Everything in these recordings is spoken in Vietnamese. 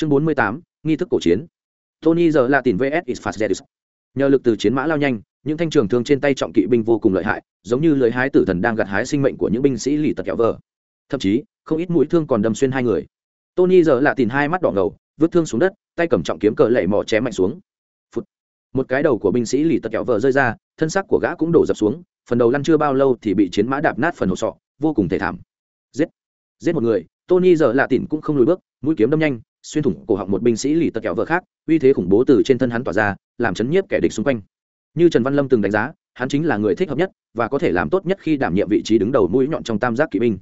chương bốn mươi tám, nghi thức cổ chiến. Tony giờ là tìm vs isfas nhờ lực từ chiến mã lao nhanh, những thanh trường thương trên tay trọng kỵ binh vô cùng lợi hại, giống như lưới hái tử thần đang gặt hái sinh mệnh của những binh sĩ lì tật kẹo vờ. Thậm chí, không ít mũi thương còn đâm xuyên hai người. Tony giờ là tìm hai mắt đỏ ngầu, vứt thương xuống đất, tay cầm trọng kiếm cờ lệ mỏ chém mạnh xuống. Phụt. một cái đầu của binh sĩ lì tật kẹo vờ rơi ra, thân xác của gã cũng đổ dập xuống, phần đầu lăn chưa bao lâu thì bị chiến mã đạp nát phần hộp sọ, vô cùng thể thảm. Giết. Giết một người, tony giờ lạ tìm cũng không lùi bước, mũi kiếm đâm nhanh xuyên thủng cổ họng một binh sĩ lì tật kẹo vợ khác, uy thế khủng bố từ trên thân hắn tỏa ra, làm chấn nhiếp kẻ địch xung quanh. Như trần văn lâm từng đánh giá, hắn chính là người thích hợp nhất và có thể làm tốt nhất khi đảm nhiệm vị trí đứng đầu mũi nhọn trong tam giác kỵ binh.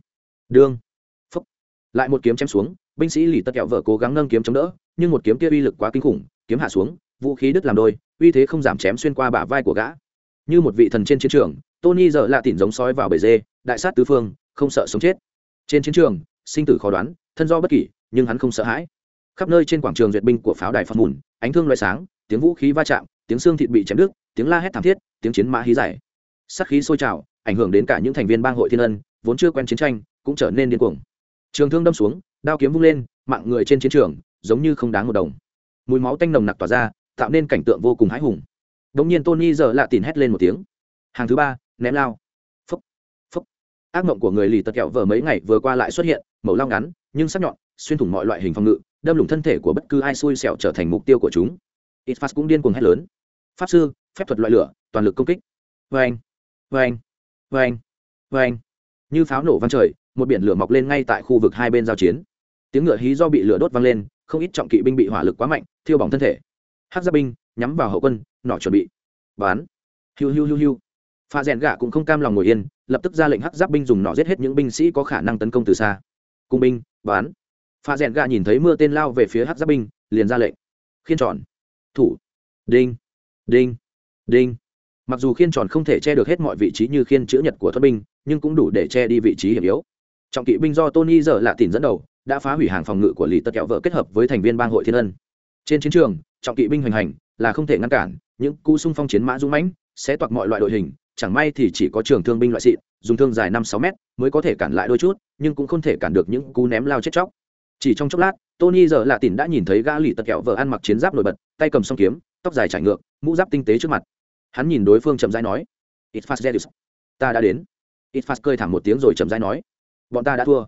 Đương. Phúc. Lại một kiếm chém xuống, binh sĩ lì tật kẹo vợ cố gắng nâng kiếm chống đỡ, nhưng một kiếm kia uy lực quá kinh khủng, kiếm hạ xuống, vũ khí đứt làm đôi, uy thế không giảm chém xuyên qua bả vai của gã. Như một vị thần trên chiến trường, tony giờ lạ tỉn giống sói vào bể dê, đại sát tứ phương, không sợ sống chết. Trên chiến trường, sinh tử khó đoán, thân do bất kỷ, nhưng hắn không sợ hãi khắp nơi trên quảng trường duyệt binh của pháo đài phong mùn, ánh thương loại sáng, tiếng vũ khí va chạm, tiếng xương thịt bị chém đứt, tiếng la hét thảm thiết, tiếng chiến mã hí giải sắc khí sôi trào, ảnh hưởng đến cả những thành viên bang hội thiên ân, vốn chưa quen chiến tranh, cũng trở nên điên cuồng. Trường thương đâm xuống, đao kiếm vung lên, mạng người trên chiến trường, giống như không đáng một đồng. Mùi máu tanh nồng nặc tỏa ra, tạo nên cảnh tượng vô cùng hãi hùng. Đống nhiên tony giờ lạ tìm hét lên một tiếng. Hàng thứ ba, ném lao. Phúc phúc. Ác mộng của người lì tật kẹo vờ mấy ngày vừa qua lại xuất hiện, màu lao ngắn, nhưng sắc nhọn, xuyên thủng mọi loại hình phòng ngự đâm lủng thân thể của bất cứ ai xui xẻo trở thành mục tiêu của chúng. Itfas cũng điên cuồng hét lớn. Pháp sư, phép thuật loại lửa, toàn lực công kích. Vê anh vê anh vê anh vê anh như pháo nổ văng trời, một biển lửa mọc lên ngay tại khu vực hai bên giao chiến. Tiếng ngựa hí do bị lửa đốt văng lên, không ít trọng kỵ binh bị hỏa lực quá mạnh, thiêu bỏng thân thể. Hát gia binh nhắm vào hậu quân nỏ chuẩn bị. Bán. Hiu hiu hiu hiu. Pha rèn gạ cũng không cam lòng ngồi yên, lập tức ra lệnh hắc giáp binh dùng nỏ giết hết những binh sĩ có khả năng tấn công từ xa. Cung binh, bán pha rèn Gà nhìn thấy mưa tên lao về phía hắc giáp binh, liền ra lệnh. Khiên tròn. Thủ. Đinh. Đinh. Đinh. Mặc dù khiên tròn không thể che được hết mọi vị trí như khiên chữ nhật của thuật binh, nhưng cũng đủ để che đi vị trí hiểm yếu. Trọng kỵ binh do tony giờ lạ tìm dẫn đầu, đã phá hủy hàng phòng ngự của lì tật kẹo vợ kết hợp với thành viên bang hội thiên ân. Trên chiến trường, trọng kỵ binh hoành hành là không thể ngăn cản, những cú xung phong chiến mã dũng mãnh sẽ toạc mọi loại đội hình, chẳng may thì chỉ có trường thương binh loại xịn, dùng thương dài năm sáu mét mới có thể cản lại đôi chút, nhưng cũng không thể cản được những cú ném lao chết chóc chỉ trong chốc lát, tony giờ lạ tìn đã nhìn thấy gã lì tật kẹo vợ ăn mặc chiến giáp nổi bật, tay cầm song kiếm, tóc dài trải ngược, mũ giáp tinh tế trước mặt. Hắn nhìn đối phương chậm rãi nói it fast ta đã đến. It fast cơi thẳng một tiếng rồi chậm rãi nói, bọn ta đã thua.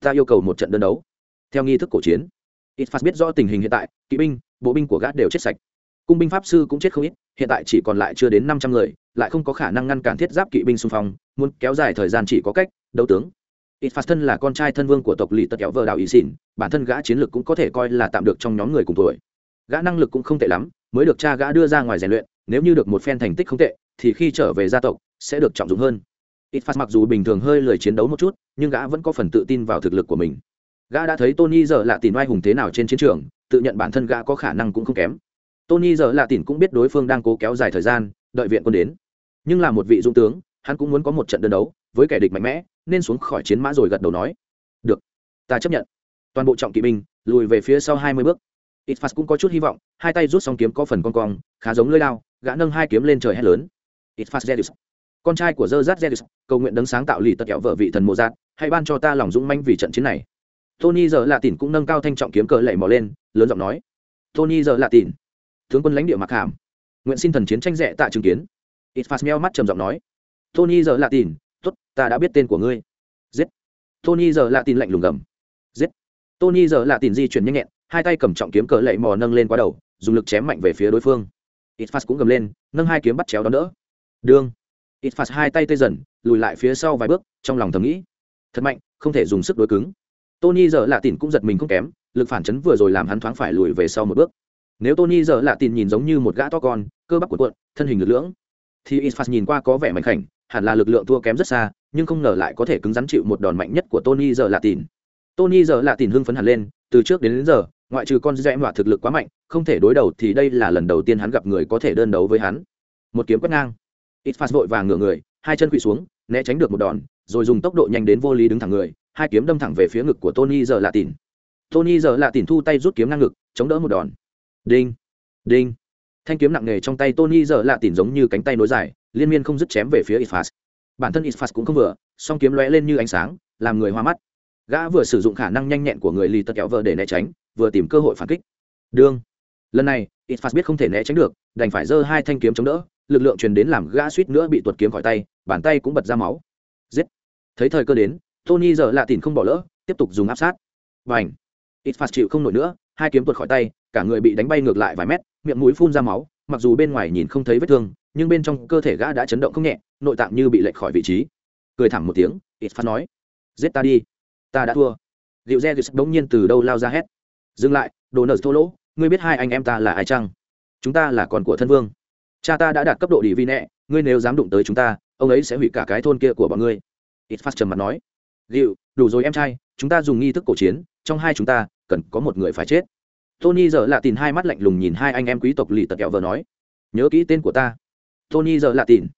Ta yêu cầu một trận đơn đấu. Theo nghi thức cổ chiến it fast biết rõ tình hình hiện tại, kỵ binh, bộ binh của gã đều chết sạch. Cung binh pháp sư cũng chết không ít, hiện tại chỉ còn lại chưa đến năm trăm người, lại không có khả năng ngăn cản thiết giáp kỵ binh xung phong, muốn kéo dài thời gian chỉ có cách, đấu tướng ít phạt thân là con trai thân vương của tộc lì tật kéo vợ đạo ý xỉn, bản thân gã chiến lược cũng có thể coi là tạm được trong nhóm người cùng tuổi. Gã năng lực cũng không tệ lắm, mới được cha gã đưa ra ngoài rèn luyện, nếu như được một phen thành tích không tệ, thì khi trở về gia tộc, sẽ được trọng dụng hơn. Ít phạt mặc dù bình thường hơi lười chiến đấu một chút, nhưng gã vẫn có phần tự tin vào thực lực của mình. Gã đã thấy tony giờ là tìm oai hùng thế nào trên chiến trường, tự nhận bản thân gã có khả năng cũng không kém. Tony giờ là tìm cũng biết đối phương đang cố kéo dài thời gian, đợi viện quân đến. Nhưng là một vị dũng tướng, hắn cũng muốn có một trận đơn đấu với kẻ địch mạnh mẽ, nên xuống khỏi chiến mã rồi gật đầu nói, được, ta chấp nhận. Toàn bộ trọng kỵ binh lùi về phía sau hai mươi bước. Itfas cũng có chút hy vọng, hai tay rút xong kiếm có phần con cong, khá giống lưỡi lao, gã nâng hai kiếm lên trời hét lớn. Itfas zedus con trai của dơ dắt zedus cầu nguyện đấng sáng tạo lì tật kẹo vợ vị thần mộ giác hãy ban cho ta lòng dũng manh vì trận chiến này. Tony giờ lạ tỉn cũng nâng cao thanh trọng kiếm cờ lẩy mò lên, lớn giọng nói, tony giờ lạ tỉn, tướng quân lãnh địa mặc hàm, nguyện xin thần chiến tranh rẽ tạ chứng kiến. Itfas meo mắt trầm giọng nói, tony giờ lạ tỉn tốt, ta đã biết tên của ngươi. Giết. Tony giờ lạ tin lạnh lùng gầm. Giết. Tony giờ lạ tin di chuyển nhanh nhẹn, hai tay cầm trọng kiếm cờ lệ mò nâng lên qua đầu, dùng lực chém mạnh về phía đối phương. Itfas cũng gầm lên, nâng hai kiếm bắt chéo đón đỡ. Đương. Itfas hai tay tê dần, lùi lại phía sau vài bước, trong lòng thầm nghĩ. Thật mạnh, không thể dùng sức đối cứng. Tony giờ lạ tin cũng giật mình không kém, lực phản chấn vừa rồi làm hắn thoáng phải lùi về sau một bước. Nếu tony giờ lạ tin nhìn giống như một gã to con, cơ bắp của cuộn, thân hình lực lưỡng, thì itfas nhìn qua có vẻ mạnh khảnh hẳn là lực lượng thua kém rất xa nhưng không ngờ lại có thể cứng rắn chịu một đòn mạnh nhất của tony giờ lạ tìn. Tony giờ lạ tìn hưng phấn hẳn lên từ trước đến, đến giờ ngoại trừ con rẽ mọa thực lực quá mạnh không thể đối đầu thì đây là lần đầu tiên hắn gặp người có thể đơn đấu với hắn. Một kiếm quét ngang. Ít phạt vội vàng ngửa người hai chân quỵ xuống né tránh được một đòn rồi dùng tốc độ nhanh đến vô lý đứng thẳng người hai kiếm đâm thẳng về phía ngực của tony giờ lạ tìn. Tony giờ lạ tìn thu tay rút kiếm ngang ngực chống đỡ một đòn. Đinh. Đinh. Thanh kiếm nặng nề trong tay tony giờ lạ tìn giống như cánh tay nối dài liên miên không dứt chém về phía Ifas. Bản thân Ifas cũng không vừa, song kiếm lóe lên như ánh sáng, làm người hoa mắt. gã vừa sử dụng khả năng nhanh nhẹn của người lì tật kẹo vợ để né tránh vừa tìm cơ hội phản kích đương lần này ít biết không thể né tránh được đành phải giơ hai thanh kiếm chống đỡ lực lượng truyền đến làm gã suýt nữa bị tuột kiếm khỏi tay bàn tay cũng bật ra máu giết thấy thời cơ đến tony giờ lạ tỉnh không bỏ lỡ tiếp tục dùng áp sát Bành. ảnh chịu không nổi nữa hai kiếm tuột khỏi tay cả người bị đánh bay ngược lại vài mét miệng mũi phun ra máu mặc dù bên ngoài nhìn không thấy vết thương, nhưng bên trong cơ thể gã đã chấn động không nhẹ, nội tạng như bị lệch khỏi vị trí. Cười thẳng một tiếng ít phát nói, giết ta đi, ta đã thua. Liệu re đống nhiên từ đâu lao ra hét, dừng lại, đồ nợ thô lỗ, ngươi biết hai anh em ta là ai chăng? Chúng ta là con của thân vương. Cha ta đã đạt cấp độ đi vi nẹ, ngươi nếu dám đụng tới chúng ta, ông ấy sẽ hủy cả cái thôn kia của bọn ngươi. Ít phát trầm mặt nói liệu đủ rồi em trai, chúng ta dùng nghi thức cổ chiến, trong hai chúng ta, cần có một người phải chết tony giờ lạ tìm hai mắt lạnh lùng nhìn hai anh em quý tộc lì tật kẹo vừa nói, nhớ kỹ tên của ta. Tony giờ lạ tìm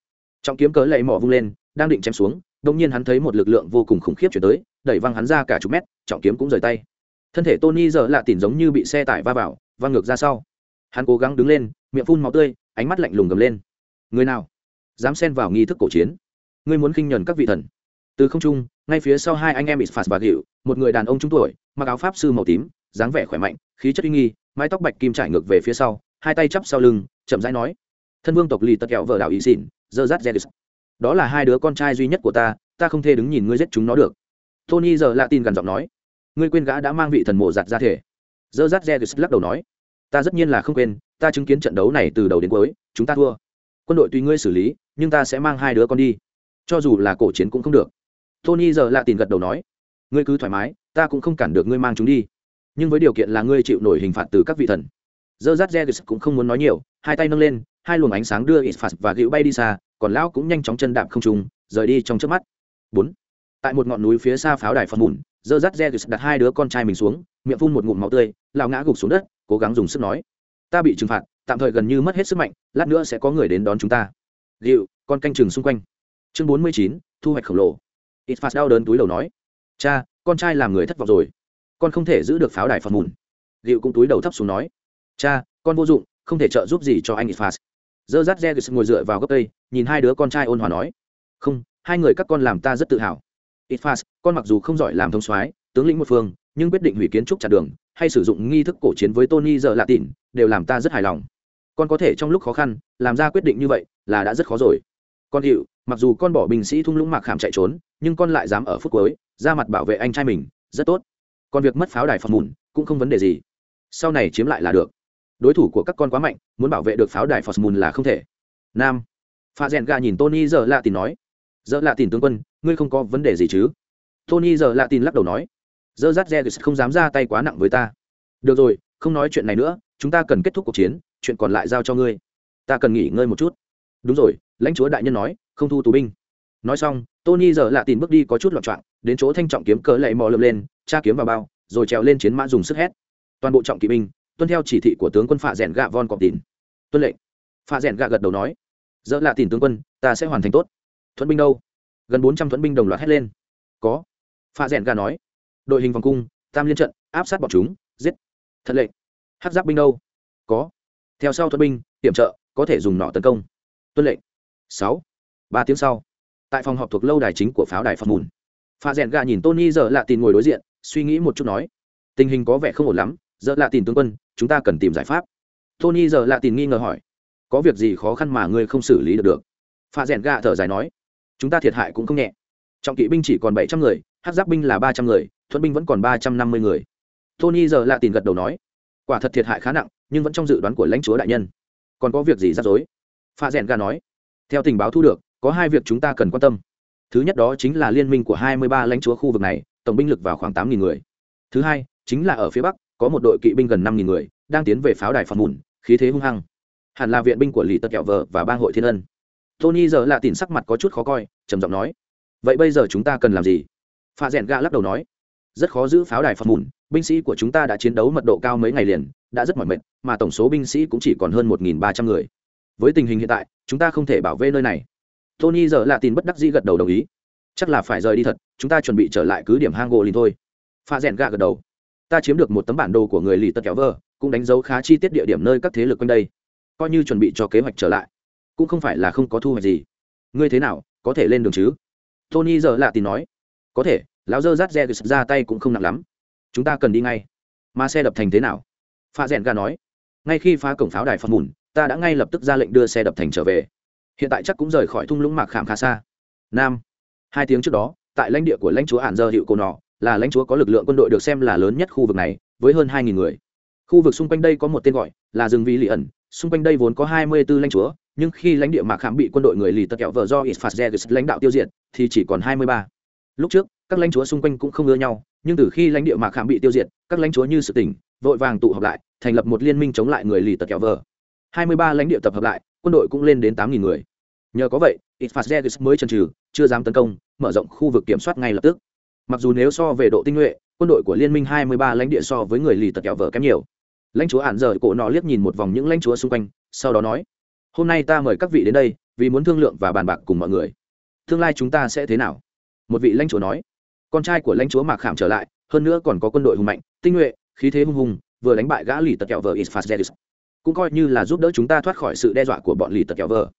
trọng kiếm cớ lệ mỏ vung lên, đang định chém xuống đông nhiên hắn thấy một lực lượng vô cùng khủng khiếp chuyển tới, đẩy văng hắn ra cả chục mét, trọng kiếm cũng rời tay. Thân thể tony giờ lạ tìm giống như bị xe tải va vào, văng ngược ra sau. Hắn cố gắng đứng lên, miệng phun máu tươi, ánh mắt lạnh lùng gầm lên. Người nào? Dám xen vào nghi thức cổ chiến? Ngươi muốn khinh nhuần các vị thần? Từ không trung, ngay phía sau hai anh em bị phạt và hiệu một người đàn ông trung tuổi, mặc áo pháp sư màu tím dáng vẻ khỏe mạnh, khí chất uy nghi, mái tóc bạch kim trải ngược về phía sau, hai tay chắp sau lưng, chậm rãi nói, thân vương tộc lì tật kẹo vợ đảo ý xỉn, dơ dắt dedis đó là hai đứa con trai duy nhất của ta ta không thể đứng nhìn ngươi giết chúng nó được. Tony giờ lạ tin gần giọng nói, ngươi quên gã đã mang vị thần mộ giặt ra thể. Dơ dắt dedis lắc đầu nói, ta rất nhiên là không quên, ta chứng kiến trận đấu này từ đầu đến cuối, chúng ta thua. Quân đội tùy ngươi xử lý, nhưng ta sẽ mang hai đứa con đi. Cho dù là cổ chiến cũng không được. Tony giờ lạ tin gật đầu nói, ngươi cứ thoải mái, ta cũng không cản được ngươi mang chúng đi nhưng với điều kiện là ngươi chịu nổi hình phạt từ các vị thần. Dơ dắt Zeus cũng không muốn nói nhiều, hai tay nâng lên, hai luồng ánh sáng đưa isfas và gịu bay đi xa, còn lão cũng nhanh chóng chân đạp không trùng rời đi trong trước mắt. Bốn. Tại một ngọn núi phía xa pháo đài phật mùn dơ dắt Zeus đặt hai đứa con trai mình xuống, miệng phun một ngụm máu tươi, lão ngã gục xuống đất, cố gắng dùng sức nói. Ta bị trừng phạt, tạm thời gần như mất hết sức mạnh, lát nữa sẽ có người đến đón chúng ta. Gịu con canh chừng xung quanh. Chương bốn mươi chín, thu hoạch khổng lồ. Isfas đau đớn túi đầu nói. Cha, con trai làm người thất vọng rồi con không thể giữ được pháo đài phật mùn liệu cũng túi đầu thấp xuống nói cha con vô dụng không thể trợ giúp gì cho anh Ifas. Dơ dắt Zeus ngồi dựa vào gốc cây, nhìn hai đứa con trai ôn hòa nói. Không, hai người các con làm ta rất tự hào. Ifas, con mặc dù không giỏi làm thông soái, tướng lĩnh một phương, nhưng quyết định hủy kiến trúc chặt đường, hay sử dụng nghi thức cổ chiến với Tony giờ lạ tỉn, đều làm ta rất hài lòng. Con có thể trong lúc khó khăn, làm ra quyết định như vậy, là đã rất khó rồi. Con hiệu mặc dù con bỏ binh sĩ thung lũng mạc khảm chạy trốn, nhưng con lại dám ở phút cuối, ra mặt bảo vệ anh trai mình, rất tốt còn việc mất pháo đài phòng mùn cũng không vấn đề gì. Sau này chiếm lại là được. Đối thủ của các con quá mạnh, muốn bảo vệ được pháo đài phật mùn là không thể. Nam. Pha rèn gà nhìn tony giờ lạ tin nói. Giờ lạ tin tướng quân, ngươi không có vấn đề gì chứ? Tony giờ lạ tin lắc đầu nói. Giờ rát re không dám ra tay quá nặng với ta. Được rồi, không nói chuyện này nữa, chúng ta cần kết thúc cuộc chiến, chuyện còn lại giao cho ngươi. Ta cần nghỉ ngơi một chút. Đúng rồi, lãnh chúa đại nhân nói, không thu tù binh. Nói xong, tony giờ lạ tìm bước đi có chút loạn trọng đến chỗ thanh trọng kiếm cỡ lệ mò lượm lên, tra kiếm vào bao, rồi trèo lên chiến mã dùng sức hét. Toàn bộ trọng kỵ binh, tuân theo chỉ thị của tướng quân phạ rèn gạ von cọp tín tuân lệnh. Phạ rèn gạ gật đầu nói, dỡ lạ tìm tướng quân, ta sẽ hoàn thành tốt. Thuẫn binh đâu? Gần bốn trăm thuẫn binh đồng loạt hét lên. Có. Phạ rèn gạ nói, đội hình vòng cung, tam liên trận, áp sát bọn chúng, giết. Thật lệnh. Hát giáp binh đâu? Có. Theo sau thuẫn binh tiệm trợ, có thể dùng nọ tấn công. Tuân lệnh. Sáu. Ba tiếng sau, tại phòng họp thuộc lâu đài chính của pháo đài phật mùn pha rèn gà nhìn tony giờ lạ tin ngồi đối diện, suy nghĩ một chút nói, tình hình có vẻ không ổn lắm, giờ lạ tin tướng quân, chúng ta cần tìm giải pháp. Tony giờ lạ tin nghi ngờ hỏi, có việc gì khó khăn mà ngươi không xử lý được được? Pha rèn gà thở dài nói, chúng ta thiệt hại cũng không nhẹ. Trọng kỵ binh chỉ còn bảy trăm người, hát giáp binh là ba trăm người thuận binh vẫn còn ba trăm năm mươi người. Tony giờ lạ tin gật đầu nói, quả thật thiệt hại khá nặng, nhưng vẫn trong dự đoán của lãnh chúa đại nhân. Còn có việc gì rắc rối? Pha rèn gà nói, theo tình báo thu được, có hai việc chúng ta cần quan tâm thứ nhất đó chính là liên minh của 23 lãnh chúa khu vực này, tổng binh lực vào khoảng 8.000 người. Thứ hai, chính là ở phía bắc, có một đội kỵ binh gần 5.000 người, đang tiến về pháo đài phật mùn, khí thế hung hăng. Hẳn là viện binh của lì tật kẹo vợ và bang hội thiên ân. Tony giờ là tìm sắc mặt có chút khó coi, trầm giọng nói, vậy bây giờ chúng ta cần làm gì? Pha rèn gạ lắc đầu nói, rất khó giữ pháo đài phật mùn, binh sĩ của chúng ta đã chiến đấu mật độ cao mấy ngày liền, đã rất mỏi mệt, mà tổng số binh sĩ cũng chỉ còn hơn 1.300 người. Với tình hình hiện tại, chúng ta không thể bảo vệ nơi này tony giờ là tin bất đắc dĩ gật đầu đồng ý. Chắc là phải rời đi thật chúng ta chuẩn bị trở lại cứ điểm hang gỗ lìn thôi. Pha rèn gạ gật đầu. Ta chiếm được một tấm bản đồ của người lì tật kéo vờ, cũng đánh dấu khá chi tiết địa điểm nơi các thế lực quanh đây. Coi như chuẩn bị cho kế hoạch trở lại cũng không phải là không có thu hoạch gì. Ngươi thế nào có thể lên đường chứ? Tony giờ lạ tin nói. Có thể lão dơ rát re ra tay cũng không nặng lắm. Chúng ta cần đi ngay. Mà xe đập thành thế nào? Pha rèn ga nói. Ngay khi phá cổng pháo đài phật mùn ta đã ngay lập tức ra lệnh đưa xe đập thành trở về hiện tại chắc cũng rời khỏi thung lũng mạc khảm khá xa nam, hai tiếng trước đó, tại lãnh địa của lãnh chúa hạn dơ hiệu cổ nọ, là lãnh chúa có lực lượng quân đội được xem là lớn nhất khu vực này, với hơn hai người. Khu vực xung quanh đây có một tên gọi là rừng vi lì ẩn. Xung quanh đây vốn có hai mươi 24 lãnh chúa, nhưng khi lãnh địa mạc khảm bị quân đội người lì tật kẹo vợ do isfazed lãnh đạo tiêu diệt, thì chỉ còn hai mươi ba. Lúc trước, các lãnh chúa xung quanh cũng không ưa nhau, nhưng từ khi lãnh địa mạc khảm bị tiêu diệt, các lãnh chúa như sự tỉnh, vội vàng tụ họp lại, thành lập một liên minh chống lại người lì tật kẹo vợ. hai mươi ba lãnh địa tập hợp lại quân đội cũng lên đến tám nghìn người. Nhờ có vậy isfazed mới chần trừ chưa dám tấn công, mở rộng khu vực kiểm soát ngay lập tức. Mặc dù nếu so về độ tinh nhuệ, quân đội của liên minh hai mươi ba lãnh địa so với người lì tật kẹo vợ kém nhiều. Lãnh chúa ản dở cổ nọ liếc nhìn một vòng những lãnh chúa xung quanh, sau đó nói, hôm nay ta mời các vị đến đây, vì muốn thương lượng và bàn bạc cùng mọi người. Tương lai chúng ta sẽ thế nào? Một vị lãnh chúa nói, con trai của lãnh chúa mạc khảm trở lại, hơn nữa còn có quân đội hùng mạnh, tinh nhuệ, khí thế hung hùng, vừa đánh bại gã lì tật kẹo vợ isfazedis cũng coi như là giúp đỡ chúng ta thoát khỏi sự đe dọa của bọn lì tật kẹo vợ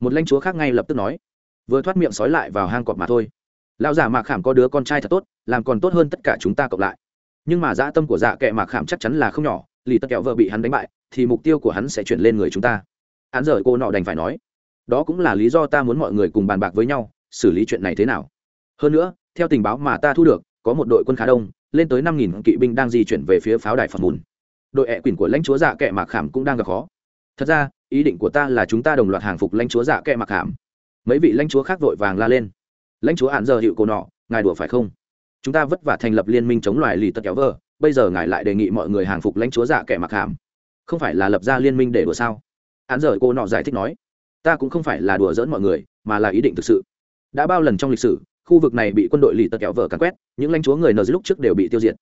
một lãnh chúa khác ngay lập tức nói, vừa thoát miệng sói lại vào hang cọp mà thôi. Lão giả mạc khảm có đứa con trai thật tốt, làm còn tốt hơn tất cả chúng ta cộng lại. Nhưng mà dã tâm của dạ kệ mạc khảm chắc chắn là không nhỏ, lì tật kẹo vợ bị hắn đánh bại, thì mục tiêu của hắn sẽ chuyển lên người chúng ta. Hắn rời cô nọ đành phải nói, đó cũng là lý do ta muốn mọi người cùng bàn bạc với nhau, xử lý chuyện này thế nào. Hơn nữa, theo tình báo mà ta thu được, có một đội quân khá đông, lên tới năm nghìn kỵ binh đang di chuyển về phía pháo đài phật mùn đội ẹ quỳnh của lãnh chúa dạ kệ mạc khảm cũng đang gặp khó. Thật ra ý định của ta là chúng ta đồng loạt hàng phục lãnh chúa dạ kệ mạc khảm. Mấy vị lãnh chúa khác vội vàng la lên. Lãnh chúa hạn giờ hiệu cổ nọ ngài đùa phải không? Chúng ta vất vả thành lập liên minh chống loài lì tật kéo vờ, bây giờ ngài lại đề nghị mọi người hàng phục lãnh chúa dạ kệ mặc khảm. Không phải là lập ra liên minh để đùa sao? Hạn giờ cô nọ giải thích nói. Ta cũng không phải là đùa dỡn mọi người mà là ý định thực sự. Đã bao lần trong lịch sử khu vực này bị quân đội lì tật kéo vờ càn quét những lãnh chúa người nờ lúc trước đều bị tiêu diệt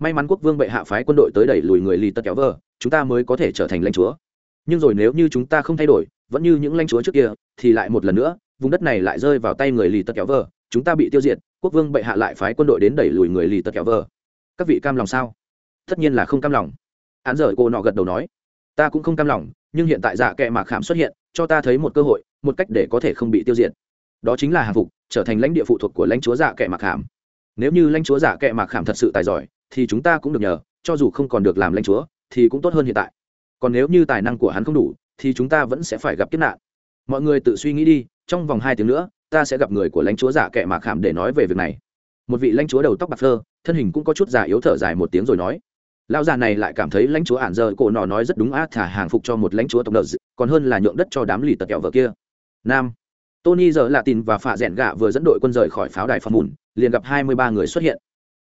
may mắn quốc vương bệ hạ phái quân đội tới đẩy lùi người lì tật kéo vờ, chúng ta mới có thể trở thành lãnh chúa. Nhưng rồi nếu như chúng ta không thay đổi, vẫn như những lãnh chúa trước kia, thì lại một lần nữa, vùng đất này lại rơi vào tay người lì tật kéo vờ, chúng ta bị tiêu diệt, quốc vương bệ hạ lại phái quân đội đến đẩy lùi người lì tật kéo vờ. Các vị cam lòng sao? Tất nhiên là không cam lòng. Án dở cô nọ gật đầu nói. Ta cũng không cam lòng, nhưng hiện tại dạ kệ mạc khảm xuất hiện, cho ta thấy một cơ hội, một cách để có thể không bị tiêu diệt. Đó chính là hàng phục, trở thành lãnh địa phụ thuộc của lãnh chúa dạ kệ mạc khảm. Nếu như lãnh chúa dạ kệ mạc khảm thật sự tài giỏi thì chúng ta cũng được nhờ, cho dù không còn được làm lãnh chúa, thì cũng tốt hơn hiện tại. Còn nếu như tài năng của hắn không đủ, thì chúng ta vẫn sẽ phải gặp kiếp nạn. Mọi người tự suy nghĩ đi, trong vòng hai tiếng nữa, ta sẽ gặp người của lãnh chúa giả kệ mạc khảm để nói về việc này. Một vị lãnh chúa đầu tóc bạc phơ, thân hình cũng có chút già yếu thở dài một tiếng rồi nói. Lão già này lại cảm thấy lãnh chúa ản giờ cổ nọ nói rất đúng á, thả hàng phục cho một lãnh chúa tổng đợt còn hơn là nhượng đất cho đám lì tật kẹo vợ kia. Nam. Tony giờ lạ tin và phạ rẽn gạ vừa dẫn đội quân rời khỏi pháo đài phong mùn, liền gặp hai mươi ba người xuất hiện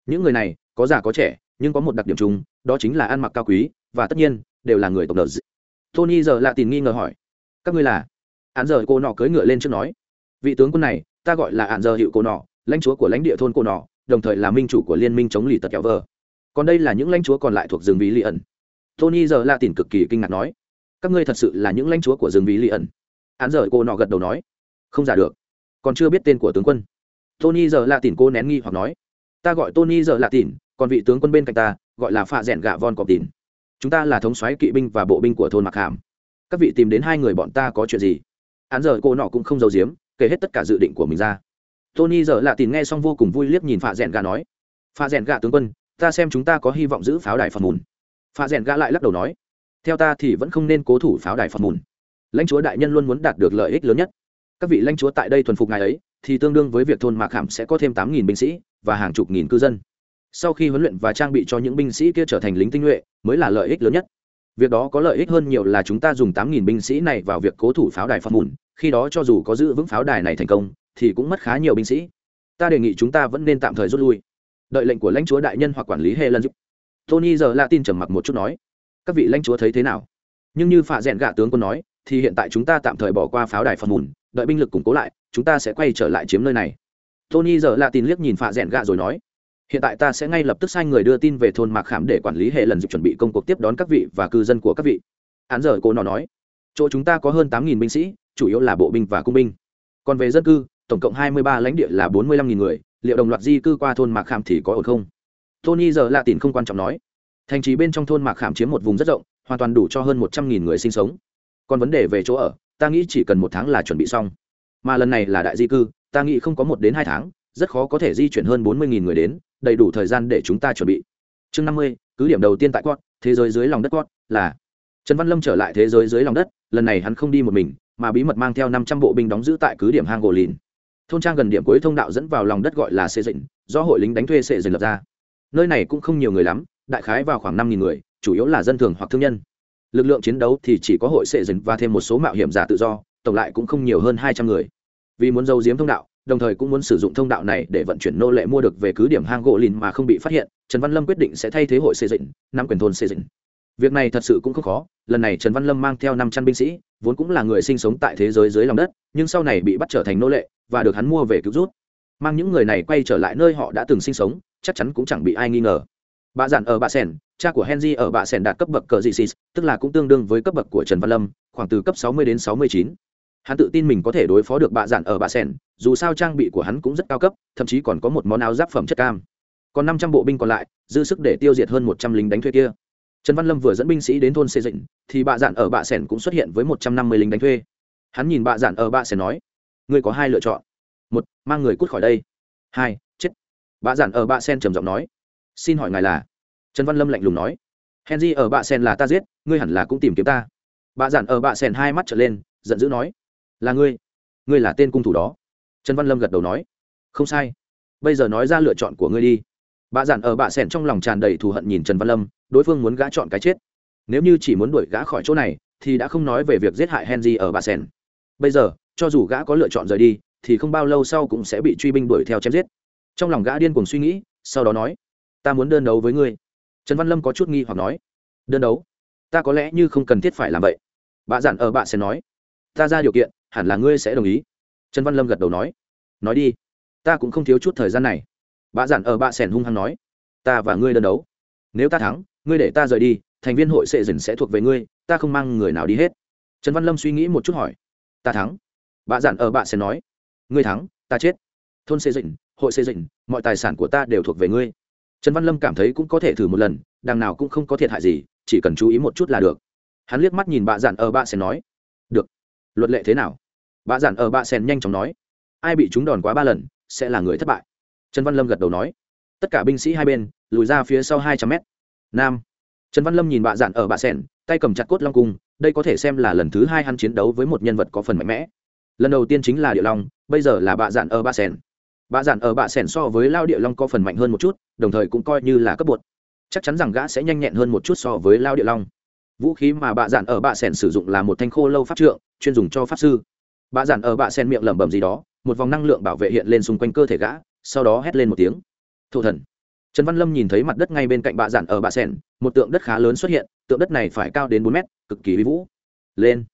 những người này, có già có trẻ, nhưng có một đặc điểm chung, đó chính là ăn mặc cao quý, và tất nhiên, đều là người tộc đợt tony giờ lạ tìm nghi ngờ hỏi, các ngươi là? Hạn giờ cô nọ cưỡi ngựa lên trước nói, vị tướng quân này, ta gọi là hạn giờ hiệu cô nọ, lãnh chúa của lãnh địa thôn cô nọ, đồng thời là minh chủ của liên minh chống lì tật kẹo vờ. Còn đây là những lãnh chúa còn lại thuộc rừng bí li ẩn. Tony giờ lạ tìm cực kỳ kinh ngạc nói, các ngươi thật sự là những lãnh chúa của rừng bí li ẩn? Hạn giờ cô nọ gật đầu nói, không giả được, còn chưa biết tên của tướng quân. Tony giờ lạ tìm cô nén nghi hoặc nói ta gọi tony giờ Lạ Tỉn, còn vị tướng quân bên cạnh ta gọi là pha rèn gạ von cọp Tỉn. chúng ta là thống soái kỵ binh và bộ binh của thôn mặc hàm. Các vị tìm đến hai người bọn ta có chuyện gì? Hắn giờ cô nọ cũng không giấu giếm kể hết tất cả dự định của mình ra. Tony giờ lạ tìm nghe xong vô cùng vui liếc nhìn pha rèn gạ nói pha rèn gạ tướng quân ta xem chúng ta có hy vọng giữ pháo đài phật mùn pha rèn gạ lại lắc đầu nói theo ta thì vẫn không nên cố thủ pháo đài phật mùn lãnh chúa đại nhân luôn muốn đạt được lợi ích lớn nhất. Các vị lãnh chúa tại đây thuần phục ngài ấy thì tương đương với việc thôn mạc hàm sẽ có thêm tám nghìn binh sĩ và hàng chục nghìn cư dân. Sau khi huấn luyện và trang bị cho những binh sĩ kia trở thành lính tinh nhuệ, mới là lợi ích lớn nhất. Việc đó có lợi ích hơn nhiều là chúng ta dùng tám nghìn binh sĩ này vào việc cố thủ pháo đài phạm mùn. Khi đó cho dù có giữ vững pháo đài này thành công, thì cũng mất khá nhiều binh sĩ. Ta đề nghị chúng ta vẫn nên tạm thời rút lui. Đợi lệnh của lãnh chúa đại nhân hoặc quản lý helen giúp. Tony giờ la tin trầm mặc một chút nói, các vị lãnh chúa thấy thế nào? Nhưng như phạ rẽn gạ tướng quân nói, thì hiện tại chúng ta tạm thời bỏ qua pháo đài phạm mùn, đợi binh lực củng cố lại, chúng ta sẽ quay trở lại chiếm nơi này tony giờ là tin liếc nhìn phạ rẽn gạ rồi nói, hiện tại ta sẽ ngay lập tức sai người đưa tin về thôn mạc khảm để quản lý hệ lần dịp chuẩn bị công cuộc tiếp đón các vị và cư dân của các vị. Án giờ cô nó nói, chỗ chúng ta có hơn tám binh sĩ, chủ yếu là bộ binh và cung binh. Còn về dân cư, tổng cộng hai mươi ba lãnh địa là bốn mươi lăm người, liệu đồng loạt di cư qua thôn mạc khảm thì có ổn không? Tony giờ lạ tin không quan trọng nói, thành trì bên trong thôn mạc khảm chiếm một vùng rất rộng, hoàn toàn đủ cho hơn một trăm nghìn người sinh sống. Còn vấn đề về chỗ ở, ta nghĩ chỉ cần một tháng là chuẩn bị xong. Mà lần này là đại di cư ta nghĩ không có một đến hai tháng, rất khó có thể di chuyển hơn bốn mươi người đến, đầy đủ thời gian để chúng ta chuẩn bị. Chương năm mươi, cứ điểm đầu tiên tại cót thế giới dưới lòng đất cót là trần văn lâm trở lại thế giới dưới lòng đất, lần này hắn không đi một mình, mà bí mật mang theo năm trăm bộ binh đóng giữ tại cứ điểm hang gỗ lìn thôn trang gần điểm cuối thông đạo dẫn vào lòng đất gọi là xê dịnh, do hội lính đánh thuê xê dịnh lập ra. Nơi này cũng không nhiều người lắm, đại khái vào khoảng năm nghìn người, chủ yếu là dân thường hoặc thương nhân. Lực lượng chiến đấu thì chỉ có hội xê dịnh và thêm một số mạo hiểm giả tự do, tổng lại cũng không nhiều hơn hai trăm người vì muốn giấu giếm thông đạo, đồng thời cũng muốn sử dụng thông đạo này để vận chuyển nô lệ mua được về cứ điểm hang gỗ lìn mà không bị phát hiện, trần văn lâm quyết định sẽ thay thế hội xây dựng năm quyền thôn xây dựng. Việc này thật sự cũng không khó, lần này trần văn lâm mang theo năm trăm binh sĩ, vốn cũng là người sinh sống tại thế giới dưới lòng đất, nhưng sau này bị bắt trở thành nô lệ và được hắn mua về cứu rút. Mang những người này quay trở lại nơi họ đã từng sinh sống, chắc chắn cũng chẳng bị ai nghi ngờ. Bà giản ở bà sẻn, cha của henry ở bà sẻn đạt cấp bậc cờ dị xì, tức là cũng tương đương với cấp bậc của trần văn lâm, khoảng từ cấp sáu mươi đến sáu mươi chín hắn tự tin mình có thể đối phó được Bạ Dạn ở bạ sẻn, dù sao trang bị của hắn cũng rất cao cấp, thậm chí còn có một món áo giáp phẩm chất cam. Còn năm trăm bộ binh còn lại, dư sức để tiêu diệt hơn một trăm lính đánh thuê kia. Trần văn lâm vừa dẫn binh sĩ đến thôn xây dựng thì Bạ Dạn ở bạ sẻn cũng xuất hiện với một trăm năm mươi lính đánh thuê. Hắn nhìn Bạ Dạn ở bạ sẻn nói, ngươi có hai lựa chọn. Một, mang người cút khỏi đây. Hai, chết. Bạ Dạn ở Bạ sen trầm giọng nói, xin hỏi ngài là? Trần văn lâm lạnh lùng nói, henry ở Bạ sen là ta giết, ngươi hẳn là cũng tìm kiếm ta. Bạ Dạn ở Bạ sen hai mắt trở lên, giận dữ nói là ngươi. Ngươi là tên cung thủ đó. Trần văn lâm gật đầu nói. Không sai. Bây giờ nói ra lựa chọn của ngươi đi. Bà giản ở Bà sẻn trong lòng tràn đầy thù hận nhìn trần văn lâm, đối phương muốn gã chọn cái chết. Nếu như chỉ muốn đuổi gã khỏi chỗ này, thì đã không nói về việc giết hại henry ở Bà sẻn. Bây giờ, cho dù gã có lựa chọn rời đi, thì không bao lâu sau cũng sẽ bị truy binh đuổi theo chém giết. Trong lòng gã điên cuồng suy nghĩ, sau đó nói, ta muốn đơn đấu với ngươi. Trần văn lâm có chút nghi hoặc nói, đơn đấu? Ta có lẽ như không cần thiết phải làm vậy. Bà giản ở Bà Sẻn nói, ta ra điều kiện hẳn là ngươi sẽ đồng ý. Trần văn lâm gật đầu nói. Nói đi. Ta cũng không thiếu chút thời gian này. Bà giản ở bạ sẻn hung hăng nói. Ta và ngươi đơn đấu. Nếu ta thắng, ngươi để ta rời đi, thành viên hội sệ dần sẽ thuộc về ngươi, ta không mang người nào đi hết. Trần văn lâm suy nghĩ một chút hỏi. Ta thắng. Bà giản ở bạ sẻn nói. Ngươi thắng, ta chết. Thôn sệ dựng hội sệ dựng mọi tài sản của ta đều thuộc về ngươi. Trần văn lâm cảm thấy cũng có thể thử một lần, đằng nào cũng không có thiệt hại gì, chỉ cần chú ý một chút là được. Hắn liếc mắt nhìn bà giản ở bạ sẻn nói. Được luật lệ thế nào? Bà giản ở bạ sen nhanh chóng nói, ai bị chúng đòn quá ba lần, sẽ là người thất bại. Trần văn lâm gật đầu nói, tất cả binh sĩ hai bên, lùi ra phía sau hai trăm mét. Nam, trần văn lâm nhìn Bạ giản ở bạ sen tay cầm chặt cốt long cung, đây có thể xem là lần thứ hai hắn chiến đấu với một nhân vật có phần mạnh mẽ. Lần đầu tiên chính là địa long, bây giờ là Bạ giản ở bạ sen Bạ giản ở bạ sen so với lao địa long có phần mạnh hơn một chút, đồng thời cũng coi như là cấp bột. Chắc chắn rằng gã sẽ nhanh nhẹn hơn một chút so với lao địa long vũ khí mà Bạ giản ở bạ Sẻn sử dụng là một thanh khô lâu pháp trượng chuyên dùng cho pháp sư. Bạ giản ở bạ Sẻn miệng lẩm bẩm gì đó một vòng năng lượng bảo vệ hiện lên xung quanh cơ thể gã sau đó hét lên một tiếng. Thổ thần. Trần văn lâm nhìn thấy mặt đất ngay bên cạnh bạ giản ở bạ Sẻn, một tượng đất khá lớn xuất hiện tượng đất này phải cao đến bốn mét cực kỳ uy vũ. Lên.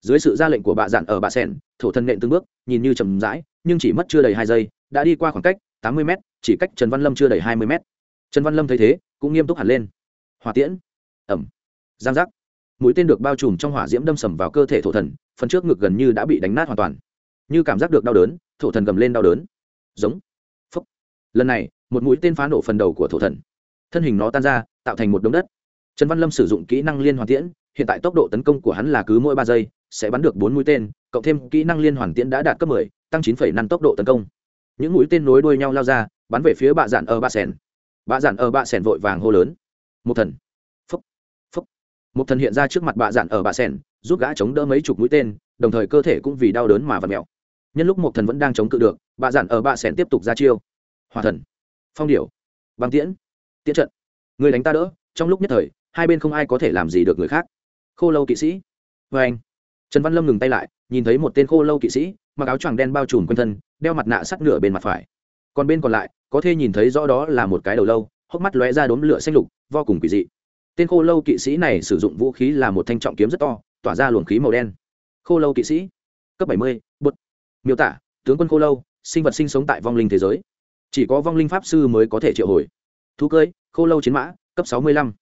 Dưới sự ra lệnh của bạ giản ở bạ Sẻn, thổ thần nện từng bước nhìn như chầm rãi nhưng chỉ mất chưa đầy hai giây đã đi qua khoảng cách tám mươi m chỉ cách trần văn lâm chưa đầy hai mươi m trần văn lâm thấy thế cũng nghiêm túc hẳn lên. Hòa tiễn. Ẩm giang giác. Mũi tên được bao trùm trong hỏa diễm đâm sầm vào cơ thể thổ thần, phần trước ngực gần như đã bị đánh nát hoàn toàn. Như cảm giác được đau đớn, thổ thần gầm lên đau đớn. Giống. Phấp lần này, một mũi tên phá nổ phần đầu của thổ thần. Thân hình nó tan ra, tạo thành một đống đất. Trần văn lâm sử dụng kỹ năng liên hoàn tiễn, hiện tại tốc độ tấn công của hắn là cứ mỗi ba giây, sẽ bắn được bốn mũi tên, cộng thêm kỹ năng liên hoàn tiễn đã đạt cấp mười, tăng chín phẩy năm tốc độ tấn công. Những mũi tên nối đuôi nhau lao ra, bắn về phía bạ dạn ở bạ sèn bạ dạn ở bạ sèn vội vàng hô lớn. Một thần một thần hiện ra trước mặt bạ dạn ở bạ sen giúp gã chống đỡ mấy chục mũi tên, đồng thời cơ thể cũng vì đau đớn mà vặt mẹo nhân lúc một thần vẫn đang chống cự được, bạ dạn ở bạ sen tiếp tục ra chiêu. Hòa thần, phong điểu, băng tiễn tiễn trận. Người đánh ta đỡ, trong lúc nhất thời, hai bên không ai có thể làm gì được người khác. Khô lâu kỵ sĩ vê anh. Trần văn lâm ngừng tay lại, nhìn thấy một tên khô lâu kỵ sĩ, mặc áo choàng đen bao trùm quanh thân, đeo mặt nạ sắt nửa bên mặt phải. Còn bên còn lại, có thể nhìn thấy rõ đó là một cái đầu lâu, hốc mắt lóe ra đốm lửa xanh lục, vô cùng quỷ dị tên khô lâu kỵ sĩ này sử dụng vũ khí là một thanh trọng kiếm rất to tỏa ra luồng khí màu đen. Khô lâu kỵ sĩ cấp bảy mươi bột. Miêu tả tướng quân khô lâu sinh vật sinh sống tại vong linh thế giới. Chỉ có vong linh pháp sư mới có thể triệu hồi. Thú cưới, khô lâu chiến mã cấp sáu mươi lăm.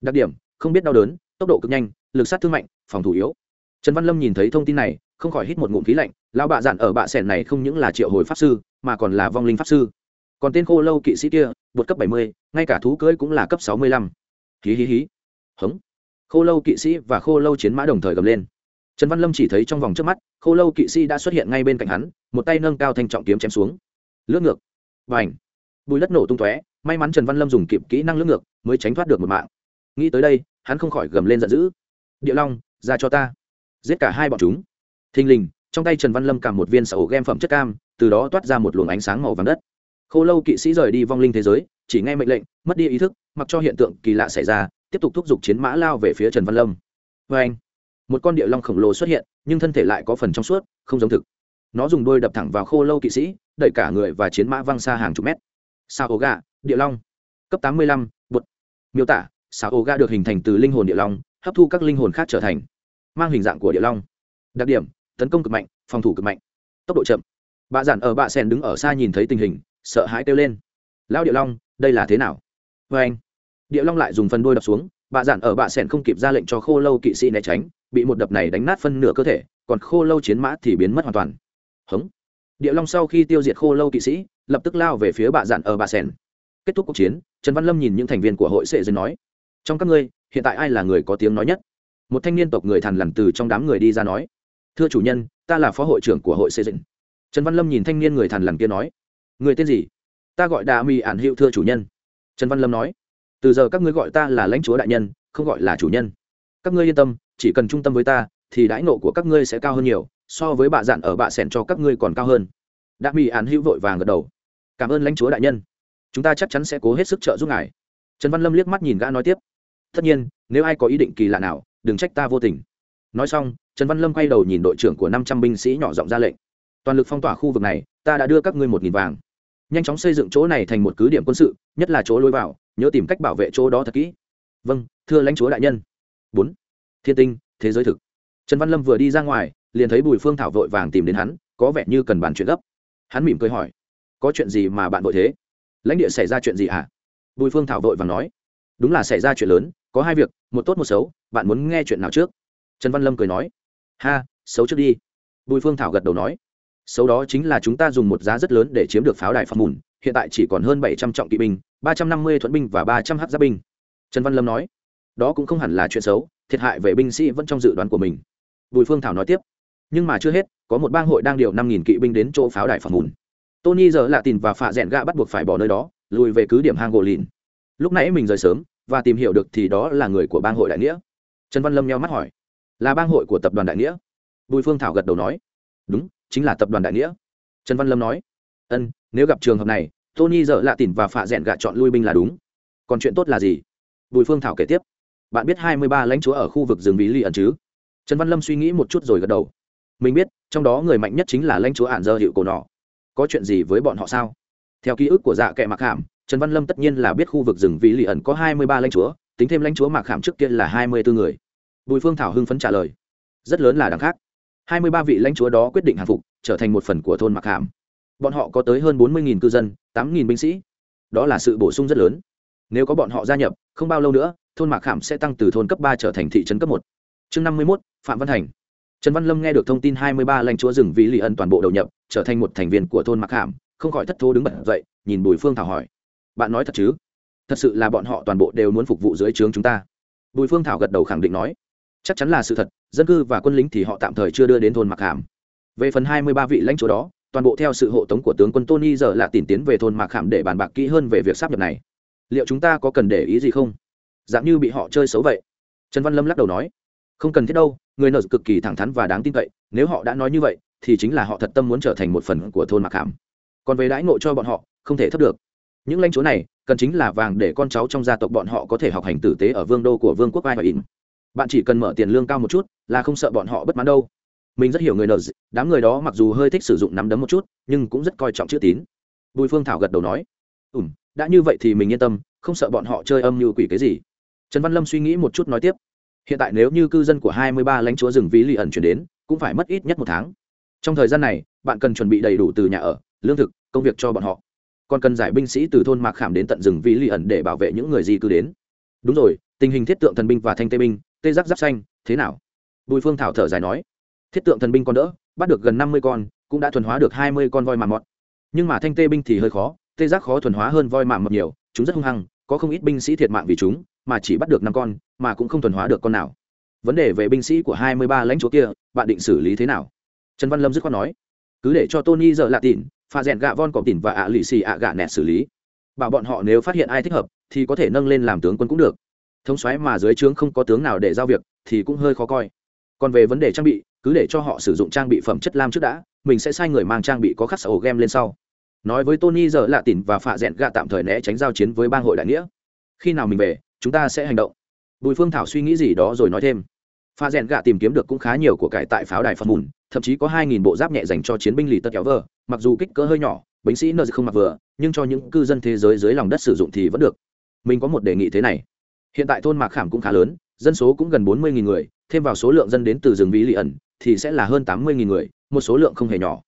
Đặc điểm không biết đau đớn tốc độ cực nhanh lực sát thương mạnh phòng thủ yếu. Trần văn lâm nhìn thấy thông tin này không khỏi hít một ngụm khí lạnh lao bạ dạn ở bạ sẻn này không những là triệu hồi pháp sư mà còn là vong linh pháp sư. Còn tên khô lâu kỵ sĩ kia bột cấp bảy mươi ngay cả thú cưỡi cũng là cấp sáu mươi lăm hí hí hí. Hống. Khô lâu kỵ sĩ và khô lâu chiến mã đồng thời gầm lên. Trần văn lâm chỉ thấy trong vòng trước mắt, khô lâu kỵ sĩ đã xuất hiện ngay bên cạnh hắn, một tay nâng cao thanh trọng kiếm chém xuống. Lướt ngược. Và ảnh bùi đất nổ tung tóe, may mắn trần văn lâm dùng kịp kỹ năng lướt ngược, mới tránh thoát được một mạng. Nghĩ tới đây, hắn không khỏi gầm lên giận dữ. Địa long, ra cho ta. Giết cả hai bọn chúng. Thình lình, trong tay trần văn lâm cầm một viên sầu game phẩm chất cam, từ đó toát ra một luồng ánh sáng màu vàng đất. Khô lâu kỵ sĩ rời đi vong linh thế giới chỉ nghe mệnh lệnh, mất đi ý thức, mặc cho hiện tượng kỳ lạ xảy ra, tiếp tục thúc giục chiến mã lao về phía trần văn lâm. Vê anh, một con địa long khổng lồ xuất hiện, nhưng thân thể lại có phần trong suốt, không giống thực. Nó dùng đôi đập thẳng vào khô lâu kỵ sĩ, đẩy cả người và chiến mã văng xa hàng chục mét. Sao ố gà, địa long. Cấp tám mươi lăm, bột. Miêu tả, sao ố gà được hình thành từ linh hồn địa long, hấp thu các linh hồn khác trở thành. Mang hình dạng của địa long. Đặc điểm, tấn công cực mạnh, phòng thủ cực mạnh. Tốc độ chậm. Bà giản ở bạ sen đứng ở xa nhìn thấy tình hình, sợ hãi kêu lên lao địa long, đây là thế nào? Vê anh. Địa long lại dùng phân đôi đập xuống, bà giản ở bạ sẻn không kịp ra lệnh cho khô lâu kỵ sĩ né tránh, bị một đập này đánh nát phân nửa cơ thể, còn khô lâu chiến mã thì biến mất hoàn toàn. Hống. Địa long sau khi tiêu diệt khô lâu kỵ sĩ, lập tức lao về phía bà giản ở bà sẻn kết thúc cuộc chiến, trần văn lâm nhìn những thành viên của hội sệ dân nói, trong các ngươi, hiện tại ai là người có tiếng nói nhất? Một thanh niên tộc người thằn lằn từ trong đám người đi ra nói, thưa chủ nhân, ta là phó hội trưởng của hội xây dựng trần văn lâm nhìn thanh niên người thằn lằn kia nói, người tên gì? Ta gọi đà mì ản hiệu thưa chủ nhân. Trần văn lâm nói, từ giờ các ngươi gọi ta là lãnh chúa đại nhân, không gọi là chủ nhân. Các ngươi yên tâm, chỉ cần trung tâm với ta, thì đãi nộ của các ngươi sẽ cao hơn nhiều, so với bạ dạn ở bạ sẻn cho các ngươi còn cao hơn. Đà mì ản hữu vội vàng gật đầu. Cảm ơn lãnh chúa đại nhân. Chúng ta chắc chắn sẽ cố hết sức trợ giúp ngài. Trần văn lâm liếc mắt nhìn gã nói tiếp. Tất nhiên, nếu ai có ý định kỳ lạ nào, đừng trách ta vô tình. Nói xong, trần văn lâm quay đầu nhìn đội trưởng của năm trăm binh sĩ nhỏ giọng ra lệnh. Toàn lực phong tỏa khu vực này, ta đã đưa các ngươi một nghìn vàng nhanh chóng xây dựng chỗ này thành một cứ điểm quân sự, nhất là chỗ lối vào, nhớ tìm cách bảo vệ chỗ đó thật kỹ. Vâng thưa lãnh chúa đại nhân. Bốn. Thiên tinh, thế giới thực. Trần văn lâm vừa đi ra ngoài, liền thấy bùi phương thảo vội vàng tìm đến hắn, có vẻ như cần bàn chuyện gấp. Hắn mỉm cười hỏi, có chuyện gì mà bạn vội thế? Lãnh địa xảy ra chuyện gì hả? À? bùi phương thảo vội vàng nói, đúng là xảy ra chuyện lớn, có hai việc, một tốt một xấu, bạn muốn nghe chuyện nào trước? Trần văn lâm cười nói, ha, xấu trước đi. Bùi phương thảo gật đầu nói sau đó chính là chúng ta dùng một giá rất lớn để chiếm được pháo đài phạm mùn, hiện tại chỉ còn hơn bảy trăm trọng kỵ binh, ba trăm năm mươi thuận binh và ba trăm giáp binh. Trần văn lâm nói, đó cũng không hẳn là chuyện xấu, thiệt hại về binh sĩ vẫn trong dự đoán của mình. Bùi phương thảo nói tiếp, nhưng mà chưa hết, có một bang hội đang điều năm nghìn kỵ binh đến chỗ pháo đài phạm mùn. Tony giờ lạ tìm và phạ rèn gạ bắt buộc phải bỏ nơi đó, lùi về cứ điểm hang gỗ lìn. Lúc nãy mình rời sớm và tìm hiểu được thì đó là người của bang hội đại nghĩa. Trần văn lâm nheo mắt hỏi, là bang hội của tập đoàn đại nghĩa? Bùi phương thảo gật đầu nói, đúng chính là tập đoàn đại nghĩa. Trần văn lâm nói, ân, nếu gặp trường hợp này, tony dợ lạ tỉn và phạ rẽn gạ chọn lui binh là đúng. Còn chuyện tốt là gì? Bùi phương thảo kể tiếp, bạn biết hai mươi ba lãnh chúa ở khu vực rừng bí ly ẩn chứ? Trần văn lâm suy nghĩ một chút rồi gật đầu. Mình biết, trong đó người mạnh nhất chính là lãnh chúa ản dơ hiệu cổ nọ. Có chuyện gì với bọn họ sao? Theo ký ức của dạ kệ mặc hàm trần văn lâm tất nhiên là biết khu vực rừng vì lì ẩn có hai mươi ba lãnh chúa, tính thêm lãnh chúa mạc hàm trước kia là hai mươi bốn người. Bùi phương thảo hưng phấn trả lời, rất lớn là đằng khác hai mươi ba vị lãnh chúa đó quyết định hàng phục, trở thành một phần của thôn mạc hàm. Bọn họ có tới hơn bốn mươi cư dân, tám binh sĩ. Đó là sự bổ sung rất lớn. Nếu có bọn họ gia nhập, không bao lâu nữa, thôn mạc hàm sẽ tăng từ thôn cấp ba trở thành thị trấn cấp một. Chương năm mươi mốt, phạm văn thành. Trần văn lâm nghe được thông tin hai mươi ba lãnh chúa rừng vì lì ân toàn bộ đầu nhập, trở thành một thành viên của thôn mạc hàm, không khỏi thất thố đứng bật dậy, nhìn bùi phương thảo hỏi. Bạn nói thật chứ? Thật sự là bọn họ toàn bộ đều muốn phục vụ dưới trướng chúng ta. Bùi phương thảo gật đầu khẳng định nói chắc chắn là sự thật, dân cư và quân lính thì họ tạm thời chưa đưa đến thôn mạc hàm. Về phần hai mươi ba vị lãnh chúa đó, toàn bộ theo sự hộ tống của tướng quân tony giờ là tìm tiến về thôn mạc hàm để bàn bạc kỹ hơn về việc sắp nhập này. Liệu chúng ta có cần để ý gì không? Dạng như bị họ chơi xấu vậy. Trần văn lâm lắc đầu nói, không cần thiết đâu, người nợ cực kỳ thẳng thắn và đáng tin cậy, nếu họ đã nói như vậy, thì chính là họ thật tâm muốn trở thành một phần của thôn mạc hàm. Còn về đãi ngộ cho bọn họ, không thể thấp được. Những lãnh chúa này cần chính là vàng để con cháu trong gia tộc bọn họ có thể học hành tử tế ở vương đô của vương quốc ai và in bạn chỉ cần mở tiền lương cao một chút là không sợ bọn họ bất mãn đâu. Mình rất hiểu người nợ đám người đó mặc dù hơi thích sử dụng nắm đấm một chút, nhưng cũng rất coi trọng chữ tín. Bùi phương thảo gật đầu nói, ừm, đã như vậy thì mình yên tâm, không sợ bọn họ chơi âm như quỷ cái gì. Trần văn lâm suy nghĩ một chút nói tiếp, hiện tại nếu như cư dân của hai mươi ba lãnh chúa rừng ví lì ẩn chuyển đến, cũng phải mất ít nhất một tháng. Trong thời gian này, bạn cần chuẩn bị đầy đủ từ nhà ở, lương thực, công việc cho bọn họ. Còn cần giải binh sĩ từ thôn mạc khảm đến tận rừng ví lì ẩn để bảo vệ những người di cư đến. Đúng rồi, tình hình thiết tượng thần binh và thanh tê binh tê giác giáp xanh, thế nào? Bùi phương thảo thở dài nói. Thiết tượng thần binh còn đỡ, bắt được gần năm mươi con, cũng đã thuần hóa được hai mươi con voi mạ mọt. Nhưng mà thanh tê binh thì hơi khó, tê giác khó thuần hóa hơn voi mạ mọt nhiều, chúng rất hung hăng, có không ít binh sĩ thiệt mạng vì chúng, mà chỉ bắt được năm con, mà cũng không thuần hóa được con nào. Vấn đề về binh sĩ của hai mươi ba lãnh chúa kia, bạn định xử lý thế nào? Trần văn lâm dứt khoát nói. Cứ để cho tony giờ lạ tịn pha rèn gạ von cọp tỉn và ạ lì xì ạ gạ nẹt xử lý. Bảo bọn họ nếu phát hiện ai thích hợp, thì có thể nâng lên làm tướng quân cũng được thống xoáy mà dưới trướng không có tướng nào để giao việc thì cũng hơi khó coi. Còn về vấn đề trang bị, cứ để cho họ sử dụng trang bị phẩm chất lam trước đã, mình sẽ sai người mang trang bị có khắc sầu game lên sau. Nói với tony giờ lạ tỉn và phạ rẽn gạ tạm thời né tránh giao chiến với bang hội đại nghĩa. Khi nào mình về, chúng ta sẽ hành động. Bùi phương thảo suy nghĩ gì đó rồi nói thêm. Pha rèn gạ tìm kiếm được cũng khá nhiều của cải tại pháo đài phật mùn, thậm chí có hai nghìn bộ giáp nhẹ dành cho chiến binh lì tất kéo vờ, mặc dù kích cỡ hơi nhỏ, binh sĩ nơi không mặc vừa nhưng cho những cư dân thế giới dưới lòng đất sử dụng thì vẫn được. Mình có một đề nghị thế này hiện tại thôn mạc khảm cũng khá lớn, dân số cũng gần bốn mươi người, thêm vào số lượng dân đến từ rừng vĩ lì ẩn thì sẽ là hơn tám mươi người, một số lượng không hề nhỏ.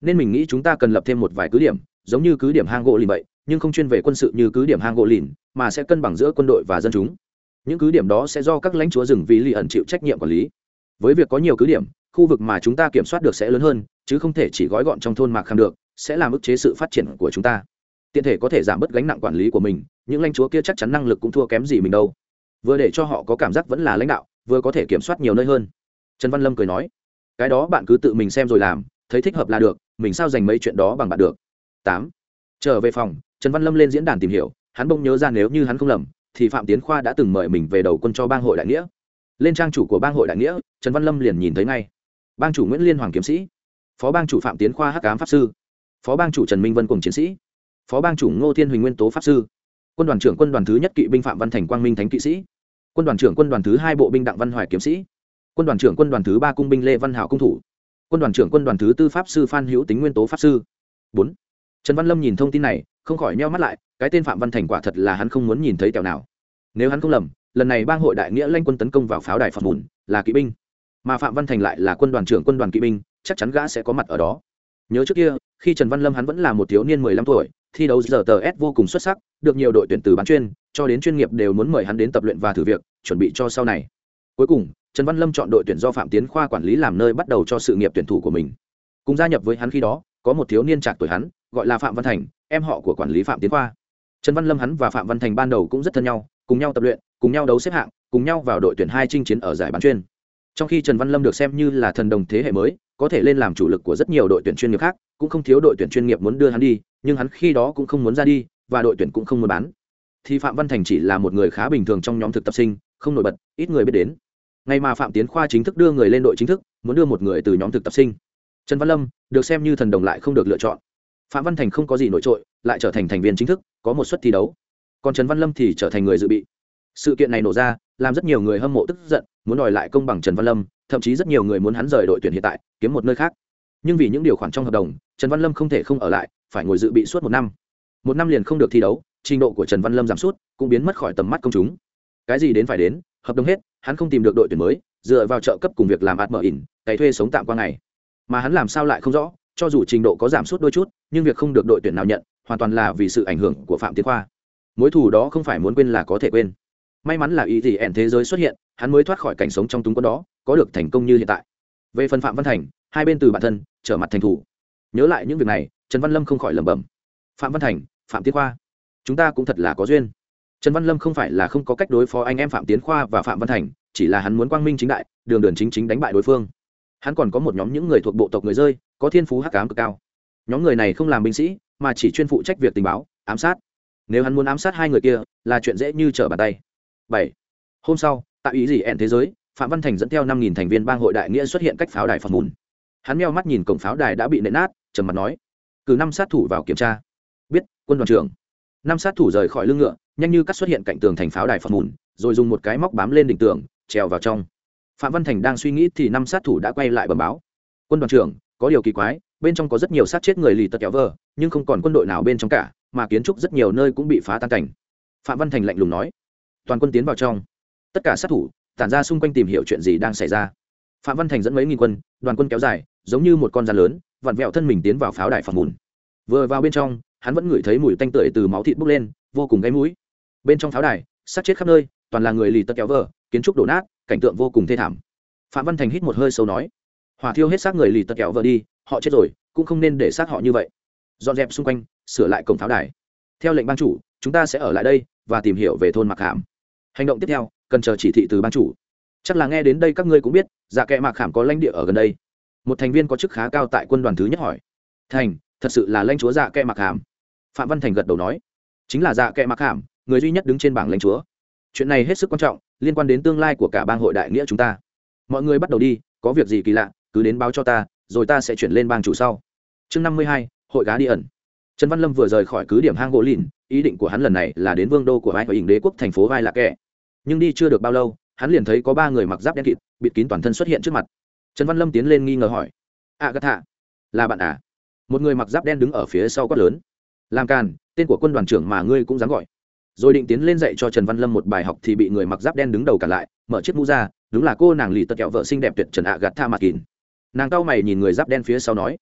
Nên mình nghĩ chúng ta cần lập thêm một vài cứ điểm, giống như cứ điểm hang gỗ lìn vậy, nhưng không chuyên về quân sự như cứ điểm hang gỗ lìn, mà sẽ cân bằng giữa quân đội và dân chúng. Những cứ điểm đó sẽ do các lãnh chúa rừng vĩ lì ẩn chịu trách nhiệm quản lý. Với việc có nhiều cứ điểm, khu vực mà chúng ta kiểm soát được sẽ lớn hơn, chứ không thể chỉ gói gọn trong thôn mạc kham được, sẽ làm ức chế sự phát triển của chúng ta. Tiện thể có thể giảm bớt gánh nặng quản lý của mình những lãnh chúa kia chắc chắn năng lực cũng thua kém gì mình đâu. Vừa để cho họ có cảm giác vẫn là lãnh đạo, vừa có thể kiểm soát nhiều nơi hơn. Trần văn lâm cười nói, cái đó bạn cứ tự mình xem rồi làm, thấy thích hợp là được, mình sao dành mấy chuyện đó bằng bạn được. Tám. Trở về phòng, trần văn lâm lên diễn đàn tìm hiểu, hắn bỗng nhớ ra nếu như hắn không lầm, thì phạm tiến khoa đã từng mời mình về đầu quân cho bang hội đại nghĩa. Lên trang chủ của bang hội đại nghĩa, trần văn lâm liền nhìn thấy ngay. Bang chủ nguyễn liên hoàng kiếm sĩ, phó bang chủ phạm tiến khoa hắc cám pháp sư, phó bang chủ trần minh vân cùng chiến sĩ, phó bang chủ ngô thiên huỳnh nguyên tố pháp sư quân đoàn trưởng quân đoàn thứ nhất kỵ binh phạm văn thành quang minh thánh kỵ sĩ. Quân đoàn trưởng quân đoàn thứ hai bộ binh đặng văn hoài kiếm sĩ. Quân đoàn trưởng quân đoàn thứ ba cung binh lê văn hảo cung thủ. Quân đoàn trưởng quân đoàn thứ tư pháp sư phan hữu tính nguyên tố pháp sư. Bốn. Trần văn lâm nhìn thông tin này, không khỏi neo mắt lại, cái tên phạm văn thành quả thật là hắn không muốn nhìn thấy tèo nào. Nếu hắn không lầm, lần này bang hội đại nghĩa lanh quân tấn công vào pháo đài phạm bùn là kỵ binh. Mà phạm văn thành lại là quân đoàn trưởng quân đoàn kỵ binh, chắc chắn gã sẽ có mặt ở đó. Nhớ trước kia, khi trần văn lâm hắn vẫn là một thiếu niên mười lăm tuổi thi đấu giờ tờ s vô cùng xuất sắc, được nhiều đội tuyển từ bán chuyên cho đến chuyên nghiệp đều muốn mời hắn đến tập luyện và thử việc, chuẩn bị cho sau này. Cuối cùng, trần văn lâm chọn đội tuyển do phạm tiến khoa quản lý làm nơi bắt đầu cho sự nghiệp tuyển thủ của mình. Cùng gia nhập với hắn khi đó, có một thiếu niên trạc tuổi hắn, gọi là phạm văn thành, em họ của quản lý phạm tiến khoa. Trần văn lâm hắn và phạm văn thành ban đầu cũng rất thân nhau, cùng nhau tập luyện, cùng nhau đấu xếp hạng, cùng nhau vào đội tuyển hai chinh chiến ở giải bán chuyên. Trong khi trần văn lâm được xem như là thần đồng thế hệ mới, có thể lên làm chủ lực của rất nhiều đội tuyển chuyên nghiệp khác cũng không thiếu đội tuyển chuyên nghiệp muốn đưa hắn đi, nhưng hắn khi đó cũng không muốn ra đi, và đội tuyển cũng không muốn bán. Thì phạm văn thành chỉ là một người khá bình thường trong nhóm thực tập sinh, không nổi bật, ít người biết đến. Ngày mà phạm tiến khoa chính thức đưa người lên đội chính thức, muốn đưa một người từ nhóm thực tập sinh. Trần văn lâm, được xem như thần đồng lại không được lựa chọn. Phạm văn thành không có gì nổi trội, lại trở thành thành viên chính thức, có một suất thi đấu. Còn trần văn lâm thì trở thành người dự bị. Sự kiện này nổ ra, làm rất nhiều người hâm mộ tức giận, muốn đòi lại công bằng trần văn lâm, thậm chí rất nhiều người muốn hắn rời đội tuyển hiện tại, kiếm một nơi khác nhưng vì những điều khoản trong hợp đồng, trần văn lâm không thể không ở lại, phải ngồi dự bị suốt một năm. Một năm liền không được thi đấu, trình độ của trần văn lâm giảm sút, cũng biến mất khỏi tầm mắt công chúng. Cái gì đến phải đến, hợp đồng hết, hắn không tìm được đội tuyển mới, dựa vào trợ cấp cùng việc làm ạt mở ỉn, cày thuê sống tạm qua ngày. Mà hắn làm sao lại không rõ, cho dù trình độ có giảm sút đôi chút, nhưng việc không được đội tuyển nào nhận, hoàn toàn là vì sự ảnh hưởng của phạm tiến khoa. Mối thù đó không phải muốn quên là có thể quên. May mắn là ý gì ẻn thế giới xuất hiện, hắn mới thoát khỏi cảnh sống trong túng quân đó, có được thành công như hiện tại. Về phần phạm văn thành hai bên từ bản thân trở mặt thành thủ. Nhớ lại những việc này, trần văn lâm không khỏi lẩm bẩm. Phạm văn thành, phạm tiến khoa, chúng ta cũng thật là có duyên. Trần văn lâm không phải là không có cách đối phó anh em phạm tiến khoa và phạm văn thành, chỉ là hắn muốn quang minh chính đại, đường đường chính chính đánh bại đối phương. Hắn còn có một nhóm những người thuộc bộ tộc người rơi, có thiên phú hắc cám cực cao. Nhóm người này không làm binh sĩ, mà chỉ chuyên phụ trách việc tình báo, ám sát. Nếu hắn muốn ám sát hai người kia, là chuyện dễ như trở bàn tay. Bảy. Hôm sau, tại ý gì ẹn thế giới, phạm văn thành dẫn theo năm nghìn thành viên bang hội đại nghĩa xuất hiện cách pháo đài phật mùn hắn meo mắt nhìn cổng pháo đài đã bị nện nát, trầm mặt nói, cử năm sát thủ vào kiểm tra. Biết, quân đoàn trưởng. Năm sát thủ rời khỏi lưng ngựa, nhanh như cắt xuất hiện cạnh tường thành pháo đài phật mùn, rồi dùng một cái móc bám lên đỉnh tường, trèo vào trong. Phạm văn thành đang suy nghĩ thì năm sát thủ đã quay lại bờ báo, quân đoàn trưởng, có điều kỳ quái, bên trong có rất nhiều sát chết người lì tật kéo vờ, nhưng không còn quân đội nào bên trong cả, mà kiến trúc rất nhiều nơi cũng bị phá tan cảnh. Phạm văn thành lạnh lùng nói, toàn quân tiến vào trong. Tất cả sát thủ, tản ra xung quanh tìm hiểu chuyện gì đang xảy ra. Phạm văn thành dẫn mấy nghìn quân, đoàn quân kéo dài giống như một con rắn lớn, vặn vẹo thân mình tiến vào pháo đài phật mùn. Vừa vào bên trong, hắn vẫn ngửi thấy mùi tanh tưởi từ máu thịt bốc lên, vô cùng gáy mũi. Bên trong pháo đài sát chết khắp nơi, toàn là người lì tật kéo vờ, kiến trúc đổ nát, cảnh tượng vô cùng thê thảm. Phạm văn thành hít một hơi sâu nói, hỏa thiêu hết xác người lì tật kéo vờ đi, họ chết rồi, cũng không nên để xác họ như vậy. Dọn dẹp xung quanh, sửa lại cổng pháo đài. Theo lệnh ban chủ, chúng ta sẽ ở lại đây và tìm hiểu về thôn mặc hàm hành động tiếp theo, cần chờ chỉ thị từ ban chủ. Chắc là nghe đến đây các ngươi cũng biết dạ kệ mạc khảm có lãnh địa ở gần đây một thành viên có chức khá cao tại quân đoàn thứ nhất hỏi. Thành, thật sự là lãnh chúa dạ kẽ mặc hàm. Phạm văn thành gật đầu nói. Chính là dạ kẽ mặc hàm, người duy nhất đứng trên bảng lãnh chúa. Chuyện này hết sức quan trọng, liên quan đến tương lai của cả bang hội đại nghĩa chúng ta. Mọi người bắt đầu đi, có việc gì kỳ lạ, cứ đến báo cho ta, rồi ta sẽ chuyển lên bang chủ sau. Chương năm mươi hai, hội gá đi ẩn. Trần văn lâm vừa rời khỏi cứ điểm hang gỗ lìn, ý định của hắn lần này là đến vương đô của hai và ỉnh đế quốc thành phố vai lạc kẹ. Nhưng đi chưa được bao lâu, hắn liền thấy có ba người mặc giáp đen kịt, bịt kín toàn thân xuất hiện trước mặt trần văn lâm tiến lên nghi ngờ hỏi, a gắt hạ, là bạn à? Một người mặc giáp đen đứng ở phía sau quát lớn, làm càn, tên của quân đoàn trưởng mà ngươi cũng dám gọi. Rồi định tiến lên dạy cho trần văn lâm một bài học thì bị người mặc giáp đen đứng đầu cả lại, mở chiếc mũ ra, đúng là cô nàng lì tật kẹo vợ xinh đẹp tuyệt trần ạ gạt tha mặt kín nàng cao mày nhìn người giáp đen phía sau nói,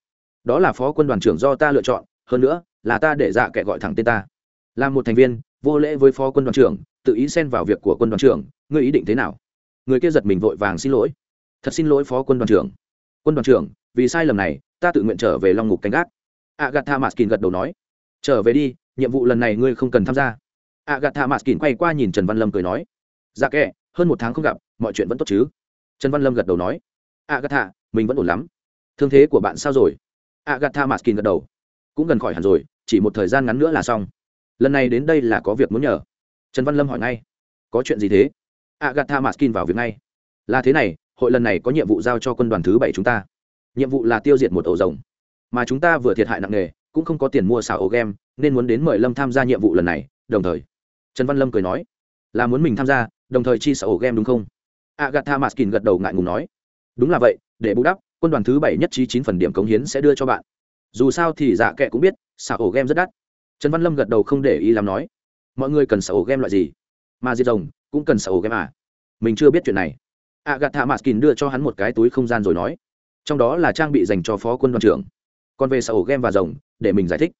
đó là phó quân đoàn trưởng do ta lựa chọn, hơn nữa, là ta để dạ kẻ gọi thẳng tên ta. Là một thành viên, vô lễ với phó quân đoàn trưởng, tự ý xen vào việc của quân đoàn trưởng, ngươi ý định thế nào? Người kia giật mình vội vàng xin lỗi thật xin lỗi phó quân đoàn trưởng. Quân đoàn trưởng, vì sai lầm này, ta tự nguyện trở về long ngục canh gác. Agatha maskin gật đầu nói. Trở về đi, nhiệm vụ lần này ngươi không cần tham gia. Agatha maskin quay qua nhìn trần văn lâm cười nói. Dạ kệ, hơn một tháng không gặp, mọi chuyện vẫn tốt chứ? Trần văn lâm gật đầu nói. Agatha, mình vẫn ổn lắm. Thương thế của bạn sao rồi? Agatha maskin gật đầu. Cũng gần khỏi hẳn rồi, chỉ một thời gian ngắn nữa là xong. Lần này đến đây là có việc muốn nhờ. Trần văn lâm hỏi ngay. Có chuyện gì thế? Agatha maskin vào việc ngay. Là thế này hội lần này có nhiệm vụ giao cho quân đoàn thứ bảy chúng ta. Nhiệm vụ là tiêu diệt một ổ rồng. Mà chúng ta vừa thiệt hại nặng nề, cũng không có tiền mua xào ổ game nên muốn đến mời lâm tham gia nhiệm vụ lần này, đồng thời. Trần văn lâm cười nói, là muốn mình tham gia, đồng thời chi xào ổ game đúng không? Agatha maskin gật đầu ngại ngùng nói, đúng là vậy, để bù đắp, quân đoàn thứ bảy nhất trí chín phần điểm cống hiến sẽ đưa cho bạn. Dù sao thì dạ kệ cũng biết, xào ổ game rất đắt. Trần văn lâm gật đầu không để ý làm nói, mọi người cần xào ổ game loại gì? Mà diệt rồng, cũng cần xào ổ game à? Mình chưa biết chuyện này agatha maskin đưa cho hắn một cái túi không gian rồi nói, trong đó là trang bị dành cho phó quân đoàn trưởng. Còn về ổ game và rồng, để mình giải thích.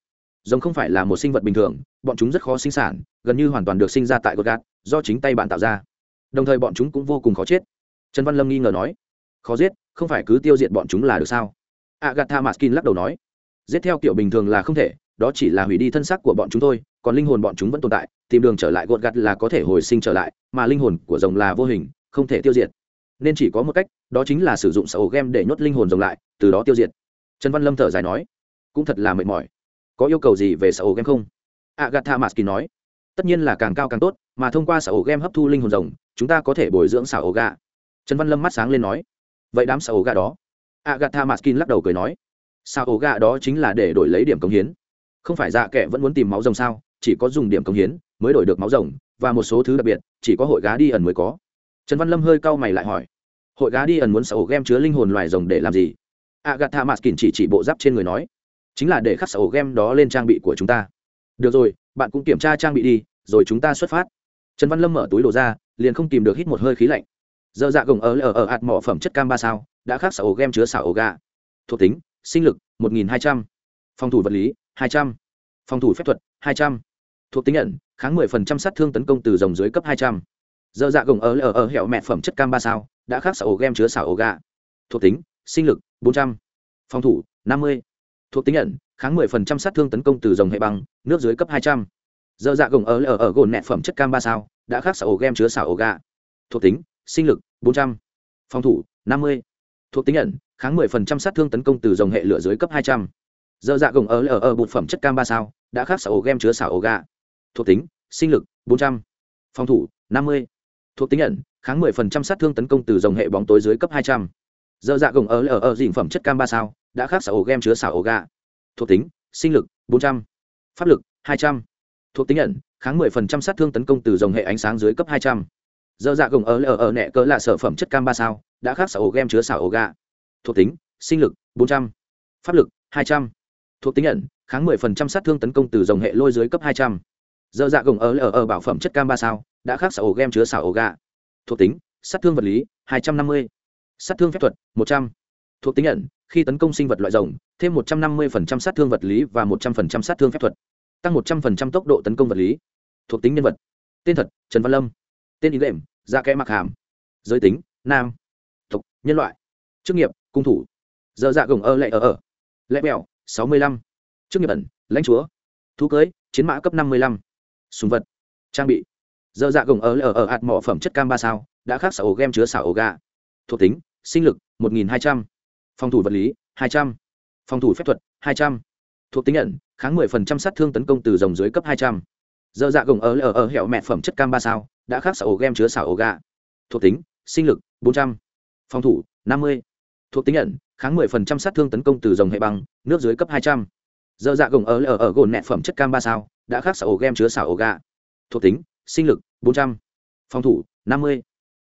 Rồng không phải là một sinh vật bình thường, bọn chúng rất khó sinh sản, gần như hoàn toàn được sinh ra tại gột gạt do chính tay bạn tạo ra. Đồng thời bọn chúng cũng vô cùng khó chết. Trần văn lâm nghi ngờ nói, khó giết, không phải cứ tiêu diệt bọn chúng là được sao? Agatha maskin lắc đầu nói, giết theo kiểu bình thường là không thể, đó chỉ là hủy đi thân xác của bọn chúng thôi, còn linh hồn bọn chúng vẫn tồn tại, tìm đường trở lại gột gạt là có thể hồi sinh trở lại, mà linh hồn của rồng là vô hình, không thể tiêu diệt nên chỉ có một cách, đó chính là sử dụng sở game để nhốt linh hồn rồng lại, từ đó tiêu diệt. Trần văn lâm thở dài nói. Cũng thật là mệt mỏi. Có yêu cầu gì về sở game không? Agatha maskin nói. Tất nhiên là càng cao càng tốt, mà thông qua sở game hấp thu linh hồn rồng, chúng ta có thể bồi dưỡng sở gà. Trần văn lâm mắt sáng lên nói. Vậy đám sở gà đó? Agatha maskin lắc đầu cười nói. Sao gà đó chính là để đổi lấy điểm công hiến. Không phải dạ kệ vẫn muốn tìm máu rồng sao? Chỉ có dùng điểm công hiến mới đổi được máu rồng, và một số thứ đặc biệt, chỉ có hội gá đi ẩn mới có trần văn lâm hơi cau mày lại hỏi, hội gá đi ẩn muốn sở game chứa linh hồn loài rồng để làm gì agatha maskin chỉ chỉ bộ giáp trên người nói, chính là để khắc sở game đó lên trang bị của chúng ta được rồi, bạn cũng kiểm tra trang bị đi, rồi chúng ta xuất phát trần văn lâm mở túi đồ ra, liền không tìm được hít một hơi khí lạnh dơ dạ gồng ở ở ở hạt mỏ phẩm chất cam ba sao, đã khắc sở game chứa xảo ổ gà thuộc tính, sinh lực 1.200. phòng thủ vật lý 200. phòng thủ phép thuật 200. thuộc tính nhận kháng 10% sát thương tấn công từ dòng dưới cấp 200 dơ dạ gồng ở ở ở hẹo mẹ phẩm chất cam ba sao, đã khắc xảo ổ game chứa xảo ổ gà. Thuộc tính, sinh lực, bốn trăm. Phòng thủ, năm mươi. Thuộc tính nhận kháng mười phần trăm sát thương tấn công từ dòng hệ băng, nước dưới cấp hai trăm. Dơ dạ gồng ở ở ở gồn nẹt phẩm chất cam ba sao, đã khắc xảo ổ game chứa xảo ổ gà. Thuộc tính, sinh lực, bốn trăm. Phòng thủ, năm mươi. Thuộc tính nhận kháng mười phần trăm sát thương tấn công từ dòng hệ lửa dưới cấp hai trăm. Dơ dạ gồng ở ở ở bột phẩm chất cam ba sao, đã khắc xảo ổ game chứa xảo ổ gà. Thuộc tính, sinh lực, bốn trăm. Phòng thủ, năm mươi thuộc tính ẩn, kháng 10% sát thương tấn công từ dòng hệ bóng tối dưới cấp 200. Dơ dạ gồng ở ở ở dĩnh phẩm chất cam ba sao, đã khác xảo ổ game chứa xảo ổ gà. Thuộc tính, sinh lực 400, pháp lực 200. Thuộc tính ẩn, kháng 10% sát thương tấn công từ dòng hệ ánh sáng dưới cấp 200. Dơ dạ gồng ở ở ở nhẹ cỡ là sở phẩm chất cam ba sao, đã khác xảo ổ game chứa xảo ổ gà. Thuộc tính, sinh lực 400, pháp lực 200. Thuộc tính ẩn, kháng 10% sát thương tấn công từ dòng hệ lôi dưới cấp 200. Dơ dạ gồng ở ở ở bảo phẩm chất cam ba sao, đã khác xảo ổ game chứa xảo ổ gà. Thuộc tính, sát thương vật lý 250. sát thương phép thuật 100. thuộc tính ẩn: khi tấn công sinh vật loại rồng, thêm 150% sát thương vật lý và 100% sát thương phép thuật. Tăng 100% tốc độ tấn công vật lý. Thuộc tính nhân vật. Tên thật, trần văn lâm. Tên ý lệm da kẽ mặc hàm. Giới tính, nam. Tộc: nhân loại. Chức nghiệp, cung thủ. Giờ dạ gồng ơ lệ ở ở. Lệ mẹo 65. chức nghiệp ẩn, lãnh chúa. Thú cưới, chiến mã cấp 55. súng vật. Trang bị dơ dạ gồng ở ở ở hạt mỏ phẩm chất cam ba sao đã khác xảo ổ game chứa xảo ổ gà thuộc tính sinh lực 1200. phòng thủ vật lý 200. phòng thủ phép thuật 200. thuộc tính nhận kháng 10% sát thương tấn công từ dòng dưới cấp 200. Dơ dạ gồng ở ở ở hẻo mẹ phẩm chất cam 3 sao, đã khắc xảo game chứa xảo ổ gà. Thuộc tính, sinh lực 400. Phòng thủ 50. Thuộc tính nhận, kháng 10% sát thương tấn công từ dòng hệ băng, nước dưới cấp 200. Dơ dạ gồng ở ở ở gồn nẹt phẩm chất cam 3 sao, đã khắc xảo game chứa xảo ổ gà. Thuộc tính, sinh lực 400. Phòng thủ 50.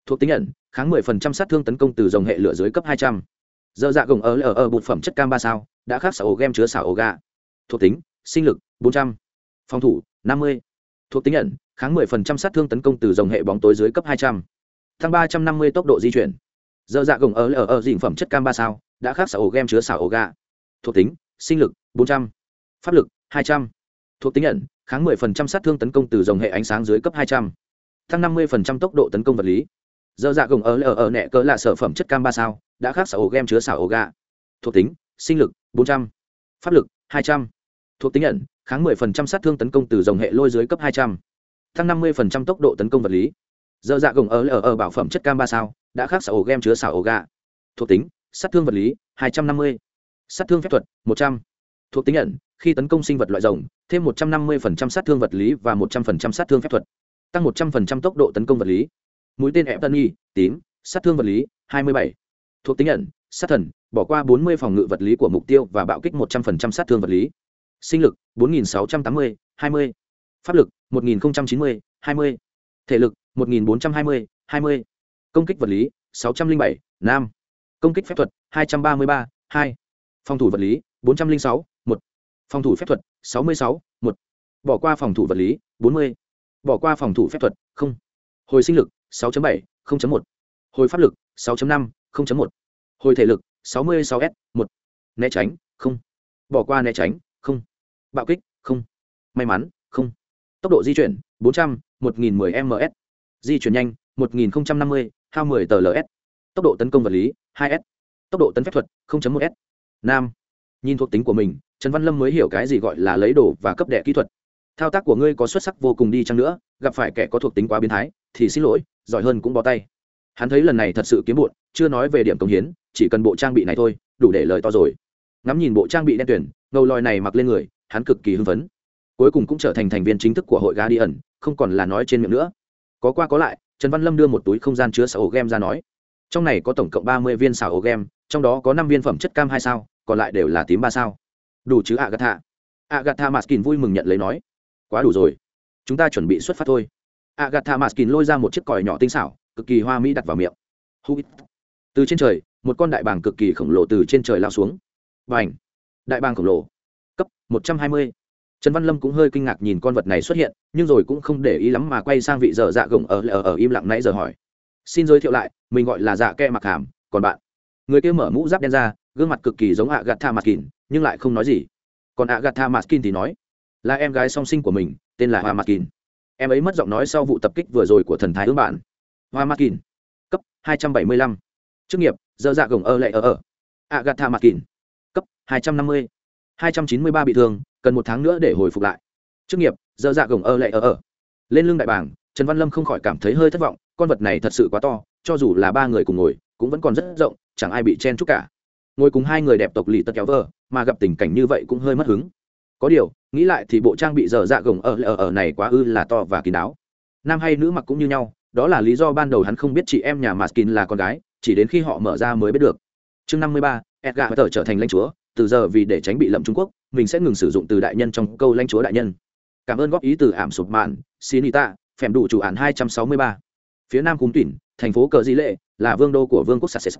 Thuộc tính nhận, kháng 10% sát thương tấn công từ dòng hệ lửa dưới cấp 200. Dơ dạ gồng ở ở ở bột phẩm chất cam 3 sao, đã khắc xảo game chứa xảo ổ gà thuộc tính sinh lực 400. phòng thủ 50. thuộc tính nhận kháng 10% sát thương tấn công từ dòng hệ bóng tối dưới cấp 200. Thăng 350 tốc độ di chuyển dơ dạ gồng ở ở ở dịnh phẩm chất cam ba sao đã khắc xảo ổ game chứa xảo ổ gà thuộc tính sinh lực 400. pháp lực 200. thuộc tính nhận kháng 10% sát thương tấn công từ dòng hệ ánh sáng dưới cấp 200. tăng 50% tốc độ tấn công vật lý dơ dạ gồng ở ở ở nẹ cỡ là sở phẩm chất cam ba sao đã khác xảo ổ game chứa xảo ổ gà thuộc tính sinh lực 400. pháp lực 200 thuộc tính ẩn, kháng 10% sát thương tấn công từ dòng hệ lôi dưới cấp 200. tăng 50% tốc độ tấn công vật lý dơ dạ gồng ở ở ở bảo phẩm chất cam ba sao đã khác xảo ổ game chứa xảo ổ gà thuộc tính sát thương vật lý 250. sát thương phép thuật 100. thuộc tính ẩn khi tấn công sinh vật loại rồng thêm 150% sát thương vật lý và 100% sát thương phép thuật tăng 100% tốc độ tấn công vật lý mũi tên ép tân y tím sát thương vật lý 27. thuộc tính nhận sát thần bỏ qua 40 phòng ngự vật lý của mục tiêu và bạo kích 100% sát thương vật lý sinh lực 4680, 20. pháp lực 1090, 20. thể lực 1420, 20. công kích vật lý 607, nam công kích phép thuật 233, 2. phòng thủ vật lý 406, phòng thủ phép thuật 66, 1. bỏ qua phòng thủ vật lý 40. bỏ qua phòng thủ phép thuật không hồi sinh lực 6.7, 0.1. hồi pháp lực 6.5, 0.1. hồi thể lực 66 s 1. né tránh không bỏ qua né tránh không bạo kích không may mắn không tốc độ di chuyển bốn trăm một nghìn mười ms di chuyển nhanh một nghìn năm mươi hao mười tờ ls tốc độ tấn công vật lý 2s tốc độ tấn phép thuật 0.1s nam nhìn thuộc tính của mình trần văn lâm mới hiểu cái gì gọi là lấy đồ và cấp đệ kỹ thuật. Thao tác của ngươi có xuất sắc vô cùng đi chăng nữa gặp phải kẻ có thuộc tính quá biến thái thì xin lỗi giỏi hơn cũng bó tay. Hắn thấy lần này thật sự kiếm bụn chưa nói về điểm công hiến chỉ cần bộ trang bị này thôi đủ để lời to rồi. Ngắm nhìn bộ trang bị đen tuyển ngầu lòi này mặc lên người hắn cực kỳ hưng phấn. Cuối cùng cũng trở thành thành viên chính thức của hội Guardian, không còn là nói trên miệng nữa. Có qua có lại trần văn lâm đưa một túi không gian chứa xảo game ra nói trong này có tổng cộng ba mươi viên xảo game trong đó có năm viên phẩm chất cam hai sao còn lại đều là tím ba sao đủ chứ agatha. Agatha maskin vui mừng nhận lấy nói. Quá đủ rồi. Chúng ta chuẩn bị xuất phát thôi. Agatha maskin lôi ra một chiếc còi nhỏ tinh xảo cực kỳ hoa mỹ đặt vào miệng. Từ trên trời một con đại bàng cực kỳ khổng lồ từ trên trời lao xuống. Và đại bàng khổng lồ. Cấp một trăm hai mươi. Trần văn lâm cũng hơi kinh ngạc nhìn con vật này xuất hiện nhưng rồi cũng không để ý lắm mà quay sang vị dở dạ gồng ở ở, ở im lặng nãy giờ hỏi. Xin giới thiệu lại mình gọi là dạ kẹ mặc hàm còn bạn. Người kia mở mũ giáp đen ra gương mặt cực kỳ giống ạ gạt tha mặt kín nhưng lại không nói gì. Còn agatha maskin thì nói là em gái song sinh của mình tên là hoa maskin. Em ấy mất giọng nói sau vụ tập kích vừa rồi của thần thái hướng bạn. Hoa mặt cấp hai trăm bảy mươi lăm. Chức nghiệp dơ dạ gồng ơ lệ ở ở agatha maskin cấp hai trăm năm mươi. 293 bị thương cần một tháng nữa để hồi phục lại. Chức nghiệp dơ dạ gồng ơ lệ ở ở lên lưng đại bảng, trần văn lâm không khỏi cảm thấy hơi thất vọng con vật này thật sự quá to cho dù là ba người cùng ngồi cũng vẫn còn rất rộng chẳng ai bị chen chúc cả ngồi cùng hai người đẹp tộc lì tật kéo vờ, mà gặp tình cảnh như vậy cũng hơi mất hứng. Có điều, nghĩ lại thì bộ trang bị dở dạ gồng ở ở ở này quá ư là to và kín đáo. Nam hay nữ mặc cũng như nhau, đó là lý do ban đầu hắn không biết chị em nhà maskin là con gái, chỉ đến khi họ mở ra mới biết được. Chương năm mươi ba, edgar tờ trở thành lãnh chúa, từ giờ vì để tránh bị lậm trung quốc, mình sẽ ngừng sử dụng từ đại nhân trong câu lãnh chúa đại nhân. Cảm ơn góp ý từ ảm sụp mạn sinita phèm đủ chủ án hai trăm sáu mươi ba. Phía nam cúm tuyển, thành phố cờ di lệ, là vương đô của vương quốc sasset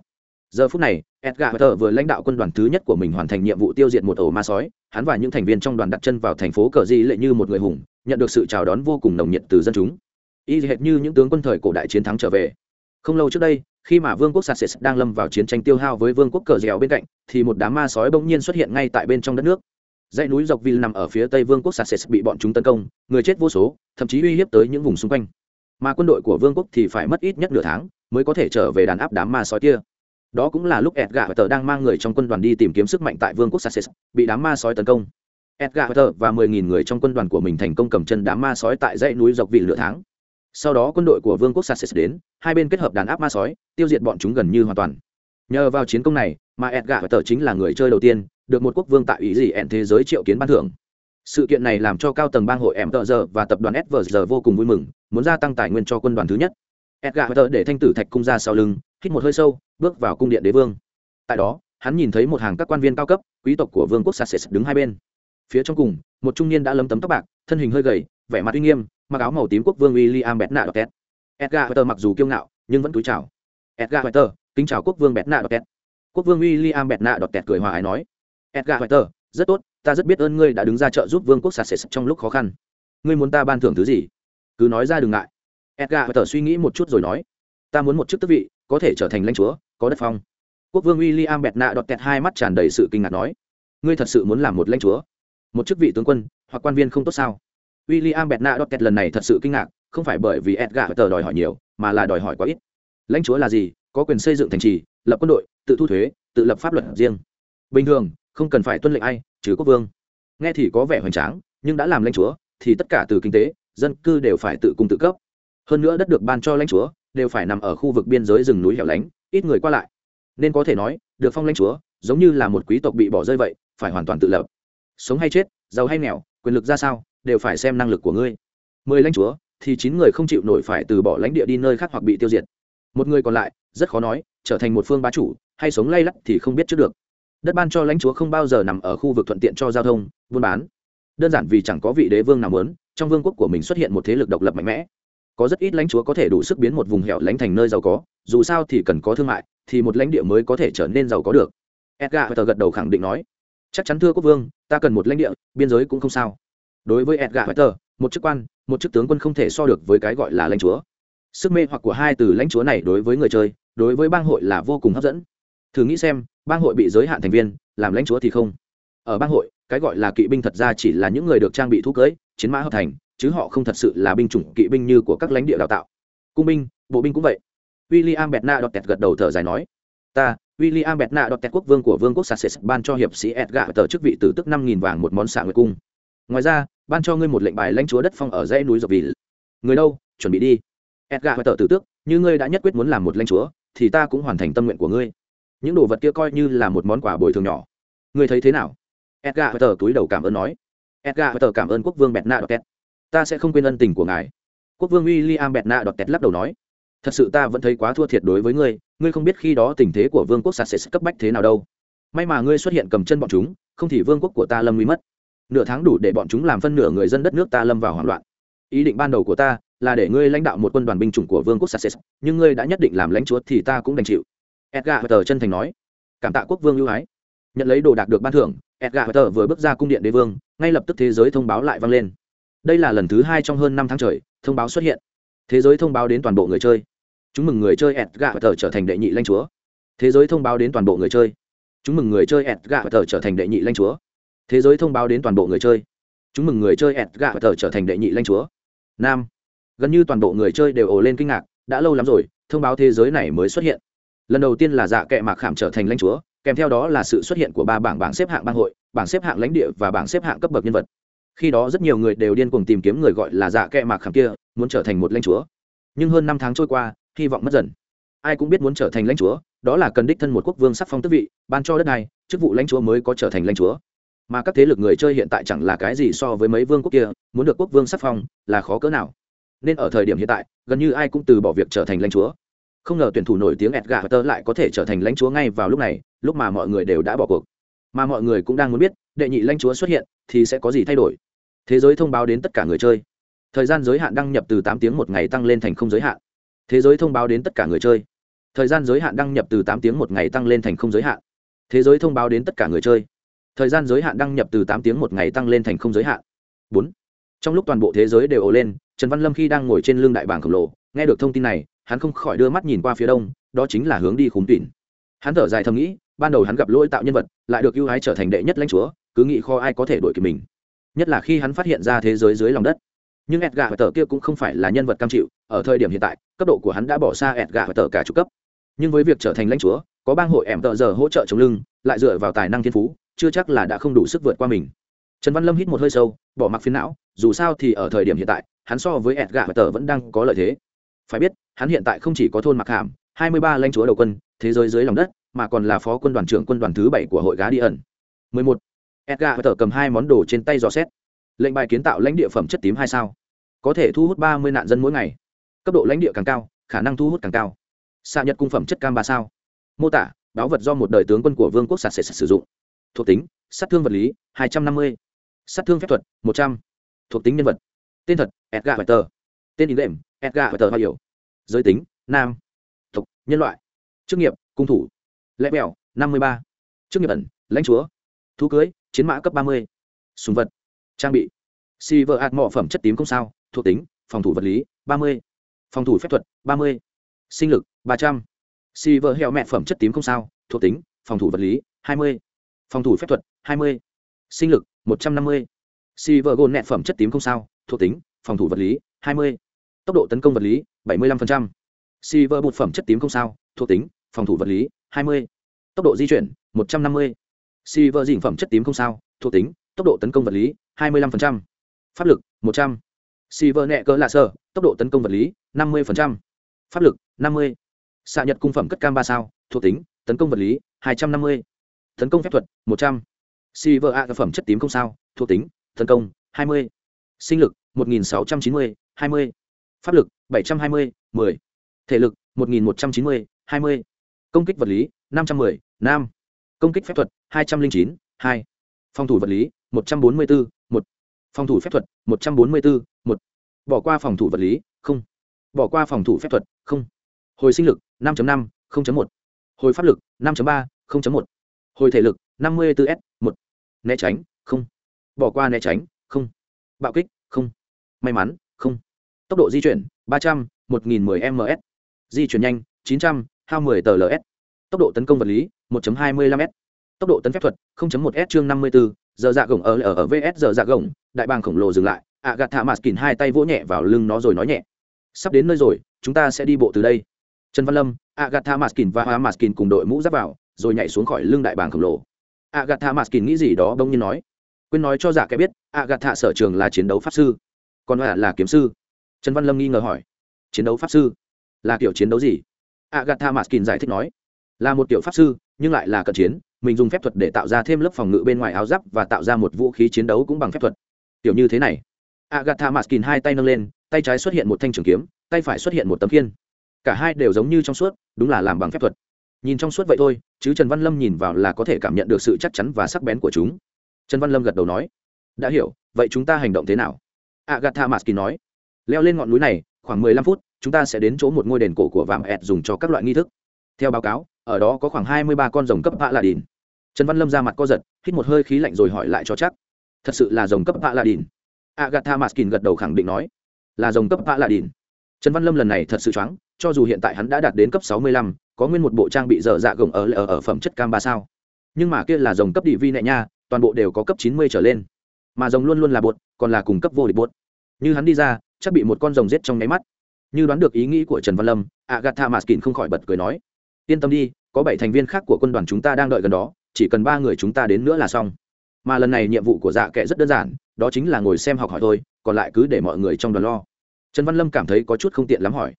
giờ phút này, edgar Potter vừa lãnh đạo quân đoàn thứ nhất của mình hoàn thành nhiệm vụ tiêu diệt một ổ ma sói. Hắn và những thành viên trong đoàn đặt chân vào thành phố cờ di lệ như một người hùng, nhận được sự chào đón vô cùng nồng nhiệt từ dân chúng. Y hệt như những tướng quân thời cổ đại chiến thắng trở về. Không lâu trước đây, khi mà vương quốc sasset đang lâm vào chiến tranh tiêu hao với vương quốc cờ dẻo bên cạnh, thì một đám ma sói bỗng nhiên xuất hiện ngay tại bên trong đất nước. Dãy núi dọc ville nằm ở phía tây vương quốc sasset bị bọn chúng tấn công, người chết vô số, thậm chí uy hiếp tới những vùng xung quanh. Mà quân đội của vương quốc thì phải mất ít nhất nửa tháng mới có thể trở về đàn áp đám ma sói kia đó cũng là lúc edgar tờ đang mang người trong quân đoàn đi tìm kiếm sức mạnh tại vương quốc sasset bị đám ma sói tấn công. Edgar tờ và 10.000 người trong quân đoàn của mình thành công cầm chân đám ma sói tại dãy núi dọc vị lửa tháng. Sau đó quân đội của vương quốc sasset đến, hai bên kết hợp đàn áp ma sói, tiêu diệt bọn chúng gần như hoàn toàn. Nhờ vào chiến công này mà edgar tờ chính là người chơi đầu tiên được một quốc vương tại ý gì ẹn thế giới triệu kiến ban thưởng. Sự kiện này làm cho cao tầng bang hội em tờ giờ và tập đoàn svg vô cùng vui mừng, muốn gia tăng tài nguyên cho quân đoàn thứ nhất. Edgar tờ để thanh tử thạch cung ra sau lưng hít một hơi sâu bước vào cung điện đế vương tại đó hắn nhìn thấy một hàng các quan viên cao cấp quý tộc của vương quốc sasset đứng hai bên phía trong cùng một trung niên đã lấm tấm tóc bạc thân hình hơi gầy vẻ mặt uy nghiêm mặc áo màu tím quốc vương William Bernard Docket. Edgar Potter mặc dù kiêu ngạo, nhưng vẫn cúi chào. Edgar Potter kính chào quốc vương Bernard Docket. Quốc vương William Bernard Docket cười hòa ái nói: "Edgar Potter rất tốt, ta rất biết ơn ngươi đã đứng ra trợ giúp vương quốc sạch sẽ trong lúc khó khăn. Ngươi muốn ta ban thưởng thứ gì? Cứ nói ra đừng ngại." Edgar White suy nghĩ một chút rồi nói: "Ta muốn một chức tước vị, có thể trở thành lãnh chúa, có đất phong." Quốc vương William đọt tẹt hai mắt tràn đầy sự kinh ngạc nói: "Ngươi thật sự muốn làm một lãnh chúa? Một chức vị tướng quân hoặc quan viên không tốt sao?" William tẹt lần này thật sự kinh ngạc, không phải bởi vì Edgar tờ đòi hỏi nhiều, mà là đòi hỏi quá ít. Lãnh chúa là gì? Có quyền xây dựng thành trì, lập quân đội, tự thu thuế, tự lập pháp luật riêng. Bình thường, không cần phải tuân lệnh ai, trừ quốc vương. Nghe thì có vẻ hoành tráng, nhưng đã làm lãnh chúa, thì tất cả từ kinh tế, dân cư đều phải tự cung tự cấp. Hơn nữa đất được ban cho lãnh chúa, đều phải nằm ở khu vực biên giới rừng núi hẻo lánh, ít người qua lại. Nên có thể nói, được phong lãnh chúa, giống như là một quý tộc bị bỏ rơi vậy, phải hoàn toàn tự lập. Sống hay chết, giàu hay nghèo, quyền lực ra sao, đều phải xem năng lực của ngươi. Mười lãnh chúa thì chín người không chịu nổi phải từ bỏ lãnh địa đi nơi khác hoặc bị tiêu diệt. Một người còn lại rất khó nói trở thành một phương bá chủ hay sống lay lắc thì không biết trước được. Đất ban cho lãnh chúa không bao giờ nằm ở khu vực thuận tiện cho giao thông buôn bán. Đơn giản vì chẳng có vị đế vương nào muốn trong vương quốc của mình xuất hiện một thế lực độc lập mạnh mẽ có rất ít lãnh chúa có thể đủ sức biến một vùng hẻo lánh thành nơi giàu có, dù sao thì cần có thương mại, thì một lãnh địa mới có thể trở nên giàu có được. Edgar tờ gật đầu khẳng định nói, chắc chắn thưa quốc vương, ta cần một lãnh địa, biên giới cũng không sao. Đối với edgar tờ một chức quan, một chức tướng quân không thể so được với cái gọi là lãnh chúa. Sức mê hoặc của hai từ lãnh chúa này đối với người chơi, đối với bang hội là vô cùng hấp dẫn. Thử nghĩ xem, bang hội bị giới hạn thành viên, làm lãnh chúa thì không. Ở bang hội, cái gọi là kỵ binh thật ra chỉ là những người được trang bị thú cưới, chiến mã hợp thành chứ họ không thật sự là binh chủng kỵ binh như của các lãnh địa đào tạo. Cung binh, bộ binh cũng vậy. William tẹt gật đầu thở dài nói, ta, William tẹt quốc vương của vương quốc Sussex ban cho hiệp sĩ Edgar tờ chức vị tử tức năm nghìn vàng một món xạ nguyệt cung. Ngoài ra, ban cho ngươi một lệnh bài lãnh chúa đất phong ở dãy núi dọc vì người đâu? Chuẩn bị đi. Edgar tờ tử tước, như ngươi đã nhất quyết muốn làm một lãnh chúa, thì ta cũng hoàn thành tâm nguyện của ngươi. Những đồ vật kia coi như là một món quà bồi thường nhỏ. Ngươi thấy thế nào? Edgar tờ túi đầu cảm ơn nói. Edgar tờ cảm ơn quốc vương bẹt na đọt ta sẽ không quên ân tình của ngài. Quốc vương William bẹt nạ đọt tét lắc đầu nói, thật sự ta vẫn thấy quá thua thiệt đối với ngươi ngươi không biết khi đó tình thế của vương quốc sạt sẽ cấp bách thế nào đâu. May mà ngươi xuất hiện cầm chân bọn chúng, không thì vương quốc của ta lâm nguy mất. Nửa tháng đủ để bọn chúng làm phân nửa người dân đất nước ta lâm vào hoảng loạn. Ý định ban đầu của ta là để ngươi lãnh đạo một quân đoàn binh chủng của vương quốc sasset nhưng ngươi đã nhất định làm lãnh chúa thì ta cũng đành chịu. Edgar tờ chân thành nói, cảm tạ quốc vương ưu ái. Nhận lấy đồ đạc được ban thưởng, edgar tờ vừa bước ra cung điện đế vương, ngay lập tức thế giới thông báo lại vang lên đây là lần thứ hai trong hơn năm tháng trời, thông báo xuất hiện. Thế giới thông báo đến toàn bộ người chơi. Chúc mừng người chơi edgar tờ trở thành đệ nhị lãnh chúa. Thế giới thông báo đến toàn bộ người chơi. Chúc mừng người chơi edgar tờ trở thành đệ nhị lãnh chúa. Thế giới thông báo đến toàn bộ người chơi. Chúc mừng người chơi edgar tờ trở thành đệ nhị lãnh chúa. Nam. Gần như toàn bộ người chơi đều ồ lên kinh ngạc, đã lâu lắm rồi, thông báo thế giới này mới xuất hiện. Lần đầu tiên là dạ kệ mạc khảm trở thành lãnh chúa, kèm theo đó là sự xuất hiện của ba bảng bảng xếp hạng bang hội, bảng xếp hạng lãnh địa và bảng xếp hạng cấp bậc nhân vật khi đó rất nhiều người đều điên cuồng tìm kiếm người gọi là dạ kệ mạc khảm kia, muốn trở thành một lãnh chúa. Nhưng hơn năm tháng trôi qua, hy vọng mất dần. Ai cũng biết muốn trở thành lãnh chúa, đó là cần đích thân một quốc vương sắc phong tước vị, ban cho đất này, chức vụ lãnh chúa mới có trở thành lãnh chúa. Mà các thế lực người chơi hiện tại chẳng là cái gì so với mấy vương quốc kia, muốn được quốc vương sắc phong là khó cỡ nào. Nên ở thời điểm hiện tại, gần như ai cũng từ bỏ việc trở thành lãnh chúa. Không ngờ tuyển thủ nổi tiếng edgar tơ lại có thể trở thành lãnh chúa ngay vào lúc này, lúc mà mọi người đều đã bỏ cuộc. Mà mọi người cũng đang muốn biết, đệ nhị lãnh chúa xuất hiện thì sẽ có gì thay đổi thế giới thông báo đến tất cả người chơi. Thời gian giới hạn đăng nhập từ tám tiếng một ngày tăng lên thành không giới hạn. Thế giới thông báo đến tất cả người chơi. Thời gian giới hạn đăng nhập từ tám tiếng một ngày tăng lên thành không giới hạn. Thế giới thông báo đến tất cả người chơi. Thời gian giới hạn đăng nhập từ tám tiếng một ngày tăng lên thành không giới hạn. Bốn. Trong lúc toàn bộ thế giới đều ồ lên, trần văn lâm khi đang ngồi trên lưng đại bảng khổng lồ, nghe được thông tin này, hắn không khỏi đưa mắt nhìn qua phía đông, đó chính là hướng đi khúng tỉn. hắn thở dài thầm nghĩ, ban đầu hắn gặp lỗi tạo nhân vật, lại được ưu ái trở thành đệ nhất lãnh chúa, cứ nghĩ kho ai có thể đổi kịp mình nhất là khi hắn phát hiện ra thế giới dưới lòng đất. Nhưng edgar và tờ kia cũng không phải là nhân vật cam chịu, ở thời điểm hiện tại, cấp độ của hắn đã bỏ xa edgar và tờ cả trục cấp. Nhưng với việc trở thành lãnh chúa, có bang hội ẻm tờ giờ hỗ trợ chống lưng, lại dựa vào tài năng thiên phú, chưa chắc là đã không đủ sức vượt qua mình. Trần văn lâm hít một hơi sâu, bỏ mặc phiến não, dù sao thì ở thời điểm hiện tại, hắn so với edgar và tờ vẫn đang có lợi thế. Phải biết, hắn hiện tại không chỉ có thôn mặc hàm, hai mươi ba lãnh chúa đầu quân, thế giới dưới lòng đất, mà còn là phó quân đoàn trưởng quân đoàn thứ bảy của hội gá đi ẩn 11 edgar tờ cầm hai món đồ trên tay dò xét. Lệnh bài kiến tạo lãnh địa phẩm chất tím hai sao. Có thể thu hút ba mươi nạn dân mỗi ngày. Cấp độ lãnh địa càng cao, khả năng thu hút càng cao. Xạ nhật cung phẩm chất cam ba sao. Mô tả, báo vật do một đời tướng quân của vương quốc sạt sẽ sử dụng. Thuộc tính, sát thương vật lý, hai trăm năm mươi. Sát thương phép thuật, một trăm. Thuộc tính nhân vật. Tên thật, edgar tờ tên ý lệm, edgar tờ hoa hiểu giới tính, nam. Tộc, nhân loại. Chức nghiệp, cung thủ. Lẽ Mèo: năm mươi ba. Chức nghiệp ẩn, lãnh chúa. Thú cưới chiến mã cấp ba mươi. Súng vật. Trang bị. Si vợ mỏ phẩm chất tím không sao, thuộc tính, phòng thủ vật lý, ba mươi. Phòng thủ phép thuật, ba mươi. Sinh lực, ba trăm. Si vợ heo mẹ phẩm chất tím không sao, thuộc tính, phòng thủ vật lý, hai mươi. Phòng thủ phép thuật, hai mươi. Sinh lực, một trăm năm mươi. Si vợ gôn nẹ phẩm chất tím không sao, thuộc tính, phòng thủ vật lý, hai mươi. Tốc độ tấn công vật lý, bảy mươi lăm si vợ bột phẩm chất tím không sao, thuộc tính, phòng thủ vật lý, hai mươi. Tốc độ di chuyển, một trăm năm mươi si vợ dịnh phẩm chất tím không sao thuộc tính tốc độ tấn công vật lý 25%, pháp lực 100, si vợ nẹ cỡ lạ sở tốc độ tấn công vật lý 50%, pháp lực 50, xạ nhật cung phẩm cất cam ba sao thuộc tính tấn công vật lý 250, tấn công phép thuật 100, si vợ a phẩm chất tím không sao thuộc tính tấn công 20, sinh lực 1690, 20, pháp lực 720, 10, thể lực 1190, 20, công kích vật lý 510, 5 công kích phép thuật, hai trăm linh chín, hai. Phòng thủ vật lý, một trăm bốn mươi bốn một. Phòng thủ phép thuật, một trăm bốn mươi bốn một. Bỏ qua phòng thủ vật lý, không. Bỏ qua phòng thủ phép thuật, không. Hồi sinh lực, năm năm một. Hồi pháp lực, năm ba một. Hồi thể lực, năm mươi bốn s, một. Né tránh, không. Bỏ qua né tránh, không. Bạo kích, không. May mắn, không. Tốc độ di chuyển, ba trăm, một nghìn mười ms di chuyển nhanh, chín trăm, hao mười tờ ls tốc độ tấn công vật lý 1.25 s. Tốc độ tấn phép thuật 0.1 s chương 54, giờ dạ gồng ở ở ở vs giờ dạ gồng đại bàng khổng lồ dừng lại. Ạ gạt thả mạt kín hai tay vỗ nhẹ vào lưng nó rồi nói nhẹ. Sắp đến nơi rồi chúng ta sẽ đi bộ từ đây. Trần văn lâm ạ gạt thả mạt và hóa mạt cùng đội mũ giáp vào rồi nhảy xuống khỏi lưng đại bàng khổng lồ. Ạ gạt thả mạt nghĩ gì đó bỗng nhiên nói. Quên nói cho giả cái kẻ biết ạ gạt thả sở trường là chiến đấu pháp sư còn là là kiếm sư. Trần văn lâm nghi ngờ hỏi. Chiến đấu pháp sư? Là kiểu chiến đấu gì? Ạ gạt giải thích nói là một tiểu pháp sư, nhưng lại là cận chiến, mình dùng phép thuật để tạo ra thêm lớp phòng ngự bên ngoài áo giáp và tạo ra một vũ khí chiến đấu cũng bằng phép thuật. Tiểu như thế này. Agatha maskin hai tay nâng lên, tay trái xuất hiện một thanh trường kiếm, tay phải xuất hiện một tấm khiên. Cả hai đều giống như trong suốt, đúng là làm bằng phép thuật. Nhìn trong suốt vậy thôi, chứ trần văn lâm nhìn vào là có thể cảm nhận được sự chắc chắn và sắc bén của chúng. Trần văn lâm gật đầu nói, đã hiểu, vậy chúng ta hành động thế nào? Agatha maskin nói, leo lên ngọn núi này, khoảng mười lăm phút, chúng ta sẽ đến chỗ một ngôi đền cổ của vàng ẹt dùng cho các loại nghi thức theo báo cáo ở đó có khoảng hai mươi ba con rồng cấp hạ là đìn trần văn lâm ra mặt co giật hít một hơi khí lạnh rồi hỏi lại cho chắc. Thật sự là rồng cấp hạ là đìn agatha maskin gật đầu khẳng định nói là rồng cấp hạ là đìn trần văn lâm lần này thật sự choáng cho dù hiện tại hắn đã đạt đến cấp sáu mươi lăm có nguyên một bộ trang bị dở dạ gồng ở ở, ở phẩm chất cam ba sao? Nhưng mà kia là rồng cấp địa vi nệ nha toàn bộ đều có cấp chín mươi trở lên. Mà rồng luôn luôn là bột còn là cùng cấp vô địch bột. Như hắn đi ra chắc bị một con rồng giết trong nháy mắt. Như đoán được ý nghĩ của trần văn lâm agatha maskin không khỏi bật cười nói yên tâm đi, có bảy thành viên khác của quân đoàn chúng ta đang đợi gần đó, chỉ cần ba người chúng ta đến nữa là xong. Mà lần này nhiệm vụ của dạ kệ rất đơn giản, đó chính là ngồi xem học hỏi thôi, còn lại cứ để mọi người trong đoàn lo. Trần văn lâm cảm thấy có chút không tiện lắm hỏi.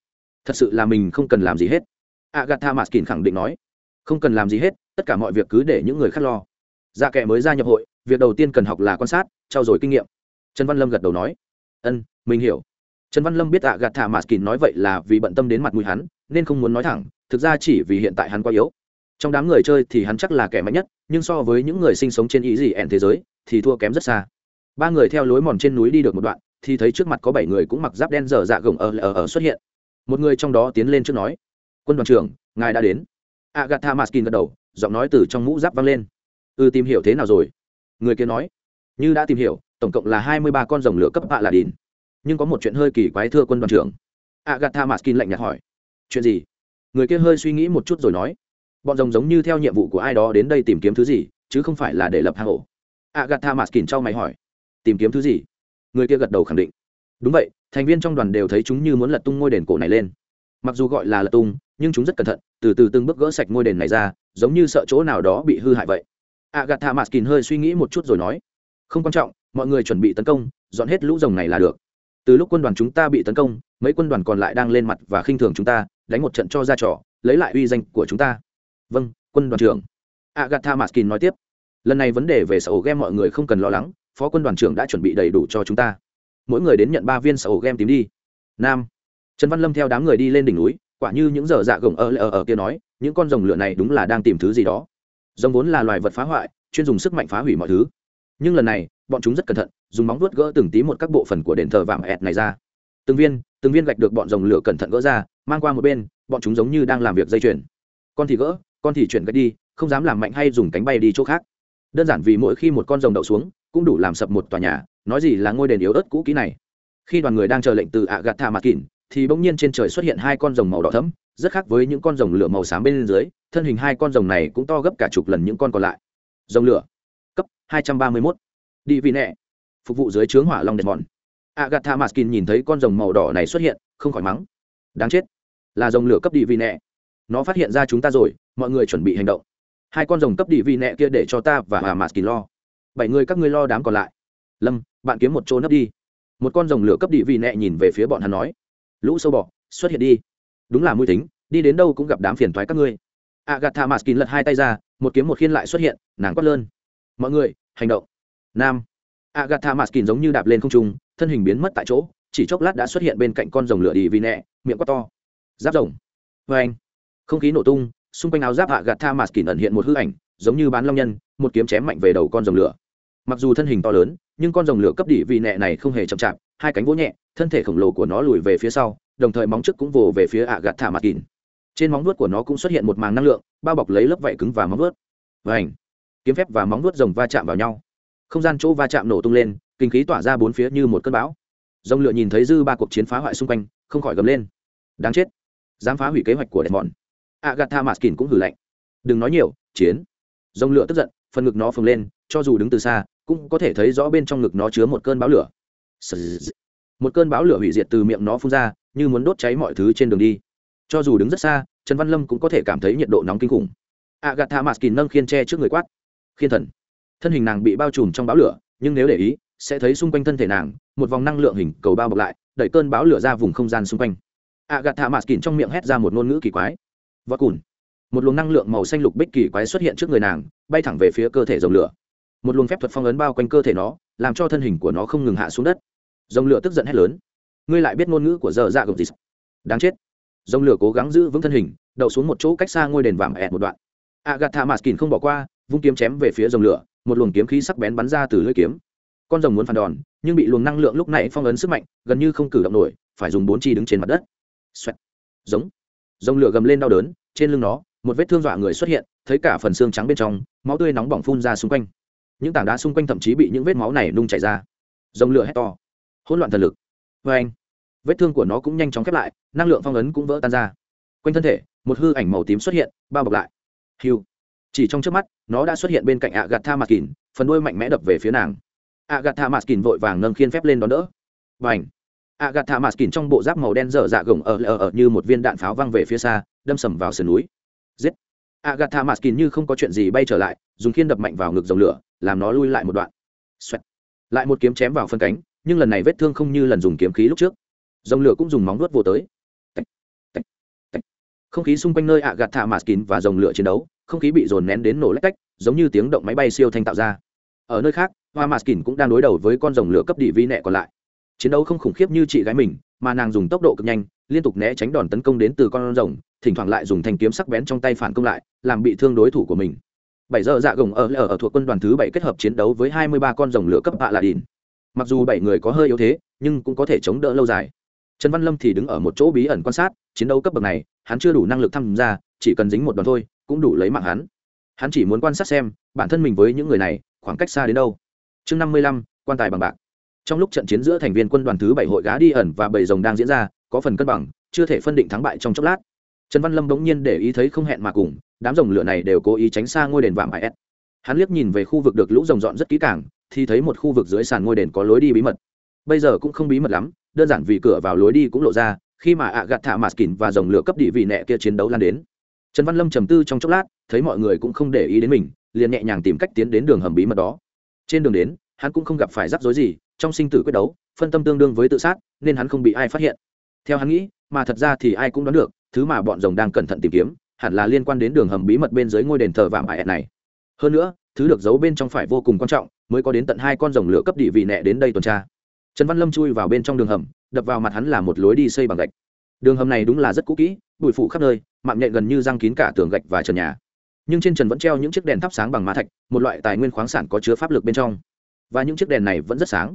Thật sự là mình không cần làm gì hết. Agatha maskin khẳng định nói. Không cần làm gì hết, tất cả mọi việc cứ để những người khác lo. Dạ kệ mới ra nhập hội, việc đầu tiên cần học là quan sát trao dồi kinh nghiệm. Trần văn lâm gật đầu nói. Ân, mình hiểu. Trần văn lâm biết ạ gạt thả mạt kín nói vậy là vì bận tâm đến mặt mũi hắn nên không muốn nói thẳng, thực ra chỉ vì hiện tại hắn quá yếu. Trong đám người chơi thì hắn chắc là kẻ mạnh nhất, nhưng so với những người sinh sống trên ý gì ẻn thế giới, thì thua kém rất xa. Ba người theo lối mòn trên núi đi được một đoạn, thì thấy trước mặt có bảy người cũng mặc giáp đen dở dạ gồng ở ở ở xuất hiện. Một người trong đó tiến lên trước nói, quân đoàn trưởng, ngài đã đến. Agatha maskin gật đầu, giọng nói từ trong mũ giáp vang lên. Ừ tìm hiểu thế nào rồi? Người kia nói, như đã tìm hiểu, tổng cộng là hai mươi ba con rồng lửa cấp hạ là đìn nhưng có một chuyện hơi kỳ quái thưa quân đoàn trưởng. Agatha maskin lạnh nhạt hỏi chuyện gì? Người kia hơi suy nghĩ một chút rồi nói. Bọn rồng giống như theo nhiệm vụ của ai đó đến đây tìm kiếm thứ gì, chứ không phải là để lập hang ổ. Agatha maskin trao mày hỏi. Tìm kiếm thứ gì? Người kia gật đầu khẳng định. Đúng vậy, thành viên trong đoàn đều thấy chúng như muốn lật tung ngôi đền cổ này lên. Mặc dù gọi là lật tung, nhưng chúng rất cẩn thận, từ từ từng bước gỡ sạch ngôi đền này ra, giống như sợ chỗ nào đó bị hư hại vậy. Agatha maskin hơi suy nghĩ một chút rồi nói. Không quan trọng, mọi người chuẩn bị tấn công, dọn hết lũ rồng này là được từ lúc quân đoàn chúng ta bị tấn công, mấy quân đoàn còn lại đang lên mặt và khinh thường chúng ta, đánh một trận cho ra trò, lấy lại uy danh của chúng ta. Vâng quân đoàn trưởng. Agatha maskin nói tiếp. Lần này vấn đề về sở game mọi người không cần lo lắng, phó quân đoàn trưởng đã chuẩn bị đầy đủ cho chúng ta. Mỗi người đến nhận ba viên sở game tím đi. Nam. Trần văn lâm theo đám người đi lên đỉnh núi, quả như những giờ dạ gồng ở ở ở kia nói, những con rồng lửa này đúng là đang tìm thứ gì đó. Rồng vốn là loài vật phá hoại, chuyên dùng sức mạnh phá hủy mọi thứ. Nhưng lần này, bọn chúng rất cẩn thận dùng móng vuốt gỡ từng tí một các bộ phận của đền thờ vạm ẹt này ra. Từng viên từng viên gạch được bọn rồng lửa cẩn thận gỡ ra, mang qua một bên, bọn chúng giống như đang làm việc dây chuyển. con thì gỡ, con thì chuyển gạch đi, không dám làm mạnh hay dùng cánh bay đi chỗ khác. Đơn giản vì mỗi khi một con rồng đậu xuống, cũng đủ làm sập một tòa nhà, nói gì là ngôi đền yếu ớt cũ kỹ này. Khi đoàn người đang chờ lệnh từ ạ gạt thả mặt kỉn, thì bỗng nhiên trên trời xuất hiện hai con rồng màu đỏ thẫm, rất khác với những con rồng lửa màu xám bên dưới, thân hình hai con rồng này cũng to gấp cả chục lần những con còn lại. Rồng lửa, cấp 231. đi vị nẹ phục vụ dưới trướng hỏa long đèn mòn agatha maskin nhìn thấy con rồng màu đỏ này xuất hiện, không khỏi mắng. Đáng chết. Là rồng lửa cấp đi vị nẹ. Nó phát hiện ra chúng ta rồi, mọi người chuẩn bị hành động. Hai con rồng cấp đi vị nẹ kia để cho ta và hà maskin lo. Bảy người các ngươi lo đám còn lại. Lâm, bạn kiếm một chỗ nấp đi. Một con rồng lửa cấp đi vị nẹ nhìn về phía bọn hắn nói. Lũ sâu bọ, xuất hiện đi. Đúng là mũi tính, đi đến đâu cũng gặp đám phiền thoái các ngươi. Agatha maskin lật hai tay ra, một kiếm một khiên lại xuất hiện, nàng quát lơn mọi người, hành động. Nam agatha maskin giống như đạp lên không trung, thân hình biến mất tại chỗ, chỉ chốc lát đã xuất hiện bên cạnh con rồng lửa đi vì nẹ, miệng quát to. Giáp rồng. Vê anh. Không khí nổ tung, xung quanh áo giáp agatha maskin ẩn hiện một hư ảnh, giống như bán long nhân, một kiếm chém mạnh về đầu con rồng lửa. Mặc dù thân hình to lớn, nhưng con rồng lửa cấp đỉ vì nẹ này không hề chậm chạp, hai cánh vỗ nhẹ, thân thể khổng lồ của nó lùi về phía sau, đồng thời móng trước cũng vồ về phía ạ gạt thả mặt kín trên móng vuốt của nó cũng xuất hiện một màng năng lượng, bao bọc lấy lớp vảy cứng và móng vuốt. Vâng Vảnh kiếm phép và móng vuốt rồng va chạm vào nhau không gian chỗ va chạm nổ tung lên, kinh khí tỏa ra bốn phía như một cơn bão. Rồng lựa nhìn thấy dư ba cuộc chiến phá hoại xung quanh, không khỏi gầm lên. Đáng chết. Dám phá hủy kế hoạch của đèn mòn agatha maskin cũng hử lạnh. Đừng nói nhiều, chiến. Rồng lửa tức giận, phần ngực nó phồng lên, cho dù đứng từ xa, cũng có thể thấy rõ bên trong ngực nó chứa một cơn bão lửa. Một cơn bão lửa hủy diệt từ miệng nó phun ra, như muốn đốt cháy mọi thứ trên đường đi. Cho dù đứng rất xa, trần văn lâm cũng có thể cảm thấy nhiệt độ nóng kinh khủng. Agatha maskin nâng khiên tre trước người quát. Khiên thần thân hình nàng bị bao trùm trong bão lửa, nhưng nếu để ý, sẽ thấy xung quanh thân thể nàng, một vòng năng lượng hình cầu bao bọc lại, đẩy cơn bão lửa ra vùng không gian xung quanh. A gạt thảm mạt kín trong miệng hét ra một ngôn ngữ kỳ quái. Vọt cùn. Một luồng năng lượng màu xanh lục bích kỳ quái xuất hiện trước người nàng, bay thẳng về phía cơ thể dòng lửa. Một luồng phép thuật phong ấn bao quanh cơ thể nó, làm cho thân hình của nó không ngừng hạ xuống đất. Dòng lửa tức giận hét lớn. Ngươi lại biết ngôn ngữ của giờ dạ gồng gì? Đáng chết. Dòng lửa cố gắng giữ vững thân hình, đậu xuống một chỗ cách xa ngôi đền vàng ẹt một đoạn. Agatha maskin không bỏ qua, vung kiếm chém về phía dòng lửa một luồng kiếm khí sắc bén bắn ra từ lưỡi kiếm. Con rồng muốn phản đòn, nhưng bị luồng năng lượng lúc này phong ấn sức mạnh, gần như không cử động nổi, phải dùng bốn chi đứng trên mặt đất. Xoẹt. giống. Dòng lửa gầm lên đau đớn, trên lưng nó, một vết thương dọa người xuất hiện, thấy cả phần xương trắng bên trong, máu tươi nóng bỏng phun ra xung quanh. Những tảng đá xung quanh thậm chí bị những vết máu này nung chảy ra. Dòng lửa hét to. Hỗn loạn thần lực. Vê anh, vết thương của nó cũng nhanh chóng khép lại, năng lượng phong ấn cũng vỡ tan ra. Quanh thân thể, một hư ảnh màu tím xuất hiện, bao bọc lại. Hiu. Chỉ trong trước mắt nó đã xuất hiện bên cạnh ạ gạt tha mặt kín phần đuôi mạnh mẽ đập về phía nàng. Ạ gạt tha mặt kín vội vàng nâng khiên phép lên đón đỡ. Và ảnh ạ gạt tha mặt kín trong bộ giáp màu đen dở dạ gồng ở ở ở như một viên đạn pháo văng về phía xa, đâm sầm vào sườn núi. Giết! Ạ gạt tha mặt kín như không có chuyện gì bay trở lại, dùng khiên đập mạnh vào ngực dòng lửa, làm nó lui lại một đoạn、Xoẹt. Lại một kiếm chém vào phân cánh, nhưng lần này vết thương không như lần dùng kiếm khí lúc trước. Dòng lửa cũng dùng móng vuốt vô tới không khí xung quanh nơi ạ gạt thả mạt kín và dòng lửa chiến đấu không khí bị dồn nén đến nổ lách cách giống như tiếng động máy bay siêu thanh tạo ra. Ở nơi khác hoa mạt kín cũng đang đối đầu với con dòng lửa cấp địa vi nẹ còn lại. Chiến đấu không khủng khiếp như chị gái mình mà nàng dùng tốc độ cực nhanh liên tục né tránh đòn tấn công đến từ con rồng thỉnh thoảng lại dùng thanh kiếm sắc bén trong tay phản công lại làm bị thương đối thủ của mình. Bảy giờ dạ gồng ở ở, thuộc quân đoàn thứ bảy kết hợp chiến đấu với hai mươi ba con rồng lửa cấp hạ là đìn mặc dù bảy người có hơi yếu thế nhưng cũng có thể chống đỡ lâu dài. Trần văn lâm thì đứng ở một chỗ bí ẩn quan sát chiến đấu cấp bậc này hắn chưa đủ năng lực tham gia, chỉ cần dính một đòn thôi, cũng đủ lấy mạng hắn. Hắn chỉ muốn quan sát xem, bản thân mình với những người này, khoảng cách xa đến đâu. Chương năm mươi lăm, quan tài bằng bạc. Trong lúc trận chiến giữa thành viên quân đoàn thứ bảy hội gá đi ẩn và bảy rồng đang diễn ra, có phần cân bằng, chưa thể phân định thắng bại trong chốc lát. Trần văn lâm bỗng nhiên để ý thấy không hẹn mà cùng, đám rồng lửa này đều cố ý tránh xa ngôi đền vạm is hắn liếc nhìn về khu vực được lũ rồng dọn rất kỹ càng, thì thấy một khu vực dưới sàn ngôi đền có lối đi bí mật. Bây giờ cũng không bí mật lắm, đơn giản vì cửa vào lối đi cũng lộ ra khi mà ạ gạt thả mạt kỳn và dòng lửa cấp địa vị nẹ kia chiến đấu lan đến. Trần văn lâm trầm tư trong chốc lát, thấy mọi người cũng không để ý đến mình, liền nhẹ nhàng tìm cách tiến đến đường hầm bí mật đó. Trên đường đến, hắn cũng không gặp phải rắc rối gì, trong sinh tử quyết đấu, phân tâm tương đương với tự sát, nên hắn không bị ai phát hiện. Theo hắn nghĩ, mà thật ra thì ai cũng đoán được, thứ mà bọn rồng đang cẩn thận tìm kiếm, hẳn là liên quan đến đường hầm bí mật bên dưới ngôi đền thờ vạm ải này. Hơn nữa, thứ được giấu bên trong phải vô cùng quan trọng, mới có đến tận hai con rồng lửa cấp địa vị nẹ đến đây tuần tra. Trần văn lâm chui vào bên trong đường hầm đập vào mặt hắn là một lối đi xây bằng gạch. Đường hầm này đúng là rất cũ kỹ, bụi phụ khắp nơi, mạng nhện gần như răng kín cả tường gạch và trần nhà. Nhưng trên trần vẫn treo những chiếc đèn thắp sáng bằng mã thạch, một loại tài nguyên khoáng sản có chứa pháp lực bên trong. Và những chiếc đèn này vẫn rất sáng.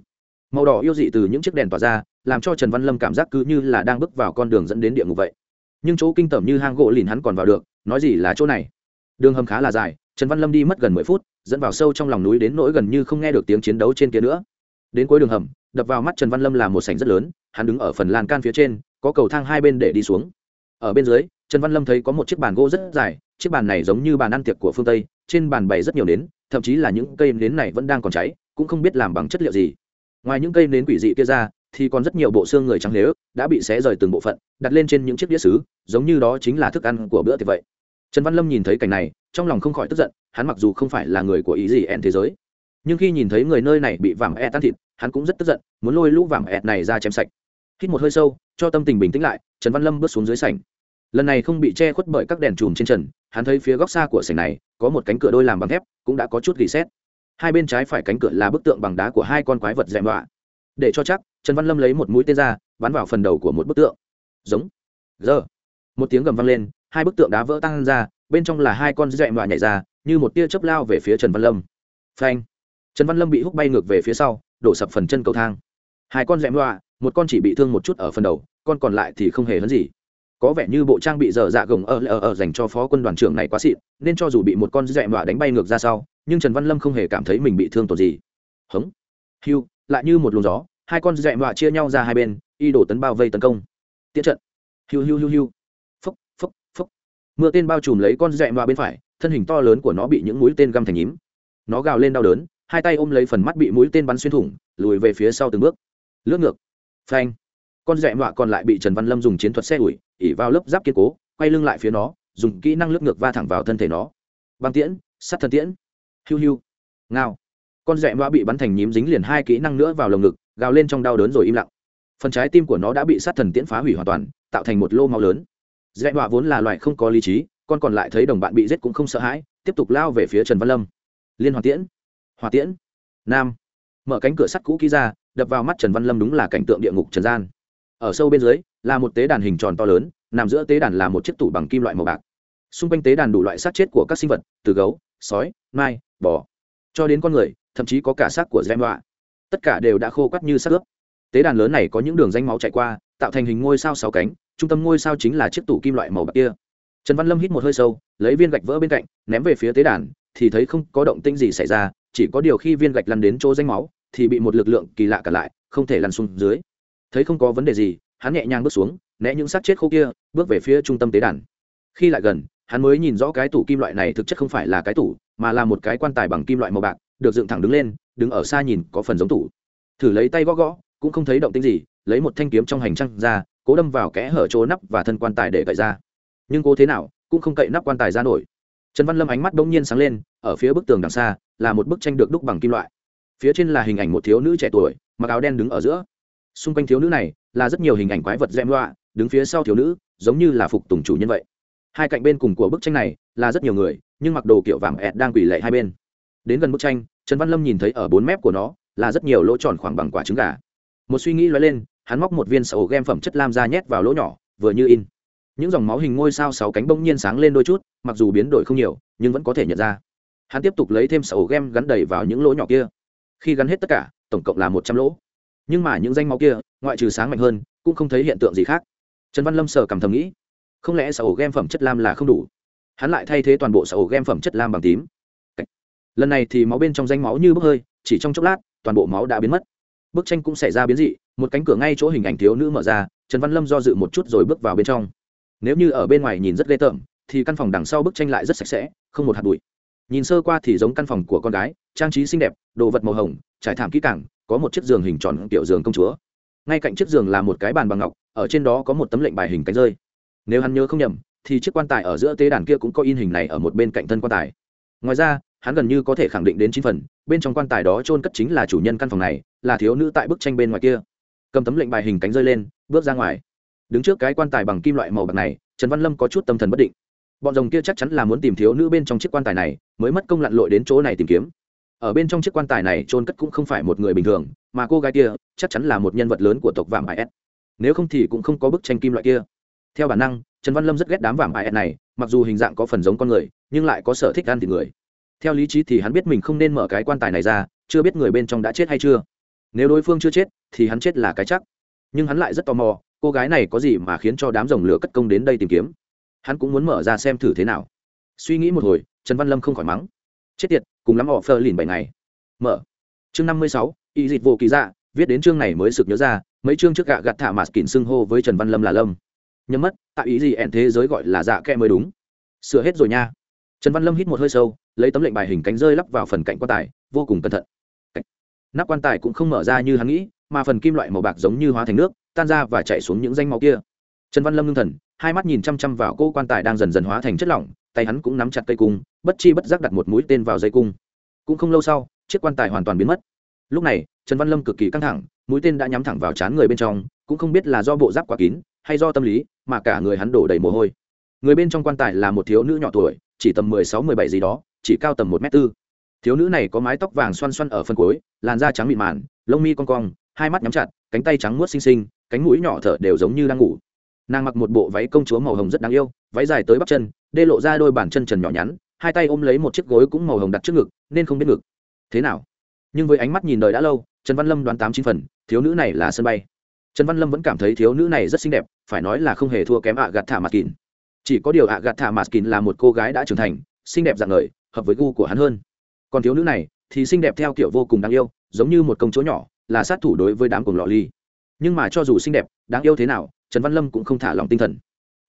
Màu đỏ yêu dị từ những chiếc đèn tỏa ra, làm cho trần văn lâm cảm giác cứ như là đang bước vào con đường dẫn đến địa ngục vậy. Nhưng chỗ kinh tởm như hang gỗ lìn hắn còn vào được, nói gì là chỗ này? Đường hầm khá là dài, trần văn lâm đi mất gần mười phút, dẫn vào sâu trong lòng núi đến nỗi gần như không nghe được tiếng chiến đấu trên kia nữa. Đến cuối đường hầm đập vào mắt trần văn lâm là một sảnh rất lớn, hắn đứng ở phần lan can phía trên, có cầu thang hai bên để đi xuống. Ở bên dưới, trần văn lâm thấy có một chiếc bàn gỗ rất dài, chiếc bàn này giống như bàn ăn tiệc của phương tây, trên bàn bày rất nhiều nến, thậm chí là những cây nến này vẫn đang còn cháy, cũng không biết làm bằng chất liệu gì. Ngoài những cây nến quỷ dị kia ra, thì còn rất nhiều bộ xương người trắng lếu đã bị xé rời từng bộ phận, đặt lên trên những chiếc đĩa xứ, giống như đó chính là thức ăn của bữa tiệc vậy. Trần văn lâm nhìn thấy cảnh này, trong lòng không khỏi tức giận, hắn mặc dù không phải là người của ý gì ẹn thế giới, nhưng khi nhìn thấy người nơi này bị vàng e tan thịt hắn cũng rất tức giận, muốn lôi lũ vàng ẹt này ra chém sạch. Hít một hơi sâu, cho tâm tình bình tĩnh lại, trần văn lâm bước xuống dưới sảnh. Lần này không bị che khuất bởi các đèn chùm trên trần, hắn thấy phía góc xa của sảnh này, có một cánh cửa đôi làm bằng thép, cũng đã có chút gỉ xét. Hai bên trái phải cánh cửa là bức tượng bằng đá của hai con quái vật dẹm đọa. Để cho chắc, trần văn lâm lấy một mũi tên ra, bắn vào phần đầu của một bức tượng. Giống. Giờ. Một tiếng gầm vang lên, hai bức tượng đá vỡ tăng ra, bên trong là hai con dẹm đọa nhảy ra, như một tia chớp lao về phía trần văn lâm. Phanh. Trần văn lâm bị hút bay ngược về phía sau đổ sập phần chân cầu thang. Hai con rẽm loa, một con chỉ bị thương một chút ở phần đầu, con còn lại thì không hề hấn gì. Có vẻ như bộ trang bị dở dạ gồng ở ở ở dành cho phó quân đoàn trưởng này quá xịn, nên cho dù bị một con rẽm loa đánh bay ngược ra sau, nhưng trần văn lâm không hề cảm thấy mình bị thương tổn gì. Hống. Hiu lại như một luồng gió, hai con rẽm loa chia nhau ra hai bên, y đổ tấn bao vây tấn công. Tiết trận. Hiu hiu hiu hiu phốc phốc phốc. Mưa tên bao trùm lấy con rẽm loa bên phải, thân hình to lớn của nó bị những mũi tên găm thành nhím. Nó gào lên đau đớn hai tay ôm lấy phần mắt bị mũi tên bắn xuyên thủng, lùi về phía sau từng bước. Lướt ngược. Phanh. Con dẹm mọa còn lại bị trần văn lâm dùng chiến thuật xe ủi, ỉ vào lớp giáp kiên cố, quay lưng lại phía nó, dùng kỹ năng lướt ngược va thẳng vào thân thể nó. Băng tiễn, sắt thân tiễn. Hiu hiu. Ngao. Con dẹm mọa bị bắn thành nhím dính liền hai kỹ năng nữa vào lồng ngực, gào lên trong đau đớn rồi im lặng. Phần trái tim của nó đã bị sát thần tiễn phá hủy hoàn toàn, tạo thành một lô máu lớn. Dẹm mọa vốn là loại không có lý trí, con còn lại thấy đồng bạn bị giết cũng không sợ hãi, tiếp tục lao về phía trần văn lâm. Liên hoàn tiễn hòa tiễn. Nam. Mở cánh cửa sắt cũ kỹ ra, đập vào mắt trần văn lâm đúng là cảnh tượng địa ngục trần gian. Ở sâu bên dưới, là một tế đàn hình tròn to lớn, nằm giữa tế đàn là một chiếc tủ bằng kim loại màu bạc. Xung quanh tế đàn đủ loại xác chết của các sinh vật, từ gấu, sói, mai, bò, cho đến con người, thậm chí có cả xác của gem loạ tất cả đều đã khô quắt như xác ướp. Tế đàn lớn này có những đường danh máu chạy qua, tạo thành hình ngôi sao sáu cánh, trung tâm ngôi sao chính là chiếc tủ kim loại màu bạc kia. Trần văn lâm hít một hơi sâu, lấy viên gạch vỡ bên cạnh, ném về phía tế đàn, thì thấy không có động tĩnh gì xảy ra chỉ có điều khi viên gạch lăn đến chỗ danh máu, thì bị một lực lượng kỳ lạ cả lại, không thể lăn xuống dưới. Thấy không có vấn đề gì, hắn nhẹ nhàng bước xuống, né những xác chết khô kia, bước về phía trung tâm tế đàn. Khi lại gần, hắn mới nhìn rõ cái tủ kim loại này thực chất không phải là cái tủ, mà là một cái quan tài bằng kim loại màu bạc, được dựng thẳng đứng lên, đứng ở xa nhìn có phần giống tủ. Thử lấy tay gõ gõ, cũng không thấy động tĩnh gì, lấy một thanh kiếm trong hành trang ra, cố đâm vào kẽ hở chỗ nắp và thân quan tài để cậy ra. Nhưng cố thế nào, cũng không cậy nắp quan tài ra nổi trần văn lâm ánh mắt bỗng nhiên sáng lên, ở phía bức tường đằng xa, là một bức tranh được đúc bằng kim loại. Phía trên là hình ảnh một thiếu nữ trẻ tuổi, mặc áo đen đứng ở giữa. Xung quanh thiếu nữ này, là rất nhiều hình ảnh quái vật dẹm loạ đứng phía sau thiếu nữ, giống như là phục tùng chủ nhân vậy. Hai cạnh bên cùng của bức tranh này, là rất nhiều người, nhưng mặc đồ kiểu vàng ẹt đang quỳ lệ hai bên. Đến gần bức tranh, trần văn lâm nhìn thấy ở bốn mép của nó, là rất nhiều lỗ tròn khoảng bằng quả trứng gà. Một suy nghĩ lóe lên, hắn móc một viên sầu game phẩm chất lam ra nhét vào lỗ nhỏ, vừa như in. Những dòng máu hình ngôi sao sáu cánh bông nhiên sáng lên đôi chút mặc dù biến đổi không nhiều, nhưng vẫn có thể nhận ra. Hắn tiếp tục lấy thêm sầu game gắn đầy vào những lỗ nhỏ kia. Khi gắn hết tất cả, tổng cộng là một trăm lỗ. Nhưng mà những danh máu kia, ngoại trừ sáng mạnh hơn, cũng không thấy hiện tượng gì khác. Trần văn lâm sờ cầm thầm nghĩ, không lẽ sầu game phẩm chất lam là không đủ? Hắn lại thay thế toàn bộ sầu game phẩm chất lam bằng tím. Lần này thì máu bên trong danh máu như bốc hơi, chỉ trong chốc lát, toàn bộ máu đã biến mất. Bức tranh cũng xảy ra biến dị, một cánh cửa ngay chỗ hình ảnh thiếu nữ mở ra, trần văn lâm do dự một chút rồi bước vào bên trong. Nếu như ở bên ngoài nhìn rất ghê tởm thì căn phòng đằng sau bức tranh lại rất sạch sẽ, không một hạt bụi. Nhìn sơ qua thì giống căn phòng của con gái, trang trí xinh đẹp, đồ vật màu hồng, trải thảm kỹ càng, có một chiếc giường hình tròn kiểu giường công chúa. Ngay cạnh chiếc giường là một cái bàn bằng ngọc, ở trên đó có một tấm lệnh bài hình cánh rơi. Nếu hắn nhớ không nhầm, thì chiếc quan tài ở giữa tế đàn kia cũng có in hình này ở một bên cạnh thân quan tài. Ngoài ra, hắn gần như có thể khẳng định đến chín phần, bên trong quan tài đó trôn cất chính là chủ nhân căn phòng này, là thiếu nữ tại bức tranh bên ngoài kia. Cầm tấm lệnh bài hình cánh rơi lên, bước ra ngoài. Đứng trước cái quan tài bằng kim loại màu bạc này, trần văn lâm có chút tâm thần bất định bọn rồng kia chắc chắn là muốn tìm thiếu nữ bên trong chiếc quan tài này, mới mất công lặn lội đến chỗ này tìm kiếm. Ở bên trong chiếc quan tài này trôn cất cũng không phải một người bình thường, mà cô gái kia chắc chắn là một nhân vật lớn của tộc vạm is nếu không thì cũng không có bức tranh kim loại kia. Theo bản năng, trần văn lâm rất ghét đám vạm is này, mặc dù hình dạng có phần giống con người, nhưng lại có sở thích ăn thịt người. Theo lý trí thì hắn biết mình không nên mở cái quan tài này ra, chưa biết người bên trong đã chết hay chưa. Nếu đối phương chưa chết, thì hắn chết là cái chắc. Nhưng hắn lại rất tò mò, cô gái này có gì mà khiến cho đám rồng lửa cất công đến đây tìm kiếm? Hắn cũng muốn mở ra xem thử thế nào. Suy nghĩ một hồi, trần văn lâm không khỏi mắng. Chết tiệt, cùng lắm họ phơ lìn bảy ngày. Mở. Chương năm mươi sáu, y dịch vô kỳ dạ viết đến chương này mới sực nhớ ra, mấy chương trước gạ gặt thả mạt kín xưng hô với trần văn lâm là lâm. Nhấm mất, tại ý gì ẹn thế giới gọi là dạ kẹ mới đúng. Sửa hết rồi nha. Trần văn lâm hít một hơi sâu, lấy tấm lệnh bài hình cánh rơi lắp vào phần cạnh quan tài, vô cùng cẩn thận. Nắp quan tài cũng không mở ra như hắn nghĩ, mà phần kim loại màu bạc giống như hóa thành nước, tan ra và chạy xuống những danh máu kia. Trần văn lâm ngưng thần hai mắt nhìn chăm chăm vào cô quan tài đang dần dần hóa thành chất lỏng, tay hắn cũng nắm chặt cây cung, bất chi bất giác đặt một mũi tên vào dây cung. Cũng không lâu sau, chiếc quan tài hoàn toàn biến mất. Lúc này, trần văn lâm cực kỳ căng thẳng, mũi tên đã nhắm thẳng vào trán người bên trong, cũng không biết là do bộ giáp quá kín, hay do tâm lý, mà cả người hắn đổ đầy mồ hôi. Người bên trong quan tài là một thiếu nữ nhỏ tuổi, chỉ tầm mười sáu, mười bảy gì đó, chỉ cao tầm một m tư. Thiếu nữ này có mái tóc vàng xoăn xoăn ở phân cuối, làn da trắng mịn màn lông mi cong cong, hai mắt nhắm chặt, cánh tay trắng muốt xinh xinh, cánh mũi nhỏ thở đều giống như đang ngủ nàng mặc một bộ váy công chúa màu hồng rất đáng yêu váy dài tới bắp chân đê lộ ra đôi bàn chân trần nhỏ nhắn hai tay ôm lấy một chiếc gối cũng màu hồng đặt trước ngực nên không biết ngực. Thế nào? Nhưng với ánh mắt nhìn đời đã lâu trần văn lâm đoán tám chín phần thiếu nữ này là sân bay. Trần văn lâm vẫn cảm thấy thiếu nữ này rất xinh đẹp phải nói là không hề thua kém ạ gạt thả mặt kín. Chỉ có điều ạ gạt thả mặt kín là một cô gái đã trưởng thành xinh đẹp dạng người, hợp với gu của hắn hơn. Còn thiếu nữ này thì xinh đẹp theo kiểu vô cùng đáng yêu giống như một công chúa nhỏ là sát thủ đối với đám cùng lọ ly. Nhưng mà cho dù xinh đẹp đáng yêu thế nào trần văn lâm cũng không thả lòng tinh thần.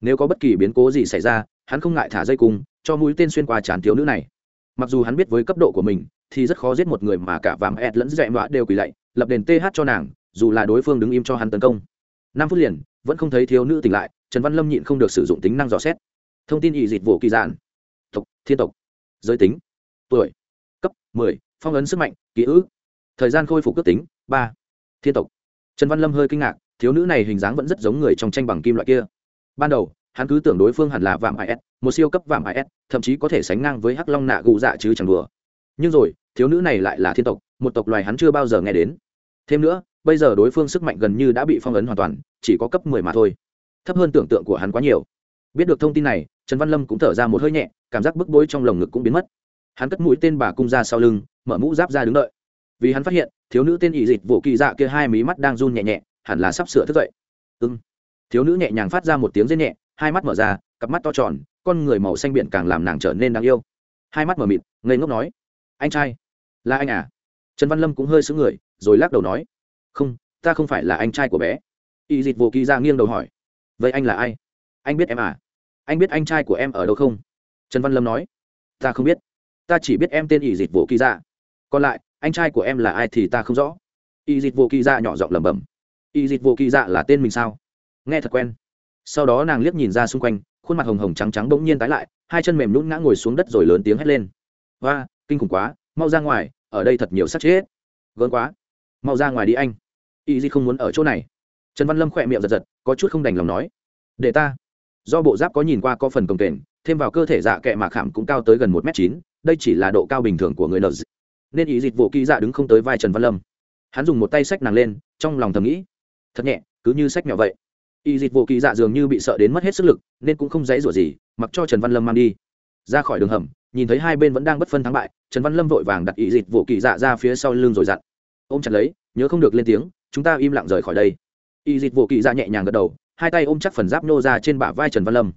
Nếu có bất kỳ biến cố gì xảy ra, hắn không ngại thả dây cung, cho mũi tên xuyên qua trán thiếu nữ này. Mặc dù hắn biết với cấp độ của mình, thì rất khó giết một người mà cả vàm ẹt lẫn dẹ mọa đều quỳ lạy, lập đền th cho nàng, dù là đối phương đứng im cho hắn tấn công. Năm phút liền, vẫn không thấy thiếu nữ tỉnh lại, trần văn lâm nhịn không được sử dụng tính năng dò xét. Thông tin ỵ dịch vụ kỳ giản. tộc, thiên tộc. Giới tính. Tuổi. Cấp, mười, phong ấn sức mạnh, ký ức. Thời gian khôi phục cấp tính, ba. Thiên tộc. Trần văn lâm hơi kinh ngạc thiếu nữ này hình dáng vẫn rất giống người trong tranh bằng kim loại kia. Ban đầu, hắn cứ tưởng đối phương hẳn là vạm is một siêu cấp vạm is thậm chí có thể sánh ngang với hắc long nạ gù dạ chứ chẳng đùa. Nhưng rồi, thiếu nữ này lại là thiên tộc, một tộc loài hắn chưa bao giờ nghe đến. Thêm nữa, bây giờ đối phương sức mạnh gần như đã bị phong ấn hoàn toàn, chỉ có cấp mười mà thôi. Thấp hơn tưởng tượng của hắn quá nhiều. Biết được thông tin này, trần văn lâm cũng thở ra một hơi nhẹ, cảm giác bức bối trong lồng ngực cũng biến mất. Hắn cất mũi tên bà cung ra sau lưng, mở mũ giáp ra đứng đợi. Vì hắn phát hiện, thiếu nữ tên ỵ dịch Vũ kỳ dạ kia hai mí mắt đang run nhẹ nhẹ hẳn là sắp sửa thức dậy. Ưng thiếu nữ nhẹ nhàng phát ra một tiếng rên nhẹ, hai mắt mở ra, cặp mắt to tròn, con người màu xanh biển càng làm nàng trở nên đáng yêu. Hai mắt mở mịt, ngây ngốc nói, anh trai, là anh à? Trần văn lâm cũng hơi sững người, rồi lắc đầu nói, không, ta không phải là anh trai của bé. Y dịch vô kỳ ra nghiêng đầu hỏi, vậy anh là ai? Anh biết em à? Anh biết anh trai của em ở đâu không? Trần văn lâm nói, ta không biết. Ta chỉ biết em tên y dịch vô kỳ ra. Còn lại, anh trai của em là ai thì ta không rõ. Y dịch vô kỳ ra nhỏ giọng lẩm bẩm y dịch vô kỳ dạ là tên mình sao? Nghe thật quen. Sau đó nàng liếc nhìn ra xung quanh, khuôn mặt hồng hồng trắng trắng bỗng nhiên tái lại, hai chân mềm nhún ngã ngồi xuống đất rồi lớn tiếng hét lên. Và kinh khủng quá, mau ra ngoài, ở đây thật nhiều sắc chết. Gớn quá, mau ra ngoài đi anh. Y dịch không muốn ở chỗ này. Trần văn lâm khỏe miệng giật giật, có chút không đành lòng nói. Để ta. Do bộ giáp có nhìn qua có phần công kềnh, thêm vào cơ thể dạ kệ mạc khảm cũng cao tới gần một m chín, đây chỉ là độ cao bình thường của người nợ nên ý dịch vụ kỹ dạ đứng không tới vai trần văn lâm. Hắn dùng một tay xách nàng lên, trong lòng thầm nghĩ thật nhẹ, cứ như sách nhỏ vậy. Y dịch vụ kỳ dạ dường như bị sợ đến mất hết sức lực, nên cũng không dãy rủa gì, mặc cho trần văn lâm mang đi. Ra khỏi đường hầm, nhìn thấy hai bên vẫn đang bất phân thắng bại, trần văn lâm vội vàng đặt y dịch vụ kỳ dạ ra phía sau lưng rồi dặn. Ôm chặt lấy, nhớ không được lên tiếng, chúng ta im lặng rời khỏi đây. Y dịch vụ kỳ dạ nhẹ nhàng gật đầu, hai tay ôm chắc phần giáp nhô ra trên bả vai trần văn lâm.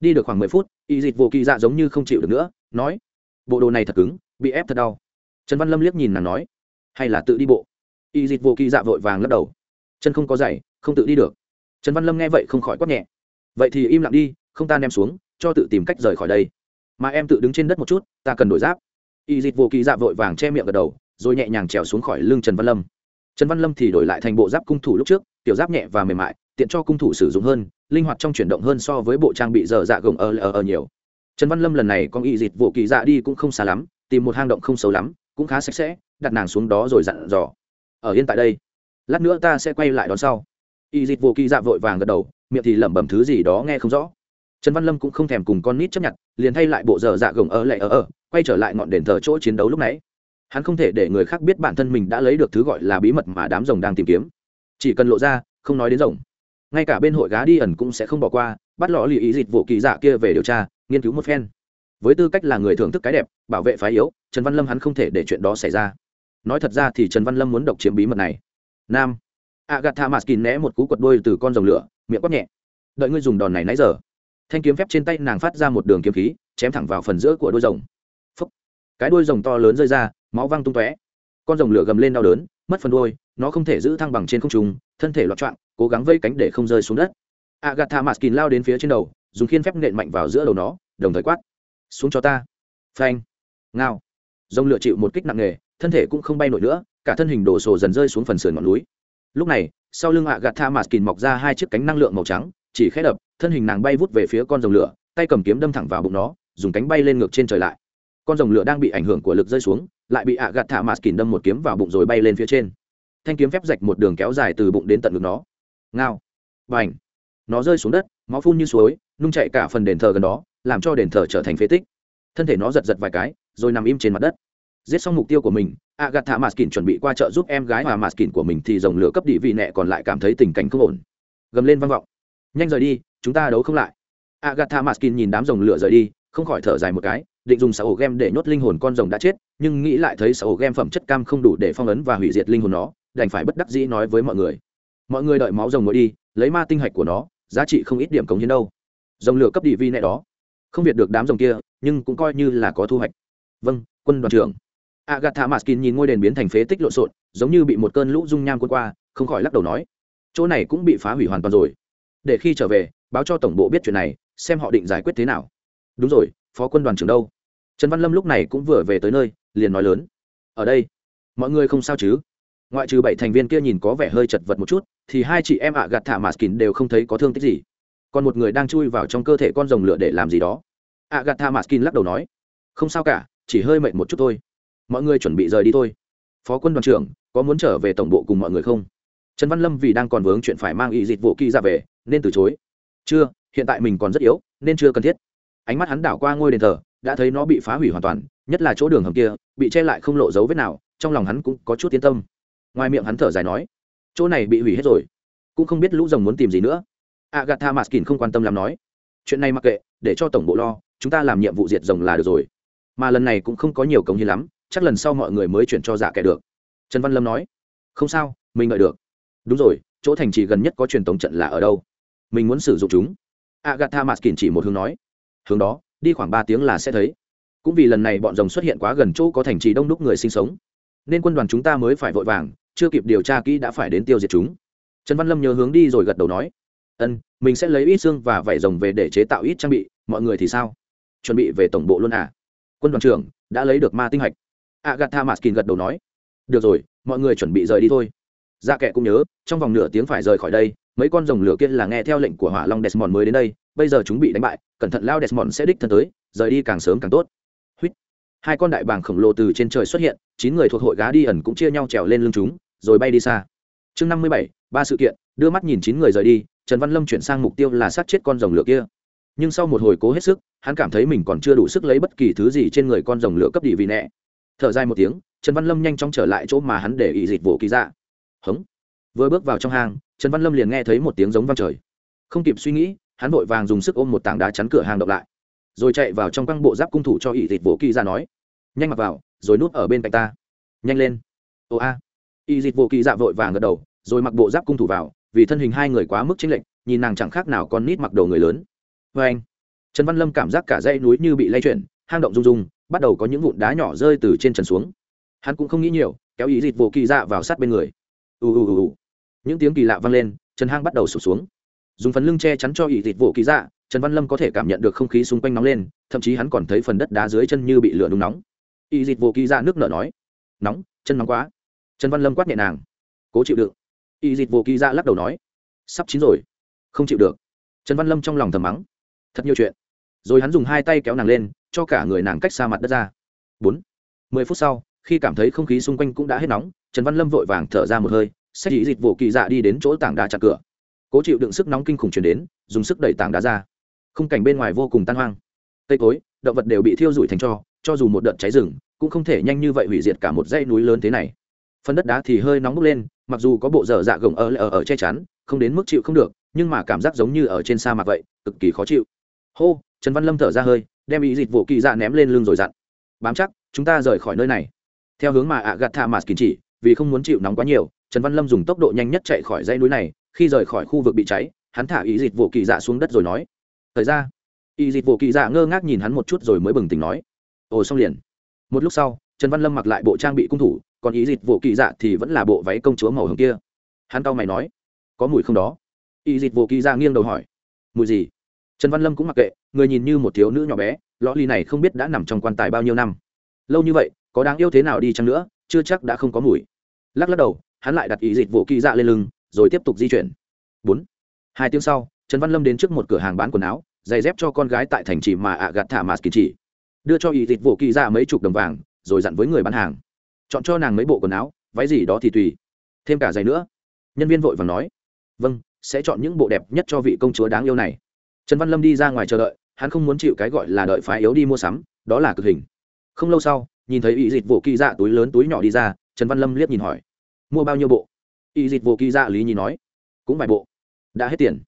Đi được khoảng mười phút, y dịch vụ kỳ dạ giống như không chịu được nữa, nói, bộ đồ này thật cứng, bị ép thật đau. Trần văn lâm liếc nhìn nàng nói, hay là tự đi bộ. Y dịch vụ kỳ dạ vội vàng lắc đầu chân không có giày, không tự đi được. Trần văn lâm nghe vậy không khỏi quát nhẹ. Vậy thì im lặng đi, không ta ném xuống, cho tự tìm cách rời khỏi đây. Mà em tự đứng trên đất một chút, ta cần đổi giáp. Y dịch vô kỳ dạ vội vàng che miệng gật đầu, rồi nhẹ nhàng trèo xuống khỏi lưng trần văn lâm. Trần văn lâm thì đổi lại thành bộ giáp cung thủ lúc trước, tiểu giáp nhẹ và mềm mại, tiện cho cung thủ sử dụng hơn, linh hoạt trong chuyển động hơn so với bộ trang bị dở dạ gồng ở ở nhiều. Trần văn lâm lần này con y dịch vô kỳ dạ đi cũng không xa lắm, tìm một hang động không xấu lắm, cũng khá sạch sẽ, đặt nàng xuống đó rồi dặn dò. Ở yên tại đây lát nữa ta sẽ quay lại đón sau. Y dịch vô kỳ dạ vội vàng gật đầu, miệng thì lẩm bẩm thứ gì đó nghe không rõ. Trần văn lâm cũng không thèm cùng con nít chấp nhận, liền thay lại bộ dở dạ gồng ở lại ở ở, quay trở lại ngọn đền thờ chỗ chiến đấu lúc nãy. Hắn không thể để người khác biết bản thân mình đã lấy được thứ gọi là bí mật mà đám rồng đang tìm kiếm. Chỉ cần lộ ra, không nói đến rồng. Ngay cả bên hội gá đi ẩn cũng sẽ không bỏ qua, bắt lọ lì ý dịch vụ kỳ dạ kia về điều tra, nghiên cứu một phen. Với tư cách là người thưởng thức cái đẹp, bảo vệ phái yếu, trần văn lâm hắn không thể để chuyện đó xảy ra. Nói thật ra thì trần văn lâm muốn độc chiếm bí mật này nam. Agatha maskin né một cú quật đôi từ con rồng lửa, miệng quát nhẹ. Đợi ngươi dùng đòn này nãy giờ. Thanh kiếm phép trên tay nàng phát ra một đường kiếm khí, chém thẳng vào phần giữa của đôi rồng. Phúc. cái đôi rồng to lớn rơi ra, máu văng tung tóe. Con rồng lửa gầm lên đau đớn, mất phần đôi nó không thể giữ thăng bằng trên không trung, thân thể loạn trọng cố gắng vây cánh để không rơi xuống đất. Agatha maskin lao đến phía trên đầu, dùng khiên phép nện mạnh vào giữa đầu nó, đồng thời quát. Xuống cho ta. Phanh. Ngao. Rồng lửa chịu một kích nặng nề, thân thể cũng không bay nổi nữa cả thân hình đổ sổ dần rơi xuống phần sườn ngọn núi. Lúc này, sau lưng ạ gạt tha mạt kìn mọc ra hai chiếc cánh năng lượng màu trắng, chỉ khẽ đập, thân hình nàng bay vút về phía con rồng lửa, tay cầm kiếm đâm thẳng vào bụng nó, dùng cánh bay lên ngược trên trời lại. Con rồng lửa đang bị ảnh hưởng của lực rơi xuống, lại bị ạ gạt tha mạt kìn đâm một kiếm vào bụng rồi bay lên phía trên. Thanh kiếm phép rạch một đường kéo dài từ bụng đến tận ngực nó. Ngao. B à n h nó rơi xuống đất, máu phun như suối, nung chạy cả phần đền thờ gần đó, làm cho đền thờ trở thành phế tích. Thân thể nó giật giật vài cái, rồi nằm im trên mặt đất giết xong mục tiêu của mình, agatha maskin chuẩn bị qua chợ giúp em gái và maskin của mình thì dòng lửa cấp địa vị nẹ còn lại cảm thấy tình cảnh không ổn. Gầm lên vang vọng. Nhanh rời đi, chúng ta đấu không lại. Agatha maskin nhìn đám dòng lửa rời đi, không khỏi thở dài một cái, định dùng sáu ổ game để nhốt linh hồn con rồng đã chết, nhưng nghĩ lại thấy sáu ổ game phẩm chất cam không đủ để phong ấn và hủy diệt linh hồn nó, đành phải bất đắc dĩ nói với mọi người. Mọi người đợi máu rồng ngồi đi, lấy ma tinh hạch của nó, giá trị không ít điểm cống hiến đâu. Dòng lửa cấp địa vị nẹ đó. Không việt được đám rồng kia, nhưng cũng coi như là có thu hoạch. Vâng quân đoàn trưởng agatha maskin nhìn ngôi đền biến thành phế tích lộn xộn, giống như bị một cơn lũ dung nham cuốn qua, không khỏi lắc đầu nói, chỗ này cũng bị phá hủy hoàn toàn rồi. Để khi trở về, báo cho tổng bộ biết chuyện này, xem họ định giải quyết thế nào. Đúng rồi, phó quân đoàn trưởng đâu? Trần văn lâm lúc này cũng vừa về tới nơi, liền nói lớn, ở đây. Mọi người không sao chứ? Ngoại trừ bảy thành viên kia nhìn có vẻ hơi chật vật một chút, thì hai chị em ạ gạt thả mà skin đều không thấy có thương tích gì. Còn một người đang chui vào trong cơ thể con rồng lửa để làm gì đó. Ạ gạt thả mà skin lắc đầu nói, không sao cả, chỉ hơi mệt một chút thôi mọi người chuẩn bị rời đi thôi. Phó quân đoàn trưởng, có muốn trở về tổng bộ cùng mọi người không? Trần văn lâm vì đang còn vướng chuyện phải mang ý dịch vụ kỳ ra về, nên từ chối. Chưa, hiện tại mình còn rất yếu, nên chưa cần thiết. Ánh mắt hắn đảo qua ngôi đền thờ, đã thấy nó bị phá hủy hoàn toàn, nhất là chỗ đường hầm kia, bị che lại không lộ dấu vết nào, trong lòng hắn cũng có chút yên tâm. Ngoài miệng hắn thở dài nói, chỗ này bị hủy hết rồi, cũng không biết lũ rồng muốn tìm gì nữa. Agatha maskin không quan tâm làm nói, chuyện này mặc kệ, để cho tổng bộ lo, chúng ta làm nhiệm vụ diệt rồng là được rồi. Mà lần này cũng không có nhiều công như lắm chắc lần sau mọi người mới chuyển cho giả kẻ được. Trần văn lâm nói, không sao, mình đợi được. Đúng rồi, chỗ thành trì gần nhất có truyền tống trận là ở đâu? Mình muốn sử dụng chúng. Agatha maskin chỉ một hướng nói, hướng đó, đi khoảng ba tiếng là sẽ thấy. Cũng vì lần này bọn rồng xuất hiện quá gần chỗ có thành trì đông đúc người sinh sống, nên quân đoàn chúng ta mới phải vội vàng, chưa kịp điều tra kỹ đã phải đến tiêu diệt chúng. Trần văn lâm nhớ hướng đi rồi gật đầu nói, ân, mình sẽ lấy ít xương và vảy rồng về để chế tạo ít trang bị, mọi người thì sao? Chuẩn bị về tổng bộ luôn à? Quân đoàn trưởng, đã lấy được ma tinh hạch agatha maskin gật đầu nói, được rồi, mọi người chuẩn bị rời đi thôi. Dạ kệ cũng nhớ, trong vòng nửa tiếng phải rời khỏi đây, mấy con rồng lửa kia là nghe theo lệnh của hỏa long desmond mới đến đây, bây giờ chúng bị đánh bại, cẩn thận lao desmond sẽ đích thân tới, rời đi càng sớm càng tốt. Huýt. Hai con đại bàng khổng lồ từ trên trời xuất hiện, chín người thuộc hội gá đi ẩn cũng chia nhau trèo lên lưng chúng, rồi bay đi xa. Chương năm mươi bảy, ba sự kiện, đưa mắt nhìn chín người rời đi, trần văn lâm chuyển sang mục tiêu là sát chết con rồng lửa kia. Nhưng sau một hồi cố hết sức, hắn cảm thấy mình còn chưa đủ sức lấy bất kỳ thứ gì trên người con rồng lửa cấp địa vị nẹ thở dài một tiếng, trần văn lâm nhanh chóng trở lại chỗ mà hắn để ý dịch vụ kỳ ra hống. Vừa bước vào trong hang, trần văn lâm liền nghe thấy một tiếng giống văng trời. Không kịp suy nghĩ, hắn vội vàng dùng sức ôm một tảng đá chắn cửa hang độc lại. Rồi chạy vào trong căng bộ giáp cung thủ cho ỷ dịch vụ kỳ ra nói. Nhanh mặc vào, rồi núp ở bên cạnh ta. Nhanh lên. Ồ a. Y dịch vụ kỳ dạ vội vàng gật đầu, rồi mặc bộ giáp cung thủ vào, vì thân hình hai người quá mức chênh lệch, nhìn nàng chẳng khác nào con nít mặc đồ người lớn. Vê anh trần văn lâm cảm giác cả dãy núi như bị lay chuyển, hang động rung rung bắt đầu có những vụn đá nhỏ rơi từ trên trần xuống. Hắn cũng không nghĩ nhiều, kéo ý dịch vụ kỳ dạ vào sát bên người. Ù ù ù những tiếng kỳ lạ vang lên, trần hang bắt đầu sụp xuống. Dùng phần lưng che chắn cho ý dịch vụ kỳ dạ trần văn lâm có thể cảm nhận được không khí xung quanh nóng lên, thậm chí hắn còn thấy phần đất đá dưới chân như bị lửa đúng nóng. Ý dịch vụ kỳ dạ nước nở nói, nóng, chân nóng quá. Trần văn lâm quát nhẹ nàng, cố chịu đựng. Ý dịch vụ kỳ dạ lắc đầu nói, sắp chín rồi, không chịu được. Trần văn lâm trong lòng thầm mắng, thật nhiều chuyện rồi hắn dùng hai tay kéo nàng lên, cho cả người nàng cách xa mặt đất ra. Bốn, mười phút sau, khi cảm thấy không khí xung quanh cũng đã hết nóng, trần văn lâm vội vàng thở ra một hơi xét chỉ dịch vụ kỳ dạ đi đến chỗ tảng đá chặt cửa. Cố chịu đựng sức nóng kinh khủng chuyển đến, dùng sức đẩy tảng đá ra. Khung cảnh bên ngoài vô cùng tan hoang. Cây cối, động vật đều bị thiêu rụi thành cho cho dù một đợt cháy rừng, cũng không thể nhanh như vậy hủy diệt cả một dãy núi lớn thế này. Phần đất đá thì hơi nóng bốc lên, mặc dù có bộ dở dạ gồng ở ở ở che chắn, không đến mức chịu không được, nhưng mà cảm giác giống như ở trên sa mạc vậy, cực kỳ khó chịu hô, trần văn lâm thở ra hơi, đem ý dịch vụ kỳ dạ ném lên lưng rồi dặn. Bám chắc, chúng ta rời khỏi nơi này. Theo hướng mà ạ gạt thả mạt kín chỉ vì không muốn chịu nóng quá nhiều, trần văn lâm dùng tốc độ nhanh nhất chạy khỏi dãy núi này, khi rời khỏi khu vực bị cháy, hắn thả ý dịch vụ kỳ dạ xuống đất rồi nói, thời ra. Ý dịch vụ kỳ dạ ngơ ngác nhìn hắn một chút rồi mới bừng tỉnh nói, ồ xong liền. Một lúc sau, trần văn lâm mặc lại bộ trang bị cung thủ, còn ý dịch vụ kỳ dạ thì vẫn là bộ váy công chúa màu hồng kia. Hắn cau mày nói, có mùi không đó? Ý dịch vụ kỳ dạ nghiêng đầu hỏi, mùi gì? Trần văn lâm cũng mặc kệ, người nhìn như một thiếu nữ nhỏ bé, lõ ly này không biết đã nằm trong quan tài bao nhiêu năm. Lâu như vậy, có đáng yêu thế nào đi chăng nữa, chưa chắc đã không có mùi. Lắc lắc đầu, hắn lại đặt ý dịch vụ kỳ dạ lên lưng, rồi tiếp tục di chuyển. Bốn. Hai tiếng sau, trần văn lâm đến trước một cửa hàng bán quần áo, giày dép cho con gái tại thành trì mà ạ gạt thả mà kỳ chỉ. Đưa cho ý dịch vụ kỳ dạ mấy chục đồng vàng, rồi dặn với người bán hàng. Chọn cho nàng mấy bộ quần áo, váy gì đó thì tùy. Thêm cả giày nữa. Nhân viên vội vàng nói. Vâng sẽ chọn những bộ đẹp nhất cho vị công chúa đáng yêu này trần văn lâm đi ra ngoài chờ đợi, hắn không muốn chịu cái gọi là đợi phái yếu đi mua sắm, đó là cực hình. Không lâu sau, nhìn thấy ý Dịt vụ kỳ dạ túi lớn túi nhỏ đi ra, trần văn lâm liếc nhìn hỏi, mua bao nhiêu bộ? Ý Dịt vụ kỳ dạ lý nhi nói, cũng vài bộ. Đã hết tiền.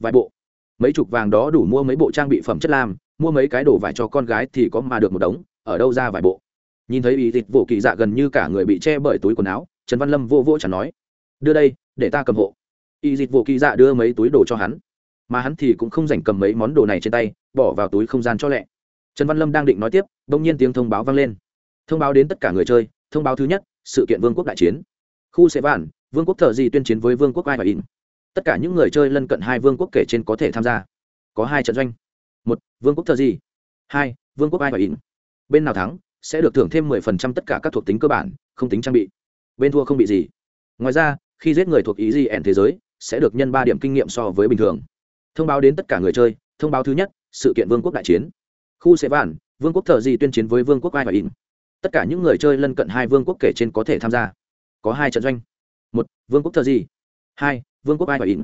Vài bộ. Mấy chục vàng đó đủ mua mấy bộ trang bị phẩm chất lam, mua mấy cái đồ vải cho con gái thì có mà được một đống, ở đâu ra vài bộ? Nhìn thấy ý Dịt vụ kỳ dạ gần như cả người bị che bởi túi quần áo, trần văn lâm vô vô chẳng nói, đưa đây, để ta cầm hộ. Ý Dịt vụ kỳ dạ đưa mấy túi đồ cho hắn mà hắn thì cũng không rảnh cầm mấy món đồ này trên tay, bỏ vào túi không gian cho lẹ. Trần văn lâm đang định nói tiếp đ ỗ n g nhiên tiếng thông báo vang lên. Thông báo đến tất cả người chơi, thông báo thứ nhất, sự kiện vương quốc đại chiến. Khu sẽ vạn, vương quốc thợ gì tuyên chiến với vương quốc ai và in tất cả những người chơi lân cận hai vương quốc kể trên có thể tham gia. Có hai trận doanh. Một, vương quốc thợ gì. Hai, vương quốc ai và in bên nào thắng, sẽ được thưởng thêm mười phần trăm tất cả các thuộc tính cơ bản, không tính trang bị. Bên thua không bị gì. Ngoài ra, khi giết người thuộc ý gì ẻn thế giới, sẽ được nhân ba điểm kinh nghiệm so với bình thường thông báo đến tất cả người chơi, thông báo thứ nhất, sự kiện vương quốc đại chiến. Khu sẽ vạn, vương quốc thợ gì tuyên chiến với vương quốc ai và in tất cả những người chơi lân cận hai vương quốc kể trên có thể tham gia. Có hai trận doanh. Một, vương quốc thợ gì. Hai, vương quốc ai và in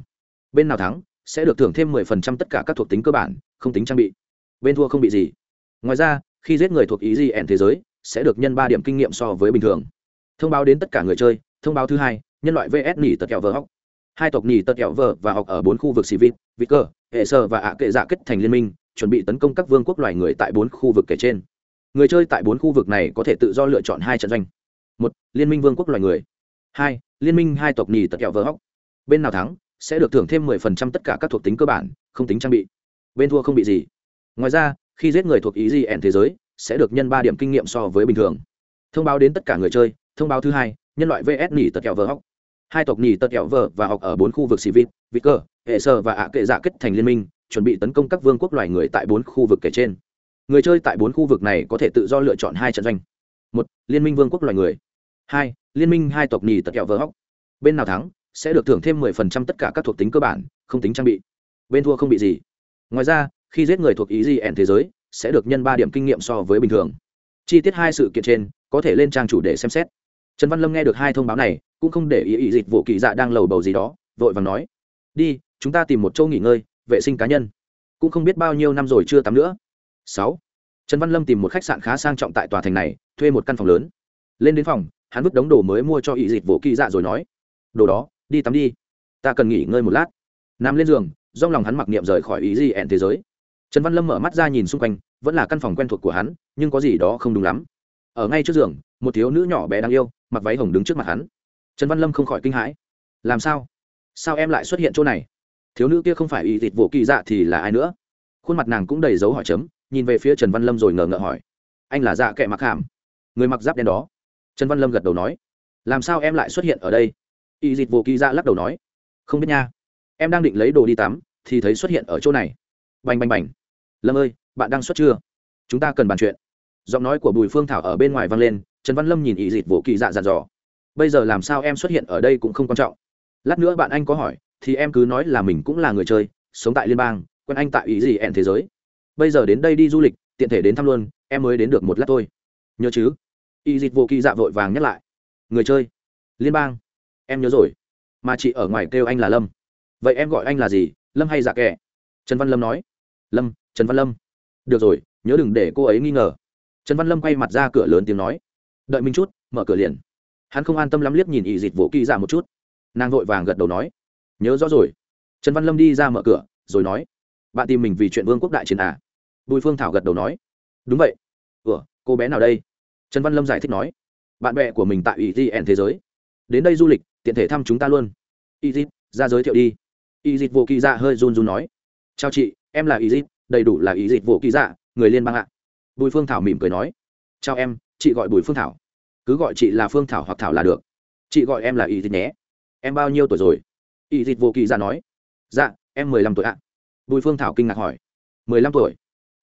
bên nào thắng, sẽ được thưởng thêm mười phần trăm tất cả các thuộc tính cơ bản, không tính trang bị. Bên thua không bị gì. Ngoài ra, khi giết người thuộc ý gì ẻn thế giới, sẽ được nhân ba điểm kinh nghiệm so với bình thường. Thông báo đến tất cả người chơi, thông báo thứ hai, nhân loại vs nỉ tật kẹo vỡ hóc hai tộc nhì tật kẹo vợ và học ở bốn khu vực xì vịt vị cơ hệ sơ và ạ kệ dạ kết thành liên minh, chuẩn bị tấn công các vương quốc loài người tại bốn khu vực kể trên. Người chơi tại bốn khu vực này có thể tự do lựa chọn hai trận doanh. Một, liên minh vương quốc loài người. Hai, liên minh hai tộc nhì tật kẹo vợ học. Bên nào thắng, sẽ được thưởng thêm mười phần trăm tất cả các thuộc tính cơ bản, không tính trang bị. Bên thua không bị gì. Ngoài ra, khi giết người thuộc ý gì ẻn thế giới, sẽ được nhân ba điểm kinh nghiệm so với bình thường. Thông báo đến tất cả người chơi. Thông báo thứ hai, nhân loại vs nỉ tật kẹo vợ hóc hai tộc nhì tật kẹo vợ và học ở bốn khu vực xì vịt vị cơ hệ sơ và ạ kệ dạ kết thành liên minh, chuẩn bị tấn công các vương quốc loài người tại bốn khu vực kể trên. Người chơi tại bốn khu vực này có thể tự do lựa chọn hai trận doanh. Một, liên minh vương quốc loài người. Hai, liên minh hai tộc nhì tật kẹo vợ học. Bên nào thắng, sẽ được thưởng thêm mười phần trăm tất cả các thuộc tính cơ bản, không tính trang bị. Bên thua không bị gì. Ngoài ra, khi giết người thuộc ý gì ẻn thế giới, sẽ được nhân ba điểm kinh nghiệm so với bình thường. Chi tiết hai sự kiện trên, có thể lên trang chủ để xem xét. Trần văn lâm nghe được hai thông báo này cũng không để ý ý dịch vụ kỳ dạ đang lầu bầu gì đó, vội vàng nói, đi, chúng ta tìm một chỗ nghỉ ngơi, vệ sinh cá nhân. Cũng không biết bao nhiêu năm rồi chưa tắm nữa. Sáu, trần văn lâm tìm một khách sạn khá sang trọng tại tòa thành này, thuê một căn phòng lớn. Lên đến phòng, hắn vứt đống đồ mới mua cho ý dịch vụ kỳ dạ rồi nói, đồ đó, đi tắm đi, ta cần nghỉ ngơi một lát. Nằm lên giường do lòng hắn mặc niệm rời khỏi ý gì ẹn thế giới. Trần văn lâm mở mắt ra nhìn xung quanh, vẫn là căn phòng quen thuộc của hắn, nhưng có gì đó không đúng lắm. Ở ngay trước giường, một thiếu nữ nhỏ bé đáng yêu, mặc váy hồng đứng trước mặt hắn trần văn lâm không khỏi kinh hãi. Làm sao? Sao em lại xuất hiện chỗ này? Thiếu nữ kia không phải y thịt Vô kỳ dạ thì là ai nữa? Khuôn mặt nàng cũng đầy dấu hỏi chấm, nhìn về phía trần văn lâm rồi ngờ ngợ hỏi. Anh là dạ kệ mặc hàm. Người mặc giáp đen đó. Trần văn lâm gật đầu nói. Làm sao em lại xuất hiện ở đây? Y dịch vô kỳ dạ lắc đầu nói. Không biết nha. Em đang định lấy đồ đi tắm, thì thấy xuất hiện ở chỗ này. Bành bành bành. Lâm ơi, bạn đang xuất chưa? Chúng ta cần bàn chuyện. Giọng nói của bùi phương thảo ở bên ngoài vang lên, trần văn lâm nhìn y dịch vô kỳ dạ dàn dò bây giờ làm sao em xuất hiện ở đây cũng không quan trọng. Lát nữa bạn anh có hỏi, thì em cứ nói là mình cũng là người chơi, sống tại liên bang, quen anh tại ý gì ẹn thế giới. Bây giờ đến đây đi du lịch, tiện thể đến thăm luôn, em mới đến được một lát thôi. Nhớ chứ? Y dịch vô kỳ dạ vội vàng nhắc lại. Người chơi. Liên bang. Em nhớ rồi. Mà chị ở ngoài kêu anh là lâm. Vậy em gọi anh là gì? Lâm hay dạ kẻ trần văn lâm nói. Lâm, trần văn lâm. Được rồi, nhớ đừng để cô ấy nghi ngờ. Trần văn lâm quay mặt ra cửa lớn tiếng nói. Đợi mình chút, mở cửa liền hắn không an tâm lắm liếc nhìn ỵ dịch vỗ kỳ dạ một chút. Nàng vội vàng gật đầu nói, nhớ rõ rồi. Trần văn lâm đi ra mở cửa, rồi nói, bạn tìm mình vì chuyện vương quốc đại chiến à? Bùi phương thảo gật đầu nói, đúng vậy. Ủa, cô bé nào đây? Trần văn lâm giải thích nói, bạn bè của mình tại ủy gn thế giới. Đến đây du lịch, tiện thể thăm chúng ta luôn. E y dịp ra giới thiệu đi. y dịp vô kỳ dạ hơi run run nói, chào chị, em là y dịp đầy đủ là y dịp vô kỳ dạ người liên bang ạ. Bùi phương thảo mỉm cười nói, chào em, chị gọi bùi phương thảo cứ gọi chị là phương thảo hoặc thảo là được. Chị gọi em là y thịt nhé. Em bao nhiêu tuổi rồi? Y thịt vô kỳ ra dạ nói. Dạ em mười lăm tuổi ạ. Bùi phương thảo kinh ngạc hỏi. Mười lăm tuổi?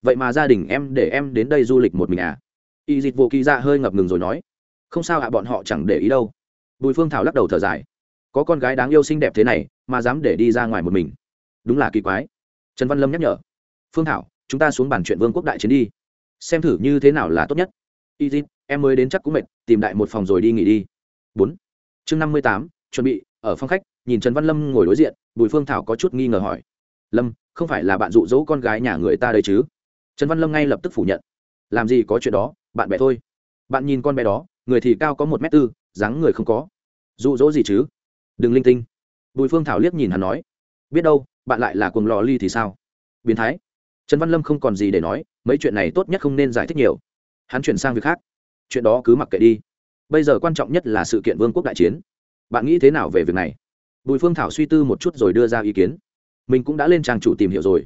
Vậy mà gia đình em để em đến đây du lịch một mình à? Y dịp vô kỳ ra dạ hơi ngập ngừng rồi nói. Không sao ạ, bọn họ chẳng để ý đâu. Bùi phương thảo lắc đầu thở dài. Có con gái đáng yêu xinh đẹp thế này, mà dám để đi ra ngoài một mình. Đúng là kỳ quái. Trần văn lâm nhắc nhở. Phương thảo, chúng ta xuống bàn chuyện vương quốc đại chiến đi. Xem thử như thế nào là tốt nhất. Y dịp em mới đến chắc cũng mệt, tìm đại một phòng rồi đi nghỉ đi. Bốn. Chương năm mươi tám, chuẩn bị, ở phòng khách, nhìn trần văn lâm ngồi đối diện, bùi phương thảo có chút nghi ngờ hỏi. Lâm, không phải là bạn dụ dỗ con gái nhà người ta đây chứ? Trần văn lâm ngay lập tức phủ nhận. Làm gì có chuyện đó, bạn bè thôi. Bạn nhìn con bé đó, người thì cao có một m tư, dáng người không có. Dụ dỗ gì chứ? Đừng linh tinh. Bùi phương thảo liếc nhìn hắn nói. Biết đâu, bạn lại là cuồng lò ly thì sao? Biến thái. Trần văn lâm không còn gì để nói, mấy chuyện này tốt nhất không nên giải thích nhiều. Hắn chuyển sang việc khác chuyện đó cứ mặc kệ đi. Bây giờ quan trọng nhất là sự kiện vương quốc đại chiến. Bạn nghĩ thế nào về việc này? Bùi phương thảo suy tư một chút rồi đưa ra ý kiến. Mình cũng đã lên trang chủ tìm hiểu rồi.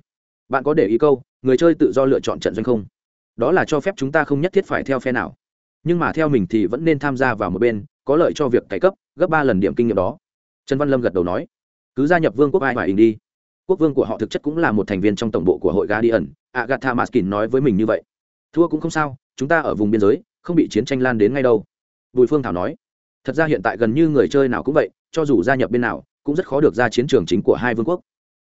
Bạn có để ý câu, người chơi tự do lựa chọn trận doanh không? Đó là cho phép chúng ta không nhất thiết phải theo phe nào. Nhưng mà theo mình thì vẫn nên tham gia vào một bên, có lợi cho việc cải cấp, gấp ba lần điểm kinh nghiệm đó. Trần văn lâm gật đầu nói, cứ gia nhập vương quốc ai phải đi. Quốc vương của họ thực chất cũng là một thành viên trong tổng bộ của hội guardian, agatha maskin nói với mình như vậy. Thua cũng không sao, chúng ta ở vùng biên giới không bị chiến tranh lan đến ngay đâu. Bùi phương thảo nói, thật ra hiện tại gần như người chơi nào cũng vậy, cho dù gia nhập bên nào, cũng rất khó được ra chiến trường chính của hai vương quốc.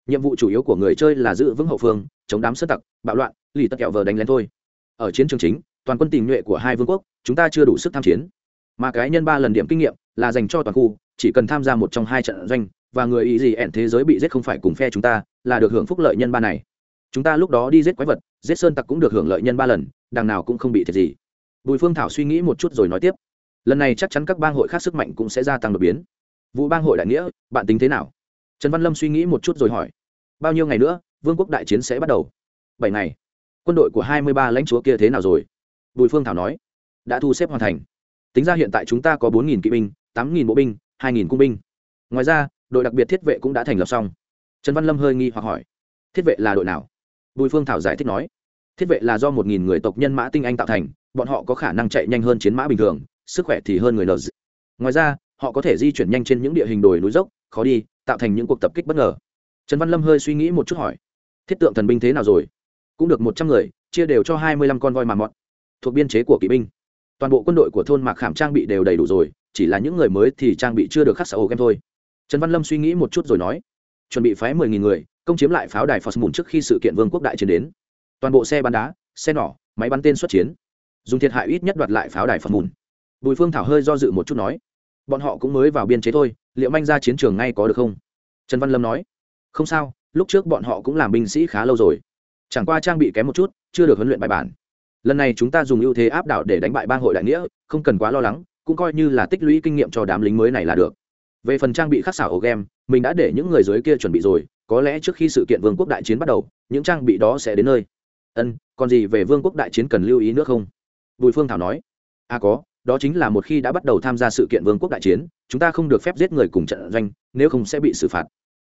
Nhiệm vụ chủ yếu của người chơi là giữ vững hậu phương, chống đám sơ tặc, bạo loạn, lì tật kẹo vờ đánh lên thôi. Ở chiến trường chính, toàn quân tình nhuệ của hai vương quốc, chúng ta chưa đủ sức tham chiến. Mà cái nhân ba lần điểm kinh nghiệm là dành cho toàn khu, chỉ cần tham gia một trong hai trận doanh, và người ý gì ẻn thế giới bị giết không phải cùng phe chúng ta, là được hưởng phúc lợi nhân ba này. Chúng ta lúc đó đi giết quái vật, giết sơn tặc cũng được hưởng lợi nhân ba lần, đằng nào cũng không bị thiệt gì bùi phương thảo suy nghĩ một chút rồi nói tiếp. Lần này chắc chắn các bang hội khác sức mạnh cũng sẽ gia tăng đột biến. Vụ bang hội đại nghĩa, bạn tính thế nào? Trần văn lâm suy nghĩ một chút rồi hỏi. Bao nhiêu ngày nữa, vương quốc đại chiến sẽ bắt đầu? Bảy ngày. Quân đội của hai mươi ba lãnh chúa kia thế nào rồi? Bùi phương thảo nói. Đã thu xếp hoàn thành. Tính ra hiện tại chúng ta có bốn nghìn kỵ binh, tám nghìn bộ binh, hai nghìn cung binh. Ngoài ra, đội đặc biệt thiết vệ cũng đã thành lập xong. Trần văn lâm hơi nghi hoặc hỏi. Thiết vệ là đội nào? Bùi phương thảo giải thích nói. Thiết vệ là do một nghìn người tộc nhân mã tinh anh tạo thành bọn họ có khả năng chạy nhanh hơn chiến mã bình thường, sức khỏe thì hơn người nờ ngoài ra, họ có thể di chuyển nhanh trên những địa hình đồi núi dốc, khó đi, tạo thành những cuộc tập kích bất ngờ. Trần văn lâm hơi suy nghĩ một chút hỏi, thiết tượng thần binh thế nào rồi? Cũng được một trăm người, chia đều cho hai mươi lăm con voi mà mọn. thuộc biên chế của kỵ binh. Toàn bộ quân đội của thôn mạc khảm trang bị đều đầy đủ rồi, chỉ là những người mới thì trang bị chưa được khắc xã hội game thôi. Trần văn lâm suy nghĩ một chút rồi nói, chuẩn bị phái mười nghìn người, công chiếm lại pháo đài phosmun trước khi sự kiện vương quốc đại chiến đến. Toàn bộ xe bắn đá, xe nỏ, máy bắn tên xuất chiến dùng thiệt hại ít nhất đoạt lại pháo đài phần mùn. Bùi phương thảo hơi do dự một chút nói, bọn họ cũng mới vào biên chế thôi, liệu manh ra chiến trường ngay có được không? Trần văn lâm nói, không sao, lúc trước bọn họ cũng làm binh sĩ khá lâu rồi. Chẳng qua trang bị kém một chút, chưa được huấn luyện bài bản. Lần này chúng ta dùng ưu thế áp đảo để đánh bại bang hội đại nghĩa, không cần quá lo lắng, cũng coi như là tích lũy kinh nghiệm cho đám lính mới này là được. Về phần trang bị khắc xảo ổ game mình đã để những người dưới kia chuẩn bị rồi, có lẽ trước khi sự kiện vương quốc đại chiến bắt đầu, những trang bị đó sẽ đến nơi. Ân, còn gì về vương quốc đại chiến cần lưu ý nữa không? Bùi phương thảo nói à có, đó chính là một khi đã bắt đầu tham gia sự kiện vương quốc đại chiến, chúng ta không được phép giết người cùng trận doanh, nếu không sẽ bị xử phạt.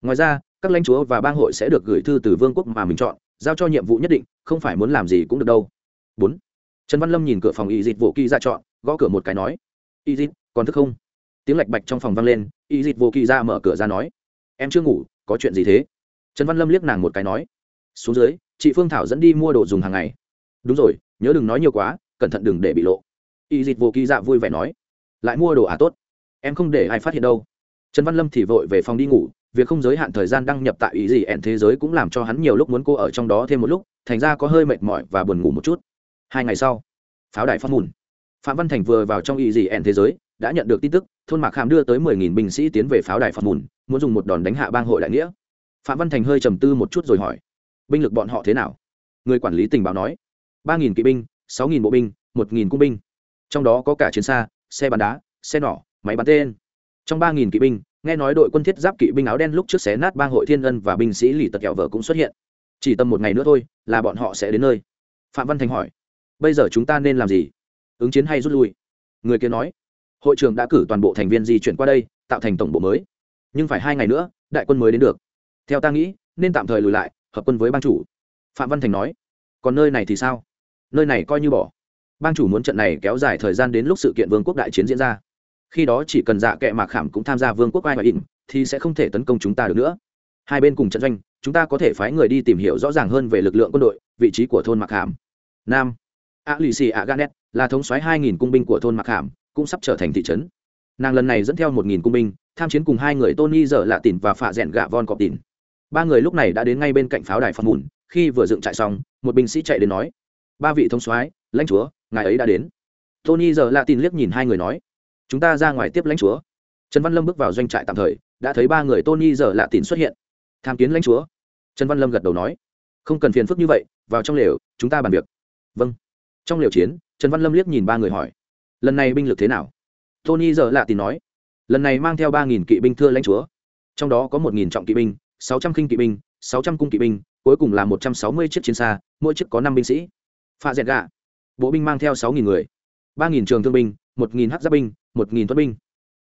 Ngoài ra, các lãnh chúa và bang hội sẽ được gửi thư từ vương quốc mà mình chọn, giao cho nhiệm vụ nhất định, không phải muốn làm gì cũng được đâu. Bốn, trần văn lâm nhìn cửa phòng y dịch vô kỳ ra chọn, gõ cửa một cái nói y dịch còn thức không? Tiếng lạch bạch trong phòng vang lên y dịch vô kỳ ra mở cửa ra nói, em chưa ngủ, có chuyện gì thế? Trần văn lâm liếc nàng một cái nói, xuống dưới, chị phương thảo dẫn đi mua đồ dùng hàng ngày. Đúng rồi, nhớ đừng nói nhiều quá cẩn thận đừng để bị lộ. Y dịt vô kỳ dạ vui vẻ nói, lại mua đồ à tốt, em không để ai phát hiện đâu. Trần văn lâm thì vội về phòng đi ngủ, việc không giới hạn thời gian đăng nhập tại ý gì ẻn thế giới cũng làm cho hắn nhiều lúc muốn cô ở trong đó thêm một lúc, thành ra có hơi mệt mỏi và buồn ngủ một chút. Hai ngày sau, pháo đài phát mùn. Phạm văn thành vừa vào trong ý gì ẻn thế giới, đã nhận được tin tức, thôn mạc hàm đưa tới mười nghìn binh sĩ tiến về pháo đài phát mùn, muốn dùng một đòn đánh hạ bang hội đại nghĩa. Phạm văn thành hơi trầm tư một chút rồi hỏi, binh lực bọn họ thế nào? Người quản lý tình báo nói, ba nghìn kỵ binh sáu nghìn bộ binh, một nghìn cung binh. Trong đó có cả chiến xa, xe bắn đá, xe nỏ, máy bắn tên. Trong ba nghìn kỵ binh, nghe nói đội quân thiết giáp kỵ binh áo đen lúc trước xé nát bang hội thiên ân và binh sĩ lì tật kẹo vợ cũng xuất hiện. Chỉ tầm một ngày nữa thôi, là bọn họ sẽ đến nơi. Phạm văn thành hỏi, bây giờ chúng ta nên làm gì? Ứng chiến hay rút lui? Người kia nói, hội trưởng đã cử toàn bộ thành viên di chuyển qua đây, tạo thành tổng bộ mới. Nhưng phải hai ngày nữa, đại quân mới đến được. Theo ta nghĩ, nên tạm thời lùi lại, hợp quân với ban chủ. Phạm văn thành nói, còn nơi này thì sao? Nơi này coi như bỏ. Bang chủ muốn trận này kéo dài thời gian đến lúc sự kiện vương quốc đại chiến diễn ra. Khi đó chỉ cần dạ kệ mạc khảm cũng tham gia vương quốc ai và in thì sẽ không thể tấn công chúng ta được nữa. Hai bên cùng trận doanh, chúng ta có thể phái người đi tìm hiểu rõ ràng hơn về lực lượng quân đội, vị trí của thôn mạc khảm. Nam. A lì xì a ganet là thống soái hai nghìn cung binh của thôn mạc khảm, cũng sắp trở thành thị trấn. Nàng lần này dẫn theo một nghìn cung binh, tham chiến cùng hai người tony dở lạ tỉn và phạ rẽn gạ von cọp tỉn ba người lúc này đã đến ngay bên cạnh pháo đài phong mùn, khi vừa dựng trại xong, một binh sĩ chạy đến nói ba vị thống soái, lãnh chúa, ngài ấy đã đến. Tony giờ lạ tin liếc nhìn hai người nói, chúng ta ra ngoài tiếp lãnh chúa. Trần văn lâm bước vào doanh trại tạm thời, đã thấy ba người tony giờ lạ tin xuất hiện. Tham kiến lãnh chúa. Trần văn lâm gật đầu nói, không cần phiền phức như vậy, vào trong lều, chúng ta bàn việc. Vâng. Trong lều chiến, trần văn lâm liếc nhìn ba người hỏi, lần này binh lực thế nào? Tony giờ lạ tin nói, lần này mang theo ba nghìn kỵ binh thưa lãnh chúa. Trong đó có một nghìn trọng kỵ binh, sáu trăm khinh kỵ binh, sáu trăm cung kỵ binh, cuối cùng là một trăm sáu mươi chiếc chiến xa, mỗi chiếc có năm binh sĩ pha dẹt gà bộ binh mang theo sáu nghìn người. ba nghìn trường thương binh, một nghìn hát giáp binh, một nghìn tuất binh.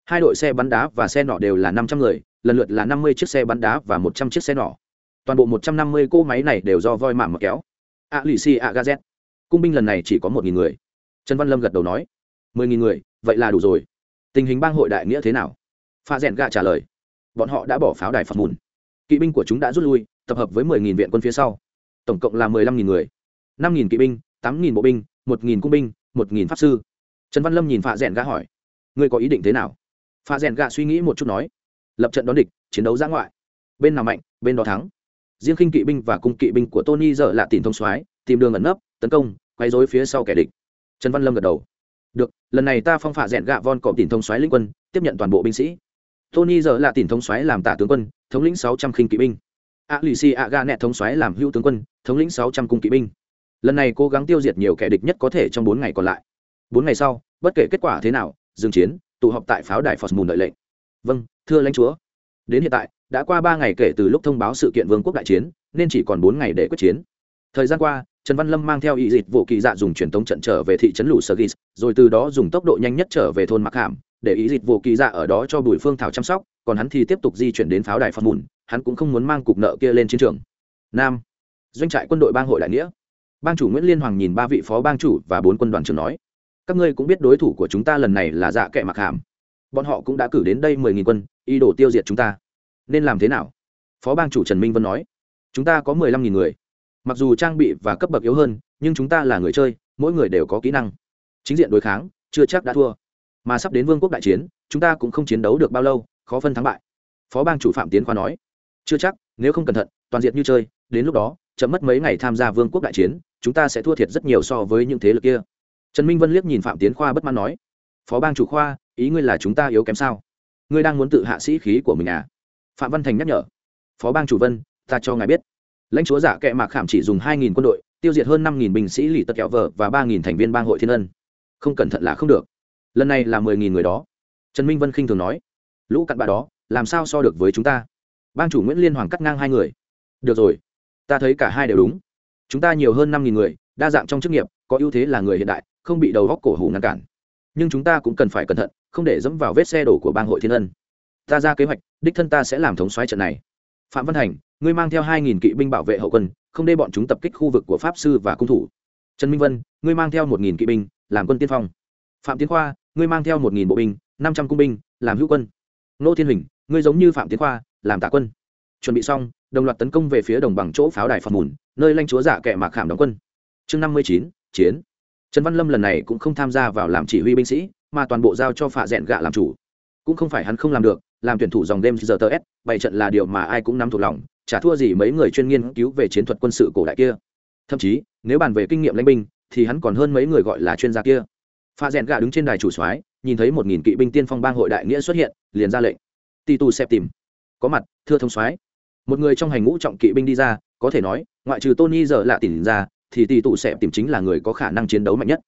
Hai đội xe bắn đá và xe nỏ đều là năm trăm người, lần lượt là năm mươi chiếc xe bắn đá và một trăm chiếc xe nỏ. Toàn bộ một trăm năm mươi cỗ máy này đều do voi mạng mà kéo. A lì xì a gazet cung binh lần này chỉ có một nghìn người. Trần văn lâm gật đầu nói, mười nghìn người, vậy là đủ rồi. Tình hình bang hội đại nghĩa thế nào? Pha rèn gà trả lời, bọn họ đã bỏ pháo đài phật mùn. Kỵ binh của chúng đã rút lui, tập hợp với mười nghìn viện quân phía sau. Tổng cộng là mười lăm nghìn người. Năm nghìn kỵ binh tám nghìn bộ binh, một nghìn cung binh, một nghìn pháp sư. Trần văn lâm nhìn pha rèn Gà hỏi, ngươi có ý định thế nào? Pha rèn Gà suy nghĩ một chút nói, lập trận đón địch, chiến đấu giã ngoại. Bên nào mạnh, bên đó thắng. Riêng khinh kỵ binh và cung kỵ binh của tony giờ là tìm thông soái, tìm đường ẩn nấp, tấn công quay dối phía sau kẻ địch. Trần văn lâm gật đầu, được, lần này ta phong phạ rẽn gạ von cọp tìm thông soái linh quân, tiếp nhận toàn bộ binh sĩ. Tony giờ là tìm thông soái làm tả tướng quân, thống lĩnh sáu trăm khinh kỵ binh. A lì xì a ga nẹ thống soái làm hữu tướng quân, thống lĩnh sáu trăm cung kỵ binh lần này cố gắng tiêu diệt nhiều kẻ địch nhất có thể trong bốn ngày còn lại. Bốn ngày sau, bất kể kết quả thế nào, dừng chiến, tụ họp tại pháo đài phật mùn đợi lệnh. Vâng thưa lãnh chúa. Đến hiện tại, đã qua ba ngày kể từ lúc thông báo sự kiện vương quốc đại chiến, nên chỉ còn bốn ngày để quyết chiến. Thời gian qua, trần văn lâm mang theo ý dịch vụ kỳ dạ dùng truyền tống trận trở về thị trấn lũ sơ ghis rồi từ đó dùng tốc độ nhanh nhất trở về thôn mặc hàm, để ý dịch vụ kỳ dạ ở đó cho bùi phương thảo chăm sóc, còn hắn thì tiếp tục di chuyển đến pháo đài phật mùn, hắn cũng không muốn mang cục nợ kia lên chiến trường. Nam, doanh trại quân đội bang hội đại nghĩa bang chủ nguyễn liên hoàng nhìn ba vị phó bang chủ và bốn quân đoàn trưởng nói, các ngươi cũng biết đối thủ của chúng ta lần này là dạ kệ mặc hàm. Bọn họ cũng đã cử đến đây mười nghìn quân, ý đồ tiêu diệt chúng ta. Nên làm thế nào? Phó bang chủ trần minh vân nói, chúng ta có mười lăm nghìn người. Mặc dù trang bị và cấp bậc yếu hơn, nhưng chúng ta là người chơi, mỗi người đều có kỹ năng. Chính diện đối kháng, chưa chắc đã thua. Mà sắp đến vương quốc đại chiến, chúng ta cũng không chiến đấu được bao lâu, khó phân thắng bại. Phó bang chủ phạm tiến khoa nói, chưa chắc, nếu không cẩn thận, toàn diện như chơi, đến lúc đó, chậm mất mấy ngày tham gia vương quốc đại chiến chúng ta sẽ thua thiệt rất nhiều so với những thế lực kia. Trần minh vân liếc nhìn phạm tiến khoa bất mãn nói, phó bang chủ khoa, ý ngươi là chúng ta yếu kém sao? Ngươi đang muốn tự hạ sĩ khí của mình à? Phạm văn thành nhắc nhở, phó bang chủ vân, ta cho ngài biết, lãnh chúa giả kệ mạc khảm chỉ dùng hai nghìn quân đội, tiêu diệt hơn năm nghìn binh sĩ lì tật kẹo vợ và ba nghìn thành viên bang hội thiên ân. Không cẩn thận là không được. Lần này là mười nghìn người đó. Trần minh vân khinh thường nói, lũ cặn bạ đó, làm sao so được với chúng ta? Bang chủ nguyễn liên hoàng cắt ngang hai người, được rồi, ta thấy cả hai đều đúng chúng ta nhiều hơn năm nghìn người, đa dạng trong chức nghiệp, có ưu thế là người hiện đại, không bị đầu góc cổ hủ ngăn cản. Nhưng chúng ta cũng cần phải cẩn thận, không để dẫm vào vết xe đổ của bang hội thiên ân. Ta ra kế hoạch, đích thân ta sẽ làm thống xoáy trận này. Phạm văn thành, ngươi mang theo hai nghìn kỵ binh bảo vệ hậu quân, không để bọn chúng tập kích khu vực của pháp sư và cung thủ. Trần minh vân, ngươi mang theo một nghìn kỵ binh, làm quân tiên phong. Phạm tiến khoa, ngươi mang theo một nghìn bộ binh, năm trăm cung binh, làm hữu quân. Nô thiên huỳnh, ngươi giống như phạm tiến khoa, làm tạ quân. Chuẩn bị xong đồng loạt tấn công về phía đồng bằng chỗ pháo đài phật mùn, nơi lanh chúa giả kệ mạc khảm đóng quân. Chương năm mươi chín, chiến. Trần văn lâm lần này cũng không tham gia vào làm chỉ huy binh sĩ, mà toàn bộ giao cho phạ rẽn gạ làm chủ. Cũng không phải hắn không làm được, làm tuyển thủ dòng đêm giờ tờ s bảy trận là điều mà ai cũng nắm thuộc lòng, chả thua gì mấy người chuyên nghiên cứu về chiến thuật quân sự cổ đại kia. Thậm chí, nếu bàn về kinh nghiệm lãnh binh, thì hắn còn hơn mấy người gọi là chuyên gia kia. Pha rèn gà đứng trên đài chủ soái, nhìn thấy một nghìn kỵ binh tiên phong bang hội đại nghĩa xuất hiện, liền ra lệnh. Tì tu xẹp tìm. Có mặt, thưa thông soái một người trong hành ngũ trọng kỵ binh đi ra, có thể nói, ngoại trừ tony giờ lạ tìm ra, thì tỷ tụ sẽ tìm chính là người có khả năng chiến đấu mạnh nhất.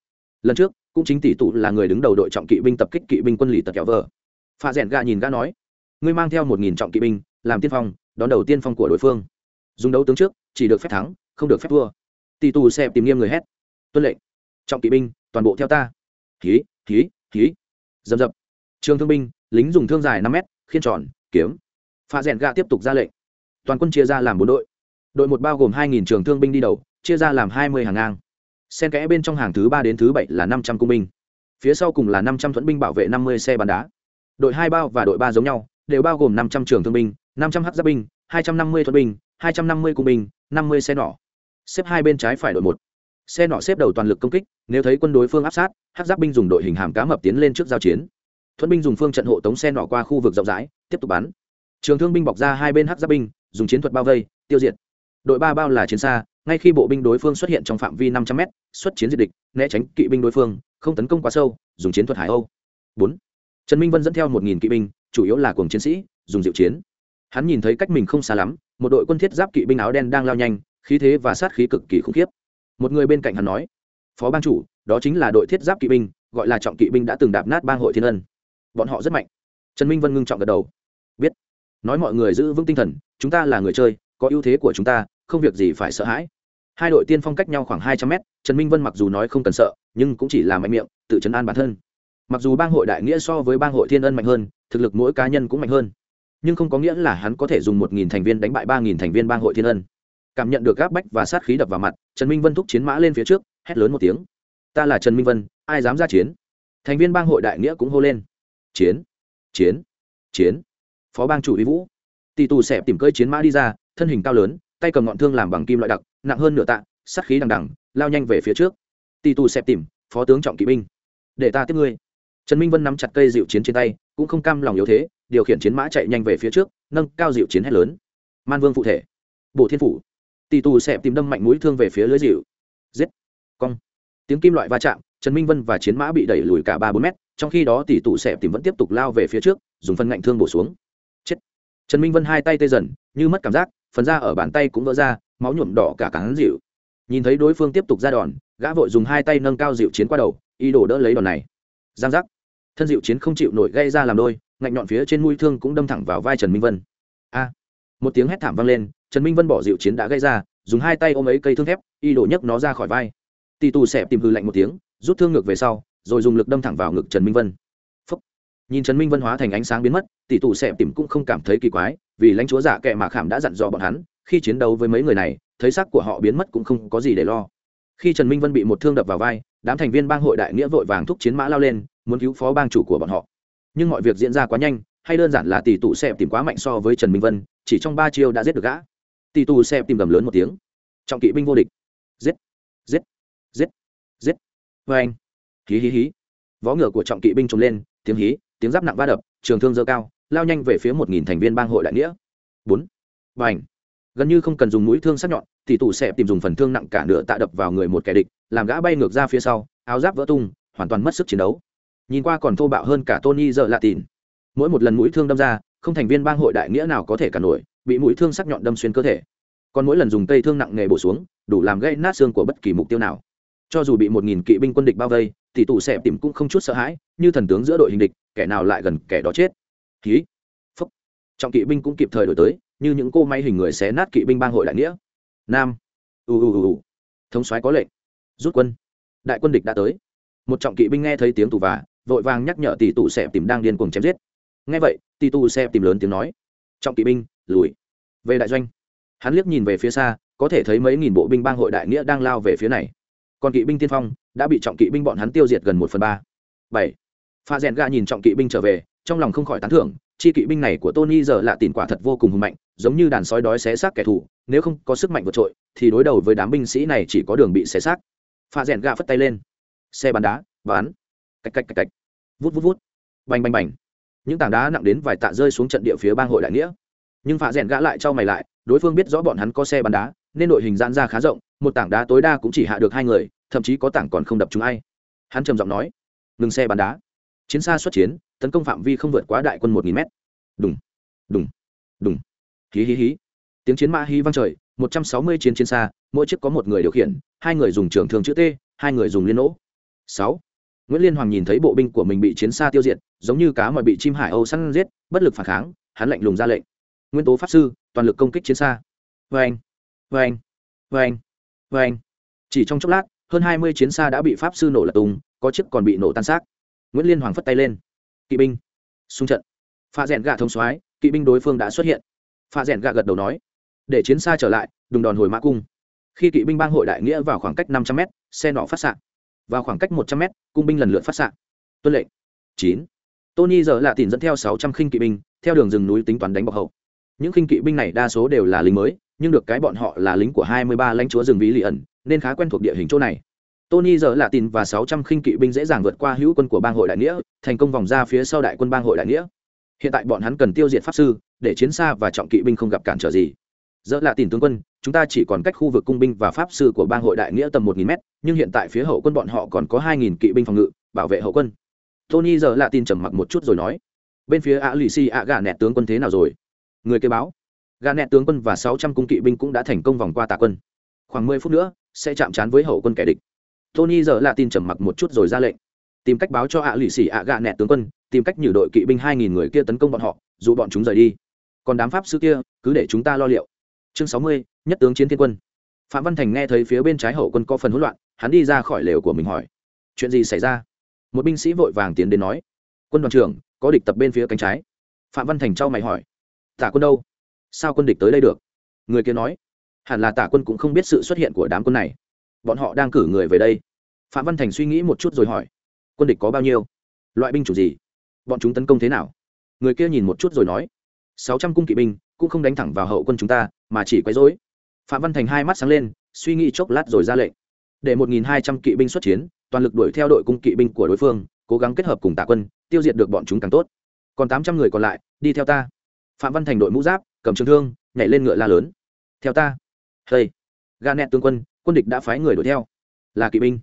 Lần trước, cũng chính tỷ tụ là người đứng đầu đội trọng kỵ binh tập kích kỵ binh quân lì tật kéo vờ. Pha rèn gà nhìn gã nói, ngươi mang theo một nghìn trọng kỵ binh, làm tiên phong, đón đầu tiên phong của đối phương. Dùng đấu tướng trước, chỉ được phép thắng, không được phép thua. Tỷ tụ sẽ tìm nghiêm người hét, tuân lệnh, trọng kỵ binh, toàn bộ theo ta. Hí hí hí. Dầm dập. Trường thương binh, lính dùng thương dài năm mét, khiên tròn, kiếm. Pha rèn gà tiếp tục ra lệnh toàn quân chia ra làm bốn đội. Đội một bao gồm hai nghìn trường thương binh đi đầu, chia ra làm hai mươi hàng ngang. Xen kẽ bên trong hàng thứ ba đến thứ bảy là năm trăm cung binh. Phía sau cùng là năm trăm thuẫn binh bảo vệ năm mươi xe bắn đá. Đội hai bao và đội ba giống nhau, đều bao gồm năm trăm trường thương binh, năm trăm h giáp binh, hai trăm năm mươi thuẫn binh, hai trăm năm mươi cung binh, năm mươi xe nỏ. Xếp hai bên trái phải đội một. Xe nỏ xếp đầu toàn lực công kích, nếu thấy quân đối phương áp sát hát giáp binh dùng đội hình hàm cá mập tiến lên trước giao chiến. Thuẫn binh dùng phương trận hộ tống xe nỏ qua khu vực rộng rãi, tiếp tục bắn. Trường thương binh bọc ra hai bên hát giáp binh dùng chiến thuật bao vây, tiêu diệt. Đội ba bao là chiến xa, ngay khi bộ binh đối phương xuất hiện trong phạm vi năm trăm m xuất chiến diệt địch, né tránh kỵ binh đối phương, không tấn công quá sâu, dùng chiến thuật hải âu. Bốn. Trần minh vân dẫn theo một nghìn kỵ binh, chủ yếu là cuồng chiến sĩ, dùng diệu chiến. Hắn nhìn thấy cách mình không xa lắm, một đội quân thiết giáp kỵ binh áo đen đang lao nhanh, khí thế và sát khí cực kỳ khủng khiếp. Một người bên cạnh hắn nói, phó ban chủ, đó chính là đội thiết giáp kỵ binh, gọi là trọng kỵ binh đã từng đạp nát bang hội thiên ân. Bọn họ rất mạnh. Trần minh vân ngưng trọng gật đầu. Biết. Nói mọi người giữ vững tinh thần chúng ta là người chơi, có ưu thế của chúng ta, không việc gì phải sợ hãi. Hai đội tiên phong cách nhau khoảng hai trăm mét, trần minh vân mặc dù nói không cần sợ, nhưng cũng chỉ là mạnh miệng, tự chấn an bản thân. Mặc dù bang hội đại nghĩa so với bang hội thiên ân mạnh hơn, thực lực mỗi cá nhân cũng mạnh hơn. Nhưng không có nghĩa là hắn có thể dùng một nghìn thành viên đánh bại ba nghìn thành viên bang hội thiên ân. Cảm nhận được gáp bách và sát khí đập vào mặt, trần minh vân thúc chiến mã lên phía trước, hét lớn một tiếng. Ta là trần minh vân, ai dám ra chiến? Thành viên bang hội đại nghĩa cũng hô lên. Chiến chiến chiến. Phó bang chủ y vũ tỷ tù xẹp tìm cơi chiến mã đi ra, thân hình cao lớn, tay cầm ngọn thương làm bằng kim loại đặc, nặng hơn nửa tạ, sát khí đằng đằng, lao nhanh về phía trước. Tỷ tù xẹp tìm, phó tướng trọng kỵ binh. Để ta tiếp ngươi. Trần minh vân nắm chặt cây dịu chiến trên tay, cũng không cam lòng yếu thế, điều khiển chiến mã chạy nhanh về phía trước, nâng cao dịu chiến hét lớn. Man vương phụ thể. Bộ thiên phủ. Tỷ tù xẹp tìm đâm mạnh mũi thương về phía lưới dịu giết. Cong. Tiếng kim loại va chạm, trần minh vân và chiến mã bị đẩy lùi cả ba bốn mét, trong khi đó tỷ tù xẹp tìm vẫn tiếp tục lao về phía trước, dùng phân ngạnh thương bổ xuống trần minh vân hai tay tê dần, như mất cảm giác, phần da ở bàn tay cũng vỡ ra, máu nhuộm đỏ cả cán dịu. Nhìn thấy đối phương tiếp tục ra đòn, gã vội dùng hai tay nâng cao dịu chiến qua đầu, ý đồ đỡ lấy đòn này. Giang giác. Thân dịu chiến không chịu nổi gây ra làm đôi, ngạnh nhọn phía trên mũi thương cũng đâm thẳng vào vai trần minh vân. A. Một tiếng hét thảm vang lên, trần minh vân bỏ dịu chiến đã gây ra, dùng hai tay ôm ấy cây thương thép, ý đồ nhấc nó ra khỏi vai. Tỷ tù xẹp tìm hư lạnh một tiếng, rút thương ngược về sau, rồi dùng lực đâm thẳng vào ngực trần minh vân nhìn trần minh vân hóa thành ánh sáng biến mất, tỷ tụ xẹp tìm cũng không cảm thấy kỳ quái, vì lãnh chúa giả kệ mạc khảm đã dặn dò bọn hắn, khi chiến đấu với mấy người này, thấy sắc của họ biến mất cũng không có gì để lo. Khi trần minh vân bị một thương đập vào vai, đám thành viên bang hội đại nghĩa vội vàng thúc chiến mã lao lên, muốn cứu phó bang chủ của bọn họ. Nhưng mọi việc diễn ra quá nhanh, hay đơn giản là tỷ tụ xẹp tìm quá mạnh so với trần minh vân, chỉ trong ba chiêu đã giết được gã. Tỷ tụ xẹp tìm gầm lớn một tiếng. Trọng kỵ binh vô địch. Giết giết giết giết. Vê anh hí hí hí. Vó ngựa của trọng kỵ binh trồng lên, tiếng hí tiếng giáp nặng va đập, trường thương dơ cao, lao nhanh về phía một nghìn thành viên bang hội đại nghĩa. Bốn. Và ảnh gần như không cần dùng mũi thương sắc nhọn thì tủ sẽ tìm dùng phần thương nặng cả nửa tạ đập vào người một kẻ địch, làm gã bay ngược ra phía sau, áo giáp vỡ tung, hoàn toàn mất sức chiến đấu. Nhìn qua còn thô bạo hơn cả tony giờ lạ tìn mỗi một lần mũi thương đâm ra, không thành viên bang hội đại nghĩa nào có thể cả nổi, bị mũi thương sắc nhọn đâm xuyên cơ thể. Còn mỗi lần dùng cây thương nặng nghề bổ xuống, đủ làm gây nát xương của bất kỳ mục tiêu nào. Cho dù bị một nghìn kỵ binh quân địch bao vây, tỷ tụ sẽ tìm cũng không chút sợ hãi, như thần tướng giữa đội hình địch kẻ nào lại gần kẻ đó chết. Ký. Phúc. Trọng kỵ binh cũng kịp thời đổi tới, như những cô may hình người xé nát kỵ binh bang hội đại nghĩa. Nam. U u u thống soái có lệnh. Rút quân. Đại quân địch đã tới. Một trọng kỵ binh nghe thấy tiếng tù và, vội vàng nhắc nhở tỷ tụ sẽ tìm đang điên cuồng chém giết. Nghe vậy, tỷ tụ sẽ tìm lớn tiếng nói. Trọng kỵ binh, lùi. Về đại doanh. Hắn liếc nhìn về phía xa, có thể thấy mấy nghìn bộ binh bang hội đại nghĩa đang lao về phía này. Còn kỵ binh tiên phong, đã bị trọng kỵ binh bọn hắn tiêu diệt gần một phần ba. Bảy pha rèn ga nhìn trọng kỵ binh trở về, trong lòng không khỏi tán thưởng, chi kỵ binh này của tony giờ lạ tìm quả thật vô cùng hùng mạnh, giống như đàn sói đói xé xác kẻ thù, nếu không có sức mạnh vượt trội, thì đối đầu với đám binh sĩ này chỉ có đường bị xé xác. Pha rèn ga phất tay lên. Xe bắn đá bán cạch cạch cạch cạch. Vút vút vút. Bành bành bành. Những tảng đá nặng đến vài tạ rơi xuống trận địa phía bang hội đại nghĩa. Nhưng pha rèn gã lại cho mày lại, đối phương biết rõ bọn hắn có xe bắn đá, nên đội hình giãn ra khá rộng, một tảng đá tối đa cũng chỉ hạ được hai người, thậm chí có tảng còn không đập chúng ai. Hắn trầm giọng nói, ngừng xe bắn đá chiến xa xuất chiến, tấn công phạm vi không vượt quá đại quân một nghìn mét. Đùng đùng đùng. Hí hí hí. Tiếng chiến mã hí vang trời, một trăm sáu mươi chiến chiến xa, mỗi chiếc có một người điều khiển, hai người dùng trường thường chữ t, hai người dùng liên nỗ. Sáu. Nguyễn liên hoàng nhìn thấy bộ binh của mình bị chiến xa tiêu diệt, giống như cá mọi bị chim hải âu săn giết, bất lực phản kháng, hắn lạnh lùng ra lệnh. Nguyên tố pháp sư, toàn lực công kích chiến xa. Vê anh vê anh vê anh vê anh chỉ trong chốc lát, hơn hai mươi chiến xa đã bị pháp sư nổ lật tung, có chiếc còn bị nổ tan xác nguyễn liên hoàng phất tay lên kỵ binh xung trận pha rèn gạ thông soái kỵ binh đối phương đã xuất hiện pha rèn gạ gật đầu nói để chiến xa trở lại đùng đòn hồi mã cung khi kỵ binh bang hội đại nghĩa vào khoảng cách năm trăm m xe nọ phát s vào khoảng cách một trăm m cung binh lần lượt phát s tuân lệnh chín tony giờ lạ tìm dẫn theo sáu trăm khinh kỵ binh theo đường rừng núi tính toán đánh bọc hậu những khinh kỵ binh này đa số đều là lính mới nhưng được cái bọn họ là lính của hai mươi ba lãnh chúa rừng vĩ lì ẩn nên khá quen thuộc địa hình chỗ này tony giờ lạ tin và sáu trăm khinh kỵ binh dễ dàng vượt qua hữu quân của bang hội đại nghĩa, thành công vòng ra phía sau đại quân bang hội đại nghĩa. Hiện tại bọn hắn cần tiêu diệt pháp sư, để chiến xa và trọng kỵ binh không gặp cản trở gì. Dỡ lạ tin tướng quân, chúng ta chỉ còn cách khu vực cung binh và pháp sư của bang hội đại nghĩa tầm một nghìn mét, nhưng hiện tại phía hậu quân bọn họ còn có hai nghìn kỵ binh phòng ngự, bảo vệ hậu quân. Tony giờ lạ tin trầm mặc một chút rồi nói. Bên phía ạ lì xì ạ gà nẹt tướng quân thế nào rồi? Người kêu báo. Gà nẹt tướng quân và sáu trăm cung kỵ binh cũng đã thành công vòng qua tà quân. Khoảng mười phút nữa, sẽ chạm trán với hậu quân kẻ địch tony giờ lạ tin trầm mặc một chút rồi ra lệnh. Tìm cách báo cho ạ lì xì ạ gạ nẹt tướng quân, tìm cách nhử đội kỵ binh hai nghìn người kia tấn công bọn họ, dù bọn chúng rời đi. Còn đám pháp sư kia, cứ để chúng ta lo liệu. Chương sáu mươi, nhất tướng chiến thiên quân. Phạm văn thành nghe thấy phía bên trái hậu quân có phần hỗn loạn, hắn đi ra khỏi lều của mình hỏi. Chuyện gì xảy ra? Một binh sĩ vội vàng tiến đến nói. Quân đoàn trưởng, có địch tập bên phía cánh trái. Phạm văn thành trao mày hỏi. Tả quân đâu? Sao quân địch tới đây được? Người kia nói. Hẳn là tả quân cũng không biết sự xuất hiện của đám quân này bọn họ đang cử người về đây. Phạm văn thành suy nghĩ một chút rồi hỏi, quân địch có bao nhiêu? Loại binh chủ gì? Bọn chúng tấn công thế nào? Người kia nhìn một chút rồi nói, sáu trăm cung kỵ binh, cũng không đánh thẳng vào hậu quân chúng ta, mà chỉ quấy rối. Phạm văn thành hai mắt sáng lên, suy nghĩ chốc lát rồi ra lệnh, để một nghìn hai trăm kỵ binh xuất chiến, toàn lực đuổi theo đội cung kỵ binh của đối phương, cố gắng kết hợp cùng tạ quân, tiêu diệt được bọn chúng càng tốt. Còn tám trăm người còn lại, đi theo ta. Phạm văn thành đội mũ giáp, cầm trường thương, nhảy lên ngựa la lớn, theo ta. Hey ga nẹt tướng quân quân địch đã phái người đuổi theo. Là kỵ binh.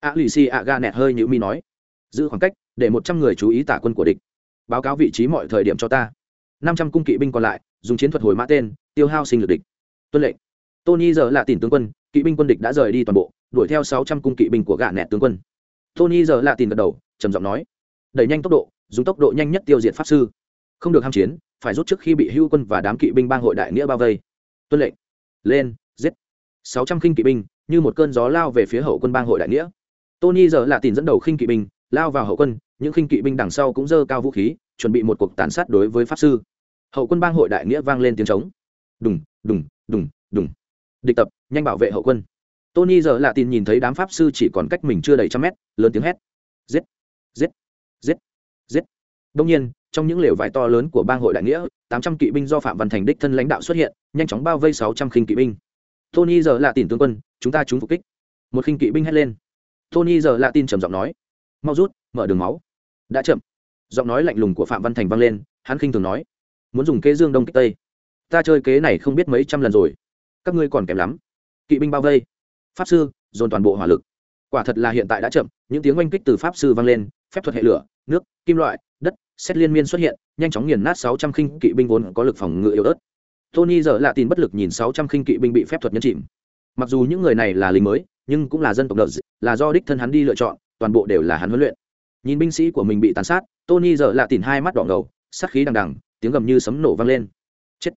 A lì xì a ga nẹt hơi như mi nói, giữ khoảng cách, để một trăm người chú ý tả quân của địch. Báo cáo vị trí mọi thời điểm cho ta. Năm trăm cung kỵ binh còn lại, dùng chiến thuật hồi mã tên, tiêu hao sinh lực địch. Tuân lệnh. Tony giờ là tìm tướng quân, kỵ binh quân địch đã rời đi toàn bộ, đuổi theo sáu trăm cung kỵ binh của gạ nẹt tướng quân. Tony giờ là tìm gật đầu, trầm giọng nói, đẩy nhanh tốc độ, dùng tốc độ nhanh nhất tiêu diệt pháp sư. Không được ham chiến, phải rút trước khi bị hưu quân và đám kỵ binh bang hội đại nghĩa bao vây. Tuân lệnh. Lên, giết sáu trăm khinh kỵ binh, như một cơn gió lao về phía hậu quân bang hội đại nghĩa. Tony giờ là tìm dẫn đầu khinh kỵ binh, lao vào hậu quân, những khinh kỵ binh đằng sau cũng dơ cao vũ khí, chuẩn bị một cuộc tàn sát đối với pháp sư. Hậu quân bang hội đại nghĩa vang lên tiếng trống. Đùng đùng đùng đùng. Địch tập, nhanh bảo vệ hậu quân. Tony giờ lạ tin nhìn thấy đám pháp sư chỉ còn cách mình chưa đầy trăm mét, lớn tiếng hét. Giết giết giết giết. Đông nhiên, trong những lều vải to lớn của bang hội đại nghĩa, tám trăm kỵ binh do phạm văn thành đích thân lãnh đạo xuất hiện, nhanh chóng bao vây sáu trăm khinh kỵ binh tony giờ lạ tin tướng quân, chúng ta trúng phục kích. Một khinh kỵ binh hét lên. Tony giờ lạ tin trầm giọng nói. Mau rút, mở đường máu. Đã chậm. Giọng nói lạnh lùng của phạm văn thành vang lên, hắn khinh thường nói. Muốn dùng kế dương đông kích tây. Ta chơi kế này không biết mấy trăm lần rồi. Các ngươi còn kém lắm. Kỵ binh bao vây. Pháp sư, dồn toàn bộ hỏa lực. Quả thật là hiện tại đã chậm, những tiếng oanh kích từ pháp sư vang lên, phép thuật hệ lửa, nước, kim loại, đất, xét liên miên xuất hiện, nhanh chóng nghiền nát sáu trăm khinh kỵ binh vốn có lực phòng ngự yếu ớt tony giờ lạ tin bất lực nhìn sáu trăm khinh kỵ binh bị phép thuật nhấn chìm. Mặc dù những người này là lính mới, nhưng cũng là dân tộc đợt là do đích thân hắn đi lựa chọn, toàn bộ đều là hắn huấn luyện. Nhìn binh sĩ của mình bị tàn sát, tony giờ lạ tin hai mắt đỏ ngầu, sát khí đằng đằng, tiếng gầm như sấm nổ vang lên. Chết!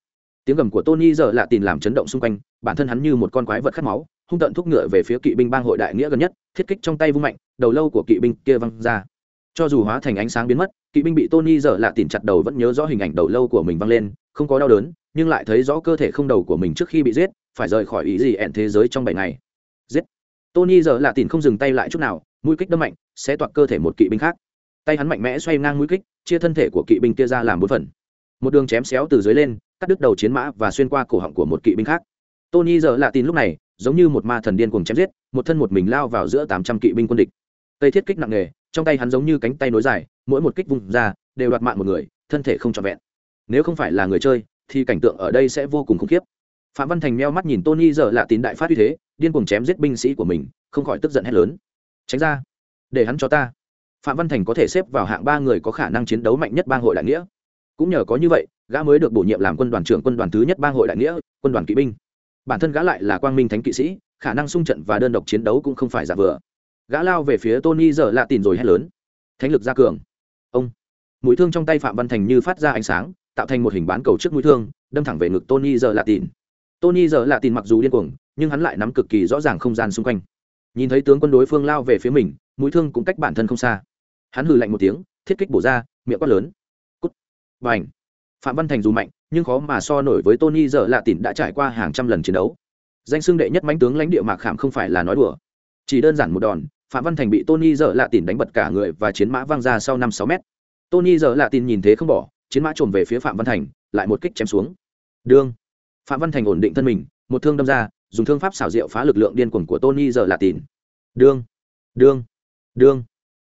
Tiếng gầm của tony giờ lạ tin làm chấn động xung quanh, bản thân hắn như một con quái vật khát máu, hung tận thúc ngựa về phía kỵ binh bang hội đại nghĩa gần nhất, thiết kích trong tay vung mạnh, đầu lâu của kỵ binh kia văng ra. Cho dù hóa thành ánh sáng biến mất, kỵ binh bị tony giờ lạ tìm chặt đầu vẫn nhớ rõ hình ảnh đầu lâu của mình văng lên, không có đau đớn nhưng lại thấy rõ cơ thể không đầu của mình trước khi bị giết, phải rời khỏi ý gì ẹn thế giới trong bảy ngày. Giết. Tony giờ lạ tìm không dừng tay lại chút nào, mũi kích đâm mạnh, sẽ toạc cơ thể một kỵ binh khác. Tay hắn mạnh mẽ xoay ngang mũi kích, chia thân thể của kỵ binh kia ra làm bốn phần. Một đường chém xéo từ dưới lên, cắt đứt đầu chiến mã và xuyên qua cổ họng của một kỵ binh khác. Tony giờ lạ tin lúc này, giống như một ma thần điên cùng chém giết, một thân một mình lao vào giữa tám trăm kỵ binh quân địch. Tây thiết kích nặng nề, trong tay hắn giống như cánh tay nối dài, mỗi một kích vùng ra, đều đoạt mạng một người, thân thể không trọn vẹn. Nếu không phải là người chơi thì cảnh tượng ở đây sẽ vô cùng khủng khiếp. Phạm văn thành meo mắt nhìn tony giờ lạ tín đại phát uy thế, điên cuồng chém giết binh sĩ của mình, không khỏi tức giận hét lớn. Tránh ra, để hắn cho ta. Phạm văn thành có thể xếp vào hạng ba người có khả năng chiến đấu mạnh nhất bang hội đại nghĩa. Cũng nhờ có như vậy, gã mới được bổ nhiệm làm quân đoàn trưởng quân đoàn thứ nhất bang hội đại nghĩa, quân đoàn kỵ binh. Bản thân gã lại là quang minh thánh kỵ sĩ, khả năng xung trận và đơn độc chiến đấu cũng không phải giả vừa gã lao về phía tony giờ lạ tìm rồi hét lớn. Thánh lực gia cường. Ông. Mũi thương trong tay phạm văn thành như phát ra ánh sáng tạo thành một hình bán cầu trước mũi thương, đâm thẳng về ngực tony giờ lạ tịn. tony giờ lạ tịn mặc dù điên cuồng, nhưng hắn lại nắm cực kỳ rõ ràng không gian xung quanh. Nhìn thấy tướng quân đối phương lao về phía mình, mũi thương cũng cách bản thân không xa. Hắn hừ lạnh một tiếng, thiết kích bổ ra, miệng quát lớn. Cút. Và ảnh phạm văn thành dù mạnh, nhưng khó mà so nổi với tony giờ lạ tịn đã trải qua hàng trăm lần chiến đấu. Danh xưng đệ nhất mãnh tướng lãnh địa mạc khảm không phải là nói đùa. Chỉ đơn giản một đòn, phạm văn thành bị tony giờ lạ tịn đánh bật cả người và chiến mã văng ra sau năm sáu mét. Tony giờ lạ tịn nhìn thế không bỏ chiến mã trồm về phía phạm văn thành, lại một kích chém xuống. Đương. Phạm văn thành ổn định thân mình, một thương đâm ra, dùng thương pháp xảo diệu phá lực lượng điên cuồng của tony giờ là tìn đương. Đương. Đương.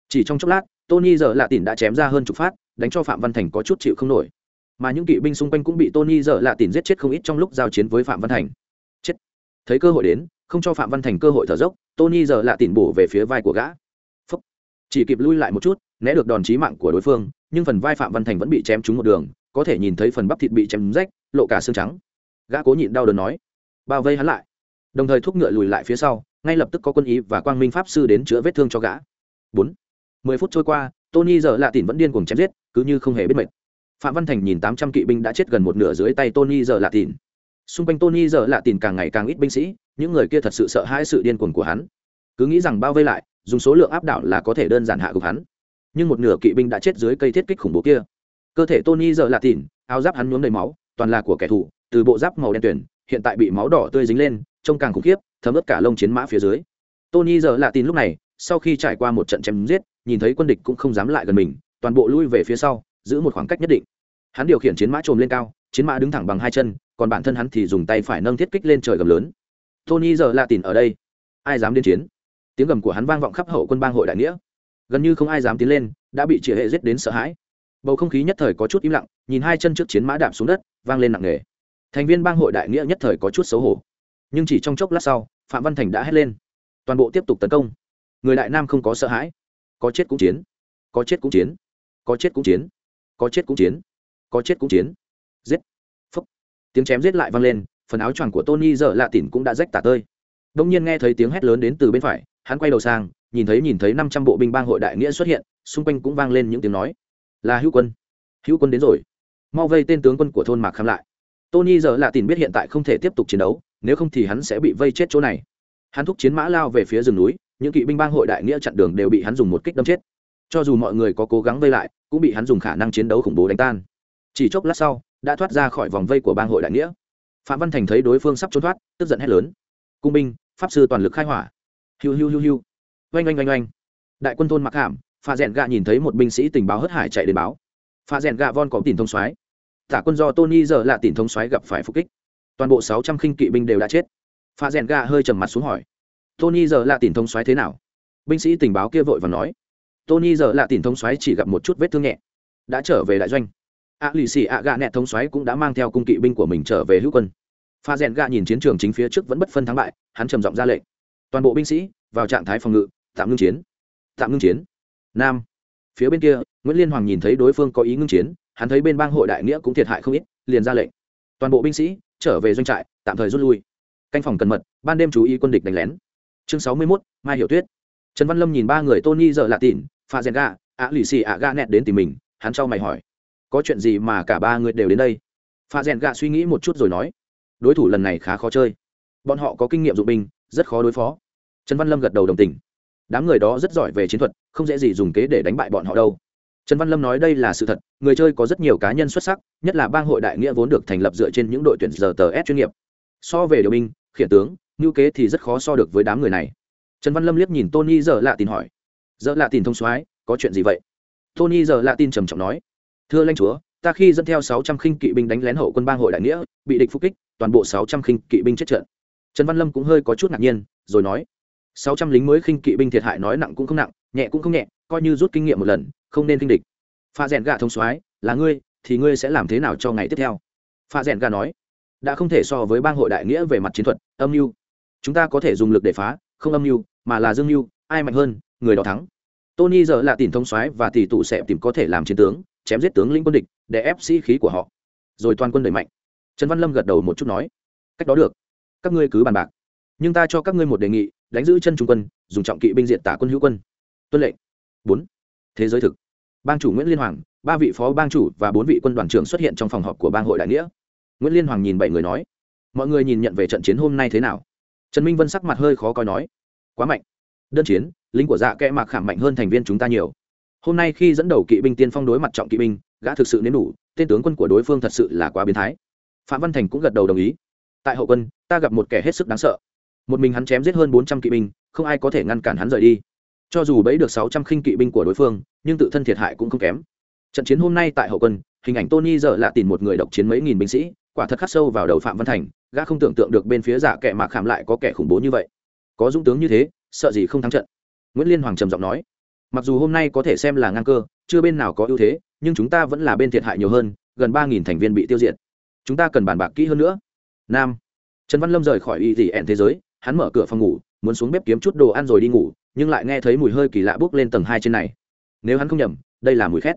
Chỉ trong chốc lát, tony giờ là tìn đã chém ra hơn chục phát, đánh cho phạm văn thành có chút chịu không nổi. Mà những kỵ binh xung quanh cũng bị tony giờ là tìn giết chết không ít trong lúc giao chiến với phạm văn thành. Chết. Thấy cơ hội đến, không cho phạm văn thành cơ hội thở dốc, tony giờ là tìn bổ về phía vai của gã. Phúc. chỉ kịp lui lại một chút, né được đòn chí mạng của đối phương nhưng phần vai phạm văn thành vẫn bị chém trúng một đường, có thể nhìn thấy phần bắp thịt bị chém rách, lộ cả xương trắng. Gã cố nhịn đau đớn nói, bao vây hắn lại. Đồng thời thúc ngựa lùi lại phía sau, ngay lập tức có quân ý và quang minh pháp sư đến chữa vết thương cho gã. Bốn, mười phút trôi qua, tony giờ lạ tỉn vẫn điên cuồng chém giết, cứ như không hề biết mệt. Phạm văn thành nhìn tám trăm kỵ binh đã chết gần một nửa dưới tay tony giờ lạ tỉn xung quanh tony giờ lạ tỉn càng ngày càng ít binh sĩ, những người kia thật sự sợ hãi sự điên cuồng của hắn. Cứ nghĩ rằng bao vây lại, dùng số lượng áp đảo là có thể đơn giản hạ gục hắn nhưng một nửa kỵ binh đã chết dưới cây thiết kích khủng bố kia. Cơ thể tony giờ lạ tỉn áo giáp hắn nhuốm đầy máu, toàn là của kẻ thù, từ bộ giáp màu đen tuyển hiện tại bị máu đỏ tươi dính lên, trông càng khủng khiếp, thấm ướt cả lông chiến mã phía dưới. Tony giờ lạ tin lúc này, sau khi trải qua một trận chém giết, nhìn thấy quân địch cũng không dám lại gần mình, toàn bộ lui về phía sau, giữ một khoảng cách nhất định. Hắn điều khiển chiến mã trồm lên cao, chiến mã đứng thẳng bằng hai chân, còn bản thân hắn thì dùng tay phải nâng thiết kích lên trời gầm lớn. Tony giờ lạ tin ở đây, ai dám đến chiến? Tiếng gầm của hắn vang vọng khắp hậu quân bang hội đại nghĩa gần như không ai dám tiến lên đã bị chị hệ giết đến sợ hãi. Bầu không khí nhất thời có chút im lặng nhìn hai chân trước chiến mã đạp xuống đất vang lên nặng nề. Thành viên bang hội đại nghĩa nhất thời có chút xấu hổ. Nhưng chỉ trong chốc lát sau phạm văn thành đã hét lên. Toàn bộ tiếp tục tấn công. Người đại nam không có sợ hãi. Có chết cũng chiến. Có chết cũng chiến. Có chết cũng chiến. Có chết cũng chiến. Có chết cũng chiến. Giết. Phấp, tiếng chém giết lại vang lên phần áo choàng của tony giờ lạ tỉn cũng đã rách tả tơi. Đông nhiên nghe thấy tiếng hét lớn đến từ bên phải hắn quay đầu sang nhìn thấy nhìn thấy năm trăm bộ binh bang hội đại nghĩa xuất hiện, xung quanh cũng vang lên những tiếng nói. Là hữu quân. Hữu quân đến rồi. Mau vây tên tướng quân của thôn mạc khám lại. Tony giờ lạ tỉn biết hiện tại không thể tiếp tục chiến đấu, nếu không thì hắn sẽ bị vây chết chỗ này. Hắn thúc chiến mã lao về phía rừng núi, những kỵ binh bang hội đại nghĩa chặn đường đều bị hắn dùng một kích đâm chết. Cho dù mọi người có cố gắng vây lại, cũng bị hắn dùng khả năng chiến đấu khủng bố đánh tan. Chỉ chốc lát sau, đã thoát ra khỏi vòng vây của bang hội đại nghĩa. Phạm văn thành thấy đối phương sắp trốn thoát, tức giận hét lớn. Cung binh, pháp sư toàn lực khai hỏa. Hiu hiu hiu hiu oanh oanh oanh oanh. Đại quân thôn mặc hàm pha rèn gạ nhìn thấy một binh sĩ tình báo hất hải chạy đến báo. Pha rèn gạ von có tìm thông soái. Tả quân do tony giờ là tìm thông soái gặp phải phục kích. Toàn bộ sáu trăm khinh kỵ binh đều đã chết. Pha rèn gạ hơi trầm mặt xuống hỏi. Tony giờ là tìm thông xoáy thế nào? Binh sĩ tình báo kia vội và nói. Tony giờ là tìm thông xoáy chỉ gặp một chút vết thương nhẹ. Đã trở về đại doanh. A lì xì a gạ nẹt thông xoáy cũng đã mang theo cung kỵ binh của mình trở về hữu quân. Pha rèn gạ nhìn chiến trường chính phía trước vẫn bất phân thắng bại, hắn trầm giọng ra lệnh. Toàn bộ binh sĩ, vào trạng thái phòng ngự tạm ngưng chiến. Tạm ngưng chiến. Nam. Phía bên kia nguyễn liên hoàng nhìn thấy đối phương có ý ngưng chiến hắn thấy bên bang hội đại nghĩa cũng thiệt hại không ít liền ra lệnh. Toàn bộ binh sĩ trở về doanh trại tạm thời rút lui. Canh phòng cần mật ban đêm chú ý quân địch đánh lén. Chương sáu mươi 61, mai hiểu tuyết. Trần văn lâm nhìn ba người tony giờ lạ tỉn pha rèn ga ạ lì xì ạ ga nẹt đến tìm mình hắn cho mày hỏi. Có chuyện gì mà cả ba người đều đến đây? Pha rèn ga suy nghĩ một chút rồi nói. Đối thủ lần này khá khó chơi. Bọn họ có kinh nghiệm dụng binh rất khó đối phó. Trần văn lâm gật đầu đồng tình đám người đó rất giỏi về chiến thuật, không dễ gì dùng kế để đánh bại bọn họ đâu. Trần văn lâm nói đây là sự thật, người chơi có rất nhiều cá nhân xuất sắc, nhất là bang hội đại nghĩa vốn được thành lập dựa trên những đội tuyển giờ tờ s chuyên nghiệp. So về điều binh, khiển tướng ngữ kế thì rất khó so được với đám người này. Trần văn lâm liếc nhìn tony giờ lạ tin hỏi. Giờ lạ tin thông soái, có chuyện gì vậy? Tony giờ lạ tin trầm trọng nói. Thưa lãnh chúa, ta khi dẫn theo sáu trăm khinh kỵ binh đánh lén hậu quân bang hội đại nghĩa, bị địch phục kích, toàn bộ sáu trăm khinh kỵ binh chết trận. Trần văn lâm cũng hơi có chút ngạc nhiên, rồi nói sáu trăm lính mới khinh kỵ binh thiệt hại nói nặng cũng không nặng, nhẹ cũng không nhẹ, coi như rút kinh nghiệm một lần, không nên kinh địch. Pha rèn gà thông soái, là ngươi, thì ngươi sẽ làm thế nào cho ngày tiếp theo? Pha rèn gà nói, đã không thể so với bang hội đại nghĩa về mặt chiến thuật, âm mưu. Chúng ta có thể dùng lực để phá, không âm mưu, mà là dương mưu, ai mạnh hơn, người đó thắng. Tony giờ là tìm thông soái và tỷ tụ sẽ tìm có thể làm chiến tướng, chém giết tướng lĩnh quân địch, để ép sĩ khí của họ. Rồi toàn quân đẩy mạnh. Trần văn lâm gật đầu một chút nói, cách đó được. Các ngươi cứ bàn bạc. Nhưng ta cho các ngươi một đề nghị đánh giữ chân trung quân, dùng trọng kỵ binh diện tả quân hữu quân. Tuân lệnh. Bốn. Thế giới thực. Bang chủ nguyễn liên hoàng, ba vị phó bang chủ và bốn vị quân đoàn trưởng xuất hiện trong phòng họp của bang hội đại nghĩa. Nguyễn liên hoàng nhìn bảy người nói, mọi người nhìn nhận về trận chiến hôm nay thế nào? Trần minh vân sắc mặt hơi khó coi nói, quá mạnh. Đơn chiến, lính của dạ kẽ mạc khảm mạnh hơn thành viên chúng ta nhiều. Hôm nay khi dẫn đầu kỵ binh tiên phong đối mặt trọng kỵ binh, gã thực sự nếm đủ, tên tướng quân của đối phương thật sự là quá biến thái. Phạm văn thành cũng gật đầu đồng ý, tại hậu quân, ta gặp một kẻ hết sức đáng sợ một mình hắn chém giết hơn bốn trăm kỵ binh, không ai có thể ngăn cản hắn rời đi. Cho dù bẫy được sáu trăm khinh kỵ binh của đối phương, nhưng tự thân thiệt hại cũng không kém. Trận chiến hôm nay tại hậu quân, hình ảnh tony giờ lạ tìm một người độc chiến mấy nghìn binh sĩ, quả thật khắc sâu vào đầu phạm văn thành, gã không tưởng tượng được bên phía giả kẻ mà khảm lại có kẻ khủng bố như vậy. Có dũng tướng như thế, sợ gì không thắng trận. Nguyễn liên hoàng trầm giọng nói, mặc dù hôm nay có thể xem là ngang cơ, chưa bên nào có ưu thế, nhưng chúng ta vẫn là bên thiệt hại nhiều hơn, gần ba nghìn thành viên bị tiêu diệt. Chúng ta cần bàn bạc kỹ hơn nữa. Nam. Trần văn lâm rời khỏi y tỉ ẹn thế giới hắn mở cửa phòng ngủ, muốn xuống bếp kiếm chút đồ ăn rồi đi ngủ, nhưng lại nghe thấy mùi hơi kỳ lạ bốc lên tầng hai trên này. Nếu hắn không nhầm, đây là mùi khét.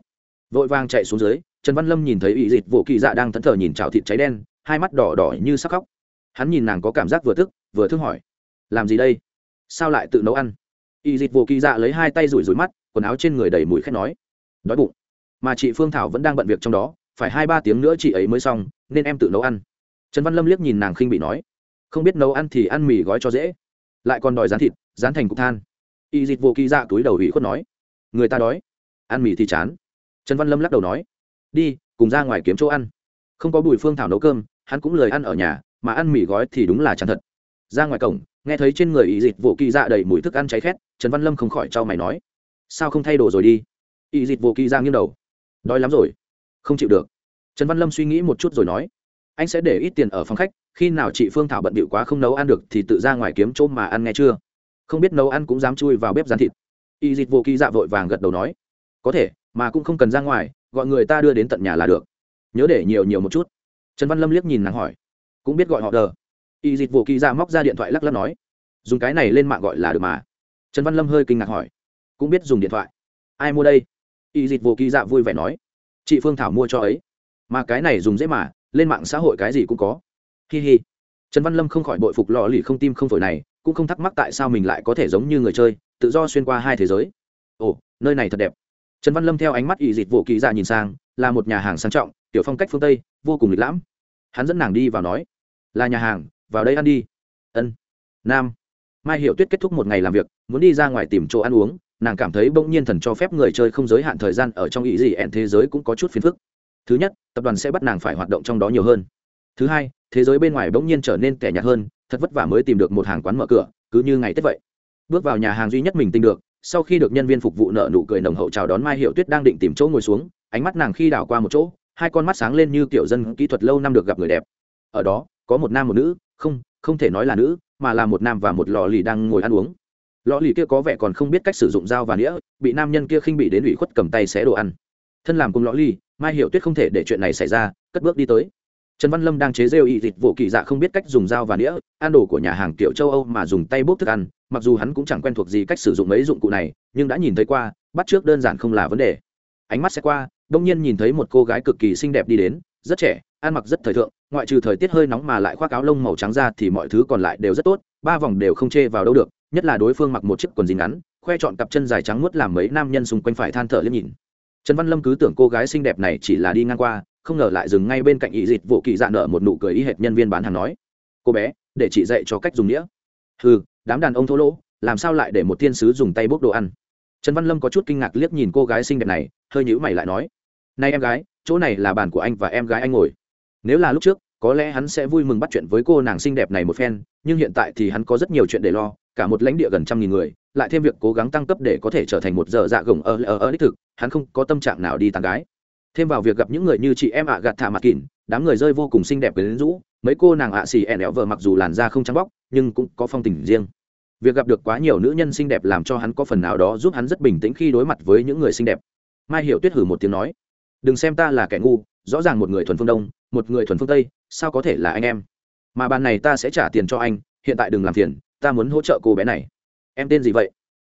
Vội vàng chạy xuống dưới, trần văn lâm nhìn thấy y dịt vụ kỳ dạ đang thẫn thờ nhìn chảo thịt cháy đen, hai mắt đỏ đỏ như sắc khóc. Hắn nhìn nàng có cảm giác vừa tức, vừa thương hỏi, làm gì đây? Sao lại tự nấu ăn? Y dịt vụ kỳ dạ lấy hai tay rủi rủi mắt, quần áo trên người đầy mùi khét nói, đói bụng. Mà chị phương thảo vẫn đang bận việc trong đó, phải hai ba tiếng nữa chị ấy mới xong, nên em tự nấu ăn. Trần văn lâm liếc nhìn nàng khinh bị nói không biết nấu ăn thì ăn mì gói cho dễ. Lại còn đòi rán thịt, rán thành cục than. Y dịch vô kỳ dạ túi đầu ủy khuất nói, người ta đói, ăn mì thì chán. Trần văn lâm lắc đầu nói, đi, cùng ra ngoài kiếm chỗ ăn. Không có bùi phương thảo nấu cơm, hắn cũng lời ăn ở nhà, mà ăn mì gói thì đúng là chán thật. Ra ngoài cổng, nghe thấy trên người y dịch vô kỳ dạ đầy mùi thức ăn cháy khét, trần văn lâm không khỏi trao mày nói, sao không thay đồ rồi đi? Y dịch vô kỳ dạ nghiêng đầu, đói lắm rồi, không chịu được. Trần văn lâm suy nghĩ một chút rồi nói anh sẽ để ít tiền ở phòng khách, khi nào chị phương thảo bận bịu quá không nấu ăn được thì tự ra ngoài kiếm chỗ mà ăn nghe chưa? Không biết nấu ăn cũng dám chui vào bếp rán thịt. Y dịch vô kỳ dạ vội vàng gật đầu nói, có thể, mà cũng không cần ra ngoài, gọi người ta đưa đến tận nhà là được. Nhớ để nhiều nhiều một chút. Trần văn lâm liếc nhìn nàng hỏi, cũng biết gọi họ đờ. Y dịch vô kỳ dạ móc ra điện thoại lắc lắc nói, dùng cái này lên mạng gọi là được mà. Trần văn lâm hơi kinh ngạc hỏi, cũng biết dùng điện thoại. Ai mua đây? Y dịch vô kỳ dạ vui vẻ nói, chị phương thảo mua cho ấy. Mà cái này dùng dễ mà lên mạng xã hội cái gì cũng có. Hi hi. Trần văn lâm không khỏi bội phục lò lì không tim không phổi này, cũng không thắc mắc tại sao mình lại có thể giống như người chơi, tự do xuyên qua hai thế giới. Ồ, nơi này thật đẹp. Trần văn lâm theo ánh mắt ỵ dịt vụ kỳ ra nhìn sang, là một nhà hàng sang trọng, tiểu phong cách phương tây, vô cùng lịch lãm. Hắn dẫn nàng đi vào nói, là nhà hàng, vào đây ăn đi. Ân. Nam. Mai hiệu tuyết kết thúc một ngày làm việc, muốn đi ra ngoài tìm chỗ ăn uống, nàng cảm thấy bỗng nhiên thần cho phép người chơi không giới hạn thời gian ở trong ý gì ẹn thế giới cũng có chút phiền phức thứ nhất, tập đoàn sẽ bắt nàng phải hoạt động trong đó nhiều hơn. Thứ hai, thế giới bên ngoài bỗng nhiên trở nên tẻ nhạt hơn, thật vất vả mới tìm được một hàng quán mở cửa, cứ như ngày tết vậy. Bước vào nhà hàng duy nhất mình tin được, sau khi được nhân viên phục vụ nợ nụ cười nồng hậu chào đón mai hiệu tuyết đang định tìm chỗ ngồi xuống, ánh mắt nàng khi đảo qua một chỗ, hai con mắt sáng lên như kiểu dân kỹ thuật lâu năm được gặp người đẹp. Ở đó, có một nam một nữ, không không thể nói là nữ, mà là một nam và một lò lì đang ngồi ăn uống. Lò lì kia có vẻ còn không biết cách sử dụng dao và nĩa bị nam nhân kia khinh bị đến ủy khuất cầm tay xé đồ ăn thân làm cùng lõ ly, mai hiểu tuyết không thể để chuyện này xảy ra, cất bước đi tới. Trần văn lâm đang chế rêu y dịch vụ kỳ dạ không biết cách dùng dao và đĩa, ăn đồ của nhà hàng kiểu châu âu mà dùng tay bốc thức ăn, mặc dù hắn cũng chẳng quen thuộc gì cách sử dụng mấy dụng cụ này, nhưng đã nhìn thấy qua, bắt trước đơn giản không là vấn đề. Ánh mắt sẽ qua, đông nhiên nhìn thấy một cô gái cực kỳ xinh đẹp đi đến, rất trẻ, ăn mặc rất thời thượng, ngoại trừ thời tiết hơi nóng mà lại khoác áo lông màu trắng ra thì mọi thứ còn lại đều rất tốt, ba vòng đều không chê vào đâu được, nhất là đối phương mặc một chiếc quần jean ngắn, khoe chọn cặp chân dài trắng muốt làm mấy nam nhân xung quanh phải than thở liếc nhìn trần văn lâm cứ tưởng cô gái xinh đẹp này chỉ là đi ngang qua, không ngờ lại dừng ngay bên cạnh ý dịt vụ kỳ dạ nợ một nụ cười y hệt nhân viên bán hàng nói. Cô bé, để chị dạy cho cách dùng đĩa. Ừ đám đàn ông thô lỗ, làm sao lại để một thiên sứ dùng tay bốc đồ ăn? Trần văn lâm có chút kinh ngạc liếc nhìn cô gái xinh đẹp này, hơi nhữ mày lại nói. Này em gái, chỗ này là bàn của anh và em gái anh ngồi. Nếu là lúc trước, có lẽ hắn sẽ vui mừng bắt chuyện với cô nàng xinh đẹp này một phen, nhưng hiện tại thì hắn có rất nhiều chuyện để lo, cả một lãnh địa gần trăm nghìn người lại thêm việc cố gắng tăng cấp để có thể trở thành một giờ dạ gồng ở ở ở đích thực, hắn không có tâm trạng nào đi tàn gái. Thêm vào việc gặp những người như chị em ạ gạt thả mặt kỉn, đám người rơi vô cùng xinh đẹp quyến rũ, mấy cô nàng ạ xì ẻn ẹo vợ mặc dù làn da không trắng bóc, nhưng cũng có phong tình riêng. Việc gặp được quá nhiều nữ nhân xinh đẹp làm cho hắn có phần nào đó giúp hắn rất bình tĩnh khi đối mặt với những người xinh đẹp. Mai hiểu tuyết hử một tiếng nói, đừng xem ta là kẻ ngu, rõ ràng một người thuần phương đông, một người thuần phương tây, sao có thể là anh em? Mà bàn này ta sẽ trả tiền cho anh, hiện tại đừng làm phiền, ta muốn hỗ trợ cô bé này em tên gì vậy?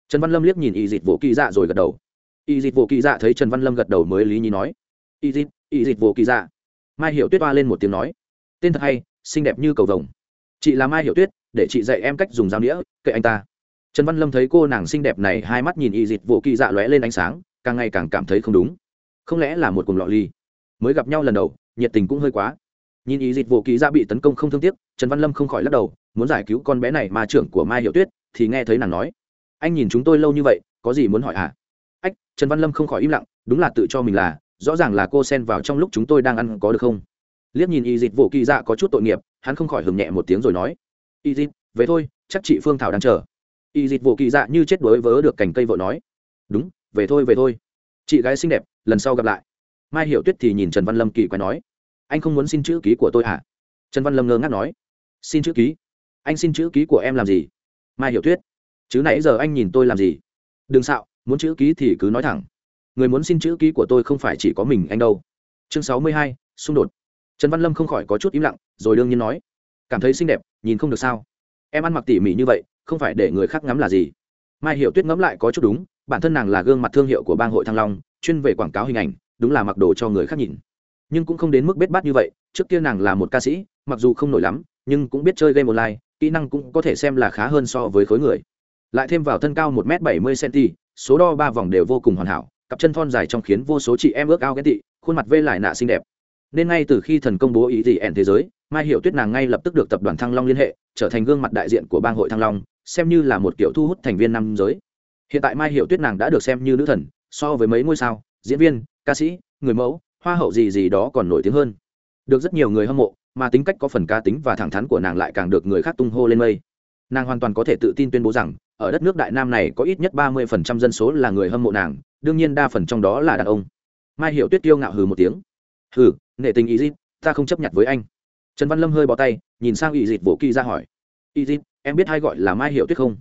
Trần văn lâm liếc nhìn y dịt vô kỳ dạ rồi gật đầu. Y dịt vô kỳ dạ thấy trần văn lâm gật đầu mới lý nhí nói. Y dịt y dịt vô kỳ dạ. Mai hiểu tuyết oa lên một tiếng nói. Tên thật hay, xinh đẹp như cầu vồng. Chị là mai hiểu tuyết, để chị dạy em cách dùng dao nĩa, kệ anh ta. Trần văn lâm thấy cô nàng xinh đẹp này, hai mắt nhìn y dịt vô kỳ dạ lóe lên ánh sáng, càng ngày càng cảm thấy không đúng. Không lẽ là một cùng lọ ly? Mới gặp nhau lần đầu, nhiệt tình cũng hơi quá. Nhìn y dịt vô kỳ dạ bị tấn công không thương tiếc, trần văn lâm không khỏi lắc đầu, muốn giải cứu con bé này mà trưởng của mai hiệu tuyết thì nghe thấy nàng nói, anh nhìn chúng tôi lâu như vậy, có gì muốn hỏi à ách, trần văn lâm không khỏi im lặng, đúng là tự cho mình là, rõ ràng là cô xen vào trong lúc chúng tôi đang ăn có được không? Liếc nhìn y dịt vụ kỳ dạ có chút tội nghiệp, hắn không khỏi hừng nhẹ một tiếng rồi nói y dịt về thôi, chắc chị phương thảo đang chờ. Y dịt vụ kỳ dạ như chết đuối vớ được cành cây vợ nói, đúng, về thôi về thôi. Chị gái xinh đẹp, lần sau gặp lại. Mai hiểu tuyết thì nhìn trần văn lâm kỳ quái nói, anh không muốn xin chữ ký của tôi hả? Trần văn lâm ngơ ngác nói, xin chữ ký. Anh xin chữ ký của em làm gì? Mai hiểu tuyết chứ nãy giờ anh nhìn tôi làm gì? Đừng xạo, muốn chữ ký thì cứ nói thẳng. Người muốn xin chữ ký của tôi không phải chỉ có mình anh đâu. Chương sáu mươi hai, xung đột. Trần văn lâm không khỏi có chút im lặng, rồi đương nhiên nói. Cảm thấy xinh đẹp, nhìn không được sao? Em ăn mặc tỉ mỉ như vậy, không phải để người khác ngắm là gì? Mai hiểu tuyết ngẫm lại có chút đúng, bản thân nàng là gương mặt thương hiệu của bang hội thăng long, chuyên về quảng cáo hình ảnh, đúng là mặc đồ cho người khác nhìn. Nhưng cũng không đến mức bết bát như vậy, trước kia nàng là một ca sĩ, mặc dù không nổi lắm, nhưng cũng biết chơi game online kỹ năng cũng có thể xem là khá hơn so với khối người. Lại thêm vào thân cao một m bảy mươi cm số đo ba vòng đều vô cùng hoàn hảo, cặp chân thon dài trong khiến vô số chị em ước ao ghét tị, khuôn mặt vê lại nạ xinh đẹp. Nên ngay từ khi thần công bố ý gì ẻn thế giới, mai hiệu tuyết nàng ngay lập tức được tập đoàn thăng long liên hệ, trở thành gương mặt đại diện của bang hội thăng long, xem như là một kiểu thu hút thành viên nam giới. Hiện tại mai hiệu tuyết nàng đã được xem như nữ thần, so với mấy ngôi sao, diễn viên, ca sĩ, người mẫu, hoa hậu gì gì đó còn nổi tiếng hơn. Được rất nhiều người hâm mộ mà tính cách có phần ca tính và thẳng thắn của nàng lại càng được người khác tung hô lên mây. Nàng hoàn toàn có thể tự tin tuyên bố rằng, ở đất nước đại nam này có ít nhất ba mươi phần trăm dân số là người hâm mộ nàng, đương nhiên đa phần trong đó là đàn ông. Mai hiệu tuyết tiêu ngạo hừ một tiếng. Hừ nệ tình ý dịp ta không chấp nhận với anh. Trần văn lâm hơi bỏ tay, nhìn sang ý dịp vỗ kỳ ra hỏi. Ý dịp em biết hay gọi là mai hiệu tuyết không?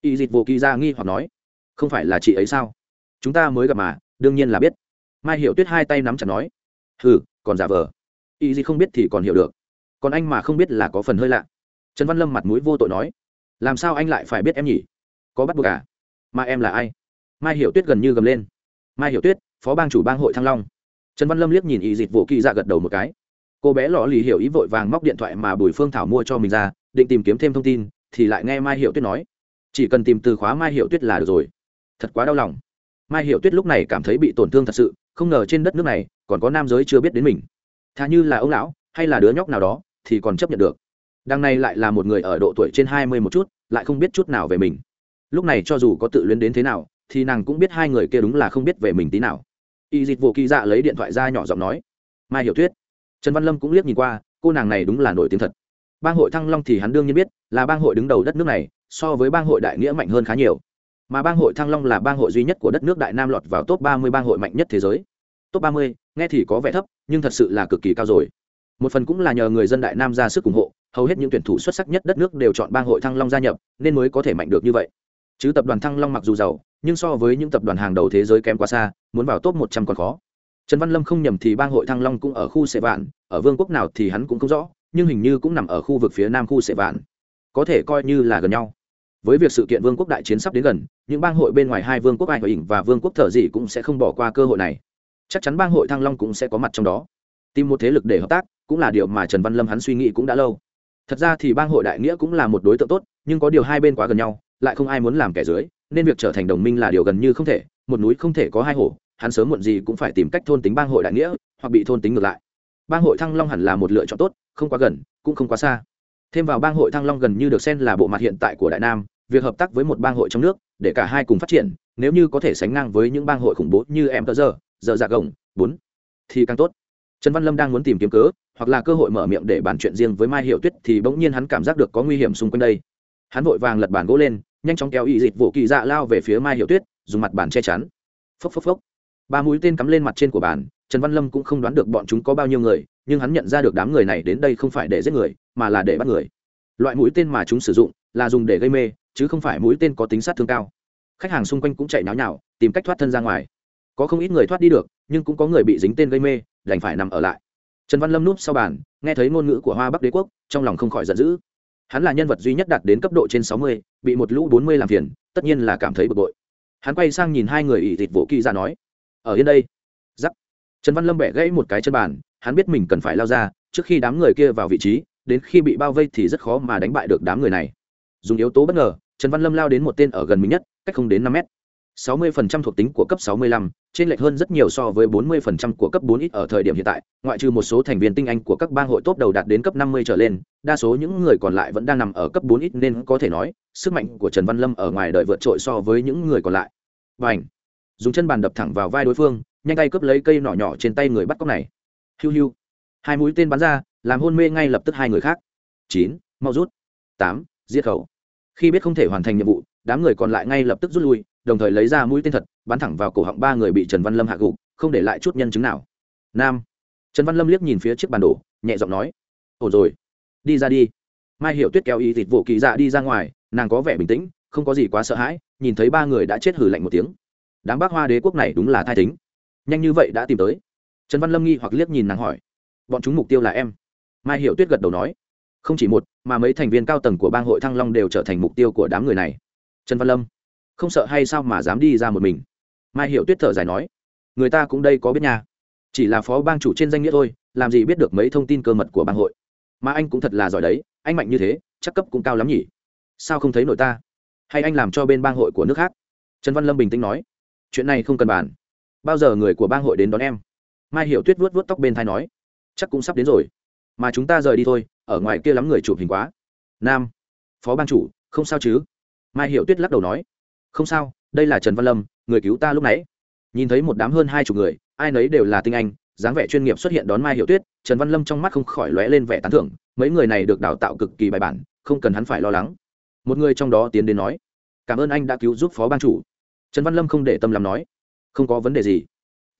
Ý dịp vỗ kỳ ra nghi hoặc nói. Không phải là chị ấy sao? Chúng ta mới gặp mà, đương nhiên là biết. Mai hiệu tuyết hai tay nắm chặt nói. Hừ, còn giả vờ. Ý dịp không biết thì còn hiểu được còn anh mà không biết là có phần hơi lạ. Trần văn lâm mặt mũi vô tội nói, làm sao anh lại phải biết em nhỉ? Có bắt buộc à? Mà em là ai? Mai hiểu tuyết gần như gầm lên. Mai hiểu tuyết, phó bang chủ bang hội thăng long. Trần văn lâm liếc nhìn ý dịch vụ kỳ dạ gật đầu một cái. Cô bé lò lì hiểu ý vội vàng móc điện thoại mà bùi phương thảo mua cho mình ra, định tìm kiếm thêm thông tin, thì lại nghe mai hiểu tuyết nói, chỉ cần tìm từ khóa mai hiểu tuyết là được rồi. Thật quá đau lòng. Mai hiểu tuyết lúc này cảm thấy bị tổn thương thật sự, không ngờ trên đất nước này còn có nam giới chưa biết đến mình. Thà như là ông lão, hay là đứa nhóc nào đó thì còn chấp nhận được. Đằng này lại là một người ở độ tuổi trên hai mươi một chút, lại không biết chút nào về mình. Lúc này cho dù có tự luyến đến thế nào, thì nàng cũng biết hai người kia đúng là không biết về mình tí nào. Y dịch vụ kỳ dạ lấy điện thoại ra nhỏ giọng nói. Mai hiểu tuyết trần văn lâm cũng liếc nhìn qua, cô nàng này đúng là nổi tiếng thật. Bang hội thăng long thì hắn đương nhiên biết, là bang hội đứng đầu đất nước này, so với bang hội đại nghĩa mạnh hơn khá nhiều. Mà bang hội thăng long là bang hội duy nhất của đất nước đại nam lọt vào top ba mươi bang hội mạnh nhất thế giới. Top ba mươi, nghe thì có vẻ thấp, nhưng thật sự là cực kỳ cao rồi một phần cũng là nhờ người dân đại nam ra sức ủng hộ, hầu hết những tuyển thủ xuất sắc nhất đất nước đều chọn bang hội thăng long gia nhập, nên mới có thể mạnh được như vậy. Chứ tập đoàn thăng long mặc dù giàu, nhưng so với những tập đoàn hàng đầu thế giới kém quá xa, muốn vào top một trăm còn khó. Trần văn lâm không nhầm thì bang hội thăng long cũng ở khu sệ vạn, ở vương quốc nào thì hắn cũng không rõ, nhưng hình như cũng nằm ở khu vực phía nam khu sệ vạn. Có thể coi như là gần nhau. Với việc sự kiện vương quốc đại chiến sắp đến gần, những bang hội bên ngoài hai vương quốc ai hòa ỉnh và vương quốc thở Dị cũng sẽ không bỏ qua cơ hội này. Chắc chắn bang hội thăng long cũng sẽ có mặt trong đó. Tìm một thế lực để hợp tác cũng là điều mà trần văn lâm hắn suy nghĩ cũng đã lâu. Thật ra thì bang hội đại nghĩa cũng là một đối tượng tốt, nhưng có điều hai bên quá gần nhau, lại không ai muốn làm kẻ dưới, nên việc trở thành đồng minh là điều gần như không thể, một núi không thể có hai hổ, hắn sớm muộn gì cũng phải tìm cách thôn tính bang hội đại nghĩa, hoặc bị thôn tính ngược lại. Bang hội thăng long hẳn là một lựa chọn tốt, không quá gần, cũng không quá xa. Thêm vào bang hội thăng long gần như được xem là bộ mặt hiện tại của đại nam, việc hợp tác với một bang hội trong nước, để cả hai cùng phát triển, nếu như có thể sánh ngang với những bang hội khủng bố như em tờ giờ giờ dạ gồng, bốn, thì càng tốt. Trần văn lâm đang muốn tìm kiếm cớ hoặc là cơ hội mở miệng để bàn chuyện riêng với mai Hiểu tuyết thì bỗng nhiên hắn cảm giác được có nguy hiểm xung quanh đây. Hắn vội vàng lật bàn gỗ lên, nhanh chóng kéo ý dịch vụ kỳ dạ lao về phía mai Hiểu tuyết, dùng mặt bàn che chắn. Phốc phốc phốc. Ba mũi tên cắm lên mặt trên của bàn, trần văn lâm cũng không đoán được bọn chúng có bao nhiêu người, nhưng hắn nhận ra được đám người này đến đây không phải để giết người, mà là để bắt người. Loại mũi tên mà chúng sử dụng là dùng để gây mê, chứ không phải mũi tên có tính sát thương cao. Khách hàng xung quanh cũng chạy náo nhào, tìm cách thoát thân ra ngoài. Có không ít người thoát đi được, nhưng cũng có người bị dính tên gây mê, đành phải nằm ở lại trần văn lâm núp sau bàn, nghe thấy ngôn ngữ của hoa bắc đế quốc, trong lòng không khỏi giận dữ. Hắn là nhân vật duy nhất đạt đến cấp độ trên sáu mươi, bị một lũ bốn mươi làm phiền, tất nhiên là cảm thấy bực bội. Hắn quay sang nhìn hai người ỷ thịt vỗ kỳ ra nói, ở yên đây. Giắc. Trần văn lâm bẻ gãy một cái chân bàn, hắn biết mình cần phải lao ra, trước khi đám người kia vào vị trí, đến khi bị bao vây thì rất khó mà đánh bại được đám người này. Dùng yếu tố bất ngờ, trần văn lâm lao đến một tên ở gần mình nhất, cách không đến năm mét. 60% thuộc tính của cấp 65, trên lệch hơn rất nhiều so với 40% của cấp 4 ít ở thời điểm hiện tại, ngoại trừ một số thành viên tinh anh của các bang hội tốt đầu đạt đến cấp 50 trở lên, đa số những người còn lại vẫn đang nằm ở cấp 4 ít nên có thể nói, sức mạnh của Trần Văn Lâm ở ngoài đời vượt trội so với những người còn lại. Bành! Dùng chân bàn đập thẳng vào vai đối phương, nhanh tay cướp lấy cây nỏ nhỏ trên tay người bắt cóc này. Hiu hiu. Hai mũi tên bắn ra, làm hôn mê ngay lập tức hai người khác. 9, mau rút. 8, giết khẩu. Khi biết không thể hoàn thành nhiệm vụ, đám người còn lại ngay lập tức rút lui, đồng thời lấy ra mũi tên thật, bắn thẳng vào cổ họng ba người bị trần văn lâm hạ gục, không để lại chút nhân chứng nào. Nam. Trần văn lâm liếc nhìn phía chiếc bàn đổ, nhẹ giọng nói, ổn rồi, đi ra đi. Mai hiểu tuyết kéo y thịt vụ kỳ dạ đi ra ngoài, nàng có vẻ bình tĩnh, không có gì quá sợ hãi, nhìn thấy ba người đã chết hử lạnh một tiếng. Đám bác hoa đế quốc này đúng là thai tính nhanh như vậy đã tìm tới. Trần văn lâm nghi hoặc liếc nhìn nàng hỏi, bọn chúng mục tiêu là em? Mai hiểu tuyết gật đầu nói, không chỉ một, mà mấy thành viên cao tầng của bang hội thăng long đều trở thành mục tiêu của đám người này. Trần văn lâm không sợ hay sao mà dám đi ra một mình? Mai Hiểu tuyết thở dài nói, người ta cũng đây có biết nha. Chỉ là phó bang chủ trên danh nghĩa thôi, làm gì biết được mấy thông tin cơ mật của bang hội. Mà anh cũng thật là giỏi đấy, anh mạnh như thế, chắc cấp cũng cao lắm nhỉ? Sao không thấy nội ta? Hay anh làm cho bên bang hội của nước khác? Trần văn lâm bình tĩnh nói, chuyện này không cần bàn. Bao giờ người của bang hội đến đón em? Mai hiểu tuyết vuốt vuốt tóc bên thai nói, chắc cũng sắp đến rồi. Mà chúng ta rời đi thôi, ở ngoài kia lắm người chụp hình quá. Nam, phó bang chủ, không sao chứ? Mai hiểu tuyết lắc đầu nói không sao, đây là trần văn lâm, người cứu ta lúc nãy. Nhìn thấy một đám hơn hai chục người, ai nấy đều là tinh anh, dáng vẻ chuyên nghiệp xuất hiện đón mai hiệu tuyết, trần văn lâm trong mắt không khỏi lóe lên vẻ tán thưởng, mấy người này được đào tạo cực kỳ bài bản, không cần hắn phải lo lắng. Một người trong đó tiến đến nói, cảm ơn anh đã cứu giúp phó ban chủ. Trần văn lâm không để tâm làm nói, không có vấn đề gì,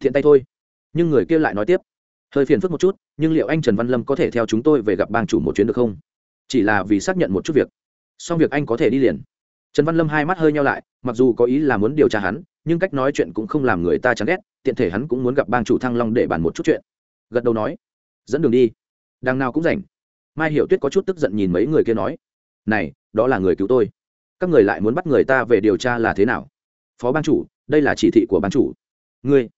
thiện tay thôi. Nhưng người kia lại nói tiếp, hơi phiền phức một chút, nhưng liệu anh trần văn lâm có thể theo chúng tôi về gặp bang chủ một chuyến được không? Chỉ là vì xác nhận một chút việc, xong việc anh có thể đi liền trần văn lâm hai mắt hơi nhau lại, mặc dù có ý là muốn điều tra hắn, nhưng cách nói chuyện cũng không làm người ta chán ghét, tiện thể hắn cũng muốn gặp bang chủ thăng long để bàn một chút chuyện. Gật đầu nói, dẫn đường đi. Đằng nào cũng rảnh. Mai hiểu tuyết có chút tức giận nhìn mấy người kia nói, này, đó là người cứu tôi. Các người lại muốn bắt người ta về điều tra là thế nào? Phó ban chủ, đây là chỉ thị của ban chủ. Ngươi?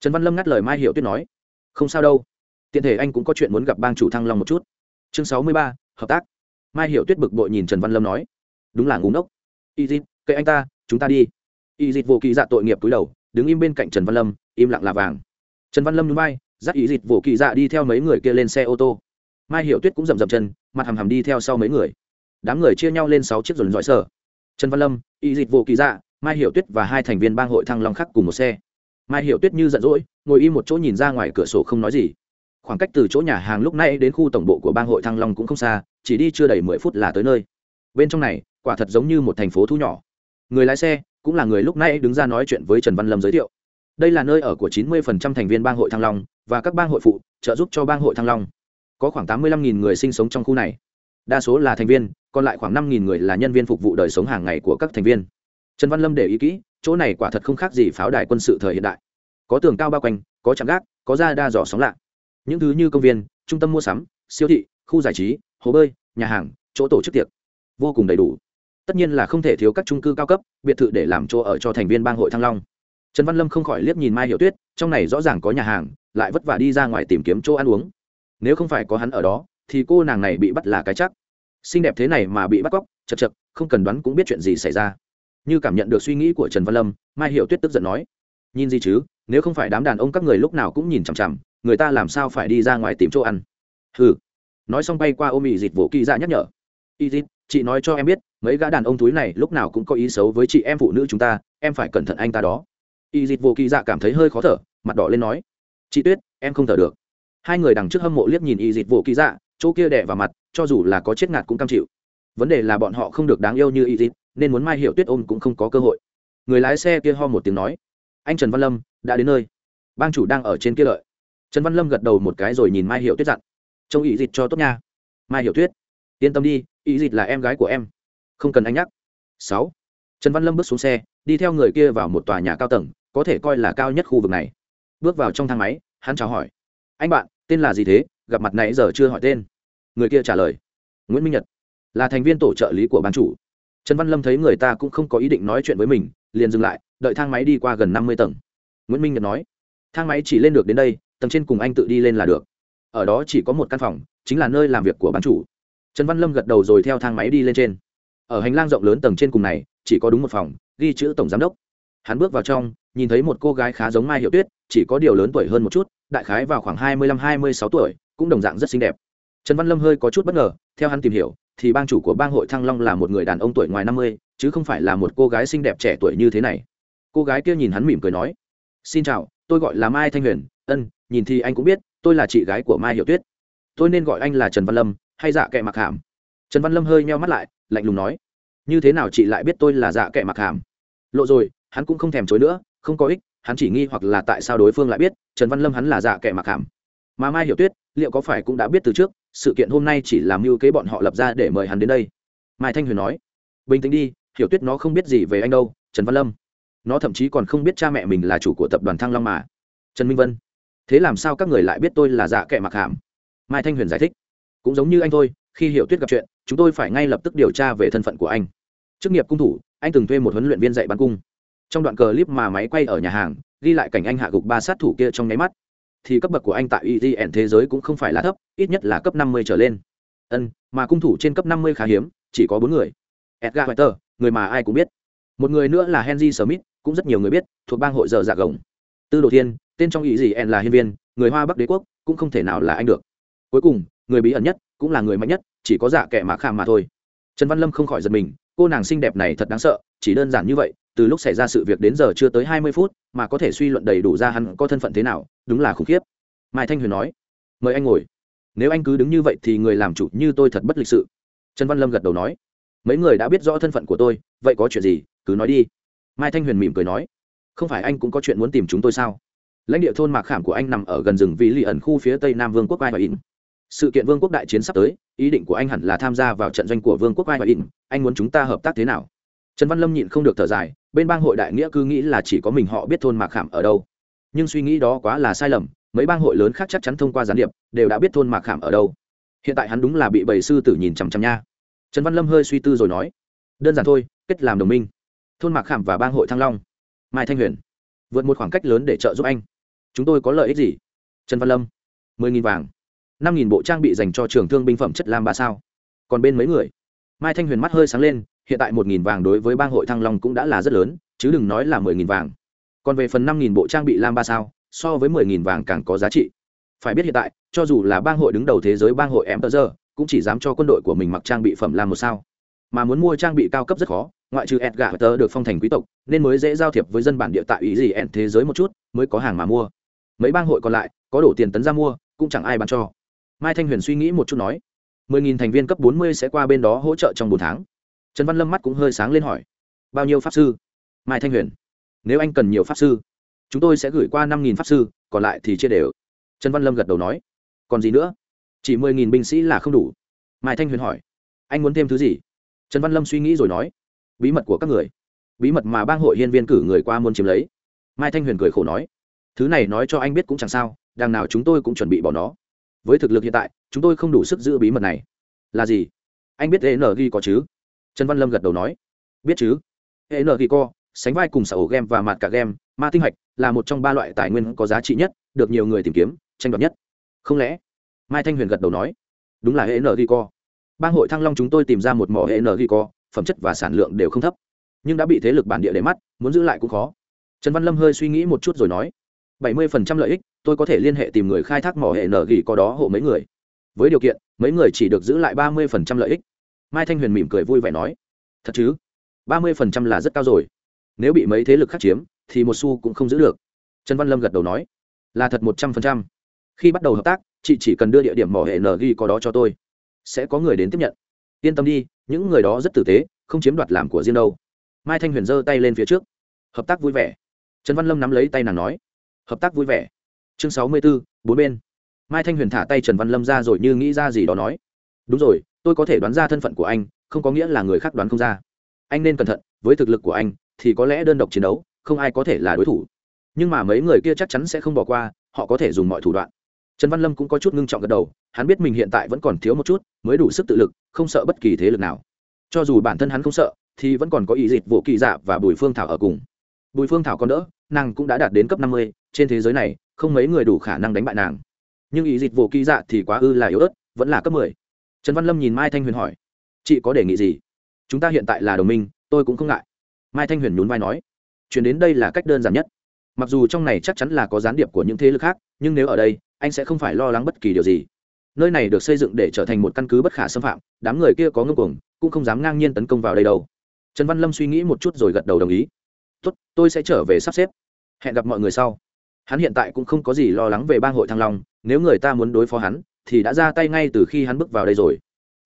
Trần văn lâm ngắt lời mai hiểu tuyết nói, không sao đâu. Tiện thể anh cũng có chuyện muốn gặp bang chủ thăng long một chút. Chương sáu mươi ba, hợp tác. Mai hiểu tuyết bực bội nhìn trần văn lâm nói, đúng là ngu ngốc y dịp kệ anh ta, chúng ta đi. Y dịp vô kỳ dạ tội nghiệp túi đầu, đứng im bên cạnh trần văn lâm, im lặng là vàng. Trần văn lâm núi bay, dắt y dịp vô kỳ dạ đi theo mấy người kia lên xe ô tô. Mai hiểu tuyết cũng rầm rầm chân, mặt hầm hầm đi theo sau mấy người. Đám người chia nhau lên sáu chiếc dồn dọi sở trần văn lâm y dịp vô kỳ dạ mai hiểu tuyết và hai thành viên bang hội thăng long khắc cùng một xe. Mai hiểu tuyết như giận dỗi, ngồi im một chỗ nhìn ra ngoài cửa sổ không nói gì. Khoảng cách từ chỗ nhà hàng lúc này đến khu tổng bộ của bang hội thăng long cũng không xa, chỉ đi chưa đầy mười phút là tới nơi bên trong này, quả thật giống như một thành phố thu nhỏ. Người lái xe cũng là người lúc nãy đứng ra nói chuyện với trần văn lâm giới thiệu. Đây là nơi ở của 90% thành viên bang hội thăng long và các bang hội phụ trợ giúp cho bang hội thăng long. Có khoảng 85.000 người sinh sống trong khu này. Đa số là thành viên, còn lại khoảng 5.000 người là nhân viên phục vụ đời sống hàng ngày của các thành viên. Trần văn lâm để ý kỹ, chỗ này quả thật không khác gì pháo đài quân sự thời hiện đại. Có tường cao bao quanh, có trạm gác, có ra đa dò sóng lạ. Những thứ như công viên, trung tâm mua sắm, siêu thị, khu giải trí, hồ bơi, nhà hàng, chỗ tổ chức tiệc vô cùng đầy đủ. Tất nhiên là không thể thiếu các trung cư cao cấp, biệt thự để làm chỗ ở cho thành viên bang hội thăng long. Trần văn lâm không khỏi liếc nhìn mai hiệu tuyết, trong này rõ ràng có nhà hàng, lại vất vả đi ra ngoài tìm kiếm chỗ ăn uống. Nếu không phải có hắn ở đó, thì cô nàng này bị bắt là cái chắc. Xinh đẹp thế này mà bị bắt cóc, chật chật, không cần đoán cũng biết chuyện gì xảy ra. Như cảm nhận được suy nghĩ của trần văn lâm, mai hiệu tuyết tức giận nói, nhìn gì chứ, nếu không phải đám đàn ông các người lúc nào cũng nhìn chằm chằm, người ta làm sao phải đi ra ngoài tìm chỗ ăn? Hừ. Nói xong bay qua ôm ỵ dịt vỗ kỳ ra nhắc nhở. Y dịt chị nói cho em biết, mấy gã đàn ông túi này lúc nào cũng có ý xấu với chị em phụ nữ chúng ta, em phải cẩn thận anh ta đó. Y dịch vô kỳ dạ cảm thấy hơi khó thở, mặt đỏ lên nói, chị tuyết, em không thở được. Hai người đằng trước hâm mộ liếc nhìn y dịch vô kỳ dạ chỗ kia đẻ vào mặt, cho dù là có chết ngạt cũng cam chịu. Vấn đề là bọn họ không được đáng yêu như y dịch, nên muốn mai hiệu tuyết ôm cũng không có cơ hội. Người lái xe kia ho một tiếng nói, anh trần văn lâm, đã đến nơi. Bang chủ đang ở trên kia lợi trần văn lâm gật đầu một cái rồi nhìn mai hiệu tuyết dặn, trông ý dịch cho tốt nha. Mai hiệu tuyết, yên tâm đi ý dịch là em gái của em. Không cần anh nhắc. Sáu. Trần văn lâm bước xuống xe, đi theo người kia vào một tòa nhà cao tầng, có thể coi là cao nhất khu vực này. Bước vào trong thang máy, hắn chào hỏi. Anh bạn, tên là gì thế? Gặp mặt nãy giờ chưa hỏi tên. Người kia trả lời. Nguyễn minh nhật, là thành viên tổ trợ lý của ban chủ. Trần văn lâm thấy người ta cũng không có ý định nói chuyện với mình, liền dừng lại, đợi thang máy đi qua gần năm mươi tầng. Nguyễn minh nhật nói, thang máy chỉ lên được đến đây, tầng trên cùng anh tự đi lên là được. Ở đó chỉ có một căn phòng, chính là nơi làm việc của ban chủ trần văn lâm gật đầu rồi theo thang máy đi lên trên. Ở hành lang rộng lớn tầng trên cùng này, chỉ có đúng một phòng, ghi chữ tổng giám đốc. Hắn bước vào trong, nhìn thấy một cô gái khá giống mai hiệu tuyết, chỉ có điều lớn tuổi hơn một chút, đại khái vào khoảng hai mươi lăm, hai mươi sáu tuổi, cũng đồng dạng rất xinh đẹp. Trần văn lâm hơi có chút bất ngờ, theo hắn tìm hiểu, thì bang chủ của bang hội thăng long là một người đàn ông tuổi ngoài năm mươi, chứ không phải là một cô gái xinh đẹp trẻ tuổi như thế này. Cô gái kia nhìn hắn mỉm cười nói, xin chào, tôi gọi là mai thanh huyền, ân, nhìn thì anh cũng biết, tôi là chị gái của mai hiệu tuyết. Tôi nên gọi anh là trần văn lâm hay dạ kệ mặc hàm? Trần văn lâm hơi meo mắt lại, lạnh lùng nói, như thế nào chị lại biết tôi là dạ kệ mặc hàm? Lộ rồi, hắn cũng không thèm chối nữa, không có ích, hắn chỉ nghi hoặc là tại sao đối phương lại biết trần văn lâm hắn là dạ kệ mặc hàm. Mà mai hiểu tuyết, liệu có phải cũng đã biết từ trước, sự kiện hôm nay chỉ làm mưu kế bọn họ lập ra để mời hắn đến đây? Mai thanh huyền nói, bình tĩnh đi, hiểu tuyết nó không biết gì về anh đâu, trần văn lâm. Nó thậm chí còn không biết cha mẹ mình là chủ của tập đoàn thăng long mà. Trần minh vân, thế làm sao các người lại biết tôi là dạ kệ mặc hàm? Mai thanh huyền giải thích cũng giống như anh thôi khi hiểu tuyết gặp chuyện chúng tôi phải ngay lập tức điều tra về thân phận của anh. Chức nghiệp cung thủ anh từng thuê một huấn luyện viên dạy bắn cung. Trong đoạn clip mà máy quay ở nhà hàng ghi lại cảnh anh hạ gục ba sát thủ kia trong nháy mắt. Thì cấp bậc của anh tại etn thế giới cũng không phải là thấp ít nhất là cấp năm mươi trở lên. Ân mà cung thủ trên cấp năm mươi khá hiếm chỉ có bốn người. Edgar Hunter, người mà ai cũng biết. Một người nữa là henry smith cũng rất nhiều người biết thuộc bang hội giờ dạ gồng. Tư đồ thiên tên trong ý gì en là hiên viên người hoa bắc đế quốc cũng không thể nào là anh được. Cuối cùng người bí ẩn nhất, cũng là người mạnh nhất, chỉ có dạ kẻ mà khảm mà thôi. Trần văn lâm không khỏi giật mình, cô nàng xinh đẹp này thật đáng sợ, chỉ đơn giản như vậy, từ lúc xảy ra sự việc đến giờ chưa tới hai mươi phút, mà có thể suy luận đầy đủ ra hắn có thân phận thế nào, đúng là khủng khiếp. Mai thanh huyền nói, mời anh ngồi. Nếu anh cứ đứng như vậy thì người làm chủ như tôi thật bất lịch sự. Trần văn lâm gật đầu nói, mấy người đã biết rõ thân phận của tôi, vậy có chuyện gì, cứ nói đi. Mai thanh huyền mỉm cười nói, không phải anh cũng có chuyện muốn tìm chúng tôi sao? Lãnh địa thôn mạc khảm của anh nằm ở gần rừng vì lì ẩn khu phía tây nam vương quốc vai và in sự kiện vương quốc đại chiến sắp tới, ý định của anh hẳn là tham gia vào trận doanh của vương quốc Ai và in anh muốn chúng ta hợp tác thế nào? Trần văn lâm nhịn không được thở dài, bên bang hội đại nghĩa cứ nghĩ là chỉ có mình họ biết thôn mạc khảm ở đâu. Nhưng suy nghĩ đó quá là sai lầm, mấy bang hội lớn khác chắc chắn thông qua gián điệp, đều đã biết thôn mạc khảm ở đâu. Hiện tại hắn đúng là bị bầy sư tử nhìn chằm chằm nha. Trần văn lâm hơi suy tư rồi nói, đơn giản thôi, kết làm đồng minh. Thôn mạc khảm và bang hội thăng long, mai thanh huyền, vượt một khoảng cách lớn để trợ giúp anh. Chúng tôi có lợi ích gì? Trần văn lâm, mười nghìn vàng năm nghìn bộ trang bị dành cho trường thương binh phẩm chất lam ba sao? Còn bên mấy người? Mai thanh huyền mắt hơi sáng lên, hiện tại một nghìn vàng đối với bang hội thăng long cũng đã là rất lớn, chứ đừng nói là mười nghìn vàng. Còn về phần năm nghìn bộ trang bị lam ba sao, so với mười nghìn vàng càng có giá trị. Phải biết hiện tại, cho dù là bang hội đứng đầu thế giới bang hội em tờ giờ cũng chỉ dám cho quân đội của mình mặc trang bị phẩm lam một sao. Mà muốn mua trang bị cao cấp rất khó, ngoại trừ edgar tờ được phong thành quý tộc, nên mới dễ giao thiệp với dân bản địa tại ý gì ẹn thế giới một chút, mới có hàng mà mua. Mấy bang hội còn lại, có đổ tiền tấn ra mua, cũng chẳng ai bán cho mai thanh huyền suy nghĩ một chút nói, mười nghìn thành viên cấp bốn mươi sẽ qua bên đó hỗ trợ trong bốn tháng. Trần văn lâm mắt cũng hơi sáng lên hỏi, bao nhiêu pháp sư? Mai thanh huyền, nếu anh cần nhiều pháp sư, chúng tôi sẽ gửi qua năm nghìn pháp sư, còn lại thì chia đều. Trần văn lâm gật đầu nói, còn gì nữa? Chỉ mười nghìn binh sĩ là không đủ. Mai thanh huyền hỏi, anh muốn thêm thứ gì? Trần văn lâm suy nghĩ rồi nói, bí mật của các người, bí mật mà bang hội hiên viên cử người qua muốn chiếm lấy. Mai thanh huyền cười khổ nói, thứ này nói cho anh biết cũng chẳng sao, đằng nào chúng tôi cũng chuẩn bị bỏ nó với thực lực hiện tại, chúng tôi không đủ sức giữ bí mật này. Là gì? Anh biết n ghi có chứ? Trần văn lâm gật đầu nói. Biết chứ. N ghi co, sánh vai cùng sở game và mặt cả game, ma tinh hạch, là một trong ba loại tài nguyên có giá trị nhất, được nhiều người tìm kiếm, tranh đoạt nhất. Không lẽ? Mai thanh huyền gật đầu nói. Đúng là hệ n ghi co. Bang hội thăng long chúng tôi tìm ra một mỏ hệ n ghi co, phẩm chất và sản lượng đều không thấp. Nhưng đã bị thế lực bản địa để mắt, muốn giữ lại cũng khó. Trần văn lâm hơi suy nghĩ một chút rồi nói. Bảy mươi phần trăm lợi ích tôi có thể liên hệ tìm người khai thác mỏ hệ nở gỉ có đó hộ mấy người. Với điều kiện, mấy người chỉ được giữ lại ba mươi phần trăm lợi ích. Mai thanh huyền mỉm cười vui vẻ nói, thật chứ? ba mươi phần trăm là rất cao rồi. Nếu bị mấy thế lực khác chiếm, thì một xu cũng không giữ được. Trần văn lâm gật đầu nói, là thật một trăm phần trăm. Khi bắt đầu hợp tác, chị chỉ cần đưa địa điểm mỏ hệ nở ghi có đó cho tôi. Sẽ có người đến tiếp nhận. Yên tâm đi, những người đó rất tử tế, không chiếm đoạt làm của riêng đâu. Mai thanh huyền giơ tay lên phía trước. Hợp tác vui vẻ. Trần văn lâm nắm lấy tay nàng nói, hợp tác vui vẻ chương sáu mươi b ố bốn bên. Mai thanh huyền thả tay trần văn lâm ra rồi như nghĩ ra gì đó nói. Đúng rồi, tôi có thể đoán ra thân phận của anh, không có nghĩa là người khác đoán không ra. Anh nên cẩn thận, với thực lực của anh, thì có lẽ đơn độc chiến đấu, không ai có thể là đối thủ. Nhưng mà mấy người kia chắc chắn sẽ không bỏ qua, họ có thể dùng mọi thủ đoạn. Trần văn lâm cũng có chút ngưng trọng gật đầu, hắn biết mình hiện tại vẫn còn thiếu một chút, mới đủ sức tự lực, không sợ bất kỳ thế lực nào. Cho dù bản thân hắn không sợ, thì vẫn còn có ý dịch vụ kỳ dạ và bùi phương thảo ở cùng. Bùi phương thảo còn đỡ, nàng cũng đã đạt đến cấp năm mươi, trên thế giới này không mấy người đủ khả năng đánh bại nàng. Nhưng ý dịch vụ kỳ dạ thì quá ư là yếu ớt, vẫn là cấp mười. Trần văn lâm nhìn mai thanh huyền hỏi, chị có đề nghị gì? Chúng ta hiện tại là đồng minh, tôi cũng không ngại. Mai thanh huyền nhún vai nói, chuyển đến đây là cách đơn giản nhất. Mặc dù trong này chắc chắn là có gián điệp của những thế lực khác, nhưng nếu ở đây, anh sẽ không phải lo lắng bất kỳ điều gì. Nơi này được xây dựng để trở thành một căn cứ bất khả xâm phạm, đám người kia có ngưng cuồng, cũng không dám ngang nhiên tấn công vào đây đâu. Trần văn lâm suy nghĩ một chút rồi gật đầu đồng ý. Tốt, tôi sẽ trở về sắp xếp. Hẹn gặp mọi người sau hắn hiện tại cũng không có gì lo lắng về bang hội thăng long, nếu người ta muốn đối phó hắn, thì đã ra tay ngay từ khi hắn bước vào đây rồi.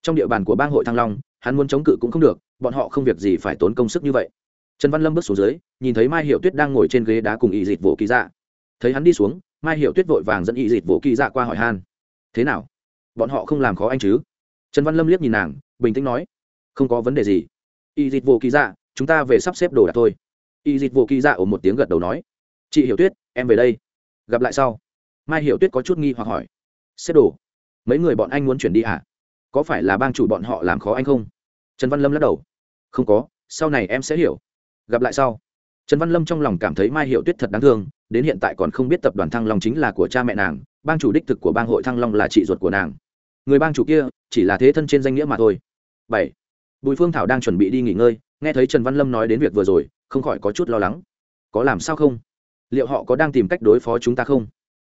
Trong địa bàn của bang hội thăng long, hắn muốn chống cự cũng không được, bọn họ không việc gì phải tốn công sức như vậy. Trần văn lâm bước xuống dưới, nhìn thấy mai hiệu tuyết đang ngồi trên ghế đá cùng y dịt vỗ kỳ dạ. Thấy hắn đi xuống, mai hiệu tuyết vội vàng dẫn y dịt vỗ kỳ dạ qua hỏi han. Thế nào? Bọn họ không làm khó anh chứ? Trần văn lâm liếc nhìn nàng, bình tĩnh nói, không có vấn đề gì. Y dịt vỗ kỳ dạ chúng ta về sắp xếp đồ đạc thôi. Y dịt vỗ kỳ dạ ổ một tiếng gật đầu nói chị hiểu tuyết, em về đây. Gặp lại sau. Mai hiểu tuyết có chút nghi hoặc hỏi. Xếp đồ, mấy người bọn anh muốn chuyển đi à? Có phải là bang chủ bọn họ làm khó anh không? Trần văn lâm lắc đầu. Không có, sau này em sẽ hiểu. Gặp lại sau. Trần văn lâm trong lòng cảm thấy mai hiểu tuyết thật đáng thương, đến hiện tại còn không biết tập đoàn thăng long chính là của cha mẹ nàng, bang chủ đích thực của bang hội thăng long là chị ruột của nàng. Người bang chủ kia, chỉ là thế thân trên danh nghĩa mà thôi. Bảy. Bùi phương thảo đang chuẩn bị đi nghỉ ngơi, nghe thấy trần văn lâm nói đến việc vừa rồi, không khỏi có chút lo lắng. Có làm sao không? Liệu họ có đang tìm cách đối phó chúng ta không?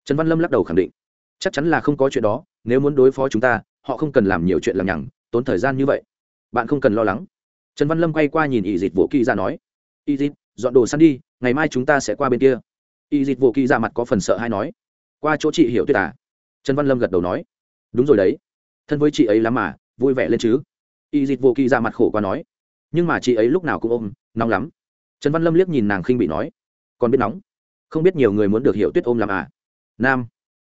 Trần văn lâm lắc đầu khẳng định. Chắc chắn là không có chuyện đó, nếu muốn đối phó chúng ta, họ không cần làm nhiều chuyện làm nhằng, tốn thời gian như vậy. Bạn không cần lo lắng. Trần văn lâm quay qua nhìn Y dịch vỗ kỳ ra nói y dịch dọn đồ săn đi, ngày mai chúng ta sẽ qua bên kia. Y dịch vỗ kỳ ra mặt có phần sợ hay nói, qua chỗ chị hiểu tuyệt à? Trần văn lâm gật đầu nói, đúng rồi đấy. Thân với chị ấy lắm mà, vui vẻ lên chứ. Y dịch vô kỳ ra dạ mặt khổ qua nói, nhưng mà chị ấy lúc nào cũng ôm, nóng lắm. Trần văn lâm liếc nhìn nàng khinh bị nói, còn biết nóng? Không biết nhiều người muốn được hiểu tuyết ôm làm à? Nam.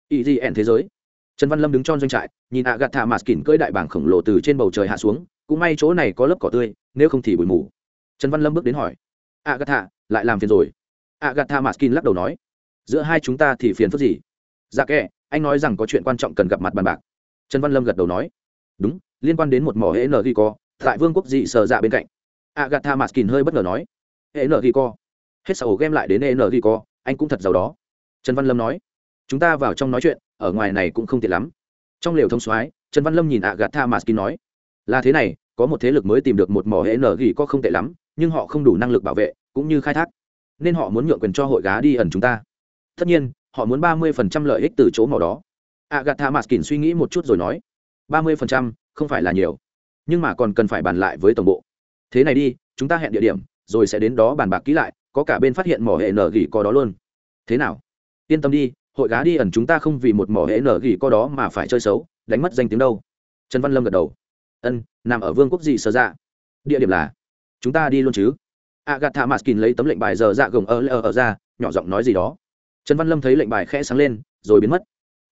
Ý gì ẻn thế giới. Trần văn lâm đứng trong doanh trại, nhìn ạ gạt thả mạt Kín cưỡi đại bảng khổng lồ từ trên bầu trời hạ xuống, cũng may chỗ này có lớp cỏ tươi, nếu không thì bụi mù. Trần văn lâm bước đến hỏi ạ gạt thả lại làm phiền rồi? Ạ gạt thả mạt Kín lắc đầu nói, giữa hai chúng ta thì phiền phức gì? Dạ kệ, anh nói rằng có chuyện quan trọng cần gặp mặt bàn bạc. Trần văn lâm gật đầu nói, đúng, liên quan đến một mỏ hệ nờ ghi co, tại vương quốc dị sờ dạ bên cạnh. Agatha maskin hơi bất ngờ nói, hệ nờ ghi co? Hết sầu game lại đến hệ nờ ghi co anh cũng thật giàu đó. Trần văn lâm nói, chúng ta vào trong nói chuyện, ở ngoài này cũng không tiện lắm. Trong lều thông soái, trần văn lâm nhìn agatha maskin nói, là thế này, có một thế lực mới tìm được một mỏ hệ nở gỉ có không tệ lắm, nhưng họ không đủ năng lực bảo vệ, cũng như khai thác. Nên họ muốn nhượng quyền cho hội gá đi ẩn chúng ta. Tất nhiên, họ muốn ba mươi phần trăm lợi ích từ chỗ mỏ đó. Agatha maskin suy nghĩ một chút rồi nói, ba mươi phần trăm, không phải là nhiều, nhưng mà còn cần phải bàn lại với tổng bộ. Thế này đi, chúng ta hẹn địa điểm, rồi sẽ đến đó bàn bạc kỹ lại có cả bên phát hiện mỏ hệ nở gỉ có đó luôn. Thế nào? Yên tâm đi hội gá đi ẩn chúng ta không vì một mỏ hệ nở gỉ có đó mà phải chơi xấu đánh mất danh tiếng đâu. Trần văn lâm gật đầu. Ân nằm ở vương quốc gì sơ dạ? Địa điểm là chúng ta đi luôn chứ. Agatha maskin lấy tấm lệnh bài giờ dạ gồng ở ở, ở ra nhỏ giọng nói gì đó. Trần văn lâm thấy lệnh bài khẽ sáng lên rồi biến mất.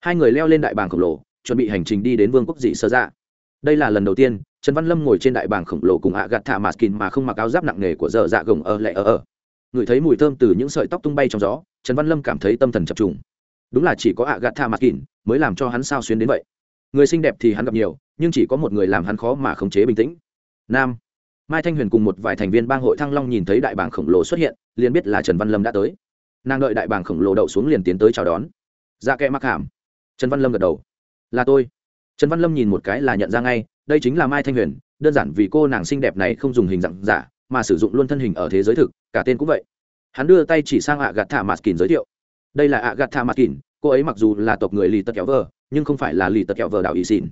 Hai người leo lên đại bàng khổng lồ chuẩn bị hành trình đi đến vương quốc dị sơ dạ. Đây là lần đầu tiên trần văn lâm ngồi trên đại bàng khổng lồ cùng ạ gạt maskin mà không mặc áo giáp nặng nề của giờ dạ gồng ở lệ ở ở ngửi thấy mùi thơm từ những sợi tóc tung bay trong gió, trần văn lâm cảm thấy tâm thần chập trùng. Đúng là chỉ có ạ gạt tha mặt kín mới làm cho hắn sao xuyến đến vậy. Người xinh đẹp thì hắn gặp nhiều, nhưng chỉ có một người làm hắn khó mà khống chế bình tĩnh. Nam. Mai thanh huyền cùng một vài thành viên bang hội thăng long nhìn thấy đại bảng khổng lồ xuất hiện, liền biết là trần văn lâm đã tới. Nàng đợi đại bảng khổng lồ đậu xuống liền tiến tới chào đón. Dạ kệ mặc hàm. Trần văn lâm gật đầu. Là tôi. Trần văn lâm nhìn một cái là nhận ra ngay, đây chính là mai thanh huyền, đơn giản vì cô nàng xinh đẹp này không dùng hình dạng giả mà sử dụng luôn thân hình ở thế giới thực, cả tên cũng vậy. Hắn đưa tay chỉ sang ạ gạt thả mặt kín giới thiệu. Đây là ạ gạt thả mặt kín. cô ấy mặc dù là tộc người lì tật kẹo vờ, nhưng không phải là lì tật kẹo vờ đạo ý xỉn.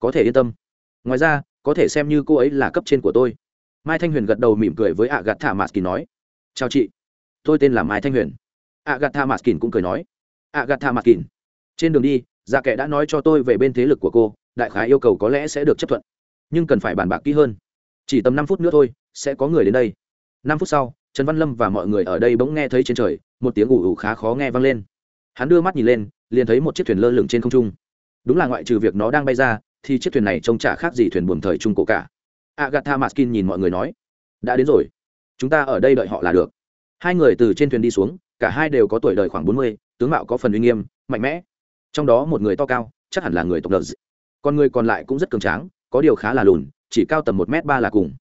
Có thể yên tâm. Ngoài ra, có thể xem như cô ấy là cấp trên của tôi. Mai thanh huyền gật đầu mỉm cười với ạ gạt thả mặt kín nói. Chào chị. Tôi tên là mai thanh huyền. Ạ gạt thả mặt kín cũng cười nói. Ạ gạt thả mặt kín. trên đường đi dạ kệ đã nói cho tôi về bên thế lực của cô, đại khái yêu cầu có lẽ sẽ được chấp thuận. Nhưng cần phải bàn bạc kỹ hơn. Chỉ tầm năm phút nữa thôi sẽ có người đến đây. Năm phút sau, trần văn lâm và mọi người ở đây bỗng nghe thấy trên trời, một tiếng ủ ủ khá khó nghe vang lên. Hắn đưa mắt nhìn lên, liền thấy một chiếc thuyền lơ lửng trên không trung. Đúng là ngoại trừ việc nó đang bay ra, thì chiếc thuyền này trông chả khác gì thuyền buồm thời trung cổ cả. Agatha maskin nhìn mọi người nói, đã đến rồi. Chúng ta ở đây đợi họ là được. Hai người từ trên thuyền đi xuống, cả hai đều có tuổi đời khoảng bốn mươi, tướng mạo có phần uy nghiêm, mạnh mẽ. Trong đó một người to cao, chắc hẳn là người tộc lợt còn người còn lại cũng rất cường tráng, có điều khá là lùn, chỉ cao tầm một m ba là cùng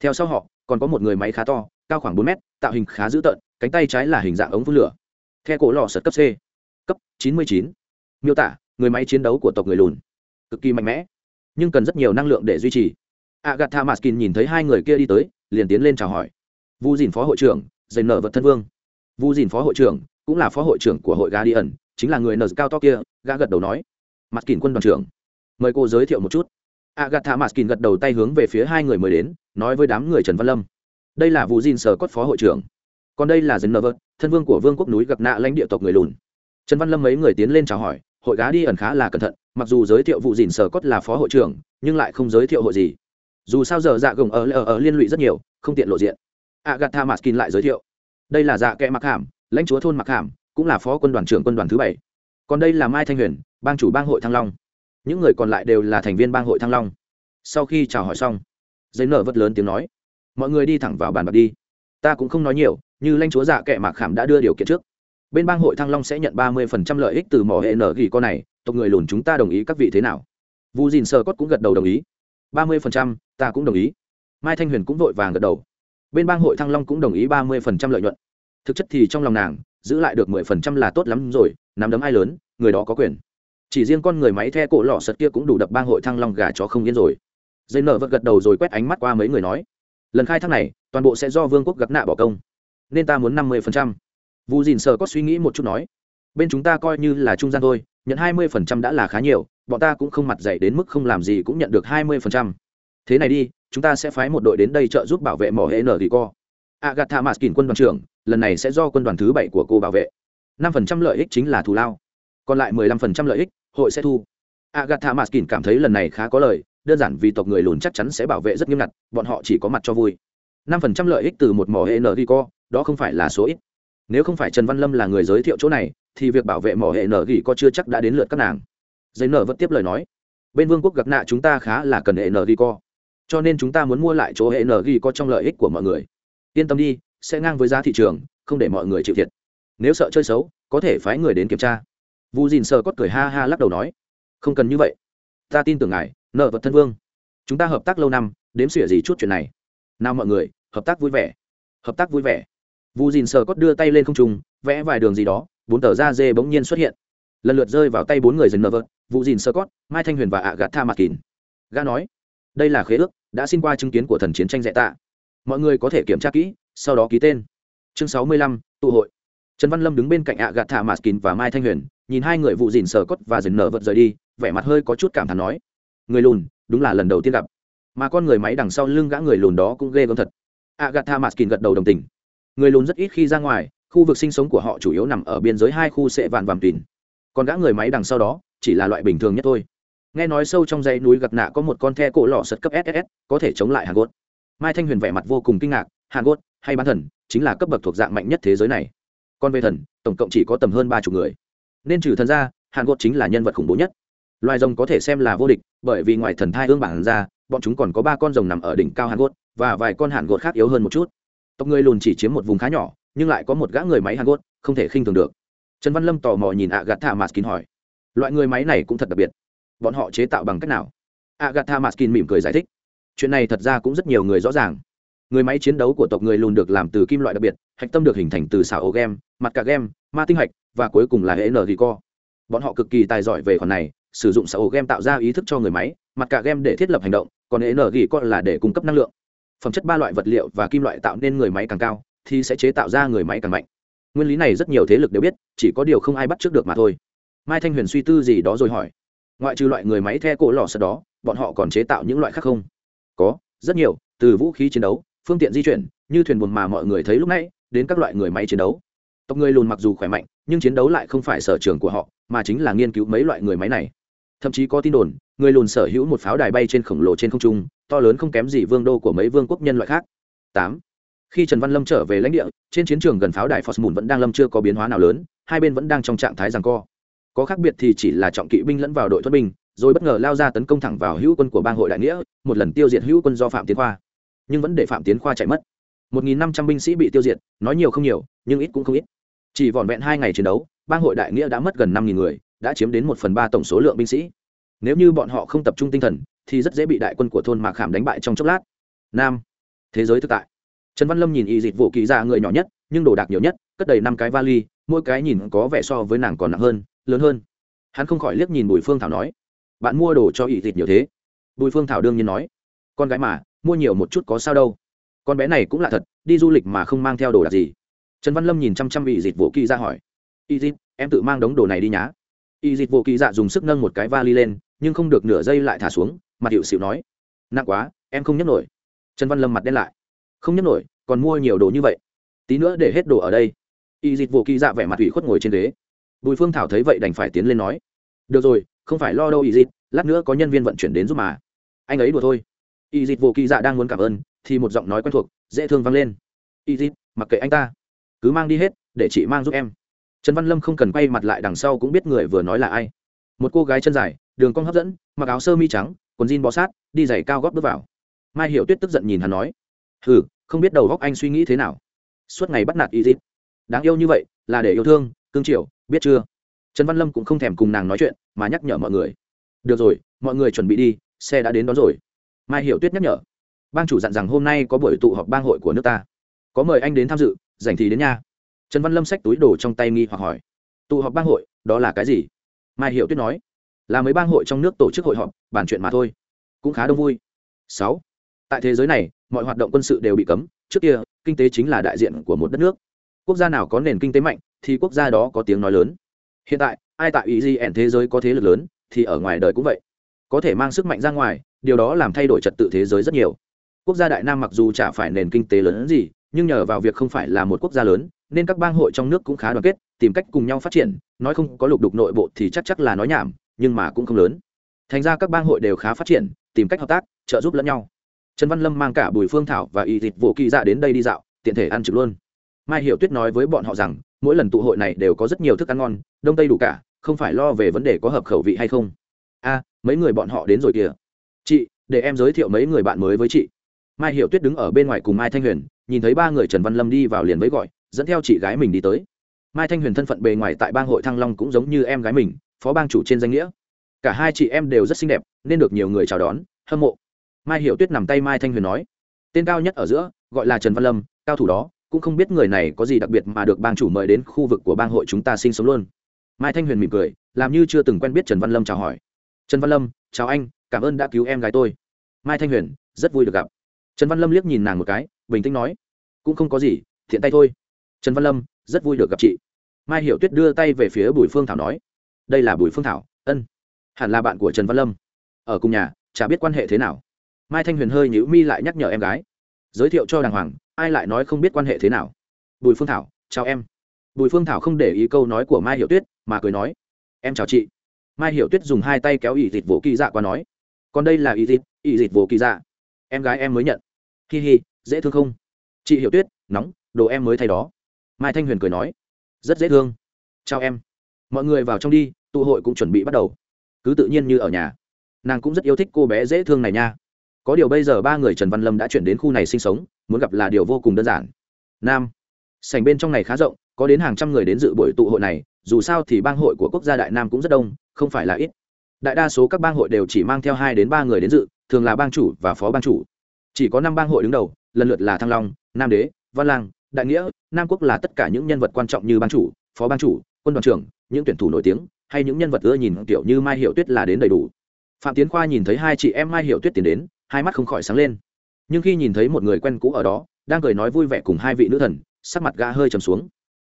theo sau họ còn có một người máy khá to cao khoảng bốn mét, tạo hình khá dữ tợn cánh tay trái là hình dạng ống phun lửa. Theo cổ lò sật cấp c. Cấp chín mươi chín. Miêu tả người máy chiến đấu của tộc người lùn. Cực kỳ mạnh mẽ nhưng cần rất nhiều năng lượng để duy trì. Agatha maskin nhìn thấy hai người kia đi tới liền tiến lên chào hỏi. Vu dìn phó hội trưởng dành nợ vật thân vương. Vu dìn phó hội trưởng cũng là phó hội trưởng của hội Gà đi ẩn, chính là người nợ cao to kia gã gật đầu nói. Mặt kìn quân đoàn trưởng mời cô giới thiệu một chút agatha maskin gật đầu tay hướng về phía hai người mới đến nói với đám người trần văn lâm. Đây là vu dìn sở cốt phó hội trưởng. Còn đây là dành nợ vật thân vương của vương quốc núi gặp nạ lãnh địa tộc người lùn. Trần văn lâm mấy người tiến lên chào hỏi hội gá đi ẩn khá là cẩn thận mặc dù giới thiệu vụ dìn sở cốt là phó hội trưởng nhưng lại không giới thiệu hội gì. Dù sao giờ dạ gồng ở, ở ở liên lụy rất nhiều không tiện lộ diện. Agatha maskin lại giới thiệu. Đây là dạ kẽ mặc hàm lãnh chúa thôn mặc hàm cũng là phó quân đoàn trưởng quân đoàn thứ bảy. Còn đây là mai thanh huyền bang chủ bang hội thăng long những người còn lại đều là thành viên bang hội thăng long. Sau khi chào hỏi xong, giấy nở vất lớn tiếng nói, mọi người đi thẳng vào bàn bạc đi. Ta cũng không nói nhiều, như lãnh chúa dạ kệ mạc khảm đã đưa điều kiện trước. Bên bang hội thăng long sẽ nhận ba mươi phần trăm lợi ích từ mỏ hệ nở gỉ con này, tộc người lùn chúng ta đồng ý các vị thế nào? Vu dìn sơ cốt cũng gật đầu đồng ý. Ba mươi phần trăm, ta cũng đồng ý. Mai thanh huyền cũng vội vàng gật đầu. Bên bang hội thăng long cũng đồng ý ba mươi phần trăm lợi nhuận. Thực chất thì trong lòng nàng, giữ lại được mười phần trăm là tốt lắm rồi, nắm đấm ai lớn, người đó có quyền chỉ riêng con người máy the cổ lọ sật kia cũng đủ đập bang hội thăng long gà chó không yên rồi. Dây nợ vật gật đầu rồi quét ánh mắt qua mấy người nói, lần khai thác này, toàn bộ sẽ do vương quốc gặp nạ bỏ công, nên ta muốn năm mươi phần trăm. Vu dìn sờ có suy nghĩ một chút nói, bên chúng ta coi như là trung gian thôi, nhận hai mươi phần trăm đã là khá nhiều, bọn ta cũng không mặt dạy đến mức không làm gì cũng nhận được hai mươi phần trăm. Thế này đi, chúng ta sẽ phái một đội đến đây trợ giúp bảo vệ mỏ hệ nở thì co. Agatha maskin, quân đoàn trưởng, lần này sẽ do quân đoàn thứ bảy của cô bảo vệ. năm phần trăm lợi ích chính là thù lao, còn lại mười lăm phần trăm lợi ích hội sẽ thu. Agatha maskin cảm thấy lần này khá có lời, đơn giản vì tộc người lùn chắc chắn sẽ bảo vệ rất nghiêm ngặt, bọn họ chỉ có mặt cho vui. Năm phần trăm lợi ích từ một mỏ hệ nờ co, đó không phải là số ít. Nếu không phải trần văn lâm là người giới thiệu chỗ này, thì việc bảo vệ mỏ hệ nờ co chưa chắc đã đến lượt các nàng. Giấy nở vẫn tiếp lời nói, bên vương quốc gặp nạ chúng ta khá là cần hệ nờ co, cho nên chúng ta muốn mua lại chỗ hệ nờ co trong lợi ích của mọi người. Yên tâm đi, sẽ ngang với giá thị trường, không để mọi người chịu thiệt. Nếu sợ chơi xấu, có thể phái người đến kiểm tra vu dìn sờ cốt cười ha ha lắc đầu nói, không cần như vậy. Ta tin tưởng ngài, nợ vật thân vương. Chúng ta hợp tác lâu năm, đếm xỉa gì chút chuyện này. Nào mọi người, hợp tác vui vẻ. Hợp tác vui vẻ. Vu dìn sờ cốt đưa tay lên không trung, vẽ vài đường gì đó, bốn tờ da dê bỗng nhiên xuất hiện. Lần lượt rơi vào tay bốn người dần nợ vật vụ dìn sơ cót mai thanh huyền và ạ gạt tha mặt kín gã nói, đây là khế ước, đã xin qua chứng kiến của thần chiến tranh dạy tạ. Mọi người có thể kiểm tra kỹ, sau đó ký tên. Chương sáu mươi lăm, tụ hội. Trần văn lâm đứng bên cạnh ạ gạt thả mạt kín và mai thanh huyền nhìn hai người vụ dìn sờ cốt và dần nở vật rời đi, vẻ mặt hơi có chút cảm thán nói, người lùn, đúng là lần đầu tiên gặp. Mà con người máy đằng sau lưng gã người lùn đó cũng ghê gớm thật. Ạ gạt thả gật đầu đồng tình. Người lùn rất ít khi ra ngoài, khu vực sinh sống của họ chủ yếu nằm ở biên giới hai khu sệ vạn vàm tùn còn gã người máy đằng sau đó, chỉ là loại bình thường nhất thôi. Nghe nói sâu trong dãy núi gặp nạ có một con the cổ lò sật cấp ss có thể chống lại hàn gốt. Mai thanh huyền vẻ mặt vô cùng kinh ngạc, hàn gốt, hay bán thần, chính là cấp bậc thuộc dạng mạnh nhất thế giới này. Còn về thần, tổng cộng chỉ có tầm hơn ba chục người nên trừ thần ra, hàn gột chính là nhân vật khủng bố nhất. Loài rồng có thể xem là vô địch, bởi vì ngoài thần thai ương bản ra, bọn chúng còn có ba con rồng nằm ở đỉnh cao hàn gột, và vài con hàn gột khác yếu hơn một chút. Tộc người lùn chỉ chiếm một vùng khá nhỏ, nhưng lại có một gã người máy hàn gột, không thể khinh thường được. Trần văn lâm tò mò nhìn ạ gạt thạ Kín hỏi. Loại người máy này cũng thật đặc biệt. Bọn họ chế tạo bằng cách nào? Ạ gạt thạ Kín mỉm cười giải thích. Chuyện này thật ra cũng rất nhiều người rõ ràng. Người máy chiến đấu của tộc người lùn được làm từ kim loại đặc biệt, hạch tâm được hình thành từ xảo ô game mặt cả game ma tinh hạch và cuối cùng là hệ nờ co. Bọn họ cực kỳ tài giỏi về khoản này, sử dụng xã hội game tạo ra ý thức cho người máy, mặt cả game để thiết lập hành động, còn hệ nờ co là để cung cấp năng lượng. Phẩm chất ba loại vật liệu và kim loại tạo nên người máy càng cao, thì sẽ chế tạo ra người máy càng mạnh. Nguyên lý này rất nhiều thế lực đều biết, chỉ có điều không ai bắt trước được mà thôi. Mai thanh huyền suy tư gì đó rồi hỏi. Ngoại trừ loại người máy the cổ lò sật đó, bọn họ còn chế tạo những loại khác không? Có, rất nhiều, từ vũ khí chiến đấu, phương tiện di chuyển, như thuyền buồm mà mọi người thấy lúc nãy, đến các loại người máy chiến đấu tộc người lùn mặc dù khỏe mạnh, nhưng chiến đấu lại không phải sở trường của họ, mà chính là nghiên cứu mấy loại người máy này. Thậm chí có tin đồn, người lùn sở hữu một pháo đài bay trên khổng lồ trên không trung, to lớn không kém gì vương đô của mấy vương quốc nhân loại khác. Tám. Khi trần văn lâm trở về lãnh địa, trên chiến trường gần pháo đài mùn vẫn đang lâm chưa có biến hóa nào lớn, hai bên vẫn đang trong trạng thái rằng co. Có khác biệt thì chỉ là trọng kỵ binh lẫn vào đội thuất binh, rồi bất ngờ lao ra tấn công thẳng vào hữu quân của bang hội đại nghĩa, một lần tiêu diệt hữu quân do phạm tiến khoa. Nhưng vẫn để phạm tiến khoa chạy mất. Một nghìn năm trăm binh sĩ bị tiêu diệt, nói nhiều không nhiều, nhưng ít cũng không ít chỉ vỏn vẹn hai ngày chiến đấu, bang hội đại nghĩa đã mất gần năm nghìn người, đã chiếm đến một phần ba tổng số lượng binh sĩ. Nếu như bọn họ không tập trung tinh thần, thì rất dễ bị đại quân của thôn mạc khảm đánh bại trong chốc lát. Nam, thế giới thực tại. Trần văn lâm nhìn y dịch vụ kỳ ra người nhỏ nhất, nhưng đồ đạc nhiều nhất, cất đầy năm cái vali, mỗi cái nhìn có vẻ so với nàng còn nặng hơn, lớn hơn. Hắn không khỏi liếc nhìn bùi phương thảo nói, bạn mua đồ cho y dịch nhiều thế? Bùi phương thảo đương nhiên nói, con gái mà, mua nhiều một chút có sao đâu. Con bé này cũng là thật, đi du lịch mà không mang theo đồ đạc gì trần văn lâm nhìn chăm chăm bị dịt vô kỳ ra hỏi. Y dịt, em tự mang đống đồ này đi nhá. Y dịt vô kỳ dạ dùng sức nâng một cái vali lên, nhưng không được nửa giây lại thả xuống, mặt hiệu xịu nói. Nặng quá, em không nhấc nổi. Trần văn lâm mặt đen lại. Không nhấc nổi, còn mua nhiều đồ như vậy. Tí nữa để hết đồ ở đây. Y dịt Vụ kỳ dạ vẻ mặt ủy khuất ngồi trên ghế. Bùi phương thảo thấy vậy đành phải tiến lên nói. Được rồi, không phải lo đâu y dịt, lát nữa có nhân viên vận chuyển đến giúp mà. Anh ấy đùa thôi. Y dịt Vụ kỳ dạ đang muốn cảm ơn, thì một giọng nói quen thuộc, dễ thương vang lên. Y dịt, mặc kệ anh ta cứ mang đi hết, để chị mang giúp em. Trần văn lâm không cần quay mặt lại đằng sau cũng biết người vừa nói là ai. Một cô gái chân dài, đường cong hấp dẫn, mặc áo sơ mi trắng, quần jean bó sát, đi giày cao góp bước vào. Mai hiểu tuyết tức giận nhìn hắn nói, hừ, không biết đầu góc anh suy nghĩ thế nào. Suốt ngày bắt nạt y dịp đáng yêu như vậy, là để yêu thương cương triều biết chưa? Trần văn lâm cũng không thèm cùng nàng nói chuyện, mà nhắc nhở mọi người, được rồi, mọi người chuẩn bị đi, xe đã đến đó rồi. Mai hiểu tuyết nhắc nhở, bang chủ dặn rằng hôm nay có buổi tụ họp bang hội của nước ta. Có mời anh đến tham dự dành thì đến nha. Trần văn lâm xách túi đồ trong tay nghi hoặc hỏi. Tụ họp bang hội, đó là cái gì? Mai hiệu tuyết nói. Là mấy bang hội trong nước tổ chức hội họp, bàn chuyện mà thôi. Cũng khá đông vui. Sáu. Tại thế giới này, mọi hoạt động quân sự đều bị cấm. Trước kia, kinh tế chính là đại diện của một đất nước. Quốc gia nào có nền kinh tế mạnh, thì quốc gia đó có tiếng nói lớn. Hiện tại, ai tại ý gì ẻn thế giới có thế lực lớn, thì ở ngoài đời cũng vậy. Có thể mang sức mạnh ra ngoài, điều đó làm thay đổi trật tự thế giới rất nhiều. Quốc gia đại nam mặc dù chả phải nền kinh tế lớn hơn gì nhưng nhờ vào việc không phải là một quốc gia lớn, nên các bang hội trong nước cũng khá đoàn kết, tìm cách cùng nhau phát triển, nói không có lục đục nội bộ thì chắc chắc là nói nhảm, nhưng mà cũng không lớn. Thành ra các bang hội đều khá phát triển, tìm cách hợp tác, trợ giúp lẫn nhau. Trần văn lâm mang cả bùi phương thảo và y thịt vô kỳ dạ đến đây đi dạo, tiện thể ăn trực luôn. Mai hiểu tuyết nói với bọn họ rằng, mỗi lần tụ hội này đều có rất nhiều thức ăn ngon, đông tây đủ cả, không phải lo về vấn đề có hợp khẩu vị hay không. A, mấy người bọn họ đến rồi kìa. Chị, để em giới thiệu mấy người bạn mới với chị. Mai hiểu tuyết đứng ở bên ngoài cùng mai thanh huyền nhìn thấy ba người trần văn lâm đi vào liền với gọi, dẫn theo chị gái mình đi tới. Mai thanh huyền thân phận bề ngoài tại bang hội thăng long cũng giống như em gái mình, phó bang chủ trên danh nghĩa. Cả hai chị em đều rất xinh đẹp, nên được nhiều người chào đón, hâm mộ. Mai hiểu tuyết nằm tay mai thanh huyền nói, tên cao nhất ở giữa, gọi là trần văn lâm, cao thủ đó, cũng không biết người này có gì đặc biệt mà được bang chủ mời đến khu vực của bang hội chúng ta sinh sống luôn. Mai thanh huyền mỉm cười, làm như chưa từng quen biết trần văn lâm chào hỏi. Trần văn lâm, chào anh, cảm ơn đã cứu em gái tôi. Mai thanh huyền, rất vui được gặp. Trần văn lâm liếc nhìn nàng một cái bình tĩnh nói, cũng không có gì, thiện tay thôi. Trần văn lâm rất vui được gặp chị. Mai hiểu tuyết đưa tay về phía bùi phương thảo nói, đây là bùi phương thảo, ân, hẳn là bạn của trần văn lâm. Ở cùng nhà, chả biết quan hệ thế nào. Mai thanh huyền hơi nhữ mi lại nhắc nhở em gái, giới thiệu cho đàng hoàng, ai lại nói không biết quan hệ thế nào. Bùi phương thảo, chào em. Bùi phương thảo không để ý câu nói của mai hiểu tuyết, mà cười nói, em chào chị. Mai hiểu tuyết dùng hai tay kéo ỷ thịt vỗ kỳ dạ qua nói, còn đây là ỷ thịt ỷ thịt vỗ kỳ dạ. Em gái em mới nhận. Hi hi dễ thương không? Chị hiểu tuyết, nóng, đồ em mới thay đó. Mai thanh huyền cười nói, rất dễ thương. Chào em. Mọi người vào trong đi, tụ hội cũng chuẩn bị bắt đầu. Cứ tự nhiên như ở nhà. Nàng cũng rất yêu thích cô bé dễ thương này nha. Có điều bây giờ ba người trần văn lâm đã chuyển đến khu này sinh sống, muốn gặp là điều vô cùng đơn giản. Nam, sảnh bên trong này khá rộng, có đến hàng trăm người đến dự buổi tụ hội này, dù sao thì bang hội của quốc gia đại nam cũng rất đông, không phải là ít. Đại đa số các bang hội đều chỉ mang theo hai đến ba người đến dự, thường là bang chủ và phó bang chủ. Chỉ có năm bang hội đứng đầu lần lượt là thăng long, nam đế, văn lang, đại nghĩa, nam quốc là tất cả những nhân vật quan trọng như ban chủ, phó ban chủ, quân đoàn trưởng, những tuyển thủ nổi tiếng, hay những nhân vật ưa nhìn kiểu như mai hiệu tuyết là đến đầy đủ. Phạm tiến khoa nhìn thấy hai chị em mai hiệu tuyết tiến đến, hai mắt không khỏi sáng lên. Nhưng khi nhìn thấy một người quen cũ ở đó, đang cười nói vui vẻ cùng hai vị nữ thần, sắc mặt gã hơi trầm xuống.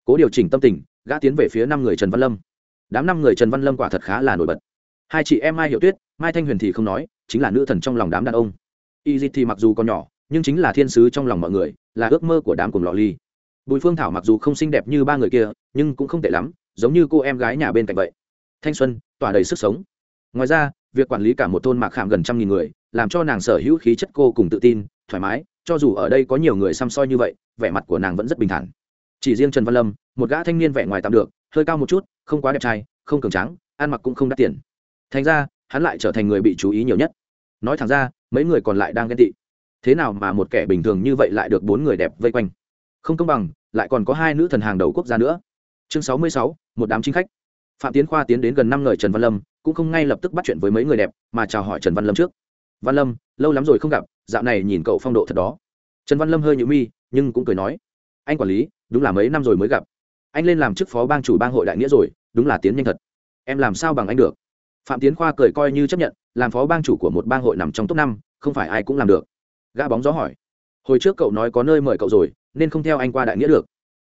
Cố điều chỉnh tâm tình, gã tiến về phía năm người trần văn lâm. Đám năm người trần văn lâm quả thật khá là nổi bật. Hai chị em mai hiệu tuyết, mai thanh huyền thì không nói, chính là nữ thần trong lòng đám đàn ông. Y dịch thì mặc dù còn nhỏ nhưng chính là thiên sứ trong lòng mọi người, là ước mơ của đám cùng lọ ly. Bùi phương thảo mặc dù không xinh đẹp như ba người kia, nhưng cũng không tệ lắm, giống như cô em gái nhà bên cạnh vậy. Thanh xuân, tỏa đầy sức sống. Ngoài ra, việc quản lý cả một thôn mạc khảm gần trăm nghìn người, làm cho nàng sở hữu khí chất cô cùng tự tin, thoải mái, cho dù ở đây có nhiều người xăm soi như vậy, vẻ mặt của nàng vẫn rất bình thản. Chỉ riêng trần văn lâm, một gã thanh niên vẻ ngoài tạm được, hơi cao một chút, không quá đẹp trai, không cường tráng, ăn mặc cũng không đắt tiền. Thành ra, hắn lại trở thành người bị chú ý nhiều nhất. Nói thẳng ra, mấy người còn lại đang ghen tị thế nào mà một kẻ bình thường như vậy lại được bốn người đẹp vây quanh? Không công bằng, lại còn có hai nữ thần hàng đầu quốc gia nữa. Chương sáu mươi sáu, một đám chính khách. Phạm tiến khoa tiến đến gần năm người trần văn lâm, cũng không ngay lập tức bắt chuyện với mấy người đẹp, mà chào hỏi trần văn lâm trước. Văn lâm, lâu lắm rồi không gặp, dạo này nhìn cậu phong độ thật đó. Trần văn lâm hơi nhữ mi, nhưng cũng cười nói, anh quản lý, đúng là mấy năm rồi mới gặp. Anh lên làm chức phó bang chủ bang hội đại nghĩa rồi, đúng là tiến nhanh thật. Em làm sao bằng anh được? Phạm tiến khoa cười coi như chấp nhận, làm phó bang chủ của một bang hội nằm trong top năm, không phải ai cũng làm được gã bóng gió hỏi. Hồi trước cậu nói có nơi mời cậu rồi, nên không theo anh qua đại nghĩa được.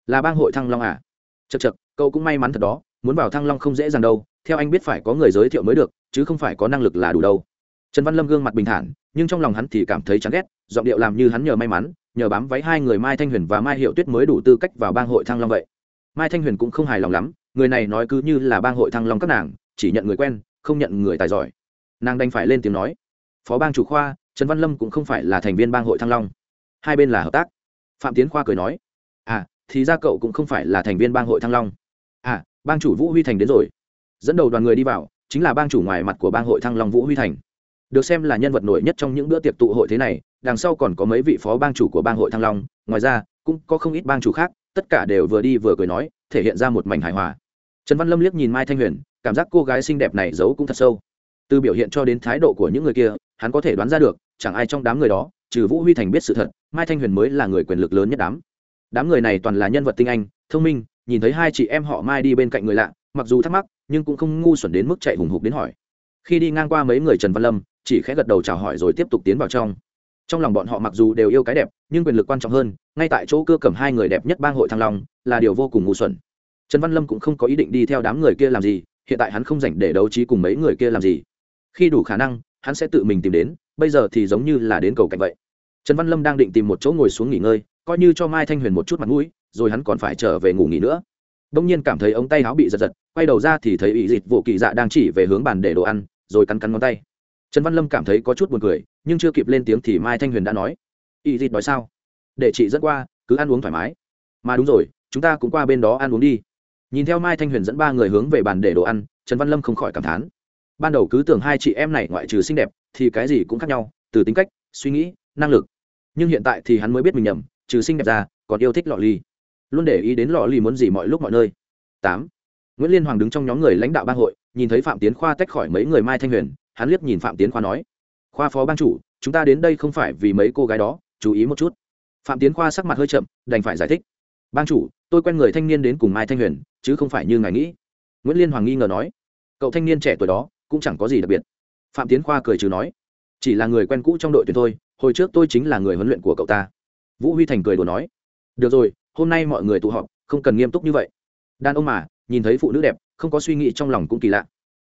Là bang hội thăng long à? Chật chật cậu cũng may mắn thật đó, muốn vào thăng long không dễ dàng đâu, theo anh biết phải có người giới thiệu mới được, chứ không phải có năng lực là đủ đâu. Trần văn lâm gương mặt bình thản, nhưng trong lòng hắn thì cảm thấy chán ghét, giọng điệu làm như hắn nhờ may mắn, nhờ bám váy hai người mai thanh huyền và mai hiệu tuyết mới đủ tư cách vào bang hội thăng long vậy. Mai thanh huyền cũng không hài lòng lắm, người này nói cứ như là bang hội thăng long các nàng, chỉ nhận người quen, không nhận người tài giỏi. Nàng đành phải lên tiếng nói, phó bang chủ khoa trần văn lâm cũng không phải là thành viên bang hội thăng long. Hai bên là hợp tác. Phạm tiến khoa cười nói à thì ra cậu cũng không phải là thành viên bang hội thăng long. À bang chủ vũ huy thành đến rồi. Dẫn đầu đoàn người đi vào, chính là bang chủ ngoài mặt của bang hội thăng long vũ huy thành. Được xem là nhân vật nổi nhất trong những bữa tiệc tụ hội thế này, đằng sau còn có mấy vị phó bang chủ của bang hội thăng long. Ngoài ra, cũng có không ít bang chủ khác, tất cả đều vừa đi vừa cười nói, thể hiện ra một mảnh hài hòa. Trần văn lâm liếc nhìn mai thanh huyền, cảm giác cô gái xinh đẹp này giấu cũng thật sâu. Từ biểu hiện cho đến thái độ của những người kia, hắn có thể đoán ra được chẳng ai trong đám người đó, trừ vũ huy thành biết sự thật, mai thanh huyền mới là người quyền lực lớn nhất đám. Đám người này toàn là nhân vật tinh anh, thông minh, nhìn thấy hai chị em họ mai đi bên cạnh người lạ, mặc dù thắc mắc, nhưng cũng không ngu xuẩn đến mức chạy hùng hục đến hỏi. Khi đi ngang qua mấy người trần văn lâm, chỉ khẽ gật đầu chào hỏi rồi tiếp tục tiến vào trong. Trong lòng bọn họ mặc dù đều yêu cái đẹp, nhưng quyền lực quan trọng hơn, ngay tại chỗ cưa cầm hai người đẹp nhất bang hội thăng long, là điều vô cùng ngu xuẩn. Trần văn lâm cũng không có ý định đi theo đám người kia làm gì, hiện tại hắn không dành để đấu trí cùng mấy người kia làm gì. Khi đủ khả năng hắn sẽ tự mình tìm đến, bây giờ thì giống như là đến cầu cạnh vậy. Trần văn lâm đang định tìm một chỗ ngồi xuống nghỉ ngơi, coi như cho mai thanh huyền một chút mặt mũi, rồi hắn còn phải trở về ngủ nghỉ nữa. Đông nhiên cảm thấy ống tay áo bị giật giật, quay đầu ra thì thấy ỵ dịch vụ kỳ dạ đang chỉ về hướng bàn để đồ ăn, rồi cắn cắn ngón tay. Trần văn lâm cảm thấy có chút buồn cười, nhưng chưa kịp lên tiếng thì mai thanh huyền đã nói ỵ dịch nói sao? Để chị dẫn qua, cứ ăn uống thoải mái. Mà đúng rồi, chúng ta cũng qua bên đó ăn uống đi. Nhìn theo mai thanh huyền dẫn ba người hướng về bàn để đồ ăn, trần văn lâm không khỏi cảm thán ban đầu cứ tưởng hai chị em này ngoại trừ xinh đẹp thì cái gì cũng khác nhau, từ tính cách, suy nghĩ, năng lực. Nhưng hiện tại thì hắn mới biết mình nhầm, trừ xinh đẹp ra, còn yêu thích lọ ly luôn để ý đến lọ ly muốn gì mọi lúc mọi nơi. Tám. Nguyễn liên hoàng đứng trong nhóm người lãnh đạo bang hội, nhìn thấy phạm tiến khoa tách khỏi mấy người mai thanh huyền, hắn liếc nhìn phạm tiến khoa nói, khoa phó ban chủ, chúng ta đến đây không phải vì mấy cô gái đó, chú ý một chút. Phạm tiến khoa sắc mặt hơi chậm, đành phải giải thích ban chủ, tôi quen người thanh niên đến cùng mai thanh huyền, chứ không phải như ngài nghĩ. Nguyễn liên hoàng nghi ngờ nói, cậu thanh niên trẻ tuổi đó cũng chẳng có gì đặc biệt. Phạm tiến khoa cười trừ nói, chỉ là người quen cũ trong đội tuyển thôi, hồi trước tôi chính là người huấn luyện của cậu ta. Vũ huy thành cười đùa nói, được rồi, hôm nay mọi người tụ họp, không cần nghiêm túc như vậy. Đàn ông mà, nhìn thấy phụ nữ đẹp, không có suy nghĩ trong lòng cũng kỳ lạ.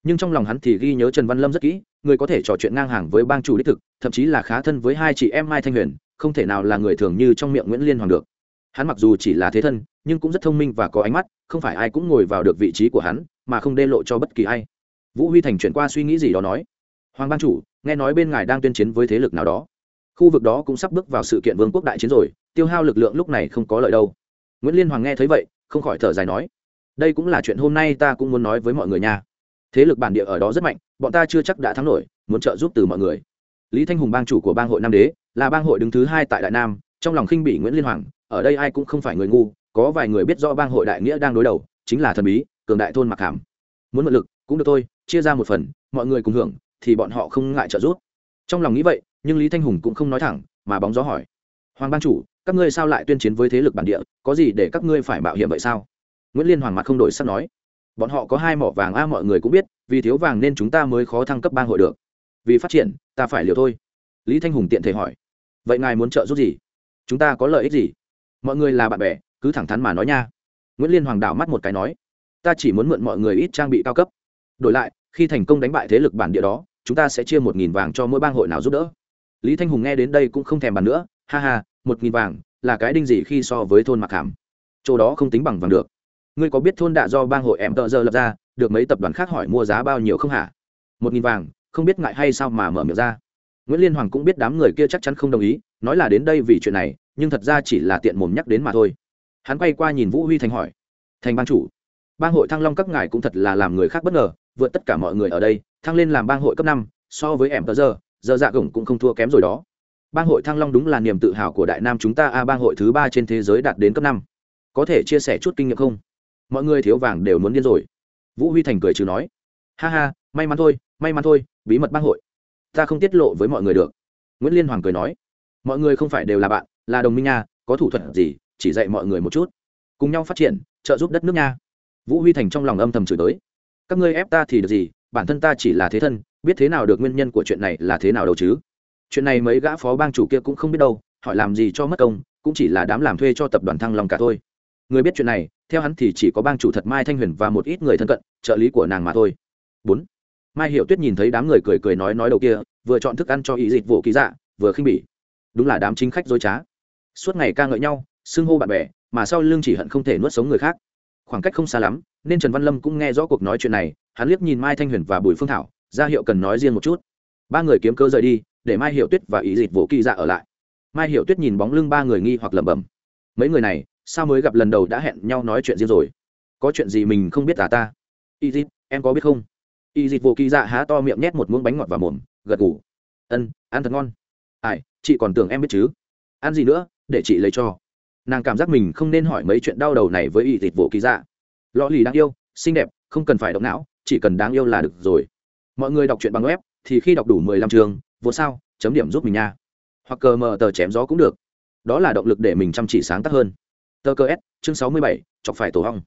Nhưng trong lòng hắn thì ghi nhớ trần văn lâm rất kỹ, người có thể trò chuyện ngang hàng với bang chủ đích thực, thậm chí là khá thân với hai chị em mai thanh huyền, không thể nào là người thường như trong miệng nguyễn liên hoàng được. Hắn mặc dù chỉ là thế thân, nhưng cũng rất thông minh và có ánh mắt, không phải ai cũng ngồi vào được vị trí của hắn, mà không đê lộ cho bất kỳ ai vũ huy thành chuyển qua suy nghĩ gì đó nói, hoàng ban chủ, nghe nói bên ngài đang tuyên chiến với thế lực nào đó. Khu vực đó cũng sắp bước vào sự kiện vương quốc đại chiến rồi, tiêu hao lực lượng lúc này không có lợi đâu. Nguyễn liên hoàng nghe thấy vậy, không khỏi thở dài nói, đây cũng là chuyện hôm nay ta cũng muốn nói với mọi người nha. Thế lực bản địa ở đó rất mạnh, bọn ta chưa chắc đã thắng nổi, muốn trợ giúp từ mọi người. Lý thanh hùng bang chủ của bang hội nam đế, là bang hội đứng thứ hai tại đại nam, trong lòng khinh bị nguyễn liên hoàng, ở đây ai cũng không phải người ngu, có vài người biết rõ bang hội đại nghĩa đang đối đầu, chính là thần bí, cường đại thôn mặc hàm. Muốn mượn lực, cũng được thôi chia ra một phần, mọi người cùng hưởng, thì bọn họ không ngại trợ giúp. Trong lòng nghĩ vậy, nhưng lý thanh hùng cũng không nói thẳng, mà bóng gió hỏi. Hoàng ban chủ, các ngươi sao lại tuyên chiến với thế lực bản địa, có gì để các ngươi phải mạo hiểm vậy sao? Nguyễn liên hoàng mặt không đổi sắc nói. Bọn họ có hai mỏ vàng a, mọi người cũng biết, vì thiếu vàng nên chúng ta mới khó thăng cấp bang hội được. Vì phát triển, ta phải liều thôi. Lý thanh hùng tiện thể hỏi. Vậy ngài muốn trợ giúp gì? Chúng ta có lợi ích gì? Mọi người là bạn bè, cứ thẳng thắn mà nói nha. Nguyễn liên hoàng đảo mắt một cái nói. Ta chỉ muốn mượn mọi người ít trang bị cao cấp đổi lại, khi thành công đánh bại thế lực bản địa đó, chúng ta sẽ chia một nghìn vàng cho mỗi bang hội nào giúp đỡ. Lý thanh hùng nghe đến đây cũng không thèm bàn nữa, ha ha, một nghìn vàng là cái đinh gì khi so với thôn mặc hàm? Chỗ đó không tính bằng vàng được. Ngươi có biết thôn đạ do bang hội em tợ giờ lập ra, được mấy tập đoàn khác hỏi mua giá bao nhiêu không hả? Một nghìn vàng, không biết ngại hay sao mà mở miệng ra. Nguyễn liên hoàng cũng biết đám người kia chắc chắn không đồng ý, nói là đến đây vì chuyện này, nhưng thật ra chỉ là tiện mồm nhắc đến mà thôi. Hắn quay qua nhìn vũ huy thành hỏi, thành ban chủ bang hội thăng long các ngài cũng thật là làm người khác bất ngờ, vượt tất cả mọi người ở đây, thăng lên làm bang hội cấp năm, so với em tờ giờ giờ dạ gồng cũng không thua kém rồi đó. Bang hội thăng long đúng là niềm tự hào của đại nam chúng ta a, bang hội thứ ba trên thế giới đạt đến cấp năm. Có thể chia sẻ chút kinh nghiệm không? Mọi người thiếu vàng đều muốn điên rồi. Vũ huy thành cười trừ nói. Ha ha, may mắn thôi, may mắn thôi, bí mật bang hội. Ta không tiết lộ với mọi người được. Nguyễn liên hoàng cười nói. Mọi người không phải đều là bạn, là đồng minh nha, có thủ thuật gì, chỉ dạy mọi người một chút. Cùng nhau phát triển, trợ giúp đất nước nha vũ huy thành trong lòng âm thầm chửi tới. Các ngươi ép ta thì được gì? Bản thân ta chỉ là thế thân, biết thế nào được nguyên nhân của chuyện này là thế nào đâu chứ? Chuyện này mấy gã phó bang chủ kia cũng không biết đâu, hỏi làm gì cho mất công, cũng chỉ là đám làm thuê cho tập đoàn thăng long cả thôi. Người biết chuyện này, theo hắn thì chỉ có bang chủ thật mai thanh huyền và một ít người thân cận, trợ lý của nàng mà thôi. Bốn. Mai hiểu tuyết nhìn thấy đám người cười cười nói nói đầu kia, vừa chọn thức ăn cho ý dịch vụ ký dạ vừa khinh bỉ. Đúng là đám chính khách dối trá. Suốt ngày ca ngợi nhau, xưng hô bạn bè, mà sau lưng chỉ hận không thể nuốt sống người khác khoảng cách không xa lắm, nên trần văn lâm cũng nghe rõ cuộc nói chuyện này, hắn liếc nhìn mai thanh huyền và bùi phương thảo, ra hiệu cần nói riêng một chút. Ba người kiếm cơ rời đi, để mai hiệu tuyết và ý dịch vỗ kỳ dạ ở lại. Mai hiệu tuyết nhìn bóng lưng ba người nghi hoặc lẩm bẩm. Mấy người này, sao mới gặp lần đầu đã hẹn nhau nói chuyện riêng rồi? Có chuyện gì mình không biết à ta? Y dịp em có biết không? Y dịp vô kỳ dạ há to miệng nhét một muỗng bánh ngọt vào mồm, gật ngủ ân, ăn thật ngon. Ai, chị còn tưởng em biết chứ? Ăn gì nữa, để chị lấy cho nàng cảm giác mình không nên hỏi mấy chuyện đau đầu này với y thịt vụ kỳ dạ. Lò lì đáng yêu, xinh đẹp, không cần phải động não, chỉ cần đáng yêu là được rồi. Mọi người đọc truyện bằng web, thì khi đọc đủ mười lăm chương, vô sao, chấm điểm giúp mình nha. Hoặc cờ mờ tờ chém gió cũng được. Đó là động lực để mình chăm chỉ sáng tác hơn. Tờ Cờ s, chương sáu mươi bảy, chọc phải tổ hong.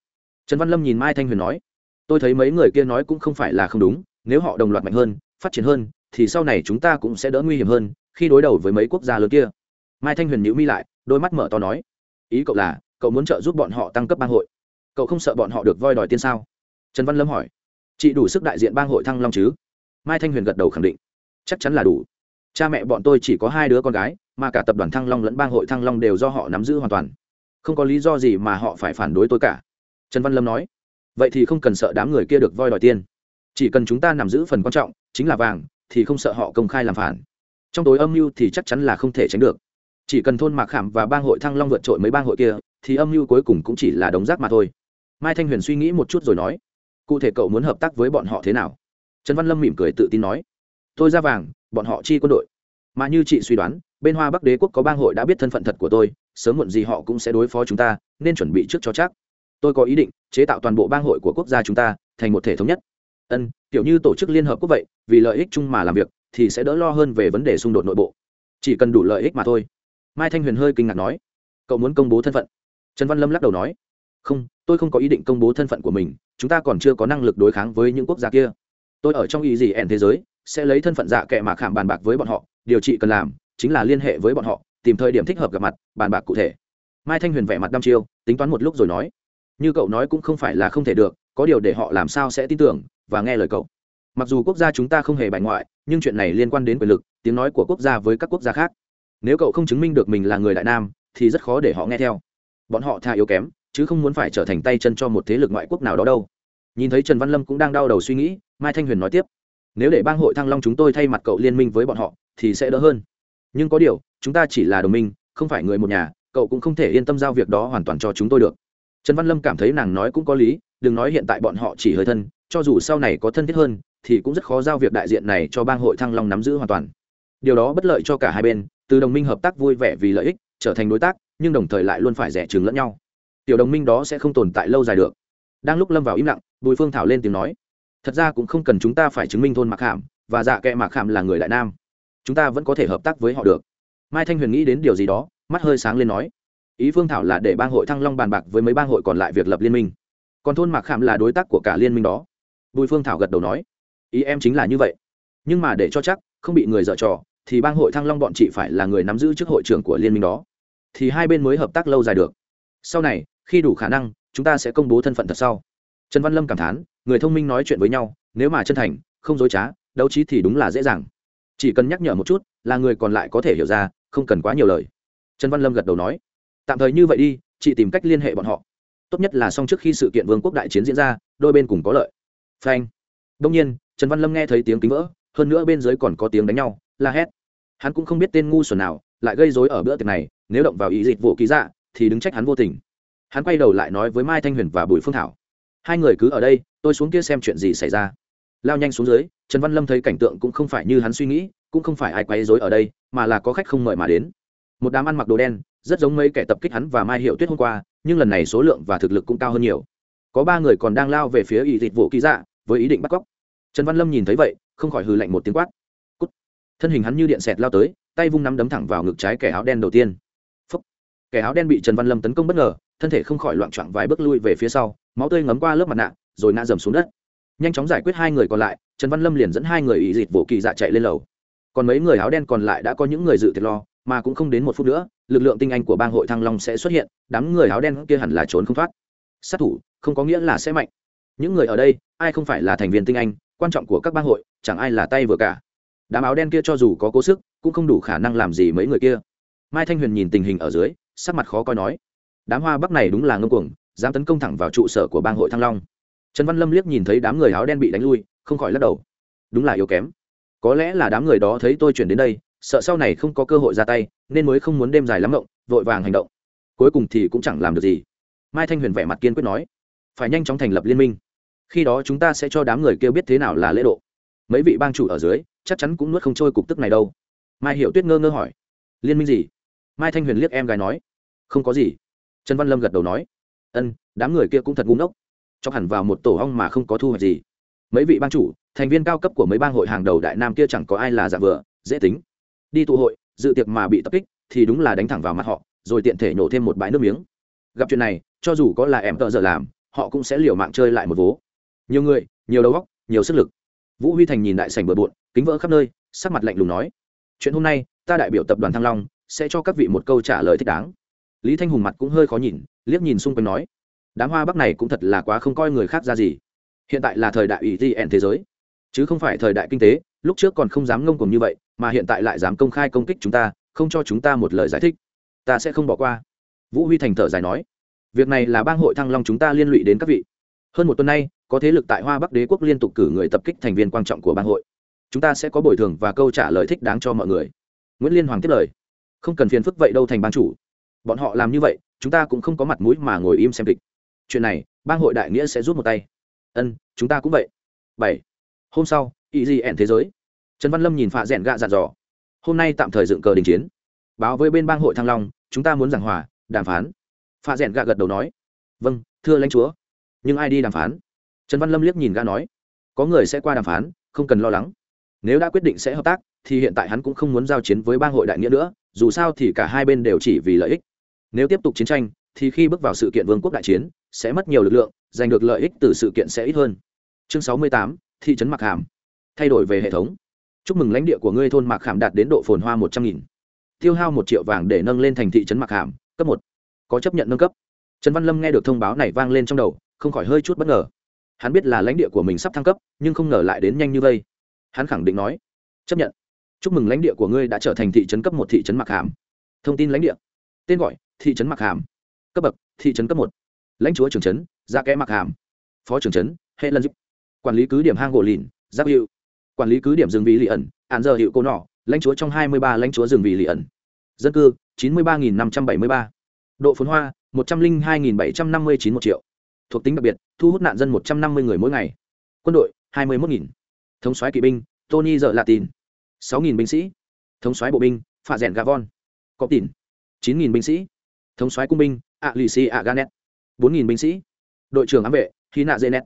Trần văn lâm nhìn mai thanh huyền nói, tôi thấy mấy người kia nói cũng không phải là không đúng, nếu họ đồng loạt mạnh hơn, phát triển hơn, thì sau này chúng ta cũng sẽ đỡ nguy hiểm hơn khi đối đầu với mấy quốc gia lớn kia. Mai thanh huyền nhữ mi lại, đôi mắt mở to nói ý cậu là, cậu muốn trợ giúp bọn họ tăng cấp bang hội. Cậu không sợ bọn họ được voi đòi tiên sao? Trần văn lâm hỏi. Chị đủ sức đại diện bang hội thăng long chứ? Mai thanh huyền gật đầu khẳng định. Chắc chắn là đủ. Cha mẹ bọn tôi chỉ có hai đứa con gái, mà cả tập đoàn thăng long lẫn bang hội thăng long đều do họ nắm giữ hoàn toàn. Không có lý do gì mà họ phải phản đối tôi cả. Trần văn lâm nói. Vậy thì không cần sợ đám người kia được voi đòi tiền chỉ cần chúng ta nắm giữ phần quan trọng, chính là vàng, thì không sợ họ công khai làm phản. Trong tối âm mưu thì chắc chắn là không thể tránh được chỉ cần thôn mạc khảm và bang hội thăng long vượt trội mấy bang hội kia, thì âm mưu cuối cùng cũng chỉ là đống rác mà thôi. Mai thanh huyền suy nghĩ một chút rồi nói, cụ thể cậu muốn hợp tác với bọn họ thế nào? Trần văn lâm mỉm cười tự tin nói, tôi ra vàng, bọn họ chi quân đội. Mà như chị suy đoán, bên hoa bắc đế quốc có bang hội đã biết thân phận thật của tôi, sớm muộn gì họ cũng sẽ đối phó chúng ta, nên chuẩn bị trước cho chắc. Tôi có ý định chế tạo toàn bộ bang hội của quốc gia chúng ta thành một thể thống nhất. Ân, kiểu như tổ chức liên hợp quốc vậy, vì lợi ích chung mà làm việc, thì sẽ đỡ lo hơn về vấn đề xung đột nội bộ. Chỉ cần đủ lợi ích mà thôi mai thanh huyền hơi kinh ngạc nói, cậu muốn công bố thân phận? Trần văn lâm lắc đầu nói, không, tôi không có ý định công bố thân phận của mình, chúng ta còn chưa có năng lực đối kháng với những quốc gia kia. Tôi ở trong ý gì ẻn thế giới, sẽ lấy thân phận dạ kệ mà khảm bàn bạc với bọn họ, điều trị cần làm chính là liên hệ với bọn họ, tìm thời điểm thích hợp gặp mặt, bàn bạc cụ thể. Mai thanh huyền vẻ mặt đăm chiêu, tính toán một lúc rồi nói, như cậu nói cũng không phải là không thể được, có điều để họ làm sao sẽ tin tưởng và nghe lời cậu. Mặc dù quốc gia chúng ta không hề bài ngoại, nhưng chuyện này liên quan đến quyền lực, tiếng nói của quốc gia với các quốc gia khác nếu cậu không chứng minh được mình là người đại nam, thì rất khó để họ nghe theo. Bọn họ tha yếu kém, chứ không muốn phải trở thành tay chân cho một thế lực ngoại quốc nào đó đâu. Nhìn thấy trần văn lâm cũng đang đau đầu suy nghĩ, mai thanh huyền nói tiếp, nếu để bang hội thăng long chúng tôi thay mặt cậu liên minh với bọn họ, thì sẽ đỡ hơn. Nhưng có điều, chúng ta chỉ là đồng minh, không phải người một nhà, cậu cũng không thể yên tâm giao việc đó hoàn toàn cho chúng tôi được. Trần văn lâm cảm thấy nàng nói cũng có lý, đừng nói hiện tại bọn họ chỉ hơi thân, cho dù sau này có thân thiết hơn, thì cũng rất khó giao việc đại diện này cho bang hội thăng long nắm giữ hoàn toàn điều đó bất lợi cho cả hai bên, từ đồng minh hợp tác vui vẻ vì lợi ích, trở thành đối tác, nhưng đồng thời lại luôn phải rẻ chừng lẫn nhau. Tiểu đồng minh đó sẽ không tồn tại lâu dài được. Đang lúc lâm vào im lặng, bùi phương thảo lên tiếng nói, thật ra cũng không cần chúng ta phải chứng minh thôn mạc hàm và dạ kệ mạc hàm là người đại nam. Chúng ta vẫn có thể hợp tác với họ được. Mai thanh huyền nghĩ đến điều gì đó, mắt hơi sáng lên nói, ý phương thảo là để bang hội thăng long bàn bạc với mấy bang hội còn lại việc lập liên minh. Còn thôn mạc khảm là đối tác của cả liên minh đó. Bùi phương thảo gật đầu nói, ý em chính là như vậy. Nhưng mà để cho chắc không bị người dở trò, thì bang hội thăng long bọn chị phải là người nắm giữ chức hội trưởng của liên minh đó. Thì hai bên mới hợp tác lâu dài được. Sau này, khi đủ khả năng, chúng ta sẽ công bố thân phận thật sau. Trần văn lâm cảm thán, người thông minh nói chuyện với nhau, nếu mà chân thành, không dối trá, đấu trí thì đúng là dễ dàng. Chỉ cần nhắc nhở một chút, là người còn lại có thể hiểu ra, không cần quá nhiều lời. Trần văn lâm gật đầu nói, tạm thời như vậy đi, chị tìm cách liên hệ bọn họ. Tốt nhất là xong trước khi sự kiện vương quốc đại chiến diễn ra, đôi bên cùng có lợi. Phanh. Đông nhiên, trần văn lâm nghe thấy tiếng kính vỡ hơn nữa bên dưới còn có tiếng đánh nhau, la hét. Hắn cũng không biết tên ngu xuẩn nào, lại gây dối ở bữa tiệc này, nếu động vào ý dịch vụ ký dạ thì đứng trách hắn vô tình. Hắn quay đầu lại nói với mai thanh huyền và bùi phương thảo. Hai người cứ ở đây, tôi xuống kia xem chuyện gì xảy ra. Lao nhanh xuống dưới, trần văn lâm thấy cảnh tượng cũng không phải như hắn suy nghĩ, cũng không phải ai quấy dối ở đây, mà là có khách không mời mà đến. Một đám ăn mặc đồ đen, rất giống mấy kẻ tập kích hắn và mai hiệu tuyết hôm qua, nhưng lần này số lượng và thực lực cũng cao hơn nhiều. Có ba người còn đang lao về phía ý dịch vụ ký dạ với ý định bắt cóc. Trần văn lâm nhìn thấy vậy không khỏi hừ lạnh một tiếng quát. Cút. thân hình hắn như điện xẹt lao tới, tay vung nắm đấm thẳng vào ngực trái kẻ áo đen đầu tiên. Phúc. kẻ áo đen bị trần văn lâm tấn công bất ngờ, thân thể không khỏi loạn choạng vài bước lui về phía sau, máu tươi ngấm qua lớp mặt nạ, rồi ngã dầm xuống đất. Nhanh chóng giải quyết hai người còn lại, trần văn lâm liền dẫn hai người ý dịt vỗ kỳ dạ chạy lên lầu. Còn mấy người áo đen còn lại đã có những người dự thiệt lo, mà cũng không đến một phút nữa, lực lượng tinh anh của bang hội thăng long sẽ xuất hiện, đám người áo đen kia hẳn là trốn không thoát. Sát thủ, không có nghĩa là sẽ mạnh. Những người ở đây, ai không phải là thành viên tinh anh quan trọng của các bang hội chẳng ai là tay vừa cả. Đám áo đen kia cho dù có cố sức cũng không đủ khả năng làm gì mấy người kia. Mai thanh huyền nhìn tình hình ở dưới sắc mặt khó coi nói đám hoa bắc này đúng là ngông cuồng dám tấn công thẳng vào trụ sở của bang hội thăng long. Trần văn lâm liếc nhìn thấy đám người áo đen bị đánh lui không khỏi lắc đầu. Đúng là yếu kém. Có lẽ là đám người đó thấy tôi chuyển đến đây sợ sau này không có cơ hội ra tay nên mới không muốn đêm dài lắm động, vội vàng hành động. Cuối cùng thì cũng chẳng làm được gì. Mai thanh huyền vẻ mặt kiên quyết nói phải nhanh chóng thành lập liên minh khi đó chúng ta sẽ cho đám người kêu biết thế nào là lễ độ. Mấy vị bang chủ ở dưới, chắc chắn cũng nuốt không trôi cục tức này đâu. Mai hiểu tuyết ngơ ngơ hỏi. Liên minh gì? Mai thanh huyền liếc em gái nói. Không có gì. Trần văn lâm gật đầu nói. Ân, đám người kia cũng thật ngu ngốc. Cho hẳn vào một tổ hong mà không có thu hoạch gì. Mấy vị bang chủ, thành viên cao cấp của mấy bang hội hàng đầu đại nam kia chẳng có ai là giả vừa dễ tính. Đi tụ hội, dự tiệc mà bị tập kích, thì đúng là đánh thẳng vào mặt họ, rồi tiện thể nhổ thêm một bãi nước miếng. Gặp chuyện này, cho dù có là em tợ giờ làm, họ cũng sẽ liều mạng chơi lại một vố nhiều người, nhiều đầu óc, nhiều sức lực. Vũ huy thành nhìn đại sảnh bừa bộn, kính vỡ khắp nơi, sắc mặt lạnh lùng nói, chuyện hôm nay, ta đại biểu tập đoàn thăng long, sẽ cho các vị một câu trả lời thích đáng. Lý thanh hùng mặt cũng hơi khó nhìn, liếc nhìn xung quanh nói, đám hoa bắc này cũng thật là quá không coi người khác ra gì. Hiện tại là thời đại ủy gn thế giới. Chứ không phải thời đại kinh tế, lúc trước còn không dám ngông cùng như vậy, mà hiện tại lại dám công khai công kích chúng ta, không cho chúng ta một lời giải thích. Ta sẽ không bỏ qua. Vũ huy thành thở dài nói, việc này là bang hội thăng long chúng ta liên lụy đến các vị. Hơn một tuần nay có thế lực tại hoa bắc đế quốc liên tục cử người tập kích thành viên quan trọng của bang hội. Chúng ta sẽ có bồi thường và câu trả lời thích đáng cho mọi người. Nguyễn liên hoàng tiếp lời. Không cần phiền phức vậy đâu thành ban chủ. Bọn họ làm như vậy, chúng ta cũng không có mặt mũi mà ngồi im xem kịch. Chuyện này, bang hội đại nghĩa sẽ rút một tay. Ân, chúng ta cũng vậy. Bảy. Hôm sau ý gì ẻn thế giới. Trần văn lâm nhìn phạ rẽn gạ dặn dò. Hôm nay tạm thời dựng cờ đình chiến. Báo với bên bang hội thăng long, chúng ta muốn giảng hòa, đàm phán. Phạ rẽn gạ gật đầu nói. Vâng thưa lãnh chúa. Nhưng ai đi đàm phán? Trần văn lâm liếc nhìn ga nói, có người sẽ qua đàm phán, không cần lo lắng. Nếu đã quyết định sẽ hợp tác, thì hiện tại hắn cũng không muốn giao chiến với bang hội đại nghĩa nữa, dù sao thì cả hai bên đều chỉ vì lợi ích. Nếu tiếp tục chiến tranh, thì khi bước vào sự kiện vương quốc đại chiến, sẽ mất nhiều lực lượng, giành được lợi ích từ sự kiện sẽ ít hơn. Chương sáu mươi tám, thị trấn Mặc hàm. Thay đổi về hệ thống. Chúc mừng lãnh địa của ngươi thôn mạc hàm đạt đến độ phồn hoa một trăm nghìn. Tiêu hao một triệu vàng để nâng lên thành thị trấn mạc hàm, cấp một. Có chấp nhận nâng cấp. Trần văn lâm nghe được thông báo này vang lên trong đầu, không khỏi hơi chút bất ngờ hắn biết là lãnh địa của mình sắp thăng cấp, nhưng không ngờ lại đến nhanh như vây. Hắn khẳng định nói, chấp nhận. Chúc mừng lãnh địa của ngươi đã trở thành thị trấn cấp một, thị trấn mặc hàm. Thông tin lãnh địa. Tên gọi, thị trấn mặc hàm. Cấp bậc, thị trấn cấp một. Lãnh chúa trưởng trấn, gia kẽ mặc hàm. Phó trưởng trấn, hệ lân Dịp. quản lý cứ điểm hang gỗ lìn giáp hiệu quản lý cứ điểm rừng vị lì ẩn hạn giờ hiệu cô nọ. Lãnh chúa trong hai mươi ba lãnh chúa rừng vị lì ẩn. Dân cư, chín mươi ba năm trăm bảy mươi ba. Độ phốn hoa, một trăm linh hai bảy trăm năm mươi chín một triệu. Thuộc tính đặc biệt thu hút nạn dân một trăm năm mươi người mỗi ngày. Quân đội, hai mươi một thống soái kỵ binh, tony giờ latin sáu binh sĩ. Thống soái bộ binh, phạ rèn gavon có tỉn chín binh sĩ. Thống soái cung binh, a lì xì a ganet bốn binh sĩ. Đội trưởng ám vệ Khí nạ dê net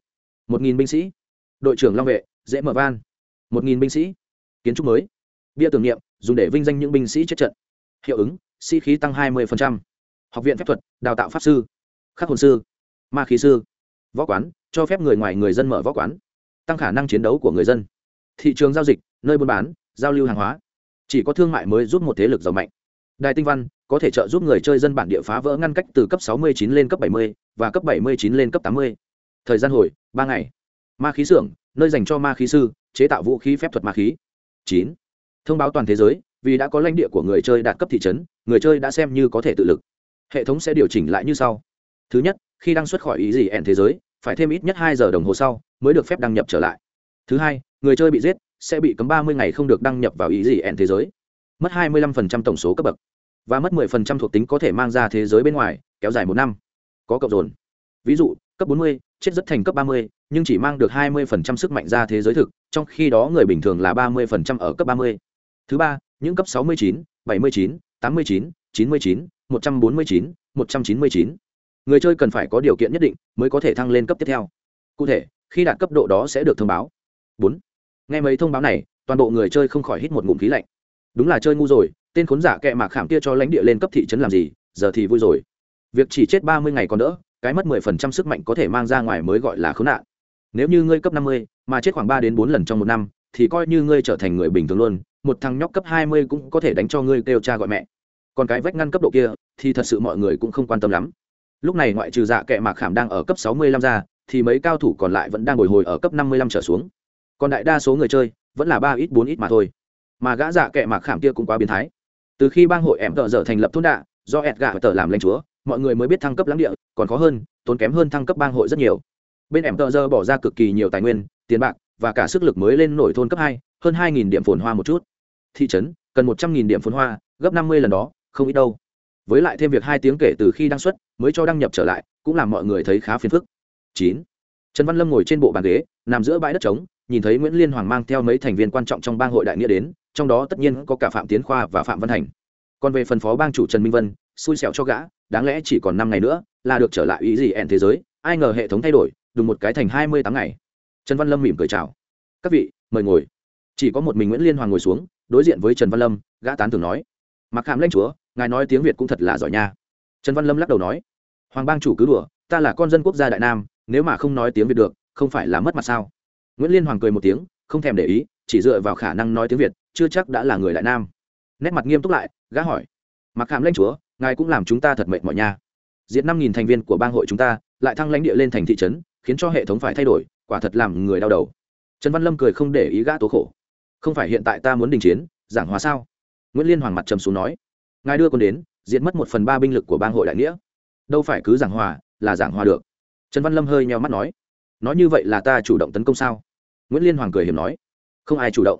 một binh sĩ. Đội trưởng long vệ, dễ mở van. Một binh sĩ. Kiến trúc mới. Bia tưởng niệm, dùng để vinh danh những binh sĩ chết trận. Hiệu ứng, sĩ khí tăng hai mươi học viện phép thuật, đào tạo pháp sư. Khắc hồn sư. Ma khí sư võ quán, cho phép người ngoài người dân mở võ quán. Tăng khả năng chiến đấu của người dân. Thị trường giao dịch, nơi buôn bán, giao lưu hàng hóa. Chỉ có thương mại mới giúp một thế lực giàu mạnh. Đài tinh văn, có thể trợ giúp người chơi dân bản địa phá vỡ ngăn cách từ cấp 69 lên cấp 70 và cấp 79 lên cấp 80. thời gian hồi, ba ngày. Ma khí xưởng, nơi dành cho ma khí sư, chế tạo vũ khí phép thuật ma khí. Chín. Thông báo toàn thế giới, vì đã có lãnh địa của người chơi đạt cấp thị trấn, người chơi đã xem như có thể tự lực. Hệ thống sẽ điều chỉnh lại như sau. Thứ nhất khi đăng xuất khỏi ý gì ẻn thế giới phải thêm ít nhất hai giờ đồng hồ sau mới được phép đăng nhập trở lại. Thứ hai người chơi bị giết sẽ bị cấm ba mươi ngày không được đăng nhập vào ý gì ẻn thế giới. Mất hai mươi 25% tổng số cấp bậc và mất 10% thuộc tính có thể mang ra thế giới bên ngoài kéo dài một năm. Có cộng dồn. Ví dụ cấp 40, chết rất thành cấp 30, nhưng chỉ mang được 20% sức mạnh ra thế giới thực trong khi đó người bình thường là 30% ở cấp 30. thứ ba những cấp 69, 79, 89, 99, 149, 199 người chơi cần phải có điều kiện nhất định mới có thể thăng lên cấp tiếp theo. Cụ thể, khi đạt cấp độ đó sẽ được thông báo. Bốn. Nghe mấy thông báo này, toàn bộ người chơi không khỏi hít một ngụm khí lạnh. Đúng là chơi ngu rồi, tên khốn giả kệ mạc khảm kia cho lãnh địa lên cấp thị trấn làm gì, giờ thì vui rồi. Việc chỉ chết ba mươi ngày còn đỡ, cái mất mười phần trăm sức mạnh có thể mang ra ngoài mới gọi là khốn nạn. Nếu như ngươi cấp năm mươi, mà chết khoảng ba đến bốn lần trong một năm, thì coi như ngươi trở thành người bình thường luôn, một thằng nhóc cấp hai mươi cũng có thể đánh cho ngươi kêu cha gọi mẹ. Còn cái vách ngăn cấp độ kia, thì thật sự mọi người cũng không quan tâm lắm lúc này ngoại trừ dạ kệ mạc khảm đang ở cấp sáu mươi lăm ra, thì mấy cao thủ còn lại vẫn đang ngồi hồi ở cấp năm mươi lăm trở xuống. Còn đại đa số người chơi, vẫn là ba ít bốn ít mà thôi. Mà gã dạ kệ mạc khảm kia cũng quá biến thái. Từ khi bang hội em tợ dở thành lập thôn đạ, do ẹt gạ tờ làm lãnh chúa, mọi người mới biết thăng cấp lãng địa, còn khó hơn, tốn kém hơn thăng cấp bang hội rất nhiều. Bên em tợ dơ bỏ ra cực kỳ nhiều tài nguyên, tiền bạc, và cả sức lực mới lên nổi thôn cấp hai, hơn hai nghìn điểm phồn hoa một chút. Thị trấn, cần một trăm nghìn điểm phồn hoa, gấp năm mươi lần đó, không ít đâu với lại thêm việc hai tiếng kể từ khi đăng xuất, mới cho đăng nhập trở lại, cũng làm mọi người thấy khá phiền phức. Chín. Trần văn lâm ngồi trên bộ bàn ghế, nằm giữa bãi đất trống, nhìn thấy nguyễn liên hoàng mang theo mấy thành viên quan trọng trong bang hội đại nghĩa đến, trong đó tất nhiên có cả phạm tiến khoa và phạm văn thành. Còn về phần phó bang chủ trần minh vân, xui xẻo cho gã, đáng lẽ chỉ còn năm ngày nữa là được trở lại ý gì ẹn thế giới, ai ngờ hệ thống thay đổi, đùng một cái thành hai mươi tám ngày. Trần văn lâm mỉm cười chào. Các vị, mời ngồi. Chỉ có một mình nguyễn liên hoàng ngồi xuống, đối diện với trần văn lâm, gã tán thường nói. Mặc hàm lanh chúa ngài nói tiếng việt cũng thật là giỏi nha trần văn lâm lắc đầu nói hoàng bang chủ cứ đùa ta là con dân quốc gia đại nam nếu mà không nói tiếng việt được không phải là mất mặt sao nguyễn liên hoàng cười một tiếng không thèm để ý chỉ dựa vào khả năng nói tiếng việt chưa chắc đã là người đại nam nét mặt nghiêm túc lại gã hỏi mặc hàm lãnh chúa ngài cũng làm chúng ta thật mệt mỏi nha diệt năm nghìn thành viên của bang hội chúng ta lại thăng lãnh địa lên thành thị trấn khiến cho hệ thống phải thay đổi quả thật làm người đau đầu trần văn lâm cười không để ý gã tố khổ không phải hiện tại ta muốn đình chiến giảng hòa sao nguyễn liên hoàng mặt trầm xuống nói ngài đưa quân đến, diệt mất một phần ba binh lực của bang hội đại nghĩa. Đâu phải cứ giảng hòa, là giảng hòa được. Trần văn lâm hơi nheo mắt nói nói như vậy là ta chủ động tấn công sao? Nguyễn liên hoàng cười hiểm nói, không ai chủ động.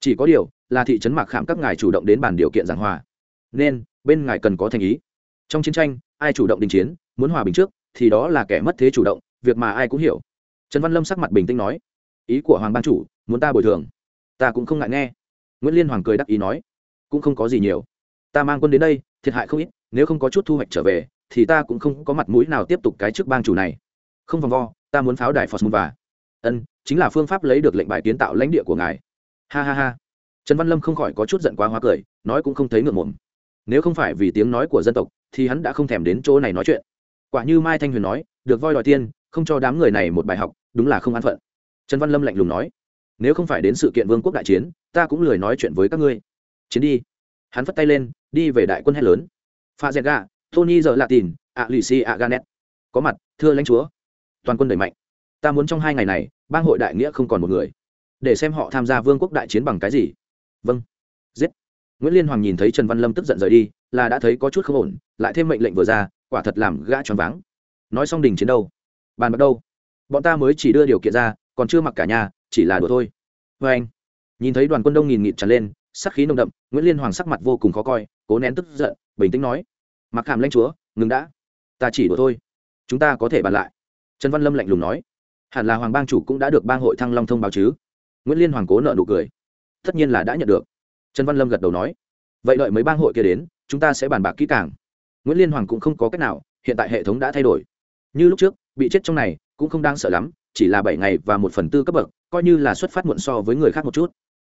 Chỉ có điều là thị trấn mạc khảm các ngài chủ động đến bàn điều kiện giảng hòa. Nên, bên ngài cần có thành ý. Trong chiến tranh, ai chủ động đình chiến, muốn hòa bình trước, thì đó là kẻ mất thế chủ động, việc mà ai cũng hiểu. Trần văn lâm sắc mặt bình tĩnh nói, ý của hoàng ban chủ, muốn ta bồi thường. Ta cũng không ngại nghe. Nguyễn liên hoàng cười đắc ý nói, cũng không có gì nhiều ta mang quân đến đây, thiệt hại không ít, nếu không có chút thu hoạch trở về, thì ta cũng không có mặt mũi nào tiếp tục cái chức bang chủ này. Không vòng vo, ta muốn pháo đài phosmon và ân, chính là phương pháp lấy được lệnh bài kiến tạo lãnh địa của ngài. Ha ha ha. Trần văn lâm không khỏi có chút giận quá hóa cười, nói cũng không thấy ngượng mồm nếu không phải vì tiếng nói của dân tộc, thì hắn đã không thèm đến chỗ này nói chuyện. Quả như mai thanh huyền nói, được voi đòi tiên không cho đám người này một bài học, đúng là không an phận. Trần văn lâm lạnh lùng nói, nếu không phải đến sự kiện vương quốc đại chiến, ta cũng lười nói chuyện với các ngươi. Chiến đi. Hắn phất tay lên đi về đại quân hét lớn. Pha dẹt gà, tony giờ lạ tìn, ạ lì xì ạ ganet có mặt, thưa lãnh chúa. Toàn quân đẩy mạnh. Ta muốn trong hai ngày này, bang hội đại nghĩa không còn một người. Để xem họ tham gia vương quốc đại chiến bằng cái gì. Vâng. Giết. Nguyễn liên hoàng nhìn thấy trần văn lâm tức giận rời đi, là đã thấy có chút không ổn, lại thêm mệnh lệnh vừa ra, quả thật làm gã choáng váng. Nói xong đình chiến đâu? Bàn bạc đâu? Bọn ta mới chỉ đưa điều kiện ra, còn chưa mặc cả nhà, chỉ là đùa thôi. Vê anh. Nhìn thấy đoàn quân đông nghìn nghịt tràn lên, sắc khí nồng đậm, nguyễn liên hoàng sắc mặt vô cùng khó coi cố nén tức giận, bình tĩnh nói mặc hàm lanh chúa, ngừng đã. Ta chỉ đùa thôi. Chúng ta có thể bàn lại. Trần văn lâm lạnh lùng nói, hẳn là hoàng bang chủ cũng đã được bang hội thăng long thông báo chứ? Nguyễn liên hoàng cố nợ nụ cười, tất nhiên là đã nhận được. Trần văn lâm gật đầu nói, vậy đợi mấy bang hội kia đến, chúng ta sẽ bàn bạc kỹ càng. Nguyễn liên hoàng cũng không có cách nào, hiện tại hệ thống đã thay đổi. Như lúc trước, bị chết trong này cũng không đang sợ lắm, chỉ là bảy ngày và một phần tư cấp bậc, coi như là xuất phát muộn so với người khác một chút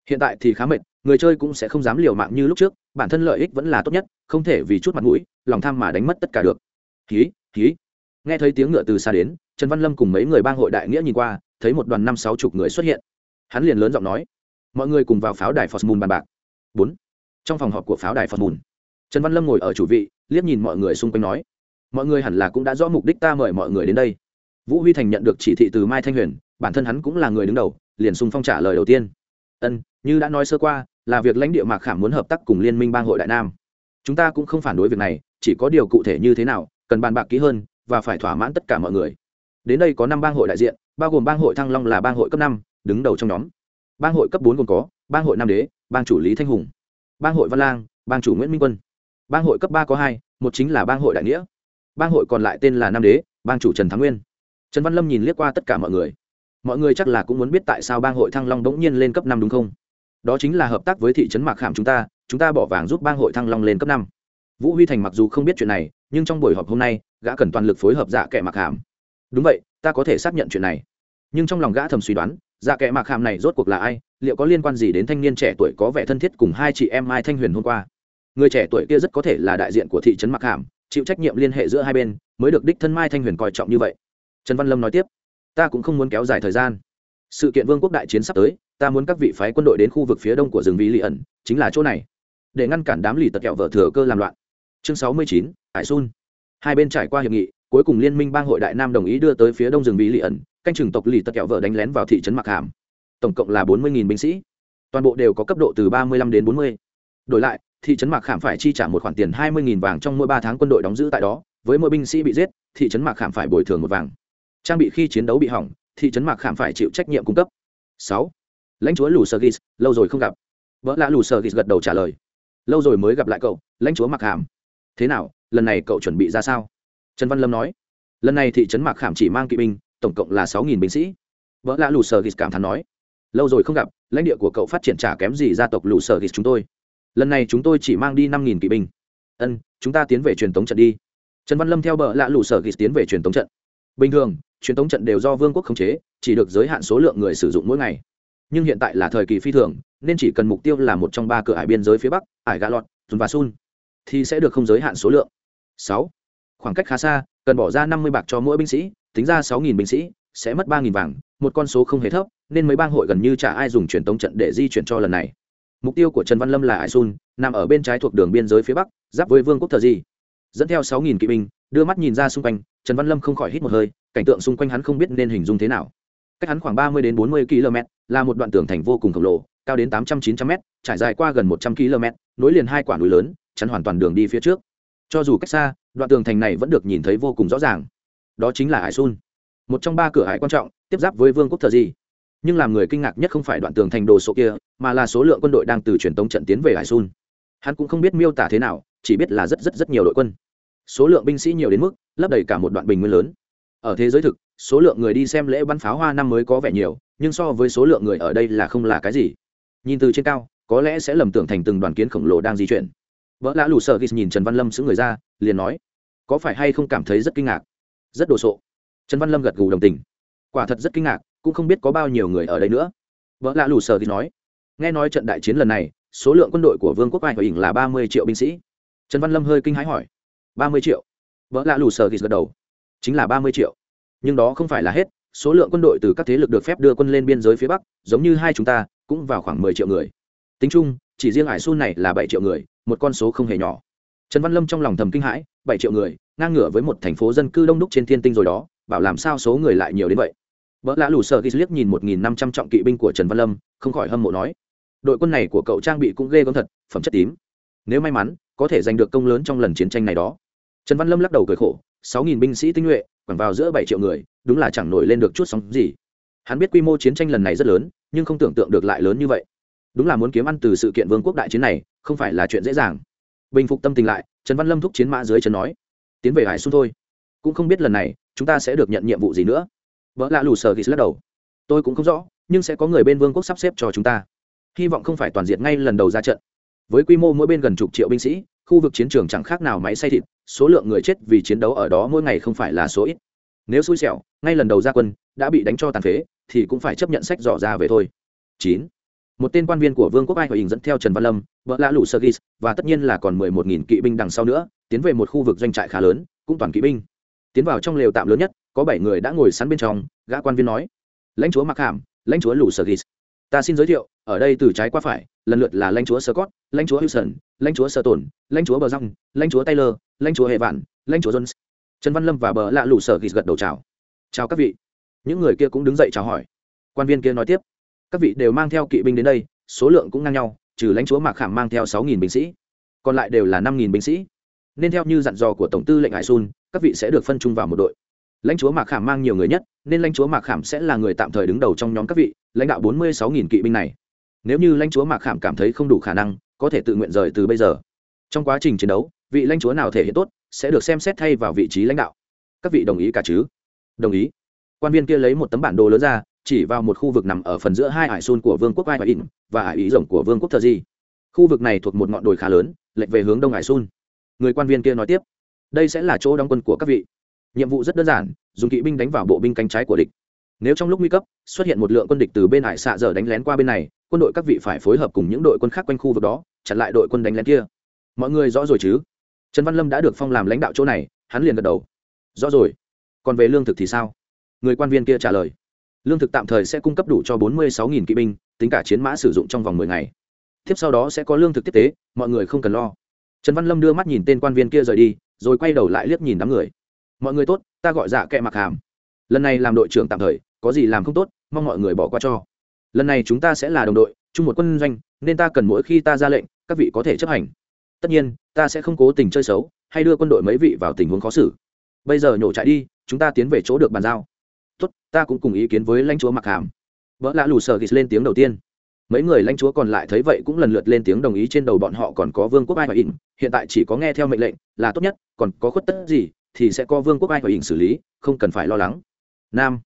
hiện tại thì khá mệt, người chơi cũng sẽ không dám liều mạng như lúc trước, bản thân lợi ích vẫn là tốt nhất, không thể vì chút mặt mũi, lòng tham mà đánh mất tất cả được. Ký ký nghe thấy tiếng ngựa từ xa đến, trần văn lâm cùng mấy người bang hội đại nghĩa nhìn qua, thấy một đoàn năm sáu chục người xuất hiện. Hắn liền lớn giọng nói, mọi người cùng vào pháo đài phosmoon bàn bạc. Bốn. Trong phòng họp của pháo đài phosmoon trần văn lâm ngồi ở chủ vị, liếc nhìn mọi người xung quanh nói, mọi người hẳn là cũng đã rõ mục đích ta mời mọi người đến đây. Vũ huy thành nhận được chỉ thị từ mai thanh huyền, bản thân hắn cũng là người đứng đầu, liền xung phong trả lời đầu tiên ân, như đã nói sơ qua, là việc lãnh địa mạc khảm muốn hợp tác cùng liên minh bang hội đại nam. Chúng ta cũng không phản đối việc này, chỉ có điều cụ thể như thế nào, cần bàn bạc kỹ hơn và phải thỏa mãn tất cả mọi người. Đến đây có năm bang hội đại diện, bao gồm bang hội thăng long là bang hội cấp năm, đứng đầu trong nhóm. Bang hội cấp bốn gồm có, bang hội nam đế, bang chủ lý thanh hùng. Bang hội văn lang, bang chủ nguyễn minh quân. Bang hội cấp ba có hai, một chính là bang hội đại nghĩa. Bang hội còn lại tên là nam đế, bang chủ trần thắng nguyên. Trần văn lâm nhìn liếc qua tất cả mọi người mọi người chắc là cũng muốn biết tại sao bang hội thăng long bỗng nhiên lên cấp năm đúng không? Đó chính là hợp tác với thị trấn mạc khảm chúng ta chúng ta bỏ vàng giúp bang hội thăng long lên cấp năm. Vũ huy thành mặc dù không biết chuyện này, nhưng trong buổi họp hôm nay, gã cần toàn lực phối hợp dạ kệ mạc hàm đúng vậy, ta có thể xác nhận chuyện này. Nhưng trong lòng gã thầm suy đoán dạ kệ mạc hàm này rốt cuộc là ai, liệu có liên quan gì đến thanh niên trẻ tuổi có vẻ thân thiết cùng hai chị em mai thanh huyền hôm qua? Người trẻ tuổi kia rất có thể là đại diện của thị trấn mạc hàm chịu trách nhiệm liên hệ giữa hai bên, mới được đích thân mai thanh huyền coi trọng như vậy. Trần văn lâm nói tiếp ta cũng không muốn kéo dài thời gian. Sự kiện vương quốc đại chiến sắp tới, ta muốn các vị phái quân đội đến khu vực phía đông của rừng vĩ lì ẩn, chính là chỗ này. Để ngăn cản đám lì tật kẹo vợ thừa cơ làm loạn. Chương sáu mươi chín, hải sun hai bên trải qua hiệp nghị, cuối cùng liên minh bang hội đại nam đồng ý đưa tới phía đông rừng vĩ lì ẩn, canh chừng tộc lì tật kẹo vợ đánh lén vào thị trấn mặc hàm. Tổng cộng là bốn mươi binh sĩ. Toàn bộ đều có cấp độ từ ba mươi lăm đến bốn mươi. Đổi lại, thị trấn mạc khảm phải chi trả một khoản tiền hai mươi vàng trong mỗi ba tháng quân đội đóng giữ tại đó. Với mỗi binh sĩ bị giết, thị trấn mạc khảm phải bồi thường một vàng trang bị khi chiến đấu bị hỏng, thị trấn mạc khảm phải chịu trách nhiệm cung cấp. Sáu. Lãnh chúa lù sơ ghis lâu rồi không gặp. Vợ lạ lù sơ ghis gật đầu trả lời. Lâu rồi mới gặp lại cậu, lãnh chúa mạc khảm. Thế nào, lần này cậu chuẩn bị ra sao? Trần văn lâm nói. Lần này thị trấn mạc khảm chỉ mang kỵ binh, tổng cộng là sáu nghìn binh sĩ. Vợ lạ lù sơ ghis cảm thán nói. Lâu rồi không gặp, lãnh địa của cậu phát triển trả kém gì gia tộc lù sơ ghis chúng tôi. Lần này chúng tôi chỉ mang đi năm nghìn kỵ binh. Ân, chúng ta tiến về truyền thống trận đi. Trần văn lâm theo bờ lạ Lù sở ghis tiến về truyền thống trận. Bình thường truyền thống trận đều do vương quốc khống chế, chỉ được giới hạn số lượng người sử dụng mỗi ngày. Nhưng hiện tại là thời kỳ phi thường, nên chỉ cần mục tiêu là một trong ba cửa ải biên giới phía bắc, ải gà lọt, dùn và sun, thì sẽ được không giới hạn số lượng. Sáu. Khoảng cách khá xa, cần bỏ ra năm mươi bạc cho mỗi binh sĩ, tính ra sáu nghìn binh sĩ, sẽ mất ba nghìn vàng, một con số không hề thấp, nên mấy bang hội gần như chả ai dùng truyền tống trận để di chuyển cho lần này. Mục tiêu của trần văn lâm là ải sun, nằm ở bên trái thuộc đường biên giới phía bắc, giáp với vương quốc thờ di. Dẫn theo sáu nghìn kỵ binh, đưa mắt nhìn ra xung quanh trần văn lâm không khỏi hít một hơi, cảnh tượng xung quanh hắn không biết nên hình dung thế nào. Cách hắn khoảng ba mươi đến bốn mươi km là một đoạn tường thành vô cùng khổng lồ, cao đến tám trăm chín trăm m trải dài qua gần một trăm km nối liền hai quả núi lớn, chắn hoàn toàn đường đi phía trước. Cho dù cách xa, đoạn tường thành này vẫn được nhìn thấy vô cùng rõ ràng. Đó chính là hải sun, một trong ba cửa hải quan trọng, tiếp giáp với vương quốc thờ di. Nhưng làm người kinh ngạc nhất không phải đoạn tường thành đồ số kia, mà là số lượng quân đội đang từ truyền tống trận tiến về hải sun. Hắn cũng không biết miêu tả thế nào, chỉ biết là rất rất rất nhiều đội quân số lượng binh sĩ nhiều đến mức, lấp đầy cả một đoạn bình nguyên lớn. Ở thế giới thực, số lượng người đi xem lễ bắn pháo hoa năm mới có vẻ nhiều, nhưng so với số lượng người ở đây là không là cái gì. Nhìn từ trên cao, có lẽ sẽ lầm tưởng thành từng đoàn kiến khổng lồ đang di chuyển. Vợ lã lù sợ ghis nhìn trần văn lâm xứ người ra, liền nói, có phải hay không cảm thấy rất kinh ngạc? Rất đồ sộ. Trần văn lâm gật gù đồng tình. Quả thật rất kinh ngạc, cũng không biết có bao nhiêu người ở đây nữa. Vợ lạ lù sờ thì nói. Nghe nói trận đại chiến lần này, số lượng quân đội của vương quốc ai hồi ỉnh là ba mươi triệu binh sĩ. Trần văn lâm hơi kinh hãi hỏi ba mươi triệu. Vợ lạ lù sờ thì gật đầu. Chính là ba mươi triệu. Nhưng đó không phải là hết, số lượng quân đội từ các thế lực được phép đưa quân lên biên giới phía bắc, giống như hai chúng ta, cũng vào khoảng mười triệu người. Tính chung, chỉ riêng hải xun này là bảy triệu người, một con số không hề nhỏ. Trần văn lâm trong lòng thầm kinh hãi, bảy triệu người, ngang ngửa với một thành phố dân cư đông đúc trên thiên tinh rồi đó, bảo làm sao số người lại nhiều đến vậy? Vợ lạ lù sờ ghi liếc nhìn một nghìn năm trăm trọng kỵ binh của trần văn lâm, không khỏi hâm mộ nói, đội quân này của cậu trang bị cũng ghê gớm thật, phẩm chất tím. Nếu may mắn, có thể giành được công lớn trong lần chiến tranh này đó trần văn lâm lắc đầu cười khổ, sáu nghìn binh sĩ tinh nhuệ, quẳng vào giữa bảy triệu người, đúng là chẳng nổi lên được chút sóng gì. Hắn biết quy mô chiến tranh lần này rất lớn, nhưng không tưởng tượng được lại lớn như vậy. Đúng là muốn kiếm ăn từ sự kiện vương quốc đại chiến này, không phải là chuyện dễ dàng. Bình phục tâm tình lại, trần văn lâm thúc chiến mã dưới chân nói, tiến về hải xung thôi. Cũng không biết lần này, chúng ta sẽ được nhận nhiệm vụ gì nữa. Vợ lạ lù sờ ghis lắc đầu, tôi cũng không rõ, nhưng sẽ có người bên vương quốc sắp xếp cho chúng ta. Hy vọng không phải toàn diện ngay lần đầu ra trận. Với quy mô mỗi bên gần chục triệu binh sĩ khu vực chiến trường chẳng khác nào máy xay thịt, số lượng người chết vì chiến đấu ở đó mỗi ngày không phải là số ít. Nếu xui xẻo, ngay lần đầu ra quân, đã bị đánh cho tàn phế, thì cũng phải chấp nhận sách dò ra về thôi. Chín. Một tên quan viên của vương quốc ai hình dẫn theo trần văn lâm, vợ lạ lũ sơ ghis và tất nhiên là còn mười một nghìn kỵ binh đằng sau nữa, tiến về một khu vực doanh trại khá lớn, cũng toàn kỵ binh. Tiến vào trong lều tạm lớn nhất, có bảy người đã ngồi sẵn bên trong, gã quan viên nói. Lãnh chúa mặc hàm, lãnh chúa lù sơ ghis ta xin giới thiệu, ở đây từ trái qua phải lần lượt là lãnh chúa scott lãnh chúa Houston, lãnh chúa sơ tổn lãnh chúa bờ răng lãnh chúa taylor lãnh chúa hệ vạn lãnh chúa jones. Trần văn lâm và bờ lạ Lũ sở gis gật đầu chào. Chào các vị. Những người kia cũng đứng dậy chào hỏi. Quan viên kia nói tiếp. Các vị đều mang theo kỵ binh đến đây số lượng cũng ngang nhau trừ lãnh chúa mạc khảm mang theo sáu nghìn binh sĩ còn lại đều là năm nghìn binh sĩ. Nên theo như dặn dò của tổng tư lệnh hải sun các vị sẽ được phân chung vào một đội. Lãnh chúa mạc khảm mang nhiều người nhất nên lãnh chúa mạc khảm sẽ là người tạm thời đứng đầu trong nhóm các vị lãnh đạo bốn mươi sáu nghìn kỵ binh này nếu như lãnh chúa mạc khảm cảm thấy không đủ khả năng, có thể tự nguyện rời từ bây giờ. Trong quá trình chiến đấu, vị lãnh chúa nào thể hiện tốt, sẽ được xem xét thay vào vị trí lãnh đạo. Các vị đồng ý cả chứ? Đồng ý. Quan viên kia lấy một tấm bản đồ lớn ra, chỉ vào một khu vực nằm ở phần giữa hai ải xôn của vương quốc ai và in và ải ý rồng của vương quốc thờ di. Khu vực này thuộc một ngọn đồi khá lớn, lệch về hướng đông ải xôn. Người quan viên kia nói tiếp, đây sẽ là chỗ đóng quân của các vị. Nhiệm vụ rất đơn giản, dùng kỵ binh đánh vào bộ binh cánh trái của địch nếu trong lúc nguy cấp, xuất hiện một lượng quân địch từ bên hải xạ dở đánh lén qua bên này, quân đội các vị phải phối hợp cùng những đội quân khác quanh khu vực đó, chặn lại đội quân đánh lén kia. Mọi người rõ rồi chứ? Trần văn lâm đã được phong làm lãnh đạo chỗ này, hắn liền gật đầu. Rõ rồi. Còn về lương thực thì sao? Người quan viên kia trả lời. Lương thực tạm thời sẽ cung cấp đủ cho bốn mươi sáu kỵ binh, tính cả chiến mã sử dụng trong vòng mười ngày. Tiếp sau đó sẽ có lương thực tiếp tế, mọi người không cần lo. Trần văn lâm đưa mắt nhìn tên quan viên kia rời đi, rồi quay đầu lại liếc nhìn đám người. Mọi người tốt, ta gọi dạ kệ mặc hàm. Lần này làm đội trưởng tạm thời có gì làm không tốt, mong mọi người bỏ qua cho. Lần này chúng ta sẽ là đồng đội, chung một quân doanh, nên ta cần mỗi khi ta ra lệnh, các vị có thể chấp hành. Tất nhiên, ta sẽ không cố tình chơi xấu, hay đưa quân đội mấy vị vào tình huống khó xử. Bây giờ nhổ chạy đi, chúng ta tiến về chỗ được bàn giao. Tốt, ta cũng cùng ý kiến với lãnh chúa mặc hàm. Vợ lạ lù sờ ghis lên tiếng đầu tiên. Mấy người lãnh chúa còn lại thấy vậy cũng lần lượt lên tiếng đồng ý trên đầu bọn họ còn có vương quốc ai và ỉn, hiện tại chỉ có nghe theo mệnh lệnh là tốt nhất, còn có khuất tất gì thì sẽ có vương quốc ai và ỉn xử lý, không cần phải lo lắng. Nam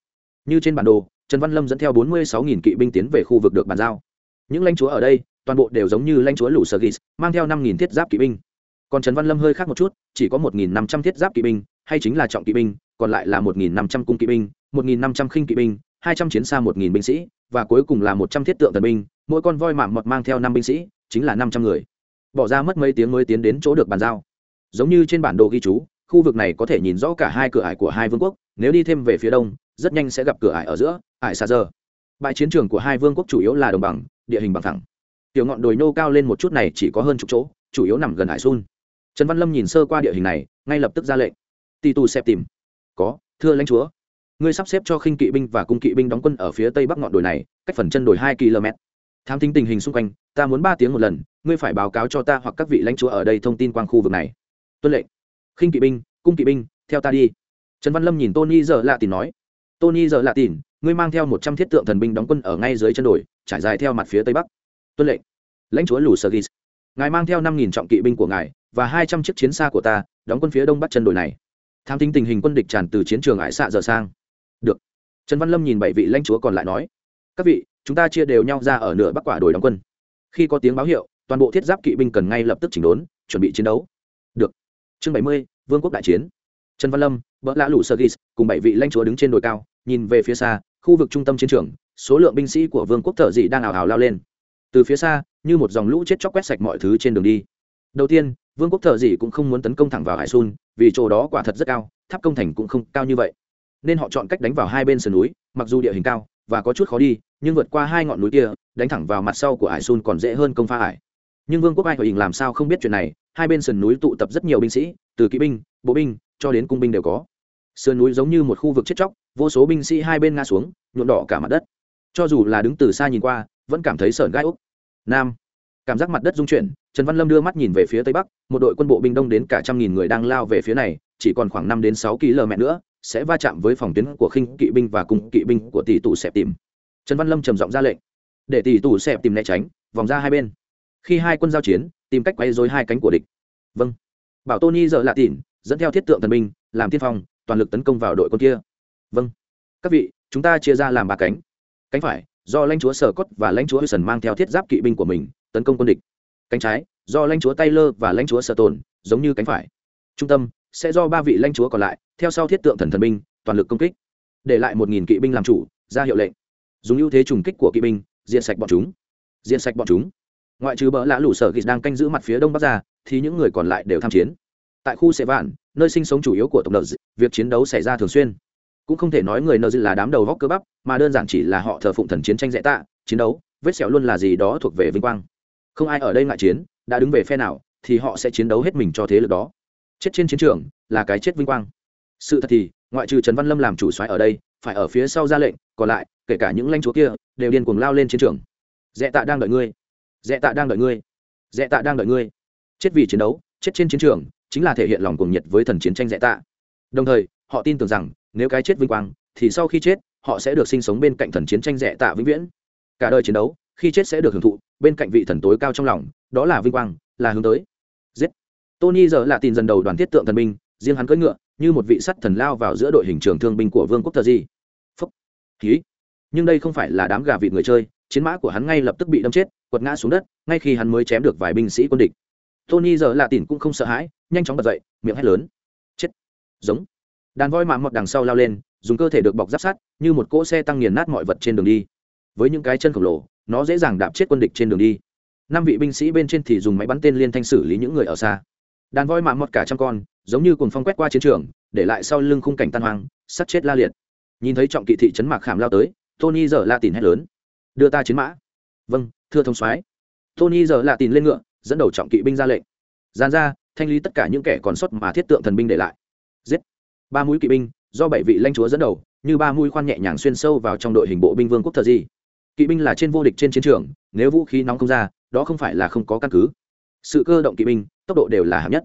như trên bản đồ, trần văn lâm dẫn theo bốn mươi sáu kỵ binh tiến về khu vực được bàn giao. Những lãnh chúa ở đây, toàn bộ đều giống như lãnh chúa lũ sở ghis mang theo năm thiết giáp kỵ binh. Còn trần văn lâm hơi khác một chút, chỉ có một năm trăm thiết giáp kỵ binh, hay chính là trọng kỵ binh, còn lại là một năm trăm cung kỵ binh, một năm trăm khinh kỵ binh, hai trăm chiến xa một binh sĩ, và cuối cùng là một trăm thiết tượng thần binh, mỗi con voi mạm mọt mang theo năm binh sĩ, chính là năm trăm người. Bỏ ra mất mấy tiếng mới tiến đến chỗ được bàn giao. Giống như trên bản đồ ghi chú, khu vực này có thể nhìn rõ cả hai cửa ải của hai vương quốc, nếu đi thêm về phía đông rất nhanh sẽ gặp cửa ải ở giữa, ải xa giờ. Bãi chiến trường của hai vương quốc chủ yếu là đồng bằng, địa hình bằng thẳng. Tiểu ngọn đồi nô cao lên một chút này chỉ có hơn chục chỗ, chủ yếu nằm gần hải sun trần văn lâm nhìn sơ qua địa hình này, ngay lập tức ra lệnh. Tỷ tù xếp tìm. Có, thưa lãnh chúa. Ngươi sắp xếp cho khinh kỵ binh và cung kỵ binh đóng quân ở phía tây bắc ngọn đồi này, cách phần chân đồi hai km. Tham tính tình hình xung quanh, ta muốn ba tiếng một lần, ngươi phải báo cáo cho ta hoặc các vị lãnh chúa ở đây thông tin quang khu vực này. Tuân lệnh. Khinh kỵ binh, cung kỵ binh, theo ta đi. Trần văn lâm nhìn tony giờ lạ tìm nói tony giờ lạ tìn, ngươi mang theo một trăm thiết tượng thần binh đóng quân ở ngay dưới chân đồi trải dài theo mặt phía tây bắc. Tuân lệnh. Lãnh chúa lù sơ ngài mang theo năm nghìn trọng kỵ binh của ngài và hai trăm chiếc chiến xa của ta đóng quân phía đông bắc chân đồi này. Tham tính tình hình quân địch tràn từ chiến trường ải xạ giờ sang. Được. Trần văn lâm nhìn bảy vị lãnh chúa còn lại nói các vị chúng ta chia đều nhau ra ở nửa bắc quả đồi đóng quân. Khi có tiếng báo hiệu toàn bộ thiết giáp kỵ binh cần ngay lập tức chỉnh đốn chuẩn bị chiến đấu. Được. Chương bảy mươi vương quốc đại chiến. Trần văn lâm vợ lã lũ sơ cùng bảy vị lãnh chúa đứng trên đồi cao nhìn về phía xa, khu vực trung tâm chiến trường, số lượng binh sĩ của vương quốc thợ dị đang ảo ảo lao lên. Từ phía xa, như một dòng lũ chết chóc quét sạch mọi thứ trên đường đi. Đầu tiên, vương quốc thợ dị cũng không muốn tấn công thẳng vào hải sun, vì chỗ đó quả thật rất cao, tháp công thành cũng không cao như vậy. Nên họ chọn cách đánh vào hai bên sườn núi, mặc dù địa hình cao và có chút khó đi, nhưng vượt qua hai ngọn núi kia, đánh thẳng vào mặt sau của hải sun còn dễ hơn công pha hải nhưng vương quốc ai hình làm sao không biết chuyện này? Hai bên sườn núi tụ tập rất nhiều binh sĩ, từ kỵ binh, bộ binh cho đến cung binh đều có sườn núi giống như một khu vực chết chóc, vô số binh sĩ hai bên ngã xuống, nhuộm đỏ cả mặt đất. Cho dù là đứng từ xa nhìn qua, vẫn cảm thấy sởn gai úc. Nam, cảm giác mặt đất rung chuyển, trần văn lâm đưa mắt nhìn về phía tây bắc, một đội quân bộ binh đông đến cả trăm nghìn người đang lao về phía này, chỉ còn khoảng năm đến sáu km nữa, sẽ va chạm với phòng tuyến của khinh kỵ binh và cùng kỵ binh của tỷ tù xẹp tìm. Trần văn lâm trầm giọng ra lệnh. Để tỷ tù xẹp tìm né tránh, vòng ra hai bên. Khi hai quân giao chiến, tìm cách quay dối hai cánh của địch. Vâng. Bảo tony giờ lạ tỉn dẫn theo thiết tượng thần binh, làm tiên phong toàn lực tấn công vào đội quân kia. Vâng. Các vị, chúng ta chia ra làm ba cánh. Cánh phải, do lãnh chúa sở cốt và lãnh chúa hudson mang theo thiết giáp kỵ binh của mình, tấn công quân địch. Cánh trái, do lãnh chúa taylor và lãnh chúa sở tồn, giống như cánh phải. Trung tâm, sẽ do ba vị lãnh chúa còn lại, theo sau thiết tượng thần thần binh, toàn lực công kích. Để lại một nghìn kỵ binh làm chủ, ra hiệu lệnh. Dùng ưu thế trùng kích của kỵ binh diện sạch bọn chúng. Diện sạch bọn chúng. Ngoại trừ bỡ lã lũ sở ghis đang canh giữ mặt phía đông bắc ra, thì những người còn lại đều tham chiến. Tại khu sệ vạn nơi sinh sống chủ yếu của tộc nợ việc chiến đấu xảy ra thường xuyên. Cũng không thể nói người nợ là đám đầu góc cơ bắp, mà đơn giản chỉ là họ thờ phụng thần chiến tranh dễ tạ, chiến đấu, vết sẹo luôn là gì đó thuộc về vinh quang. Không ai ở đây ngại chiến, đã đứng về phe nào, thì họ sẽ chiến đấu hết mình cho thế lực đó. Chết trên chiến trường là cái chết vinh quang. Sự thật thì, ngoại trừ trần văn lâm làm chủ soái ở đây, phải ở phía sau ra lệnh, còn lại, kể cả những lãnh chúa kia, đều điên cuồng lao lên chiến trường. Dẹ tạ đang đợi ngươi. Dẹ tạ đang đợi ngươi. Dẹ tạ đang đợi ngươi. Chết vì chiến đấu, chết trên chiến trường chính là thể hiện lòng cuồng nhiệt với thần chiến tranh dạy tạ. Đồng thời, họ tin tưởng rằng, nếu cái chết vinh quang, thì sau khi chết, họ sẽ được sinh sống bên cạnh thần chiến tranh dạy tạ vĩnh viễn. Cả đời chiến đấu, khi chết sẽ được hưởng thụ, bên cạnh vị thần tối cao trong lòng, đó là vinh quang, là hướng tới. Giết. Tony giờ là tin dần đầu đoàn thiết tượng thần binh, riêng hắn cưỡi ngựa, như một vị sắt thần lao vào giữa đội hình trường thương binh của vương quốc thờ di. Phúc. Khí nhưng đây không phải là đám gà vịt người chơi, chiến mã của hắn ngay lập tức bị đâm chết, quật ngã xuống đất, ngay khi hắn mới chém được vài binh sĩ quân địch. Tony giờ là tỉn cũng không sợ hãi nhanh chóng bật dậy, miệng hét lớn. Chết. Giống. Đàn voi mạng mọt đằng sau lao lên, dùng cơ thể được bọc giáp sắt, như một cỗ xe tăng nghiền nát mọi vật trên đường đi. Với những cái chân khổng lồ, nó dễ dàng đạp chết quân địch trên đường đi. Năm vị binh sĩ bên trên thì dùng máy bắn tên liên thanh xử lý những người ở xa. Đàn voi mạng mọt cả trăm con, giống như cùng phong quét qua chiến trường, để lại sau lưng khung cảnh tan hoang sắt chết la liệt. Nhìn thấy trọng kỵ thị trấn mạc khảm lao tới, tony giờ la tìm hét lớn. Đưa ta chiến mã. Vâng thưa thông soái. Tony giờ la tìm lên ngựa, dẫn đầu trọng kỵ binh ra lệnh. Gian ra thanh lý tất cả những kẻ còn sót mà thiết tượng thần binh để lại. Giết. Ba mũi kỵ binh, do bảy vị lãnh chúa dẫn đầu, như ba mũi khoan nhẹ nhàng xuyên sâu vào trong đội hình bộ binh vương quốc thờ di. Kỵ binh là trên vô địch trên chiến trường, nếu vũ khí nóng không ra, đó không phải là không có căn cứ. Sự cơ động kỵ binh, tốc độ đều là hạng nhất.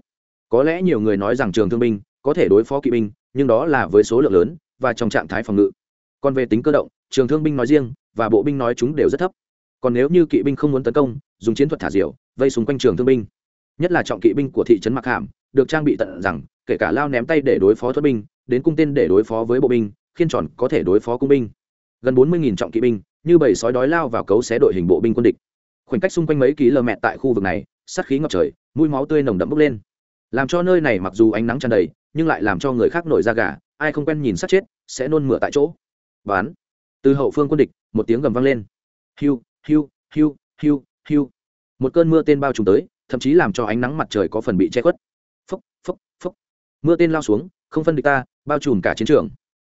Có lẽ nhiều người nói rằng trường thương binh có thể đối phó kỵ binh, nhưng đó là với số lượng lớn và trong trạng thái phòng ngự. Còn về tính cơ động, trường thương binh nói riêng và bộ binh nói chúng đều rất thấp. Còn nếu như kỵ binh không muốn tấn công, dùng chiến thuật thả diều, vây xung quanh trường thương binh nhất là trọng kỵ binh của thị trấn mặc hàm, được trang bị tận rằng, kể cả lao ném tay để đối phó thuật binh, đến cung tên để đối phó với bộ binh, khiên tròn có thể đối phó cung binh. Gần bốn mươi trọng kỵ binh, như bầy sói đói lao vào cấu xé đội hình bộ binh quân địch. Khoảnh cách xung quanh mấy ký lờ mẹ tại khu vực này, sát khí ngập trời, mũi máu tươi nồng đậm bốc lên. Làm cho nơi này mặc dù ánh nắng tràn đầy, nhưng lại làm cho người khác nổi da gà, ai không quen nhìn sát chết, sẽ nôn mửa tại chỗ. Bán từ hậu phương quân địch, một tiếng gầm vang lên. Hiu hiu hiu hiu hiu. Một cơn mưa tên bao trùm tới thậm chí làm cho ánh nắng mặt trời có phần bị che khuất. Phốc phốc phốc. Mưa tên lao xuống, không phân địch ta, bao trùm cả chiến trường.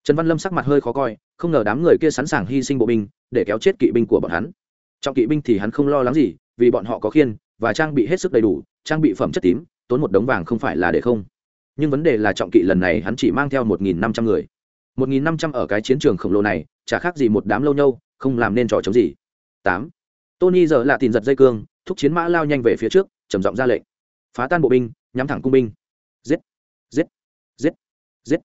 Trần văn lâm sắc mặt hơi khó coi, không ngờ đám người kia sẵn sàng hy sinh bộ binh, để kéo chết kỵ binh của bọn hắn. Trong kỵ binh thì hắn không lo lắng gì, vì bọn họ có khiên và trang bị hết sức đầy đủ, trang bị phẩm chất tím, tốn một đống vàng không phải là để không. Nhưng vấn đề là trọng kỵ lần này hắn chỉ mang theo một nghìn năm trăm người. một nghìn năm trăm ở cái chiến trường khổng lồ này, chả khác gì một đám lâu nhâu, không làm nên trò chống gì. Tám. Tony giờ là tìm giật dây cương, thúc chiến mã lao nhanh về phía trước trầm giọng ra lệnh. Phá tan bộ binh, nhắm thẳng cung binh. Giết giết giết giết.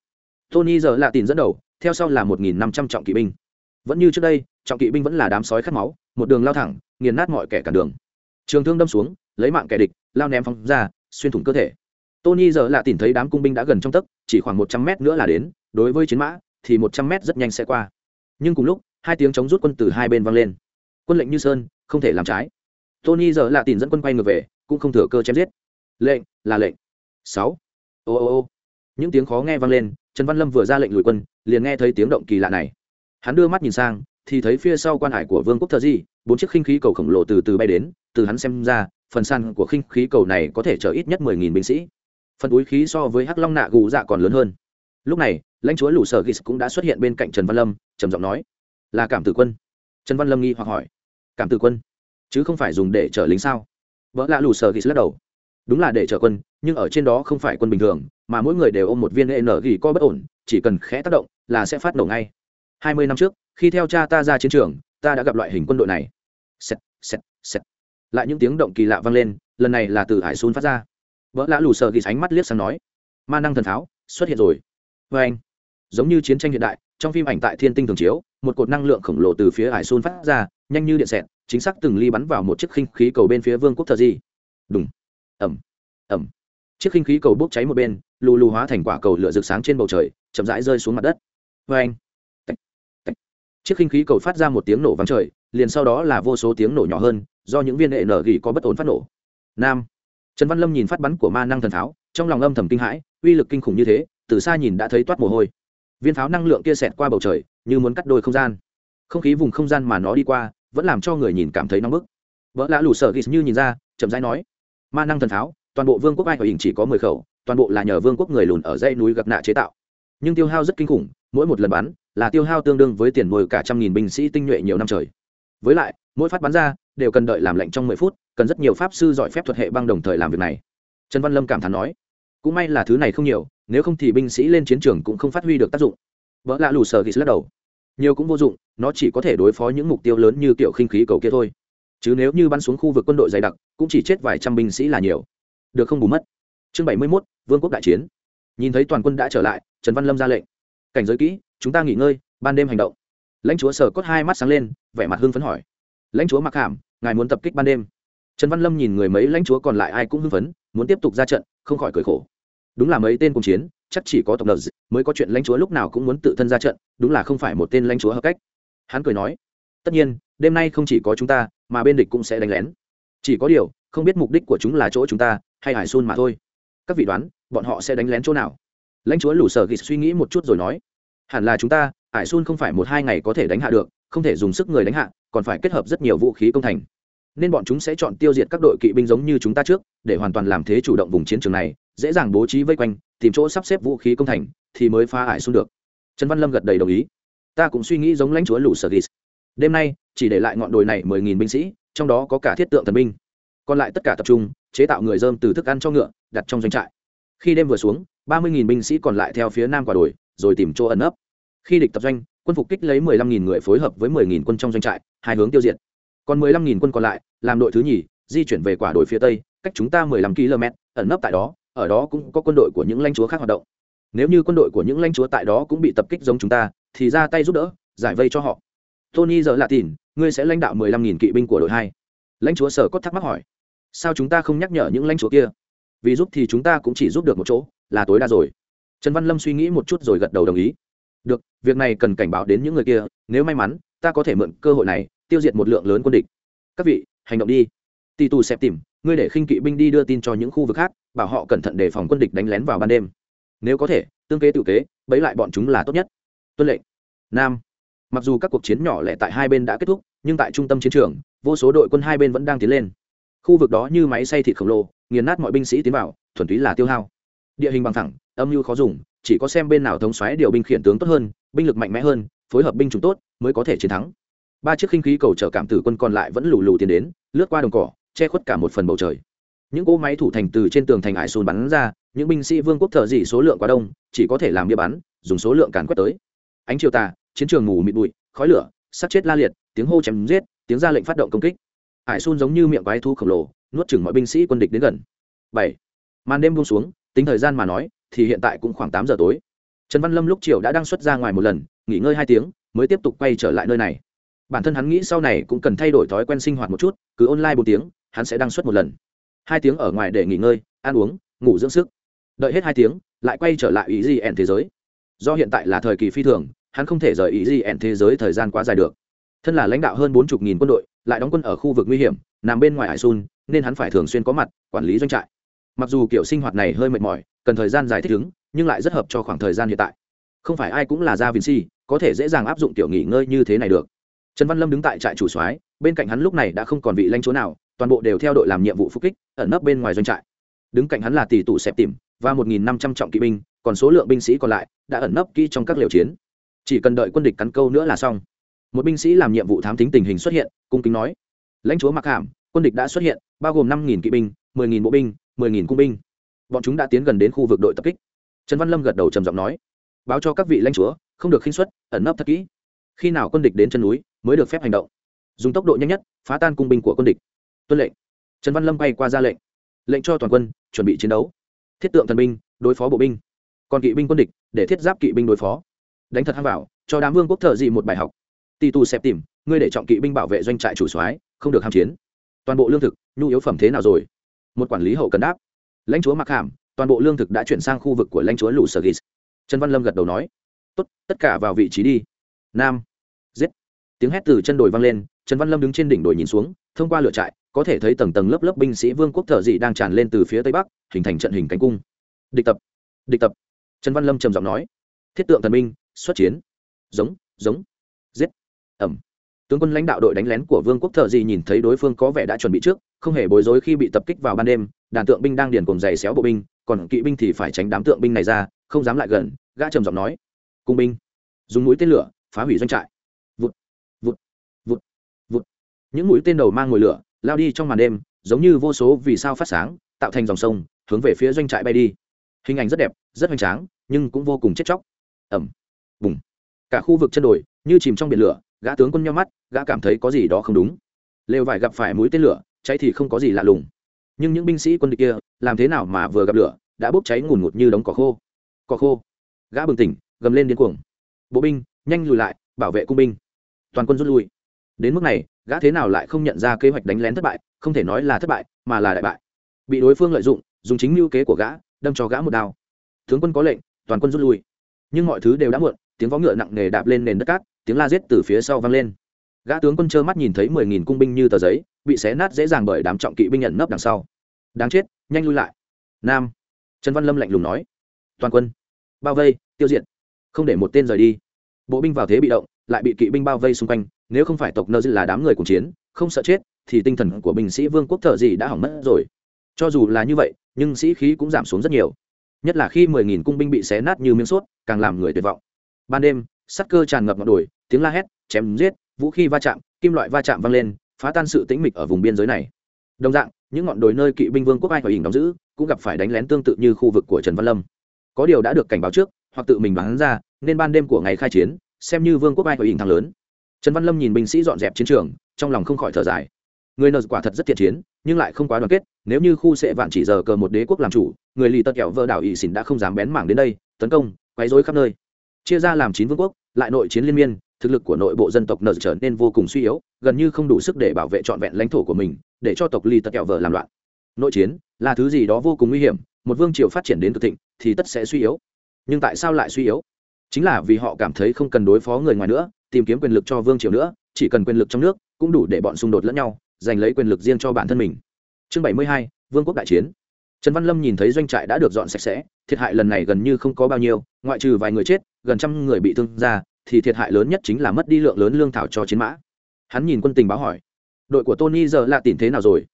Tony giờ lạ tìm dẫn đầu, theo sau là một nghìn năm trăm trọng kỵ binh. Vẫn như trước đây, trọng kỵ binh vẫn là đám sói khát máu, một đường lao thẳng, nghiền nát mọi kẻ cản đường. Trường thương đâm xuống, lấy mạng kẻ địch, lao ném phóng ra, xuyên thủng cơ thể. Tony giờ lạ tìm thấy đám cung binh đã gần trong tấc, chỉ khoảng một trăm mét nữa là đến, đối với chiến mã, thì một trăm mét rất nhanh sẽ qua. Nhưng cùng lúc, hai tiếng chống rút quân từ hai bên vang lên. Quân lệnh như sơn, không thể làm trái. Tony giờ lạ tìm dẫn quân quay ngược về cũng không thừa cơ chém giết. Lệnh, là lệnh. Sáu. Ô ô ô. Những tiếng khó nghe vang lên, trần văn lâm vừa ra lệnh lùi quân, liền nghe thấy tiếng động kỳ lạ này. Hắn đưa mắt nhìn sang, thì thấy phía sau quan hải của vương quốc thờ di, bốn chiếc khinh khí cầu khổng lồ từ từ bay đến, từ hắn xem ra, phần săn của khinh khí cầu này có thể chở ít nhất mười nghìn binh sĩ. Phần túi khí so với hắc long nạ gù dạ còn lớn hơn. Lúc này, lãnh chúa lũ sở gis cũng đã xuất hiện bên cạnh trần văn lâm, trầm giọng nói, là cảm tử quân. Trần văn lâm nghi hoặc hỏi, cảm tử quân, chứ không phải dùng để chở lính sao? Vợ lạ lù sờ gis lắc đầu. Đúng là để chở quân nhưng ở trên đó không phải quân bình thường mà mỗi người đều ôm một viên n ghi co bất ổn chỉ cần khẽ tác động là sẽ phát nổ ngay. Hai mươi năm trước khi theo cha ta ra chiến trường ta đã gặp loại hình quân đội này. Sẹt, sẹt, sẹt. lại những tiếng động kỳ lạ vang lên lần này là từ hải xun phát ra. Vợ lạ lù sờ ghi ánh mắt liếc sang nói ma năng thần pháo xuất hiện rồi. Vê anh giống như chiến tranh hiện đại trong phim ảnh tại thiên tinh thường chiếu một cột năng lượng khổng lồ từ phía hải xun phát ra nhanh như điện xẹt chính xác từng ly bắn vào một chiếc khinh khí cầu bên phía vương quốc thờ di. Đúng ẩm ẩm chiếc khinh khí cầu bốc cháy một bên, lù lù hóa thành quả cầu lửa rực sáng trên bầu trời, chậm rãi rơi xuống mặt đất. Vê anh. Chiếc khinh khí cầu phát ra một tiếng nổ vắng trời, liền sau đó là vô số tiếng nổ nhỏ hơn, do những viên hệ nở gỉ có bất ổn phát nổ. Nam. Trần văn lâm nhìn phát bắn của ma năng thần pháo, trong lòng âm thầm kinh hãi, uy lực kinh khủng như thế, từ xa nhìn đã thấy toát mồ hôi. Viên pháo năng lượng kia xẹt qua bầu trời, như muốn cắt đôi không gian. Không khí vùng không gian mà nó đi qua vẫn làm cho người nhìn cảm thấy nóng bức. Vợ lạ lù sợ ghis như nhìn ra, chậm rãi nói, ma năng thần pháo, toàn bộ vương quốc ai ở hình chỉ có mười khẩu, toàn bộ là nhờ vương quốc người lùn ở dãy núi gặp nạ chế tạo. Nhưng tiêu hao rất kinh khủng, mỗi một lần bắn, là tiêu hao tương đương với tiền nuôi cả trăm nghìn binh sĩ tinh nhuệ nhiều năm trời. Với lại, mỗi phát bắn ra, đều cần đợi làm lệnh trong mười phút, cần rất nhiều pháp sư giỏi phép thuật hệ băng đồng thời làm việc này. Trần văn lâm cảm thán nói, cũng may là thứ này không nhiều, nếu không thì binh sĩ lên chiến trường cũng không phát huy được tác dụng. Vợ lạ lù sờ ghis lắc đầu nhiều cũng vô dụng, nó chỉ có thể đối phó những mục tiêu lớn như kiểu khinh khí cầu kia thôi. Chứ nếu như bắn xuống khu vực quân đội dày đặc, cũng chỉ chết vài trăm binh sĩ là nhiều. Được không bù mất. Chương bảy mươi mốt, vương quốc đại chiến. Nhìn thấy toàn quân đã trở lại, trần văn lâm ra lệnh. Cảnh giới kỹ, chúng ta nghỉ ngơi, ban đêm hành động. Lãnh chúa sở cốt hai mắt sáng lên, vẻ mặt hưng phấn hỏi. Lãnh chúa mặc hàm, ngài muốn tập kích ban đêm. Trần văn lâm nhìn người mấy lãnh chúa còn lại ai cũng hưng phấn, muốn tiếp tục ra trận, không khỏi cười khổ. Đúng là mấy tên cùng chiến chắc chỉ có tộc nợ mới có chuyện lãnh chúa lúc nào cũng muốn tự thân ra trận, đúng là không phải một tên lãnh chúa hợp cách. Hắn cười nói, tất nhiên, đêm nay không chỉ có chúng ta, mà bên địch cũng sẽ đánh lén. Chỉ có điều, không biết mục đích của chúng là chỗ chúng ta, hay hải xôn mà thôi. Các vị đoán, bọn họ sẽ đánh lén chỗ nào? Lãnh chúa lù sở ghi suy nghĩ một chút rồi nói, hẳn là chúng ta, hải xôn không phải một hai ngày có thể đánh hạ được, không thể dùng sức người đánh hạ, còn phải kết hợp rất nhiều vũ khí công thành. Nên bọn chúng sẽ chọn tiêu diệt các đội kỵ binh giống như chúng ta trước, để hoàn toàn làm thế chủ động vùng chiến trường này dễ dàng bố trí vây quanh, tìm chỗ sắp xếp vũ khí công thành, thì mới phá ải xung được. Trần văn lâm gật đầy đồng ý. Ta cũng suy nghĩ giống lãnh chúa lũ sở ghis đêm nay, chỉ để lại ngọn đồi này mười nghìn binh sĩ, trong đó có cả thiết tượng thần binh. Còn lại tất cả tập trung, chế tạo người dơm từ thức ăn cho ngựa, đặt trong doanh trại. Khi đêm vừa xuống, ba mươi nghìn binh sĩ còn lại theo phía nam quả đồi, rồi tìm chỗ ẩn ấp khi địch tập doanh, quân phục kích lấy mười lăm nghìn người phối hợp với mười nghìn quân trong doanh trại, hai hướng tiêu diệt. Còn mười lăm nghìn quân còn lại, làm đội thứ nhì, di chuyển về quả đồi phía tây, cách chúng ta mười lăm km ẩn nấp tại đó ở đó cũng có quân đội của những lãnh chúa khác hoạt động. Nếu như quân đội của những lãnh chúa tại đó cũng bị tập kích giống chúng ta, thì ra tay giúp đỡ, giải vây cho họ. Tony giờ lạ tìn ngươi sẽ lãnh đạo mười lăm nghìn kỵ binh của đội hai. Lãnh chúa sở cốt thắc mắc hỏi, sao chúng ta không nhắc nhở những lãnh chúa kia? Vì giúp thì chúng ta cũng chỉ giúp được một chỗ, là tối đa rồi. Trần văn lâm suy nghĩ một chút rồi gật đầu đồng ý. Được, việc này cần cảnh báo đến những người kia, nếu may mắn, ta có thể mượn cơ hội này, tiêu diệt một lượng lớn quân địch. Các vị, hành động đi. Tỷ tù xẹp tìm ngươi để khinh kỵ binh đi đưa tin cho những khu vực khác, bảo họ cẩn thận đề phòng quân địch đánh lén vào ban đêm. Nếu có thể, tương kế tự kế, bấy lại bọn chúng là tốt nhất. Tuân lệnh. Nam. Mặc dù các cuộc chiến nhỏ lẻ tại hai bên đã kết thúc, nhưng tại trung tâm chiến trường, vô số đội quân hai bên vẫn đang tiến lên. Khu vực đó như máy xay thịt khổng lồ, nghiền nát mọi binh sĩ tiến vào, thuần túy là tiêu hao. Địa hình bằng thẳng, âm mưu khó dùng, chỉ có xem bên nào thống xoáy điều binh khiển tướng tốt hơn, binh lực mạnh mẽ hơn, phối hợp binh chủng tốt, mới có thể chiến thắng. Ba chiếc khinh khí cầu chở cảm tử quân còn lại vẫn lù lù tiến đến, lướt qua đồng cỏ che khuất cả một phần bầu trời. Những cỗ máy thủ thành từ trên tường thành ải xôn bắn ra, những binh sĩ vương quốc thợ dị số lượng quá đông, chỉ có thể làm bia bắn, dùng số lượng càn quét tới. Ánh chiều tà, chiến trường mù mịt bụi, khói lửa, sắt chết la liệt, tiếng hô chém giết, tiếng ra lệnh phát động công kích. Ải xôn giống như miệng quái thu khổng lồ, nuốt chừng mọi binh sĩ quân địch đến gần. Bảy, màn đêm buông xuống, tính thời gian mà nói, thì hiện tại cũng khoảng tám giờ tối. Trần văn lâm lúc chiều đã đăng xuất ra ngoài một lần, nghỉ ngơi hai tiếng, mới tiếp tục quay trở lại nơi này. Bản thân hắn nghĩ sau này cũng cần thay đổi thói quen sinh hoạt một chút, cứ online bốn tiếng hắn sẽ đăng xuất một lần. Hai tiếng ở ngoài để nghỉ ngơi, ăn uống, ngủ dưỡng sức. Đợi hết hai tiếng, lại quay trở lại ý gì ẻn thế giới. Do hiện tại là thời kỳ phi thường, hắn không thể rời ý gì ẻn thế giới thời gian quá dài được. Thân là lãnh đạo hơn bốn chục nghìn quân đội, lại đóng quân ở khu vực nguy hiểm, nằm bên ngoài hải sun nên hắn phải thường xuyên có mặt, quản lý doanh trại. Mặc dù kiểu sinh hoạt này hơi mệt mỏi, cần thời gian dài thích ứng, nhưng lại rất hợp cho khoảng thời gian hiện tại. Không phải ai cũng là gia vinci có thể dễ dàng áp dụng tiểu nghỉ ngơi như thế này được. Trần văn lâm đứng tại trại chủ soái bên cạnh hắn lúc này đã không còn vị lãnh chúa nào, toàn bộ đều theo đội làm nhiệm vụ phục kích, ẩn nấp bên ngoài doanh trại. Đứng cạnh hắn là tỷ tụ xẹp tìm và một nghìn năm trăm trọng kỵ binh, còn số lượng binh sĩ còn lại đã ẩn nấp kỹ trong các liều chiến. Chỉ cần đợi quân địch cắn câu nữa là xong. Một binh sĩ làm nhiệm vụ thám tính tình hình xuất hiện, cung kính nói. Lãnh chúa mặc hàm, quân địch đã xuất hiện, bao gồm năm nghìn kỵ binh, mười nghìn bộ binh, mười nghìn cung binh. Bọn chúng đã tiến gần đến khu vực đội tập kích. Trần văn lâm gật đầu trầm giọng nói. Báo cho các vị lãnh chúa, không được khinh xuất ẩn nấp thật kỹ. Khi nào quân địch đến chân núi, mới được phép hành động? Dùng tốc độ nhanh nhất phá tan cung binh của quân địch. Tuân lệnh. Trần văn lâm bay qua ra lệnh. Lệnh cho toàn quân chuẩn bị chiến đấu. Thiết tượng thần binh, đối phó bộ binh. Còn kỵ binh quân địch, để thiết giáp kỵ binh đối phó. Đánh thật hăng vào, cho đám vương quốc thợ dị một bài học. Tỷ tù xẹp tìm ngươi để trọng kỵ binh bảo vệ doanh trại chủ soái, không được ham chiến. Toàn bộ lương thực, nhu yếu phẩm thế nào rồi? Một quản lý hậu cần đáp. Lãnh chúa mặc hàm, toàn bộ lương thực đã chuyển sang khu vực của lãnh chúa lù sở ghis trần văn lâm gật đầu nói, tốt, tất cả vào vị trí đi. Nam. Giết. Tiếng hét từ chân đồi vang lên trần văn lâm đứng trên đỉnh đồi nhìn xuống, thông qua lửa trại, có thể thấy tầng tầng lớp lớp binh sĩ vương quốc thợ dị đang tràn lên từ phía tây bắc, hình thành trận hình cánh cung. Địch tập địch tập. Trần văn lâm trầm giọng nói. Thiết tượng thần minh, xuất chiến. Giống giống. Giết. Ẩm. Tướng quân lãnh đạo đội đánh lén của vương quốc thợ dị nhìn thấy đối phương có vẻ đã chuẩn bị trước, không hề bối rối khi bị tập kích vào ban đêm, đàn tượng binh đang điền cùng giày xéo bộ binh, còn kỵ binh thì phải tránh đám tượng binh này ra, không dám lại gần, gã trầm giọng nói. Cung binh, dùng mũi tên lửa, phá hủy doanh trại những mũi tên đầu mang ngồi lửa, lao đi trong màn đêm, giống như vô số vì sao phát sáng, tạo thành dòng sông, hướng về phía doanh trại bay đi. Hình ảnh rất đẹp, rất hoành tráng, nhưng cũng vô cùng chết chóc. Ẩm bùng. Cả khu vực chân đồi, như chìm trong biển lửa, gã tướng quân nhau mắt, gã cảm thấy có gì đó không đúng. Lều vải gặp phải mũi tên lửa, cháy thì không có gì lạ lùng. Nhưng những binh sĩ quân địch kia, làm thế nào mà vừa gặp lửa, đã bốc cháy ngùn ngụt như đống cỏ khô. Cỏ khô. Gã bừng tỉnh, gầm lên điên cuồng. Bộ binh, nhanh lùi lại, bảo vệ cung binh. Toàn quân rút lui. Đến mức này gã thế nào lại không nhận ra kế hoạch đánh lén thất bại, không thể nói là thất bại, mà là đại bại. Bị đối phương lợi dụng, dùng chính mưu kế của gã, đâm cho gã một đao. Tướng quân có lệnh, toàn quân rút lui. Nhưng mọi thứ đều đã muộn, tiếng vó ngựa nặng nề đạp lên nền đất cát, tiếng la giết từ phía sau vang lên. Gã tướng quân trơ mắt nhìn thấy mười nghìn cung binh như tờ giấy, bị xé nát dễ dàng bởi đám trọng kỵ binh nhận nấp đằng sau. Đáng chết, nhanh lui lại. Nam. Trần văn lâm lạnh lùng nói. Toàn quân, bao vây, tiêu diệt, không để một tên rời đi. Bộ binh vào thế bị động, lại bị kỵ binh bao vây xung quanh nếu không phải tộc nơ dư là đám người cùng chiến, không sợ chết, thì tinh thần của binh sĩ vương quốc thợ gì đã hỏng mất rồi. Cho dù là như vậy, nhưng sĩ khí cũng giảm xuống rất nhiều. Nhất là khi mười nghìn cung binh bị xé nát như miếng sốt, càng làm người tuyệt vọng. Ban đêm sắt cơ tràn ngập ngọn đồi, tiếng la hét, chém giết, vũ khí va chạm, kim loại va chạm vang lên, phá tan sự tĩnh mịch ở vùng biên giới này. Đồng dạng, những ngọn đồi nơi kỵ binh vương quốc ai phải hình đóng giữ, cũng gặp phải đánh lén tương tự như khu vực của trần văn lâm. Có điều đã được cảnh báo trước, hoặc tự mình bắn ra, nên ban đêm của ngày khai chiến, xem như vương quốc ai phải hình thắng lớn trần văn lâm nhìn binh sĩ dọn dẹp chiến trường, trong lòng không khỏi thở dài. Người nợ quả thật rất thiện chiến, nhưng lại không quá đoàn kết, nếu như khu sẽ vạn chỉ giờ cờ một đế quốc làm chủ, người lì tật kẹo vợ đảo ỵ xỉn đã không dám bén mảng đến đây, tấn công, quấy rối khắp nơi. Chia ra làm chín vương quốc, lại nội chiến liên miên, thực lực của nội bộ dân tộc nợ trở nên vô cùng suy yếu, gần như không đủ sức để bảo vệ trọn vẹn lãnh thổ của mình, để cho tộc lì tật kẹo vợ làm loạn. Nội chiến là thứ gì đó vô cùng nguy hiểm, một vương triều phát triển đến cực thịnh thì tất sẽ suy yếu. Nhưng tại sao lại suy yếu? Chính là vì họ cảm thấy không cần đối phó người ngoài nữa tìm kiếm quyền lực cho vương triều nữa, chỉ cần quyền lực trong nước cũng đủ để bọn xung đột lẫn nhau, giành lấy quyền lực riêng cho bản thân mình. Chương bảy mươi hai, vương quốc đại chiến. Trần văn lâm nhìn thấy doanh trại đã được dọn sạch sẽ, thiệt hại lần này gần như không có bao nhiêu, ngoại trừ vài người chết, gần trăm người bị thương ra, thì thiệt hại lớn nhất chính là mất đi lượng lớn lương thảo cho chiến mã. Hắn nhìn quân tình báo hỏi, đội của tony giờ là tìm thế nào rồi?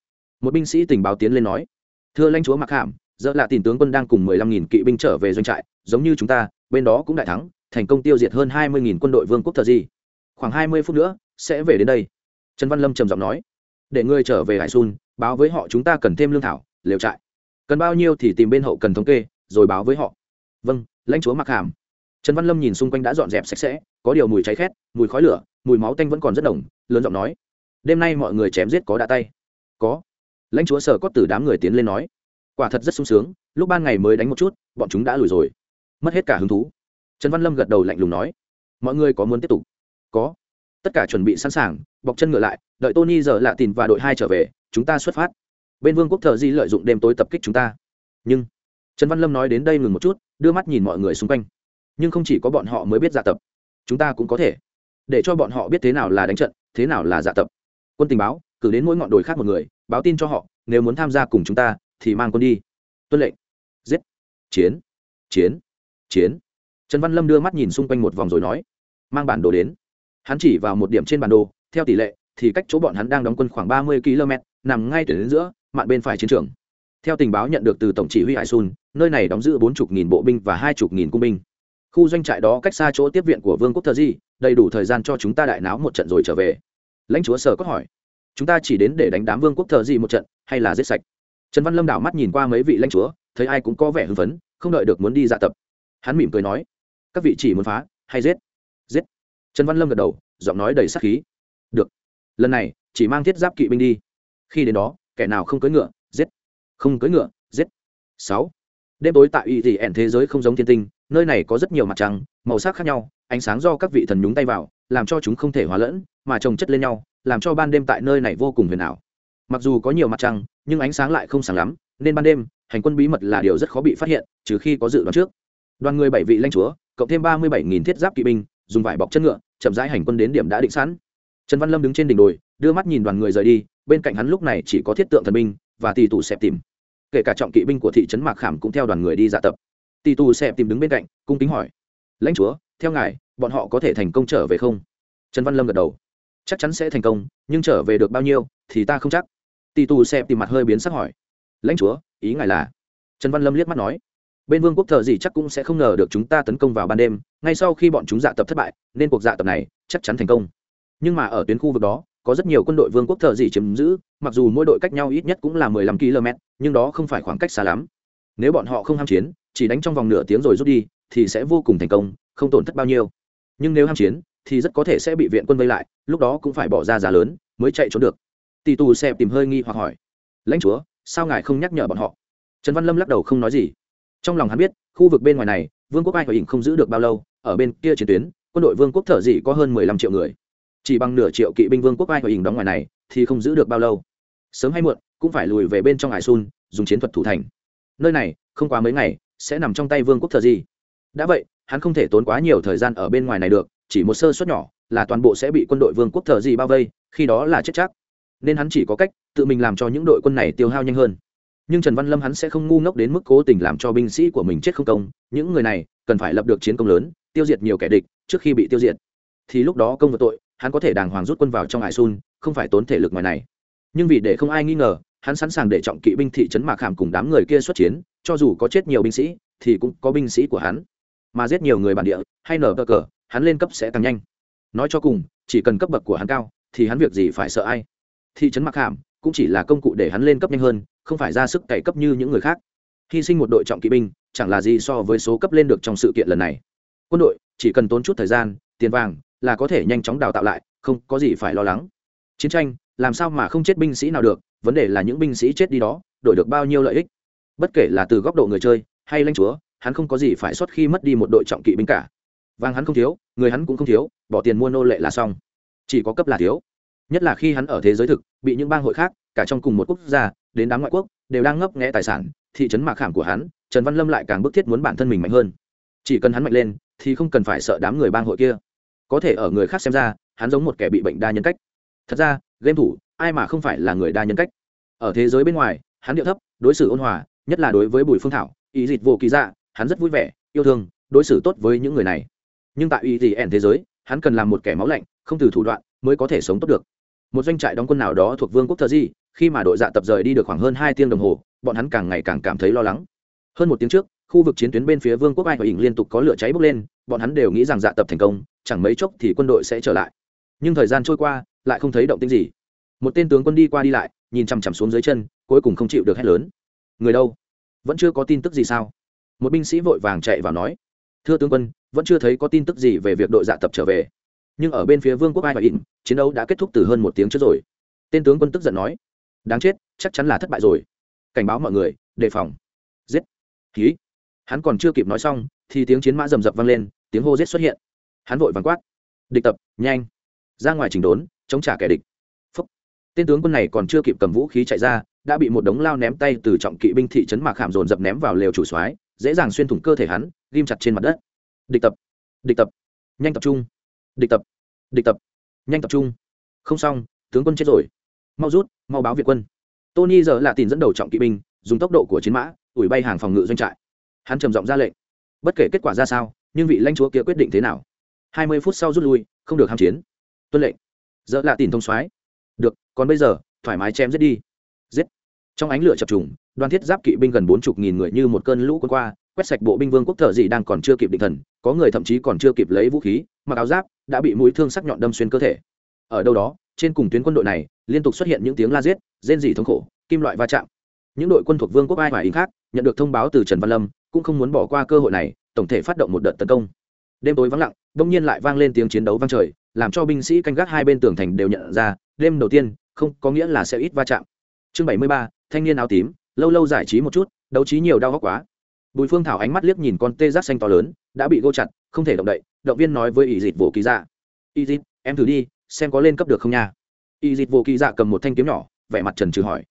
Một binh sĩ tình báo tiến lên nói, thưa lãnh chúa mặc hàm, giờ là tìm tướng quân đang cùng mười lăm nghìn kỵ binh trở về doanh trại, giống như chúng ta, bên đó cũng đại thắng thành công tiêu diệt hơn hai mươi nghìn quân đội vương quốc thờ di. Khoảng hai mươi phút nữa, sẽ về đến đây. Trần văn lâm trầm giọng nói, để ngươi trở về hải sun, báo với họ chúng ta cần thêm lương thảo, lều trại. Cần bao nhiêu thì tìm bên hậu cần thống kê, rồi báo với họ. Vâng lãnh chúa mặc hàm. Trần văn lâm nhìn xung quanh đã dọn dẹp sạch sẽ, có điều mùi cháy khét, mùi khói lửa, mùi máu tanh vẫn còn rất đồng lớn giọng nói, đêm nay mọi người chém giết có đã tay. Có. Lãnh chúa sở Cốt từ đám người tiến lên nói, quả thật rất sung sướng, lúc ban ngày mới đánh một chút, bọn chúng đã lùi rồi. Mất hết cả hứng thú trần văn lâm gật đầu lạnh lùng nói, mọi người có muốn tiếp tục? Có. Tất cả chuẩn bị sẵn sàng, bọc chân ngựa lại, đợi tony giờ lạ tìm và đội hai trở về, chúng ta xuất phát. Bên vương quốc thợ di lợi dụng đêm tối tập kích chúng ta. Nhưng, trần văn lâm nói đến đây ngừng một chút, đưa mắt nhìn mọi người xung quanh. Nhưng không chỉ có bọn họ mới biết dạ tập, chúng ta cũng có thể. Để cho bọn họ biết thế nào là đánh trận, thế nào là dạ tập. Quân tình báo, cử đến mỗi ngọn đồi khác một người, báo tin cho họ, nếu muốn tham gia cùng chúng ta, thì mang quân đi. Tuân lệnh. Giết. Chiến. Chiến. Chiến trần văn lâm đưa mắt nhìn xung quanh một vòng rồi nói, mang bản đồ đến. Hắn chỉ vào một điểm trên bản đồ, theo tỷ lệ thì cách chỗ bọn hắn đang đóng quân khoảng ba mươi km, nằm ngay tuyển đến giữa, mạn bên phải chiến trường. Theo tình báo nhận được từ tổng chỉ huy hải sun, nơi này đóng giữ bốn chục nghìn bộ binh và hai chục nghìn cung binh. Khu doanh trại đó cách xa chỗ tiếp viện của vương quốc thờ di, đầy đủ thời gian cho chúng ta đại náo một trận rồi trở về. Lãnh chúa sở có hỏi, chúng ta chỉ đến để đánh đám vương quốc thờ di một trận, hay là giết sạch? Trần văn lâm đảo mắt nhìn qua mấy vị lãnh chúa, thấy ai cũng có vẻ hưng phấn, không đợi được muốn đi dạ tập. Hắn mỉm cười nói các vị chỉ muốn phá hay giết? Giết. Trần văn lâm gật đầu, giọng nói đầy sắc khí. Được. Lần này, chỉ mang thiết giáp kỵ binh đi. Khi đến đó, kẻ nào không cưỡi ngựa, giết. Không cưỡi ngựa, giết. Sáu. Đêm tối tại y thì ẻn thế giới không giống thiên tinh, nơi này có rất nhiều mặt trăng, màu sắc khác nhau, ánh sáng do các vị thần nhúng tay vào, làm cho chúng không thể hóa lẫn, mà trồng chất lên nhau, làm cho ban đêm tại nơi này vô cùng huyền ảo. Mặc dù có nhiều mặt trăng, nhưng ánh sáng lại không sáng lắm, nên ban đêm, hành quân bí mật là điều rất khó bị phát hiện, trừ khi có dự đoán trước đoàn người bảy vị lãnh chúa, cộng thêm ba mươi bảy nghìn thiết giáp kỵ binh, dùng vải bọc chân ngựa, chậm rãi hành quân đến điểm đã định sẵn. Trần văn lâm đứng trên đỉnh đồi, đưa mắt nhìn đoàn người rời đi, bên cạnh hắn lúc này chỉ có thiết tượng thần binh và tỷ tù xẹp tìm. Kể cả trọng kỵ binh của thị trấn mạc khảm cũng theo đoàn người đi dạ tập. Tỷ tù xẹp tìm đứng bên cạnh, cung kính hỏi, lãnh chúa, theo ngài, bọn họ có thể thành công trở về không? Trần văn lâm gật đầu, chắc chắn sẽ thành công, nhưng trở về được bao nhiêu thì ta không chắc. Tỷ tù xẹp tìm mặt hơi biến sắc hỏi, lãnh chúa, ý ngài là? Trần văn lâm liếc mắt nói bên vương quốc thợ gì chắc cũng sẽ không ngờ được chúng ta tấn công vào ban đêm, ngay sau khi bọn chúng dạ tập thất bại, nên cuộc dạ tập này chắc chắn thành công. Nhưng mà ở tuyến khu vực đó, có rất nhiều quân đội vương quốc thợ gì chiếm giữ, mặc dù mỗi đội cách nhau ít nhất cũng là mười lăm km nhưng đó không phải khoảng cách xa lắm. Nếu bọn họ không ham chiến, chỉ đánh trong vòng nửa tiếng rồi rút đi, thì sẽ vô cùng thành công, không tổn thất bao nhiêu. Nhưng nếu ham chiến, thì rất có thể sẽ bị viện quân vây lại, lúc đó cũng phải bỏ ra giá lớn mới chạy trốn được. Tỷ tù xẹp tìm hơi nghi hoặc hỏi, lãnh chúa, sao ngài không nhắc nhở bọn họ? Trần văn lâm lắc đầu không nói gì trong lòng hắn biết, khu vực bên ngoài này, vương quốc ai hòa hình không giữ được bao lâu, ở bên kia chiến tuyến, quân đội vương quốc thợ dị có hơn mười lăm triệu người. Chỉ bằng nửa triệu kỵ binh vương quốc ai hòa hình đóng ngoài này, thì không giữ được bao lâu. Sớm hay muộn, cũng phải lùi về bên trong hải sun, dùng chiến thuật thủ thành. Nơi này, không quá mấy ngày, sẽ nằm trong tay vương quốc thợ dị đã vậy, hắn không thể tốn quá nhiều thời gian ở bên ngoài này được, chỉ một sơ suất nhỏ, là toàn bộ sẽ bị quân đội vương quốc thợ dị bao vây, khi đó là chết chắc. Nên hắn chỉ có cách, tự mình làm cho những đội quân này tiêu hao nhanh hơn nhưng trần văn lâm hắn sẽ không ngu ngốc đến mức cố tình làm cho binh sĩ của mình chết không công. Những người này cần phải lập được chiến công lớn, tiêu diệt nhiều kẻ địch trước khi bị tiêu diệt. Thì lúc đó công vật tội, hắn có thể đàng hoàng rút quân vào trong hải sun không phải tốn thể lực ngoài này. Nhưng vì để không ai nghi ngờ, hắn sẵn sàng để trọng kỵ binh thị trấn mạc hàm cùng đám người kia xuất chiến, cho dù có chết nhiều binh sĩ, thì cũng có binh sĩ của hắn. Mà giết nhiều người bản địa, hay nở cờ cờ, hắn lên cấp sẽ càng nhanh. Nói cho cùng, chỉ cần cấp bậc của hắn cao, thì hắn việc gì phải sợ ai? Thị trấn mặc hàm cũng chỉ là công cụ để hắn lên cấp nhanh hơn không phải ra sức cày cấp như những người khác. Hy sinh một đội trọng kỵ binh, chẳng là gì so với số cấp lên được trong sự kiện lần này. Quân đội, chỉ cần tốn chút thời gian, tiền vàng, là có thể nhanh chóng đào tạo lại, không có gì phải lo lắng. Chiến tranh, làm sao mà không chết binh sĩ nào được, vấn đề là những binh sĩ chết đi đó, đổi được bao nhiêu lợi ích. Bất kể là từ góc độ người chơi, hay lãnh chúa, hắn không có gì phải xuất khi mất đi một đội trọng kỵ binh cả. Vàng hắn không thiếu, người hắn cũng không thiếu, bỏ tiền mua nô lệ là xong. Chỉ có cấp là thiếu. Nhất là khi hắn ở thế giới thực, bị những bang hội khác, cả trong cùng một quốc gia đến đám ngoại quốc, đều đang ngấp nghẽ tài sản, thị trấn mạc khảm của hắn, trần văn lâm lại càng bức thiết muốn bản thân mình mạnh hơn. Chỉ cần hắn mạnh lên, thì không cần phải sợ đám người bang hội kia. Có thể ở người khác xem ra, hắn giống một kẻ bị bệnh đa nhân cách. Thật ra, game thủ, ai mà không phải là người đa nhân cách? Ở thế giới bên ngoài, hắn điệu thấp, đối xử ôn hòa, nhất là đối với bùi phương thảo, ý dịch vô kỳ dạ hắn rất vui vẻ, yêu thương, đối xử tốt với những người này. Nhưng tại ý gì ẻn thế giới, hắn cần làm một kẻ máu lạnh, không từ thủ đoạn, mới có thể sống tốt được. Một doanh trại đóng quân nào đó thuộc vương quốc thờ di khi mà đội dạ tập rời đi được khoảng hơn hai tiếng đồng hồ, bọn hắn càng ngày càng cảm thấy lo lắng. Hơn một tiếng trước, khu vực chiến tuyến bên phía vương quốc ai và ỉng liên tục có lửa cháy bốc lên, bọn hắn đều nghĩ rằng dạ tập thành công, chẳng mấy chốc thì quân đội sẽ trở lại. Nhưng thời gian trôi qua, lại không thấy động tĩnh gì. Một tên tướng quân đi qua đi lại, nhìn chằm chằm xuống dưới chân, cuối cùng không chịu được hét lớn. Người đâu? Vẫn chưa có tin tức gì sao? Một binh sĩ vội vàng chạy vào nói. Thưa tướng quân, vẫn chưa thấy có tin tức gì về việc đội dạ tập trở về. Nhưng ở bên phía vương quốc ai và ỉn chiến đấu đã kết thúc từ hơn một tiếng trước rồi. Tên tướng quân tức giận nói đáng chết, chắc chắn là thất bại rồi. Cảnh báo mọi người, đề phòng. Giết. Ký hắn còn chưa kịp nói xong, thì tiếng chiến mã rầm rập vang lên, tiếng hô giết xuất hiện. Hắn vội vàng quát. Địch tập, nhanh. Ra ngoài chỉnh đốn, chống trả kẻ địch. Phúc. tên tướng quân này còn chưa kịp cầm vũ khí chạy ra, đã bị một đống lao ném tay từ trọng kỵ binh thị trấn mạc hàm dồn dập ném vào lều chủ soái, dễ dàng xuyên thủng cơ thể hắn, ghim chặt trên mặt đất. Địch tập. Địch tập. Nhanh tập trung. Địch tập. Địch tập. Nhanh tập trung. Không xong, tướng quân chết rồi. Mau rút mau báo việt quân. Tony giờ là tìm dẫn đầu trọng kỵ binh, dùng tốc độ của chiến mã, ủi bay hàng phòng ngự doanh trại. Hắn trầm giọng ra lệnh. Bất kể kết quả ra sao, nhưng vị lãnh chúa kia quyết định thế nào? Hai mươi phút sau rút lui, không được ham chiến. Tuân lệnh. Dỡ là tìm thông soái. Được, còn bây giờ, thoải mái chém giết đi. Giết. Trong ánh lửa chập trùng, đoàn thiết giáp kỵ binh gần bốn chục nghìn người như một cơn lũ quân qua, quét sạch bộ binh vương quốc thợ gì đang còn chưa kịp định thần, có người thậm chí còn chưa kịp lấy vũ khí, mặc áo giáp, đã bị mũi thương sắc nhọn đâm xuyên cơ thể. Ở đâu đó trên cùng tuyến quân đội này, liên tục xuất hiện những tiếng la giết, rên rỉ thống khổ, kim loại va chạm. Những đội quân thuộc vương quốc ai và ý khác, nhận được thông báo từ trần văn lâm, cũng không muốn bỏ qua cơ hội này, tổng thể phát động một đợt tấn công. Đêm tối vắng lặng, đông nhiên lại vang lên tiếng chiến đấu vang trời, làm cho binh sĩ canh gác hai bên tường thành đều nhận ra, đêm đầu tiên, không có nghĩa là sẽ ít va chạm. Chương bảy mươi ba, thanh niên áo tím, lâu lâu giải trí một chút, đấu trí nhiều đau góc quá. Bùi phương thảo ánh mắt liếc nhìn con tê giác xanh to lớn, đã bị gô chặt, không thể động đậy, động viên nói với ỷ dịt vỗ ký dạ. ra ỷ dịt, em thử đi xem có lên cấp được không nha. Y dịt vô kỳ dạ cầm một thanh kiếm nhỏ, vẻ mặt trần trừ hỏi,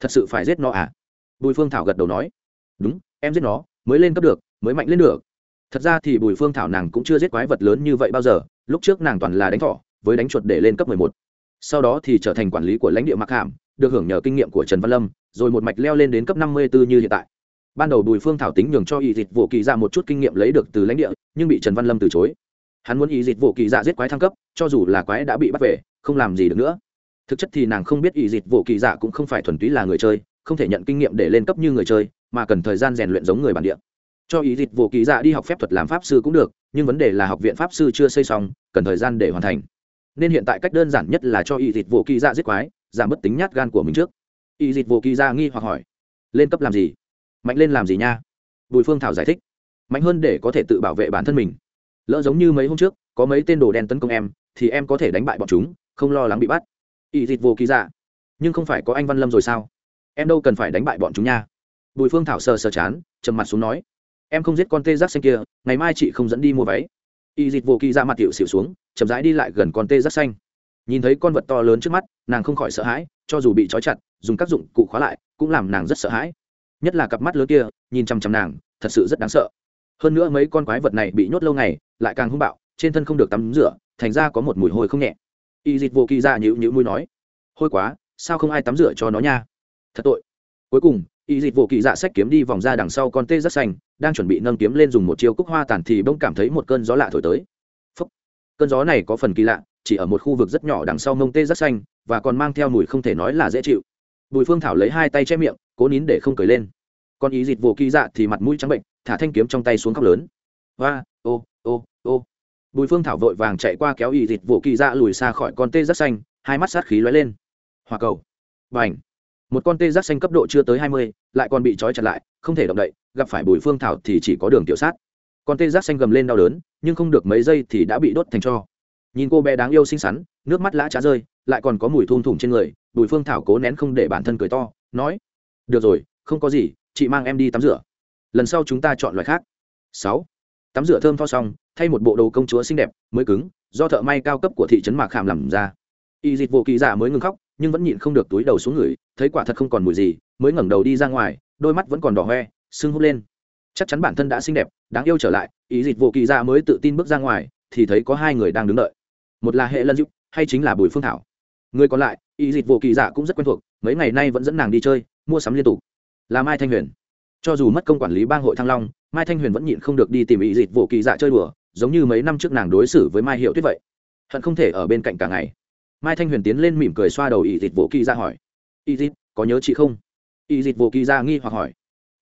thật sự phải giết nó à? Bùi phương thảo gật đầu nói, đúng, em giết nó, mới lên cấp được, mới mạnh lên được. Thật ra thì bùi phương thảo nàng cũng chưa giết quái vật lớn như vậy bao giờ, lúc trước nàng toàn là đánh thỏ, với đánh chuột để lên cấp mười một. Sau đó thì trở thành quản lý của lãnh địa mặc hàm, được hưởng nhờ kinh nghiệm của trần văn lâm, rồi một mạch leo lên đến cấp năm mươi bốn như hiện tại. Ban đầu bùi phương thảo tính nhường cho y dịch vụ kỳ ra một chút kinh nghiệm lấy được từ lãnh địa, nhưng bị trần văn lâm từ chối hắn muốn y dịch vụ kỳ dạ giết quái thăng cấp, cho dù là quái đã bị bắt về, không làm gì được nữa. Thực chất thì nàng không biết y dịch vụ kỳ dạ cũng không phải thuần túy là người chơi, không thể nhận kinh nghiệm để lên cấp như người chơi, mà cần thời gian rèn luyện giống người bản địa. Cho ý dịch vụ kỳ dạ đi học phép thuật làm pháp sư cũng được, nhưng vấn đề là học viện pháp sư chưa xây xong, cần thời gian để hoàn thành. Nên hiện tại cách đơn giản nhất là cho ý dịch vụ kỳ dạ giết quái, giảm bớt tính nhát gan của mình trước. Ý dịch vụ kỳ dạ nghi hoặc hỏi, lên cấp làm gì? Mạnh lên làm gì nha? Bùi phương thảo giải thích, mạnh hơn để có thể tự bảo vệ bản thân mình lỡ giống như mấy hôm trước, có mấy tên đồ đen tấn công em, thì em có thể đánh bại bọn chúng, không lo lắng bị bắt. Ỵ dịch vô kỳ dạ nhưng không phải có anh văn lâm rồi sao? Em đâu cần phải đánh bại bọn chúng nha. Bùi phương thảo sờ sờ chán, trầm mặt xuống nói. Em không giết con tê giác xanh kia, ngày mai chị không dẫn đi mua váy. Y dịch vô kỳ ra mặt tiểu xỉu xuống, chậm rãi đi lại gần con tê giác xanh. Nhìn thấy con vật to lớn trước mắt, nàng không khỏi sợ hãi, cho dù bị trói chặt, dùng các dụng cụ khóa lại, cũng làm nàng rất sợ hãi. Nhất là cặp mắt lớn kia, nhìn chằm chằm nàng, thật sự rất đáng sợ hơn nữa mấy con quái vật này bị nhốt lâu ngày, lại càng hung bạo, trên thân không được tắm rửa, thành ra có một mùi hôi không nhẹ. Y Dịt vô kỳ dạ ra nhữ nhữ mũi nói, hôi quá, sao không ai tắm rửa cho nó nha? Thật tội. Cuối cùng, y Dịt Vô kỳ dạ sách kiếm đi vòng ra đằng sau con tê rất xanh, đang chuẩn bị nâng kiếm lên dùng một chiêu cúc hoa tàn thì bỗng cảm thấy một cơn gió lạ thổi tới. Phúc. cơn gió này có phần kỳ lạ, chỉ ở một khu vực rất nhỏ đằng sau mông tê rất xanh, và còn mang theo mùi không thể nói là dễ chịu. Bùi phương thảo lấy hai tay che miệng, cố nín để không cười lên. Con ý Dịt Vô kỳ dạ thì mặt mũi trắng bệnh thả thanh kiếm trong tay xuống khóc lớn. Hoa, ô ô ô. Bùi phương thảo vội vàng chạy qua kéo y dịch vụ kỳ dạ lùi xa khỏi con tê giác xanh, hai mắt sát khí lóe lên. Hòa cầu. Và ảnh một con tê giác xanh cấp độ chưa tới hai mươi, lại còn bị trói chặt lại, không thể động đậy, gặp phải bùi phương thảo thì chỉ có đường tiểu sát. Con tê giác xanh gầm lên đau đớn, nhưng không được mấy giây thì đã bị đốt thành cho. Nhìn cô bé đáng yêu xinh xắn, nước mắt lã trá rơi, lại còn có mùi thun thủng trên người, bùi phương thảo cố nén không để bản thân cười to, nói, được rồi, không có gì, chị mang em đi tắm rửa lần sau chúng ta chọn loại khác. Sáu. Tắm rửa thơm tho xong, thay một bộ đồ công chúa xinh đẹp, mới cứng, do thợ may cao cấp của thị trấn mạc khảm làm ra. Y dịch vụ kỳ giả mới ngừng khóc, nhưng vẫn nhịn không được túi đầu xuống người, thấy quả thật không còn mùi gì, mới ngẩng đầu đi ra ngoài, đôi mắt vẫn còn đỏ hoe, sưng hút lên. Chắc chắn bản thân đã xinh đẹp, đáng yêu trở lại ý dịch vụ kỳ giả mới tự tin bước ra ngoài, thì thấy có hai người đang đứng đợi. Một là hệ lân giúp hay chính là bùi phương thảo. Người còn lại ý dịch vụ kỳ giả cũng rất quen thuộc, mấy ngày nay vẫn dẫn nàng đi chơi, mua sắm liên tục. Là mai thanh huyền cho dù mất công quản lý bang hội thăng long, mai thanh huyền vẫn nhịn không được đi tìm ý dịch vụ kỳ dạ chơi đùa, giống như mấy năm trước nàng đối xử với mai hiệu tuyết vậy. Hận không thể ở bên cạnh cả ngày. Mai thanh huyền tiến lên mỉm cười xoa đầu ý dịch vụ kỳ dạ hỏi. Ý dịch, có nhớ chị không? Ý dịch vụ kỳ dạ nghi hoặc hỏi.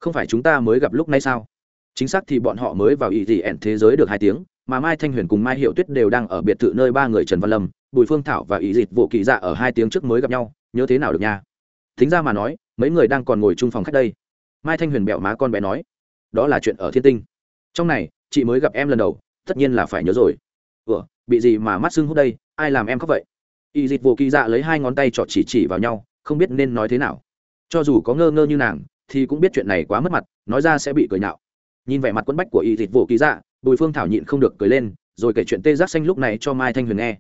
Không phải chúng ta mới gặp lúc nay sao? Chính xác thì bọn họ mới vào ý dị ẻn thế giới được hai tiếng, mà mai thanh huyền cùng mai hiệu tuyết đều đang ở biệt thự nơi ba người trần văn lâm, bùi phương thảo và ý dịch vụ kỳ dạ ở hai tiếng trước mới gặp nhau, nhớ thế nào được nha? Thính ra mà nói, mấy người đang còn ngồi chung phòng khách đây mai thanh huyền bẹo má con bé nói, đó là chuyện ở thiên tinh. Trong này, chị mới gặp em lần đầu, tất nhiên là phải nhớ rồi. Ủa, bị gì mà mắt sưng hút đây? Ai làm em khóc vậy? Y dịch vô kỳ dạ lấy hai ngón tay trọt chỉ chỉ vào nhau, không biết nên nói thế nào. Cho dù có ngơ ngơ như nàng, thì cũng biết chuyện này quá mất mặt, nói ra sẽ bị cười nhạo. Nhìn vẻ mặt quấn bách của y dịch vô kỳ dạ bùi phương thảo nhịn không được cười lên, rồi kể chuyện tê giác xanh lúc này cho mai thanh huyền nghe.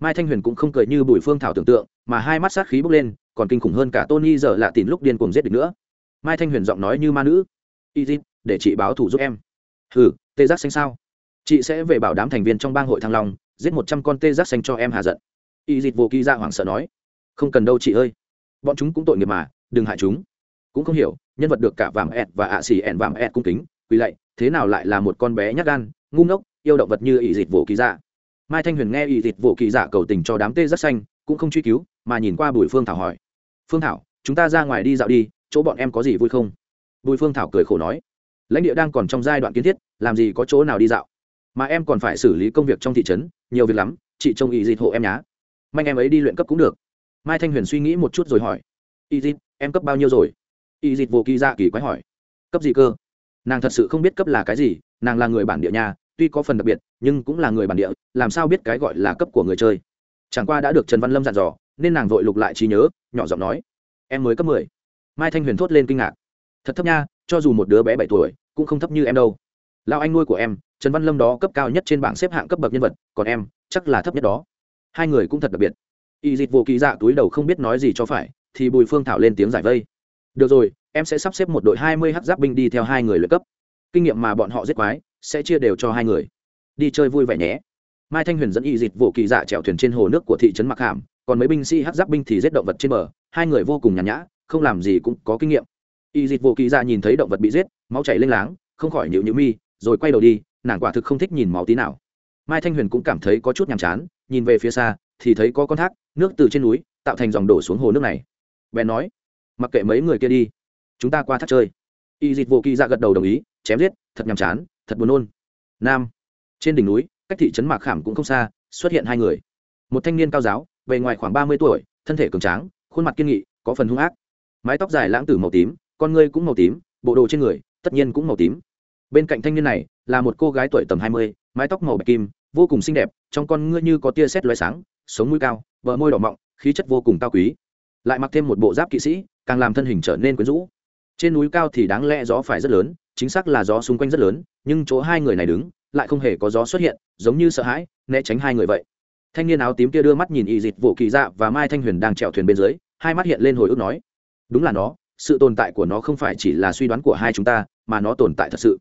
Mai thanh huyền cũng không cười như bùi phương thảo tưởng tượng, mà hai mắt sát khí bốc lên, còn kinh khủng hơn cả tony giờ lạ tìm lúc điên cuồng giết địch nữa mai thanh huyền giọng nói như ma nữ. Y dịp để chị báo thủ giúp em. Ừ tê giác xanh sao? Chị sẽ về bảo đám thành viên trong bang hội thăng long, giết một trăm con tê giác xanh cho em hà giận. Y dịp vô kỳ ra hoảng sợ nói. Không cần đâu chị ơi. Bọn chúng cũng tội nghiệp mà, đừng hại chúng. Cũng không hiểu, nhân vật được cả vàng ẹt và ạ xì ẹn vàng ẹt cung kính, quỳ lạy, thế nào lại là một con bé nhát gan, ngu ngốc, yêu động vật như ỷ dịch vô kỳ dạ mai thanh huyền nghe ỷ dịch vô kỳ dạ cầu tình cho đám tê giác xanh, cũng không truy cứu, mà nhìn qua bùi phương thảo hỏi. Phương thảo, chúng ta ra ngoài đi dạo đi chỗ bọn em có gì vui không? Bùi phương thảo cười khổ nói, lãnh địa đang còn trong giai đoạn kiến thiết, làm gì có chỗ nào đi dạo. Mà em còn phải xử lý công việc trong thị trấn, nhiều việc lắm, chị trông ý Dịt hộ em nhá. Manh em ấy đi luyện cấp cũng được. Mai thanh huyền suy nghĩ một chút rồi hỏi ý dịt, em cấp bao nhiêu rồi? Ý dịt vô kỳ dạ kỳ quái hỏi, cấp gì cơ? Nàng thật sự không biết cấp là cái gì, nàng là người bản địa nhà tuy có phần đặc biệt, nhưng cũng là người bản địa, làm sao biết cái gọi là cấp của người chơi? Chẳng qua đã được trần văn lâm dặn dò, nên nàng vội lục lại trí nhớ, nhỏ giọng nói, em mới cấp mười mai thanh huyền thốt lên kinh ngạc. Thật thấp nha, cho dù một đứa bé bảy tuổi, cũng không thấp như em đâu. Lao anh nuôi của em, trần văn lâm đó cấp cao nhất trên bảng xếp hạng cấp bậc nhân vật, còn em, chắc là thấp nhất đó. Hai người cũng thật đặc biệt. Y dịch vô kỳ dạ túi đầu không biết nói gì cho phải, thì bùi phương thảo lên tiếng giải vây. Được rồi, em sẽ sắp xếp một đội hai mươi h giáp binh đi theo hai người luyện cấp. Kinh nghiệm mà bọn họ giết quái, sẽ chia đều cho hai người. Đi chơi vui vẻ nhé. Mai thanh huyền dẫn y dịch vô kỳ dạ chèo thuyền trên hồ nước của thị trấn mặc hàm, còn mấy binh sĩ hát giáp binh thì giết động vật trên bờ, hai người vô cùng nhàn nhã không làm gì cũng có kinh nghiệm. Y dịch vô kỳ ra dạ nhìn thấy động vật bị giết, máu chảy lênh láng, không khỏi nhịu nhịu mi, rồi quay đầu đi, nàng quả thực không thích nhìn máu tí nào. Mai thanh huyền cũng cảm thấy có chút nhàm chán, nhìn về phía xa, thì thấy có con thác, nước từ trên núi, tạo thành dòng đổ xuống hồ nước này. Bèn nói, mặc kệ mấy người kia đi, chúng ta qua thác chơi. Y dịch vô kỳ ra dạ gật đầu đồng ý, chém giết, thật nhàm chán, thật buồn nôn. Nam, trên đỉnh núi, cách thị trấn mạc khảm cũng không xa, xuất hiện hai người. Một thanh niên cao giáo, bề ngoài khoảng ba mươi tuổi, thân thể cường tráng, khuôn mặt kiên nghị, có phần hung ác mái tóc dài lãng tử màu tím, con ngươi cũng màu tím, bộ đồ trên người tất nhiên cũng màu tím. Bên cạnh thanh niên này là một cô gái tuổi tầm hai mươi, mái tóc màu bạch kim, vô cùng xinh đẹp, trong con ngươi như có tia sét loé sáng, sống mũi cao, bờ môi đỏ mọng, khí chất vô cùng cao quý. Lại mặc thêm một bộ giáp kỵ sĩ, càng làm thân hình trở nên quyến rũ. Trên núi cao thì đáng lẽ gió phải rất lớn, chính xác là gió xung quanh rất lớn, nhưng chỗ hai người này đứng, lại không hề có gió xuất hiện, giống như sợ hãi, né tránh hai người vậy. Thanh niên áo tím kia đưa mắt nhìn y dịch vụ kỳ dạ và mai thanh huyền đang trèo thuyền bên dưới, hai mắt hiện lên hồi ức nói đúng là nó, sự tồn tại của nó không phải chỉ là suy đoán của hai chúng ta, mà nó tồn tại thật sự.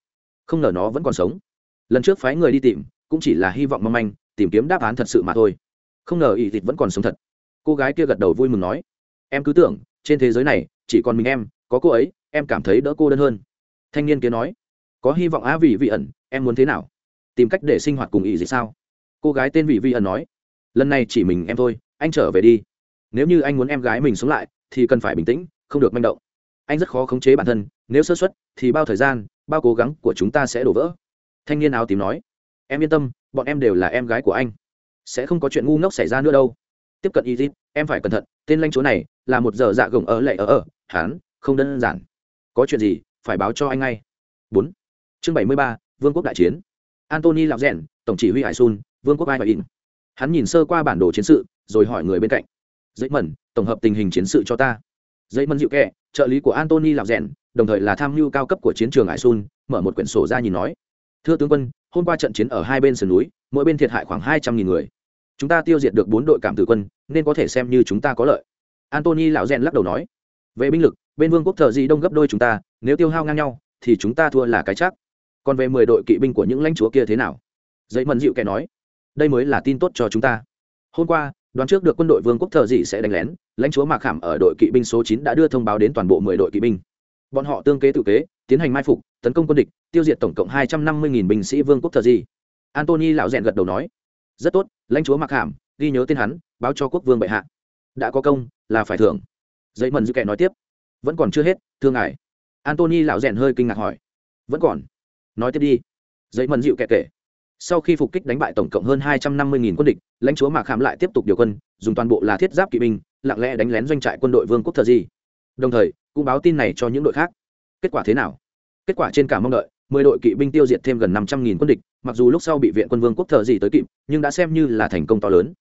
Không ngờ nó vẫn còn sống. Lần trước phái người đi tìm, cũng chỉ là hy vọng mong manh, tìm kiếm đáp án thật sự mà thôi. Không ngờ ỷ thịt vẫn còn sống thật. Cô gái kia gật đầu vui mừng nói, em cứ tưởng, trên thế giới này, chỉ còn mình em, có cô ấy, em cảm thấy đỡ cô đơn hơn. Thanh niên kia nói, có hy vọng á vì vị ẩn, em muốn thế nào? Tìm cách để sinh hoạt cùng ỷ gì sao? Cô gái tên vị vi ẩn nói, lần này chỉ mình em thôi, anh trở về đi. Nếu như anh muốn em gái mình sống lại, thì cần phải bình tĩnh không được manh động. Anh rất khó khống chế bản thân, nếu sơ xuất thì bao thời gian, bao cố gắng của chúng ta sẽ đổ vỡ. Thanh niên áo tím nói. Em yên tâm, bọn em đều là em gái của anh. Sẽ không có chuyện ngu ngốc xảy ra nữa đâu. Tiếp cận y em phải cẩn thận, tên lanh chúa này là một giờ dạ gồng ở lệ ở ở hán không đơn giản. Có chuyện gì, phải báo cho anh ngay. Bốn. Chương bảy mươi ba, vương quốc đại chiến. Antony lạc rèn tổng chỉ huy hải sun, vương quốc ai và in hắn nhìn sơ qua bản đồ chiến sự, rồi hỏi người bên cạnh. Dễ mẩn, tổng hợp tình hình chiến sự cho ta dây mân dịu kẹ, trợ lý của antony lạc rèn, đồng thời là tham mưu cao cấp của chiến trường ải sun mở một quyển sổ ra nhìn nói. Thưa tướng quân, hôm qua trận chiến ở hai bên sườn núi, mỗi bên thiệt hại khoảng hai trăm nghìn người. Chúng ta tiêu diệt được bốn đội cảm tử quân, nên có thể xem như chúng ta có lợi. Antony lão rèn lắc đầu nói. Về binh lực, bên vương quốc thợ di đông gấp đôi chúng ta, nếu tiêu hao ngang nhau, thì chúng ta thua là cái chắc. Còn về mười đội kỵ binh của những lãnh chúa kia thế nào? Giấy mần dịu kẻ nói. Đây mới là tin tốt cho chúng ta. Hôm qua đoán trước được quân đội vương quốc thợ dị sẽ đánh lén, lãnh chúa mạc khảm ở đội kỵ binh số chín đã đưa thông báo đến toàn bộ mười đội kỵ binh. Bọn họ tương kế tự kế, tiến hành mai phục, tấn công quân địch, tiêu diệt tổng cộng hai trăm năm mươi nghìn binh sĩ vương quốc thợ dị antony lão rèn gật đầu nói, rất tốt, lãnh chúa mạc khảm, ghi nhớ tên hắn, báo cho quốc vương bệ hạ. Đã có công, là phải thưởng. Giấy mần dư kẻ nói tiếp, vẫn còn chưa hết thương ngài. Antony lão rèn hơi kinh ngạc hỏi, vẫn còn? Nói tiếp đi. Giấy mần dịu kệ kể sau khi phục kích đánh bại tổng cộng hơn hai trăm năm mươi quân địch, lãnh chúa mạc khảm lại tiếp tục điều quân, dùng toàn bộ là thiết giáp kỵ binh, lặng lẽ đánh lén doanh trại quân đội vương quốc thờ di. Đồng thời, cũng báo tin này cho những đội khác. Kết quả thế nào? Kết quả trên cả mong đợi, mười đội kỵ binh tiêu diệt thêm gần năm trăm nghìn quân địch, mặc dù lúc sau bị viện quân vương quốc thờ di tới kịp, nhưng đã xem như là thành công to lớn.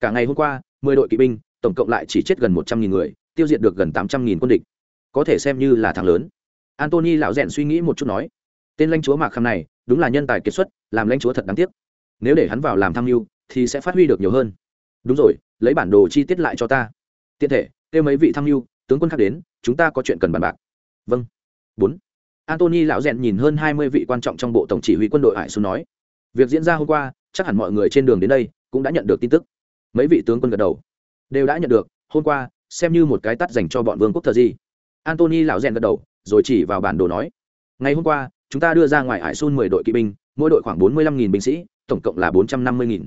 Cả ngày hôm qua, mười đội kỵ binh, tổng cộng lại chỉ chết gần một trăm nghìn người, tiêu diệt được gần tám trăm nghìn quân địch. Có thể xem như là thắng lớn. Antony lão rèn suy nghĩ một chút nói, tên lãnh chúa mạc kham này đúng là nhân tài kiệt xuất, làm lãnh chúa thật đáng tiếc. Nếu để hắn vào làm tham mưu, thì sẽ phát huy được nhiều hơn. Đúng rồi, lấy bản đồ chi tiết lại cho ta. Tiện thể, kêu mấy vị tham mưu, tướng quân khác đến, chúng ta có chuyện cần bàn bạc. Vâng. Bốn. Antony lão rèn nhìn hơn hai mươi vị quan trọng trong bộ tổng chỉ huy quân đội hải xuân nói. Việc diễn ra hôm qua, chắc hẳn mọi người trên đường đến đây cũng đã nhận được tin tức. Mấy vị tướng quân gật đầu. Đều đã nhận được, hôm qua, xem như một cái tắt dành cho bọn vương quốc thờ di. Antony lão rèn gật đầu, rồi chỉ vào bản đồ nói. Ngày hôm qua chúng ta đưa ra ngoài hải sun mười đội kỵ binh, mỗi đội khoảng bốn mươi lăm nghìn binh sĩ, tổng cộng là bốn trăm năm mươi nghìn.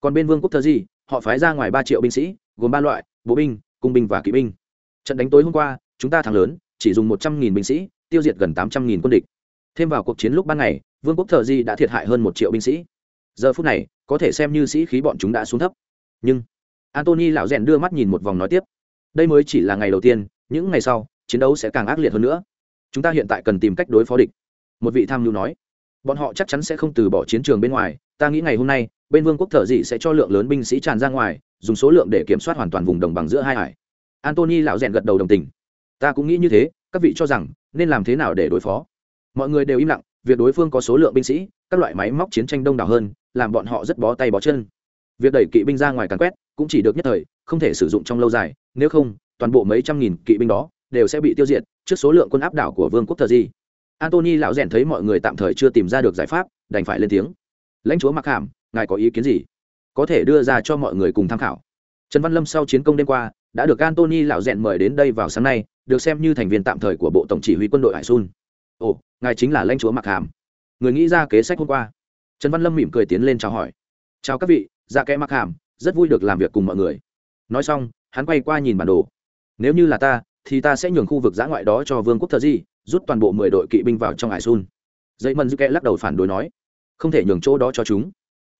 Còn bên vương quốc thơ di, họ phái ra ngoài ba triệu binh sĩ, gồm ba loại, bộ binh, cung binh và kỵ binh. Trận đánh tối hôm qua, chúng ta thắng lớn, chỉ dùng một trăm nghìn binh sĩ, tiêu diệt gần tám trăm nghìn quân địch. Thêm vào cuộc chiến lúc ban ngày, vương quốc thờ di đã thiệt hại hơn một triệu binh sĩ. Giờ phút này, có thể xem như sĩ khí bọn chúng đã xuống thấp. Nhưng antony lão rèn đưa mắt nhìn một vòng nói tiếp. Đây mới chỉ là ngày đầu tiên, những ngày sau, chiến đấu sẽ càng ác liệt hơn nữa. Chúng ta hiện tại cần tìm cách đối phó địch một vị tham mưu nói, bọn họ chắc chắn sẽ không từ bỏ chiến trường bên ngoài. Ta nghĩ ngày hôm nay, bên vương quốc thợ dị sẽ cho lượng lớn binh sĩ tràn ra ngoài, dùng số lượng để kiểm soát hoàn toàn vùng đồng bằng giữa hai hải. Antony lão rèn gật đầu đồng tình. Ta cũng nghĩ như thế, các vị cho rằng nên làm thế nào để đối phó? Mọi người đều im lặng, việc đối phương có số lượng binh sĩ, các loại máy móc chiến tranh đông đảo hơn, làm bọn họ rất bó tay bó chân. Việc đẩy kỵ binh ra ngoài càn quét cũng chỉ được nhất thời, không thể sử dụng trong lâu dài, nếu không, toàn bộ mấy trăm nghìn kỵ binh đó đều sẽ bị tiêu diệt, trước số lượng quân áp đảo của vương quốc thờ di antony lão rèn thấy mọi người tạm thời chưa tìm ra được giải pháp, đành phải lên tiếng. Lãnh chúa mặc hàm, ngài có ý kiến gì? Có thể đưa ra cho mọi người cùng tham khảo. Trần văn lâm sau chiến công đêm qua, đã được antony lão rèn mời đến đây vào sáng nay, được xem như thành viên tạm thời của bộ tổng chỉ huy quân đội hải sun. Ồ, ngài chính là lãnh chúa mặc hàm. Người nghĩ ra kế sách hôm qua. Trần văn lâm mỉm cười tiến lên chào hỏi. Chào các vị dạ kẽ mặc hàm, rất vui được làm việc cùng mọi người. Nói xong, hắn quay qua nhìn bản đồ. Nếu như là ta, thì ta sẽ nhường khu vực giã ngoại đó cho vương quốc thờ di rút toàn bộ mười đội kỵ binh vào trong hải sun dây mân dư kẽ lắc đầu phản đối nói, không thể nhường chỗ đó cho chúng.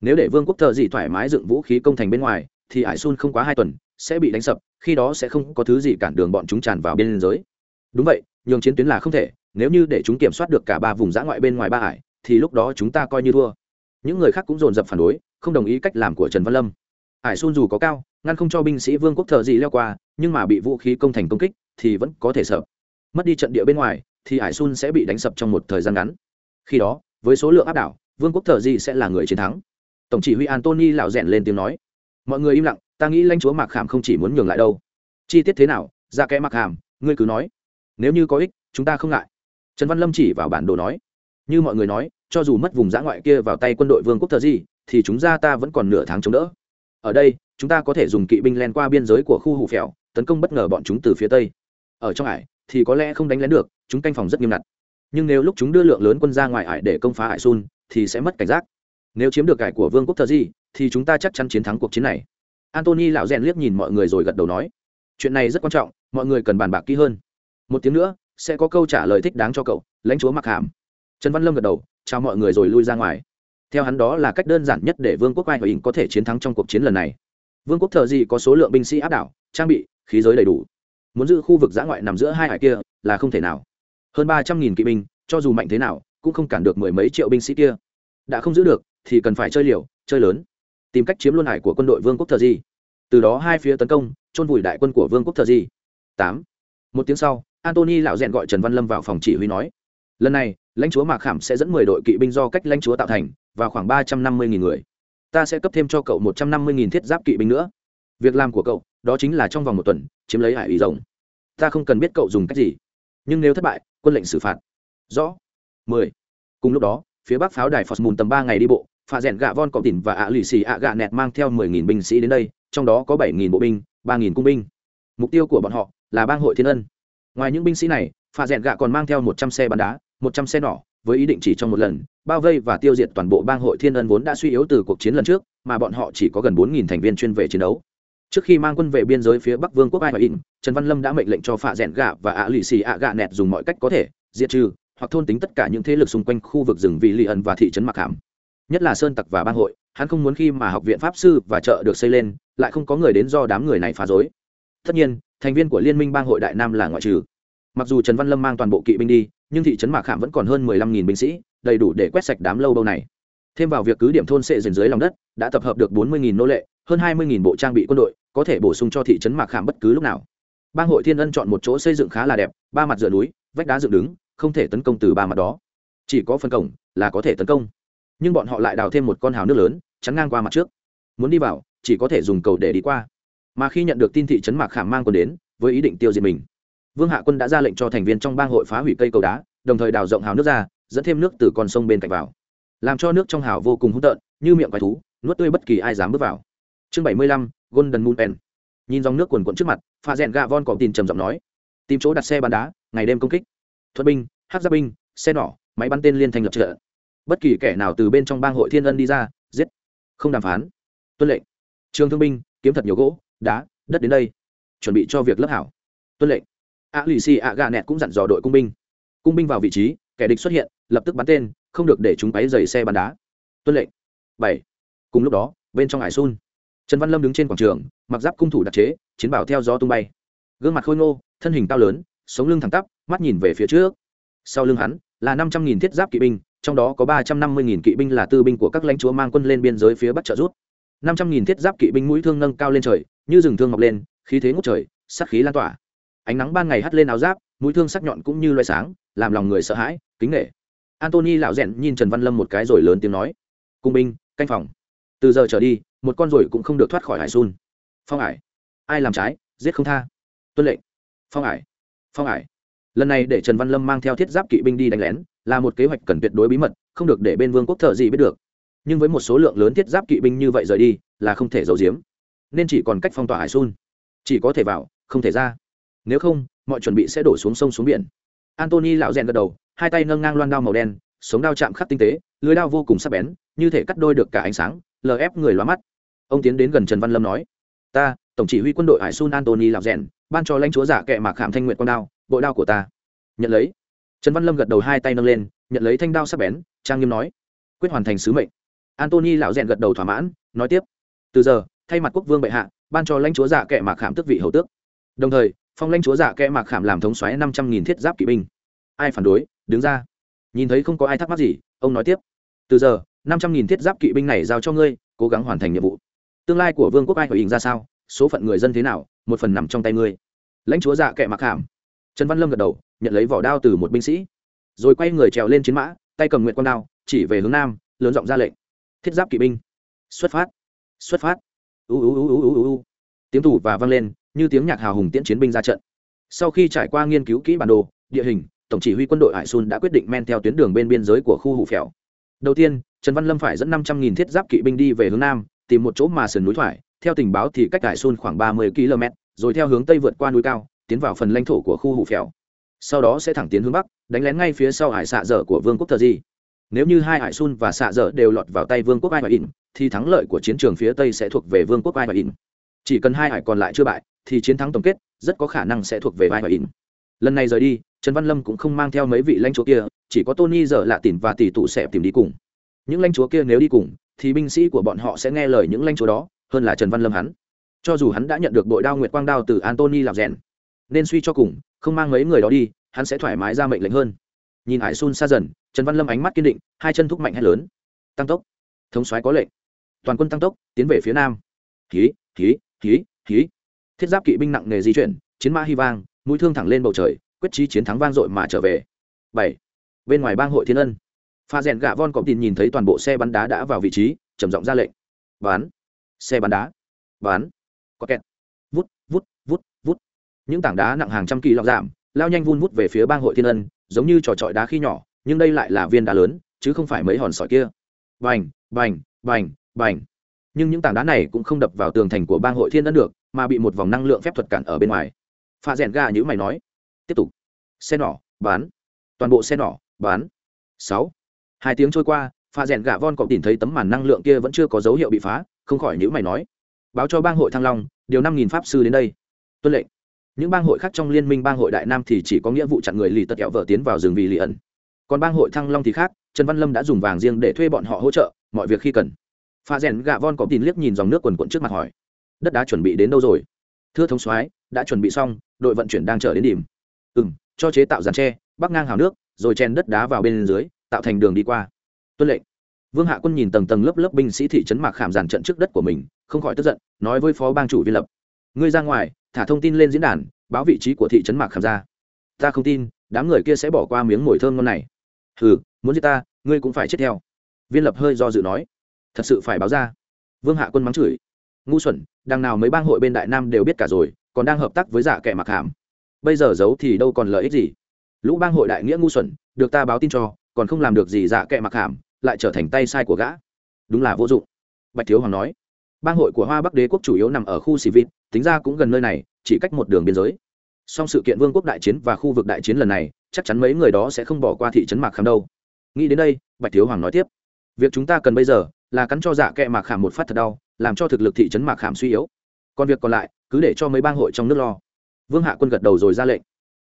Nếu để vương quốc thợ Dị thoải mái dựng vũ khí công thành bên ngoài, thì hải sun không quá hai tuần, sẽ bị đánh sập, khi đó sẽ không có thứ gì cản đường bọn chúng tràn vào biên giới. Đúng vậy, nhường chiến tuyến là không thể, nếu như để chúng kiểm soát được cả ba vùng giã ngoại bên ngoài ba hải, thì lúc đó chúng ta coi như thua. Những người khác cũng dồn dập phản đối, không đồng ý cách làm của trần văn lâm. Hải sun dù có cao, ngăn không cho binh sĩ vương quốc thợ Dị leo qua, nhưng mà bị vũ khí công thành công kích, thì vẫn có thể sợ. Mất đi trận địa bên ngoài thì hải sun sẽ bị đánh sập trong một thời gian ngắn. Khi đó, với số lượng áp đảo, vương quốc thợ di sẽ là người chiến thắng. Tổng chỉ huy antony lão rèn lên tiếng nói. Mọi người im lặng, ta nghĩ lãnh chúa mạc hàm không chỉ muốn nhường lại đâu. Chi tiết thế nào, ra kẽ mạc hàm ngươi cứ nói. Nếu như có ích, chúng ta không ngại. Trần văn lâm chỉ vào bản đồ nói. Như mọi người nói, cho dù mất vùng giã ngoại kia vào tay quân đội vương quốc thợ di thì chúng ra ta vẫn còn nửa tháng chống đỡ. Ở đây, chúng ta có thể dùng kỵ binh len qua biên giới của khu hủ phèo, tấn công bất ngờ bọn chúng từ phía tây. Ở trong ải thì có lẽ không đánh lén được, chúng canh phòng rất nghiêm ngặt. Nhưng nếu lúc chúng đưa lượng lớn quân ra ngoài ải để công phá ải sun, thì sẽ mất cảnh giác. Nếu chiếm được cải của vương quốc thờ di, thì chúng ta chắc chắn chiến thắng cuộc chiến này. Antony lão rèn liếc nhìn mọi người rồi gật đầu nói. Chuyện này rất quan trọng, mọi người cần bàn bạc kỹ hơn. Một tiếng nữa, sẽ có câu trả lời thích đáng cho cậu, lãnh chúa mặc hàm. Trần văn lâm gật đầu, chào mọi người rồi lui ra ngoài. Theo hắn đó là cách đơn giản nhất để vương quốc ai và có thể chiến thắng trong cuộc chiến lần này. Vương quốc thờ di có số lượng binh sĩ áp đảo, trang bị, khí giới đầy đủ muốn giữ khu vực giã ngoại nằm giữa hai hải kia là không thể nào. Hơn ba trăm nghìn kỵ binh, cho dù mạnh thế nào, cũng không cản được mười mấy triệu binh sĩ kia. Đã không giữ được, thì cần phải chơi liều, chơi lớn. Tìm cách chiếm luôn hải của quân đội vương quốc thợ di. Từ đó hai phía tấn công, chôn vùi đại quân của vương quốc thợ di. Tám. Một tiếng sau, antony lão rèn gọi trần văn lâm vào phòng chỉ huy nói, lần này, lãnh chúa mạc khảm sẽ dẫn mười đội kỵ binh do cách lãnh chúa tạo thành và khoảng ba trăm năm mươi nghìn người. Ta sẽ cấp thêm cho cậu một trăm năm mươi nghìn thiết giáp kỵ binh nữa. Việc làm của cậu đó chính là trong vòng một tuần, chiếm lấy hải ý rồng. Ta không cần biết cậu dùng cách gì, nhưng nếu thất bại, quân lệnh xử phạt. Rõ. Mười. Cùng lúc đó, phía bắc pháo đài phosmun tầm ba ngày đi bộ pha rèn gạ von cọp tỉn và ạ lì xì ạ gạ nẹt mang theo mười nghìn binh sĩ đến đây, trong đó có bảy nghìn bộ binh, ba nghìn cung binh. Mục tiêu của bọn họ là bang hội thiên ân. Ngoài những binh sĩ này pha rèn gạ còn mang theo một trăm xe bắn đá, một trăm xe nỏ, với ý định chỉ trong một lần, bao vây và tiêu diệt toàn bộ bang hội thiên ân vốn đã suy yếu từ cuộc chiến lần trước, mà bọn họ chỉ có gần bốn nghìn thành viên chuyên về chiến đấu trước khi mang quân về biên giới phía bắc vương quốc ai in trần văn lâm đã mệnh lệnh cho phạ rẽn gạ và ạ lì xì ạ gạ nẹt dùng mọi cách có thể, diệt trừ, hoặc thôn tính tất cả những thế lực xung quanh khu vực rừng vị lì ẩn và thị trấn mặc hàm. Nhất là sơn tặc và bang hội, hắn không muốn khi mà học viện pháp sư và chợ được xây lên, lại không có người đến do đám người này phá rối. Tất nhiên, thành viên của liên minh bang hội đại nam là ngoại trừ. Mặc dù trần văn lâm mang toàn bộ kỵ binh đi, nhưng thị trấn mạc khảm vẫn còn hơn mười lăm nghìn binh sĩ, đầy đủ để quét sạch đám lâu bâu này. Thêm vào việc cứ điểm thôn sệ dần dưới lòng đất, đã tập hợp được bốn mươi nghìn nô lệ, hơn hai mươi nghìn bộ trang bị quân đội có thể bổ sung cho thị trấn mạc khảm bất cứ lúc nào. Bang hội thiên ân chọn một chỗ xây dựng khá là đẹp, ba mặt dựa núi, vách đá dựng đứng, không thể tấn công từ ba mặt đó. Chỉ có phần cổng là có thể tấn công. Nhưng bọn họ lại đào thêm một con hào nước lớn, chắn ngang qua mặt trước. Muốn đi vào, chỉ có thể dùng cầu để đi qua. Mà khi nhận được tin thị trấn mạc khảm mang quân đến, với ý định tiêu diệt mình, vương hạ quân đã ra lệnh cho thành viên trong bang hội phá hủy cây cầu đá, đồng thời đào rộng hào nước ra, dẫn thêm nước từ con sông bên cạnh vào. Làm cho nước trong hào vô cùng hung tợn, như miệng quái thú, nuốt tươi bất kỳ ai dám bước vào. Chương bảy mươi lăm golden moon pen. Nhìn dòng nước quần quận trước mặt, pha rèn gạ von cọp tin trầm giọng nói, tìm chỗ đặt xe bắn đá, ngày đêm công kích. Thuật binh, hát giáp binh, xe nỏ, máy bắn tên liên thành lập trợ bất kỳ kẻ nào từ bên trong bang hội thiên ân đi ra, giết. Không đàm phán. Tuân lệnh. Trường thương binh, kiếm thật nhiều gỗ, đá, đất đến đây. Chuẩn bị cho việc lớp hảo. Tuân lệnh. A lì xì a gà nẹt cũng dặn dò đội cung binh. Cung binh vào vị trí, kẻ địch xuất hiện, lập tức bắn tên, không được để chúng bấy dày xe bắn đá. Tuân lệnh. Bảy. Cùng lúc đó, bên trong hải sun trần văn lâm đứng trên quảng trường, mặc giáp cung thủ đặc chế, chiến bảo theo gió tung bay. Gương mặt khôi ngô, thân hình cao lớn, sống lưng thẳng tắp, mắt nhìn về phía trước. Sau lưng hắn là năm trăm nghìn thiết giáp kỵ binh, trong đó có ba trăm năm mươi nghìn kỵ binh là tư binh của các lãnh chúa mang quân lên biên giới phía bắc trợ rút năm trăm nghìn thiết giáp kỵ binh mũi thương nâng cao lên trời, như rừng thương mọc lên, khí thế ngút trời sắc khí lan tỏa. Ánh nắng ban ngày hắt lên áo giáp, mũi thương sắc nhọn cũng như loay sáng, làm lòng người sợ hãi, kính nghệ antony lão rẽn nhìn trần văn lâm một cái rồi lớn tiếng nói, cung binh, canh phòng. Từ giờ trở đi một con rồi cũng không được thoát khỏi hải sun phong ải. Ai làm trái, giết không tha. Tuân lệnh. Phong ải. Phong ải. Lần này để trần văn lâm mang theo thiết giáp kỵ binh đi đánh lén, là một kế hoạch cần tuyệt đối bí mật, không được để bên vương quốc thợ gì biết được. Nhưng với một số lượng lớn thiết giáp kỵ binh như vậy rời đi, là không thể giấu giếm. Nên chỉ còn cách phong tỏa hải sun chỉ có thể vào, không thể ra. Nếu không, mọi chuẩn bị sẽ đổ xuống sông xuống biển. Antony lão rèn gật đầu, hai tay nâng ngang loan đao màu đen, sống đao chạm khắc tinh tế, lưới đao vô cùng sắc bén, như thể cắt đôi được cả ánh sáng, lờ ép người loa mắt ông tiến đến gần trần văn lâm nói, ta, tổng chỉ huy quân đội hải sun antony lão rèn, ban cho lãnh chúa giả kệ mạc khảm thanh nguyện con đao, bộ đao của ta. Nhận lấy. Trần văn lâm gật đầu hai tay nâng lên, nhận lấy thanh đao sắc bén, trang nghiêm nói, quyết hoàn thành sứ mệnh. Antony lão rèn gật đầu thỏa mãn, nói tiếp, từ giờ, thay mặt quốc vương bệ hạ, ban cho lãnh chúa giả kệ mạc khảm tước vị hầu tước. Đồng thời, phong lãnh chúa giả kệ mạc khảm làm thống xoáy năm trăm nghìn thiết giáp kỵ binh. Ai phản đối, đứng ra. Nhìn thấy không có ai thắc mắc gì, ông nói tiếp, từ giờ, năm trăm nghìn thiết giáp kỵ binh này giao cho ngươi, cố gắng hoàn thành nhiệm vụ tương lai của vương quốc ai hội hình ra sao? Số phận người dân thế nào? Một phần nằm trong tay ngươi. Lãnh chúa dạ kệ mặc hàm. Trần văn lâm gật đầu, nhận lấy vỏ đao từ một binh sĩ. Rồi quay người trèo lên chiến mã, tay cầm nguyện con đao, chỉ về hướng nam, lớn giọng ra lệnh. Thiết giáp kỵ binh. Xuất phát. Xuất phát. U u u u u u u. Tiếng thủ và vang lên, như tiếng nhạc hào hùng tiễn chiến binh ra trận. Sau khi trải qua nghiên cứu kỹ bản đồ, địa hình, tổng chỉ huy quân đội hải xuân đã quyết định men theo tuyến đường bên biên giới của khu hủ phèo. Đầu tiên, trần văn lâm phải dẫn năm trăm nghìn thiết giáp kỵ binh đi về hướng nam tìm một chỗ mà sườn núi thoải, theo tình báo thì cách hải xuân khoảng ba mươi km, rồi theo hướng tây vượt qua núi cao, tiến vào phần lãnh thổ của khu hủ phèo. Sau đó sẽ thẳng tiến hướng bắc, đánh lén ngay phía sau hải xạ dở của vương quốc thờ di. Nếu như hai hải xuân và xạ dở đều lọt vào tay vương quốc ai và in thì thắng lợi của chiến trường phía tây sẽ thuộc về vương quốc ai và in chỉ cần hai hải còn lại chưa bại, thì chiến thắng tổng kết rất có khả năng sẽ thuộc về ai và in lần này rời đi, trần văn lâm cũng không mang theo mấy vị lãnh chúa kia, chỉ có tony giờ lạ tìm và tỷ tụ sẽ tìm đi cùng. Những lãnh chúa kia nếu đi cùng thì binh sĩ của bọn họ sẽ nghe lời những lãnh chúa đó, hơn là trần văn lâm hắn. Cho dù hắn đã nhận được đội đao nguyệt quang đao từ antony làm rèn, nên suy cho cùng, không mang mấy người đó đi, hắn sẽ thoải mái ra mệnh lệnh hơn. Nhìn hải sun xa dần, trần văn lâm ánh mắt kiên định, hai chân thúc mạnh hét lớn. Tăng tốc. Thống soái có lệnh. Toàn quân tăng tốc, tiến về phía nam. Khí khí khí khí thiết giáp kỵ binh nặng nề di chuyển, chiến mã hy vang, mũi thương thẳng lên bầu trời, quyết trí chiến thắng vang dội mà trở về. Bảy. Bên ngoài bang hội thiên ân pha rèn gạ von cọp tin nhìn thấy toàn bộ xe bắn đá đã vào vị trí, trầm giọng ra lệnh. Bán xe bắn đá. Bán có kẹt. Vút vút vút vút. Những tảng đá nặng hàng trăm kỳ lọc giảm, lao nhanh vun vút về phía bang hội thiên ân, giống như trò trọi đá khi nhỏ, nhưng đây lại là viên đá lớn, chứ không phải mấy hòn sỏi kia. Bành bành bành bành. Nhưng những tảng đá này cũng không đập vào tường thành của bang hội thiên ân được, mà bị một vòng năng lượng phép thuật cản ở bên ngoài. Pha rèn ga như mày nói, tiếp tục. Xe nỏ bán toàn bộ xe nỏ bán sáu hai tiếng trôi qua, pha rèn gạ von cọp tìm thấy tấm màn năng lượng kia vẫn chưa có dấu hiệu bị phá, không khỏi nhữ mày nói. Báo cho bang hội thăng long, điều năm nghìn pháp sư đến đây. Tuân lệnh. Những bang hội khác trong liên minh bang hội đại nam thì chỉ có nghĩa vụ chặn người lì tật kẹo vợ tiến vào rừng vì lì ẩn. Còn bang hội thăng long thì khác, trần văn lâm đã dùng vàng riêng để thuê bọn họ hỗ trợ, mọi việc khi cần. Pha rèn gạ von cọp tìm liếc nhìn dòng nước quần quận trước mặt hỏi. Đất đá chuẩn bị đến đâu rồi? Thưa thống soái, đã chuẩn bị xong, đội vận chuyển đang chờ đến điểm. Ừ cho chế tạo giàn tre, bắc ngang hào nước, rồi chen đất đá vào bên dưới tạo thành đường đi qua. Tuân lệnh. Vương hạ quân nhìn tầng tầng lớp lớp binh sĩ thị trấn mạc khảm giàn trận trước đất của mình, không khỏi tức giận, nói với phó bang chủ viên lập. Ngươi ra ngoài, thả thông tin lên diễn đàn, báo vị trí của thị trấn mạc khảm ra. Ta không tin, đám người kia sẽ bỏ qua miếng mồi thơm ngon này. Hừ, muốn giết ta, ngươi cũng phải chết theo. Viên lập hơi do dự nói. Thật sự phải báo ra. Vương hạ quân mắng chửi. Ngu xuẩn, đằng nào mấy bang hội bên đại nam đều biết cả rồi, còn đang hợp tác với giả kẻ mặc hàm bây giờ giấu thì đâu còn lợi ích gì. Lũ bang hội đại nghĩa ngu xuẩn, được ta báo tin cho còn không làm được gì dạ kệ mặc hàm, lại trở thành tay sai của gã. Đúng là vô dụng. Bạch thiếu hoàng nói. Bang hội của hoa bắc đế quốc chủ yếu nằm ở khu xì vịt, tính ra cũng gần nơi này, chỉ cách một đường biên giới. Song sự kiện vương quốc đại chiến và khu vực đại chiến lần này, chắc chắn mấy người đó sẽ không bỏ qua thị trấn mạc khảm đâu. Nghĩ đến đây, bạch thiếu hoàng nói tiếp. Việc chúng ta cần bây giờ, là cắn cho dạ kệ mạc khảm một phát thật đau, làm cho thực lực thị trấn mạc khảm suy yếu. Còn việc còn lại, cứ để cho mấy bang hội trong nước lo. Vương hạ quân gật đầu rồi ra lệnh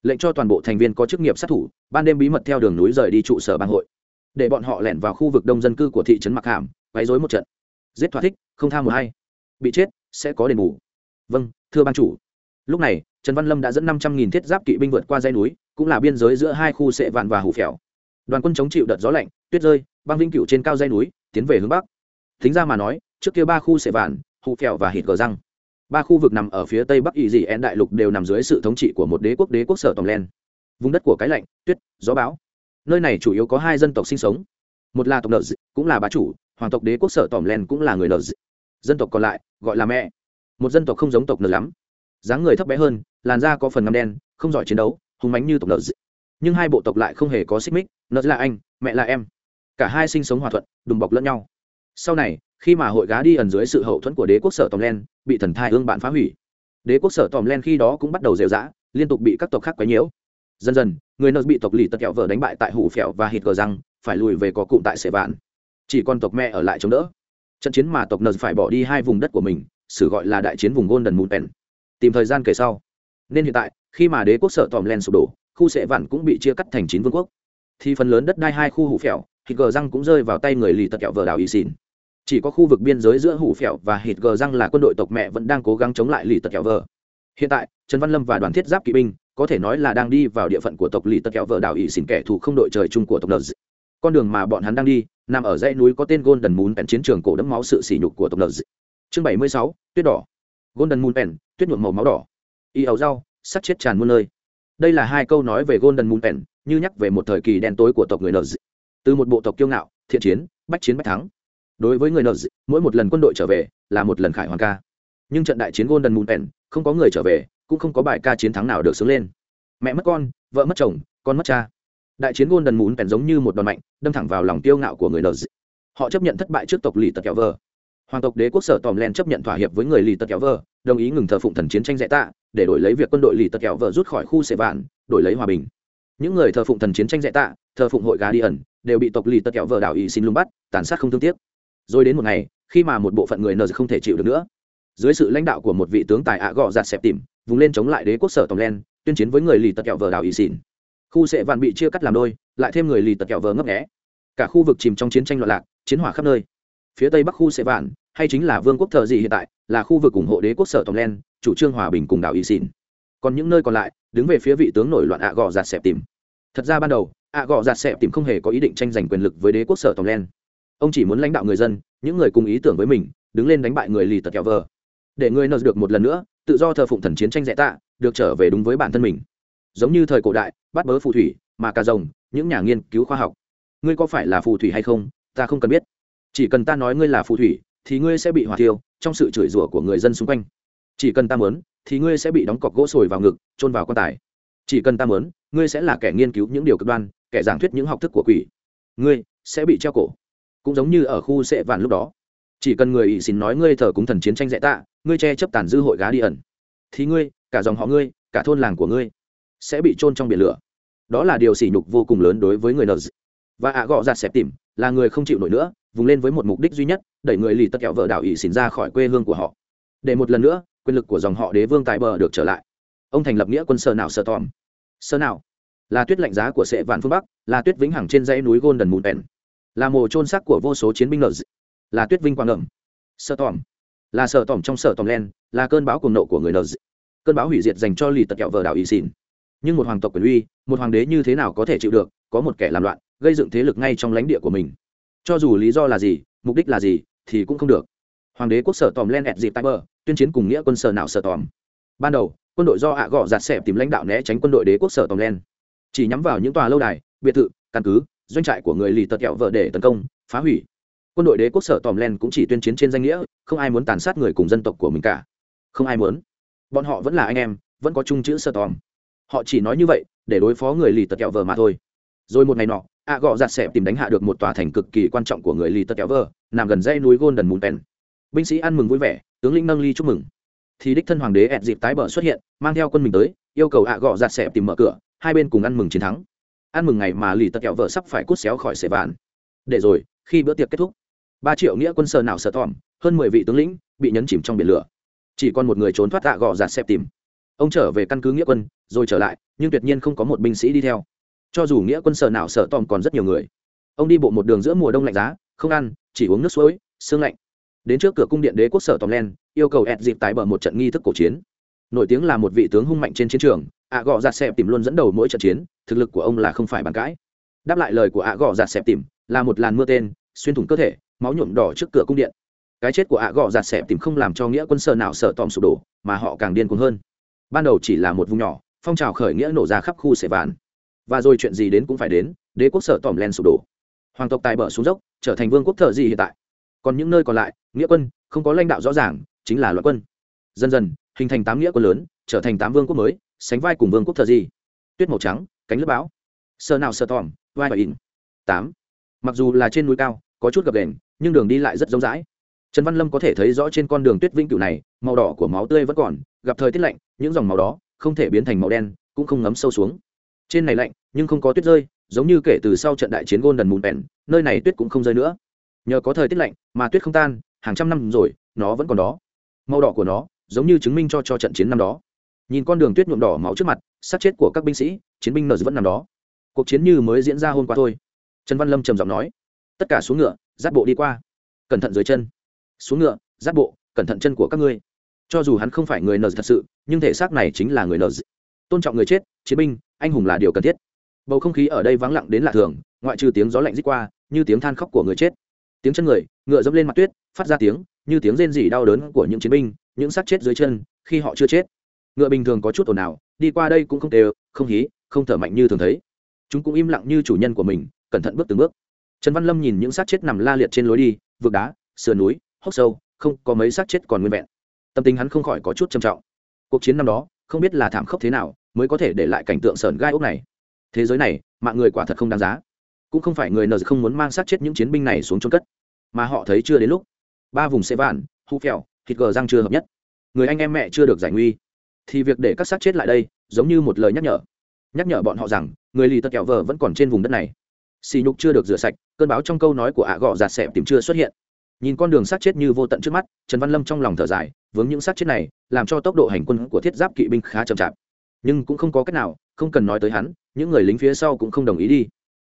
lệnh cho toàn bộ thành viên có chức nghiệp sát thủ, ban đêm bí mật theo đường núi rời đi trụ sở bang hội. Để bọn họ lẻn vào khu vực đông dân cư của thị trấn Mặc hàm, quấy dối một trận. Giết thỏa thích, không tham một hay bị chết, sẽ có đền bù. Vâng thưa ban chủ. Lúc này, trần văn lâm đã dẫn năm trăm nghìn thiết giáp kỵ binh vượt qua dây núi, cũng là biên giới giữa hai khu sệ vạn và hủ phèo. Đoàn quân chống chịu đợt gió lạnh, tuyết rơi, băng vinh cựu trên cao dây núi, tiến về hướng bắc. Thính ra mà nói, trước kia ba khu sệ vạn, hủ phèo và hít gờ răng ba khu vực nằm ở phía tây bắc ý dị én đại lục đều nằm dưới sự thống trị của một đế quốc đế quốc sở tổng len. Vùng đất của cái lạnh tuyết gió bão. Nơi này chủ yếu có hai dân tộc sinh sống. Một là tộc nợ dị, cũng là bá chủ hoàng tộc đế quốc sở tỏm len cũng là người nợ dị. dân tộc còn lại gọi là mẹ. Một dân tộc không giống tộc nợ lắm. Dáng người thấp bé hơn làn da có phần ngăm đen không giỏi chiến đấu hùng mánh như tộc nợ dị. nhưng hai bộ tộc lại không hề có xích mích nợ là anh mẹ là em. Cả hai sinh sống hòa thuận đùm bọc lẫn nhau. Sau này khi mà hội gá đi ẩn dưới sự hậu thuẫn của đế quốc sở tòm len, bị thần thai ương bạn phá hủy. Đế quốc sở tòm len khi đó cũng bắt đầu rêu rã, liên tục bị các tộc khác quấy nhiễu. Dần dần, người nợ bị tộc lì tật kẹo vợ đánh bại tại hủ phẹo và hít cờ răng, phải lùi về có cụm tại sệ vạn. Chỉ còn tộc mẹ ở lại chống đỡ. Trận chiến mà tộc nợ phải bỏ đi hai vùng đất của mình sử gọi là đại chiến vùng gôn đần mùn pèn tìm thời gian kể sau. Nên hiện tại, khi mà đế quốc sở tòm len sụp đổ, khu sệ vạn cũng bị chia cắt thành chín vương quốc. Thì phần lớn đất đai hai khu hủ phẹo thì cờ răng cũng rơi vào tay người lì tật kẹo vợ đảo y xỉn chỉ có khu vực biên giới giữa hủ phèo và hít gờ răng là quân đội tộc mẹ vẫn đang cố gắng chống lại lì tật kẹo vợ hiện tại, trần văn lâm và đoàn thiết giáp kỵ binh, có thể nói là đang đi vào địa phận của tộc lì tật kẹo vợ đảo ỵ xỉn kẻ thù không đội trời chung của tộc nờ con đường mà bọn hắn đang đi, nằm ở dãy núi có tên golden moon pen chiến trường cổ đẫm máu sự sỉ nhục của tộc nờ chương bảy mươi sáu, tuyết đỏ. Golden moon pen, tuyết nhuộm màu máu đỏ. Y ấu rau, sắt chết tràn muôn nơi. Đây là hai câu nói về golden moon pen, như nhắc về một thời kỳ đen tối của tộc người nờ từ một bộ tộc kiêu ngạo, thiện chiến, bách chiến bách thắng đối với người nợ mỗi một lần quân đội trở về là một lần khải hoàn ca. Nhưng trận đại chiến golden moon pen, không có người trở về, cũng không có bài ca chiến thắng nào được sướng lên. Mẹ mất con, vợ mất chồng, con mất cha. Đại chiến golden moon pen giống như một đòn mạnh, đâm thẳng vào lòng tiêu ngạo của người nợ họ chấp nhận thất bại trước tộc lì tật kẹo vờ hoàng tộc đế quốc sở tòm len chấp nhận thỏa hiệp với người lì tật kẹo vờ đồng ý ngừng thờ phụng thần chiến tranh dạy tạ, để đổi lấy việc quân đội lì tật kẹo vờ rút khỏi khu sệ vạn, đổi lấy hòa bình. Những người thờ phụng thần chiến tranh dạy tạ, thờ phụng hội gà đi ẩn đều bị tộc lì tật kẹo vờ đảo ý xin lung bắt, tàn sát không thương tiếc rồi đến một ngày, khi mà một bộ phận người nờ không thể chịu được nữa. Dưới sự lãnh đạo của một vị tướng tài ạ gọ giặt xẹp tìm vùng lên chống lại đế quốc sở tổng len, tuyên chiến với người lì tật kẹo vờ đảo ý xỉn. Khu sệ vạn bị chia cắt làm đôi, lại thêm người lì tật kẹo vờ ngấp nghẽ cả khu vực chìm trong chiến tranh loạn lạc, chiến hỏa khắp nơi. Phía tây bắc khu sệ vạn, hay chính là vương quốc thờ gì hiện tại, là khu vực ủng hộ đế quốc sở tổng len, chủ trương hòa bình cùng đảo ỵ xỉn. Còn những nơi còn lại, đứng về phía vị tướng nổi loạn ạ gò giạt xẹp tìm thật ra ban đầu, ạ gò giạt xẹp tìm không hề có ý định tranh giành quyền lực với đế quốc sở tổng len ông chỉ muốn lãnh đạo người dân, những người cùng ý tưởng với mình, đứng lên đánh bại người lì tật kẹo vờ. Để người nợ được một lần nữa, tự do thờ phụng thần chiến tranh dạy tạ, được trở về đúng với bản thân mình. Giống như thời cổ đại, bắt bớ phù thủy, mà cà rồng, những nhà nghiên cứu khoa học. Ngươi có phải là phù thủy hay không, ta không cần biết. Chỉ cần ta nói ngươi là phù thủy, thì ngươi sẽ bị hỏa thiêu trong sự chửi rủa của người dân xung quanh. Chỉ cần ta mớn thì ngươi sẽ bị đóng cọc gỗ sồi vào ngực trôn vào quan tài. Chỉ cần ta mớn ngươi sẽ là kẻ nghiên cứu những điều cực đoan, kẻ giảng thuyết những học thức của quỷ. Ngươi sẽ bị treo cổ cũng giống như ở khu sệ vạn lúc đó. Chỉ cần người ỵ xin nói ngươi thờ cúng thần chiến tranh dạy tạ, ngươi che chấp tàn dư hội gá đi ẩn. Thì ngươi, cả dòng họ ngươi, cả thôn làng của ngươi sẽ bị trôn trong biển lửa. Đó là điều sỉ nhục vô cùng lớn đối với người nợ và ạ gọ giặt xẹp tìm, là người không chịu nổi nữa, vùng lên với một mục đích duy nhất, đẩy người lì tất kẹo vợ đảo ỵ xỉn ra khỏi quê hương của họ. Để một lần nữa, quyền lực của dòng họ đế vương tại bờ được trở lại. Ông thành lập nghĩa quân sơ nào sơ tòm. Sơ nào là tuyết lạnh giá của sệ vạn phương bắc, là tuyết vĩnh hằng trên dãy núi golden mountain là mồ trôn xác của vô số chiến binh nợ là tuyết vinh quang ngầm sợ tòm, là sở tòm trong sở tòm len, là cơn bão cuồng nộ của người nợ cơn bão hủy diệt dành cho lì tật kẹo vợ đảo ý xỉn. Nhưng một hoàng tộc quyền uy, một hoàng đế như thế nào có thể chịu được, có một kẻ làm loạn, gây dựng thế lực ngay trong lãnh địa của mình. Cho dù lý do là gì, mục đích là gì, thì cũng không được. Hoàng đế quốc sở tòm len ẹt dịp tay bờ, tuyên chiến cùng nghĩa quân sở nào sở tòm. Ban đầu, quân đội do ạ gọ giạt xẹp tìm lãnh đạo né tránh quân đội đế quốc sở tòm len. Chỉ nhắm vào những tòa lâu đài, biệt thự, căn cứ doanh trại của người lì tật kẹo vợ để tấn công, phá hủy. Quân đội đế quốc sở tòm len cũng chỉ tuyên chiến trên danh nghĩa, không ai muốn tàn sát người cùng dân tộc của mình cả. Không ai muốn. Bọn họ vẫn là anh em, vẫn có chung chữ sở tòm. Họ chỉ nói như vậy, để đối phó người lì tật kẹo vợ mà thôi. Rồi một ngày nọ, A gọ giặt xẹp tìm đánh hạ được một tòa thành cực kỳ quan trọng của người lì tật kẹo vợ, nằm gần dãy núi golden mountain binh sĩ ăn mừng vui vẻ, tướng lĩnh nâng ly chúc mừng. Thì đích thân hoàng đế ẹt dịp tái bờ xuất hiện, mang theo quân mình tới, yêu cầu ạ gọ giặt xẹp tìm mở cửa, hai bên cùng ăn mừng chiến thắng ăn mừng ngày mà lì tật kẹo vợ sắp phải cút xéo khỏi sệ vạn. Để rồi, khi bữa tiệc kết thúc, ba triệu nghĩa quân sờ nào sờ tòm hơn mười vị tướng lĩnh bị nhấn chìm trong biển lửa. Chỉ còn một người trốn thoát tạ gò giặt xẹp tìm. Ông trở về căn cứ nghĩa quân, rồi trở lại, nhưng tuyệt nhiên không có một binh sĩ đi theo. Cho dù nghĩa quân sở nào sợ tòm còn rất nhiều người. Ông đi bộ một đường giữa mùa đông lạnh giá, không ăn, chỉ uống nước suối, sương lạnh. Đến trước cửa cung điện đế quốc sở tòm len, yêu cầu ed dịp tái bờ một trận nghi thức cổ chiến. Nổi tiếng là một vị tướng hung mạnh trên chiến trường, ạ gọ ra xẹp tìm luôn dẫn đầu mỗi trận chiến thực lực của ông là không phải bàn cãi. Đáp lại lời của ạ gò giạt xẹp tìm, là một làn mưa tên, xuyên thủng cơ thể, máu nhuộm đỏ trước cửa cung điện. Cái chết của ạ gò giạt xẹp tìm không làm cho nghĩa quân sở nào sợ tòm sụp đổ, mà họ càng điên cuồng hơn. Ban đầu chỉ là một vùng nhỏ, phong trào khởi nghĩa nổ ra khắp khu sệ vạn. Và rồi chuyện gì đến cũng phải đến, đế quốc sở tòm len sụp đổ. Hoàng tộc tài bờ xuống dốc, trở thành vương quốc thợ gì hiện tại? Còn những nơi còn lại, nghĩa quân, không có lãnh đạo rõ ràng, chính là loạn quân. Dần dần, hình thành tám nghĩa quân lớn, trở thành tám vương quốc mới, sánh vai cùng vương quốc thợ gì. Tuyết màu trắng cánh lớp báo sờ nào sờ tòm, vai và in. Tám. Mặc dù là trên núi cao, có chút gập đền nhưng đường đi lại rất rộng rãi. Trần văn lâm có thể thấy rõ trên con đường tuyết vĩnh cửu này, màu đỏ của máu tươi vẫn còn, gặp thời tiết lạnh, những dòng màu đó không thể biến thành màu đen, cũng không ngấm sâu xuống. Trên này lạnh, nhưng không có tuyết rơi, giống như kể từ sau trận đại chiến golden moon pen nơi này tuyết cũng không rơi nữa. Nhờ có thời tiết lạnh mà tuyết không tan, hàng trăm năm rồi, nó vẫn còn đó. Màu đỏ của nó giống như chứng minh cho cho trận chiến năm đó nhìn con đường tuyết nhuộm đỏ máu trước mặt, sát chết của các binh sĩ, chiến binh nợ vẫn nằm đó. Cuộc chiến như mới diễn ra hôm qua thôi. Trần văn lâm trầm giọng nói. Tất cả xuống ngựa, giáp bộ đi qua. Cẩn thận dưới chân. Xuống ngựa, giáp bộ, cẩn thận chân của các ngươi. Cho dù hắn không phải người nợ thật sự, nhưng thể xác này chính là người nợ tôn trọng người chết, chiến binh, anh hùng là điều cần thiết. Bầu không khí ở đây vắng lặng đến lạ thường, ngoại trừ tiếng gió lạnh rít qua, như tiếng than khóc của người chết. Tiếng chân người, ngựa dẫm lên mặt tuyết, phát ra tiếng, như tiếng rên rỉ đau đớn của những chiến binh, những xác chết dưới chân, khi họ chưa chết ngựa bình thường có chút ồn ào, đi qua đây cũng không đều không hí, không thở mạnh như thường thấy. Chúng cũng im lặng như chủ nhân của mình, cẩn thận bước từng bước. Trần văn lâm nhìn những xác chết nằm la liệt trên lối đi, vượt đá, sườn núi, hốc sâu, không có mấy xác chết còn nguyên vẹn. Tâm tình hắn không khỏi có chút trầm trọng. Cuộc chiến năm đó, không biết là thảm khốc thế nào mới có thể để lại cảnh tượng sờn gai ốc này. Thế giới này, mạng người quả thật không đáng giá. Cũng không phải người nờ không muốn mang sát chết những chiến binh này xuống trôn cất. Mà họ thấy chưa đến lúc. Ba vùng xe vạn hụ phèo, thịt gờ răng chưa hợp nhất. Người anh em mẹ chưa được giải nguy thì việc để các xác chết lại đây, giống như một lời nhắc nhở. Nhắc nhở bọn họ rằng, người lì tật kẹo vờ vẫn còn trên vùng đất này. Xì nhục chưa được rửa sạch, cơn báo trong câu nói của ạ gọ giạt xẹp tìm chưa xuất hiện. Nhìn con đường sát chết như vô tận trước mắt, trần văn lâm trong lòng thở dài, vướng những sát chết này, làm cho tốc độ hành quân của thiết giáp kỵ binh khá chậm chạp. Nhưng cũng không có cách nào, không cần nói tới hắn, những người lính phía sau cũng không đồng ý đi.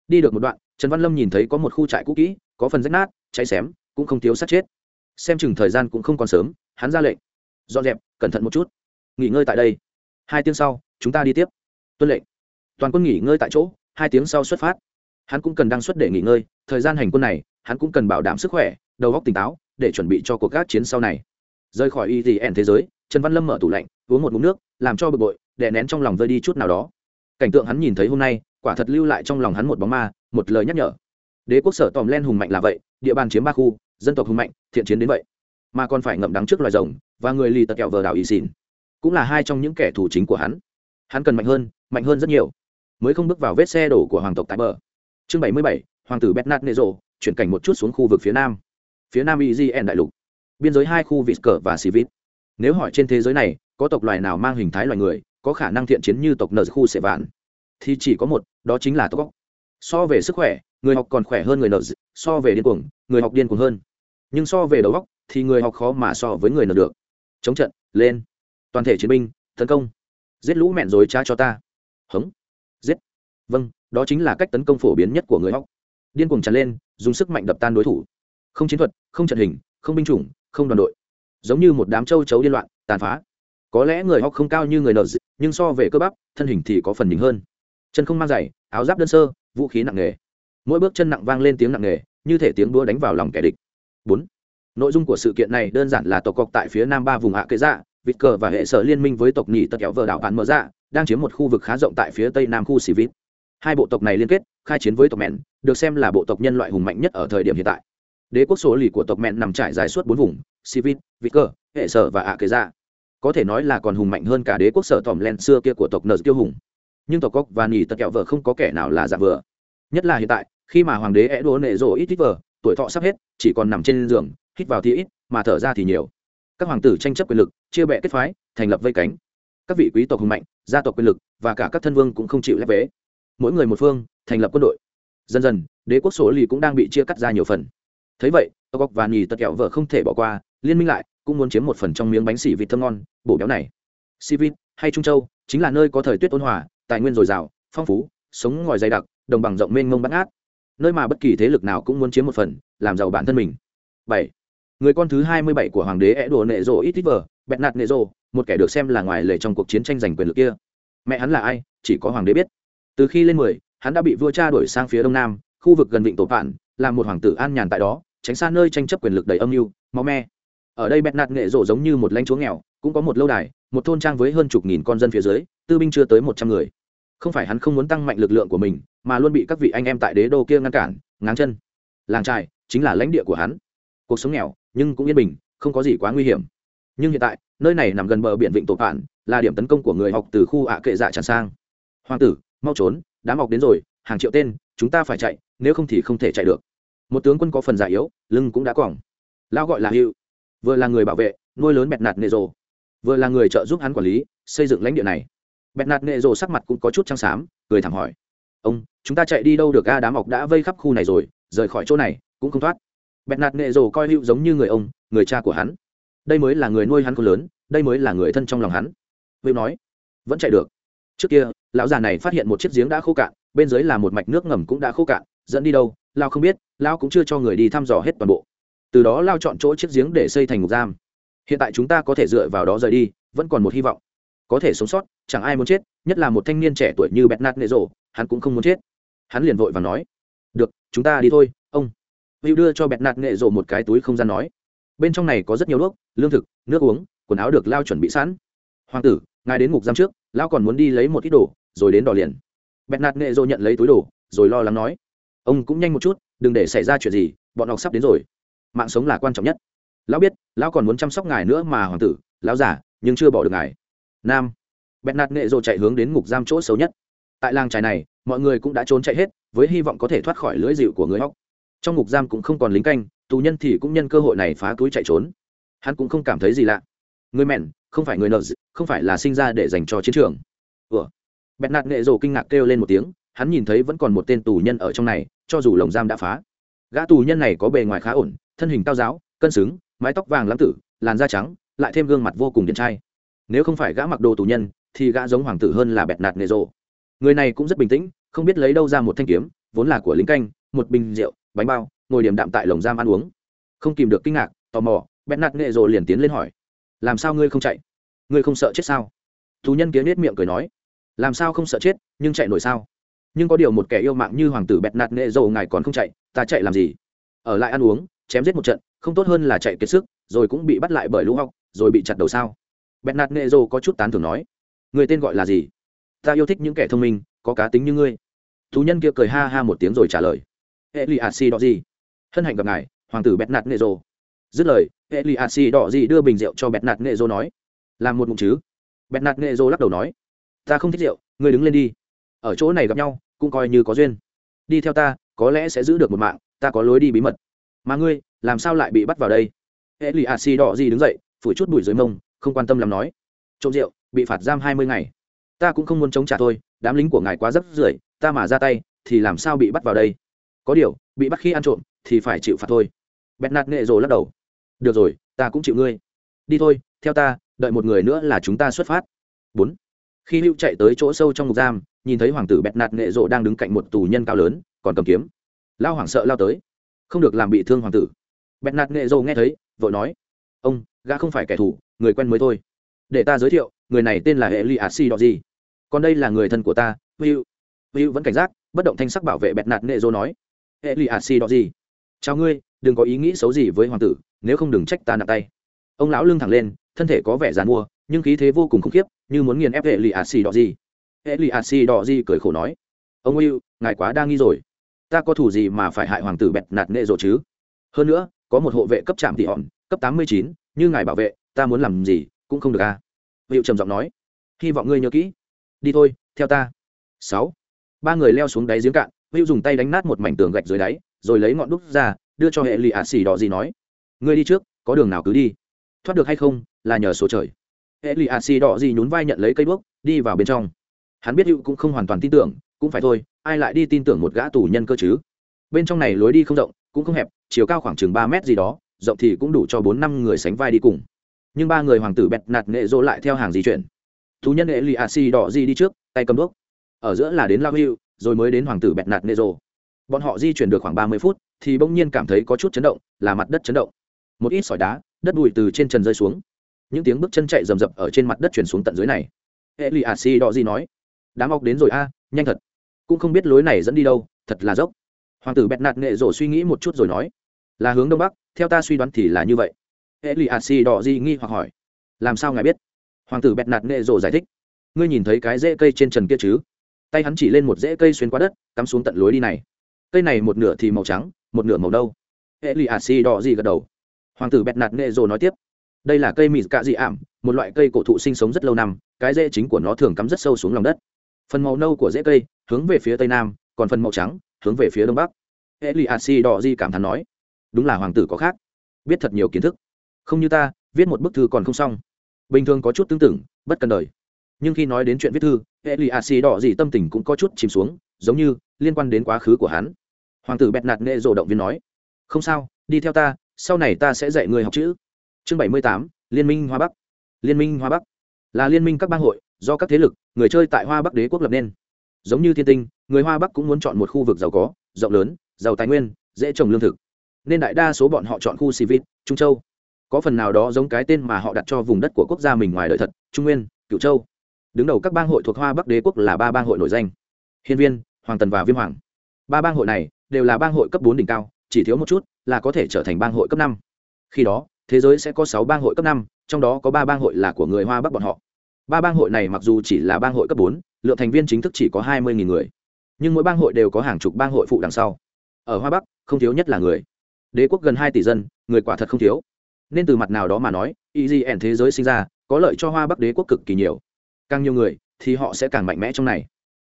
Đi được một đoạn, trần văn lâm nhìn thấy có một khu trại cũ kỹ, có phần rách nát, cháy xém, cũng không thiếu sát chết. Xem chừng thời gian cũng không còn sớm, hắn ra lệnh. Dọn dẹp, cẩn thận một chút nghỉ ngơi tại đây. Hai tiếng sau, chúng ta đi tiếp. Tuân lệnh. Toàn quân nghỉ ngơi tại chỗ, hai tiếng sau xuất phát. Hắn cũng cần đăng xuất để nghỉ ngơi, thời gian hành quân này, hắn cũng cần bảo đảm sức khỏe, đầu óc tỉnh táo, để chuẩn bị cho cuộc gác chiến sau này. Rời khỏi y thì ẻn thế giới, trần văn lâm mở tủ lạnh, uống một mụn nước, làm cho bực bội, đè nén trong lòng vơi đi chút nào đó. Cảnh tượng hắn nhìn thấy hôm nay, quả thật lưu lại trong lòng hắn một bóng ma, một lời nhắc nhở. Đế quốc sở tòm len hùng mạnh là vậy, địa bàn chiếm ba khu, dân tộc hùng mạnh, thiện chiến đến vậy. Mà còn phải ngậm đắng trước loài rồng và người lì tật kẹo vờ đảo y xìn cũng là hai trong những kẻ thù chính của hắn. Hắn cần mạnh hơn mạnh hơn rất nhiều. Mới không bước vào vết xe đổ của hoàng tộc tại bờ. Chương bảy mươi bảy, hoàng tử bernard nê rộ chuyển cảnh một chút xuống khu vực phía nam. Phía nam egn đại lục. Biên giới hai khu vịt cờ và xì vít nếu hỏi trên thế giới này, có tộc loài nào mang hình thái loài người, có khả năng thiện chiến như tộc nờ khu sệ vạn? Thì chỉ có một, đó chính là tộc so về sức khỏe, người học còn khỏe hơn người nợ so về điên cuồng, người học điên cuồng hơn. Nhưng so về đầu óc, thì người học khó mà so với người nợ được. Chống trận, lên toàn thể chiến binh, tấn công. Giết lũ mẹn rồi cha cho ta. Hống. Giết. Vâng đó chính là cách tấn công phổ biến nhất của người học điên cuồng tràn lên, dùng sức mạnh đập tan đối thủ. Không chiến thuật, không trận hình, không binh chủng, không đoàn đội. Giống như một đám châu chấu điên loạn, tàn phá. Có lẽ người hóc không cao như người nợ nhưng so về cơ bắp, thân hình thì có phần nhỉnh hơn. Chân không mang giày, áo giáp đơn sơ, vũ khí nặng nề. Mỗi bước chân nặng vang lên tiếng nặng nề, như thể tiếng đua đánh vào lòng kẻ địch. Bốn. Nội dung của sự kiện này đơn giản là tộc cọc tại phía nam ba vùng hạ kế dạ vịt cờ và hệ sở liên minh với tộc nhị tật kẹo vợ đảo bạn mở ra dạ, đang chiếm một khu vực khá rộng tại phía tây nam khu xì vít. Hai bộ tộc này liên kết, khai chiến với tộc mẹn, được xem là bộ tộc nhân loại hùng mạnh nhất ở thời điểm hiện tại. Đế quốc số lì của tộc mẹn nằm trải dài suốt bốn vùng, xì vít, vịt cờ, hệ sở và ạ kế dạ. Có thể nói là còn hùng mạnh hơn cả đế quốc sở tòm len xưa kia của tộc nợ tiêu hùng. Nhưng tộc cóc và nhì tật kẹo vợ không có kẻ nào là giả vừa. Nhất là hiện tại, khi mà hoàng đế é đố nệ rộ ít ít vờ, tuổi thọ sắp hết, chỉ còn nằm trên giường, hít vào thì ít, mà thở ra thì nhiều các hoàng tử tranh chấp quyền lực, chia bẹ kết phái, thành lập vây cánh. Các vị quý tộc hùng mạnh, gia tộc quyền lực và cả các thân vương cũng không chịu lép vế. Mỗi người một phương, thành lập quân đội. Dần dần, đế quốc số lì cũng đang bị chia cắt ra nhiều phần. Thấy vậy tộc cốc và nhì tật kẹo vợ không thể bỏ qua, liên minh lại, cũng muốn chiếm một phần trong miếng bánh xỉ vịt thơm ngon, bổ béo này. Si vịt hay trung châu, chính là nơi có thời tuyết ôn hòa, tài nguyên dồi dào, phong phú, sống ngòi dày đặc, đồng bằng rộng mênh mông bắt ngát. Nơi mà bất kỳ thế lực nào cũng muốn chiếm một phần, làm giàu bản thân mình. Bảy người con thứ hai mươi bảy của hoàng đế é đồ nệ rộ ít ít vờ bẹt nạt nệ rộ một kẻ được xem là ngoài lệ trong cuộc chiến tranh giành quyền lực kia. Mẹ hắn là ai? Chỉ có hoàng đế biết. Từ khi lên mười, hắn đã bị vua cha đuổi sang phía đông nam, khu vực gần vịnh tổ phản làm một hoàng tử an nhàn tại đó, tránh xa nơi tranh chấp quyền lực đầy âm mưu, máu me. Ở đây bẹt nạt nghệ rộ giống như một lãnh chúa nghèo, cũng có một lâu đài, một thôn trang với hơn chục nghìn con dân phía dưới, tư binh chưa tới một trăm người. Không phải hắn không muốn tăng mạnh lực lượng của mình, mà luôn bị các vị anh em tại đế đô kia ngăn cản, ngáng chân. Làng trài chính là lãnh địa của hắn. Cuộc sống nghèo nhưng cũng yên bình, không có gì quá nguy hiểm. Nhưng hiện tại, nơi này nằm gần bờ biển vịnh tổ phản là điểm tấn công của người học từ khu ạ kệ dạ tràn sang. Hoàng tử, mau trốn, đám học đến rồi, hàng triệu tên, chúng ta phải chạy, nếu không thì không thể chạy được. Một tướng quân có phần già yếu, lưng cũng đã còng. Lao gọi là hữu, vừa là người bảo vệ, nuôi lớn bẹt nạt nệ rồ. Vừa là người trợ giúp hắn quản lý, xây dựng lãnh địa này. Bẹt nạt nệ rồ sắc mặt cũng có chút trăng xám, cười thẳng hỏi. Ông, chúng ta chạy đi đâu được a? Đám ọc đã vây khắp khu này rồi, rời khỏi chỗ này, cũng không thoát bẹt nạt nghệ rồ coi hữu giống như người ông, người cha của hắn. Đây mới là người nuôi hắn con lớn, đây mới là người thân trong lòng hắn. Hữu nói, vẫn chạy được. Trước kia, lão già này phát hiện một chiếc giếng đã khô cạn, bên dưới là một mạch nước ngầm cũng đã khô cạn, dẫn đi đâu lao không biết lao cũng chưa cho người đi thăm dò hết toàn bộ. Từ đó lao chọn chỗ chiếc giếng để xây thành ngục giam. Hiện tại chúng ta có thể dựa vào đó rời đi, vẫn còn một hy vọng. Có thể sống sót, chẳng ai muốn chết, nhất là một thanh niên trẻ tuổi như bẹt nạt nệ rộ hắn cũng không muốn chết. Hắn liền vội và nói, được, chúng ta đi thôi hữu đưa cho bẹt nạt nghệ rộ một cái túi không gian nói, bên trong này có rất nhiều đuốc, lương thực, nước uống, quần áo được lao chuẩn bị sẵn. Hoàng tử, ngài đến ngục giam trước lao còn muốn đi lấy một ít đồ, rồi đến đò liền. Bẹt nạt nghệ rộ nhận lấy túi đồ, rồi lo lắng nói, ông cũng nhanh một chút, đừng để xảy ra chuyện gì, bọn học sắp đến rồi. Mạng sống là quan trọng nhất. Lão biết, lão còn muốn chăm sóc ngài nữa mà, hoàng tử, lão giả nhưng chưa bỏ được ngài. Nam. Bẹt nạt nghệ rộ chạy hướng đến ngục giam chỗ xấu nhất. Tại làng trài này, mọi người cũng đã trốn chạy hết, với hy vọng có thể thoát khỏi lưỡi dịu của người hóc trong ngục giam cũng không còn lính canh, tù nhân thì cũng nhân cơ hội này phá túi chạy trốn. Hắn cũng không cảm thấy gì lạ. Người mẹn, không phải người nợ không phải là sinh ra để dành cho chiến trường. Ủa? Bẹt nạt nghệ rồ kinh ngạc kêu lên một tiếng, hắn nhìn thấy vẫn còn một tên tù nhân ở trong này, cho dù lồng giam đã phá. Gã tù nhân này có bề ngoài khá ổn, thân hình cao giáo, cân xứng, mái tóc vàng lãng tử, làn da trắng, lại thêm gương mặt vô cùng điện trai. Nếu không phải gã mặc đồ tù nhân, thì gã giống hoàng tử hơn là bẹt nạt nghệ rồ. Người này cũng rất bình tĩnh, không biết lấy đâu ra một thanh kiếm, vốn là của lính canh, một bình rượu bánh bao, ngồi điểm đạm tại lồng giam ăn uống. Không kìm được kinh ngạc, tò mò bẹn nạt nghệ rồi liền tiến lên hỏi, làm sao ngươi không chạy? Ngươi không sợ chết sao? Thú nhân kia nết miệng cười nói, làm sao không sợ chết, nhưng chạy nổi sao? Nhưng có điều một kẻ yêu mạng như hoàng tử bẹt nạt nghệ dầu ngài còn không chạy, ta chạy làm gì? Ở lại ăn uống, chém giết một trận, không tốt hơn là chạy kiệt sức, rồi cũng bị bắt lại bởi lũ học rồi bị chặt đầu sao? Bẹt nạt nghệ dầu có chút tán thưởng nói, người tên gọi là gì? Ta yêu thích những kẻ thông minh, có cá tính như ngươi. Thú nhân kia cười ha ha một tiếng rồi trả lời eliasi đỏ gì hân hạnh gặp ngài, hoàng tử bẹt nạt nghệ dầu dứt lời eliasi đỏ gì đưa bình rượu cho bẹt nạt nghệ dầu nói, làm một mụn chứ? Bẹt nạt nghệ dầu lắc đầu nói, ta không thích rượu, ngươi đứng lên đi. Ở chỗ này gặp nhau, cũng coi như có duyên. Đi theo ta, có lẽ sẽ giữ được một mạng, ta có lối đi bí mật. Mà ngươi, làm sao lại bị bắt vào đây? Hệ lì a đỏ gì đứng dậy, phủi chút bụi dưới mông, không quan tâm làm nói, trộm rượu, bị phạt giam hai mươi ngày. Ta cũng không muốn chống trả thôi, đám lính của ngài quá rất rưởi, ta mà ra tay, thì làm sao bị bắt vào đây? Có điều, bị bắt khi ăn trộm thì phải chịu phạt thôi. Bẹt nạt nghệ rồ lắc đầu. Được rồi, ta cũng chịu ngươi. Đi thôi, theo ta, đợi một người nữa là chúng ta xuất phát. Bốn. Khi hữu chạy tới chỗ sâu trong ngục giam, nhìn thấy hoàng tử bẹt nạt nghệ rộ đang đứng cạnh một tù nhân cao lớn, còn cầm kiếm. Lao hoảng sợ lao tới. Không được làm bị thương hoàng tử. Bẹt nạt nghệ rộ nghe thấy, vội nói. Ông, gã không phải kẻ thù, người quen mới thôi. Để ta giới thiệu, người này tên là hệ li a si gì còn đây là người thân của ta, hữu. Hữu vẫn cảnh giác, bất động thanh sắc bảo vệ bẹt nạt nghệ rộ nói hệ li a si đỏ gì chào ngươi, đừng có ý nghĩ xấu gì với hoàng tử, nếu không đừng trách ta nặng tay. Ông lão lưng thẳng lên, thân thể có vẻ g i mua, nhưng khí thế vô cùng khủng khiếp, như muốn nghiền ép hệ lì a xì đỏ gì hệ lì a xì đỏ gì cười khổ nói, ông yêu ngài quá đa nghi rồi. Ta có thủ gì mà phải hại hoàng tử bẹt nạt nệ rồi chứ? Hơn nữa, có một hộ vệ cấp trạm tỷ hòn, cấp tám mươi chín, như ngài bảo vệ, ta muốn làm gì cũng không được a à? hiệu trầm giọng nói, hy vọng ngươi nhớ kỹ. Đi thôi, theo ta. Sáu. Ba người leo xuống đáy giếng cạn hữu dùng tay đánh nát một mảnh tường gạch dưới đáy, rồi lấy ngọn đúc ra, đưa cho hệ lì ạ xì đỏ gì nói, ngươi đi trước, có đường nào cứ đi. Thoát được hay không, là nhờ số trời. Hệ lì ạ xì đỏ gì nhún vai nhận lấy cây bước đi vào bên trong. Hắn biết hữu cũng không hoàn toàn tin tưởng, cũng phải thôi, ai lại đi tin tưởng một gã tù nhân cơ chứ? Bên trong này lối đi không rộng, cũng không hẹp, chiều cao khoảng chừng ba mét gì đó, rộng thì cũng đủ cho bốn năm người sánh vai đi cùng. Nhưng ba người hoàng tử bẹt nạt nghệ dỗ lại theo hàng di chuyển. Thú nhân hệ lì a xì đỏ di đi trước, tay cầm đuốc. Ở giữa là đến lao hưu rồi mới đến hoàng tử bẹt nạt nê dỗ bọn họ di chuyển được khoảng ba mươi phút, thì bỗng nhiên cảm thấy có chút chấn động, là mặt đất chấn động. Một ít sỏi đá, đất bụi từ trên trần rơi xuống. Những tiếng bước chân chạy rầm rập ở trên mặt đất chuyển xuống tận dưới này. Hệ lì a si đỏ gì nói, đám ọc đến rồi a, nhanh thật. Cũng không biết lối này dẫn đi đâu, thật là dốc. Hoàng tử bẹt nạt nghệ rổ suy nghĩ một chút rồi nói, là hướng đông bắc, theo ta suy đoán thì là như vậy. Hệ lì a si đỏ gì nghi hoặc hỏi, làm sao ngài biết? Hoàng tử bẹt nạt nghệ rổ giải thích, ngươi nhìn thấy cái rễ cây trên trần kia chứ? Tay hắn chỉ lên một rễ cây xuyên qua đất, cắm xuống tận lối đi này. Cây này một nửa thì màu trắng, một nửa màu đâu hệ lì ạt xì đỏ gì gật đầu. Hoàng tử bẹt nạt nghệ rồ nói tiếp. Đây là cây mịt cạ dị ảm một loại cây cổ thụ sinh sống rất lâu năm, cái rễ chính của nó thường cắm rất sâu xuống lòng đất. Phần màu nâu của rễ cây, hướng về phía tây nam, còn phần màu trắng, hướng về phía đông bắc. Hệ lì ạt xì đỏ di cảm thán nói. Đúng là hoàng tử có khác. Biết thật nhiều kiến thức. Không như ta, viết một bức thư còn không xong. Bình thường có chút tương tự, bất cần đời nhưng khi nói đến chuyện viết thư, hệ lì a xì đỏ gì tâm tình cũng có chút chìm xuống, giống như liên quan đến quá khứ của hắn. Hoàng tử bẹt nạt nghệ rộ động viên nói, không sao, đi theo ta, sau này ta sẽ dạy người học chữ. Chương bảy mươi tám, liên minh hoa bắc. Liên minh hoa bắc là liên minh các bang hội, do các thế lực, người chơi tại hoa bắc đế quốc lập nên. Giống như thiên tinh, người hoa bắc cũng muốn chọn một khu vực giàu có, rộng lớn, giàu tài nguyên, dễ trồng lương thực. Nên đại đa số bọn họ chọn khu sivit trung châu. Có phần nào đó giống cái tên mà họ đặt cho vùng đất của quốc gia mình ngoài đời thật, trung nguyên cựu châu đứng đầu các bang hội thuộc hoa bắc đế quốc là ba bang hội nổi danh hiên viên hoàng tần và viêm hoàng ba bang hội này đều là bang hội cấp bốn đỉnh cao chỉ thiếu một chút là có thể trở thành bang hội cấp năm khi đó thế giới sẽ có sáu bang hội cấp năm trong đó có ba bang hội là của người hoa bắc bọn họ ba bang hội này mặc dù chỉ là bang hội cấp bốn lượng thành viên chính thức chỉ có hai mươi người nhưng mỗi bang hội đều có hàng chục bang hội phụ đằng sau ở hoa bắc không thiếu nhất là người đế quốc gần hai tỷ dân người quả thật không thiếu nên từ mặt nào đó mà nói egn thế giới sinh ra có lợi cho hoa bắc đế quốc cực kỳ nhiều càng nhiều người thì họ sẽ càng mạnh mẽ trong này.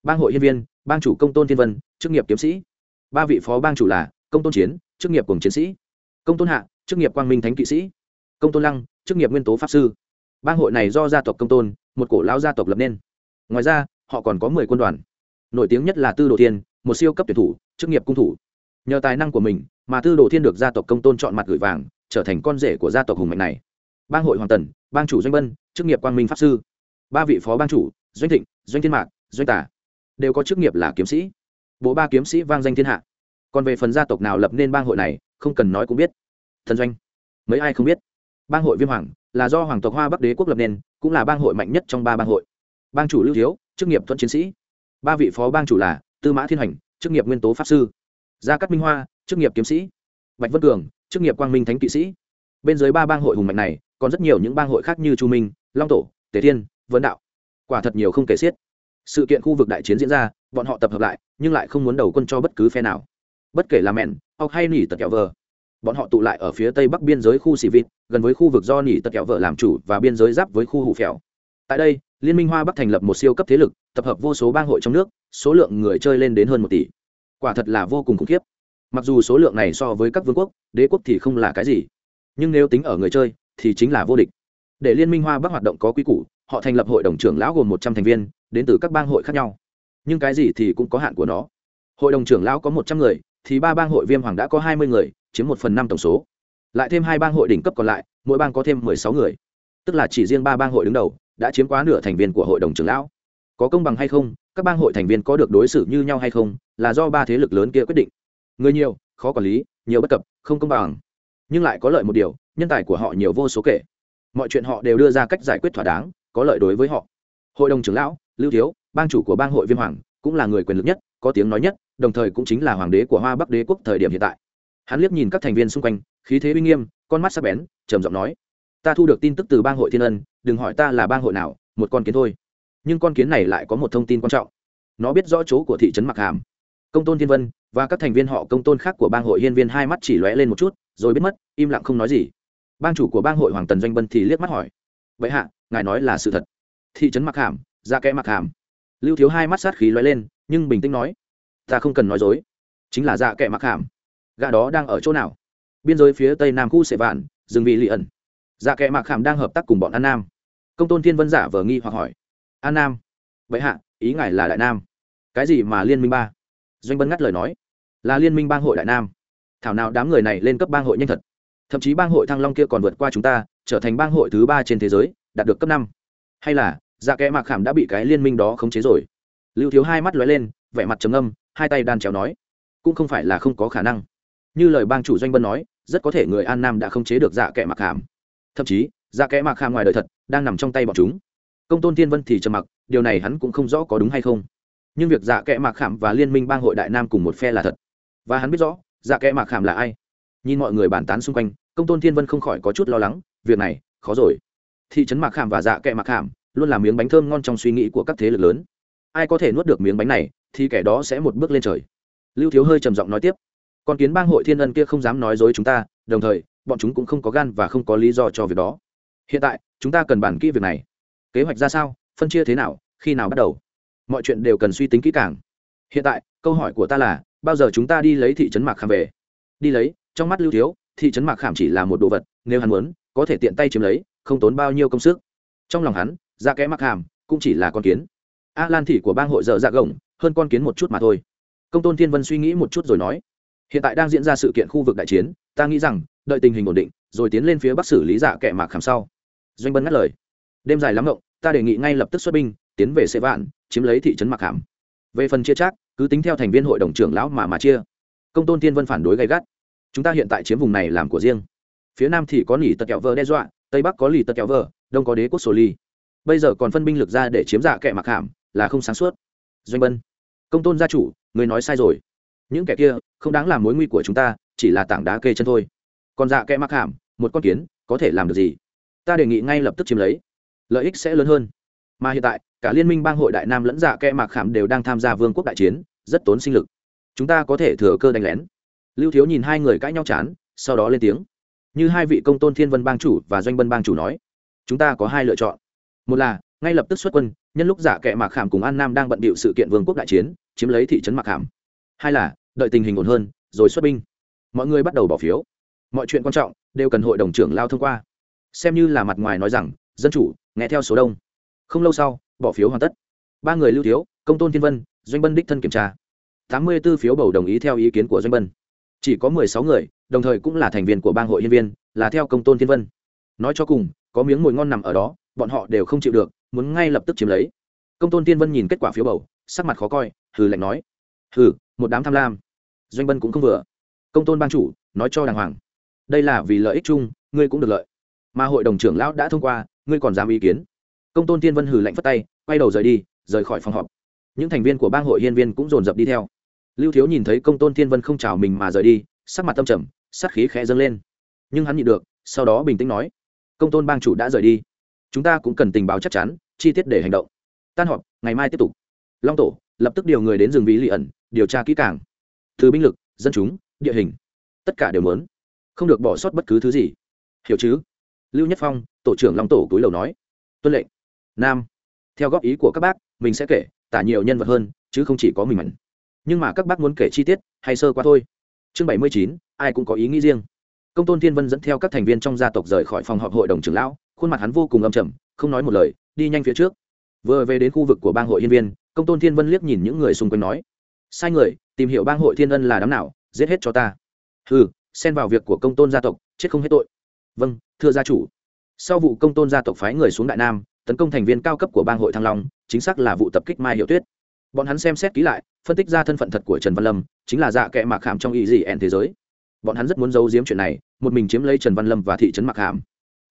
Bang hội hiên viên, bang chủ công tôn thiên vân, chức nghiệp kiếm sĩ. Ba vị phó bang chủ là công tôn chiến, chức nghiệp cùng chiến sĩ. Công tôn hạ, chức nghiệp quang minh thánh kỵ sĩ. Công tôn lăng, chức nghiệp nguyên tố pháp sư. Bang hội này do gia tộc công tôn, một cổ lão gia tộc lập nên. Ngoài ra, họ còn có mười quân đoàn. Nổi tiếng nhất là tư đồ thiên, một siêu cấp tuyển thủ, chức nghiệp cung thủ. Nhờ tài năng của mình mà tư đồ thiên được gia tộc công tôn chọn mặt gửi vàng, trở thành con rể của gia tộc hùng mạnh này. Bang hội hoàng tần, bang chủ doanh bân chức nghiệp quang minh pháp sư ba vị phó bang chủ, doanh thịnh, doanh thiên mạc, doanh tả đều có chức nghiệp là kiếm sĩ. Bộ ba kiếm sĩ vang danh thiên hạ. Còn về phần gia tộc nào lập nên bang hội này, không cần nói cũng biết. Thần doanh. Mấy ai không biết. Bang hội viêm hoàng, là do hoàng tộc hoa bắc đế quốc lập nên, cũng là bang hội mạnh nhất trong ba bang hội. Bang chủ lưu thiếu, chức nghiệp thuận chiến sĩ. Ba vị phó bang chủ là tư mã thiên hành chức nghiệp nguyên tố pháp sư. Gia cát minh hoa, chức nghiệp kiếm sĩ. Bạch vân cường, chức nghiệp quang minh thánh kỵ sĩ. Bên dưới ba bang hội hùng mạnh này, còn rất nhiều những bang hội khác như chu minh, long tổ, tề thiên vấn đạo. Quả thật nhiều không kể xiết. Sự kiện khu vực đại chiến diễn ra, bọn họ tập hợp lại, nhưng lại không muốn đầu quân cho bất cứ phe nào. Bất kể là mẹn hoặc hay nỉ tật kẹo vờ, bọn họ tụ lại ở phía tây bắc biên giới khu xì vịt, gần với khu vực do nỉ tật kẹo vợ làm chủ và biên giới giáp với khu hủ phèo. Tại đây, liên minh hoa bắc thành lập một siêu cấp thế lực, tập hợp vô số bang hội trong nước, số lượng người chơi lên đến hơn một tỷ. Quả thật là vô cùng khủng khiếp. Mặc dù số lượng này so với các vương quốc, đế quốc thì không là cái gì, nhưng nếu tính ở người chơi, thì chính là vô địch. Để liên minh hoa bắc hoạt động có quy củ họ thành lập hội đồng trưởng lão gồm một trăm thành viên, đến từ các bang hội khác nhau. Nhưng cái gì thì cũng có hạn của nó. Hội đồng trưởng lão có một trăm người, thì ba bang hội viêm hoàng đã có hai mươi người, chiếm một phần năm tổng số. Lại thêm hai bang hội đỉnh cấp còn lại, mỗi bang có thêm mười sáu người. Tức là chỉ riêng ba bang hội đứng đầu, đã chiếm quá nửa thành viên của hội đồng trưởng lão. Có công bằng hay không, các bang hội thành viên có được đối xử như nhau hay không, là do ba thế lực lớn kia quyết định. Người nhiều, khó quản lý, nhiều bất cập, không công bằng. Nhưng lại có lợi một điều, nhân tài của họ nhiều vô số kể. Mọi chuyện họ đều đưa ra cách giải quyết thỏa đáng có lợi đối với họ. Hội đồng trưởng lão, lưu thiếu, bang chủ của bang hội viêm hoàng, cũng là người quyền lực nhất, có tiếng nói nhất, đồng thời cũng chính là hoàng đế của hoa bắc đế quốc thời điểm hiện tại. Hắn liếc nhìn các thành viên xung quanh, khí thế uy nghiêm, con mắt sắc bén, trầm giọng nói, ta thu được tin tức từ bang hội thiên ân, đừng hỏi ta là bang hội nào, một con kiến thôi. Nhưng con kiến này lại có một thông tin quan trọng. Nó biết rõ chỗ của thị trấn mặc hàm. Công tôn thiên vân và các thành viên họ công tôn khác của bang hội hiên viên hai mắt chỉ lóe lên một chút, rồi biết mất, im lặng không nói gì. Bang chủ của bang hội hoàng tần doanh bân thì liếc mắt hỏi vậy hạ ngài nói là sự thật. Thị trấn mặc hàm, ra kẽ mặc hàm. Lưu thiếu hai mắt sát khí lóe lên, nhưng bình tĩnh nói, ta không cần nói dối. Chính là dạ kệ mặc hàm. Gã đó đang ở chỗ nào? Biên giới phía tây nam khu sệ vạn, rừng vị lì ẩn. Dạ kệ mặc hàm đang hợp tác cùng bọn an nam. Công tôn thiên vân giả vờ nghi hoặc hỏi, an nam, vậy hạ, ý ngài là đại nam? Cái gì mà liên minh ba? Doanh bân ngắt lời nói, là liên minh bang hội đại nam. Thảo nào đám người này lên cấp bang hội nhanh thật. Thậm chí bang hội thăng long kia còn vượt qua chúng ta, trở thành bang hội thứ ba trên thế giới đạt được cấp năm. Hay là dạ kẽ mạc khảm đã bị cái liên minh đó khống chế rồi. Lưu thiếu hai mắt lóe lên, vẻ mặt trầm âm hai tay đan chéo nói, cũng không phải là không có khả năng. Như lời bang chủ doanh bân nói, rất có thể người an nam đã khống chế được dạ kẽ mạc khảm. Thậm chí dạ kẽ mạc khảm ngoài đời thật, đang nằm trong tay bọn chúng. Công tôn thiên vân thì trầm mặc, điều này hắn cũng không rõ có đúng hay không. Nhưng việc dạ kẽ mạc khảm và liên minh bang hội đại nam cùng một phe là thật. Và hắn biết rõ dạ kẽ mạc khảm là ai. Nhìn mọi người bàn tán xung quanh, công tôn thiên vân không khỏi có chút lo lắng, việc này, khó rồi thị trấn mạc khảm và dạ Kệ mạc khảm luôn là miếng bánh thơm ngon trong suy nghĩ của các thế lực lớn. Ai có thể nuốt được miếng bánh này, thì kẻ đó sẽ một bước lên trời. Lưu thiếu hơi trầm giọng nói tiếp. Con kiến bang hội thiên ân kia không dám nói dối chúng ta, đồng thời, bọn chúng cũng không có gan và không có lý do cho việc đó. Hiện tại, chúng ta cần bàn kỹ việc này. Kế hoạch ra sao, phân chia thế nào, khi nào bắt đầu? Mọi chuyện đều cần suy tính kỹ càng. Hiện tại, câu hỏi của ta là, bao giờ chúng ta đi lấy thị trấn mạc khảm về? Đi lấy, trong mắt lưu thiếu, thị trấn mạc khảm chỉ là một đồ vật, nếu hắn muốn, có thể tiện tay chiếm lấy không tốn bao nhiêu công sức. Trong lòng hắn ra kẽ Mặc hàm cũng chỉ là con kiến. A lan thị của bang hội dở dạ gồng, hơn con kiến một chút mà thôi. Công tôn thiên vân suy nghĩ một chút rồi nói, hiện tại đang diễn ra sự kiện khu vực đại chiến, ta nghĩ rằng, đợi tình hình ổn định, rồi tiến lên phía bắc xử lý dạ kẻ mạc khảm sau. Doanh bân ngắt lời, đêm dài lắm rộng ta đề nghị ngay lập tức xuất binh, tiến về xế vạn, chiếm lấy thị trấn mạc hàm. Về phần chia chắc cứ tính theo thành viên hội đồng trưởng lão mà mà chia. Công tôn thiên vân phản đối gay gắt, chúng ta hiện tại chiếm vùng này làm của riêng. Phía nam thì có nỉ tật kẹo vơ đe dọa tây bắc có lì tật kéo vờ, đông có đế quốc sổ ly bây giờ còn phân binh lực ra để chiếm dạ kẻ mặc hàm, là không sáng suốt. Doanh bân, công tôn gia chủ, người nói sai rồi. Những kẻ kia không đáng làm mối nguy của chúng ta, chỉ là tảng đá kê chân thôi. Còn dạ kẻ mặc hàm, một con kiến, có thể làm được gì? Ta đề nghị ngay lập tức chiếm lấy. Lợi ích sẽ lớn hơn. Mà hiện tại, cả liên minh bang hội đại nam lẫn dạ kẻ mặc hàm đều đang tham gia vương quốc đại chiến, rất tốn sinh lực. Chúng ta có thể thừa cơ đánh lén. Lưu thiếu nhìn hai người cãi nhau chán, sau đó lên tiếng như hai vị công tôn thiên vân bang chủ và doanh bân bang chủ nói, chúng ta có hai lựa chọn. Một là, ngay lập tức xuất quân, nhân lúc giả kệ mạc khảm cùng an nam đang bận bịu sự kiện vương quốc đại chiến, chiếm lấy thị trấn mạc khảm. Hai là, đợi tình hình ổn hơn, rồi xuất binh. Mọi người bắt đầu bỏ phiếu. Mọi chuyện quan trọng đều cần hội đồng trưởng lao thông qua. Xem như là mặt ngoài nói rằng, dân chủ, nghe theo số đông. Không lâu sau, bỏ phiếu hoàn tất. Ba người lưu thiếu, công tôn thiên vân, doanh bân đích thân kiểm tra. Tám mươi b ố phiếu bầu đồng ý theo ý kiến của doanh bân chỉ có mười sáu người đồng thời cũng là thành viên của bang hội nhân viên, là theo công tôn thiên vân. Nói cho cùng, có miếng mồi ngon nằm ở đó, bọn họ đều không chịu được, muốn ngay lập tức chiếm lấy. Công tôn thiên vân nhìn kết quả phiếu bầu, sắc mặt khó coi, hừ lạnh nói. Hừ, một đám tham lam. Doanh bân cũng không vừa. Công tôn ban chủ, nói cho đàng hoàng. Đây là vì lợi ích chung, ngươi cũng được lợi. Mà hội đồng trưởng lão đã thông qua, ngươi còn dám ý kiến. Công tôn thiên vân hừ lạnh phất tay, quay đầu rời đi, rời khỏi phòng họp. Những thành viên của bang hội hiên viên cũng dồn dập đi theo. Lưu thiếu nhìn thấy công tôn thiên vân không chào mình mà rời đi, sắc mặt tâm trầm sát khí khẽ dâng lên. Nhưng hắn nhịn được, sau đó bình tĩnh nói, công tôn bang chủ đã rời đi. Chúng ta cũng cần tình báo chắc chắn, chi tiết để hành động. Tan họp, ngày mai tiếp tục. Long tổ, lập tức điều người đến rừng Vĩ lì ẩn, điều tra kỹ càng. Từ binh lực, dân chúng, địa hình. Tất cả đều muốn. Không được bỏ sót bất cứ thứ gì. Hiểu chứ? Lưu nhất phong, tổ trưởng long tổ túi lầu nói, tuân lệnh. Nam, theo góp ý của các bác, mình sẽ kể, tả nhiều nhân vật hơn, chứ không chỉ có mình mình. Nhưng mà các bác muốn kể chi tiết, hay sơ qua thôi. Chương bảy mươi chín ai cũng có ý nghĩ riêng. Công tôn thiên vân dẫn theo các thành viên trong gia tộc rời khỏi phòng họp hội đồng trưởng lão, khuôn mặt hắn vô cùng âm trầm, không nói một lời, đi nhanh phía trước. Vừa về đến khu vực của bang hội hiên viên, công tôn thiên vân liếc nhìn những người xung quanh nói, sai người, tìm hiểu bang hội thiên ân là đám nào, giết hết cho ta. Ừ xen vào việc của công tôn gia tộc, chết không hết tội. Vâng thưa gia chủ. Sau vụ công tôn gia tộc phái người xuống đại nam, tấn công thành viên cao cấp của bang hội thăng long, chính xác là vụ tập kích mai hiệu tuyết. Bọn hắn xem xét kỹ lại, phân tích ra thân phận thật của trần văn lâm, chính là dạ kệ mạc hàm trong ý gì ẻn thế giới bọn hắn rất muốn giấu giếm chuyện này, một mình chiếm lấy trần văn lâm và thị trấn mạc hàm.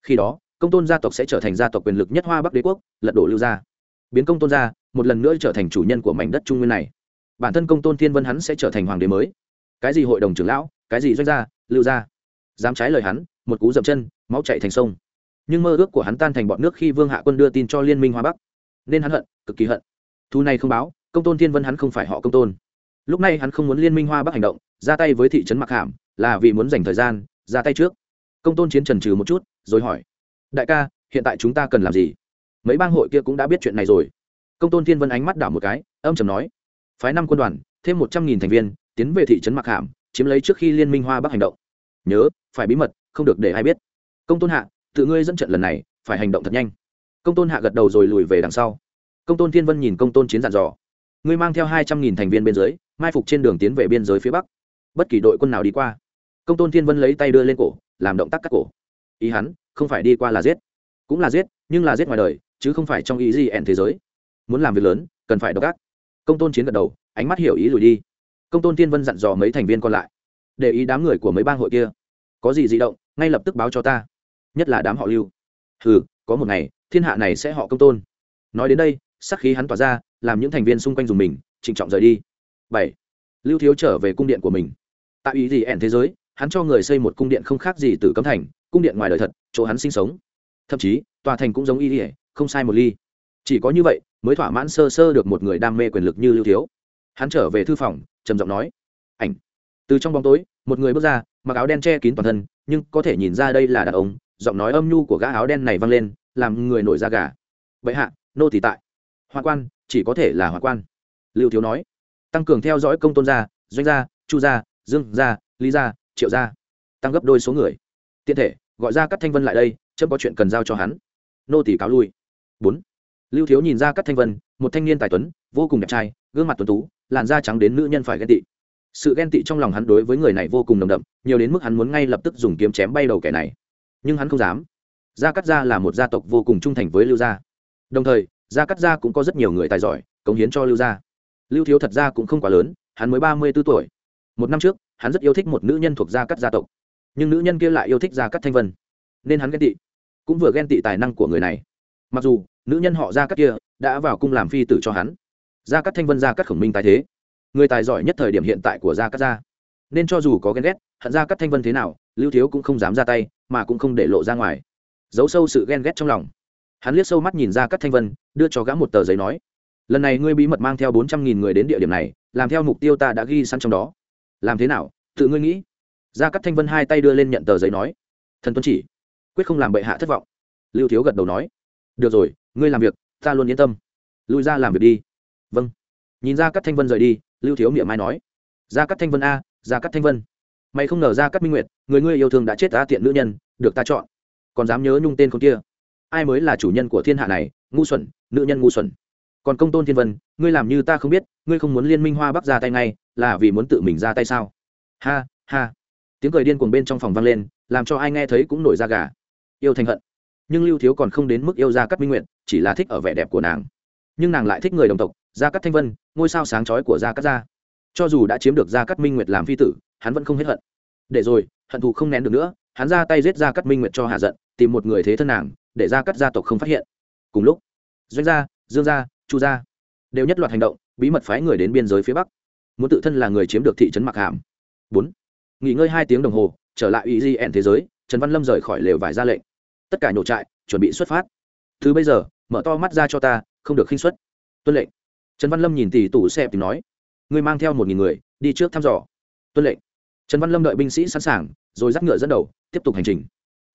Khi đó, công tôn gia tộc sẽ trở thành gia tộc quyền lực nhất hoa bắc đế quốc, lật đổ lưu gia. Biến công tôn gia, một lần nữa trở thành chủ nhân của mảnh đất trung nguyên này. Bản thân công tôn thiên vân hắn sẽ trở thành hoàng đế mới. Cái gì hội đồng trưởng lão, cái gì doanh gia, lưu gia. Dám trái lời hắn, một cú dậm chân, máu chạy thành sông. Nhưng mơ ước của hắn tan thành bọn nước khi vương hạ quân đưa tin cho liên minh hoa bắc. Nên hắn hận, cực kỳ hận. Thu này không báo, công tôn thiên vân hắn không phải họ công tôn. Lúc này hắn không muốn liên minh hoa bắc hành động, ra tay với thị trấn mặc hàm là vì muốn dành thời gian, ra tay trước. Công tôn chiến trần trừ một chút, rồi hỏi, đại ca, hiện tại chúng ta cần làm gì? Mấy bang hội kia cũng đã biết chuyện này rồi. Công tôn thiên vân ánh mắt đảo một cái, âm trầm nói, phái năm quân đoàn, thêm một trăm nghìn thành viên, tiến về thị trấn mặc hàm, chiếm lấy trước khi liên minh hoa bắc hành động. Nhớ, phải bí mật, không được để ai biết. Công tôn hạ, tự ngươi dẫn trận lần này, phải hành động thật nhanh. Công tôn hạ gật đầu rồi lùi về đằng sau. Công tôn thiên vân nhìn công tôn chiến dặn dò, ngươi mang theo hai trăm nghìn thành viên bên dưới, mai phục trên đường tiến về biên giới phía bắc. Bất kỳ đội quân nào đi qua công tôn thiên vân lấy tay đưa lên cổ, làm động tác cắt cổ. Ý hắn, không phải đi qua là giết. Cũng là giết, nhưng là giết ngoài đời, chứ không phải trong ý gì ẻn thế giới. Muốn làm việc lớn, cần phải độc ác. Công tôn chiến gật đầu, ánh mắt hiểu ý lùi đi. Công tôn thiên vân dặn dò mấy thành viên còn lại. Để ý đám người của mấy bang hội kia. Có gì di động, ngay lập tức báo cho ta. Nhất là đám họ lưu. Hừ, có một ngày, thiên hạ này sẽ họ công tôn. Nói đến đây, sắc khí hắn tỏa ra, làm những thành viên xung quanh dùng mình, trịnh trọng rời đi. Bảy, lưu thiếu trở về cung điện của mình. Tại ý gì ẻn thế giới hắn cho người xây một cung điện không khác gì từ cấm thành, cung điện ngoài đời thật, chỗ hắn sinh sống. Thậm chí, tòa thành cũng giống y ỉa không sai một ly. Chỉ có như vậy, mới thỏa mãn sơ sơ được một người đam mê quyền lực như lưu thiếu. Hắn trở về thư phòng, trầm giọng nói, ảnh. Từ trong bóng tối, một người bước ra, mặc áo đen che kín toàn thân, nhưng có thể nhìn ra đây là đàn ông, giọng nói âm nhu của gã áo đen này vang lên, làm người nổi da gà. Vậy hạ, nô thì tại. Hoa quan, chỉ có thể là hoa quan. Lưu thiếu nói. Tăng cường theo dõi công tôn gia, doanh gia, chu gia, dương gia, lý gia triệu gia tăng gấp đôi số người. Tiện thể, gọi ra các thanh vân lại đây, chấm có chuyện cần giao cho hắn. Nô tỷ cáo lui. Bốn. Lưu thiếu nhìn ra các thanh vân, một thanh niên tài tuấn, vô cùng đẹp trai, gương mặt tuấn tú, làn da trắng đến nữ nhân phải ghen tị. Sự ghen tị trong lòng hắn đối với người này vô cùng nồng đậm, nhiều đến mức hắn muốn ngay lập tức dùng kiếm chém bay đầu kẻ này. Nhưng hắn không dám. Gia cắt gia là một gia tộc vô cùng trung thành với lưu gia. Đồng thời, gia cắt gia cũng có rất nhiều người tài giỏi, cống hiến cho lưu gia. Lưu thiếu thật ra cũng không quá lớn, hắn mới ba mươi b ố tuổi. Một năm trước hắn rất yêu thích một nữ nhân thuộc gia cắt gia tộc, nhưng nữ nhân kia lại yêu thích gia cắt thanh vân, nên hắn ghen tị, cũng vừa ghen tị tài năng của người này. Mặc dù, nữ nhân họ gia cắt kia đã vào cung làm phi tử cho hắn. Gia cắt thanh vân, gia cắt khổng minh tài thế, người tài giỏi nhất thời điểm hiện tại của gia cắt gia. Nên cho dù có ghen ghét, hận gia cắt thanh vân thế nào, lưu thiếu cũng không dám ra tay, mà cũng không để lộ ra ngoài. Giấu sâu sự ghen ghét trong lòng. Hắn liếc sâu mắt nhìn ra cắt thanh vân, đưa cho gã một tờ giấy nói, lần này ngươi bí mật mang theo bốn trăm nghìn người đến địa điểm này, làm theo mục tiêu ta đã ghi sẵn trong đó làm thế nào, tự ngươi nghĩ. Gia cắt thanh vân hai tay đưa lên nhận tờ giấy nói, thần tuân chỉ, quyết không làm bệ hạ thất vọng. Lưu thiếu gật đầu nói, được rồi, ngươi làm việc, ta luôn yên tâm. Lui ra làm việc đi. Vâng. Nhìn ra cắt thanh vân rời đi, lưu thiếu niệm mai nói ra cắt thanh vân a ra cắt thanh vân. Mày không ngờ ra cắt minh nguyệt, người ngươi yêu thương đã chết ta tiện nữ nhân, được ta chọn. Còn dám nhớ nhung tên con kia. Ai mới là chủ nhân của thiên hạ này, ngu xuẩn, nữ nhân ngu xuẩn còn công tôn thiên vân, ngươi làm như ta không biết, ngươi không muốn liên minh hoa bắc ra tay ngay, là vì muốn tự mình ra tay sao? Ha ha. Tiếng cười điên cuồng bên trong phòng vang lên, làm cho ai nghe thấy cũng nổi da gà. Yêu thành hận. Nhưng lưu thiếu còn không đến mức yêu ra cắt minh nguyện chỉ là thích ở vẻ đẹp của nàng. Nhưng nàng lại thích người đồng tộc, gia cắt thanh vân, ngôi sao sáng chói của gia cắt gia. Cho dù đã chiếm được gia cắt minh nguyệt làm phi tử, hắn vẫn không hết hận. Để rồi, hận thù không nén được nữa, hắn ra tay giết gia cắt minh nguyệt cho hạ giận, tìm một người thế thân nàng, để gia cắt gia tộc không phát hiện. Cùng lúc, doanh gia, dương gia chu gia, đều nhất loạt hành động, bí mật phái người đến biên giới phía bắc. Muốn tự thân là người chiếm được thị trấn mặc hàm. Bốn, nghỉ ngơi hai tiếng đồng hồ, trở lại ủy di ẻn thế giới, trần văn lâm rời khỏi lều vải ra lệnh. Tất cả nhổ trại, chuẩn bị xuất phát. Thứ bây giờ, mở to mắt ra cho ta, không được khinh xuất tuân lệnh. Trần văn lâm nhìn tỷ tủ xe tìm nói, ngươi mang theo một nghìn người, đi trước thăm dò. Tuân lệnh. Trần văn lâm đợi binh sĩ sẵn sàng, rồi dắt ngựa dẫn đầu, tiếp tục hành trình.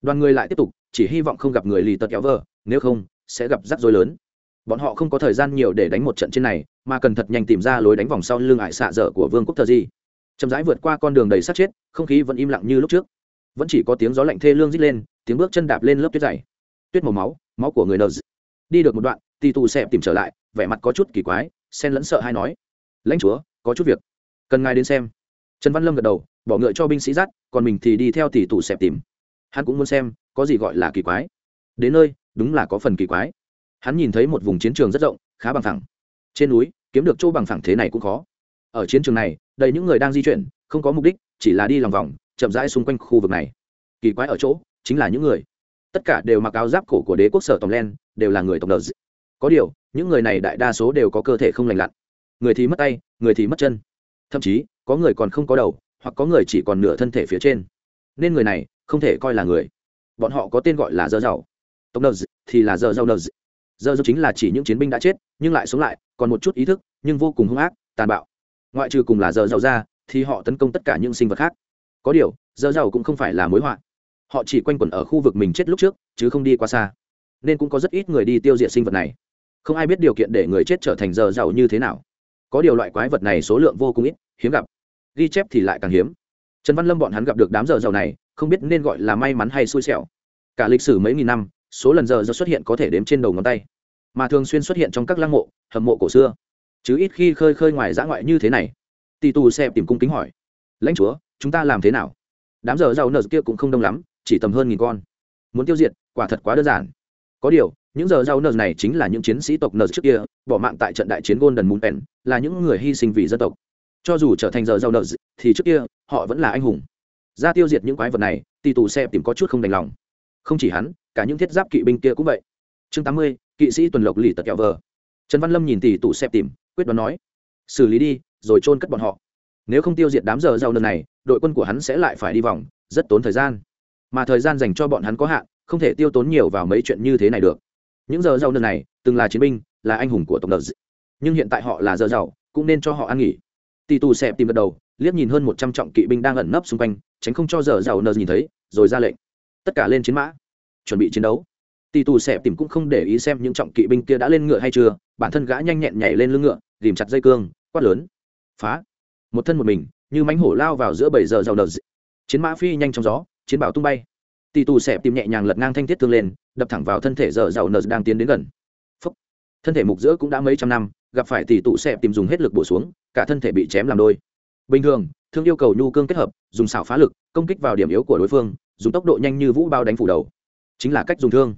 Đoàn người lại tiếp tục, chỉ hy vọng không gặp người lì tật kéo vờ, nếu không, sẽ gặp rắc rối lớn bọn họ không có thời gian nhiều để đánh một trận trên này, mà cần thật nhanh tìm ra lối đánh vòng sau lưng ải xạ dở của vương quốc thờ di. Chậm rãi vượt qua con đường đầy sát chết, không khí vẫn im lặng như lúc trước. Vẫn chỉ có tiếng gió lạnh thê lương rít lên, tiếng bước chân đạp lên lớp tuyết dày. Tuyết màu máu máu của người nờ đi được một đoạn, tì tù xẹp tìm trở lại, vẻ mặt có chút kỳ quái sen lẫn sợ hay nói, lãnh chúa, có chút việc. Cần ngài đến xem. Trần văn lâm gật đầu, bỏ ngựa cho binh sĩ dắt, còn mình thì đi theo tỷ tù xẹp tìm. Hắn cũng muốn xem, có gì gọi là kỳ quái. Đến nơi, đúng là có phần kỳ quái hắn nhìn thấy một vùng chiến trường rất rộng, khá bằng thẳng trên núi, kiếm được chỗ bằng thẳng thế này cũng khó. Ở chiến trường này, đầy những người đang di chuyển, không có mục đích, chỉ là đi lòng vòng, chậm rãi xung quanh khu vực này. Kỳ quái ở chỗ, chính là những người. Tất cả đều mặc áo giáp cổ của đế quốc sở tổng len, đều là người tổng đờ có điều, những người này đại đa số đều có cơ thể không lành lặn. Người thì mất tay, người thì mất chân. Thậm chí, có người còn không có đầu, hoặc có người chỉ còn nửa thân thể phía trên. Nên người này, không thể coi là người. Bọn họ có tên gọi là dơ giàu tổng nờ thì là dơ giàu nờ giờ dù chính là chỉ những chiến binh đã chết, nhưng lại sống lại, còn một chút ý thức, nhưng vô cùng hung ác, tàn bạo. Ngoại trừ cùng là giờ giàu ra, thì họ tấn công tất cả những sinh vật khác. Có điều, giờ giàu cũng không phải là mối họa. Họ chỉ quanh quẩn ở khu vực mình chết lúc trước, chứ không đi qua xa. Nên cũng có rất ít người đi tiêu diệt sinh vật này. Không ai biết điều kiện để người chết trở thành giờ giàu như thế nào. Có điều loại quái vật này số lượng vô cùng ít, hiếm gặp. Ghi chép thì lại càng hiếm. Trần văn lâm bọn hắn gặp được đám giờ giàu này, không biết nên gọi là may mắn hay xui xẻo. Cả lịch sử mấy nghìn năm số lần giờ giàu xuất hiện có thể đếm trên đầu ngón tay. Mà thường xuyên xuất hiện trong các lăng mộ, hầm mộ cổ xưa. Chứ ít khi khơi khơi ngoài dã ngoại như thế này. Tỷ tù xe tìm cung kính hỏi. Lãnh chúa, chúng ta làm thế nào? Đám giờ giàu nợ kia cũng không đông lắm, chỉ tầm hơn nghìn con. Muốn tiêu diệt, quả thật quá đơn giản. Có điều, những giờ giàu nợ này chính là những chiến sĩ tộc nợ trước kia, bỏ mạng tại trận đại chiến golden moon pen, là những người hy sinh vì dân tộc. Cho dù trở thành giờ giàu nợ thì trước kia, họ vẫn là anh hùng. Ra tiêu diệt những quái vật này tỷ tù xe tìm có chút không đành lòng không chỉ hắn, cả những thiết giáp kỵ binh kia cũng vậy. Chương tám mươi, kỵ sĩ tuần lộc lì tật kẹo vờ. Trần văn lâm nhìn tỷ tù xẹp tìm, quyết đoán nói, xử lý đi, rồi chôn cất bọn họ. Nếu không tiêu diệt đám giờ giàu nợ này, đội quân của hắn sẽ lại phải đi vòng, rất tốn thời gian. Mà thời gian dành cho bọn hắn có hạn, không thể tiêu tốn nhiều vào mấy chuyện như thế này được. Những giờ giàu nợ này, từng là chiến binh, là anh hùng của tổng đợt nhưng hiện tại họ là giờ giàu cũng nên cho họ ăn nghỉ. Tỷ tù xẹp tìm gật đầu, liếc nhìn hơn một trăm trọng kỵ binh đang ẩn nấp xung quanh, tránh không cho giờ giàu nờ nhìn thấy, rồi ra lệnh tất cả lên chiến mã, chuẩn bị chiến đấu. Tỷ tù xẹp tìm cũng không để ý xem những trọng kỵ binh kia đã lên ngựa hay chưa, bản thân gã nhanh nhẹn nhảy lên lưng ngựa ghìm chặt dây cương, quát lớn. Phá. Một thân một mình, như mánh hổ lao vào giữa bảy giờ giàu đợt chiến mã phi nhanh trong gió, chiến bảo tung bay. Tỷ tù xẹp tìm nhẹ nhàng lật ngang thanh thiết thương lên, đập thẳng vào thân thể giờ giàu nợ đang tiến đến gần. Phúc. thân thể mục giữa cũng đã mấy trăm năm, gặp phải tỷ tụ xẹp tìm dùng hết lực bổ xuống, cả thân thể bị chém làm đôi. Bình thường, thương yêu cầu nhu cương kết hợp, dùng xảo phá lực, công kích vào điểm yếu của đối phương dùng tốc độ nhanh như vũ bao đánh phủ đầu. Chính là cách dùng thương.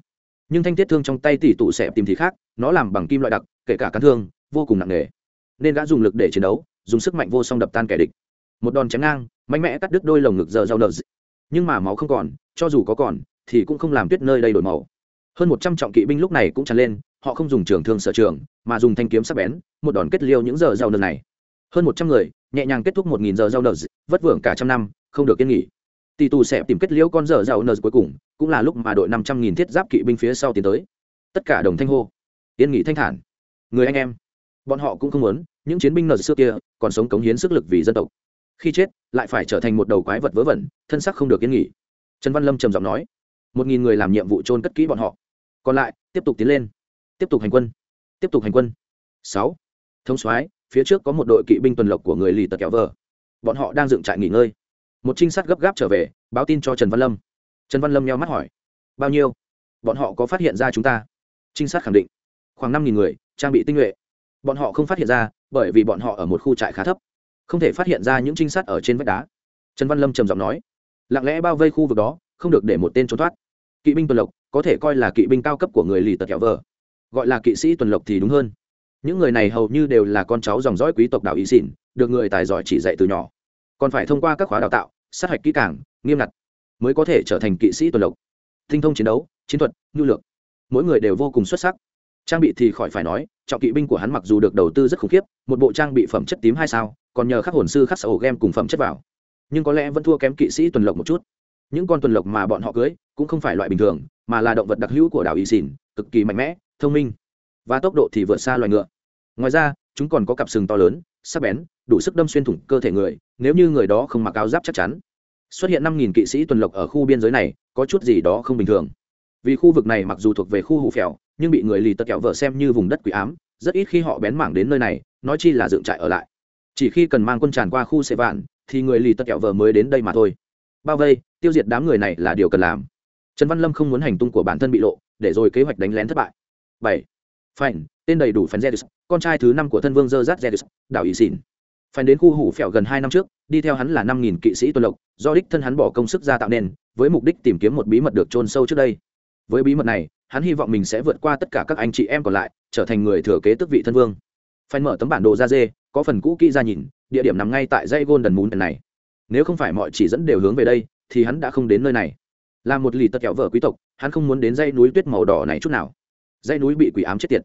Nhưng thanh thiết thương trong tay tỷ tụ sẽ tìm thì khác, nó làm bằng kim loại đặc, kể cả cán thương, vô cùng nặng nề. Nên gã dùng lực để chiến đấu, dùng sức mạnh vô song đập tan kẻ địch. Một đòn chém ngang, mạnh mẽ cắt đứt đôi lồng ngực giờ rau nợ nhưng mà máu không còn, cho dù có còn, thì cũng không làm tuyết nơi đây đổi màu. Hơn một trăm trọng kỵ binh lúc này cũng tràn lên, họ không dùng trường thương sở trường, mà dùng thanh kiếm sắc bén, một đòn kết liêu những giờ rau nợ này. Hơn một trăm người, nhẹ nhàng kết thúc một nghìn giờ rau nợ vất vưởng cả trăm năm, không được yên nghỉ tỷ tù sẽ tìm kết liễu con dở dạo nờ cuối cùng, cũng là lúc mà đội năm trăm nghìn thiết giáp kỵ binh phía sau tiến tới. Tất cả đồng thanh hô. Yên nghỉ thanh thản. Người anh em, bọn họ cũng không muốn, những chiến binh nờ xưa kia còn sống cống hiến sức lực vì dân tộc. Khi chết, lại phải trở thành một đầu quái vật vớ vẩn, thân sắc không được yên nghỉ. Trần văn lâm trầm giọng nói. Một nghìn người làm nhiệm vụ trôn cất kỹ bọn họ. Còn lại, tiếp tục tiến lên. Tiếp tục hành quân. Tiếp tục hành quân. Sáu. Thông soái, phía trước có một đội kỵ binh tuần lộc của người lì tật kéo vờ. Bọn họ đang dựng trại nghỉ ngơi một trinh sát gấp gáp trở về, báo tin cho trần văn lâm. Trần văn lâm nheo mắt hỏi, bao nhiêu? Bọn họ có phát hiện ra chúng ta? Trinh sát khẳng định, khoảng năm nghìn người, trang bị tinh nhuệ. Bọn họ không phát hiện ra, bởi vì bọn họ ở một khu trại khá thấp, không thể phát hiện ra những trinh sát ở trên vách đá. Trần văn lâm trầm giọng nói, lặng lẽ bao vây khu vực đó, không được để một tên trốn thoát. Kỵ binh tuần lộc, có thể coi là kỵ binh cao cấp của người lì tật kẹo vờ. Gọi là kỵ sĩ tuần lộc thì đúng hơn. Những người này hầu như đều là con cháu dòng dõi quý tộc đạo ý xỉn, được người tài giỏi chỉ dạy từ nhỏ. Còn phải thông qua các khóa đào tạo sát hạch kỹ càng, nghiêm ngặt, mới có thể trở thành kỵ sĩ tuần lộc. Tinh thông chiến đấu, chiến thuật, nhu lược, mỗi người đều vô cùng xuất sắc. Trang bị thì khỏi phải nói, trọng kỵ binh của hắn mặc dù được đầu tư rất khủng khiếp, một bộ trang bị phẩm chất tím hai sao, còn nhờ khắc hồn sư khắc sở hồ game cùng phẩm chất vào. Nhưng có lẽ vẫn thua kém kỵ sĩ tuần lộc một chút. Những con tuần lộc mà bọn họ cưới, cũng không phải loại bình thường, mà là động vật đặc hữu của đảo y xỉn cực kỳ mạnh mẽ, thông minh. Và tốc độ thì vượt xa loài ngựa. Ngoài ra, chúng còn có cặp sừng to lớn, sắc bén đủ sức đâm xuyên thủng cơ thể người, nếu như người đó không mặc áo giáp chắc chắn. Xuất hiện năm nghìn kỵ sĩ tuần lộc ở khu biên giới này, có chút gì đó không bình thường. Vì khu vực này mặc dù thuộc về khu hủ phèo, nhưng bị người lì tật kẹo vợ xem như vùng đất quỷ ám, rất ít khi họ bén mảng đến nơi này, nói chi là dựng trại ở lại. Chỉ khi cần mang quân tràn qua khu xệ vạn, thì người lì tật kẹo vợ mới đến đây mà thôi. Bao vây, tiêu diệt đám người này là điều cần làm. Trần văn lâm không muốn hành tung của bản thân bị lộ, để rồi kế hoạch đánh lén thất bại. Bảy. Phảnh tên đầy đủ phèn zedus con trai thứ năm của thân vương dơ dắt zedus đảo ý xỉn phèn đến khu hủ phèo gần hai năm trước, đi theo hắn là năm nghìn kỵ sĩ tuần lộc, do đích thân hắn bỏ công sức ra tạo nên, với mục đích tìm kiếm một bí mật được trôn sâu trước đây. Với bí mật này, hắn hy vọng mình sẽ vượt qua tất cả các anh chị em còn lại, trở thành người thừa kế tước vị thân vương. Phèn mở tấm bản đồ ra dê, có phần cũ kỹ ra nhìn, địa điểm nằm ngay tại dây gôn đần mún này. Nếu không phải mọi chỉ dẫn đều hướng về đây, thì hắn đã không đến nơi này. Là một lì tật kẹo vợ quý tộc, hắn không muốn đến dây núi tuyết màu đỏ này chút nào. Dây núi bị quỷ ám chết tiệt.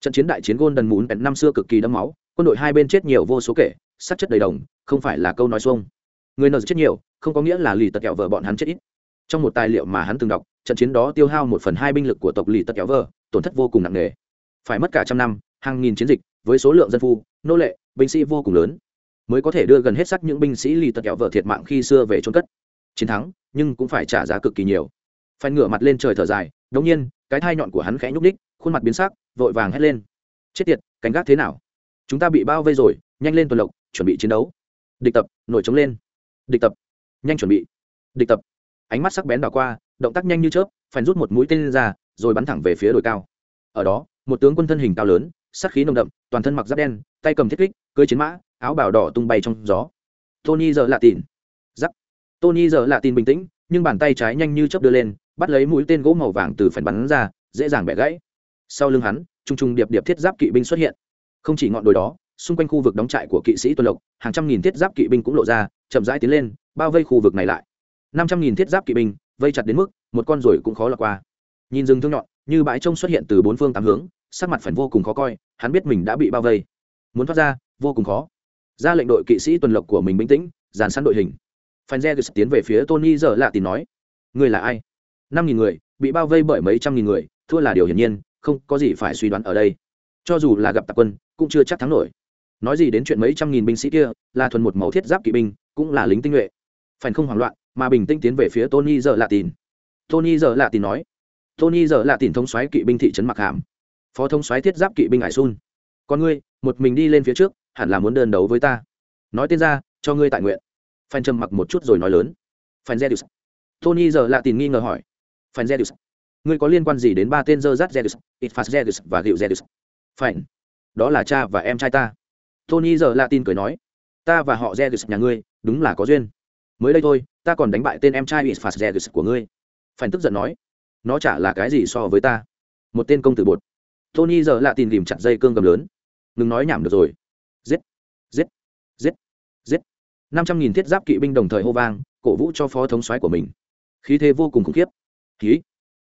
Trận chiến đại chiến gôn golden moon năm xưa cực kỳ đẫm máu, quân đội hai bên chết nhiều vô số kể sắc chất đầy đồng, không phải là câu nói xuông. Người nợ chết nhiều, không có nghĩa là lì tật kẹo vợ bọn hắn chết ít. Trong một tài liệu mà hắn từng đọc, trận chiến đó tiêu hao một phần hai binh lực của tộc lì tật kẹo vợ, tổn thất vô cùng nặng nề. Phải mất cả trăm năm, hàng nghìn chiến dịch, với số lượng dân phu, nô lệ, binh sĩ vô cùng lớn, mới có thể đưa gần hết sắc những binh sĩ lì tật kẹo vợ thiệt mạng khi xưa về trôn cất. Chiến thắng, nhưng cũng phải trả giá cực kỳ nhiều. Phải ngửa mặt lên trời thở dài, đống nhiên, cái thai nhọn của hắn khẽ nhúc ních khuôn mặt biến sắc, vội vàng hét lên. Chết tiệt cánh gác thế nào? Chúng ta bị bao vây rồi, nhanh lên tuần lộc chuẩn bị chiến đấu. Địch tập, nổi trống lên. Địch tập, nhanh chuẩn bị. Địch tập, ánh mắt sắc bén đảo qua, động tác nhanh như chớp phèn rút một mũi tên ra, rồi bắn thẳng về phía đồi cao. Ở đó, một tướng quân thân hình cao lớn sắc khí nồng đậm, toàn thân mặc giáp đen, tay cầm thiết kích cưới chiến mã, áo bào đỏ tung bay trong gió. Tony giờ lạ tìn. Giắc tony giờ lạ tin bình tĩnh, nhưng bàn tay trái nhanh như chớp đưa lên, bắt lấy mũi tên gỗ màu vàng từ phèn bắn ra, dễ dàng bẻ gãy. Sau lưng hắn trung trung điệp điệp thiết giáp kỵ binh xuất hiện. Không chỉ ngọn đồi đó xung quanh khu vực đóng trại của kỵ sĩ tuần lộc hàng trăm nghìn thiết giáp kỵ binh cũng lộ ra chậm rãi tiến lên bao vây khu vực này lại. Năm trăm nghìn thiết giáp kỵ binh vây chặt đến mức một con ruồi cũng khó lọt qua. Nhìn rừng thương nhọn như bãi trông xuất hiện từ bốn phương tám hướng sắc mặt phần vô cùng khó coi hắn biết mình đã bị bao vây. Muốn thoát ra vô cùng khó. Ra lệnh đội kỵ sĩ tuần lộc của mình bình tĩnh dàn săn đội hình. Fanzegus tiến về phía Tony giờ lạ tìm nói, người là ai? Năm nghìn người, bị bao vây bởi mấy trăm nghìn người, thua là điều hiển nhiên, không có gì phải suy đoán ở đây. Cho dù là gặp tạc quân, cũng chưa chắc thắng nổi nói gì đến chuyện mấy trăm nghìn binh sĩ kia, là thuần một màu thiết giáp kỵ binh, cũng là lính tinh nhuệ. Phải không hoảng loạn, mà bình tĩnh tiến về phía tony giờ lạ tin tony giờ lạ tin nói, tony giờ lạ tin thống xoáy kỵ binh thị trấn mặc hàm. Phó thống xoáy thiết giáp kỵ binh hải sun. Còn ngươi, một mình đi lên phía trước, hẳn là muốn đơn đấu với ta. Nói tên ra, cho ngươi tại nguyện. Phan trầm mặc một chút rồi nói lớn. Phan zedus tony giờ lạ tin nghi ngờ hỏi. Phan zedus ngươi có liên quan gì đến ba tên dơ dắt zedus itfas zedus và gịu zedus phan đó là cha và em trai ta tony giờ latin cười nói, ta và họ Zeus, nhà ngươi, đúng là có duyên. Mới đây thôi, ta còn đánh bại tên em trai isfas Zeus của ngươi. Phản tức giận nói, nó chả là cái gì so với ta. Một tên công tử bột. Tony giờ latin tìm chặt dây cương cầm lớn. Ngừng nói nhảm được rồi. Giết giết giết giết. Năm trăm nghìn thiết giáp kỵ binh đồng thời hô vang, cổ vũ cho phó thống soái của mình. Khí thế vô cùng khủng khiếp. Khí.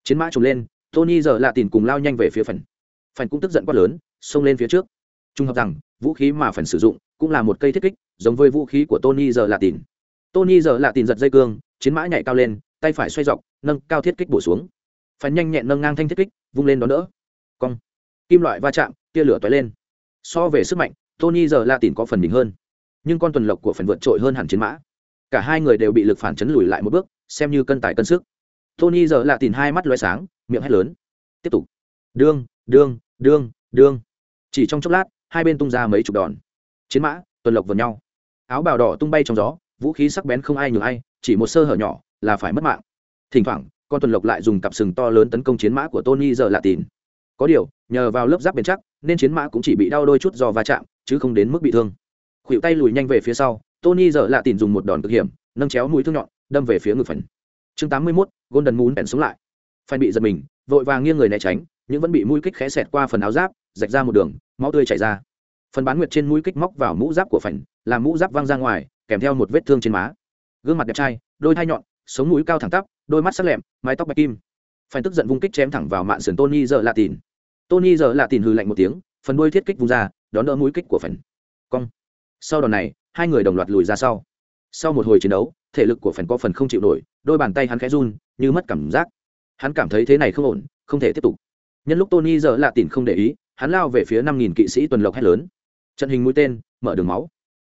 Chiến mã trùng lên, tony giờ lạ tìm cùng lao nhanh về phía phần phần cũng tức giận quát lớn, xông lên phía trước trung hợp rằng, vũ khí mà phần sử dụng cũng là một cây thiết kích, giống với vũ khí của tony giờ là tìn tony giờ là tìn giật dây cương, chiến mã nhảy cao lên, tay phải xoay dọc, nâng cao thiết kích bổ xuống. Phần nhanh nhẹn nâng ngang thanh thiết kích, vung lên đón đỡ. Cong. Kim loại va chạm, tia lửa toái lên. So về sức mạnh, tony giờ là tìn có phần đỉnh hơn. Nhưng con tuần lộc của phần vượt trội hơn hẳn chiến mã. Cả hai người đều bị lực phản chấn lùi lại một bước, xem như cân tải cân sức. Tony giờ là tìn hai mắt lóe sáng, miệng hét lớn. Tiếp tục. Đương đương đương đương. Chỉ trong chốc lát hai bên tung ra mấy chục đòn. Chiến mã tuần lộc vào nhau. Áo bào đỏ tung bay trong gió vũ khí sắc bén không ai nhường ai chỉ một sơ hở nhỏ là phải mất mạng. Thỉnh thoảng con tuần lộc lại dùng cặp sừng to lớn tấn công chiến mã của tony giờ lạ tìn. Có điều nhờ vào lớp giáp bền chắc nên chiến mã cũng chỉ bị đau đôi chút do va chạm chứ không đến mức bị thương. Khuỵu tay lùi nhanh về phía sau tony giờ lạ tìn dùng một đòn cực hiểm nâng chéo mũi thương nhọn đâm về phía ngực phần. Chương tám mươi 81, golden moon bèn xuống lại. Phần bị giật mình vội vàng nghiêng người né tránh nhưng vẫn bị mũi kích khẽ xẹt qua phần áo giáp rạch ra một đường máu tươi chảy ra. Phần bán nguyệt trên mũi kích móc vào mũ giáp của phảnh, làm mũ giáp văng ra ngoài, kèm theo một vết thương trên má. Gương mặt đẹp trai, đôi thai nhọn, sống mũi cao thẳng tắp, đôi mắt sắc lẹm, mái tóc bạch kim. Phảnh tức giận vung kích chém thẳng vào mạn sườn tony giờ lạ tìn. Tony giờ lạ tìn hừ lạnh một tiếng, phần đuôi thiết kích vung ra, đón đỡ mũi kích của phảnh. Cong. Sau đòn này, hai người đồng loạt lùi ra sau. Sau một hồi chiến đấu, thể lực của phảnh có phần không chịu nổi, đôi bàn tay hắn khẽ run, như mất cảm giác. Hắn cảm thấy thế này không ổn, không thể tiếp tục. Nhân lúc tony giờ lạ tìn không để ý hắn lao về phía năm nghìn kỵ sĩ tuần lộc hét lớn. Trận hình mũi tên, mở đường máu.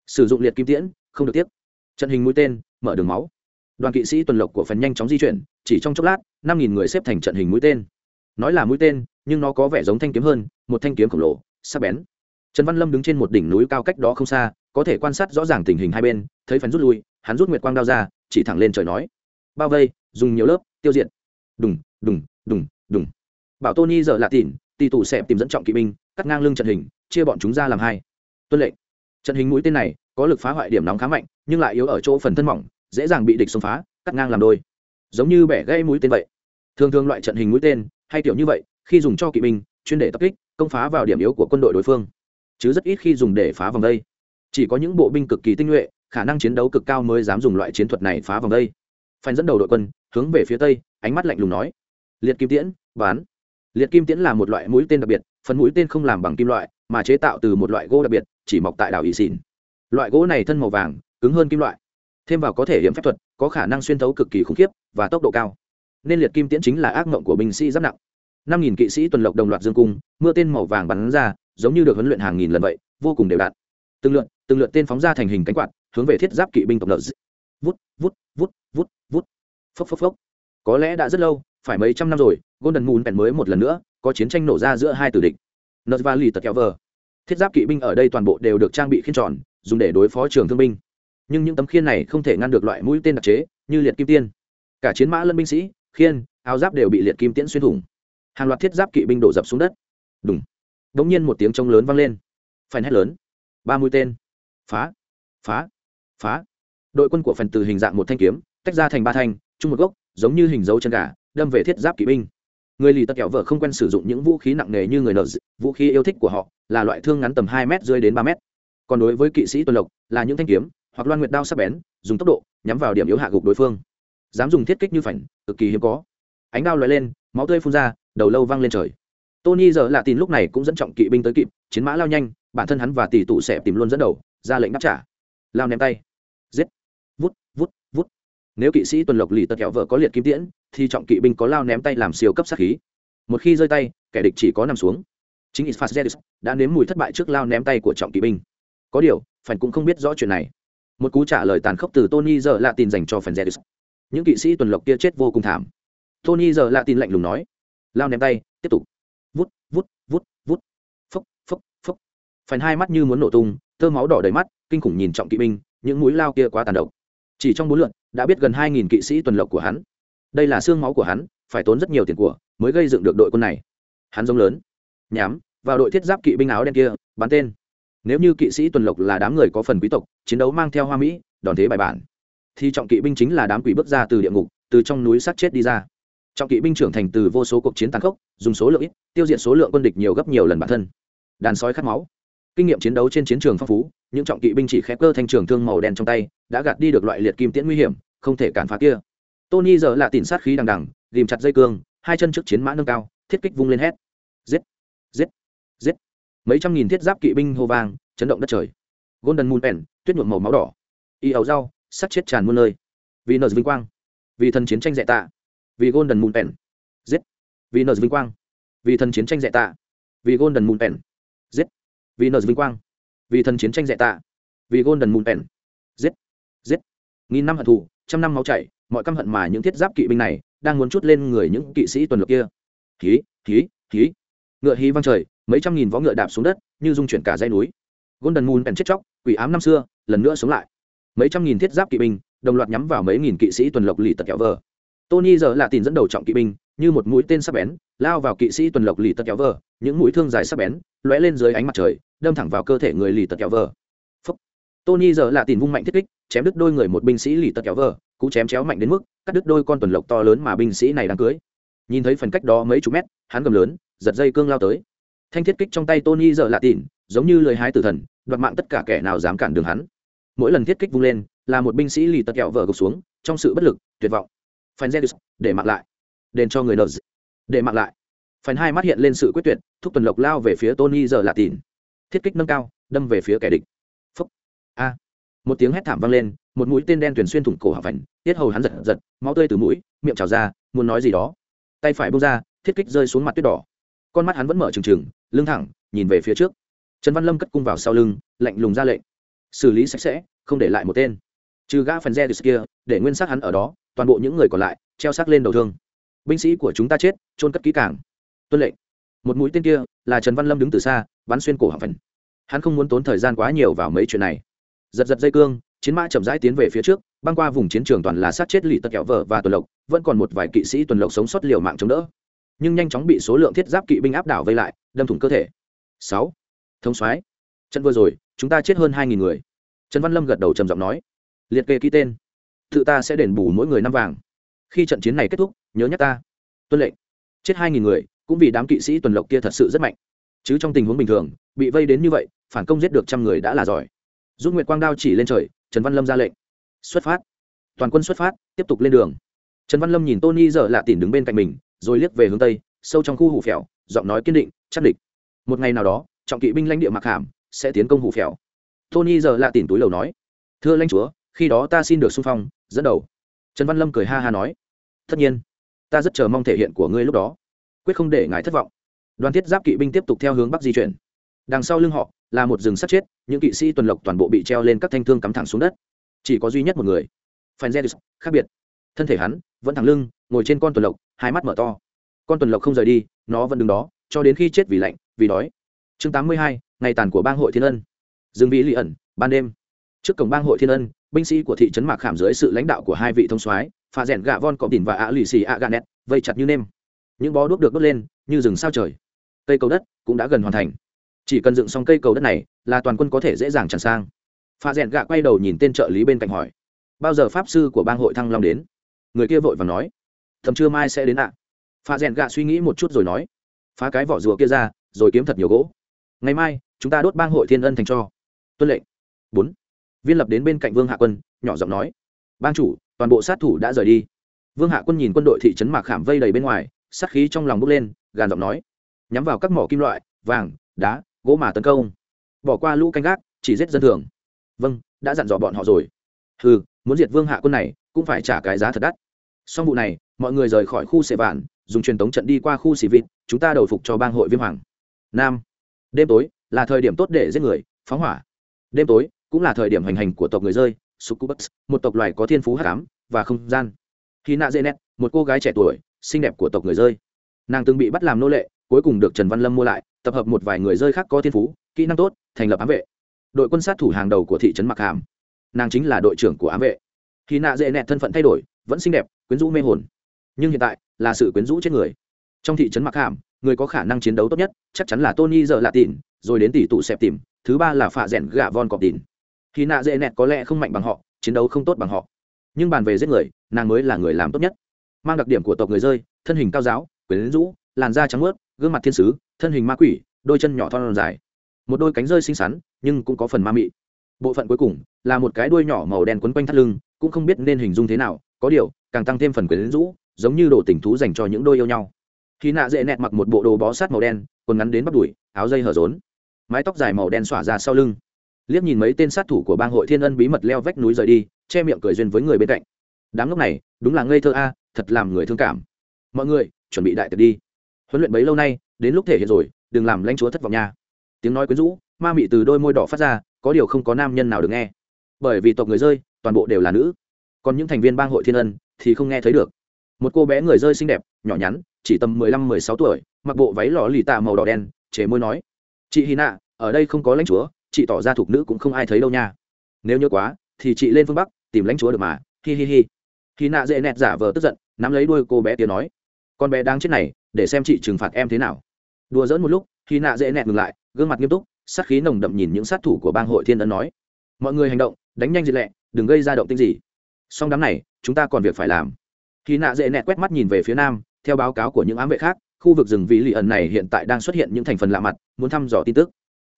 Sử dụng liệt kim tiễn, không được tiếp trận hình mũi tên, mở đường máu. Đoàn kỵ sĩ tuần lộc của phần nhanh chóng di chuyển, chỉ trong chốc lát, năm nghìn người xếp thành trận hình mũi tên. Nói là mũi tên, nhưng nó có vẻ giống thanh kiếm hơn, một thanh kiếm khổng lồ, sắc bén. Trần văn lâm đứng trên một đỉnh núi cao cách đó không xa, có thể quan sát rõ ràng tình hình hai bên, thấy phần rút lui, hắn rút nguyệt quang đao ra, chỉ thẳng lên trời nói. Bao vây, dùng nhiều lớp, tiêu diệt. Đùng đùng đùng đùng. Bảo tony giờ lạ tỉn tỷ tụ sẽ tìm dẫn trọng kỵ binh, cắt ngang lưng trận hình, chia bọn chúng ra làm hai. Tuân lệnh. Trận hình mũi tên này, có lực phá hoại điểm nóng khá mạnh, nhưng lại yếu ở chỗ phần thân mỏng, dễ dàng bị địch xông phá, cắt ngang làm đôi. Giống như bẻ gãy mũi tên vậy. Thường thường loại trận hình mũi tên, hay kiểu như vậy, khi dùng cho kỵ binh, chuyên để tập kích, công phá vào điểm yếu của quân đội đối phương. Chứ rất ít khi dùng để phá vòng đây. Chỉ có những bộ binh cực kỳ tinh nhuệ, khả năng chiến đấu cực cao mới dám dùng loại chiến thuật này phá vòng đây. Phanh dẫn đầu đội quân, hướng về phía tây, ánh mắt lạnh lùng nói. Liệt kim tiễn bán liệt kim tiễn là một loại mũi tên đặc biệt, phần mũi tên không làm bằng kim loại, mà chế tạo từ một loại gỗ đặc biệt, chỉ mọc tại đảo ỵ xỉn. Loại gỗ này thân màu vàng, cứng hơn kim loại. Thêm vào có thể hiểm phép thuật, có khả năng xuyên thấu cực kỳ khủng khiếp và tốc độ cao. Nên liệt kim tiễn chính là ác mộng của binh sĩ giáp nặng. Năm nghìn kỵ sĩ tuần lộc đồng loạt dương cung, mưa tên màu vàng bắn ra, giống như được huấn luyện hàng nghìn lần vậy, vô cùng đều đặn. Từng lượn từng lượn tên phóng ra thành hình cánh quạt, hướng về thiết giáp kỵ binh tổng nợ vút vút vút vút vút. Phốc phốc phốc. Có lẽ đã rất lâu phải mấy trăm năm rồi, golden moon bèn mới một lần nữa có chiến tranh nổ ra giữa hai tử địch. Nợ và lì tật kéo vờ. Thiết giáp kỵ binh ở đây toàn bộ đều được trang bị khiên tròn, dùng để đối phó trường thương binh. Nhưng những tấm khiên này không thể ngăn được loại mũi tên đặc chế như liệt kim tiên. Cả chiến mã lẫn binh sĩ, khiên, áo giáp đều bị liệt kim tiễn xuyên thủng. Hàng loạt thiết giáp kỵ binh đổ dập xuống đất. Đúng đ nhiên một tiếng trông lớn vang lên. Phanh hét lớn. Ba mũi tên. Phá. Phá. Phá. Đội quân của phần từ hình dạng một thanh kiếm, tách ra thành ba thanh, chung một gốc, giống như hình dấu chân gà đâm về thiết giáp kỵ binh. Người lì tật kẹo vợ không quen sử dụng những vũ khí nặng nề như người nợ vũ khí yêu thích của họ là loại thương ngắn tầm hai m rơi đến ba m còn đối với kỵ sĩ tuần lộc là những thanh kiếm hoặc loan nguyệt đao sắc bén, dùng tốc độ nhắm vào điểm yếu hạ gục đối phương. Dám dùng thiết kích như phảnh, cực kỳ hiếm có. Ánh đao lóe lên, máu tươi phun ra, đầu lâu văng lên trời. Tony giờ lạ tin lúc này cũng dẫn trọng kỵ binh tới kịp, chiến mã lao nhanh, bản thân hắn và tỷ tụ sẽ tìm luôn dẫn đầu, ra lệnh đáp trả. Lao ném tay. Giết. Vút vút vút. Nếu kỵ sĩ tuần lộc lì tật kẹo vợ có liệt kim tiễn thì trọng kỵ binh có lao ném tay làm siêu cấp sát khí. Một khi rơi tay, kẻ địch chỉ có nằm xuống. Chính isfazedis đã nếm mùi thất bại trước lao ném tay của trọng kỵ binh. Có điều phần cũng không biết rõ chuyện này. Một cú trả lời tàn khốc từ tony giờ lạ tin dành cho phần zedis. Những kỵ sĩ tuần lộc kia chết vô cùng thảm. Tony giờ lạ tin lạnh lùng nói, lao ném tay, tiếp tục. Vút vút vút vút. Phốc phốc phốc. Phần hai mắt như muốn nổ tung, tơ máu đỏ đầy mắt, kinh khủng nhìn trọng kỵ binh, những mũi lao kia quá tàn độc. Chỉ trong bốn lượt, đã biết gần hai nghìn kỵ sĩ tuần lộc của hắn đây là xương máu của hắn, phải tốn rất nhiều tiền của, mới gây dựng được đội quân này. Hắn giống lớn. Nhám, vào đội thiết giáp kỵ binh áo đen kia, bắn tên. Nếu như kỵ sĩ tuần lộc là đám người có phần quý tộc, chiến đấu mang theo hoa mỹ, đòn thế bài bản. Thì trọng kỵ binh chính là đám quỷ bước ra từ địa ngục, từ trong núi sát chết đi ra. Trọng kỵ binh trưởng thành từ vô số cuộc chiến tàn khốc, dùng số lượng ít, tiêu diệt số lượng quân địch nhiều gấp nhiều lần bản thân. Đàn sói khát máu. Kinh nghiệm chiến đấu trên chiến trường phong phú, những trọng kỵ binh chỉ khép cơ thanh trường thương màu đen trong tay, đã gạt đi được loại liệt kim tiễn nguy hiểm, không thể cản phá kia tony giờ là tỉn sát khí đằng đằng, ghìm chặt dây cương, hai chân trước chiến mã nâng cao, thiết kích vung lên hét. Giết giết giết. Mấy trăm nghìn thiết giáp kỵ binh hô vang, chấn động đất trời. Golden moon pen, tuyết nhuộm màu máu đỏ. Y ấu rau sắc chết tràn muôn nơi. Vì nợ vinh quang. Vì thần chiến tranh dạy tạ. Vì golden moon pen. Giết. Vì nợ vinh quang. Vì thần chiến tranh dạy tạ. Vì golden moon pen. Giết. Vì nợ vinh quang. Vì thần chiến tranh dạy tạ. Vì golden moon pen. Giết. Giết. Nghìn năm hận thù, trăm năm máu chảy mọi căm hận mà những thiết giáp kỵ binh này đang muốn chút lên người những kỵ sĩ tuần lộc kia. Hí hí hí. Ngựa hí văng trời, mấy trăm nghìn võ ngựa đạp xuống đất, như dung chuyển cả dãy núi. Golden moon bèn chết chóc, quỷ ám năm xưa, lần nữa sống lại. Mấy trăm nghìn thiết giáp kỵ binh, đồng loạt nhắm vào mấy nghìn kỵ sĩ tuần lộc lì tật kéo vờ. Tony giờ là tìm dẫn đầu trọng kỵ binh, như một mũi tên sắc bén, lao vào kỵ sĩ tuần lộc lì tật kéo vờ, những mũi thương dài sắc bén, lóe lên dưới ánh mặt trời, đâm thẳng vào cơ thể người lì tật kéo vờ. Phúc. tony giờ là tìm vung mạnh thiết kích, chém đứt đôi người một binh sĩ lì tật kéo vờ cú chém chéo mạnh đến mức, cắt đứt đôi con tuần lộc to lớn mà binh sĩ này đang cưới. Nhìn thấy phần cách đó mấy chục mét, hắn gầm lớn, giật dây cương lao tới. Thanh thiết kích trong tay tony giờ lạ tỉn, giống như lời hái tử thần, đoạt mạng tất cả kẻ nào dám cản đường hắn. Mỗi lần thiết kích vung lên, là một binh sĩ lì tật kẹo vợ gục xuống, trong sự bất lực, tuyệt vọng. Phần để mạng lại. Đền cho người nợ để mạng lại. Phần hai mắt hiện lên sự quyết tuyệt, thúc tuần lộc lao về phía tony giờ lạ tìn thiết kích nâng cao, đâm về phía kẻ địch một tiếng hét thảm vang lên, một mũi tên đen tuyển xuyên thủng cổ hạ vành tiết hầu hắn giật giật, máu tươi từ mũi, miệng trào ra, muốn nói gì đó. Tay phải bông ra, thiết kích rơi xuống mặt tuyết đỏ. Con mắt hắn vẫn mở trừng trừng, lưng thẳng, nhìn về phía trước. Trần văn lâm cất cung vào sau lưng, lạnh lùng ra lệnh. Xử lý sạch sẽ, không để lại một tên. Trừ gã phần re kia, để nguyên xác hắn ở đó, toàn bộ những người còn lại, treo xác lên đầu thương. Binh sĩ của chúng ta chết trôn cất kỹ càng. Tuân lệnh. Một mũi tên kia, là trần văn lâm đứng từ xa, bắn xuyên cổ hạ phần hắn không muốn tốn thời gian quá nhiều vào mấy chuyện này giật giật dây cương, chiến mã chậm rãi tiến về phía trước, băng qua vùng chiến trường toàn là sát chết lì tật kẹo vợ và tuần lộc, vẫn còn một vài kỵ sĩ tuần lộc sống sót liều mạng chống đỡ. Nhưng nhanh chóng bị số lượng thiết giáp kỵ binh áp đảo vây lại, đâm thủng cơ thể. Sáu. Thống soái. Trận vừa rồi, chúng ta chết hơn hai nghìn người. Trần văn lâm gật đầu trầm giọng nói. Liệt kê ký tên. Tự ta sẽ đền bù mỗi người năm vàng. Khi trận chiến này kết thúc, nhớ nhắc ta. Tuân lệnh. Chết hai nghìn người, cũng vì đám kỵ sĩ tuần lộc kia thật sự rất mạnh. Chứ trong tình huống bình thường, bị vây đến như vậy, phản công giết được trăm người đã là giỏi rút nguyệt quang đao chỉ lên trời, trần văn lâm ra lệnh. Xuất phát. Toàn quân xuất phát, tiếp tục lên đường. Trần văn lâm nhìn tony giờ lạ tìm đứng bên cạnh mình, rồi liếc về hướng tây, sâu trong khu hủ phèo, giọng nói kiên định, chắc địch. Một ngày nào đó, trọng kỵ binh lãnh địa mặc hàm sẽ tiến công hủ phèo. Tony giờ lạ tìm túi lầu nói, thưa lãnh chúa, khi đó ta xin được xung phong, dẫn đầu. Trần văn lâm cười ha ha nói, tất nhiên, ta rất chờ mong thể hiện của ngươi lúc đó. Quyết không để ngài thất vọng. Đoàn thiết giáp kỵ binh tiếp tục theo hướng bắc di chuyển đằng sau lưng họ là một rừng sắt chết những kỵ sĩ tuần lộc toàn bộ bị treo lên các thanh thương cắm thẳng xuống đất. Chỉ có duy nhất một người Fanzedis, khác biệt. Thân thể hắn vẫn thẳng lưng ngồi trên con tuần lộc hai mắt mở to. Con tuần lộc không rời đi nó vẫn đứng đó cho đến khi chết vì lạnh vì đói. Chương 82, ngày tàn của bang hội thiên ân. Dương vĩ lì ẩn ban đêm. Trước cổng bang hội thiên ân binh sĩ của thị trấn mạc khảm dưới sự lãnh đạo của hai vị thông soái pha rèn gạ von cọp đỉnh và ạ lì xì ạ gà nét vây chặt như nêm. Những bó đuốc được đốt lên như rừng sao trời. Cây cầu đất cũng đã gần hoàn thành chỉ cần dựng xong cây cầu đất này, là toàn quân có thể dễ dàng tràn sang. Pha rèn gạ quay đầu nhìn tên trợ lý bên cạnh hỏi, bao giờ pháp sư của bang hội thăng long đến? Người kia vội và nói thầm trưa mai sẽ đến ạ. À. pha rèn gạ suy nghĩ một chút rồi nói, phá cái vỏ rùa kia ra, rồi kiếm thật nhiều gỗ. Ngày mai, chúng ta đốt bang hội thiên ân thành cho. Tuân lệnh. Bốn. Viên lập đến bên cạnh vương hạ quân, nhỏ giọng nói, bang chủ, toàn bộ sát thủ đã rời đi. Vương hạ quân nhìn quân đội thị trấn mạc khảm vây đầy bên ngoài, sát khí trong lòng bốc lên, gàn giọng nói, nhắm vào các mỏ kim loại, vàng, đá gỗ mà tấn công. Bỏ qua lũ canh gác, chỉ giết dân thường. Vâng đã dặn dò bọn họ rồi. Ừ muốn diệt vương hạ quân này, cũng phải trả cái giá thật đắt. Sau vụ này, mọi người rời khỏi khu xệ vạn, dùng truyền tống trận đi qua khu xì vịt, chúng ta đầu phục cho bang hội viêm hoàng. Nam, đêm tối, là thời điểm tốt để giết người, phóng hỏa. Đêm tối, cũng là thời điểm hành hành của tộc người rơi, succubus, một tộc loài có thiên phú hát cám và không gian. Khi nạ dê nét, một cô gái trẻ tuổi, xinh đẹp của tộc người rơi. Nàng từng bị bắt làm nô lệ, cuối cùng được trần văn lâm mua lại tập hợp một vài người rơi khác có thiên phú, kỹ năng tốt, thành lập ám vệ. Đội quân sát thủ hàng đầu của thị trấn mặc hàm. Nàng chính là đội trưởng của ám vệ. Khi nạ dễ nẹt thân phận thay đổi, vẫn xinh đẹp, quyến rũ mê hồn. Nhưng hiện tại, là sự quyến rũ chết người. Trong thị trấn mặc hàm, người có khả năng chiến đấu tốt nhất chắc chắn là tony giờ lạ tỉn rồi đến tỷ tụ xẹp tìm thứ ba là phạ rẽn gà von cọp tỉn khi nạ dễ nẹt có lẽ không mạnh bằng họ, chiến đấu không tốt bằng họ. Nhưng bàn về giết người, nàng mới là người làm tốt nhất. Mang đặc điểm của tộc người rơi, thân hình cao giáo, quyến rũ, làn da trắng ướt gương mặt thiên sứ, thân hình ma quỷ, đôi chân nhỏ thon dài. Một đôi cánh rơi xinh xắn, nhưng cũng có phần ma mị. Bộ phận cuối cùng là một cái đuôi nhỏ màu đen quấn quanh thắt lưng, cũng không biết nên hình dung thế nào, có điều, càng tăng thêm phần quyến rũ, giống như đồ tình thú dành cho những đôi yêu nhau. Khi nạ dễ nẹt mặc một bộ đồ bó sát màu đen, quần ngắn đến bắp đùi, áo dây hở rốn. Mái tóc dài màu đen xỏa ra sau lưng. Liếc nhìn mấy tên sát thủ của bang hội thiên ân bí mật leo vách núi rời đi, che miệng cười duyên với người bên cạnh. Đám lúc này, đúng là ngây thơ a, thật làm người thương cảm. Mọi người, chuẩn bị đại tiệc đi huấn luyện bấy lâu nay, đến lúc thể hiện rồi, đừng làm lãnh chúa thất vọng nha. Tiếng nói quyến rũ, ma mị từ đôi môi đỏ phát ra, có điều không có nam nhân nào được nghe. Bởi vì tộc người rơi, toàn bộ đều là nữ. Còn những thành viên bang hội thiên ân thì không nghe thấy được. Một cô bé người rơi xinh đẹp, nhỏ nhắn, chỉ tầm mười lăm, mười sáu tuổi, mặc bộ váy lò lì tạ màu đỏ đen chế môi nói, chị hy nạ ở đây không có lãnh chúa, chị tỏ ra thuộc nữ cũng không ai thấy đâu nha. Nếu nhớ quá, thì chị lên phương bắc, tìm lãnh chúa được mà. Hi hi hi. Khi nạ dễ nẹt giả vờ tức giận, nắm lấy đuôi cô bé tiếng nói, con bé đang chết này để xem chị trừng phạt em thế nào. Đùa dỡn một lúc, khi nạ dễ nẹt ngừng lại, gương mặt nghiêm túc, sát khí nồng đậm nhìn những sát thủ của bang hội thiên ấn nói. Mọi người hành động, đánh nhanh diệt lẹ đừng gây ra động tinh gì. Song đám này, chúng ta còn việc phải làm. Khi nạ dễ nẹt quét mắt nhìn về phía nam, theo báo cáo của những ám vệ khác, khu vực rừng vĩ lì ẩn này hiện tại đang xuất hiện những thành phần lạ mặt, muốn thăm dò tin tức.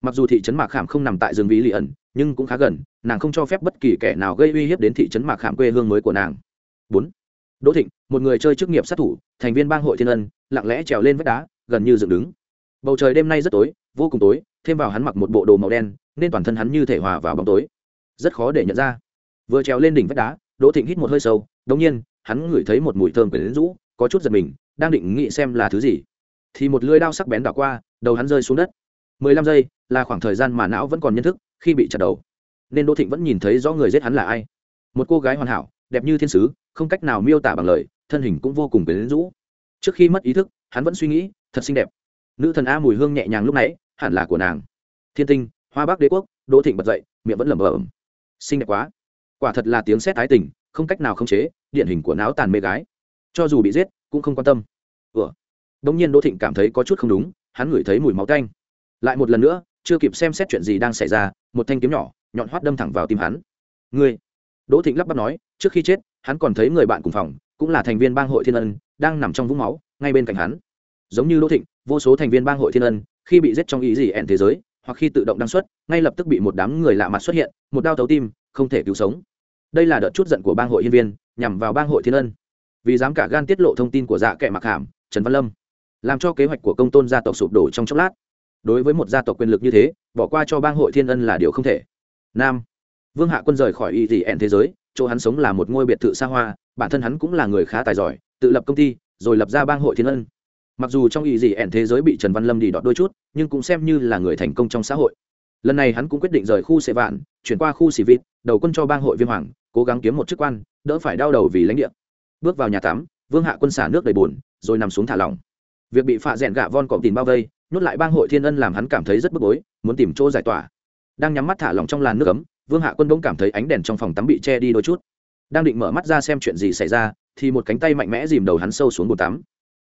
Mặc dù thị trấn mạc khảm không nằm tại rừng vĩ lì ẩn, nhưng cũng khá gần, nàng không cho phép bất kỳ kẻ nào gây uy hiếp đến thị trấn mạc khảm quê hương mới của nàng. Bốn đỗ thịnh, một người chơi chức nghiệp sát thủ, thành viên bang hội thiên ân, lặng lẽ trèo lên vách đá, gần như dựng đứng. Bầu trời đêm nay rất tối, vô cùng tối, thêm vào hắn mặc một bộ đồ màu đen, nên toàn thân hắn như thể hòa vào bóng tối. Rất khó để nhận ra. Vừa trèo lên đỉnh vách đá, đỗ thịnh hít một hơi sâu, đống nhiên, hắn ngửi thấy một mùi thơm quyển rũ, có chút giật mình, đang định nghĩ xem là thứ gì. Thì một lưỡi đao sắc bén đảo qua, đầu hắn rơi xuống đất. Mười lăm giây là khoảng thời gian mà não vẫn còn nhận thức, khi bị chặt đầu. Nên đỗ thịnh vẫn nhìn thấy rõ người giết hắn là ai. Một cô gái hoàn hảo, đẹp như thiên sứ không cách nào miêu tả bằng lời, thân hình cũng vô cùng quyến rũ. Trước khi mất ý thức, hắn vẫn suy nghĩ, thật xinh đẹp. Nữ thần a mùi hương nhẹ nhàng lúc nãy, hẳn là của nàng. Thiên tinh, hoa bắc đế quốc, đỗ thịnh bật dậy, miệng vẫn lẩm bẩm. Xinh đẹp quá. Quả thật là tiếng xét tái tình, không cách nào khống chế, điển hình của não tàn mê gái. Cho dù bị giết, cũng không quan tâm. Ủa? Đống nhiên đỗ thịnh cảm thấy có chút không đúng, hắn ngửi thấy mùi máu tanh. Lại một lần nữa, chưa kịp xem xét chuyện gì đang xảy ra, một thanh kiếm nhỏ, nhọn hoắt đâm thẳng vào tim hắn. Ngươi? Đỗ thịnh lắp bắp nói, trước khi chết hắn còn thấy người bạn cùng phòng, cũng là thành viên bang hội thiên ân, đang nằm trong vũng máu, ngay bên cạnh hắn. Giống như đỗ thịnh, vô số thành viên bang hội thiên ân, khi bị giết trong ý gì ẹn thế giới, hoặc khi tự động đăng xuất, ngay lập tức bị một đám người lạ mặt xuất hiện, một đao thấu tim, không thể cứu sống. Đây là đợt chút giận của bang hội nhân viên, nhằm vào bang hội thiên ân. Vì dám cả gan tiết lộ thông tin của dạ kệ mặc hàm, trần văn lâm, làm cho kế hoạch của công tôn gia tộc sụp đổ trong chốc lát. Đối với một gia tộc quyền lực như thế, bỏ qua cho bang hội thiên ân là điều không thể. Nam, vương hạ quân rời khỏi y dị ẹn thế giới chỗ hắn sống là một ngôi biệt thự xa hoa, bản thân hắn cũng là người khá tài giỏi, tự lập công ty, rồi lập ra bang hội thiên ân. Mặc dù trong ý gì ẻn thế giới bị trần văn lâm đi đọt đôi chút, nhưng cũng xem như là người thành công trong xã hội. Lần này hắn cũng quyết định rời khu sệ vạn, chuyển qua khu xì vịt, đầu quân cho bang hội viêm hoàng, cố gắng kiếm một chức quan, đỡ phải đau đầu vì lãnh địa. Bước vào nhà tắm, vương hạ quân xả nước đầy bùn, rồi nằm xuống thả lỏng. Việc bị phạ rẽn gạ von cọp tìm bao vây, nhốt lại bang hội thiên ân làm hắn cảm thấy rất bức bối, muốn tìm chỗ giải tỏa. Đang nhắm mắt thả lỏng trong làn nước cấm vương hạ quân bỗng cảm thấy ánh đèn trong phòng tắm bị che đi đôi chút. Đang định mở mắt ra xem chuyện gì xảy ra, thì một cánh tay mạnh mẽ dìm đầu hắn sâu xuống bồn tắm.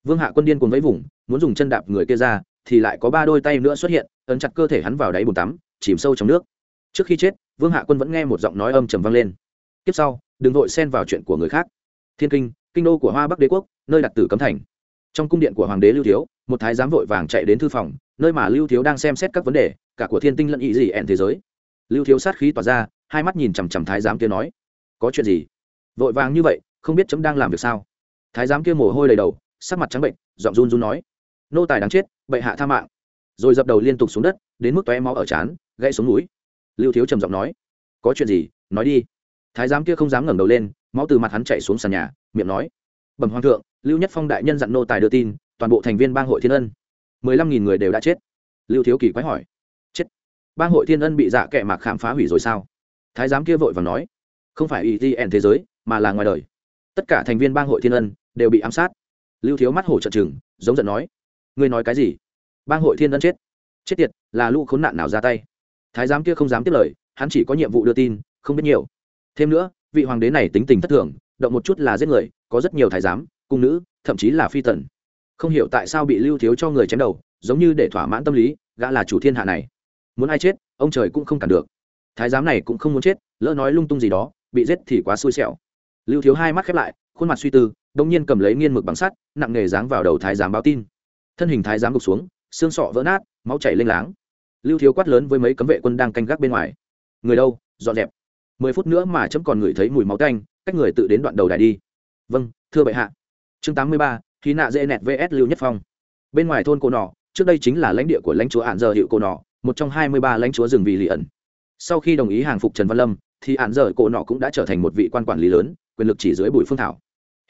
Vương hạ quân điên cuồng vẫy vùng, muốn dùng chân đạp người kia ra, thì lại có ba đôi tay nữa xuất hiện, ấn chặt cơ thể hắn vào đáy bồn tắm, chìm sâu trong nước. Trước khi chết, vương hạ quân vẫn nghe một giọng nói âm trầm vang lên. Tiếp sau, đừng vội xen vào chuyện của người khác. Thiên kinh kinh đô của hoa bắc đế quốc, nơi đặt tử cấm thành. Trong cung điện của hoàng đế lưu thiếu, một thái giám vội vàng chạy đến thư phòng, nơi mà lưu thiếu đang xem xét các vấn đề, cả của thiên tinh lẫn ý gì ẹn thế giới lưu thiếu sát khí tỏa ra, hai mắt nhìn chằm chằm thái giám kia nói, có chuyện gì? Vội vàng như vậy, không biết chấm đang làm việc sao. Thái giám kia mồ hôi đầy đầu, sắc mặt trắng bệnh, giọng run run nói, nô tài đáng chết, bệ hạ tha mạng. Rồi dập đầu liên tục xuống đất, đến mức toé máu ở trán, gãy xuống núi. Lưu thiếu trầm giọng nói, có chuyện gì? Nói đi. Thái giám kia không dám ngẩng đầu lên, máu từ mặt hắn chạy xuống sàn nhà, miệng nói, bẩm hoàng thượng, lưu nhất phong đại nhân dặn nô tài đưa tin, toàn bộ thành viên bang hội thiên ân. Mười lăm nghìn người đều đã chết. Lưu thiếu kỳ quái hỏi bang hội thiên ân bị dạ kệ mạc khám phá hủy rồi sao? Thái giám kia vội và nói, không phải ý tn thế giới, mà là ngoài đời. Tất cả thành viên bang hội thiên ân đều bị ám sát. Lưu thiếu mắt hổ trợn trừng, giống giận nói, ngươi nói cái gì? Bang hội thiên ân chết. Chết tiệt, là lũ khốn nạn nào ra tay? Thái giám kia không dám tiếp lời, hắn chỉ có nhiệm vụ đưa tin, không biết nhiều. Thêm nữa, vị hoàng đế này tính tình thất thường, động một chút là giết người, có rất nhiều thái giám, cung nữ, thậm chí là phi tần. Không hiểu tại sao bị lưu thiếu cho người chém đầu, giống như để thỏa mãn tâm lý, gã là chủ thiên hạ này muốn ai chết, ông trời cũng không cản được. Thái giám này cũng không muốn chết, lỡ nói lung tung gì đó, bị giết thì quá xui xẻo. Lưu thiếu hai mắt khép lại, khuôn mặt suy tư đông nhiên cầm lấy nghiên mực bằng sắt, nặng nề dáng vào đầu thái giám báo tin. Thân hình thái giám gục xuống, xương sọ vỡ nát, máu chảy lênh láng. Lưu thiếu quát lớn với mấy cấm vệ quân đang canh gác bên ngoài. Người đâu, dọn dẹp. Mười phút nữa mà chấm còn ngửi thấy mùi máu tanh, cách người tự đến đoạn đầu đài đi. Vâng thưa bệ hạ. Chương tám mươi ba, khi nạ dễ nẹt vs lưu nhất phong. Bên ngoài thôn cổ nọ, trước đây chính là lãnh địa của lãnh chúa hạn giờ hiệu cổ nọ một trong hai mươi ba lãnh chúa rừng vì lì ẩn. Sau khi đồng ý hàng phục trần văn lâm, thì hạn giờ cổ nọ cũng đã trở thành một vị quan quản lý lớn, quyền lực chỉ dưới bùi phương thảo.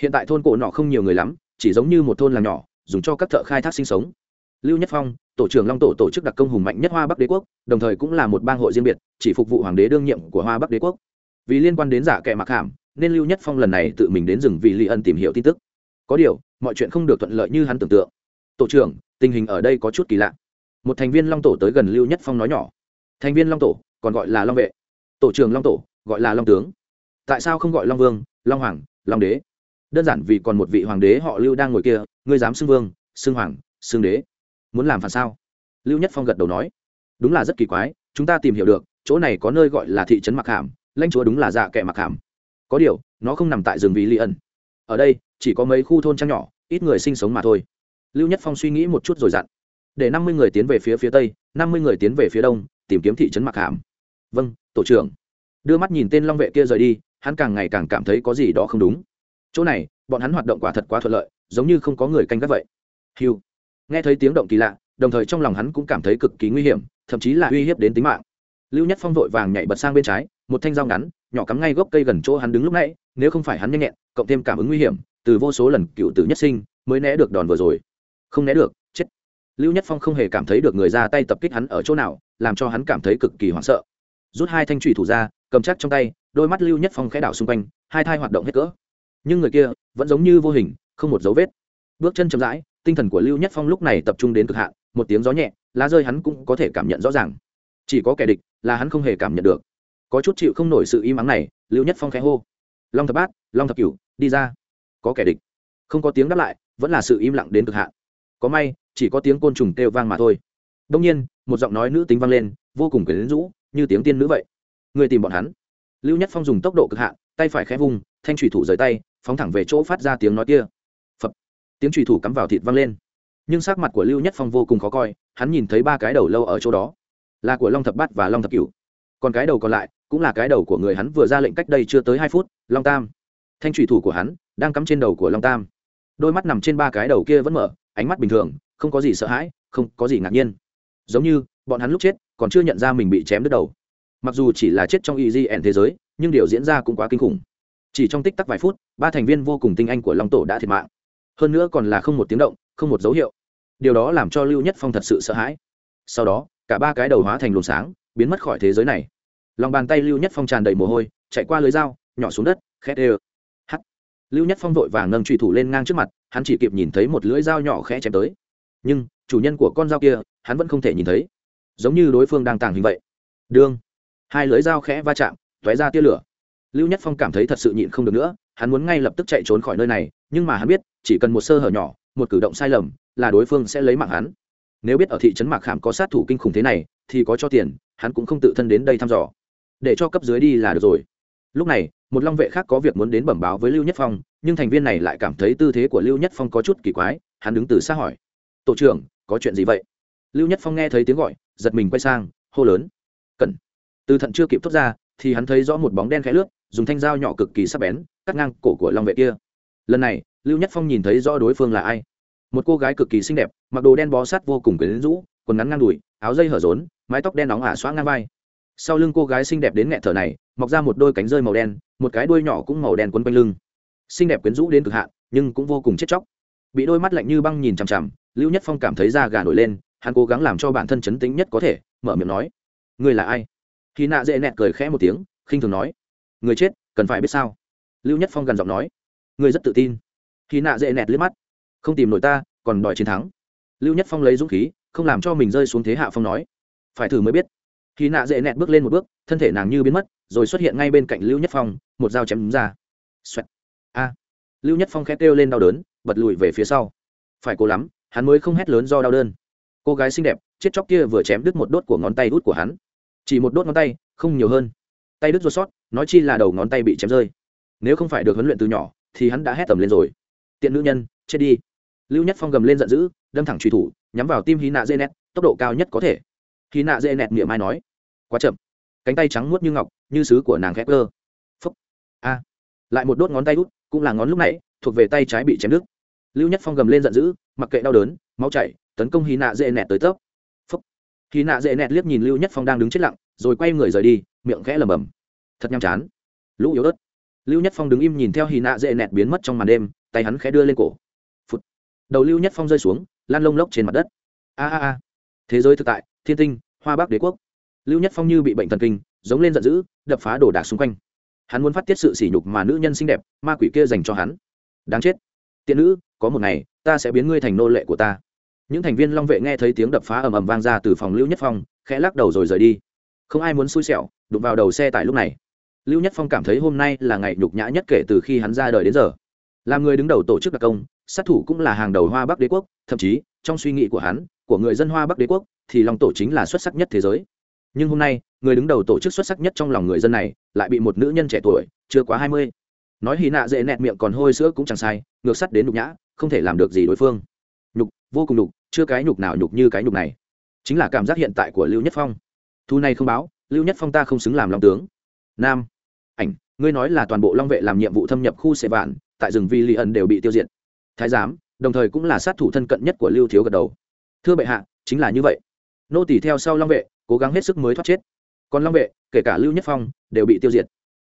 Hiện tại thôn cổ nọ không nhiều người lắm, chỉ giống như một thôn làng nhỏ, dùng cho các thợ khai thác sinh sống. Lưu nhất phong, tổ trưởng long tổ tổ chức đặc công hùng mạnh nhất hoa bắc đế quốc, đồng thời cũng là một bang hội riêng biệt, chỉ phục vụ hoàng đế đương nhiệm của hoa bắc đế quốc. Vì liên quan đến giả kệ mặc hàm, nên lưu nhất phong lần này tự mình đến rừng vì li ân tìm hiểu tin tức. Có điều, mọi chuyện không được thuận lợi như hắn tưởng tượng. Tổ trưởng, tình hình ở đây có chút kỳ lạ một thành viên long tổ tới gần lưu nhất phong nói nhỏ thành viên long tổ còn gọi là long vệ tổ trưởng long tổ gọi là long tướng tại sao không gọi long vương long hoàng long đế đơn giản vì còn một vị hoàng đế họ lưu đang ngồi kia ngươi dám xưng vương xưng hoàng xưng đế muốn làm phản sao lưu nhất phong gật đầu nói đúng là rất kỳ quái chúng ta tìm hiểu được chỗ này có nơi gọi là thị trấn mặc hàm lãnh chúa đúng là dạ kệ mặc hàm có điều nó không nằm tại rừng vì li ẩn. ở đây chỉ có mấy khu thôn trang nhỏ ít người sinh sống mà thôi lưu nhất phong suy nghĩ một chút rồi dặn để năm mươi người tiến về phía phía tây, năm mươi người tiến về phía đông, tìm kiếm thị trấn mặc hàm. Vâng tổ trưởng. Đưa mắt nhìn tên long vệ kia rời đi, hắn càng ngày càng cảm thấy có gì đó không đúng. Chỗ này, bọn hắn hoạt động quả thật quá thuận lợi, giống như không có người canh gác vậy. Hiu nghe thấy tiếng động kỳ lạ, đồng thời trong lòng hắn cũng cảm thấy cực kỳ nguy hiểm, thậm chí là uy hiếp đến tính mạng. Lưu nhất phong vội vàng nhảy bật sang bên trái, một thanh dao ngắn, nhỏ cắm ngay gốc cây gần chỗ hắn đứng lúc nãy, nếu không phải hắn nhanh nhẹn, cộng thêm cảm ứng nguy hiểm, từ vô số lần cựu tử nhất sinh mới né được đòn vừa rồi. Không né được lưu nhất phong không hề cảm thấy được người ra tay tập kích hắn ở chỗ nào, làm cho hắn cảm thấy cực kỳ hoảng sợ. Rút hai thanh trùy thủ ra, cầm chắc trong tay, đôi mắt lưu nhất phong khẽ đảo xung quanh, hai thai hoạt động hết cỡ. Nhưng người kia vẫn giống như vô hình, không một dấu vết. Bước chân chậm rãi, tinh thần của lưu nhất phong lúc này tập trung đến cực hạn, một tiếng gió nhẹ, lá rơi hắn cũng có thể cảm nhận rõ ràng. Chỉ có kẻ địch là hắn không hề cảm nhận được. Có chút chịu không nổi sự im ắng này, lưu nhất phong khẽ hô. Long thập bát, long thập cửu, đi ra. Có kẻ địch. Không có tiếng đáp lại, vẫn là sự im lặng đến cực hạn. Có may chỉ có tiếng côn trùng kêu vang mà thôi. Đông nhiên, một giọng nói nữ tính vang lên, vô cùng quyến rũ, như tiếng tiên nữ vậy. Người tìm bọn hắn. Lưu nhất phong dùng tốc độ cực hạn, tay phải khẽ vùng thanh thủy thủ rời tay, phóng thẳng về chỗ phát ra tiếng nói kia. Phập. Tiếng thủy thủ cắm vào thịt vang lên. Nhưng sắc mặt của lưu nhất phong vô cùng khó coi, hắn nhìn thấy ba cái đầu lâu ở chỗ đó. Là của long thập bát và long thập cửu. Còn cái đầu còn lại, cũng là cái đầu của người hắn vừa ra lệnh cách đây chưa tới hai phút, long tam. Thanh thủy thủ của hắn, đang cắm trên đầu của long tam. Đôi mắt nằm trên ba cái đầu kia vẫn mở, ánh mắt bình thường không có gì sợ hãi, không có gì ngạc nhiên. Giống như, bọn hắn lúc chết, còn chưa nhận ra mình bị chém đứt đầu. Mặc dù chỉ là chết trong easy thế giới, nhưng điều diễn ra cũng quá kinh khủng. Chỉ trong tích tắc vài phút, ba thành viên vô cùng tinh anh của long tổ đã thiệt mạng. Hơn nữa còn là không một tiếng động, không một dấu hiệu. Điều đó làm cho lưu nhất phong thật sự sợ hãi. Sau đó, cả ba cái đầu hóa thành luồng sáng, biến mất khỏi thế giới này. Lòng bàn tay lưu nhất phong tràn đầy mồ hôi, chạy qua lưới dao, nhỏ xuống đất, khét ê hắt. Lưu nhất phong vội vàng nâng trùy thủ lên ngang trước mặt, hắn chỉ kịp nhìn thấy một lưỡi dao nhỏ khẽ chém tới nhưng chủ nhân của con dao kia, hắn vẫn không thể nhìn thấy. Giống như đối phương đang tàng hình vậy. Đương, hai lưỡi dao khẽ va chạm t ra tia lửa. Lưu nhất phong cảm thấy thật sự nhịn không được nữa, hắn muốn ngay lập tức chạy trốn khỏi nơi này, nhưng mà hắn biết, chỉ cần một sơ hở nhỏ, một cử động sai lầm, là đối phương sẽ lấy mạng hắn. Nếu biết ở thị trấn mạc khảm có sát thủ kinh khủng thế này, thì có cho tiền, hắn cũng không tự thân đến đây thăm dò. Để cho cấp dưới đi là được rồi. Lúc này, một long vệ khác có việc muốn đến bẩm báo với lưu nhất phong, nhưng thành viên này lại cảm thấy tư thế của lưu nhất phong có chút kỳ quái, hắn đứng từ xa hỏi tổ trưởng, có chuyện gì vậy? Lưu nhất phong nghe thấy tiếng gọi, giật mình quay sang, hô lớn cẩn từ thận chưa kịp thốt ra, thì hắn thấy rõ một bóng đen khẽ lướt, dùng thanh dao nhỏ cực kỳ sắc bén, cắt ngang cổ của long vệ kia. Lần này, lưu nhất phong nhìn thấy rõ đối phương là ai. Một cô gái cực kỳ xinh đẹp, mặc đồ đen bó sát vô cùng quyến rũ, quần ngắn ngang đùi, áo dây hở rốn, mái tóc đen nóng ả xóa ngang vai. Sau lưng cô gái xinh đẹp đến nghẹn thở này, mọc ra một đôi cánh rơi màu đen, một cái đuôi nhỏ cũng màu đen quấn quanh lưng. Xinh đẹp quyến rũ đến cực hạn, nhưng cũng vô cùng chết chóc. Bị đôi mắt lạnh như băng nhìn chằm chằm lưu nhất phong cảm thấy da gà nổi lên, hắn cố gắng làm cho bản thân chấn tĩnh nhất có thể, mở miệng nói người là ai? Khi nạ dễ nẹt cười khẽ một tiếng, khinh thường nói người chết, cần phải biết sao? Lưu nhất phong gần giọng nói người rất tự tin. Khi nạ dễ nẹt liếc mắt, không tìm nổi ta, còn đòi chiến thắng. Lưu nhất phong lấy dũng khí, không làm cho mình rơi xuống thế hạ phong nói, phải thử mới biết. Khi nạ dễ nẹt bước lên một bước, thân thể nàng như biến mất, rồi xuất hiện ngay bên cạnh lưu nhất phong, một dao chém đúng ra. Xoẹt. a. Lưu nhất phong khẽ kêu lên đau đớn, bật lùi về phía sau. Phải cố lắm hắn mới không hét lớn do đau đơn. Cô gái xinh đẹp, chết chóc kia vừa chém đứt một đốt của ngón tay út của hắn. Chỉ một đốt ngón tay, không nhiều hơn. Tay đứt ruột sót, nói chi là đầu ngón tay bị chém rơi. Nếu không phải được huấn luyện từ nhỏ, thì hắn đã hét tầm lên rồi. Tiện nữ nhân, chết đi. Lưu nhất phong gầm lên giận dữ, đâm thẳng truy thủ, nhắm vào tim hy nạ dê nét tốc độ cao nhất có thể. Hy nạ dê nẹt miệng mai nói, quá chậm. Cánh tay trắng muốt như ngọc, như sứ của nàng khép cơ phúc. A. Lại một đốt ngón tay út, cũng là ngón lúc nãy, thuộc về tay trái bị chém đứt lưu nhất phong gầm lên giận dữ, mặc kệ đau đớn, máu chảy, tấn công hy nạ dễ nẹt tới tấp. phúc. Hy nạ dễ nẹt liếc nhìn lưu nhất phong đang đứng chết lặng, rồi quay người rời đi, miệng khẽ lầm bầm thật nham chán. Lũ yếu ớt. Lưu nhất phong đứng im nhìn theo hy nạ dễ nẹt biến mất trong màn đêm, tay hắn khẽ đưa lên cổ. Phút. Đầu lưu nhất phong rơi xuống lan lông lốc trên mặt đất. A a a. Thế giới thực tại, thiên tinh, hoa bắc đế quốc. Lưu nhất phong như bị bệnh thần kinh, giống lên giận dữ, đập phá đồ đạc xung quanh. Hắn muốn phát tiết sự sỉ nhục mà nữ nhân xinh đẹp, ma quỷ kia dành cho hắn. Đáng chết tiện nữ, có một ngày, ta sẽ biến ngươi thành nô lệ của ta. Những thành viên long vệ nghe thấy tiếng đập phá ầm ầm vang ra từ phòng lưu nhất phong, khẽ lắc đầu rồi rời đi. Không ai muốn xui xẻo, đụng vào đầu xe tại lúc này. Lưu nhất phong cảm thấy hôm nay là ngày nhục nhã nhất kể từ khi hắn ra đời đến giờ. Là người đứng đầu tổ chức đặc công, sát thủ cũng là hàng đầu hoa bắc đế quốc, thậm chí, trong suy nghĩ của hắn, của người dân hoa bắc đế quốc, thì lòng tổ chính là xuất sắc nhất thế giới. Nhưng hôm nay, người đứng đầu tổ chức xuất sắc nhất trong lòng người dân này, lại bị một nữ nhân trẻ tuổi, chưa quá hai mươi nói hì nạ dễ nẹt miệng còn hôi sữa cũng chẳng sai, ngược sắt đến nhục nhã, không thể làm được gì đối phương. Nhục, vô cùng nhục, chưa cái nhục nào nhục như cái nhục này. Chính là cảm giác hiện tại của lưu nhất phong. Thu này không báo, lưu nhất phong ta không xứng làm long tướng. Nam. Ảnh, ngươi nói là toàn bộ long vệ làm nhiệm vụ thâm nhập khu sệ vạn, tại rừng vi li ẩn đều bị tiêu diệt. Thái giám, đồng thời cũng là sát thủ thân cận nhất của lưu thiếu gật đầu. Thưa bệ hạ, chính là như vậy. Nô tỳ theo sau long vệ, cố gắng hết sức mới thoát chết. Còn long vệ, kể cả lưu nhất phong, đều bị tiêu diệt.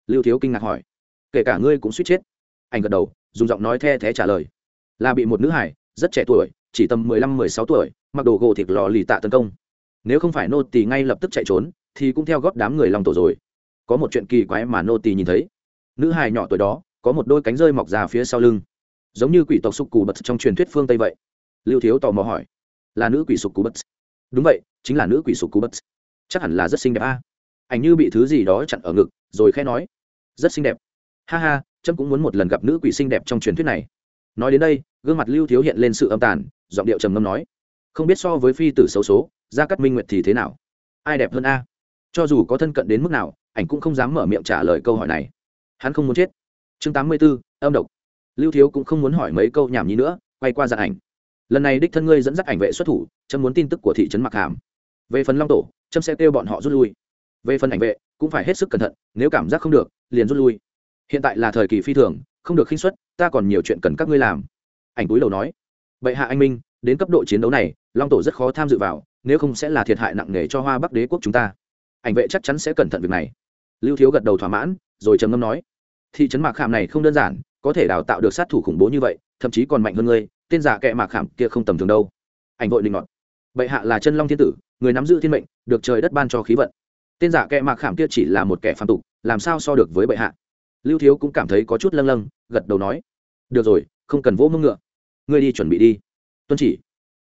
Lưu thiếu kinh ngạc hỏi kể cả ngươi cũng suýt chết. Anh gật đầu, dùng giọng nói the thé trả lời. Là bị một nữ hải, rất trẻ tuổi, chỉ tầm mười lăm, mười sáu tuổi, mặc đồ gỗ thịt lò lì tạ tấn công. Nếu không phải nô tỳ ngay lập tức chạy trốn, thì cũng theo góp đám người lòng tổ rồi. Có một chuyện kỳ quái mà nô tỳ nhìn thấy. Nữ hài nhỏ tuổi đó, có một đôi cánh rơi mọc ra phía sau lưng. Giống như quỷ tộc sục cù bật trong truyền thuyết phương tây vậy. Lưu thiếu tò mò hỏi, là nữ quỷ sục cù bật? Đúng vậy, chính là nữ quỷ sục cù bật. Chắc hẳn là rất xinh đẹp a. Ảnh như bị thứ gì đó chặn ở ngực, rồi khẽ nói, rất xinh đẹp ha ha, trâm cũng muốn một lần gặp nữ quỷ xinh đẹp trong truyền thuyết này. Nói đến đây, gương mặt lưu thiếu hiện lên sự âm tàn, giọng điệu trầm ngâm nói, không biết so với phi tử xấu số, gia cắt minh nguyệt thì thế nào? Ai đẹp hơn a? Cho dù có thân cận đến mức nào, ảnh cũng không dám mở miệng trả lời câu hỏi này. Hắn không muốn chết. Chương tám mươi b ố âm độc. Lưu thiếu cũng không muốn hỏi mấy câu nhảm nhí nữa, quay qua dàn ảnh. Lần này đích thân ngươi dẫn dắt ảnh vệ xuất thủ, trâm muốn tin tức của thị trấn mặc hàm. Về phần long tổ, trâm sẽ kêu bọn họ rút lui. Về phần ảnh vệ, cũng phải hết sức cẩn thận, nếu cảm giác không được, liền rút lui hiện tại là thời kỳ phi thường, không được khinh xuất ta còn nhiều chuyện cần các ngươi làm. Ảnh túi đầu nói. Bệ hạ anh minh, đến cấp độ chiến đấu này, long tổ rất khó tham dự vào, nếu không sẽ là thiệt hại nặng nề cho hoa bắc đế quốc chúng ta. Ảnh vệ chắc chắn sẽ cẩn thận việc này. Lưu thiếu gật đầu thỏa mãn, rồi trầm ngâm nói. Thị trấn mạc khảm này không đơn giản, có thể đào tạo được sát thủ khủng bố như vậy, thậm chí còn mạnh hơn ngươi, tên giả kệ mạc khảm kia không tầm thường đâu. Ảnh vội định ngọt bệ hạ là chân long thiên tử, người nắm giữ thiên mệnh, được trời đất ban cho khí vận. Tên giả kệ mạc khảm kia chỉ là một kẻ phạm tục, làm sao so được với bệ hạ? Lưu thiếu cũng cảm thấy có chút lâng lâng, gật đầu nói, được rồi, không cần vỗ mưng ngựa. Ngươi đi chuẩn bị đi. Tuân chỉ.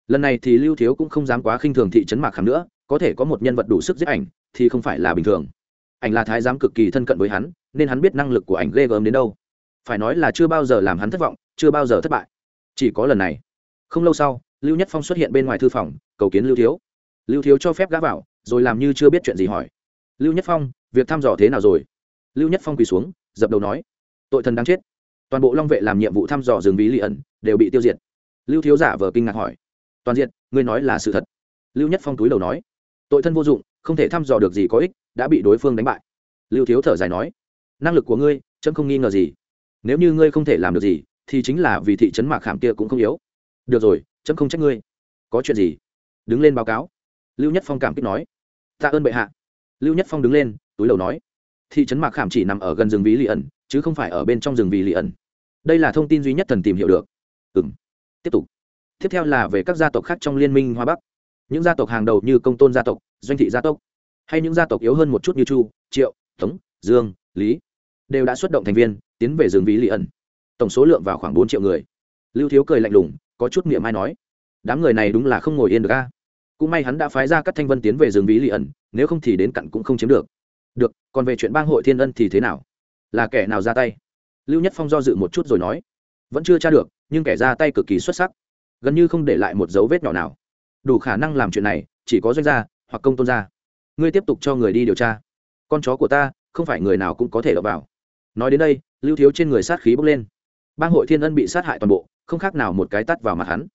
Lần này thì lưu thiếu cũng không dám quá khinh thường thị trấn mạc khảm nữa, có thể có một nhân vật đủ sức giết ảnh thì không phải là bình thường. Ảnh là thái giám cực kỳ thân cận với hắn, nên hắn biết năng lực của ảnh ghê gớm đến đâu. Phải nói là chưa bao giờ làm hắn thất vọng, chưa bao giờ thất bại. Chỉ có lần này. Không lâu sau, lưu nhất phong xuất hiện bên ngoài thư phòng, cầu kiến lưu thiếu. Lưu thiếu cho phép gã vào, rồi làm như chưa biết chuyện gì hỏi. Lưu nhất phong, việc thăm dò thế nào rồi? Lưu nhất phong quỳ xuống dập đầu nói, tội thần đang chết. Toàn bộ long vệ làm nhiệm vụ thăm dò rừng bí lì ẩn đều bị tiêu diệt. Lưu thiếu giả vờ kinh ngạc hỏi, toàn diện, ngươi nói là sự thật? Lưu nhất phong túi đầu nói, tội thân vô dụng, không thể thăm dò được gì có ích, đã bị đối phương đánh bại. Lưu thiếu thở dài nói, năng lực của ngươi, chấm không nghi ngờ gì. Nếu như ngươi không thể làm được gì, thì chính là vì thị trấn mạc khảm kia cũng không yếu. Được rồi, chấm không trách ngươi. Có chuyện gì? Đứng lên báo cáo. Lưu nhất phong cảm kích nói, tạ ơn bệ hạ. Lưu nhất phong đứng lên, túi đầu nói thị trấn mạc khảm chỉ nằm ở gần rừng vì lì ẩn, chứ không phải ở bên trong rừng vì lì ẩn. Đây là thông tin duy nhất thần tìm hiểu được. Ừ m tiếp tục. Tiếp theo là về các gia tộc khác trong liên minh hoa bắc. Những gia tộc hàng đầu như công tôn gia tộc, doanh thị gia tộc, hay những gia tộc yếu hơn một chút như chu, triệu, tống, dương, lý, đều đã xuất động thành viên, tiến về rừng vì lì ẩn. Tổng số lượng vào khoảng bốn triệu người. Lưu thiếu cười lạnh lùng, có chút miệng mai nói. Đám người này đúng là không ngồi yên được ca cũng may hắn đã phái ra các thanh vân tiến về rừng ví lì ẩn, nếu không thì đến cặn cũng không chiếm được được, còn về chuyện bang hội thiên ân thì thế nào? Là kẻ nào ra tay? Lưu nhất phong do dự một chút rồi nói. Vẫn chưa tra được, nhưng kẻ ra tay cực kỳ xuất sắc. Gần như không để lại một dấu vết nhỏ nào. Đủ khả năng làm chuyện này, chỉ có doanh gia hoặc công tôn gia. Ngươi tiếp tục cho người đi điều tra. Con chó của ta, không phải người nào cũng có thể đọc vào. Nói đến đây, lưu thiếu trên người sát khí bốc lên. Bang hội thiên ân bị sát hại toàn bộ, không khác nào một cái tắt vào mặt hắn.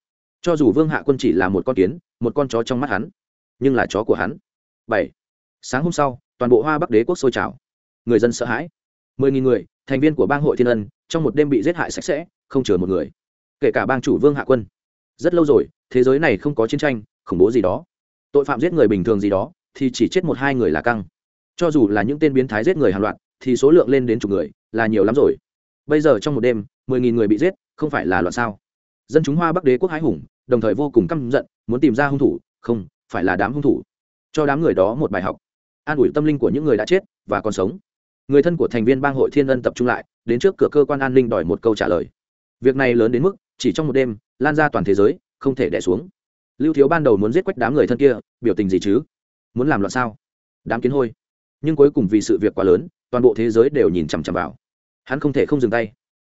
Cho dù vương hạ quân chỉ là một con kiến, một con chó trong mắt hắn, nhưng là chó của hắn. Bảy. Sáng hôm sau toàn bộ hoa bắc đế quốc sôi trào. Người dân sợ hãi. Mười nghìn người, thành viên của bang hội thiên ân, trong một đêm bị giết hại sạch sẽ, không chừa một người. Kể cả bang chủ vương hạ quân. Rất lâu rồi, thế giới này không có chiến tranh, khủng bố gì đó. Tội phạm giết người bình thường gì đó, thì chỉ chết một hai người là căng. Cho dù là những tên biến thái giết người hàng loạt, thì số lượng lên đến chục người, là nhiều lắm rồi. Bây giờ trong một đêm, mười nghìn người bị giết, không phải là loạn sao? Dân chúng hoa bắc đế quốc hái hùng, đồng thời vô cùng căm giận, muốn tìm ra hung thủ. Không, phải là đám hung thủ. Cho đám người đó một bài học an ủi tâm linh của những người đã chết và còn sống. Người thân của thành viên bang hội thiên ân tập trung lại, đến trước cửa cơ quan an ninh đòi một câu trả lời. Việc này lớn đến mức, chỉ trong một đêm, lan ra toàn thế giới, không thể đẻ xuống. Lưu thiếu ban đầu muốn giết quách đám người thân kia, biểu tình gì chứ? Muốn làm loạn sao? Đám kiến hôi. Nhưng cuối cùng vì sự việc quá lớn, toàn bộ thế giới đều nhìn chằm chằm vào. Hắn không thể không dừng tay.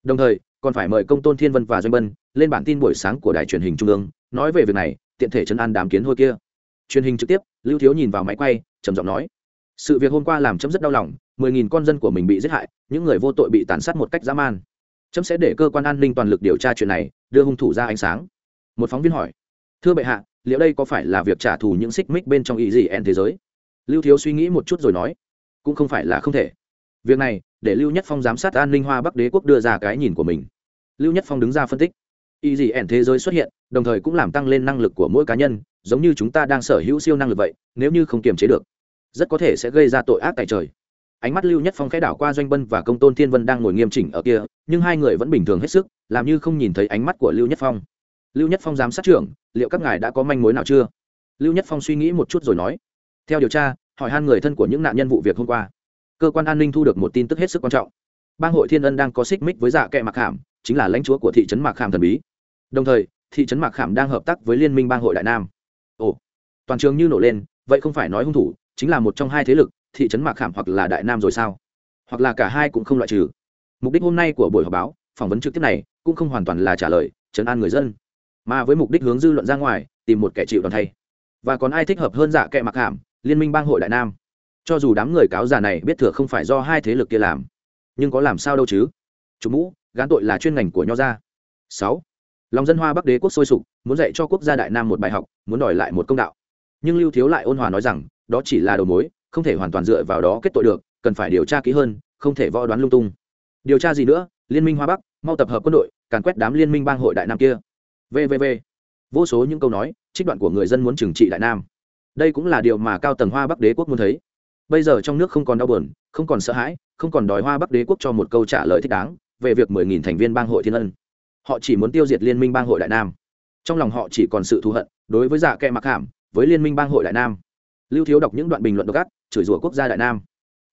Đồng thời, còn phải mời công tôn thiên vân và doanh bân lên bản tin buổi sáng của đài truyền hình trung ương, nói về việc này, tiện thể chấn an đám kiến hôi kia truyền hình trực tiếp, lưu thiếu nhìn vào máy quay, trầm giọng nói, sự việc hôm qua làm chấm rất đau lòng, mười nghìn con dân của mình bị giết hại, những người vô tội bị tàn sát một cách dã man. Chấm sẽ để cơ quan an ninh toàn lực điều tra chuyện này, đưa hung thủ ra ánh sáng. Một phóng viên hỏi, thưa bệ hạ, liệu đây có phải là việc trả thù những xích mích bên trong ý gì en thế giới? Lưu thiếu suy nghĩ một chút rồi nói, cũng không phải là không thể. Việc này, để lưu nhất phong giám sát an ninh hoa bắc đế quốc đưa ra cái nhìn của mình. Lưu nhất phong đứng ra phân tích, ý gì ẻn thế giới xuất hiện, đồng thời cũng làm tăng lên năng lực của mỗi cá nhân giống như chúng ta đang sở hữu siêu năng lực vậy nếu như không kiềm chế được rất có thể sẽ gây ra tội ác tại trời. Ánh mắt lưu nhất phong khẽ đảo qua doanh bân và công tôn thiên vân đang ngồi nghiêm chỉnh ở kia nhưng hai người vẫn bình thường hết sức làm như không nhìn thấy ánh mắt của lưu nhất phong. Lưu nhất phong giám sát trưởng liệu các ngài đã có manh mối nào chưa? Lưu nhất phong suy nghĩ một chút rồi nói. Theo điều tra hỏi han người thân của những nạn nhân vụ việc hôm qua. Cơ quan an ninh thu được một tin tức hết sức quan trọng. Bang hội thiên ân đang có xích mích với dạ kệ mặc Khảm, chính là lãnh chúa của thị trấn mạc khảm thần bí. Đồng thời thị trấn mạc khảm đang hợp tác với liên minh bang hội đại nam ồ, toàn trường như nổ lên, vậy không phải nói hung thủ, chính là một trong hai thế lực, thị trấn mạc khảm hoặc là đại nam rồi sao? Hoặc là cả hai cũng không loại trừ. Mục đích hôm nay của buổi họp báo, phỏng vấn trực tiếp này, cũng không hoàn toàn là trả lời chấn an người dân. Mà với mục đích hướng dư luận ra ngoài, tìm một kẻ chịu đòn thay. Và còn ai thích hợp hơn dạ giả kệ mặc hàm liên minh bang hội đại nam? Cho dù đám người cáo già này biết thừa không phải do hai thế lực kia làm, nhưng có làm sao đâu chứ? Chủ mũ, gán tội là chuyên ngành của nho gia. Sáu lòng dân hoa bắc đế quốc sôi sục, muốn dạy cho quốc gia đại nam một bài học, muốn đòi lại một công đạo. Nhưng lưu thiếu lại ôn hòa nói rằng, đó chỉ là đầu mối, không thể hoàn toàn dựa vào đó kết tội được, cần phải điều tra kỹ hơn, không thể võ đoán lung tung. Điều tra gì nữa? Liên minh hoa bắc, mau tập hợp quân đội, càn quét đám liên minh bang hội đại nam kia. Vvv vô số những câu nói, trích đoạn của người dân muốn trừng trị đại nam. Đây cũng là điều mà cao tầng hoa bắc đế quốc muốn thấy. Bây giờ trong nước không còn đau buồn, không còn sợ hãi, không còn đòi hoa bắc đế quốc cho một câu trả lời thích đáng về việc mười nghìn thành viên bang hội thiên ân họ chỉ muốn tiêu diệt liên minh bang hội đại nam. Trong lòng họ chỉ còn sự thù hận đối với dạ kệ mặc hàm, với liên minh bang hội đại nam. Lưu thiếu đọc những đoạn bình luận độc ác, chửi rủa quốc gia đại nam.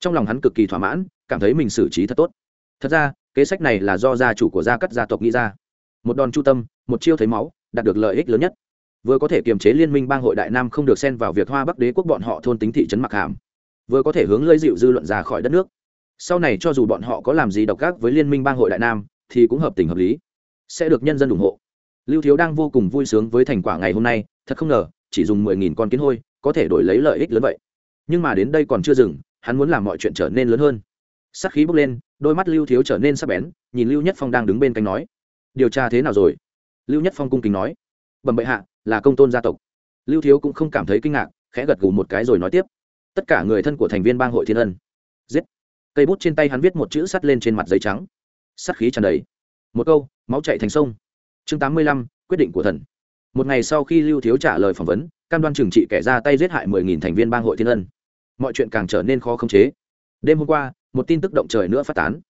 Trong lòng hắn cực kỳ thỏa mãn, cảm thấy mình xử trí thật tốt. Thật ra, kế sách này là do gia chủ của gia cắt gia tộc nghĩ ra. Một đòn chu tâm, một chiêu thấy máu, đạt được lợi ích lớn nhất. Vừa có thể kiềm chế liên minh bang hội đại nam không được xen vào việc hoa bắc đế quốc bọn họ thôn tính thị trấn mặc hàm. Vừa có thể hướng lơi dịu dư luận ra khỏi đất nước. Sau này cho dù bọn họ có làm gì độc ác với liên minh bang hội đại nam, thì cũng hợp tình hợp lý sẽ được nhân dân ủng hộ. Lưu thiếu đang vô cùng vui sướng với thành quả ngày hôm nay, thật không ngờ, chỉ dùng mười nghìn con kiến hôi, có thể đổi lấy lợi ích lớn vậy. Nhưng mà đến đây còn chưa dừng, hắn muốn làm mọi chuyện trở nên lớn hơn. Sắc khí bốc lên, đôi mắt lưu thiếu trở nên sắc bén, nhìn lưu nhất phong đang đứng bên cạnh nói, điều tra thế nào rồi? Lưu nhất phong cung kính nói, bẩm bệ hạ, là công tôn gia tộc. Lưu thiếu cũng không cảm thấy kinh ngạc, khẽ gật gù một cái rồi nói tiếp, tất cả người thân của thành viên bang hội thiên ân. Giết! Cây bút trên tay hắn viết một chữ sắt lên trên mặt giấy trắng. Sắt khí tràn đầy một câu, máu chạy thành sông. Chương tám mươi lăm, quyết định của thần. Một ngày sau khi lưu thiếu trả lời phỏng vấn, cam đoan trừng trị kẻ ra tay giết hại mười nghìn thành viên bang hội thiên ân. Mọi chuyện càng trở nên khó khống chế. Đêm hôm qua, một tin tức động trời nữa phát tán.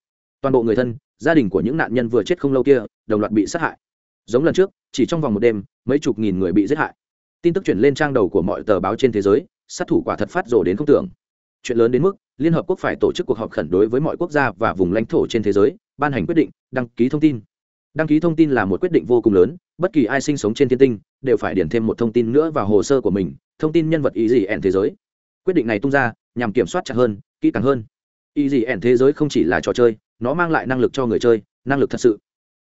Toàn bộ người thân, gia đình của những nạn nhân vừa chết không lâu kia, đồng loạt bị sát hại. Giống lần trước, chỉ trong vòng một đêm, mấy chục nghìn người bị giết hại. Tin tức chuyển lên trang đầu của mọi tờ báo trên thế giới, sát thủ quả thật phát rồ đến không tưởng. Chuyện lớn đến mức liên hợp quốc phải tổ chức cuộc họp khẩn đối với mọi quốc gia và vùng lãnh thổ trên thế giới, ban hành quyết định, đăng ký thông tin. Đăng ký thông tin là một quyết định vô cùng lớn, bất kỳ ai sinh sống trên thiên tinh đều phải điền thêm một thông tin nữa vào hồ sơ của mình, thông tin nhân vật ý gì ẻn thế giới. Quyết định này tung ra, nhằm kiểm soát chặt hơn, kỹ càng hơn. Ý gì ẻn thế giới không chỉ là trò chơi, nó mang lại năng lực cho người chơi, năng lực thật sự.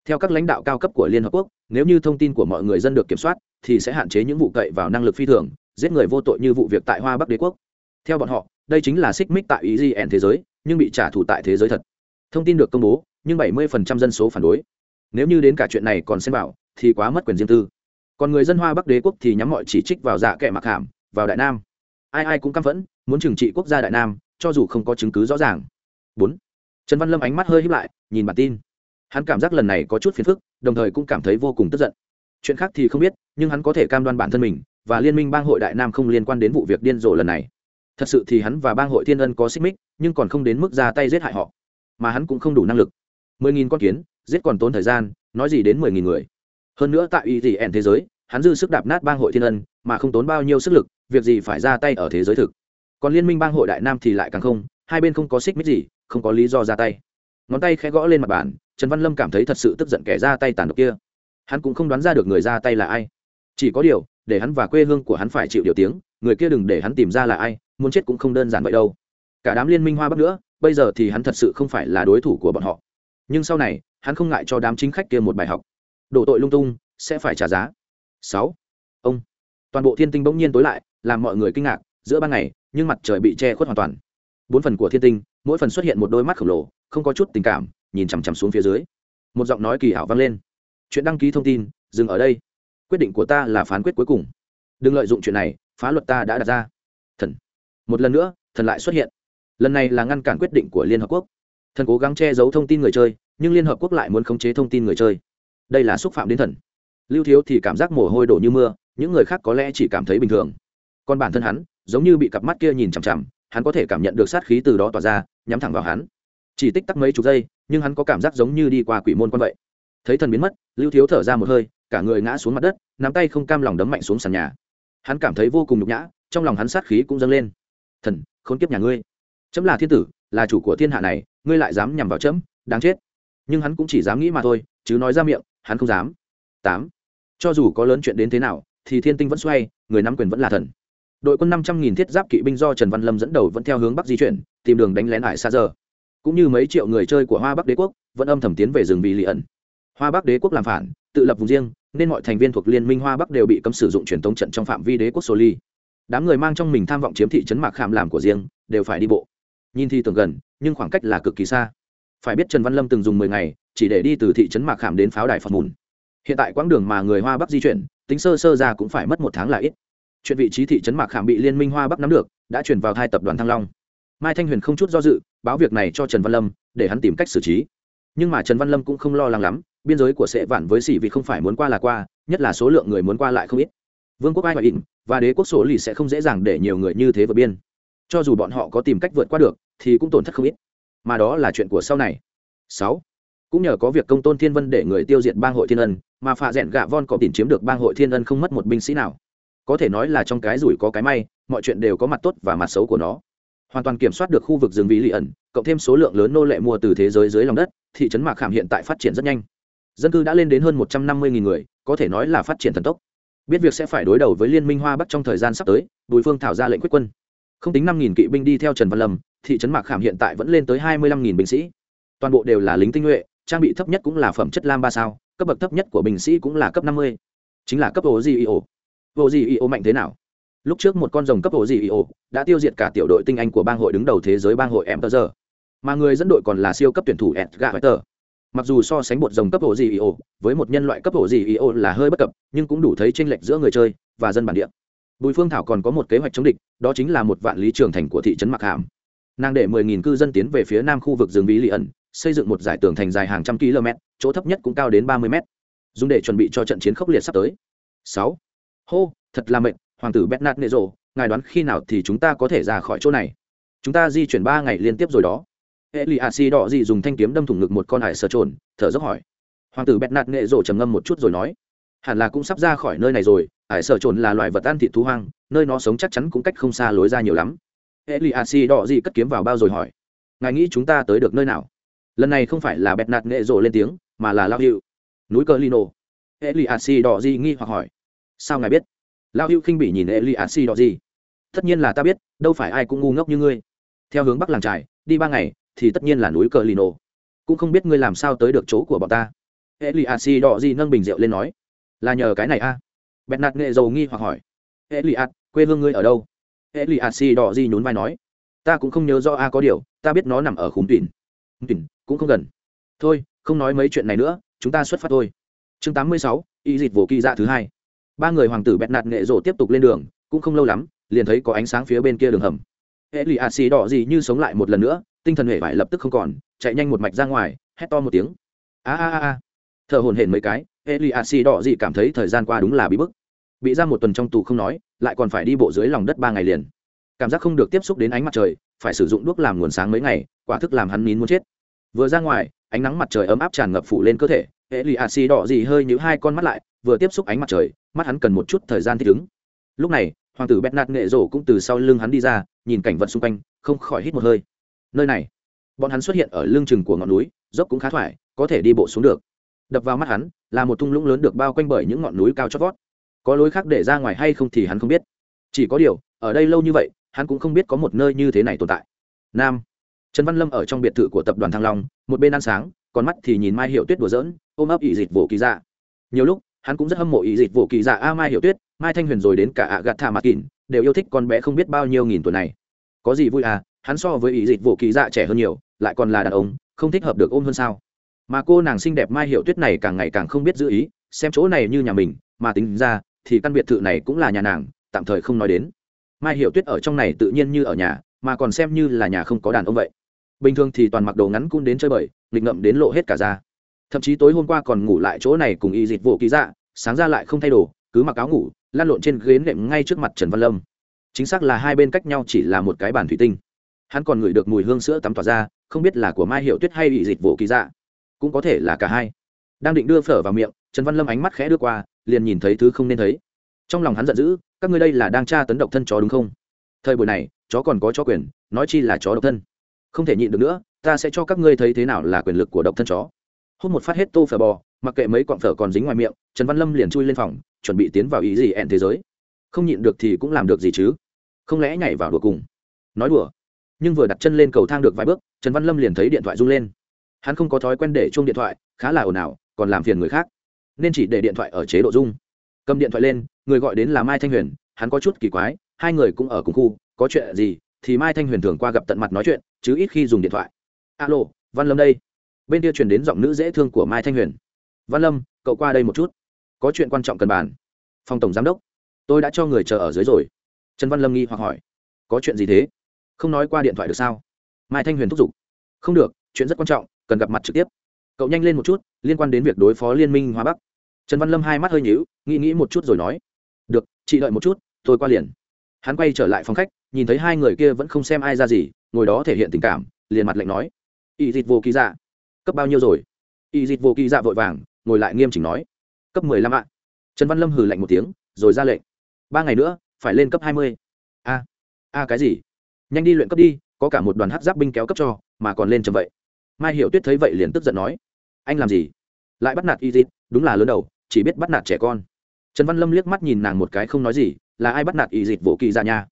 Theo các lãnh đạo cao cấp của liên hợp quốc, nếu như thông tin của mọi người dân được kiểm soát, thì sẽ hạn chế những vụ cậy vào năng lực phi thường, giết người vô tội như vụ việc tại hoa bắc đế quốc. Theo bọn họ đây chính là xích mích tại ý gì thế giới, nhưng bị trả thù tại thế giới thật. Thông tin được công bố, nhưng 70% dân số phản đối. Nếu như đến cả chuyện này còn xem bảo, thì quá mất quyền riêng tư. Còn người dân hoa bắc đế quốc thì nhắm mọi chỉ trích vào dạ kệ mặc hàm, vào đại nam. Ai ai cũng căm phẫn, muốn trừng trị quốc gia đại nam, cho dù không có chứng cứ rõ ràng. Bốn. Trần văn lâm ánh mắt hơi híp lại, nhìn bản tin. Hắn cảm giác lần này có chút phiền phức, đồng thời cũng cảm thấy vô cùng tức giận. Chuyện khác thì không biết, nhưng hắn có thể cam đoan bản thân mình, và liên minh bang hội đại nam không liên quan đến vụ việc điên rồ lần này thật sự thì hắn và bang hội thiên ân có xích mích, nhưng còn không đến mức ra tay giết hại họ, mà hắn cũng không đủ năng lực. Mười nghìn con kiến, giết còn tốn thời gian, nói gì đến mười nghìn người. Hơn nữa tại y tỷ ẻn thế giới, hắn dư sức đạp nát bang hội thiên ân, mà không tốn bao nhiêu sức lực, việc gì phải ra tay ở thế giới thực. Còn liên minh bang hội đại nam thì lại càng không, hai bên không có xích mích gì, không có lý do ra tay. Ngón tay khẽ gõ lên mặt bàn, trần văn lâm cảm thấy thật sự tức giận kẻ ra tay tàn độc kia. Hắn cũng không đoán ra được người ra tay là ai. Chỉ có điều, để hắn và quê hương của hắn phải chịu điều tiếng, người kia đừng để hắn tìm ra là ai muốn chết cũng không đơn giản vậy đâu. Cả đám liên minh hoa bắc nữa, bây giờ thì hắn thật sự không phải là đối thủ của bọn họ. Nhưng sau này, hắn không ngại cho đám chính khách kia một bài học. Đổ tội lung tung, sẽ phải trả giá. Sáu. Ông. Toàn bộ thiên tinh bỗng nhiên tối lại, làm mọi người kinh ngạc, giữa ban ngày, nhưng mặt trời bị che khuất hoàn toàn. Bốn phần của thiên tinh, mỗi phần xuất hiện một đôi mắt khổng lồ, không có chút tình cảm, nhìn chằm chằm xuống phía dưới. Một giọng nói kỳ ảo vang lên. Chuyện đăng ký thông tin, dừng ở đây. Quyết định của ta là phán quyết cuối cùng. Đừng lợi dụng chuyện này, phá luật ta đã đặt ra một lần nữa, thần lại xuất hiện. Lần này là ngăn cản quyết định của liên hợp quốc. Thần cố gắng che giấu thông tin người chơi, nhưng liên hợp quốc lại muốn khống chế thông tin người chơi. Đây là xúc phạm đến thần. Lưu thiếu thì cảm giác mồ hôi đổ như mưa, những người khác có lẽ chỉ cảm thấy bình thường. Còn bản thân hắn, giống như bị cặp mắt kia nhìn chằm chằm, hắn có thể cảm nhận được sát khí từ đó tỏa ra, nhắm thẳng vào hắn. Chỉ tích tắc mấy chục giây, nhưng hắn có cảm giác giống như đi qua quỷ môn quan vậy. Thấy thần biến mất, lưu thiếu thở ra một hơi, cả người ngã xuống mặt đất, nắm tay không cam lòng đấm mạnh xuống sàn nhà. Hắn cảm thấy vô cùng nhục nhã, trong lòng hắn sát khí cũng dâng lên thần, khốn kiếp nhà ngươi. Chấm là thiên tử, là chủ của thiên hạ này, ngươi lại dám nhằm vào chấm, đáng chết. Nhưng hắn cũng chỉ dám nghĩ mà thôi, chứ nói ra miệng, hắn không dám. Tám. Cho dù có lớn chuyện đến thế nào, thì thiên tinh vẫn xoay, người nắm quyền vẫn là thần. Đội quân năm trăm nghìn thiết giáp kỵ binh do trần văn lâm dẫn đầu vẫn theo hướng bắc di chuyển, tìm đường đánh lén hải xa giờ cũng như mấy triệu người chơi của hoa bắc đế quốc, vẫn âm thầm tiến về rừng vì lì ẩn. Hoa bắc đế quốc làm phản, tự lập vùng riêng, nên mọi thành viên thuộc liên minh hoa bắc đều bị cấm sử dụng truyền thống trận trong phạm vi đế quốc soli đám người mang trong mình tham vọng chiếm thị trấn mạc khảm làm của riêng, đều phải đi bộ. Nhìn thì tưởng gần, nhưng khoảng cách là cực kỳ xa. Phải biết trần văn lâm từng dùng mười ngày, chỉ để đi từ thị trấn mạc khảm đến pháo đài phật mùn. Hiện tại quãng đường mà người hoa bắc di chuyển, tính sơ sơ ra cũng phải mất một tháng là ít. Chuyện vị trí thị trấn mạc khảm bị liên minh hoa bắc nắm được, đã chuyển vào hai tập đoàn thăng long. Mai thanh huyền không chút do dự, báo việc này cho trần văn lâm, để hắn tìm cách xử trí. Nhưng mà trần văn lâm cũng không lo lắng lắm, biên giới của sệ vạn với xỉ vì không phải muốn qua là qua, nhất là số lượng người muốn qua lại không ít vương quốc ai và in và đế quốc số lì sẽ không dễ dàng để nhiều người như thế vượt biên. cho dù bọn họ có tìm cách vượt qua được, thì cũng tổn thất không ít. mà đó là chuyện của sau này. sáu, cũng nhờ có việc công tôn thiên vân để người tiêu diệt bang hội thiên ân, mà phạ rẽn gạ von có tìm chiếm được bang hội thiên ân không mất một binh sĩ nào. có thể nói là trong cái rủi có cái may, mọi chuyện đều có mặt tốt và mặt xấu của nó. hoàn toàn kiểm soát được khu vực rừng Vĩ lì ẩn, cộng thêm số lượng lớn nô lệ mua từ thế giới dưới lòng đất, thị trấn mạc khảm hiện tại phát triển rất nhanh. dân cư đã lên đến hơn một trăm năm mươi người, có thể nói là phát triển thần tốc biết việc sẽ phải đối đầu với liên minh hoa bắc trong thời gian sắp tới, bùi phương thảo ra lệnh quyết quân. Không tính năm kỵ binh đi theo trần văn lâm, thị trấn mạc khảm hiện tại vẫn lên tới hai mươi lăm binh sĩ. Toàn bộ đều là lính tinh nhuệ, trang bị thấp nhất cũng là phẩm chất lam ba sao, cấp bậc thấp nhất của binh sĩ cũng là cấp năm mươi. Chính là cấp ô gì ô ô gì ô mạnh thế nào? Lúc trước một con rồng cấp ô gì ô đã tiêu diệt cả tiểu đội tinh anh của bang hội đứng đầu thế giới bang hội em tờ giờ mà người dẫn đội còn là siêu cấp tuyển thủ edgar Wetter mặc dù so sánh một rồng cấp ổ gì io với một nhân loại cấp ổ gì io là hơi bất cập, nhưng cũng đủ thấy tranh lệch giữa người chơi và dân bản địa. Bùi phương thảo còn có một kế hoạch chống địch, đó chính là một vạn lý trường thành của thị trấn mặc hàm. Nàng để mười nghìn cư dân tiến về phía nam khu vực rừng bí lì ẩn, xây dựng một giải tường thành dài hàng trăm km, chỗ thấp nhất cũng cao đến ba mươi m dùng để chuẩn bị cho trận chiến khốc liệt sắp tới. Sáu. Hô, thật là mệnh hoàng tử bernard nệ rộ, ngài đoán khi nào thì chúng ta có thể ra khỏi chỗ này? Chúng ta di chuyển ba ngày liên tiếp rồi đó hệ lì a xì đỏ gì dùng thanh kiếm đâm thủng ngực một con hải sờ trồn thở dốc hỏi hoàng tử bẹt nạt nghệ rộ trầm ngâm một chút rồi nói hẳn là cũng sắp ra khỏi nơi này rồi hải sở trồn là loài vật ăn thịt thú hoang nơi nó sống chắc chắn cũng cách không xa lối ra nhiều lắm hệ lì a xì đỏ gì cất kiếm vào bao rồi hỏi ngài nghĩ chúng ta tới được nơi nào lần này không phải là bẹt nạt nghệ rộ lên tiếng mà là lao hiệu núi cờ lino hệ lì a xì đỏ gì nghi hoặc hỏi sao ngài biết lao hiệu khinh bỉ nhìn hệ lì a si đỏ gì tất nhiên là ta biết đâu phải ai cũng ngu ngốc như ngươi theo hướng bắc làng trải, đi ba ngày thì tất nhiên là núi cờ lino cũng không biết ngươi làm sao tới được chỗ của bọn ta. Hệ lì a si đỏ gì nâng bình rượu lên nói. Là nhờ cái này a? À? bẹt nạt nghệ dầu nghi hoặc hỏi. Hệ lì quê hương ngươi ở đâu? Hệ lì ạt xì đỏ gì nhún vai nói. Ta cũng không nhớ do a, có điều, ta biết nó nằm ở khúm tuyển. Tuyển, cũng không gần. Thôi, không nói mấy chuyện này nữa, chúng ta xuất phát thôi. Chương tám mươi sáu, y dịch vô kỳ dạ thứ hai. Ba người hoàng tử bẹt nạt nghệ rộ tiếp tục lên đường, cũng không lâu lắm, liền thấy có ánh sáng phía bên kia đường hầm. Hệ lì ạt xì đỏ gì như sống lại một lần nữa tinh thần hệ vải lập tức không còn, chạy nhanh một mạch ra ngoài, hét to một tiếng. A a a a. Thở hồn hển mấy cái hệ a si đỏ gì cảm thấy thời gian qua đúng là bị bức. Bị ra một tuần trong tù không nói, lại còn phải đi bộ dưới lòng đất ba ngày liền. Cảm giác không được tiếp xúc đến ánh mặt trời, phải sử dụng đuốc làm nguồn sáng mấy ngày, quả thức làm hắn nín muốn chết. Vừa ra ngoài, ánh nắng mặt trời ấm áp tràn ngập phủ lên cơ thể hệ lì a xì đỏ gì hơi nhữ hai con mắt lại, vừa tiếp xúc ánh mặt trời, mắt hắn cần một chút thời gian thích ứng. Lúc này, hoàng tử bét nạt nghệ rổ cũng từ sau lưng hắn đi ra, nhìn cảnh vật xung quanh, không khỏi hít một hơi nơi này. Bọn hắn xuất hiện ở lưng chừng của ngọn núi, dốc cũng khá thoải, có thể đi bộ xuống được. Đập vào mắt hắn, là một thung lũng lớn được bao quanh bởi những ngọn núi cao chót vót. Có lối khác để ra ngoài hay không thì hắn không biết. Chỉ có điều, ở đây lâu như vậy, hắn cũng không biết có một nơi như thế này tồn tại. Nam. Trần văn lâm ở trong biệt thự của tập đoàn thăng long, một bên ăn sáng, còn mắt thì nhìn mai hiệu tuyết đùa dỡn ôm ấp ỵ dịch vỗ kỳ dạ. Nhiều lúc, hắn cũng rất hâm mộ ỵ dịch vỗ kỳ dạ a, mai hiệu tuyết, mai thanh huyền rồi đến cả ạ gạt thả mặt kỳn đều yêu thích con bé không biết bao nhiêu nghìn tuổi này. Có gì vui à hắn so với ý dịch vỗ kỳ dạ trẻ hơn nhiều, lại còn là đàn ông, không thích hợp được ôm hơn sao? Mà cô nàng xinh đẹp mai hiệu tuyết này càng ngày càng không biết giữ ý, xem chỗ này như nhà mình, mà tính ra, thì căn biệt thự này cũng là nhà nàng, tạm thời không nói đến. Mai hiểu tuyết ở trong này tự nhiên như ở nhà, mà còn xem như là nhà không có đàn ông vậy. Bình thường thì toàn mặc đồ ngắn cũng đến chơi bời, nghịch ngậm đến lộ hết cả ra thậm chí tối hôm qua còn ngủ lại chỗ này cùng y dịch vụ ký dạ sáng ra lại không thay đồ, cứ mặc áo ngủ lan lộn trên ghế nệm ngay trước mặt trần văn lâm. Chính xác là hai bên cách nhau chỉ là một cái bàn thủy tinh hắn còn ngửi được mùi hương sữa tắm tỏa ra, không biết là của mai hiệu tuyết hay bị dịch vụ kỳ dạ. Cũng có thể là cả hai. Đang định đưa phở vào miệng, trần văn lâm ánh mắt khẽ đưa qua, liền nhìn thấy thứ không nên thấy. Trong lòng hắn giận dữ, các ngươi đây là đang tra tấn độc thân chó đúng không? Thời buổi này, chó còn có chó quyền, nói chi là chó độc thân. Không thể nhịn được nữa, ta sẽ cho các ngươi thấy thế nào là quyền lực của độc thân chó. Hút một phát hết tô phở bò, mặc kệ mấy quặng phở còn dính ngoài miệng, trần văn lâm liền chui lên phòng, chuẩn bị tiến vào ý gì ẹn thế giới. Không nhịn được thì cũng làm được gì chứ? Không lẽ nhảy vào đùa cùng? Nói đùa nhưng vừa đặt chân lên cầu thang được vài bước, trần văn lâm liền thấy điện thoại rung lên. Hắn không có thói quen để chung điện thoại, khá là ồn ào, còn làm phiền người khác. Nên chỉ để điện thoại ở chế độ rung. Cầm điện thoại lên, người gọi đến là mai thanh huyền, hắn có chút kỳ quái, hai người cũng ở cùng khu, có chuyện gì thì mai thanh huyền thường qua gặp tận mặt nói chuyện, chứ ít khi dùng điện thoại. Alo, văn lâm đây. Bên kia truyền đến giọng nữ dễ thương của mai thanh huyền. Văn lâm, cậu qua đây một chút. Có chuyện quan trọng cần bàn. Phòng tổng giám đốc, tôi đã cho người chờ ở dưới rồi. Trần văn lâm nghi hoặc hỏi. Có chuyện gì thế? Không nói qua điện thoại được sao? Mai thanh huyền thúc giục. Không được, chuyện rất quan trọng, cần gặp mặt trực tiếp. Cậu nhanh lên một chút, liên quan đến việc đối phó liên minh hoa bắc. Trần văn lâm hai mắt hơi nhíu, nghĩ nghĩ một chút rồi nói. Được, chị đợi một chút, tôi qua liền. Hắn quay trở lại phòng khách, nhìn thấy hai người kia vẫn không xem ai ra gì, ngồi đó thể hiện tình cảm, liền mặt lạnh nói. Y dịt vô kỳ dạ. Cấp bao nhiêu rồi? Y dịt vô kỳ dạ vội vàng, ngồi lại nghiêm chỉnh nói. Cấp mười lăm ạ. Trần văn lâm hừ lạnh một tiếng, rồi ra lệnh. Ba ngày nữa, phải lên cấp hai mươi. A a cái gì? Nhanh đi luyện cấp đi, có cả một đoàn hát giáp binh kéo cấp cho, mà còn lên chậm vậy. Mai hiểu tuyết thấy vậy liền tức giận nói, anh làm gì? Lại bắt nạt y dịt đúng là lớn đầu, chỉ biết bắt nạt trẻ con. Trần văn lâm liếc mắt nhìn nàng một cái không nói gì, là ai bắt nạt y dịt vỗ kỳ ra nhà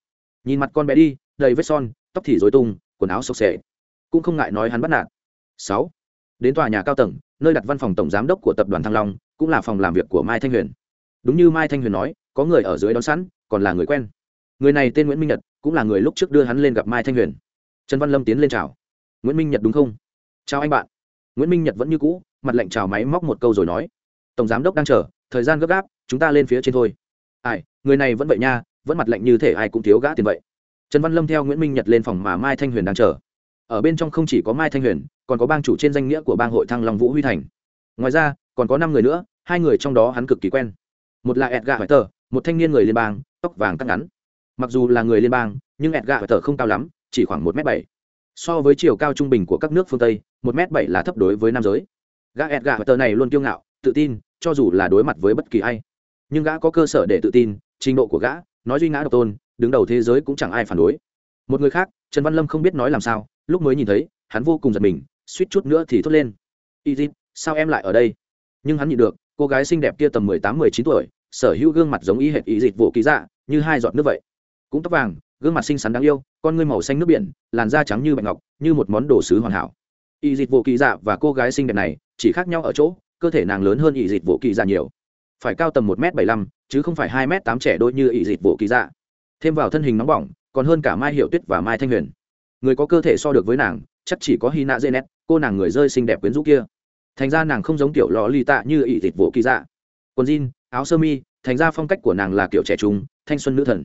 nhìn mặt con bé đi, đầy vết son, tóc thì dối tung, quần áo sộc sệ. Cũng không ngại nói hắn bắt nạt. Sáu. Đến tòa nhà cao tầng, nơi đặt văn phòng tổng giám đốc của tập đoàn thăng long, cũng là phòng làm việc của mai thanh huyền. Đúng như mai thanh huyền nói, có người ở dưới đón sẵn, còn là người quen người này tên nguyễn minh nhật, cũng là người lúc trước đưa hắn lên gặp mai thanh huyền. Trần văn lâm tiến lên chào. Nguyễn minh nhật đúng không? Chào anh bạn. Nguyễn minh nhật vẫn như cũ, mặt lệnh chào máy móc một câu rồi nói. Tổng giám đốc đang chờ, thời gian gấp gáp, chúng ta lên phía trên thôi. Ai, người này vẫn vậy nha, vẫn mặt lệnh như thể ai cũng thiếu gã tiền vậy. Trần văn lâm theo nguyễn minh nhật lên phòng mà mai thanh huyền đang chờ. Ở bên trong không chỉ có mai thanh huyền, còn có bang chủ trên danh nghĩa của bang hội thăng long vũ huy thành. Ngoài ra, còn có năm người nữa, hai người trong đó hắn cực kỳ quen. Một là edgar hoài tờ một thanh niên người liên bang, tóc vàng cắt ngắn mặc dù là người liên bang, nhưng edgar hải tờ không cao lắm, chỉ khoảng một m bảy. So với chiều cao trung bình của các nước phương tây, một m bảy là thấp đối với nam giới. Gã edgar hải tờ này luôn kiêu ngạo, tự tin, cho dù là đối mặt với bất kỳ ai. Nhưng gã có cơ sở để tự tin, trình độ của gã, nói duy ngã độc tôn, đứng đầu thế giới cũng chẳng ai phản đối. Một người khác, trần văn lâm không biết nói làm sao, lúc mới nhìn thấy, hắn vô cùng giật mình, suýt chút nữa thì thốt lên. Y dịp sao em lại ở đây? Nhưng hắn nhịn được, cô gái xinh đẹp kia tầm mười tám, mười chín tuổi, sở hữu gương mặt giống y hệt y dịp vỗ ký dạ như hai giọt nước vậy cũng tóc vàng, gương mặt xinh xắn đáng yêu, con ngươi màu xanh nước biển, làn da trắng như bạch ngọc, như một món đồ sứ hoàn hảo. Y dịch vụ kỳ dạ và cô gái xinh đẹp này chỉ khác nhau ở chỗ, cơ thể nàng lớn hơn y dịch vụ kỳ dạ nhiều. Phải cao tầm một m bảy lăm, chứ không phải hai m tám trẻ đôi như y dịch vụ kỳ dạ. Thêm vào thân hình nóng bỏng, còn hơn cả mai hiệu tuyết và mai thanh huyền. Người có cơ thể so được với nàng, chắc chỉ có hy nạ dê nét cô nàng người rơi xinh đẹp quyến rũ kia. Thành ra nàng không giống kiểu lò ly tạ như ỷ thịt vỗ kỳ dạ. Quần jean, áo sơ mi, thành ra phong cách của nàng là kiểu trẻ trung, thanh xuân nữ thần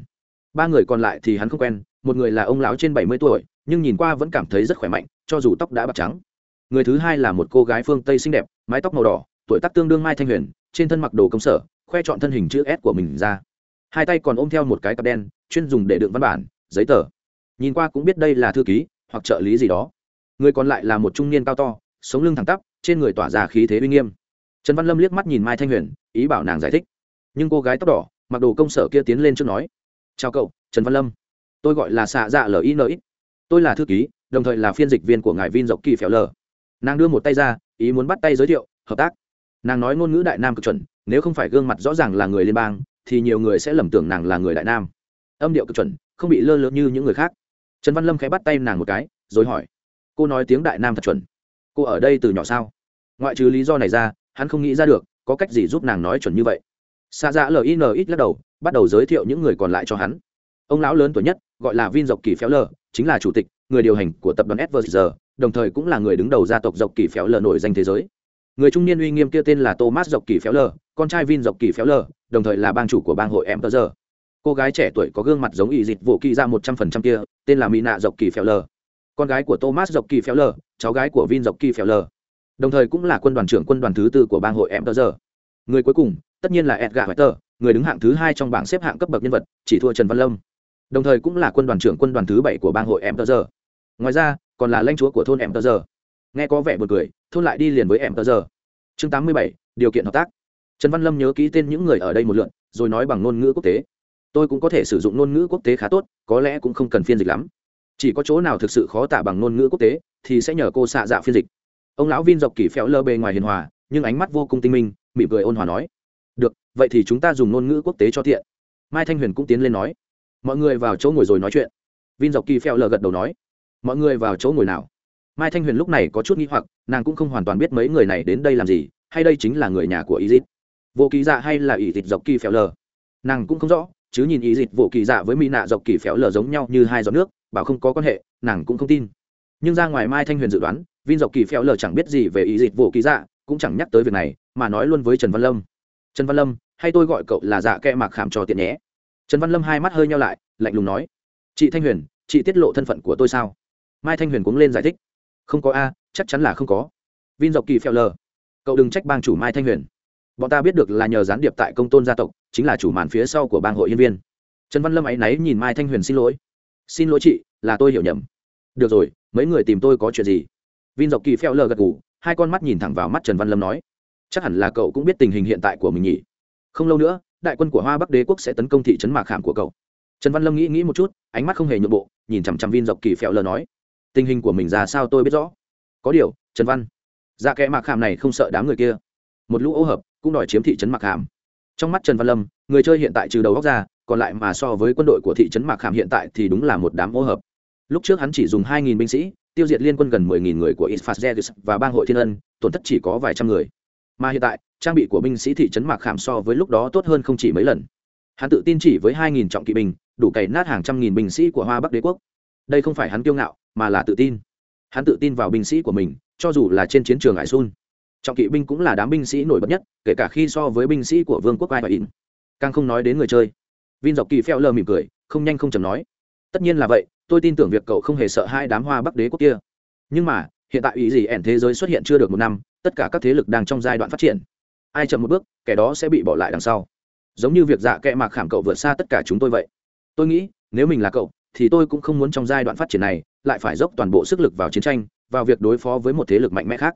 ba người còn lại thì hắn không quen, một người là ông lão trên bảy mươi tuổi, nhưng nhìn qua vẫn cảm thấy rất khỏe mạnh, cho dù tóc đã bạc trắng. Người thứ hai là một cô gái phương tây xinh đẹp, mái tóc màu đỏ, tuổi tác tương đương mai thanh huyền, trên thân mặc đồ công sở, khoe chọn thân hình chữ s của mình ra. Hai tay còn ôm theo một cái cặp đen, chuyên dùng để đựng văn bản, giấy tờ. Nhìn qua cũng biết đây là thư ký, hoặc trợ lý gì đó. Người còn lại là một trung niên cao to, sống lưng thẳng tắp, trên người tỏa ra khí thế uy nghiêm. Trần văn lâm liếc mắt nhìn mai thanh huyền, ý bảo nàng giải thích. Nhưng cô gái tóc đỏ, mặc đồ công sở kia tiến lên trước nói chào cậu, trần văn lâm. Tôi gọi là xạ dạ linx tôi là thư ký, đồng thời là phiên dịch viên của ngài vin dọc kỳ phèo lờ nàng đưa một tay ra, ý muốn bắt tay giới thiệu, hợp tác. Nàng nói ngôn ngữ đại nam cực chuẩn, nếu không phải gương mặt rõ ràng là người liên bang, thì nhiều người sẽ lầm tưởng nàng là người đại nam. Âm điệu cực chuẩn, không bị lơ lượt như những người khác. Trần văn lâm khẽ bắt tay nàng một cái, rồi hỏi, cô nói tiếng đại nam thật chuẩn. Cô ở đây từ nhỏ sao? Ngoại trừ lý do này ra, hắn không nghĩ ra được, có cách gì giúp nàng nói chuẩn như vậy xa dạ linx lắc đầu, bắt đầu giới thiệu những người còn lại cho hắn. Ông lão lớn tuổi nhất, gọi là vin dọc kỳ phéo lờ, chính là chủ tịch, người điều hành của tập đoàn svg đồng thời cũng là người đứng đầu gia tộc dọc kỳ phéo lờ nổi danh thế giới. Người trung niên uy nghiêm kia tên là thomas dọc kỳ phéo lờ, con trai vin dọc kỳ phéo lờ, đồng thời là bang chủ của bang hội em tờ giờ cô gái trẻ tuổi có gương mặt giống ỷ dịch vụ kỳ ra một trăm phần trăm kia, tên là mỹ nạ dọc kỳ phéo lờ. Con gái của thomas dọc kỳ phéo lờ, cháu gái của vin dọc kỳ phéo lờ. Đồng thời cũng là quân đoàn trưởng quân đoàn thứ tư của bang hội em tờ giờ người cuối cùng tất nhiên là edgar Whiter, người đứng hạng thứ hai trong bảng xếp hạng cấp bậc nhân vật chỉ thua trần văn lâm. Đồng thời cũng là quân đoàn trưởng quân đoàn thứ bảy của bang hội em tờ giờ ngoài ra còn là lãnh chúa của thôn em tờ giờ nghe có vẻ buồn cười thôn lại đi liền với em tờ giờ chương tám mươi bảy điều kiện hợp tác. Trần văn lâm nhớ ký tên những người ở đây một lượn rồi nói bằng ngôn ngữ quốc tế. Tôi cũng có thể sử dụng ngôn ngữ quốc tế khá tốt có lẽ cũng không cần phiên dịch lắm. Chỉ có chỗ nào thực sự khó tả bằng ngôn ngữ quốc tế thì sẽ nhờ cô xạ dạ phiên dịch. Ông lão vin dọc kỳ phéo lơ bề ngoài hiền hòa nhưng ánh mắt vô cùng tinh minh mỉm cười ôn hòa nói, được, vậy thì chúng ta dùng ngôn ngữ quốc tế cho thiện mai thanh huyền cũng tiến lên nói, mọi người vào chỗ ngồi rồi nói chuyện. Vin dọc kỳ Phèo Lờ gật đầu nói, mọi người vào chỗ ngồi nào? Mai thanh huyền lúc này có chút nghi hoặc, nàng cũng không hoàn toàn biết mấy người này đến đây làm gì, hay đây chính là người nhà của izit vô kỳ dạ hay là ỷ Dịt dọc kỳ Phèo lờ? Nàng cũng không rõ, chứ nhìn ý Dịt vô kỳ dạ với mỹ nạ dọc kỳ Phèo lờ giống nhau như hai giọt nước, bảo không có quan hệ, nàng cũng không tin. Nhưng ra ngoài mai thanh huyền dự đoán, vin dọc kỳ Phèo lờ chẳng biết gì về ý Dịt vô kỳ dạ cũng chẳng nhắc tới việc này mà nói luôn với trần văn lâm. Trần văn lâm, hay tôi gọi cậu là dạ kẽ mạc khảm trò tiện nhé. Trần văn lâm hai mắt hơi nhau lại, lạnh lùng nói. Chị thanh huyền, chị tiết lộ thân phận của tôi sao? Mai thanh huyền cũng lên giải thích. Không có a, chắc chắn là không có. Vin dọc kỳ phèo lờ. Cậu đừng trách bang chủ mai thanh huyền. Bọn ta biết được là nhờ gián điệp tại công tôn gia tộc, chính là chủ màn phía sau của bang hội yên viên. Trần văn lâm áy náy nhìn mai thanh huyền xin lỗi. Xin lỗi chị, là tôi hiểu nhầm. Được rồi, mấy người tìm tôi có chuyện gì? Vin dọc kỳ phèo lờ gật ngủ hai con mắt nhìn thẳng vào mắt trần văn lâm nói chắc hẳn là cậu cũng biết tình hình hiện tại của mình nhỉ. Không lâu nữa, đại quân của hoa bắc đế quốc sẽ tấn công thị trấn mạc khảm của cậu. Trần văn lâm nghĩ nghĩ một chút, ánh mắt không hề nhượng bộ, nhìn chằm chằm viên dọc kỳ phèo lờ nói, tình hình của mình ra sao tôi biết rõ. Có điều, trần văn dạ kẽ mạc khảm này không sợ đám người kia. Một lũ ô hợp cũng đòi chiếm thị trấn mạc khảm. Trong mắt trần văn lâm, người chơi hiện tại trừ đầu góc ra, còn lại mà so với quân đội của thị trấn mạc khảm hiện tại thì đúng là một đám ô hợp. Lúc trước hắn chỉ dùng hai nghìn binh sĩ, tiêu diệt liên quân gần mười nghìn người của isfazegis và bang hội thiên ân, tổn thất chỉ có vài trăm người mà hiện tại, trang bị của binh sĩ thị trấn mạc khảm so với lúc đó tốt hơn không chỉ mấy lần. Hắn tự tin chỉ với hai nghìn trọng kỵ binh, đủ cày nát hàng trăm nghìn binh sĩ của hoa bắc đế quốc. Đây không phải hắn kiêu ngạo, mà là tự tin. Hắn tự tin vào binh sĩ của mình, cho dù là trên chiến trường ải sun. Trọng kỵ binh cũng là đám binh sĩ nổi bật nhất, kể cả khi so với binh sĩ của vương quốc ai và in càng không nói đến người chơi. Vin dọc kỳ phèo lờ mỉm cười, không nhanh không chầm nói. Tất nhiên là vậy, tôi tin tưởng việc cậu không hề sợ hai đám hoa bắc đế quốc kia. Nhưng mà, hiện tại ý gì ẻn thế giới xuất hiện chưa được một năm tất cả các thế lực đang trong giai đoạn phát triển. Ai chậm một bước, kẻ đó sẽ bị bỏ lại đằng sau. Giống như việc dạ kệ mạc khảm cậu vượt xa tất cả chúng tôi vậy. Tôi nghĩ, nếu mình là cậu, thì tôi cũng không muốn trong giai đoạn phát triển này, lại phải dốc toàn bộ sức lực vào chiến tranh, vào việc đối phó với một thế lực mạnh mẽ khác.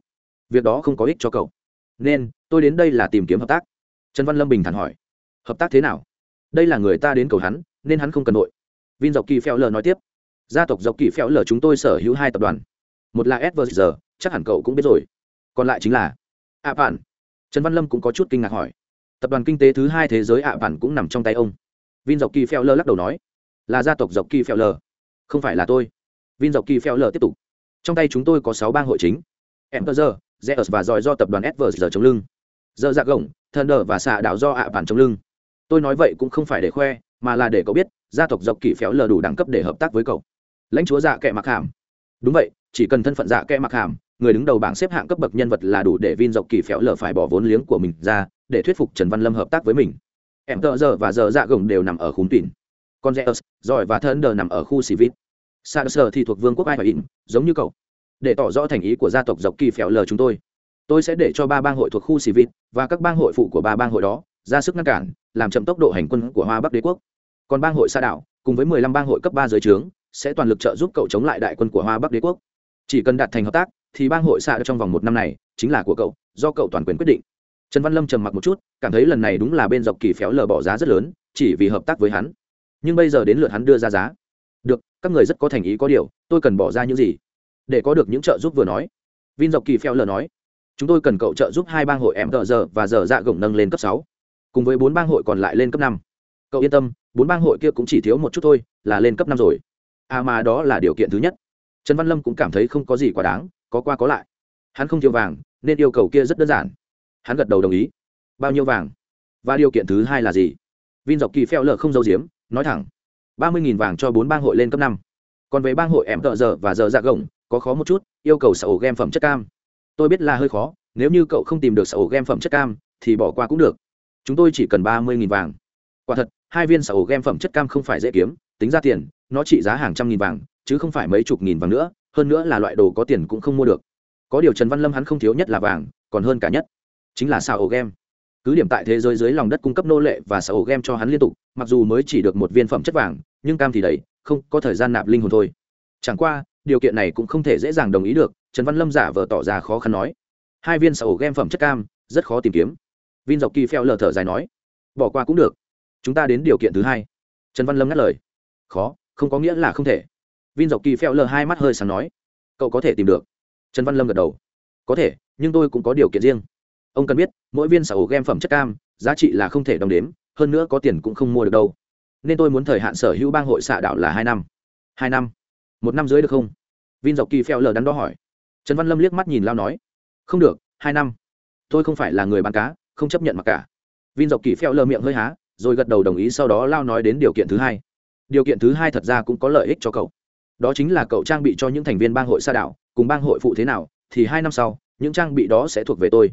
Việc đó không có ích cho cậu. Nên, tôi đến đây là tìm kiếm hợp tác. Trần văn lâm bình thản hỏi. Hợp tác thế nào? Đây là người ta đến cầu hắn, nên hắn không cần nội vin dọc kỳ phèo lờ nói tiếp. Gia tộc dọc kỳ phèo lờ chúng tôi sở hữu hai tập đoàn. Một là s chắc hẳn cậu cũng biết rồi còn lại chính là ạ bản trần văn lâm cũng có chút kinh ngạc hỏi. Tập đoàn kinh tế thứ hai thế giới ạ bản cũng nằm trong tay ông. Vin dọc kỳ phèo lơ lắc đầu nói. Là gia tộc dọc kỳ phèo lơ, không phải là tôi. Vin dọc kỳ phèo lơ tiếp tục. Trong tay chúng tôi có sáu bang hội chính. Em tơ giờ zeus và giỏi do tập đoàn s giờ chống lưng. Giờ dạc gồng thần đờ và xạ đảo do ạ bản chống lưng. Tôi nói vậy cũng không phải để khoe mà là để cậu biết gia tộc dọc kỳ phéo lờ đủ đẳng cấp để hợp tác với cậu. Lãnh chúa dạ kệ mặc hàm. Đúng vậy chỉ cần thân phận dạ kệ mặc hàm người đứng đầu bảng xếp hạng cấp bậc nhân vật là đủ để vin dọc kỳ phéo Lở phải bỏ vốn liếng của mình ra, để thuyết phục trần văn lâm hợp tác với mình. Em tợ giờ và giờ dạ gồng đều nằm ở khún tỉn con zeus giỏi và thân đờ nằm ở khu xì vít sa sơ thì thuộc vương quốc ai và in giống như cậu. Để tỏ rõ thành ý của gia tộc dọc kỳ phèo lờ chúng tôi. Tôi sẽ để cho ba bang hội thuộc khu xì vít và các bang hội phụ của ba bang hội đó ra sức ngăn cản, làm chậm tốc độ hành quân của hoa bắc đế quốc. Còn bang hội sa đảo, cùng với mười lăm bang hội cấp ba dưới trướng, sẽ toàn lực trợ giúp cậu chống lại đại quân của hoa bắc đế quốc. Chỉ cần đạt thành hợp tác thì bang hội xạ trong vòng một năm này chính là của cậu, do cậu toàn quyền quyết định. Trần văn lâm trầm mặc một chút, cảm thấy lần này đúng là bên dọc kỳ phéo lờ bỏ giá rất lớn, chỉ vì hợp tác với hắn. Nhưng bây giờ đến lượt hắn đưa ra giá. Được, các người rất có thành ý có điều, tôi cần bỏ ra những gì? Để có được những trợ giúp vừa nói. Vin dọc kỳ phèo lờ nói. Chúng tôi cần cậu trợ giúp hai bang hội em tờ giờ và giờ dạ gồng nâng lên cấp sáu. Cùng với bốn bang hội còn lại lên cấp năm. Cậu yên tâm, bốn bang hội kia cũng chỉ thiếu một chút thôi, là lên cấp năm rồi. À mà đó là điều kiện thứ nhất. Trần văn lâm cũng cảm thấy không có gì quá đáng có qua có lại. Hắn không thiếu vàng, nên yêu cầu kia rất đơn giản. Hắn gật đầu đồng ý. Bao nhiêu vàng? Và điều kiện thứ hai là gì? Vin dọc kỳ phèo lờ không giấu giếm, nói thẳng. ba mươi nghìn vàng cho bốn bang hội lên cấp năm. Còn về bang hội em tợ giờ và giờ dạ gồng, có khó một chút, yêu cầu sở ổ game phẩm chất cam. Tôi biết là hơi khó, nếu như cậu không tìm được sở ổ game phẩm chất cam, thì bỏ qua cũng được. Chúng tôi chỉ cần ba mươi nghìn vàng. Quả thật, hai viên sở ổ game phẩm chất cam không phải dễ kiếm, tính ra tiền, nó trị giá hàng trăm nghìn vàng, chứ không phải mấy chục nghìn vàng nữa hơn nữa là loại đồ có tiền cũng không mua được. Có điều trần văn lâm hắn không thiếu nhất là vàng, còn hơn cả nhất chính là sao ổ game cứ điểm tại thế giới dưới lòng đất cung cấp nô lệ và sao ổ game cho hắn liên tục, mặc dù mới chỉ được một viên phẩm chất vàng, nhưng cam thì đầy, không có thời gian nạp linh hồn thôi. Chẳng qua, điều kiện này cũng không thể dễ dàng đồng ý được, trần văn lâm giả vờ tỏ ra khó khăn nói. Hai viên sao ổ game phẩm chất cam, rất khó tìm kiếm. Vin dọc kỳ phèo lờ thở dài nói. Bỏ qua cũng được. Chúng ta đến điều kiện thứ hai. Trần văn lâm ngắt lời. Khó, không có nghĩa là không thể vin dọc kỳ phèo lờ hai mắt hơi sáng nói, cậu có thể tìm được. Trần văn lâm gật đầu, có thể, nhưng tôi cũng có điều kiện riêng. Ông cần biết, mỗi viên sở hữu game phẩm chất cam, giá trị là không thể đồng đếm, hơn nữa có tiền cũng không mua được đâu. Nên tôi muốn thời hạn sở hữu bang hội xạ đạo là hai năm. Hai năm? Một năm dưới được không? Vin dọc kỳ phèo lờ đắn đo hỏi. Trần văn lâm liếc mắt nhìn lao nói, không được, hai năm. Tôi không phải là người bán cá, không chấp nhận mặc cả. Vin dọc kỳ phèo lờ miệng hơi há, rồi gật đầu đồng ý, sau đó lao nói đến điều kiện thứ hai. Điều kiện thứ hai thật ra cũng có lợi ích cho cậu đó chính là cậu trang bị cho những thành viên bang hội sa đạo cùng bang hội phụ thế nào, thì hai năm sau, những trang bị đó sẽ thuộc về tôi.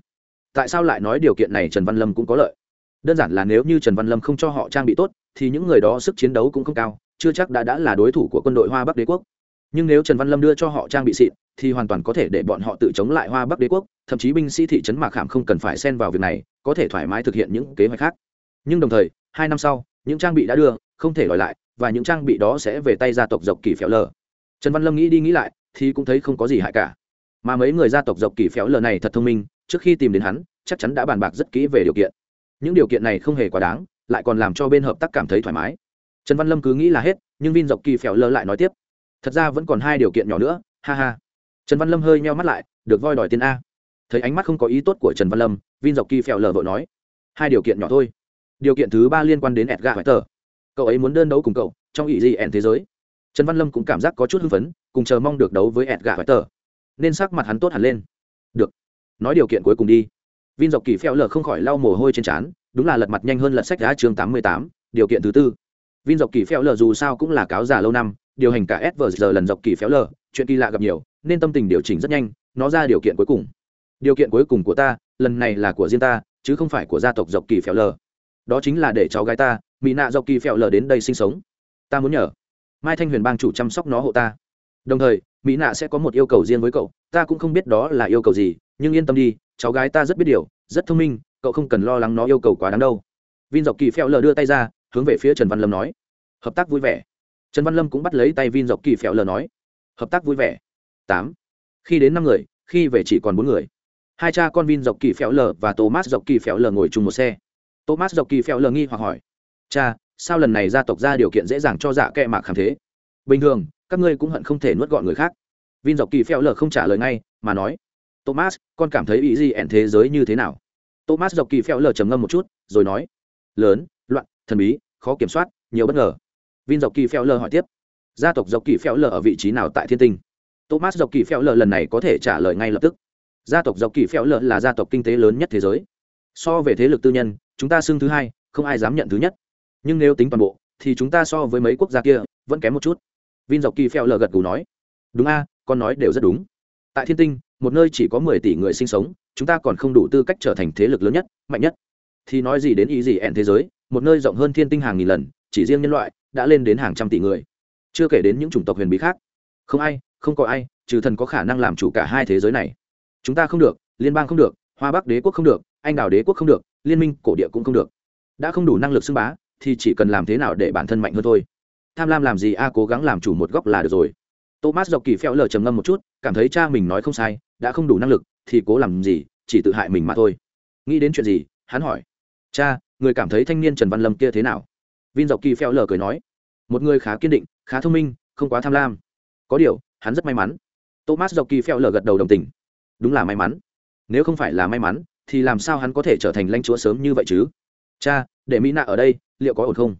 Tại sao lại nói điều kiện này trần văn lâm cũng có lợi? Đơn giản là nếu như trần văn lâm không cho họ trang bị tốt, thì những người đó sức chiến đấu cũng không cao, chưa chắc đã đã là đối thủ của quân đội hoa bắc đế quốc. Nhưng nếu trần văn lâm đưa cho họ trang bị xịn, thì hoàn toàn có thể để bọn họ tự chống lại hoa bắc đế quốc, thậm chí binh sĩ thị trấn mạc khảm không cần phải xen vào việc này, có thể thoải mái thực hiện những kế hoạch khác. Nhưng đồng thời, hai năm sau, những trang bị đã đưa, không thể đòi lại và những trang bị đó sẽ về tay gia tộc dọc kỳ phéo lờ. Trần văn lâm nghĩ đi nghĩ lại, thì cũng thấy không có gì hại cả. Mà mấy người gia tộc dọc kỳ phéo lờ này thật thông minh, trước khi tìm đến hắn, chắc chắn đã bàn bạc rất kỹ về điều kiện. Những điều kiện này không hề quá đáng, lại còn làm cho bên hợp tác cảm thấy thoải mái. Trần văn lâm cứ nghĩ là hết, nhưng vin dọc kỳ phèo lơ lại nói tiếp. Thật ra vẫn còn hai điều kiện nhỏ nữa, ha ha. Trần văn lâm hơi meo mắt lại, được voi đòi tiền a. Thấy ánh mắt không có ý tốt của trần văn lâm, vin dọc kỳ phèo lờ vội nói. Hai điều kiện nhỏ thôi. Điều kiện thứ ba liên quan đến edgar tờ cậu ấy muốn đơn đấu cùng cậu, trong ý gì ẻn thế giới. Trần văn lâm cũng cảm giác có chút hưng phấn, cùng chờ mong được đấu với edgar tờ nên sắc mặt hắn tốt hẳn lên. Được, nói điều kiện cuối cùng đi. Vin dọc kỳ phèo lờ không khỏi lau mồ hôi trên trán, đúng là lật mặt nhanh hơn lật sách đá chương tám mươi tám, điều kiện thứ tư. Vin dọc kỳ phèo lờ dù sao cũng là cáo già lâu năm, điều hành cả s giờ lần dọc kỳ Phèo lờ, chuyện kỳ lạ gặp nhiều, nên tâm tình điều chỉnh rất nhanh, nó ra điều kiện cuối cùng. Điều kiện cuối cùng của ta, lần này là của riêng ta, chứ không phải của gia tộc dọc kỳ Phèo lờ. Đó chính là để cháu gái ta mỹ nạ dọc kỳ phèo lờ đến đây sinh sống. Ta muốn nhờ. Mai thanh huyền bang chủ chăm sóc nó hộ ta. Đồng thời mỹ nạ sẽ có một yêu cầu riêng với cậu. Ta cũng không biết đó là yêu cầu gì, nhưng yên tâm đi, cháu gái ta rất biết điều, rất thông minh, cậu không cần lo lắng nó yêu cầu quá đáng đâu. Vin dọc kỳ phèo lờ đưa tay ra, hướng về phía trần văn lâm nói. Hợp tác vui vẻ. Trần văn lâm cũng bắt lấy tay vin dọc kỳ phèo lờ nói. Hợp tác vui vẻ. Tám. Khi đến năm người, khi về chỉ còn bốn người. Hai cha con vin dọc kỳ phèo lờ và thomas dọc kỳ phèo lờ ngồi chung một xe. Thomas dọc kỳ phèo lờ nghi hoặc hỏi cha, sao lần này gia tộc ra điều kiện dễ dàng cho dạ kệ mạc khảm thế? Bình thường, các ngươi cũng hận không thể nuốt gọn người khác. Vin dọc kỳ phèo lờ không trả lời ngay, mà nói, thomas, con cảm thấy ý gì ẻn thế giới như thế nào? Thomas dọc kỳ phèo lờ trầm ngâm một chút, rồi nói, lớn, loạn, thần bí, khó kiểm soát, nhiều bất ngờ. Vin dọc kỳ phèo lờ hỏi tiếp, gia tộc dọc kỳ phèo lờ ở vị trí nào tại thiên tinh? Thomas dọc kỳ phèo lờ lần này có thể trả lời ngay lập tức, gia tộc dọc kỳ phèo lờ là gia tộc kinh tế lớn nhất thế giới. So về thế lực tư nhân, chúng ta xưng thứ hai, không ai dám nhận thứ nhất nhưng nếu tính toàn bộ, thì chúng ta so với mấy quốc gia kia, vẫn kém một chút. Vin dọc kỳ phèo lờ gật gù nói. Đúng a, con nói đều rất đúng. Tại thiên tinh, một nơi chỉ có mười tỷ người sinh sống, chúng ta còn không đủ tư cách trở thành thế lực lớn nhất, mạnh nhất. Thì nói gì đến ý gì ẹn thế giới, một nơi rộng hơn thiên tinh hàng nghìn lần, chỉ riêng nhân loại đã lên đến hàng trăm tỷ người. Chưa kể đến những chủng tộc huyền bí khác. Không ai, không có ai, trừ thần có khả năng làm chủ cả hai thế giới này. Chúng ta không được, liên bang không được, hoa bắc đế quốc không được, anh đào đế quốc không được, liên minh cổ địa cũng không được. Đã không đủ năng lực xưng bá thì chỉ cần làm thế nào để bản thân mạnh hơn thôi. Tham lam làm gì? A, cố gắng làm chủ một góc là được rồi. Thomas dọc kỳ phèo lờ trầm ngâm một chút, cảm thấy cha mình nói không sai, đã không đủ năng lực, thì cố làm gì? Chỉ tự hại mình mà thôi. Nghĩ đến chuyện gì? Hắn hỏi. Cha, người cảm thấy thanh niên trần văn lâm kia thế nào? Vin dọc kỳ phèo lờ cười nói. Một người khá kiên định, khá thông minh, không quá tham lam. Có điều, hắn rất may mắn. Thomas dọc kỳ phèo lờ gật đầu đồng tình. Đúng là may mắn. Nếu không phải là may mắn, thì làm sao hắn có thể trở thành lãnh chúa sớm như vậy chứ? Cha, để mỹ nạ ở đây liệu có ổn không?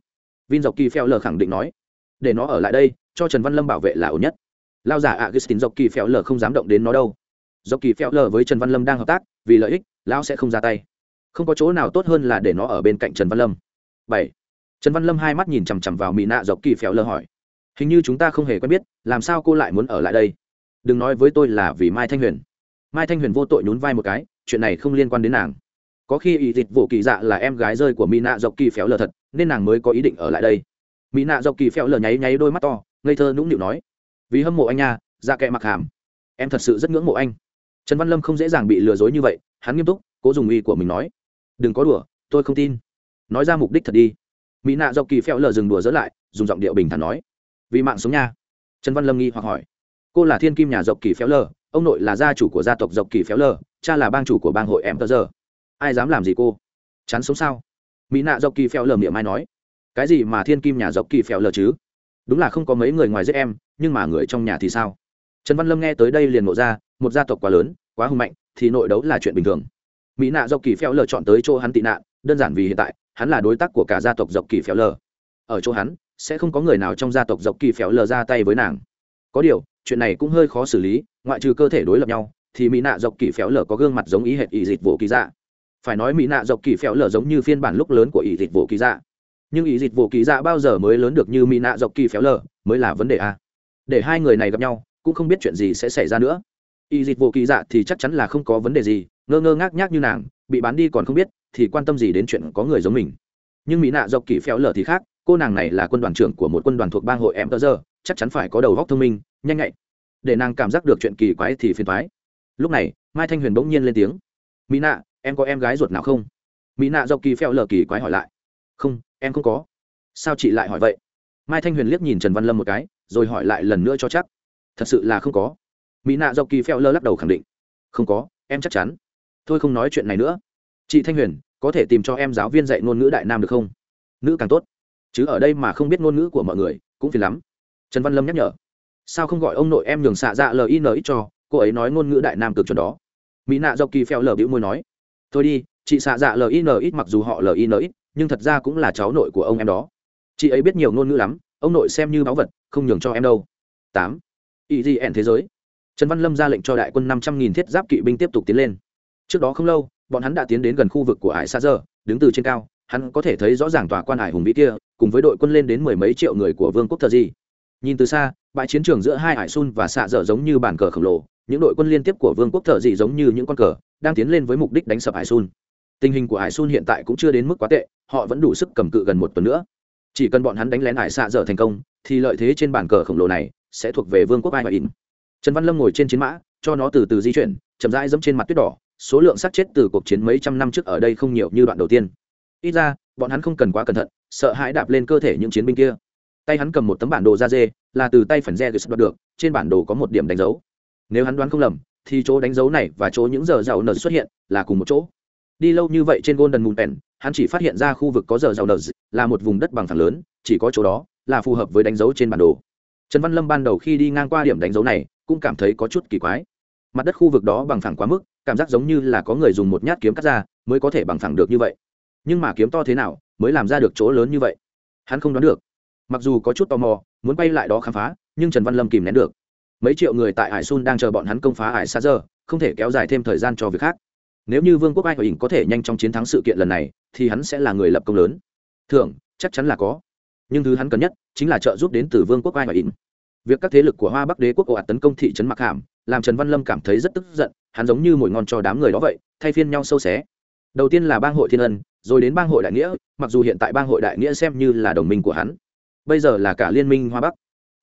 Vin dọc kỳ phèo lờ khẳng định nói. Để nó ở lại đây, cho trần văn lâm bảo vệ là ổn nhất. Lao giả augustin dọc kỳ phèo lờ không dám động đến nó đâu. Dọc kỳ phèo lờ với trần văn lâm đang hợp tác, vì lợi ích, lão sẽ không ra tay. Không có chỗ nào tốt hơn là để nó ở bên cạnh trần văn lâm. Bảy. Trần văn lâm hai mắt nhìn chằm chằm vào mỹ nạ, dọc kỳ phèo lờ hỏi. Hình như chúng ta không hề quen biết, làm sao cô lại muốn ở lại đây? Đừng nói với tôi là vì mai thanh huyền. Mai thanh huyền vô tội nhún vai một cái, chuyện này không liên quan đến nàng. Có khi ý dịch vụ kỳ dạ là em gái rơi của mỹ nạ, dọc kỳ phéo lờ thật nên nàng mới có ý định ở lại đây. Mỹ nạ dọc kỳ Phèo lờ nháy nháy đôi mắt to, ngây thơ nũng nịu nói, vì hâm mộ anh nha ra kệ mặc hàm. Em thật sự rất ngưỡng mộ anh. Trần văn lâm không dễ dàng bị lừa dối như vậy, hắn nghiêm túc, cố dùng uy của mình nói, đừng có đùa, tôi không tin. Nói ra mục đích thật đi. Mỹ nạ dọc kỳ phèo lờ dừng đùa dỡ lại, dùng giọng điệu bình thản nói, vì mạng sống nha. Trần văn lâm nghi hoặc hỏi, cô là thiên kim nhà dọc kỳ phèo lờ, ông nội là gia chủ của gia tộc dọc kỳ Phèo lờ, cha là bang chủ của bang hội em tờ giờ. Ai dám làm gì cô? Chán sống sao? Mỹ nạ dọc kỳ phèo lờ miệng mai nói, cái gì mà thiên kim nhà dọc kỳ phèo lờ chứ? Đúng là không có mấy người ngoài giết em, nhưng mà người trong nhà thì sao? Trần văn lâm nghe tới đây liền ngộ ra, một gia tộc quá lớn, quá hùng mạnh, thì nội đấu là chuyện bình thường. Mỹ nạ dọc kỳ phèo lờ chọn tới chỗ hắn tị nạn, đơn giản vì hiện tại, hắn là đối tác của cả gia tộc dọc kỳ phèo lờ. Ở chỗ hắn, sẽ không có người nào trong gia tộc dọc kỳ phèo lờ ra tay với nàng. Có điều, chuyện này cũng hơi khó xử lý, ngoại trừ cơ thể đối lập nhau, thì mỹ nạ dọc kỳ phéo lờ có gương mặt giống ý hệt ý dịch vụ kỳ dạ phải nói mỹ nạ dọc kỳ phèo lở giống như phiên bản lúc lớn của ý dịch vụ kỳ dạ. Nhưng ý dịch vụ kỳ dạ bao giờ mới lớn được như mỹ nạ dọc kỳ phèo lở, mới là vấn đề a. Để hai người này gặp nhau, cũng không biết chuyện gì sẽ xảy ra nữa. Ý dịch vụ kỳ dạ thì chắc chắn là không có vấn đề gì, ngơ ngơ ngác nhác như nàng, bị bán đi còn không biết, thì quan tâm gì đến chuyện có người giống mình. Nhưng mỹ nạ dọc kỳ phèo lở thì khác, cô nàng này là quân đoàn trưởng của một quân đoàn thuộc bang hội em tơ giờ chắc chắn phải có đầu góc thông minh, nhanh nhạy. Để nàng cảm giác được chuyện kỳ quái thì phiền thoái lúc này, mai thanh huyền bỗng nhiên lên tiếng. Mỹ nạ em có em gái ruột nào không? Mỹ nạ do kỳ phèo lờ kỳ quái hỏi lại. Không, em không có. Sao chị lại hỏi vậy? Mai thanh huyền liếc nhìn trần văn lâm một cái, rồi hỏi lại lần nữa cho chắc. Thật sự là không có. Mỹ nạ do kỳ phèo lơ lắc đầu khẳng định. Không có, em chắc chắn. Thôi không nói chuyện này nữa. Chị thanh huyền, có thể tìm cho em giáo viên dạy ngôn ngữ đại nam được không? Nữ càng tốt. Chứ ở đây mà không biết ngôn ngữ của mọi người, cũng phiền lắm. Trần văn lâm nhắc nhở. Sao không gọi ông nội em nhường xạ dạ lin ít cho, cô ấy nói ngôn ngữ đại nam cực chuẩn đó. Mỹ nạ do kỳ phèo lờ bĩu môi nói thôi đi, chị xạ dạ lin ít mặc dù họ lin ít nhưng thật ra cũng là cháu nội của ông em đó. Chị ấy biết nhiều ngôn ngữ lắm, ông nội xem như báu vật, không nhường cho em đâu. Tám. Ý gì ẻn thế giới? Trần văn lâm ra lệnh cho đại quân năm trăm nghìn thiết giáp kỵ binh tiếp tục tiến lên. Trước đó không lâu, bọn hắn đã tiến đến gần khu vực của ải xa giờ đứng từ trên cao, hắn có thể thấy rõ ràng tòa quan hải hùng vĩ kia, cùng với đội quân lên đến mười mấy triệu người của vương quốc thờ di. Nhìn từ xa, bãi chiến trường giữa hai hải sun và xạ dở giống như bàn cờ khổng lồ những đội quân liên tiếp của vương quốc thợ dị giống như những con cờ, đang tiến lên với mục đích đánh sập hải sun. Tình hình của hải sun hiện tại cũng chưa đến mức quá tệ, họ vẫn đủ sức cầm cự gần một tuần nữa. Chỉ cần bọn hắn đánh lén hải xạ dở thành công, thì lợi thế trên bàn cờ khổng lồ này sẽ thuộc về vương quốc ai và in trần văn lâm ngồi trên chiến mã, cho nó từ từ di chuyển, chậm rãi dẫm trên mặt tuyết đỏ, số lượng sát chết từ cuộc chiến mấy trăm năm trước ở đây không nhiều như đoạn đầu tiên. Ít ra, bọn hắn không cần quá cẩn thận, sợ hãi đạp lên cơ thể những chiến binh kia. Tay hắn cầm một tấm bản đồ da dê, là từ tay phần re đoạt được, trên bản đồ có một điểm đánh dấu nếu hắn đoán không lầm, thì chỗ đánh dấu này và chỗ những giờ giàu nở xuất hiện là cùng một chỗ. Đi lâu như vậy trên golden moon pen, hắn chỉ phát hiện ra khu vực có giờ giàu nở là một vùng đất bằng phẳng lớn, chỉ có chỗ đó là phù hợp với đánh dấu trên bản đồ. Trần văn lâm ban đầu khi đi ngang qua điểm đánh dấu này, cũng cảm thấy có chút kỳ quái. Mặt đất khu vực đó bằng phẳng quá mức, cảm giác giống như là có người dùng một nhát kiếm cắt ra, mới có thể bằng phẳng được như vậy. Nhưng mà kiếm to thế nào, mới làm ra được chỗ lớn như vậy? Hắn không đoán được. Mặc dù có chút tò mò, muốn quay lại đó khám phá, nhưng trần văn lâm kìm nén được mấy triệu người tại hải sun đang chờ bọn hắn công phá hải xa giờ không thể kéo dài thêm thời gian cho việc khác. Nếu như vương quốc ai hình có thể nhanh chóng chiến thắng sự kiện lần này, thì hắn sẽ là người lập công lớn. Thường chắc chắn là có. Nhưng thứ hắn cần nhất, chính là trợ giúp đến từ vương quốc ai hình việc các thế lực của hoa bắc đế quốc ồ ạt tấn công thị trấn mặc hàm, làm trần văn lâm cảm thấy rất tức giận, hắn giống như mồi ngon cho đám người đó vậy, thay phiên nhau sâu xé. Đầu tiên là bang hội thiên ân, rồi đến bang hội đại nghĩa, mặc dù hiện tại bang hội đại nghĩa xem như là đồng minh của hắn. Bây giờ là cả liên minh hoa bắc.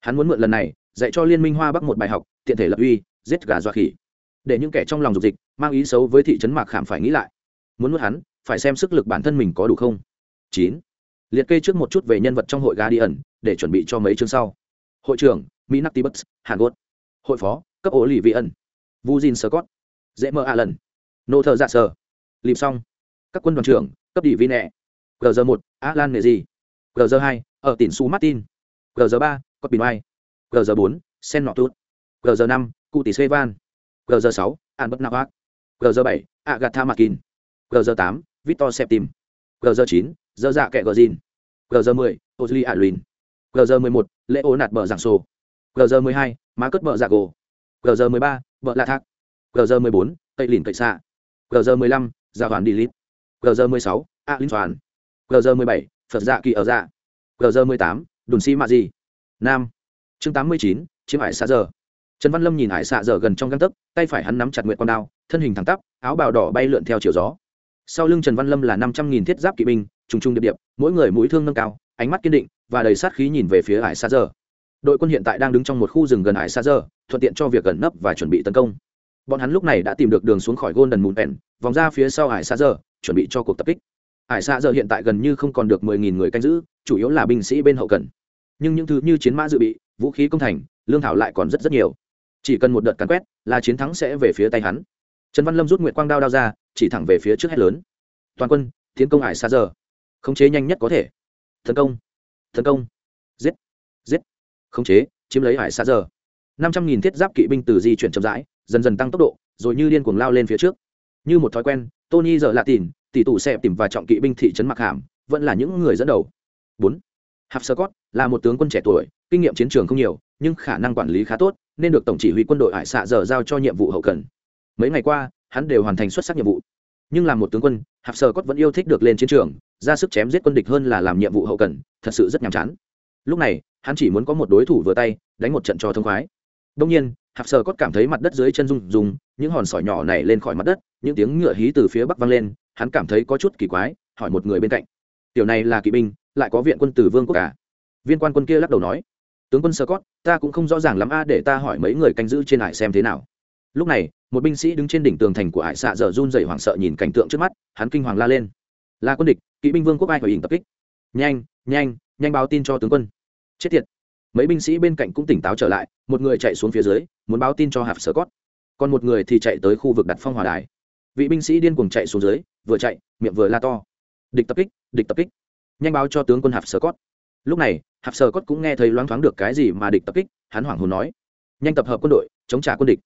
Hắn muốn mượn lần này dạy cho liên minh hoa bắc một bài học, tiện thể lập uy, giết gà dọa khỉ. Để những kẻ trong lòng dục dịch, mang ý xấu với thị trấn mạc khảm phải nghĩ lại. Muốn nuốt hắn, phải xem sức lực bản thân mình có đủ không. Chín. Liệt kê trước một chút về nhân vật trong hội gà đi ẩn để chuẩn bị cho mấy chương sau. Hội trưởng mỹ nắc tibus hàn quốc. Hội phó, cấp ổ lì vị ẩn vu jin scott. Dễ mơ a lần nô thợ dạ sơ lìm xong các quân đoàn trưởng, cấp đỉ vi nẹ. Gờ một, alan nệ gì gờ hai, ở tỉnh su martin. Gờ ba có bình oai gg bốn sen nọ tút gg năm cụ tỷ sevan gg sáu an bất navak gg bảy agatha makin gg tám victor septim gg chín dơ dạ kẹ gờ zin gg mười ozli alwin gg mười một lễ ố nạt bờ giảng sô gg mười hai má cất bờ dạ gồ gg mười ba vợ la thác gg mười bốn tây lìn cậy xạ gg mười lăm gia hoàn đi lít gg mười sáu a linh toàn gg mười bảy phật dạ kỳ ở dạ gg mười tám đùn si mạ gì nam chương tám mươi chín, chiếm hải xạ giờ. Trần văn lâm nhìn hải xạ giờ gần trong găng tấc, tay phải hắn nắm chặt nguyện con đao, thân hình thẳng tắp, áo bào đỏ bay lượn theo chiều gió. Sau lưng trần văn lâm là năm trăm nghìn thiết giáp kỵ binh, trùng trùng điệp điệp, mỗi người mũi thương nâng cao, ánh mắt kiên định và đầy sát khí nhìn về phía hải xa giờ. Đội quân hiện tại đang đứng trong một khu rừng gần hải xa giờ, thuận tiện cho việc gần nấp và chuẩn bị tấn công. Bọn hắn lúc này đã tìm được đường xuống khỏi golden moon pen, vòng ra phía sau hải xa giờ, chuẩn bị cho cuộc tập kích. Hải xa giờ hiện tại gần như không còn được mười nghìn người canh giữ, chủ yếu là binh sĩ bên hậu cần. Nhưng những thứ như chiến mã dự bị vũ khí công thành, lương thảo lại còn rất rất nhiều. Chỉ cần một đợt cắn quét, là chiến thắng sẽ về phía tay hắn. Trần văn lâm rút nguyệt quang đao đao ra, chỉ thẳng về phía trước hết lớn. Toàn quân, tiến công ải xa giờ. Khống chế nhanh nhất có thể. Tấn công. Tấn công. Giết. Giết. Khống chế, chiếm lấy ải xa giờ. năm trăm nghìn thiết giáp kỵ binh từ di chuyển chậm rãi, dần dần tăng tốc độ, rồi như điên cuồng lao lên phía trước. Như một thói quen, tony giờ lạ tìm tỷ tụ xẹp tìm và trọng kỵ binh thị trấn mặc hàm, vẫn là những người dẫn đầu. Bốn. Hạp sơ cót là một tướng quân trẻ tuổi kinh nghiệm chiến trường không nhiều, nhưng khả năng quản lý khá tốt, nên được tổng chỉ huy quân đội hải xạ giờ giao cho nhiệm vụ hậu cần. Mấy ngày qua, hắn đều hoàn thành xuất sắc nhiệm vụ. Nhưng làm một tướng quân hạp sơ cốt vẫn yêu thích được lên chiến trường, ra sức chém giết quân địch hơn là làm nhiệm vụ hậu cần, thật sự rất nhàm chán. Lúc này, hắn chỉ muốn có một đối thủ vừa tay, đánh một trận cho thông khoái. Đông nhiên hạp sơ cốt cảm thấy mặt đất dưới chân rung rung, những hòn sỏi nhỏ này lên khỏi mặt đất, những tiếng ngựa hí từ phía bắc vang lên, hắn cảm thấy có chút kỳ quái, hỏi một người bên cạnh. Tiểu này là kỵ binh, lại có viện quân từ vương quốc cả viên quan quân kia lắc đầu nói tướng quân sơ cót, ta cũng không rõ ràng lắm a, để ta hỏi mấy người canh giữ trên hải xem thế nào. Lúc này, một binh sĩ đứng trên đỉnh tường thành của hải xạ dở run dày hoảng sợ nhìn cảnh tượng trước mắt, hắn kinh hoàng la lên. Là quân địch, kỵ binh vương quốc ai phải hình tập kích. Nhanh nhanh nhanh báo tin cho tướng quân. Chết tiệt. Mấy binh sĩ bên cạnh cũng tỉnh táo trở lại, một người chạy xuống phía dưới, muốn báo tin cho hạp sơ cót. Còn một người thì chạy tới khu vực đặt phong hòa đài. Vị binh sĩ điên cuồng chạy xuống dưới, vừa chạy, miệng vừa la to. Địch tập kích, địch tập kích. Nhanh báo cho tướng quân hạp sơ cót lúc này hạp sơ Cốt cũng nghe thấy loáng thoáng được cái gì mà địch tập kích, hắn hoảng hồn nói, nhanh tập hợp quân đội, chống trả quân địch.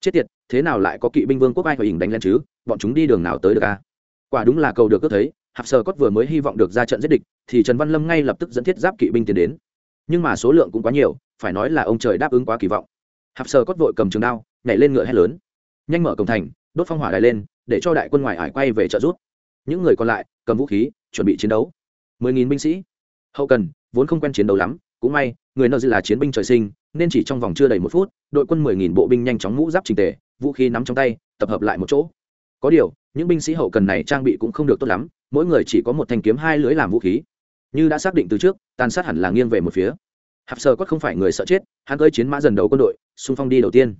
Chết tiệt, thế nào lại có kỵ binh vương quốc ai hồi hình đánh lên chứ? Bọn chúng đi đường nào tới được à? quả đúng là cầu được ước thấy hạp sơ Cốt vừa mới hy vọng được ra trận giết địch, thì trần văn lâm ngay lập tức dẫn thiết giáp kỵ binh tiến đến. Nhưng mà số lượng cũng quá nhiều, phải nói là ông trời đáp ứng quá kỳ vọng. Hạp sơ Cốt vội cầm trường đao, nhảy lên ngựa hét lớn. Nhanh mở cổng thành, đốt phong hỏa đài lên, để cho đại quân ngoài ải quay về trợ giúp. Những người còn lại, cầm vũ khí, chuẩn bị chiến đấu. Mười nghìn binh sĩ. Hậu cần vốn không quen chiến đấu lắm, cũng may, người nợ là chiến binh trời sinh, nên chỉ trong vòng chưa đầy một phút, đội quân mười nghìn bộ binh nhanh chóng mũ giáp trình tề, vũ khí nắm trong tay, tập hợp lại một chỗ. Có điều, những binh sĩ hậu cần này trang bị cũng không được tốt lắm, mỗi người chỉ có một thanh kiếm hai lưới làm vũ khí. Như đã xác định từ trước, tàn sát hẳn là nghiêng về một phía. Hạp sơ quất không phải người sợ chết, hắn cơi chiến mã dần đầu quân đội, xung phong đi đầu tiên.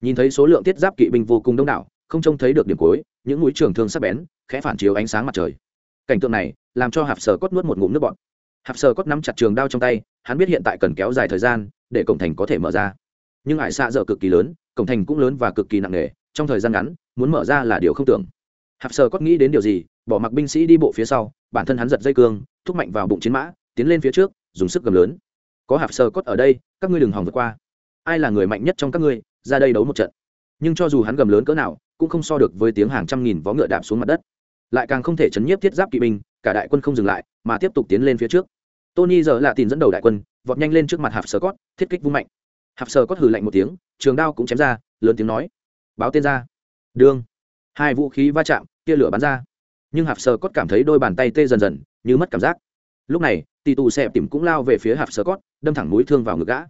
Nhìn thấy số lượng tiết giáp kỵ binh vô cùng đông đảo, không trông thấy được điểm cuối, những mũi trường thương sắc bén, khẽ phản chiếu ánh sáng mặt trời. Cảnh tượng này, làm cho hạp sơ cốt nuốt một ngụm nước bọt hạp sơ cốt nắm chặt trường đao trong tay, hắn biết hiện tại cần kéo dài thời gian để cổng thành có thể mở ra. Nhưng ải xạ dở cực kỳ lớn, cổng thành cũng lớn và cực kỳ nặng nề, trong thời gian ngắn, muốn mở ra là điều không tưởng. Hạp sơ cốt nghĩ đến điều gì, bỏ mặc binh sĩ đi bộ phía sau, bản thân hắn giật dây cương, thúc mạnh vào bụng chiến mã, tiến lên phía trước, dùng sức gầm lớn. Có hạp sơ cốt ở đây, các ngươi đừng hòng vượt qua. Ai là người mạnh nhất trong các ngươi, ra đây đấu một trận. Nhưng cho dù hắn gầm lớn cỡ nào, cũng không so được với tiếng hàng trăm nghìn vó ngựa đạp xuống mặt đất. Lại càng không thể chấn nhiếp thiết giáp kỵ binh cả đại quân không dừng lại, mà tiếp tục tiến lên phía trước. Tony giờ là tìm dẫn đầu đại quân, vọt nhanh lên trước mặt hạp sơ cót thiết kích vung mạnh. Hạp sơ cót hừ lạnh một tiếng, trường đao cũng chém ra, lớn tiếng nói, báo tên ra. Đương hai vũ khí va chạm, tia lửa bắn ra. Nhưng hạp sơ cót cảm thấy đôi bàn tay tê dần dần, như mất cảm giác. Lúc này tỷ tù xẹp tìm cũng lao về phía hạp sơ cót đâm thẳng mũi thương vào ngực gã.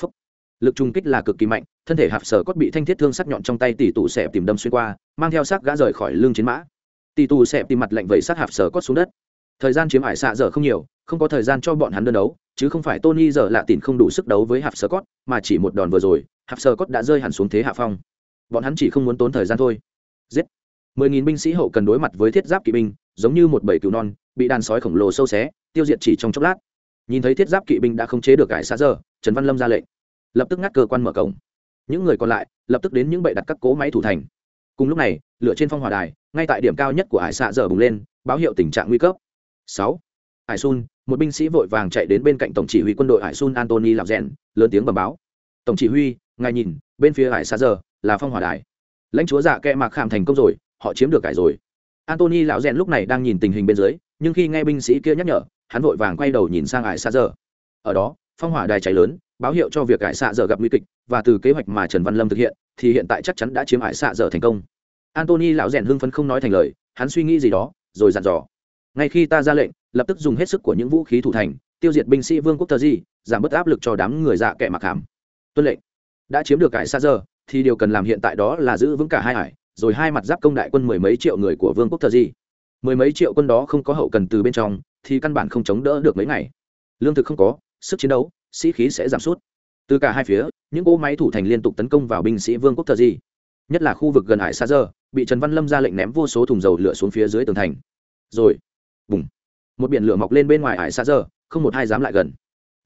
Phúc. lực trung kích là cực kỳ mạnh, thân thể hạp sơ cót bị thanh thiết thương sắc nhọn trong tay tỷ tù xẹp tìm đâm xuyên qua, mang theo xác gã rời khỏi lưng chiến mã tỷ tù xẹp tìm mặt lệnh vẩy sát hạp sơ cốt xuống đất. Thời gian chiếm hải xạ giờ không nhiều không có thời gian cho bọn hắn đơn đấu chứ không phải tony giờ lạ tìm không đủ sức đấu với hạp sơ cốt, mà chỉ một đòn vừa rồi hạp sơ cốt đã rơi hẳn xuống thế hạ phong. Bọn hắn chỉ không muốn tốn thời gian thôi. Giết. Mười nghìn binh sĩ hậu cần đối mặt với thiết giáp kỵ binh giống như một bầy cừu non bị đàn sói khổng lồ sâu xé tiêu diệt chỉ trong chốc lát. Nhìn thấy thiết giáp kỵ binh đã không chế được ải xa giờ trần văn lâm ra lệnh. Lập tức ngắt cơ quan mở cổng. Những người còn lại lập tức đến những bệ đặt các cố máy thủ thành. Cùng lúc này lửa trên phong hòa đài ngay tại điểm cao nhất của hải xạ giờ bùng lên, báo hiệu tình trạng nguy cấp. Sáu. Hải sun, một binh sĩ vội vàng chạy đến bên cạnh tổng chỉ huy quân đội hải sun antony làm rèn, lớn tiếng bầm báo. Tổng chỉ huy, ngài nhìn, bên phía hải xạ giờ là phong hỏa đài. Lãnh chúa dạ kẽ mạc khảm thành công rồi, họ chiếm được cải rồi. Antony lão rèn lúc này đang nhìn tình hình bên dưới, nhưng khi nghe binh sĩ kia nhắc nhở, hắn vội vàng quay đầu nhìn sang hải xa giờ. Ở đó, phong hỏa đài cháy lớn, báo hiệu cho việc hải xạ giờ gặp nguy kịch, và từ kế hoạch mà trần văn lâm thực hiện, thì hiện tại chắc chắn đã chiếm hải xạ giờ thành công antony lão rèn hưng phấn không nói thành lời hắn suy nghĩ gì đó rồi dặn dò. Ngay khi ta ra lệnh lập tức dùng hết sức của những vũ khí thủ thành tiêu diệt binh sĩ vương quốc tờ di giảm bớt áp lực cho đám người dạ kẻ mặc hàm. Tuân lệnh. Đã chiếm được ải xa giờ thì điều cần làm hiện tại đó là giữ vững cả hai hải, rồi hai mặt giáp công đại quân mười mấy triệu người của vương quốc tờ di. Mười mấy triệu quân đó không có hậu cần từ bên trong thì căn bản không chống đỡ được mấy ngày. Lương thực không có sức chiến đấu sĩ khí sẽ giảm sút. Từ cả hai phía những cỗ máy thủ thành liên tục tấn công vào binh sĩ vương quốc thờ di nhất là khu vực gần hải xa giờ bị trần văn lâm ra lệnh ném vô số thùng dầu lửa xuống phía dưới tường thành. Rồi, bùng, một biển lửa mọc lên bên ngoài hải xa giờ, không một ai dám lại gần.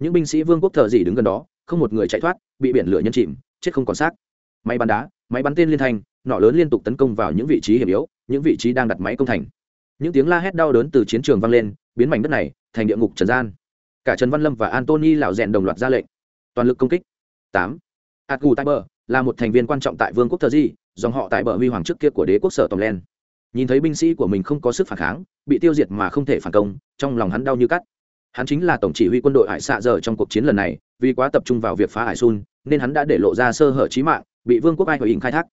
Những binh sĩ vương quốc thờ gì đứng gần đó, không một người chạy thoát, bị biển lửa nhân chìm, chết không còn xác. Máy bắn đá, máy bắn tên liên thành nọ lớn liên tục tấn công vào những vị trí hiểm yếu, những vị trí đang đặt máy công thành. Những tiếng la hét đau đớn từ chiến trường vang lên, biến mảnh đất này thành địa ngục trần gian. Cả trần văn lâm và antony lão rèn đồng loạt ra lệnh. Toàn lực công kích. Tám. Atu tại bờ là một thành viên quan trọng tại vương quốc thờ di, dòng họ tại bờ huy hoàng trước kia của đế quốc sở tòng len. Nhìn thấy binh sĩ của mình không có sức phản kháng, bị tiêu diệt mà không thể phản công, trong lòng hắn đau như cắt. Hắn chính là tổng chỉ huy quân đội hải xạ giờ trong cuộc chiến lần này, vì quá tập trung vào việc phá hải sun, nên hắn đã để lộ ra sơ hở trí mạng, bị vương quốc ai hồi hình khai thác.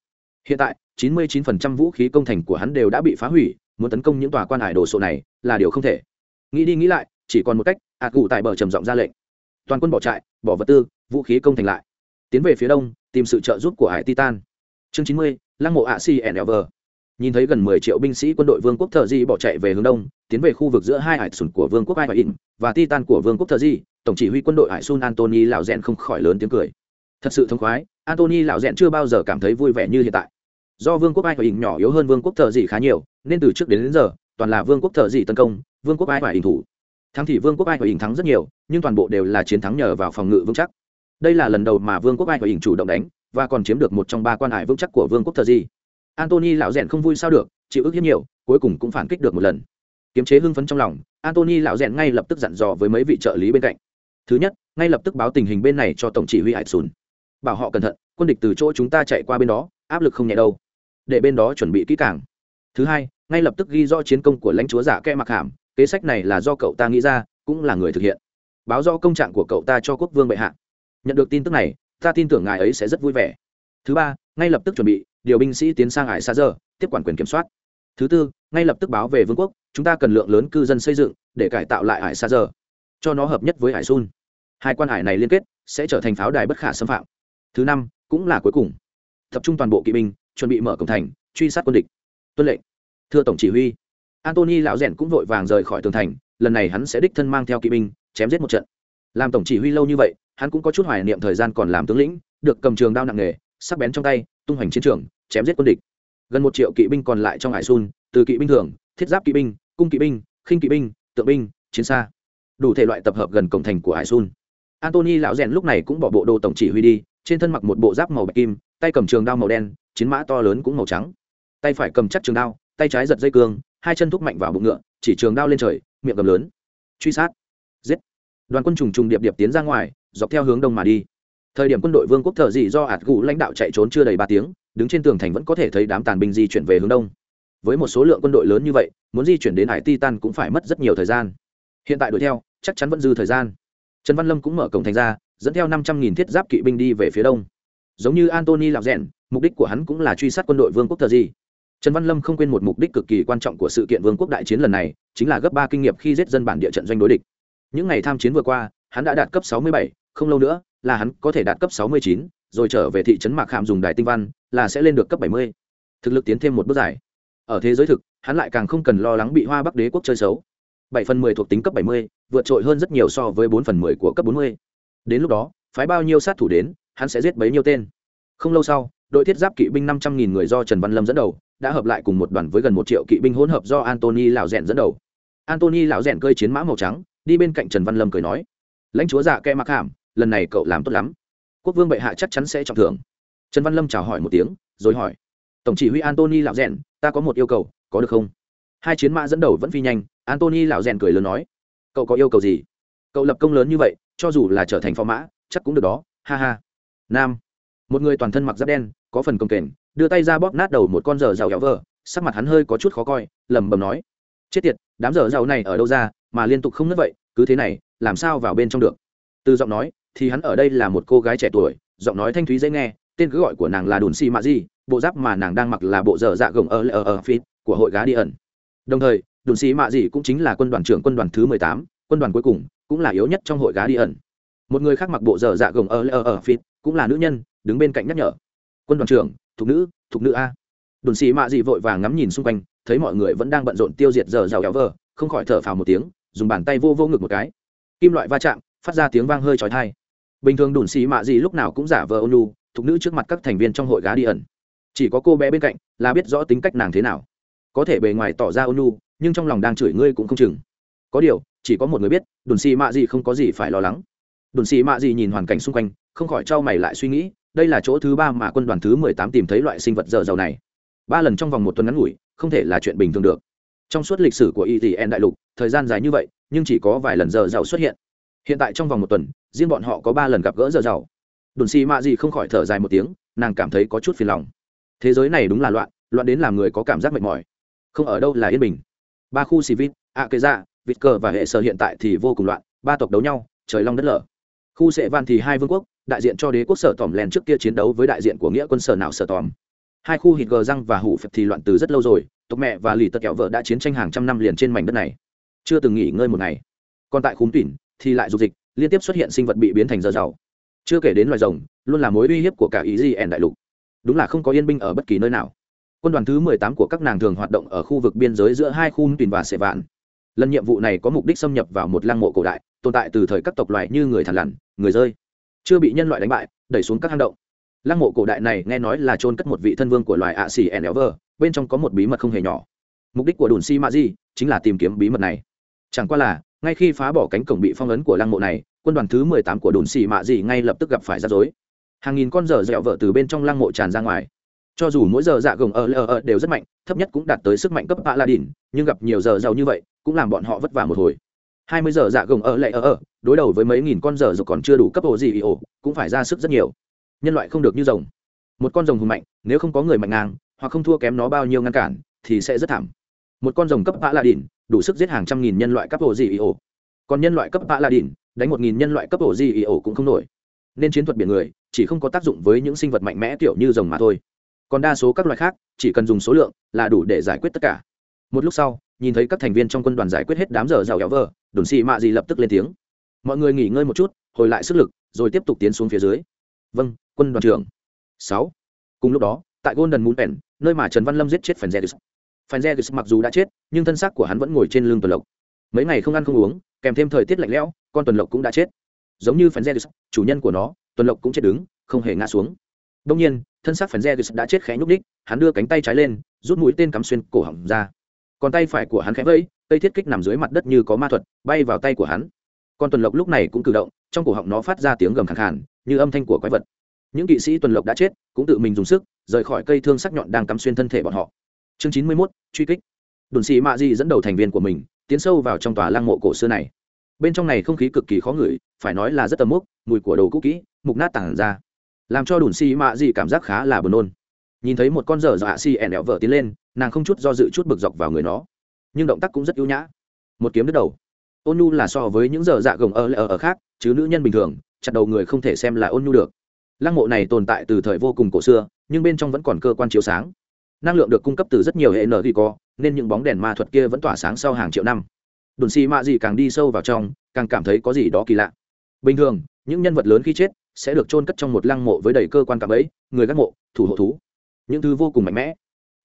Hiện tại 99% vũ khí công thành của hắn đều đã bị phá hủy, muốn tấn công những tòa quan hải đồ sộ này là điều không thể. Nghĩ đi nghĩ lại, chỉ còn một cách, ạt cụ tại bờ trầm giọng ra lệnh. Toàn quân bỏ trại bỏ vật tư, vũ khí công thành lại tiến về phía đông tìm sự trợ giúp của hải titan. Chương 90, lăng mộ ạ si ever nhìn thấy gần 10 triệu binh sĩ quân đội vương quốc thợ di bỏ chạy về hướng đông tiến về khu vực giữa hai hải sùn của vương quốc ai in và titan của vương quốc thợ di tổng chỉ huy quân đội hải sun antony lão rèn không khỏi lớn tiếng cười. Thật sự thông khoái antony lão rèn chưa bao giờ cảm thấy vui vẻ như hiện tại. Do vương quốc ai in nhỏ yếu hơn vương quốc thợ di khá nhiều nên từ trước đến, đến giờ toàn là vương quốc thợ di tấn công vương quốc ai in thủ. Thắng thì vương quốc ai in thắng rất nhiều nhưng toàn bộ đều là chiến thắng nhờ vào phòng ngự vững chắc đây là lần đầu mà vương quốc ai và ỉn chủ động đánh, và còn chiếm được một trong ba quan hải vững chắc của vương quốc thờ di. Antony lão rèn không vui sao được, chịu ức hiếp nhiều, cuối cùng cũng phản kích được một lần. Kiếm chế hưng phấn trong lòng, antony lão rèn ngay lập tức dặn dò với mấy vị trợ lý bên cạnh. Thứ nhất, ngay lập tức báo tình hình bên này cho tổng chỉ huy hải sùn. Bảo họ cẩn thận, quân địch từ chỗ chúng ta chạy qua bên đó, áp lực không nhẹ đâu. Để bên đó chuẩn bị kỹ càng. Thứ hai, ngay lập tức ghi rõ chiến công của lãnh chúa giả kẽ mặc hàm, kế sách này là do cậu ta nghĩ ra, cũng là người thực hiện. Báo rõ công trạng của cậu ta cho quốc vương bệ hạ nhận được tin tức này, ta tin tưởng ngài ấy sẽ rất vui vẻ. Thứ ba, ngay lập tức chuẩn bị, điều binh sĩ tiến sang ải xa giờ tiếp quản quyền kiểm soát. Thứ tư, ngay lập tức báo về vương quốc, chúng ta cần lượng lớn cư dân xây dựng để cải tạo lại ải xa giờ cho nó hợp nhất với ải sun. Hai quan hải này liên kết, sẽ trở thành pháo đài bất khả xâm phạm. Thứ năm, cũng là cuối cùng. Tập trung toàn bộ kỵ binh, chuẩn bị mở cổng thành, truy sát quân địch. Tuân lệnh. Thưa tổng chỉ huy, antony lão rèn cũng vội vàng rời khỏi tường thành, lần này hắn sẽ đích thân mang theo kỵ binh, chém giết một trận. Làm tổng chỉ huy lâu như vậy hắn cũng có chút hoài niệm thời gian còn làm tướng lĩnh, được cầm trường đao nặng nghề sắc bén trong tay, tung hoành chiến trường, chém giết quân địch. Gần một triệu kỵ binh còn lại trong hải sun, từ kỵ binh thường, thiết giáp kỵ binh, cung kỵ binh, khinh kỵ binh, tượng binh, chiến xa. Đủ thể loại tập hợp gần cổng thành của hải sun. Antony lão rèn lúc này cũng bỏ bộ đồ tổng chỉ huy đi, trên thân mặc một bộ giáp màu bạch kim, tay cầm trường đao màu đen, chiến mã to lớn cũng màu trắng. Tay phải cầm chắc trường đao, tay trái giật dây cương, hai chân thúc mạnh vào bụng ngựa, chỉ trường đao lên trời, miệng cầm lớn. Truy sát. Giết. Đoàn quân trùng trùng điệp điệp tiến ra ngoài dọc theo hướng đông mà đi. Thời điểm quân đội vương quốc thợ dị do ạt gù lãnh đạo chạy trốn chưa đầy ba tiếng, đứng trên tường thành vẫn có thể thấy đám tàn binh di chuyển về hướng đông. Với một số lượng quân đội lớn như vậy, muốn di chuyển đến hải titan cũng phải mất rất nhiều thời gian. Hiện tại đuổi theo, chắc chắn vẫn dư thời gian. Trần văn lâm cũng mở cổng thành ra, dẫn theo năm trăm nghìn thiết giáp kỵ binh đi về phía đông. Giống như antony lạc rèn mục đích của hắn cũng là truy sát quân đội vương quốc thờ di trần văn lâm không quên một mục đích cực kỳ quan trọng của sự kiện vương quốc đại chiến lần này, chính là gấp ba kinh nghiệm khi giết dân bản địa trận doanh đối địch. Những ngày tham chiến vừa qua, hắn đã đạt cấp sáu mươi bảy không lâu nữa, là hắn có thể đạt cấp sáu mươi chín, rồi trở về thị trấn mạc Khảm dùng đài tinh văn, là sẽ lên được cấp bảy mươi. Thực lực tiến thêm một bước dài. Ở thế giới thực, hắn lại càng không cần lo lắng bị hoa bắc đế quốc chơi xấu. bảy phần mười thuộc tính cấp bảy mươi, vượt trội hơn rất nhiều so với bốn phần mười của cấp bốn mươi. Đến lúc đó, phái bao nhiêu sát thủ đến, hắn sẽ giết bấy nhiêu tên. Không lâu sau, đội thiết giáp kỵ binh năm trăm nghìn người do trần văn lâm dẫn đầu, đã hợp lại cùng một đoàn với gần một triệu kỵ binh hỗn hợp do antony lão rèn dẫn đầu. Antony lão rèn cơi chiến mã màu trắng, đi bên cạnh trần văn lâm cười nói, lãnh chúa dạ kẽ mặc hàm lần này cậu làm tốt lắm. Quốc vương bệ hạ chắc chắn sẽ trọng thưởng. Trần văn lâm chào hỏi một tiếng, rồi hỏi. Tổng chỉ huy antony lão rèn, ta có một yêu cầu, có được không? Hai chiến mã dẫn đầu vẫn phi nhanh, antony lão rèn cười lớn nói. Cậu có yêu cầu gì? Cậu lập công lớn như vậy, cho dù là trở thành phó mã, chắc cũng được đó. Ha ha. Nam. Một người toàn thân mặc giáp đen, có phần công kềnh, đưa tay ra bóp nát đầu một con dở giàu kéo vờ, sắc mặt hắn hơi có chút khó coi, lẩm bẩm nói. Chết tiệt, đám dở giàu này ở đâu ra, mà liên tục không nứt vậy, cứ thế này, làm sao vào bên trong được? Từ giọng nói thì hắn ở đây là một cô gái trẻ tuổi, giọng nói thanh thúy dễ nghe, tên cứ gọi của nàng là đùn xì mạ di, bộ giáp mà nàng đang mặc là bộ dở dạ gồng ở ở ở phi của hội gá đi ẩn. Đồng thời, đùn xì mạ di cũng chính là quân đoàn trưởng quân đoàn thứ mười tám, quân đoàn cuối cùng cũng là yếu nhất trong hội gá đi ẩn. Một người khác mặc bộ dở dạ gồng ở ở ở phi cũng là nữ nhân, đứng bên cạnh nhắc nhở. Quân đoàn trưởng, thục nữ thục nữ a. Đùn xì mạ di vội vàng ngắm nhìn xung quanh, thấy mọi người vẫn đang bận rộn tiêu diệt dở dào kéo vờ, không khỏi thở phào một tiếng, dùng bàn tay vô vô ngực một cái. Kim loại va chạm, phát ra tiếng vang hơi trói tai bình thường đùn xì mạ gì lúc nào cũng giả vờ ôn nhu, thục nữ trước mặt các thành viên trong hội gá đi ẩn. Chỉ có cô bé bên cạnh là biết rõ tính cách nàng thế nào. Có thể bề ngoài tỏ ra ôn nhu, nhưng trong lòng đang chửi ngươi cũng không chừng. Có điều chỉ có một người biết đùn xì mạ gì không có gì phải lo lắng. Đùn xì mạ gì nhìn hoàn cảnh xung quanh không khỏi trao mày lại suy nghĩ đây là chỗ thứ ba mà quân đoàn thứ mười tám tìm thấy loại sinh vật dở dầu này. Ba lần trong vòng một tuần ngắn ngủi không thể là chuyện bình thường được. Trong suốt lịch sử của itn đại lục thời gian dài như vậy nhưng chỉ có vài lần dở dầu xuất hiện hiện tại trong vòng một tuần, riêng bọn họ có ba lần gặp gỡ dở giàu. Đồn xì mạ gì không khỏi thở dài một tiếng, nàng cảm thấy có chút phiền lòng. Thế giới này đúng là loạn loạn đến làm người có cảm giác mệt mỏi. Không ở đâu là yên bình. Ba khu xì vít a kê ra vịt cờ và hệ sở hiện tại thì vô cùng loạn, ba tộc đấu nhau, trời long đất lở. Khu sệ van thì hai vương quốc, đại diện cho đế quốc sở tòm len trước kia chiến đấu với đại diện của nghĩa quân sở nào sở tòm. Hai khu hít gờ răng và hủ phật thì loạn từ rất lâu rồi, tộc mẹ và lì tật kẹo vợ đã chiến tranh hàng trăm năm liền trên mảnh đất này. Chưa từng nghỉ ngơi một ngày. Còn tại khúm tỉn thì lại dục dịch, liên tiếp xuất hiện sinh vật bị biến thành dơ dầu chưa kể đến loài rồng, luôn là mối uy hiếp của cả ý gì ẻn đại lục. Đúng là không có yên binh ở bất kỳ nơi nào. Quân đoàn thứ mười tám của các nàng thường hoạt động ở khu vực biên giới giữa hai khu tùn và sệ vạn. Lần nhiệm vụ này có mục đích xâm nhập vào một lăng mộ cổ đại, tồn tại từ thời các tộc loài như người thằn lằn, người rơi. Chưa bị nhân loại đánh bại, đẩy xuống các hang động. Lăng mộ cổ đại này nghe nói là trôn cất một vị thân vương của loài ạ xỉ ẻn éo vơ bên trong có một bí mật không hề nhỏ. Mục đích của đồn si ma di chính là tìm kiếm bí mật này. Chẳng qua là ngay khi phá bỏ cánh cổng bị phong ấn của lăng mộ này, quân đoàn thứ mười tám của đồn xì mạ dị ngay lập tức gặp phải rắc rối. Hàng nghìn con dở dẹo vợ từ bên trong lăng mộ tràn ra ngoài. Cho dù mỗi giờ dạ gồng ở lờ ở đều rất mạnh, thấp nhất cũng đạt tới sức mạnh cấp bạ la đỉnh nhưng gặp nhiều giờ giàu như vậy, cũng làm bọn họ vất vả một hồi. Hai mươi giờ dạ gồng ở lại ở ở đối đầu với mấy nghìn con dở dù còn chưa đủ cấp ổ gì ổ cũng phải ra sức rất nhiều. Nhân loại không được như rồng. Một con rồng hùng mạnh, nếu không có người mạnh ngang, hoặc không thua kém nó bao nhiêu ngăn cản, thì sẽ rất thảm một con rồng cấp bạ la đỉnh đủ sức giết hàng trăm nghìn nhân loại cấp ổ gì ổ còn nhân loại cấp bạ la đỉnh đánh một nghìn nhân loại cấp ổ gì ổ cũng không nổi. Nên chiến thuật biển người, chỉ không có tác dụng với những sinh vật mạnh mẽ kiểu như rồng mà thôi. Còn đa số các loại khác, chỉ cần dùng số lượng là đủ để giải quyết tất cả. Một lúc sau, nhìn thấy các thành viên trong quân đoàn giải quyết hết đám giờ rào kéo vờ, đồn xì mạ gì lập tức lên tiếng. Mọi người nghỉ ngơi một chút, hồi lại sức lực, rồi tiếp tục tiến xuống phía dưới. Vâng quân đoàn trưởng. Sáu. Cùng lúc đó, tại golden moon pen, nơi mà trần văn lâm giết chết phần phan Fenzegus mặc dù đã chết nhưng thân xác của hắn vẫn ngồi trên lưng tuần lộc. Mấy ngày không ăn không uống kèm thêm thời tiết lạnh lẽo con tuần lộc cũng đã chết. Giống như phần Fenzegus, chủ nhân của nó tuần lộc cũng chết đứng không hề ngã xuống. Đông nhiên thân xác phần Fenzegus đã chết khẽ nhúc đích hắn đưa cánh tay trái lên rút mũi tên cắm xuyên cổ họng ra. Còn tay phải của hắn khẽ vẫy cây thiết kích nằm dưới mặt đất như có ma thuật bay vào tay của hắn. Con tuần lộc lúc này cũng cử động trong cổ họng nó phát ra tiếng gầm khẳng khàn như âm thanh của quái vật. Những kỵ sĩ tuần lộc đã chết cũng tự mình dùng sức rời khỏi cây thương sắc nhọn đang cắm xuyên thân thể bọn họ chương chín mươi mốt truy kích. Đồn sĩ mạ di dẫn đầu thành viên của mình tiến sâu vào trong tòa lăng mộ cổ xưa này. Bên trong này không khí cực kỳ khó ngửi phải nói là rất tầm mốc mùi của đồ cũ kỹ mục nát tản ra làm cho đồn sĩ mạ di cảm giác khá là buồn nôn. Nhìn thấy một con dở dọa xì ẻn ẹo vợ tiến lên nàng không chút do dự chút bực dọc vào người nó. Nhưng động tác cũng rất ưu nhã. Một kiếm đứt đầu. Ôn nhu là so với những dở dạ gồng ở ở, ở khác chứ nữ nhân bình thường chặt đầu người không thể xem là ôn nhu được. Lăng mộ này tồn tại từ thời vô cùng cổ xưa nhưng bên trong vẫn còn cơ quan chiếu sáng năng lượng được cung cấp từ rất nhiều hệ nở ghi co, nên những bóng đèn ma thuật kia vẫn tỏa sáng sau hàng triệu năm. Đồn xì mạ gì càng đi sâu vào trong, càng cảm thấy có gì đó kỳ lạ. Bình thường, những nhân vật lớn khi chết sẽ được chôn cất trong một lăng mộ với đầy cơ quan cạm ấy người gác mộ, thủ hộ thú. Những thứ vô cùng mạnh mẽ.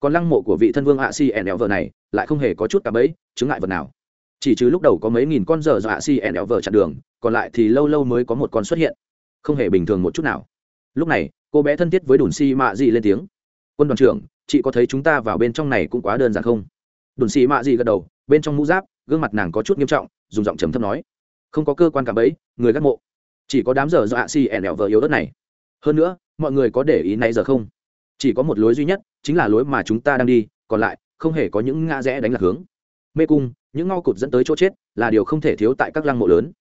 Còn lăng mộ của vị thân vương hạ si ẻn vợ này lại không hề có chút cạm ấy chứng ngại vật nào. Chỉ chứ lúc đầu có mấy nghìn con giờ do hạ si ẻn vợ chặn đường, còn lại thì lâu lâu mới có một con xuất hiện. Không hề bình thường một chút nào. Lúc này, cô bé thân thiết với đồn si mạ gì lên tiếng quân đoàn trưởng, chị có thấy chúng ta vào bên trong này cũng quá đơn giản không? Đồn xì mạ gì gật đầu, bên trong mũ giáp, gương mặt nàng có chút nghiêm trọng, dùng giọng trầm thấp nói. Không có cơ quan cảm ấy người gác mộ. Chỉ có đám giờ do ạ xì ẻn đẹo vợ yếu đất này. Hơn nữa, mọi người có để ý này giờ không? Chỉ có một lối duy nhất, chính là lối mà chúng ta đang đi, còn lại, không hề có những ngã rẽ đánh lạc hướng. Mê cung, những ngõ cụt dẫn tới chỗ chết, là điều không thể thiếu tại các lăng mộ lớn.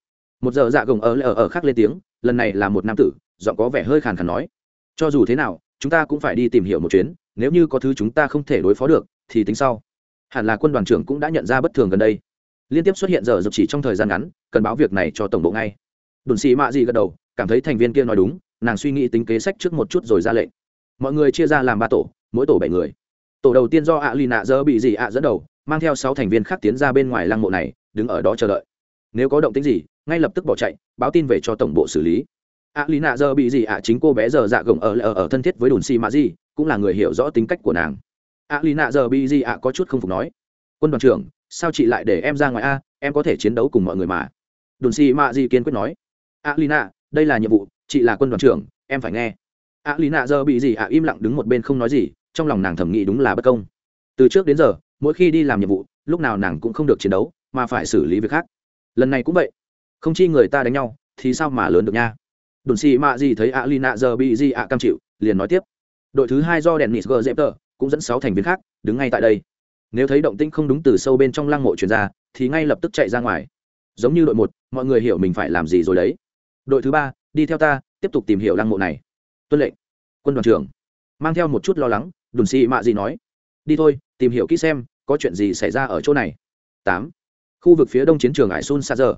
Một giờ dạ gồng ở ở ở khác lên tiếng, lần này là một nam tử, giọng có vẻ hơi khàn khàn nói. Cho dù thế nào chúng ta cũng phải đi tìm hiểu một chuyến, nếu như có thứ chúng ta không thể đối phó được, thì tính sau. Hẳn là quân đoàn trưởng cũng đã nhận ra bất thường gần đây. Liên tiếp xuất hiện giờ dập chỉ trong thời gian ngắn, cần báo việc này cho tổng bộ ngay. Đồn xì mạ gì gật đầu, cảm thấy thành viên kia nói đúng, nàng suy nghĩ tính kế sách trước một chút rồi ra lệnh. Mọi người chia ra làm ba tổ, mỗi tổ bảy người. Tổ đầu tiên do ạ lì nạ dơ bị gì ạ dẫn đầu, mang theo sáu thành viên khác tiến ra bên ngoài lăng mộ này, đứng ở đó chờ đợi. Nếu có động tính gì, ngay lập tức bỏ chạy, báo tin về cho tổng bộ xử lý ạ lý nạ giờ bị gì ạ? Chính cô bé giờ dạ gồng ở ở, ở thân thiết với đồn xì mạ gì cũng là người hiểu rõ tính cách của nàng. Ạ lý nạ giờ bị gì ạ? Có chút không phục nói. Quân đoàn trưởng sao chị lại để em ra ngoài a? Em có thể chiến đấu cùng mọi người mà. Đồn xì mạ gì kiên quyết nói. Ạ lý nạ đây là nhiệm vụ chị là quân đoàn trưởng em phải nghe. Ạ lý nạ giờ bị gì ạ? Im lặng đứng một bên không nói gì trong lòng nàng thẩm nghĩ đúng là bất công. Từ trước đến giờ mỗi khi đi làm nhiệm vụ lúc nào nàng cũng không được chiến đấu mà phải xử lý việc khác. Lần này cũng vậy. Không chi người ta đánh nhau thì sao mà lớn được nha? Đồn xì mạ gì thấy Alina giờ bị gì ạ cam chịu, liền nói tiếp. Đội thứ hai do đèn nịt gờ dẹp tờ, cũng dẫn sáu thành viên khác, đứng ngay tại đây. Nếu thấy động tĩnh không đúng từ sâu bên trong lăng mộ truyền ra, thì ngay lập tức chạy ra ngoài. Giống như đội một, mọi người hiểu mình phải làm gì rồi đấy. Đội thứ ba, đi theo ta, tiếp tục tìm hiểu lăng mộ này. Tuân lệnh. Quân đoàn trưởng. Mang theo một chút lo lắng đùn xì mạ gì nói. Đi thôi, tìm hiểu kỹ xem, có chuyện gì xảy ra ở chỗ này. Tám. Khu vực phía đông chiến trường ải sun xa giờ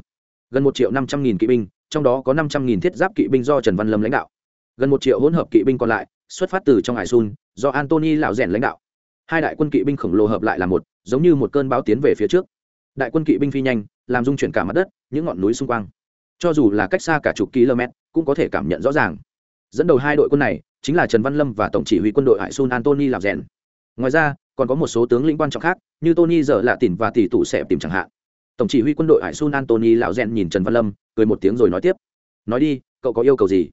gần một triệu năm trăm nghìn kỵ binh, trong đó có năm trăm nghìn thiết giáp kỵ binh do trần văn lâm lãnh đạo. Gần một triệu hỗn hợp kỵ binh còn lại, xuất phát từ trong Hải sun, do antony lão rèn lãnh đạo. Hai đại quân kỵ binh khổng lồ hợp lại là một, giống như một cơn bão tiến về phía trước. Đại quân kỵ binh phi nhanh, làm dung chuyển cả mặt đất, những ngọn núi xung quanh. Cho dù là cách xa cả chục km, cũng có thể cảm nhận rõ ràng. Dẫn đầu hai đội quân này, chính là trần văn lâm và tổng chỉ huy quân đội hải sun antony Lão rèn. Ngoài ra, còn có một số tướng lĩnh quan trọng khác, như tony giờ lạ tỉn và tỷ tụ sẽ tìm chẳng hạn tổng chỉ huy quân đội hải sun antony lão rèn nhìn trần văn lâm, cười một tiếng rồi nói tiếp. Nói đi, cậu có yêu cầu gì?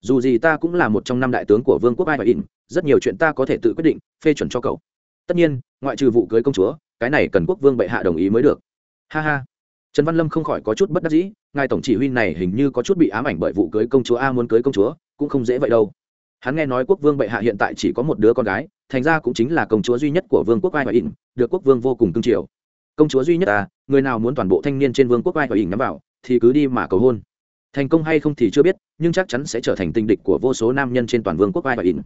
Dù gì ta cũng là một trong năm đại tướng của vương quốc ai và in rất nhiều chuyện ta có thể tự quyết định, phê chuẩn cho cậu. Tất nhiên, ngoại trừ vụ cưới công chúa, cái này cần quốc vương bệ hạ đồng ý mới được. Ha ha. Trần văn lâm không khỏi có chút bất đắc dĩ, ngài tổng chỉ huy này hình như có chút bị ám ảnh bởi vụ cưới công chúa a muốn cưới công chúa, cũng không dễ vậy đâu. Hắn nghe nói quốc vương bệ hạ hiện tại chỉ có một đứa con gái, thành ra cũng chính là công chúa duy nhất của vương quốc ai và in được quốc vương vô cùng cưng chiều. Công chúa duy nhất à người nào muốn toàn bộ thanh niên trên vương quốc ai và in nhắm vào, thì cứ đi mà cầu hôn. Thành công hay không thì chưa biết, nhưng chắc chắn sẽ trở thành tình địch của vô số nam nhân trên toàn vương quốc ai và in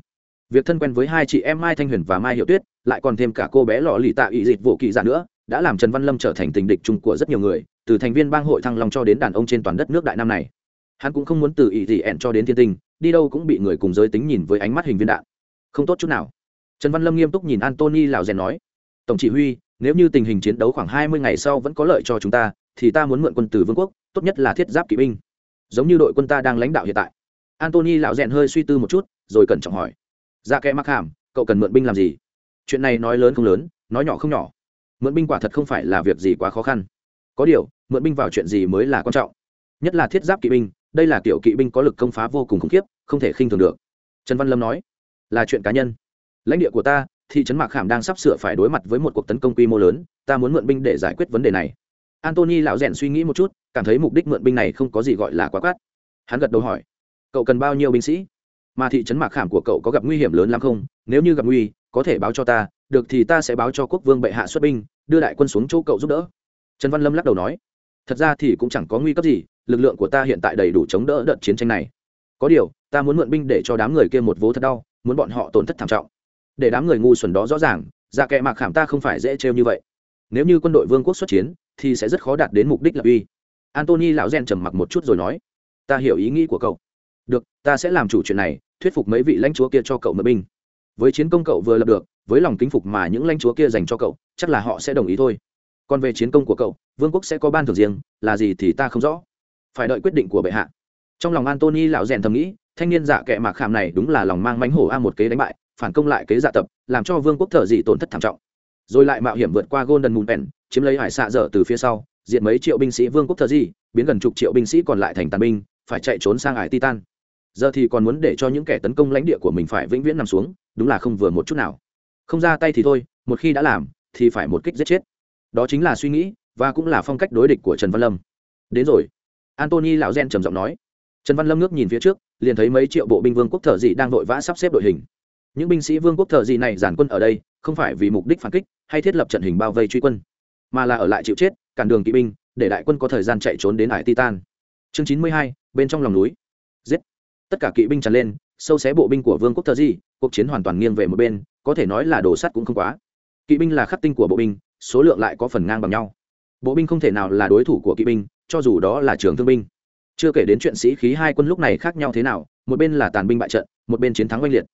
việc thân quen với hai chị em mai thanh huyền và mai hiệu tuyết, lại còn thêm cả cô bé lọ lì tạ ỵ dịch vụ kỳ giả nữa, đã làm trần văn lâm trở thành tình địch chung của rất nhiều người, từ thành viên bang hội thăng long cho đến đàn ông trên toàn đất nước đại nam này. Hắn cũng không muốn từ ý gì ẹn cho đến thiên tinh, đi đâu cũng bị người cùng giới tính nhìn với ánh mắt hình viên đạn. Không tốt chút nào. Trần văn lâm nghiêm túc nhìn antony lào rèn nói, tổng chỉ huy nếu như tình hình chiến đấu khoảng hai mươi ngày sau vẫn có lợi cho chúng ta, thì ta muốn mượn quân từ vương quốc, tốt nhất là thiết giáp kỵ binh. Giống như đội quân ta đang lãnh đạo hiện tại. Antony lão rèn hơi suy tư một chút, rồi cẩn trọng hỏi. Dạ kẽ mắc hàm, cậu cần mượn binh làm gì? Chuyện này nói lớn không lớn, nói nhỏ không nhỏ. Mượn binh quả thật không phải là việc gì quá khó khăn. Có điều, mượn binh vào chuyện gì mới là quan trọng. Nhất là thiết giáp kỵ binh, đây là kiểu kỵ binh có lực công phá vô cùng khủng khiếp, không thể khinh thường được. Trần văn lâm nói, là chuyện cá nhân. Lãnh địa của ta thị trấn mạc khảm đang sắp sửa phải đối mặt với một cuộc tấn công quy mô lớn, ta muốn mượn binh để giải quyết vấn đề này. Antony lão rèn suy nghĩ một chút, cảm thấy mục đích mượn binh này không có gì gọi là quá quát. Hắn gật đầu hỏi, cậu cần bao nhiêu binh sĩ? Mà thị trấn mạc khảm của cậu có gặp nguy hiểm lớn lắm không? Nếu như gặp nguy, có thể báo cho ta, được thì ta sẽ báo cho quốc vương bệ hạ xuất binh, đưa đại quân xuống chỗ cậu giúp đỡ. Trần văn lâm lắc đầu nói, thật ra thì cũng chẳng có nguy cấp gì, lực lượng của ta hiện tại đầy đủ chống đỡ đợt chiến tranh này. Có điều, ta muốn mượn binh để cho đám người kia một vố thật đau, muốn bọn họ tổn thất thảm trọng để đám người ngu xuẩn đó rõ ràng dạ kệ mạc khảm ta không phải dễ trêu như vậy. Nếu như quân đội vương quốc xuất chiến, thì sẽ rất khó đạt đến mục đích lập uy. Antony lão gen trầm mặc một chút rồi nói, ta hiểu ý nghĩ của cậu. Được, ta sẽ làm chủ chuyện này, thuyết phục mấy vị lãnh chúa kia cho cậu mượn binh. Với chiến công cậu vừa lập được, với lòng kính phục mà những lãnh chúa kia dành cho cậu, chắc là họ sẽ đồng ý thôi. Còn về chiến công của cậu, vương quốc sẽ có ban thưởng riêng, là gì thì ta không rõ. Phải đợi quyết định của bệ hạ. Trong lòng antony lão rèn thầm nghĩ, thanh niên dạ kệ mạc khảm này đúng là lòng mang mánh hổ a một kế đánh bại phản công lại kế dạ tập, làm cho vương quốc thợ dị tổn thất thảm trọng. Rồi lại mạo hiểm vượt qua golden moon pen, chiếm lấy hải xạ dở từ phía sau diện mấy triệu binh sĩ vương quốc thợ dị biến gần chục triệu binh sĩ còn lại thành tàn binh, phải chạy trốn sang hải titan. Giờ thì còn muốn để cho những kẻ tấn công lãnh địa của mình phải vĩnh viễn nằm xuống, đúng là không vừa một chút nào. Không ra tay thì thôi, một khi đã làm, thì phải một kích giết chết. Đó chính là suy nghĩ, và cũng là phong cách đối địch của trần văn lâm. Đến rồi. Antony lão gen trầm giọng nói. Trần văn lâm ngước nhìn phía trước, liền thấy mấy triệu bộ binh vương quốc thợ dị đang vội vã sắp xếp đội hình những binh sĩ vương quốc thợ gì này giản quân ở đây không phải vì mục đích phản kích hay thiết lập trận hình bao vây truy quân mà là ở lại chịu chết cản đường kỵ binh để đại quân có thời gian chạy trốn đến ải titan. Chương chín mươi hai bên trong lòng núi. Giết. Tất cả kỵ binh tràn lên sâu xé bộ binh của vương quốc thợ gì, cuộc chiến hoàn toàn nghiêng về một bên có thể nói là đồ sắt cũng không quá. Kỵ binh là khắc tinh của bộ binh số lượng lại có phần ngang bằng nhau. Bộ binh không thể nào là đối thủ của kỵ binh cho dù đó là trường thương binh. Chưa kể đến chuyện sĩ khí hai quân lúc này khác nhau thế nào một bên là tàn binh bại trận một bên chiến thắng oanh liệt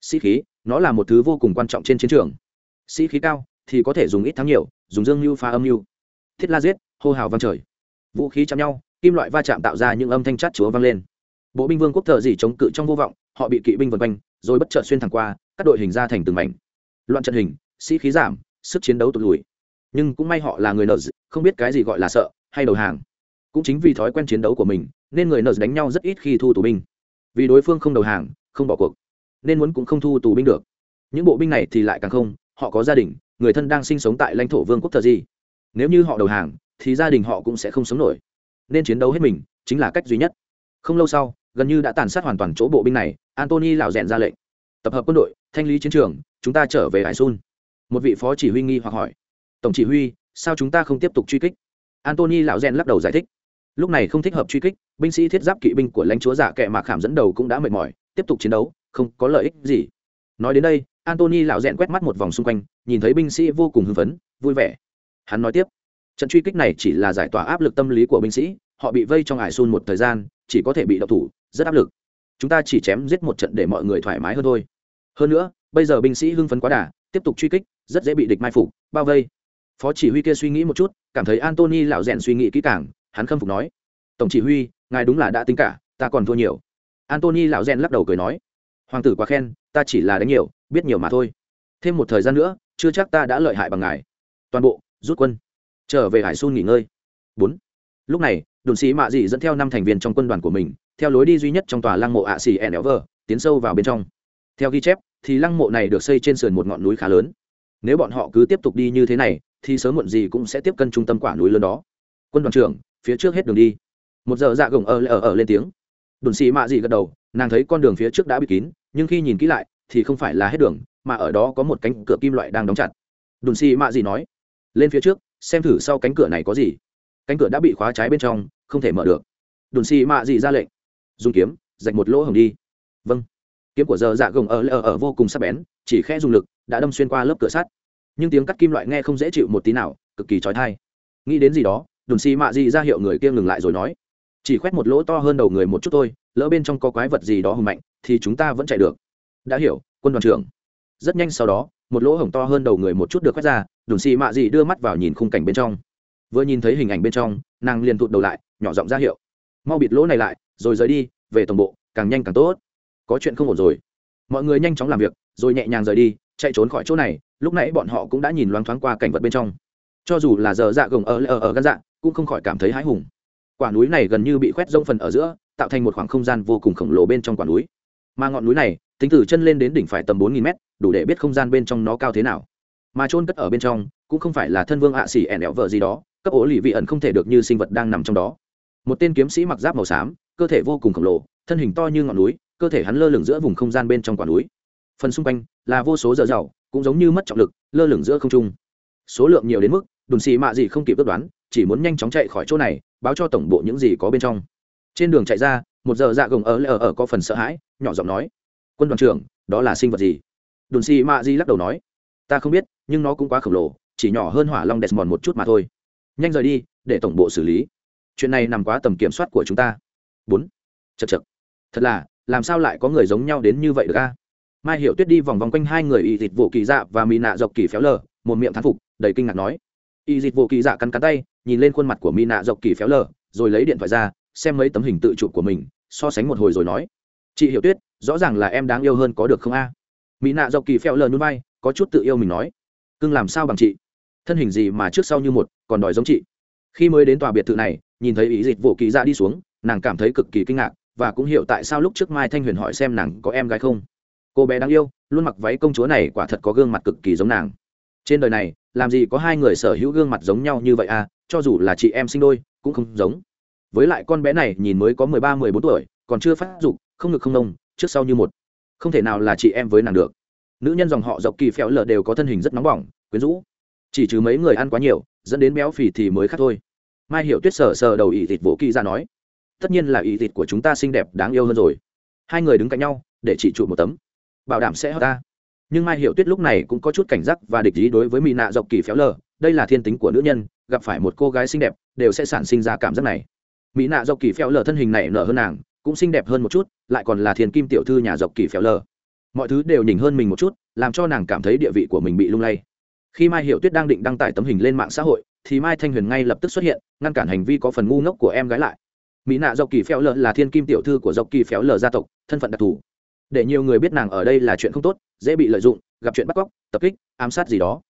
sĩ khí, nó là một thứ vô cùng quan trọng trên chiến trường. Sĩ khí cao thì có thể dùng ít thắng nhiều, dùng dương mưu pha âm mưu thiết la giết, hô hào vang trời. Vũ khí chạm nhau, kim loại va chạm tạo ra những âm thanh chát chúa vang lên. Bộ binh vương quốc thợ gì chống cự trong vô vọng, họ bị kỵ binh vần quanh, rồi bất chợt xuyên thẳng qua, các đội hình ra thành từng mảnh. Loạn trận hình, sĩ khí giảm, sức chiến đấu tụt lùi. Nhưng cũng may họ là người nợ không biết cái gì gọi là sợ hay đầu hàng. Cũng chính vì thói quen chiến đấu của mình, nên người nợ đánh nhau rất ít khi thu tù binh. Vì đối phương không đầu hàng, không bỏ cuộc nên muốn cũng không thu tù binh được. Những bộ binh này thì lại càng không, họ có gia đình, người thân đang sinh sống tại lãnh thổ vương quốc thờ gì. Nếu như họ đầu hàng, thì gia đình họ cũng sẽ không sống nổi. Nên chiến đấu hết mình, chính là cách duy nhất. Không lâu sau, gần như đã tàn sát hoàn toàn chỗ bộ binh này, antony lạo rèn ra lệnh. Tập hợp quân đội, thanh lý chiến trường, chúng ta trở về hải sun một vị phó chỉ huy nghi hoặc hỏi. Tổng chỉ huy, sao chúng ta không tiếp tục truy kích? Antony lạo rèn lắc đầu giải thích. Lúc này không thích hợp truy kích, binh sĩ thiết giáp kỵ binh của lãnh chúa giả kệ mạc khảm dẫn đầu cũng đã mệt mỏi, tiếp tục chiến đấu không có lợi ích gì. Nói đến đây antony lão rẽn quét mắt một vòng xung quanh, nhìn thấy binh sĩ vô cùng hưng phấn, vui vẻ. Hắn nói tiếp, trận truy kích này chỉ là giải tỏa áp lực tâm lý của binh sĩ, họ bị vây trong ải xun một thời gian, chỉ có thể bị đậu thủ, rất áp lực. Chúng ta chỉ chém giết một trận để mọi người thoải mái hơn thôi. Hơn nữa, bây giờ binh sĩ hưng phấn quá đà, tiếp tục truy kích, rất dễ bị địch mai phục, bao vây. Phó chỉ huy kia suy nghĩ một chút, cảm thấy antony lão rèn suy nghĩ kỹ càng, hắn khâm phục nói, tổng chỉ huy, ngài đúng là đã tính cả, ta còn thua nhiều. Antony lão rèn lắc đầu cười nói hoàng tử quá khen, ta chỉ là đánh nhiều, biết nhiều mà thôi. Thêm một thời gian nữa, chưa chắc ta đã lợi hại bằng ngài. Toàn bộ, rút quân. Trở về hải sun nghỉ ngơi. Bốn. Lúc này, đồn sĩ mạ dị dẫn theo năm thành viên trong quân đoàn của mình, theo lối đi duy nhất trong tòa lăng mộ ạ xì ẻn éo vờ tiến sâu vào bên trong. Theo ghi chép, thì lăng mộ này được xây trên sườn một ngọn núi khá lớn. Nếu bọn họ cứ tiếp tục đi như thế này, thì sớm muộn gì cũng sẽ tiếp cận trung tâm quả núi lớn đó. Quân đoàn trưởng, phía trước hết đường đi. Một giờ dạ gồng ở ở ở lên tiếng. Đồn sĩ mạ dị gật đầu, nàng thấy con đường phía trước đã bị kín nhưng khi nhìn kỹ lại thì không phải là hết đường, mà ở đó có một cánh cửa kim loại đang đóng chặt. Đùn xì mạ gì nói, lên phía trước, xem thử sau cánh cửa này có gì. Cánh cửa đã bị khóa trái bên trong, không thể mở được. Đùn xì mạ gì ra lệnh, dùng kiếm dạch một lỗ hồng đi. Vâng. Kiếm của giờ dạ gồng ở ở ở vô cùng sắc bén, chỉ khẽ dùng lực, đã đâm xuyên qua lớp cửa sắt. Nhưng tiếng cắt kim loại nghe không dễ chịu một tí nào, cực kỳ trói thai nghĩ đến gì đó, đùn xì mạ gì ra hiệu người kia ngừng lại rồi nói chỉ khoét một lỗ to hơn đầu người một chút thôi, lỡ bên trong có quái vật gì đó hùng mạnh, thì chúng ta vẫn chạy được. Đã hiểu, quân đoàn trưởng. Rất nhanh sau đó, một lỗ hổng to hơn đầu người một chút được quét ra đồn xì mạ dị đưa mắt vào nhìn khung cảnh bên trong. Vừa nhìn thấy hình ảnh bên trong, nàng liền thụt đầu lại, nhỏ giọng ra hiệu. Mau bịt lỗ này lại, rồi rời đi, về tổng bộ, càng nhanh càng tốt. Có chuyện không ổn rồi. Mọi người nhanh chóng làm việc, rồi nhẹ nhàng rời đi, chạy trốn khỏi chỗ này, lúc nãy bọn họ cũng đã nhìn loáng thoáng qua cảnh vật bên trong. Cho dù là giờ dạ gồng ở ở ở gan dạ cũng không khỏi cảm thấy hãi hùng quả núi này gần như bị khoét rông phần ở giữa, tạo thành một khoảng không gian vô cùng khổng lồ bên trong quả núi. Mà ngọn núi này, tính từ chân lên đến đỉnh phải tầm bốn nghìn mét, đủ để biết không gian bên trong nó cao thế nào. Mà trôn cất ở bên trong, cũng không phải là thân vương ạ xỉ ẻn ẹo vợ gì đó, cấp ố lì vị ẩn không thể được như sinh vật đang nằm trong đó. Một tên kiếm sĩ mặc giáp màu xám, cơ thể vô cùng khổng lồ, thân hình to như ngọn núi, cơ thể hắn lơ lửng giữa vùng không gian bên trong quả núi. Phần xung quanh là vô số dở dầu, cũng giống như mất trọng lực, lơ lửng giữa không trung. Số lượng nhiều đến mức, đùn xì mạ gì không kịp ước đoán, chỉ muốn nhanh chóng chạy khỏi chỗ này báo cho tổng bộ những gì có bên trong. Trên đường chạy ra, một giờ dạ gồng ở lờ ở có phần sợ hãi, nhỏ giọng nói, quân đoàn trưởng, đó là sinh vật gì? Đồn xì mạ di lắc đầu nói, ta không biết, nhưng nó cũng quá khổng lồ, chỉ nhỏ hơn hỏa long desmond một chút mà thôi. Nhanh rời đi, để tổng bộ xử lý. Chuyện này nằm quá tầm kiểm soát của chúng ta. Bốn. Chật chật thật là, làm sao lại có người giống nhau đến như vậy được a? Mai hiểu tuyết đi vòng vòng quanh hai người y dịch vụ kỳ dạ và mì nạ dọc kỳ phéo lờ, một miệng thán phục, đầy kinh ngạc nói. Y dịch vụ kỳ dạ cắn cắn tay nhìn lên khuôn mặt của mỹ nạ dọc kỳ phéo lờ, rồi lấy điện thoại ra, xem mấy tấm hình tự chụp của mình, so sánh một hồi rồi nói, chị hiểu tuyết, rõ ràng là em đáng yêu hơn có được không a? Mỹ nạ dọc kỳ phéo lờ núi bay có chút tự yêu mình nói, cưng làm sao bằng chị? Thân hình gì mà trước sau như một, còn đòi giống chị? Khi mới đến tòa biệt thự này, nhìn thấy ý dịch vô kỳ ra đi xuống, nàng cảm thấy cực kỳ kinh ngạc, và cũng hiểu tại sao lúc trước mai thanh huyền hỏi xem nàng có em gái không. Cô bé đáng yêu, luôn mặc váy công chúa này quả thật có gương mặt cực kỳ giống nàng. Trên đời này làm gì có hai người sở hữu gương mặt giống nhau như vậy à cho dù là chị em sinh đôi, cũng không giống. Với lại con bé này nhìn mới có mười ba, mười bốn tuổi, còn chưa phát dục, không ngực không nông, trước sau như một. Không thể nào là chị em với nàng được. Nữ nhân dòng họ dọc kỳ phèo lợ đều có thân hình rất nóng bỏng, quyến rũ. Chỉ trừ mấy người ăn quá nhiều, dẫn đến béo phì thì mới khác thôi. Mai hiểu tuyết sờ sờ đầu ỷ thịt vỗ kỳ ra nói, tất nhiên là ỷ thịt của chúng ta xinh đẹp, đáng yêu hơn rồi. Hai người đứng cạnh nhau, để chị trụ một tấm. Bảo đảm sẽ hợp ta nhưng mai hiểu tuyết lúc này cũng có chút cảnh giác và địch ý đối với mỹ nạ dọc kỳ phéo lờ. Đây là thiên tính của nữ nhân, gặp phải một cô gái xinh đẹp, đều sẽ sản sinh ra cảm giác này. Mỹ nạ dọc kỳ phéo lờ thân hình này nở hơn nàng, cũng xinh đẹp hơn một chút, lại còn là thiên kim tiểu thư nhà dọc kỳ phéo lờ. Mọi thứ đều nhỉnh hơn mình một chút, làm cho nàng cảm thấy địa vị của mình bị lung lay. Khi mai hiệu tuyết đang định đăng tải tấm hình lên mạng xã hội, thì mai thanh huyền ngay lập tức xuất hiện, ngăn cản hành vi có phần ngu ngốc của em gái lại. Mỹ nạ dọc kỳ phéo lờ là thiên kim tiểu thư của dọc kỳ phéo lờ gia tộc, thân phận đặc thù để nhiều người biết nàng ở đây là chuyện không tốt dễ bị lợi dụng gặp chuyện bắt cóc tập kích ám sát gì đó.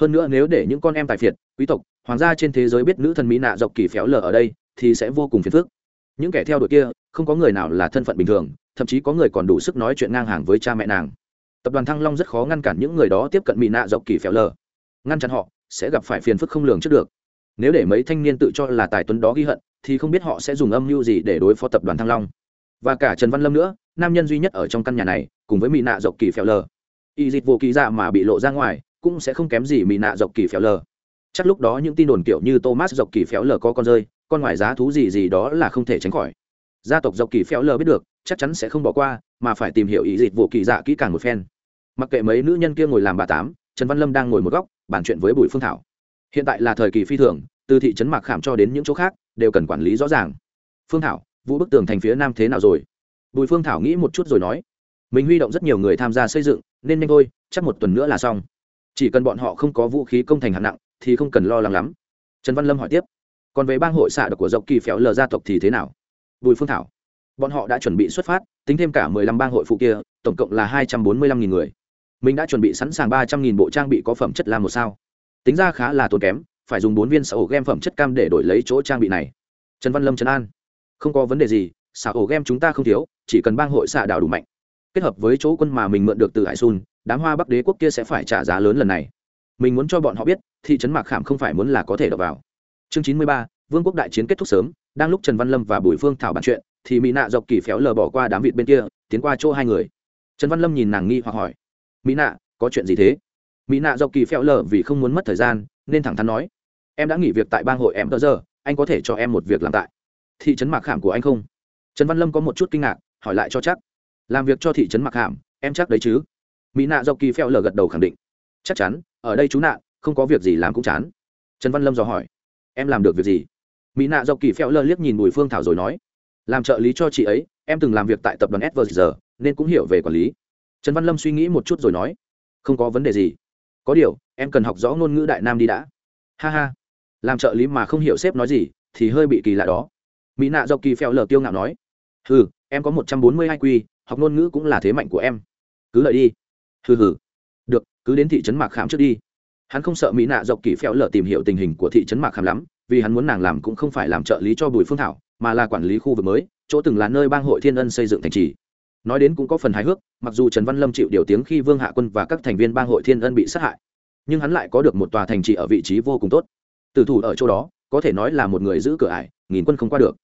Hơn nữa nếu để những con em tài phiệt quý tộc hoàng gia trên thế giới biết nữ thần mỹ nạ dọc kỳ phéo lở ở đây thì sẽ vô cùng phiền phức. Những kẻ theo đuổi kia không có người nào là thân phận bình thường thậm chí có người còn đủ sức nói chuyện ngang hàng với cha mẹ nàng. Tập đoàn thăng long rất khó ngăn cản những người đó tiếp cận mỹ nạ dọc kỳ phèo lở, ngăn chặn họ sẽ gặp phải phiền phức không lường trước được. Nếu để mấy thanh niên tự cho là tài tuấn đó ghi hận thì không biết họ sẽ dùng âm mưu gì để đối phó tập đoàn thăng long. Và cả trần văn lâm nữa nam nhân duy nhất ở trong căn nhà này, cùng với mỹ nạ dọc kỳ phèo lờ. Y dịch vô kỳ dạ mà bị lộ ra ngoài, cũng sẽ không kém gì mỹ nạ dọc kỳ phèo lờ. Chắc lúc đó những tin đồn kiểu như thomas dọc kỳ Phèo lờ có con rơi, con ngoài giá thú gì gì đó là không thể tránh khỏi. Gia tộc dọc kỳ Phèo lờ biết được, chắc chắn sẽ không bỏ qua, mà phải tìm hiểu ý dịch Vô kỳ dạ kỹ càng một phen. Mặc kệ mấy nữ nhân kia ngồi làm bà tám, trần văn lâm đang ngồi một góc, bàn chuyện với bùi phương thảo. Hiện tại là thời kỳ phi thường, từ thị trấn mạc khảm cho đến những chỗ khác, đều cần quản lý rõ ràng. Phương thảo, vũ bức tường thành phía nam thế nào rồi? Bùi phương thảo nghĩ một chút rồi nói, mình huy động rất nhiều người tham gia xây dựng, nên nhanh thôi, chắc một tuần nữa là xong. Chỉ cần bọn họ không có vũ khí công thành hạng nặng, thì không cần lo lắng lắm. Trần văn lâm hỏi tiếp, còn về bang hội xạ độc của dọc kỳ phéo lờ gia tộc thì thế nào? Bùi phương thảo, bọn họ đã chuẩn bị xuất phát, tính thêm cả mười lăm bang hội phụ kia, tổng cộng là hai trăm bốn mươi lăm nghìn người. Mình đã chuẩn bị sẵn sàng ba trăm nghìn bộ trang bị có phẩm chất làm một sao. Tính ra khá là tốn kém, phải dùng bốn viên xã ổ game phẩm chất cam để đổi lấy chỗ trang bị này. Trần văn lâm trấn an, không có vấn đề gì xã ổ game chúng ta không thiếu, chỉ cần bang hội xạ đảo đủ mạnh. Kết hợp với chỗ quân mà mình mượn được từ hải sun, đám hoa bắc đế quốc kia sẽ phải trả giá lớn lần này. Mình muốn cho bọn họ biết, thị trấn mạc khảm không phải muốn là có thể đập vào. Chương chín mươi ba, vương quốc đại chiến kết thúc sớm, đang lúc trần văn lâm và bùi phương thảo bàn chuyện, thì mỹ nạ dọc kỳ phéo lờ bỏ qua đám vịt bên kia, tiến qua chỗ hai người. Trần văn lâm nhìn nàng nghi hoặc hỏi mỹ nạ, có chuyện gì thế? Mỹ nạ dọc kỳ phéo lờ vì không muốn mất thời gian, nên thẳng thắn nói, em đã nghỉ việc tại bang hội em tờ giờ, anh có thể cho em một việc làm tại. Thị trấn mạc khảm của anh không? Trần văn lâm có một chút kinh ngạc hỏi lại cho chắc. Làm việc cho thị trấn Mặc Hàm, em chắc đấy chứ? Mỹ nạ do kỳ phèo lờ gật đầu khẳng định. Chắc chắn ở đây chú nạn không có việc gì làm cũng chán. Trần văn lâm dò hỏi. Em làm được việc gì? Mỹ nạ do kỳ phèo lơ liếc nhìn bùi phương thảo rồi nói. Làm trợ lý cho chị ấy em từng làm việc tại tập đoàn s giờ nên cũng hiểu về quản lý. Trần văn lâm suy nghĩ một chút rồi nói. Không có vấn đề gì. Có điều em cần học rõ ngôn ngữ đại nam đi đã. Ha ha. Làm trợ lý mà không hiểu sếp nói gì thì hơi bị kỳ lạ đó. Mỹ nạ do kỳ phèo lờ tiêu ngạo nói hừ, em có một trăm bốn mươi hai quy học ngôn ngữ cũng là thế mạnh của em. Cứ lợi đi. Hừ hừ. Được cứ đến thị trấn mạc khảm trước đi. Hắn không sợ mỹ nạ dọc kỳ phèo lở tìm hiểu tình hình của thị trấn mạc khảm lắm vì hắn muốn nàng làm cũng không phải làm trợ lý cho bùi phương thảo mà là quản lý khu vực mới chỗ từng là nơi bang hội thiên ân xây dựng thành trì. Nói đến cũng có phần hài hước mặc dù trần văn lâm chịu điều tiếng khi vương hạ quân và các thành viên bang hội thiên ân bị sát hại nhưng hắn lại có được một tòa thành trì ở vị trí vô cùng tốt. Tử thủ ở chỗ đó có thể nói là một người giữ cửa ải nghìn quân không qua được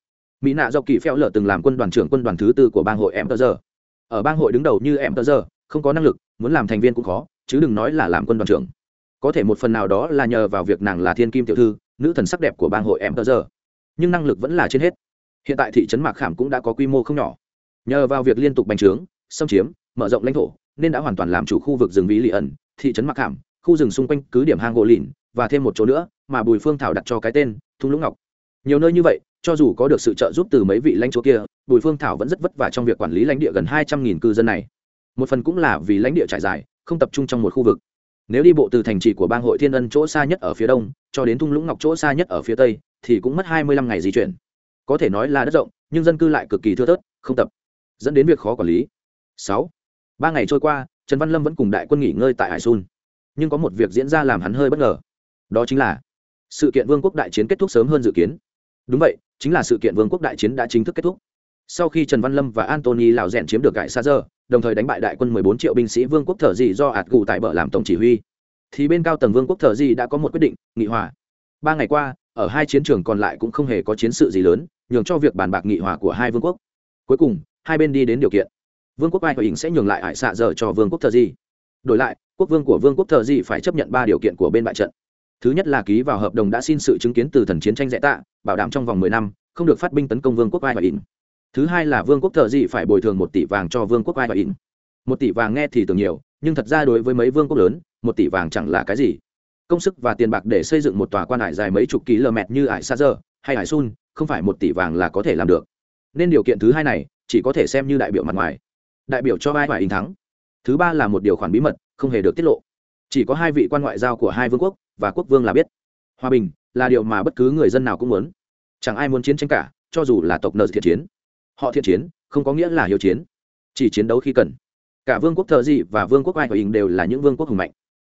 mỹ nạ do kỳ phèo lở từng làm quân đoàn trưởng quân đoàn thứ tư của bang hội em tơ giờ ở bang hội đứng đầu như em tơ giờ không có năng lực, muốn làm thành viên cũng khó, chứ đừng nói là làm quân đoàn trưởng. Có thể một phần nào đó là nhờ vào việc nàng là thiên kim tiểu thư, nữ thần sắc đẹp của bang hội em tơ giờ nhưng năng lực vẫn là trên hết. Hiện tại thị trấn mạc khảm cũng đã có quy mô không nhỏ. Nhờ vào việc liên tục bành trướng, xâm chiếm, mở rộng lãnh thổ, nên đã hoàn toàn làm chủ khu vực rừng Vĩ lì ẩn, thị trấn mạc khảm, khu rừng xung quanh cứ điểm hang gỗ lìn, và thêm một chỗ nữa, mà bùi phương thảo đặt cho cái tên, thung lũng ngọc. Nhiều nơi như vậy cho dù có được sự trợ giúp từ mấy vị lãnh chúa kia, bùi phương thảo vẫn rất vất vả trong việc quản lý lãnh địa gần hai trăm nghìn cư dân này. Một phần cũng là vì lãnh địa trải dài, không tập trung trong một khu vực. Nếu đi bộ từ thành trì của bang hội thiên ân chỗ xa nhất ở phía đông, cho đến thung lũng ngọc chỗ xa nhất ở phía tây, thì cũng mất hai mươi lăm ngày di chuyển. Có thể nói là đất rộng, nhưng dân cư lại cực kỳ thưa thớt, không tập, dẫn đến việc khó quản lý. Sáu, ba ngày trôi qua, trần văn lâm vẫn cùng đại quân nghỉ ngơi tại hải sun. Nhưng có một việc diễn ra làm hắn hơi bất ngờ. Đó chính là sự kiện vương quốc đại chiến kết thúc sớm hơn dự kiến. Đúng vậy chính là sự kiện vương quốc đại chiến đã chính thức kết thúc. Sau khi trần văn lâm và antony lào rèn chiếm được cải xa giờ đồng thời đánh bại đại quân 14 triệu binh sĩ vương quốc thợ dị do ạt gù tại bờ làm tổng chỉ huy. Thì bên cao tầng vương quốc thợ dị đã có một quyết định, nghị hòa. Ba ngày qua, ở hai chiến trường còn lại cũng không hề có chiến sự gì lớn, nhường cho việc bàn bạc nghị hòa của hai vương quốc. Cuối cùng, hai bên đi đến điều kiện. Vương quốc ai hình sẽ nhường lại hải xạ giờ cho vương quốc thợ dị đổi lại, quốc vương của vương quốc thợ dị phải chấp nhận ba điều kiện của bên bại trận thứ nhất là ký vào hợp đồng đã xin sự chứng kiến từ thần chiến tranh dạy tạ, bảo đảm trong vòng mười năm, không được phát binh tấn công vương quốc ai hình thứ hai là vương quốc thợ dị phải bồi thường một tỷ vàng cho vương quốc ai và in một tỷ vàng nghe thì tưởng nhiều, nhưng thật ra đối với mấy vương quốc lớn, một tỷ vàng chẳng là cái gì. Công sức và tiền bạc để xây dựng một tòa quan hải dài mấy chục km như ải sa dơ hay ải sun, không phải một tỷ vàng là có thể làm được. Nên điều kiện thứ hai này, chỉ có thể xem như đại biểu mặt ngoài. Đại biểu cho ai phải in thắng. Thứ ba là một điều khoản bí mật, không hề được tiết lộ chỉ có hai vị quan ngoại giao của hai vương quốc và quốc vương là biết. Hòa bình là điều mà bất cứ người dân nào cũng muốn. Chẳng ai muốn chiến tranh cả, cho dù là tộc nợ thiện chiến. Họ thiện chiến, không có nghĩa là hiếu chiến, chỉ chiến đấu khi cần. Cả vương quốc thợ dị và vương quốc ai và bình đều là những vương quốc hùng mạnh.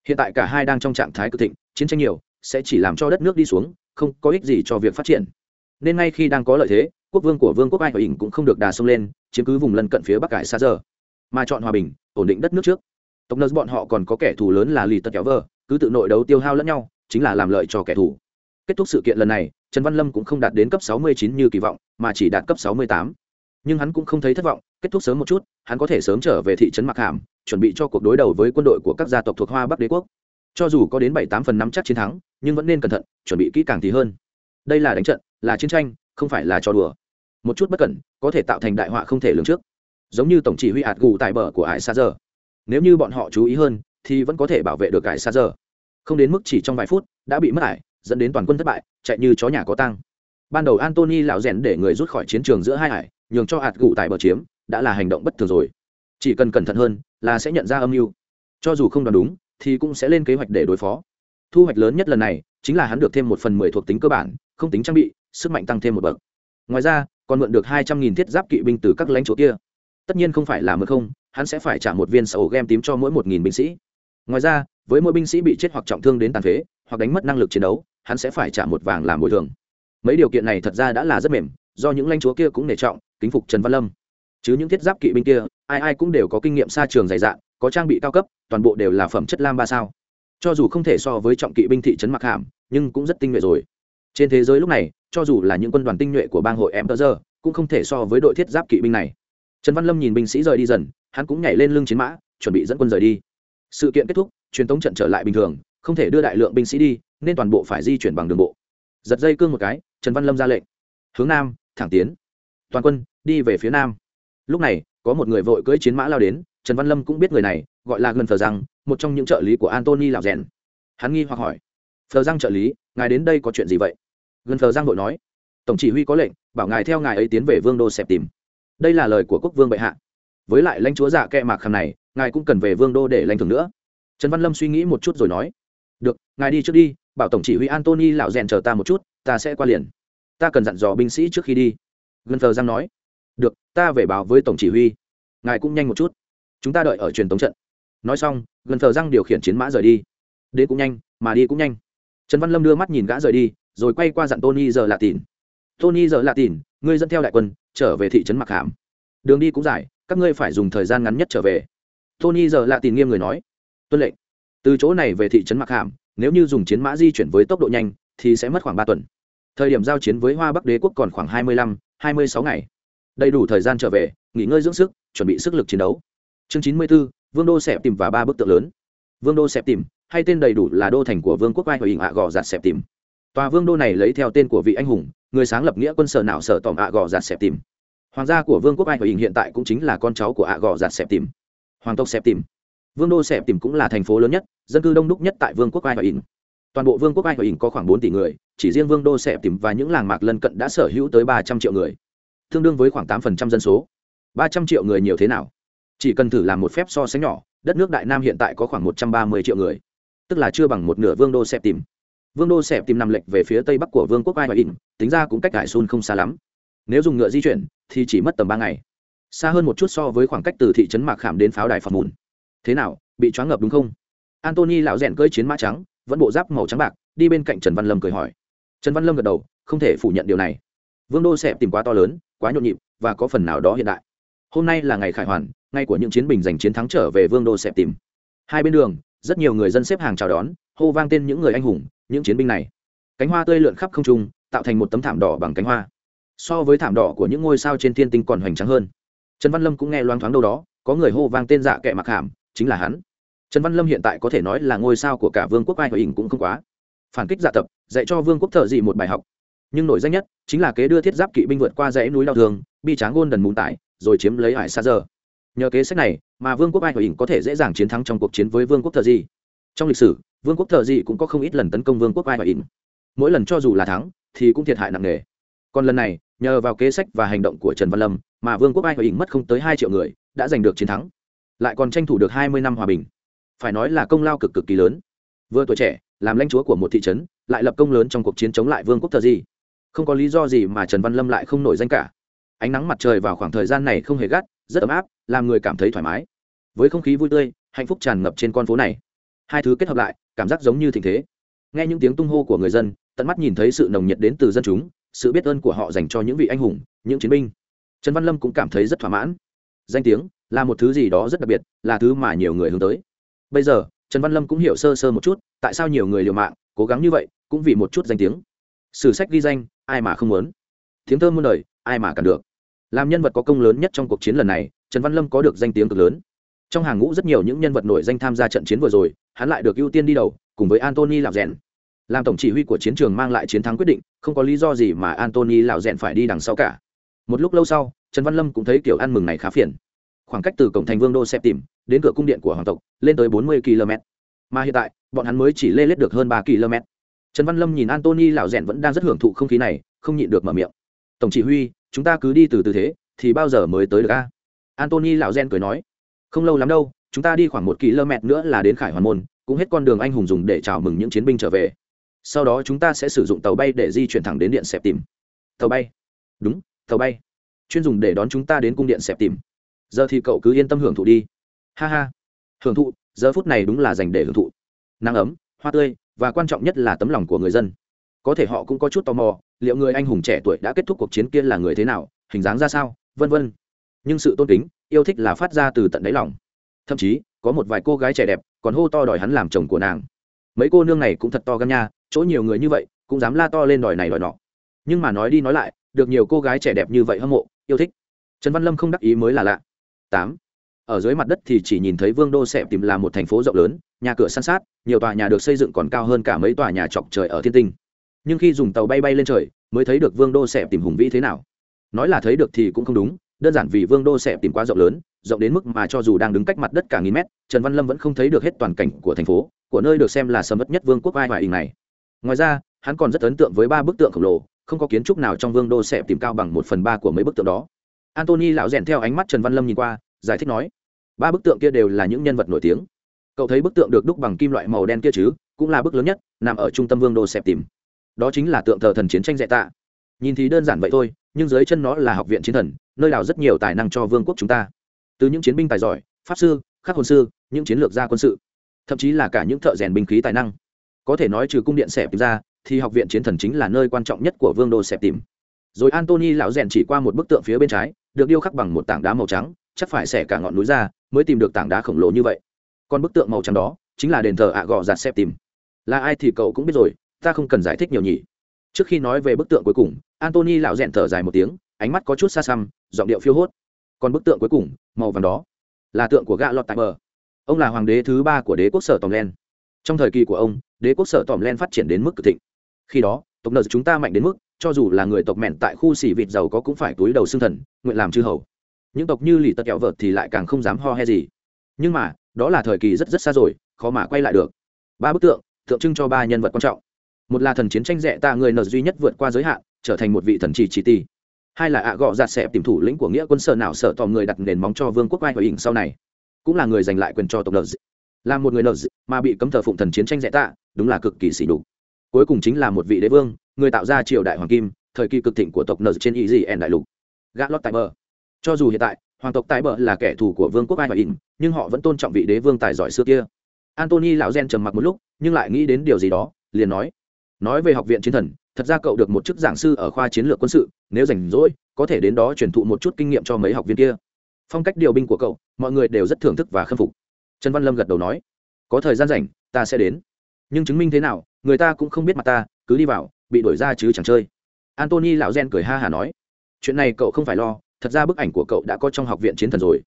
Hiện tại cả hai đang trong trạng thái cực thịnh, chiến tranh nhiều, sẽ chỉ làm cho đất nước đi xuống, không có ích gì cho việc phát triển. Nên ngay khi đang có lợi thế, quốc vương của vương quốc ai hòa bình cũng không được đà sông lên, chiếm cứ vùng lân cận phía bắc cải xa giờ mà chọn hòa bình, ổn định đất nước trước tộc nợ bọn họ còn có kẻ thù lớn là lì tật kéo Vờ, cứ tự nội đấu tiêu hao lẫn nhau chính là làm lợi cho kẻ thù. Kết thúc sự kiện lần này trần văn lâm cũng không đạt đến cấp 69 như kỳ vọng mà chỉ đạt cấp 68. nhưng hắn cũng không thấy thất vọng kết thúc sớm một chút hắn có thể sớm trở về thị trấn mặc hàm chuẩn bị cho cuộc đối đầu với quân đội của các gia tộc thuộc hoa bắc đế quốc. Cho dù có đến bảy tám phần năm chắc chiến thắng nhưng vẫn nên cẩn thận chuẩn bị kỹ càng thì hơn. Đây là đánh trận là chiến tranh không phải là trò đùa. Một chút bất cẩn có thể tạo thành đại họa không thể lường trước. Giống như tổng chỉ huy hạt gù tại bờ của ải xa giờ nếu như bọn họ chú ý hơn, thì vẫn có thể bảo vệ được cải xa giờ không đến mức chỉ trong vài phút, đã bị mất ải, dẫn đến toàn quân thất bại, chạy như chó nhà có tăng ban đầu antony lão rèn để người rút khỏi chiến trường giữa hai hải nhường cho hạt gụ tại bờ chiếm, đã là hành động bất thường rồi. Chỉ cần cẩn thận hơn, là sẽ nhận ra âm mưu. Cho dù không đoán đúng, thì cũng sẽ lên kế hoạch để đối phó. Thu hoạch lớn nhất lần này, chính là hắn được thêm một phần mười thuộc tính cơ bản, không tính trang bị, sức mạnh tăng thêm một bậc. Ngoài ra, còn mượn được hai trăm nghìn thiết giáp kỵ binh từ các lãnh chỗ kia. Tất nhiên không phải là mượn không hắn sẽ phải trả một viên sầu game tím cho mỗi một nghìn binh sĩ. Ngoài ra, với mỗi binh sĩ bị chết hoặc trọng thương đến tàn phế, hoặc đánh mất năng lực chiến đấu, hắn sẽ phải trả một vàng làm bồi thường. Mấy điều kiện này thật ra đã là rất mềm, do những lãnh chúa kia cũng nể trọng, kính phục trần văn lâm. Chứ những thiết giáp kỵ binh kia, ai ai cũng đều có kinh nghiệm xa trường dày dạn, có trang bị cao cấp, toàn bộ đều là phẩm chất lam ba sao. Cho dù không thể so với trọng kỵ binh thị trấn mặc hàm, nhưng cũng rất tinh nhuệ rồi. Trên thế giới lúc này, cho dù là những quân đoàn tinh nhuệ của bang hội em tơ giờ cũng không thể so với đội thiết giáp kỵ binh này. Trần văn lâm nhìn binh sĩ rời đi dần hắn cũng nhảy lên lưng chiến mã, chuẩn bị dẫn quân rời đi. Sự kiện kết thúc, truyền tống trận trở lại bình thường, không thể đưa đại lượng binh sĩ đi, nên toàn bộ phải di chuyển bằng đường bộ. Giật dây cương một cái, trần văn lâm ra lệnh. Hướng nam, thẳng tiến. Toàn quân, đi về phía nam. Lúc này, có một người vội cưỡi chiến mã lao đến, trần văn lâm cũng biết người này, gọi là gần phờ rằng một trong những trợ lý của antony lào rèn. Hắn nghi hoặc hỏi, phờ răng trợ lý, ngài đến đây có chuyện gì vậy? Gần phờ răng vội nói, tổng chỉ huy có lệnh, bảo ngài theo ngài ấy tiến về vương đô xẹp tìm. Đây là lời của quốc vương bệ hạ với lại lãnh chúa dạ kệ mạc khảm này, ngài cũng cần về vương đô để lãnh thưởng nữa. Trần văn lâm suy nghĩ một chút rồi nói. Được, ngài đi trước đi, bảo tổng chỉ huy antony lão rèn chờ ta một chút, ta sẽ qua liền. Ta cần dặn dò binh sĩ trước khi đi. Gần thờ giang nói. Được, ta về báo với tổng chỉ huy. Ngài cũng nhanh một chút. Chúng ta đợi ở truyền tống trận. Nói xong gần thờ giang điều khiển chiến mã rời đi. Đến cũng nhanh, mà đi cũng nhanh. Trần văn lâm đưa mắt nhìn gã rời đi, rồi quay qua dặn tony giờ lạ tìn tony giờ lạ tìn ngươi dẫn theo đại quân, trở về thị trấn mặc hàm. Đường đi cũng dài các ngươi phải dùng thời gian ngắn nhất trở về. Tony giờ lạ tìm nghiêm người nói, tuân lệnh. Từ chỗ này về thị trấn mặc hàm, nếu như dùng chiến mã di chuyển với tốc độ nhanh, thì sẽ mất khoảng ba tuần. Thời điểm giao chiến với hoa bắc đế quốc còn khoảng hai mươi lăm, hai mươi sáu ngày. Đầy đủ thời gian trở về, nghỉ ngơi dưỡng sức, chuẩn bị sức lực chiến đấu. Chương chín mươi b ố vương đô xẹp tìm và ba bức tượng lớn. Vương đô xẹp tìm, hay tên đầy đủ là đô thành của vương quốc vai hồi hình ạ gò giạt xẹp tìm. Tòa vương đô này lấy theo tên của vị anh hùng, người sáng lập nghĩa quân sở nào sở tòm ạ gò giạt xẹp tìm hoàng gia của vương quốc ai và hình hiện tại cũng chính là con cháu của ạ gò giạt xẹp tìm. Hoàng tộc xẹp tìm. Vương đô xẹp tìm cũng là thành phố lớn nhất, dân cư đông đúc nhất tại vương quốc ai và hình toàn bộ vương quốc ai và hình có khoảng bốn tỷ người, chỉ riêng vương đô xẹp tìm và những làng mạc lân cận đã sở hữu tới ba trăm triệu người. Tương đương với khoảng tám phần trăm dân số. Ba trăm triệu người nhiều thế nào? Chỉ cần thử làm một phép so sánh nhỏ, đất nước đại nam hiện tại có khoảng một trăm ba mươi triệu người. Tức là chưa bằng một nửa vương đô xẹp tìm. Vương đô xẹp tìm nằm lệch về phía tây bắc của vương quốc ai và in tính ra cũng cách đại xun không xa lắm nếu dùng ngựa di chuyển, thì chỉ mất tầm ba ngày. Xa hơn một chút so với khoảng cách từ thị trấn mạc khảm đến pháo đài phạt mùn thế nào, bị choáng ngập đúng không? Antony lão rèn cơi chiến mã trắng, vẫn bộ giáp màu trắng bạc, đi bên cạnh trần văn lâm cười hỏi. Trần văn lâm gật đầu, không thể phủ nhận điều này. Vương đô xẹp tìm quá to lớn, quá nhộn nhịp, và có phần nào đó hiện đại. Hôm nay là ngày khải hoàn, ngay của những chiến binh giành chiến thắng trở về vương đô xẹp tìm. Hai bên đường, rất nhiều người dân xếp hàng chào đón, hô vang tên những người anh hùng, những chiến binh này. Cánh hoa tươi lượn khắp không trung, tạo thành một tấm thảm đỏ bằng cánh hoa so với thảm đỏ của những ngôi sao trên thiên tinh còn hoành tráng hơn. Trần văn lâm cũng nghe loáng thoáng đâu đó, có người hô vang tên dạ kệ mặc hàm, chính là hắn. Trần văn lâm hiện tại có thể nói là ngôi sao của cả vương quốc ai hình cũng không quá. Phản kích dạ tập, dạy cho vương quốc thợ dị một bài học. Nhưng nổi danh nhất chính là kế đưa thiết giáp kỵ binh vượt qua dãy núi đau thương, bi tráng gôn đần mùn tải, rồi chiếm lấy hải sa giờ. Nhờ kế sách này mà vương quốc ai hình có thể dễ dàng chiến thắng trong cuộc chiến với vương quốc thợ dị trong lịch sử, vương quốc thợ dị cũng có không ít lần tấn công vương quốc ai hình mỗi lần cho dù là thắng thì cũng thiệt hại nặng nề. Còn lần này nhờ vào kế sách và hành động của trần văn lâm mà vương quốc ai bình mất không tới hai triệu người, đã giành được chiến thắng, lại còn tranh thủ được hai mươi năm hòa bình. Phải nói là công lao cực cực kỳ lớn. Vừa tuổi trẻ, làm lãnh chúa của một thị trấn, lại lập công lớn trong cuộc chiến chống lại vương quốc thờ di. Không có lý do gì mà trần văn lâm lại không nổi danh cả. Ánh nắng mặt trời vào khoảng thời gian này không hề gắt, rất ấm áp, làm người cảm thấy thoải mái. Với không khí vui tươi, hạnh phúc tràn ngập trên con phố này. Hai thứ kết hợp lại, cảm giác giống như tình thế. Nghe những tiếng tung hô của người dân, tận mắt nhìn thấy sự nồng nhiệt đến từ dân chúng sự biết ơn của họ dành cho những vị anh hùng, những chiến binh. Trần văn lâm cũng cảm thấy rất thỏa mãn. Danh tiếng là một thứ gì đó rất đặc biệt, là thứ mà nhiều người hướng tới. Bây giờ, trần văn lâm cũng hiểu sơ sơ một chút, tại sao nhiều người liều mạng, cố gắng như vậy, cũng vì một chút danh tiếng. Sử sách ghi danh, ai mà không muốn? Tiếng thơm muôn đời, ai mà cần được? Làm nhân vật có công lớn nhất trong cuộc chiến lần này, trần văn lâm có được danh tiếng cực lớn. Trong hàng ngũ rất nhiều những nhân vật nổi danh tham gia trận chiến vừa rồi, hắn lại được ưu tiên đi đầu, cùng với antony làm rèn làm tổng chỉ huy của chiến trường mang lại chiến thắng quyết định không có lý do gì mà antony lão rèn phải đi đằng sau cả. Một lúc lâu sau, trần văn lâm cũng thấy kiểu ăn mừng này khá phiền. Khoảng cách từ cổng thành vương đô xẹp tìm, đến cửa cung điện của hoàng tộc, lên tới bốn mươi km. Mà hiện tại, bọn hắn mới chỉ lê lết được hơn ba km. Trần văn lâm nhìn antony lão rèn vẫn đang rất hưởng thụ không khí này, không nhịn được mở miệng. Tổng chỉ huy, chúng ta cứ đi từ từ thế, thì bao giờ mới tới được a? Antony lão rèn cười nói. Không lâu lắm đâu, chúng ta đi khoảng một km nữa là đến khải hoàn môn, cũng hết con đường anh hùng dùng để chào mừng những chiến binh trở về sau đó chúng ta sẽ sử dụng tàu bay để di chuyển thẳng đến điện xẹp tìm. Tàu bay? Đúng, tàu bay. Chuyên dùng để đón chúng ta đến cung điện xẹp tìm. Giờ thì cậu cứ yên tâm hưởng thụ đi. Ha ha. Hưởng thụ, giờ phút này đúng là dành để hưởng thụ. Nắng ấm, hoa tươi, và quan trọng nhất là tấm lòng của người dân. Có thể họ cũng có chút tò mò, liệu người anh hùng trẻ tuổi đã kết thúc cuộc chiến kia là người thế nào, hình dáng ra sao, vân vân. Nhưng sự tôn kính, yêu thích là phát ra từ tận đáy lòng. Thậm chí, có một vài cô gái trẻ đẹp còn hô to đòi hắn làm chồng của nàng. Mấy cô nương này cũng thật to gan nha chỗ nhiều người như vậy, cũng dám la to lên đòi này đòi nọ. Nhưng mà nói đi nói lại, được nhiều cô gái trẻ đẹp như vậy hâm mộ, yêu thích. Trần văn lâm không đắc ý mới là lạ. Tám. Ở dưới mặt đất thì chỉ nhìn thấy vương đô xẹp tìm là một thành phố rộng lớn, nhà cửa san sát, nhiều tòa nhà được xây dựng còn cao hơn cả mấy tòa nhà chọc trời ở thiên tinh. Nhưng khi dùng tàu bay bay lên trời, mới thấy được vương đô xẹp tìm hùng vĩ thế nào. Nói là thấy được thì cũng không đúng, đơn giản vì vương đô xẹp tìm quá rộng lớn, rộng đến mức mà cho dù đang đứng cách mặt đất cả nghìn mét, trần văn lâm vẫn không thấy được hết toàn cảnh của thành phố, của nơi được xem là sầm mất nhất vương quốc ai và hình này ngoài ra, hắn còn rất ấn tượng với ba bức tượng khổng lồ, không có kiến trúc nào trong vương đô sẽ tìm cao bằng một phần ba của mấy bức tượng đó. Antony lão rèn theo ánh mắt trần văn lâm nhìn qua, giải thích nói, ba bức tượng kia đều là những nhân vật nổi tiếng. Cậu thấy bức tượng được đúc bằng kim loại màu đen kia chứ? Cũng là bức lớn nhất, nằm ở trung tâm vương đô xẹp tìm. Đó chính là tượng thờ thần chiến tranh dạy tạ nhìn thì đơn giản vậy thôi, nhưng dưới chân nó là học viện chiến thần, nơi đào rất nhiều tài năng cho vương quốc chúng ta. Từ những chiến binh tài giỏi, pháp sư, khắc hồn sư, những chiến lược gia quân sự, thậm chí là cả những thợ rèn binh khí tài năng có thể nói trừ cung điện xẹp tìm ra, thì học viện chiến thần chính là nơi quan trọng nhất của vương đô xẹp tìm. Rồi antony lão rèn chỉ qua một bức tượng phía bên trái, được điêu khắc bằng một tảng đá màu trắng, chắc phải xẻ cả ngọn núi ra, mới tìm được tảng đá khổng lồ như vậy. Còn bức tượng màu trắng đó, chính là đền thờ ạ gò giạt xẹp tìm. Là ai thì cậu cũng biết rồi, ta không cần giải thích nhiều nhỉ. Trước khi nói về bức tượng cuối cùng, antony lão rèn thở dài một tiếng, ánh mắt có chút xa xăm, giọng điệu phiêu hốt. Còn bức tượng cuối cùng, màu vàng đó, là tượng của gã lọt tại bờ. Ông là hoàng đế thứ ba của đế quốc sở tòm len trong thời kỳ của ông đế quốc sở tòm len phát triển đến mức cực thịnh. Khi đó, tộc nợ chúng ta mạnh đến mức, cho dù là người tộc mẹn tại khu xỉ vịt giàu có cũng phải túi đầu xương thần, nguyện làm chư hầu. Những tộc như lì tật kẹo vợt thì lại càng không dám ho he gì. Nhưng mà, đó là thời kỳ rất rất xa rồi, khó mà quay lại được. Ba bức tượng tượng trưng cho ba nhân vật quan trọng. Một là thần chiến tranh rẽ ta người nợ duy nhất vượt qua giới hạn, trở thành một vị thần chỉ chỉ ti hai là ạ gọ giặt xẹp tìm thủ lĩnh của nghĩa quân sở nào sở tòm người đặt nền móng cho vương quốc vai hòa ỉnh sau này, cũng là người giành lại quyền cho tộc nợ là một người nợ mà bị cấm thờ phụng thần chiến tranh rẻ tạ, đúng là cực kỳ xỉ đục cuối cùng chính là một vị đế vương, người tạo ra triều đại hoàng kim, thời kỳ cực thịnh của tộc nợ trên ý gì ẻn đại lục. Gã lót tại bờ. Cho dù hiện tại, hoàng tộc tại bờ là kẻ thù của vương quốc ai và ỉn, nhưng họ vẫn tôn trọng vị đế vương tài giỏi xưa kia. Antony lão gen trầm mặc một lúc, nhưng lại nghĩ đến điều gì đó, liền nói nói về học viện chiến thần, thật ra cậu được một chức giảng sư ở khoa chiến lược quân sự, nếu rảnh rỗi, có thể đến đó truyền thụ một chút kinh nghiệm cho mấy học viên kia. Phong cách điều binh của cậu, mọi người đều rất thưởng thức và khâm phục trần văn lâm gật đầu nói, có thời gian rảnh, ta sẽ đến. Nhưng chứng minh thế nào, người ta cũng không biết mặt ta, cứ đi vào, bị đuổi ra chứ chẳng chơi. Antony lão gen cười ha hà nói, chuyện này cậu không phải lo, thật ra bức ảnh của cậu đã có trong học viện chiến thần rồi.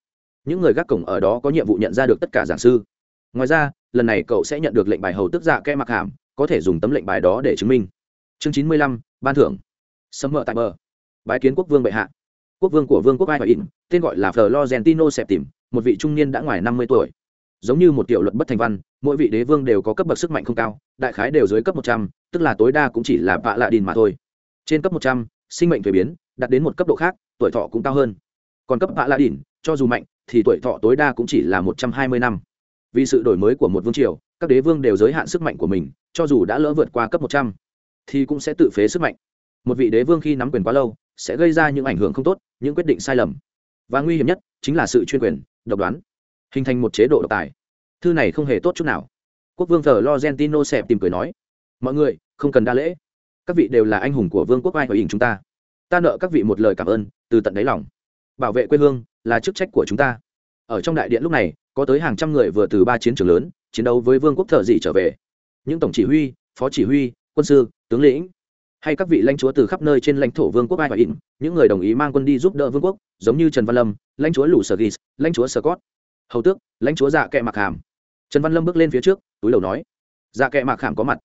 Những người gác cổng ở đó có nhiệm vụ nhận ra được tất cả giảng sư. Ngoài ra, lần này cậu sẽ nhận được lệnh bài hầu tức dạ kẽ mặc hàm, có thể dùng tấm lệnh bài đó để chứng minh. Chương chín mươi lăm, ban thưởng. Sấm mỡ tại bờ. Bái kiến quốc vương bệ hạ. Quốc vương của vương quốc ai và in tên gọi là florentino sẹp tìm một vị trung niên đã ngoài năm mươi tuổi giống như một tiểu luật bất thành văn, mỗi vị đế vương đều có cấp bậc sức mạnh không cao, đại khái đều dưới cấp một trăm, tức là tối đa cũng chỉ là vạ lạ đình mà thôi. Trên cấp một trăm, sinh mệnh thuế biến, đạt đến một cấp độ khác, tuổi thọ cũng cao hơn. Còn cấp vạ lạ đình cho dù mạnh, thì tuổi thọ tối đa cũng chỉ là một trăm hai mươi năm. Vì sự đổi mới của một vương triều, các đế vương đều giới hạn sức mạnh của mình, cho dù đã lỡ vượt qua cấp một trăm, thì cũng sẽ tự phế sức mạnh. Một vị đế vương khi nắm quyền quá lâu, sẽ gây ra những ảnh hưởng không tốt, những quyết định sai lầm. Và nguy hiểm nhất chính là sự chuyên quyền, độc đoán hình thành một chế độ độc tài. Thư này không hề tốt chút nào. Quốc vương thờ lo gentino xẹp tìm cười nói, mọi người, không cần đa lễ. Các vị đều là anh hùng của vương quốc ai ở ỉn chúng ta. Ta nợ các vị một lời cảm ơn, từ tận đáy lòng. Bảo vệ quê hương là chức trách của chúng ta. Ở trong đại điện lúc này, có tới hàng trăm người vừa từ ba chiến trường lớn, chiến đấu với vương quốc thợ dị trở về. Những tổng chỉ huy, phó chỉ huy, quân sư, tướng lĩnh, hay các vị lãnh chúa từ khắp nơi trên lãnh thổ vương quốc ai và in những người đồng ý mang quân đi giúp đỡ vương quốc, giống như trần văn lâm, lãnh chúa lũ sở ghis lãnh chúa sơ cót hầu tước, lãnh chúa dạ kệ mặc hàm. Trần văn lâm bước lên phía trước, túi đầu nói. Dạ kệ mặc hàm có mặt.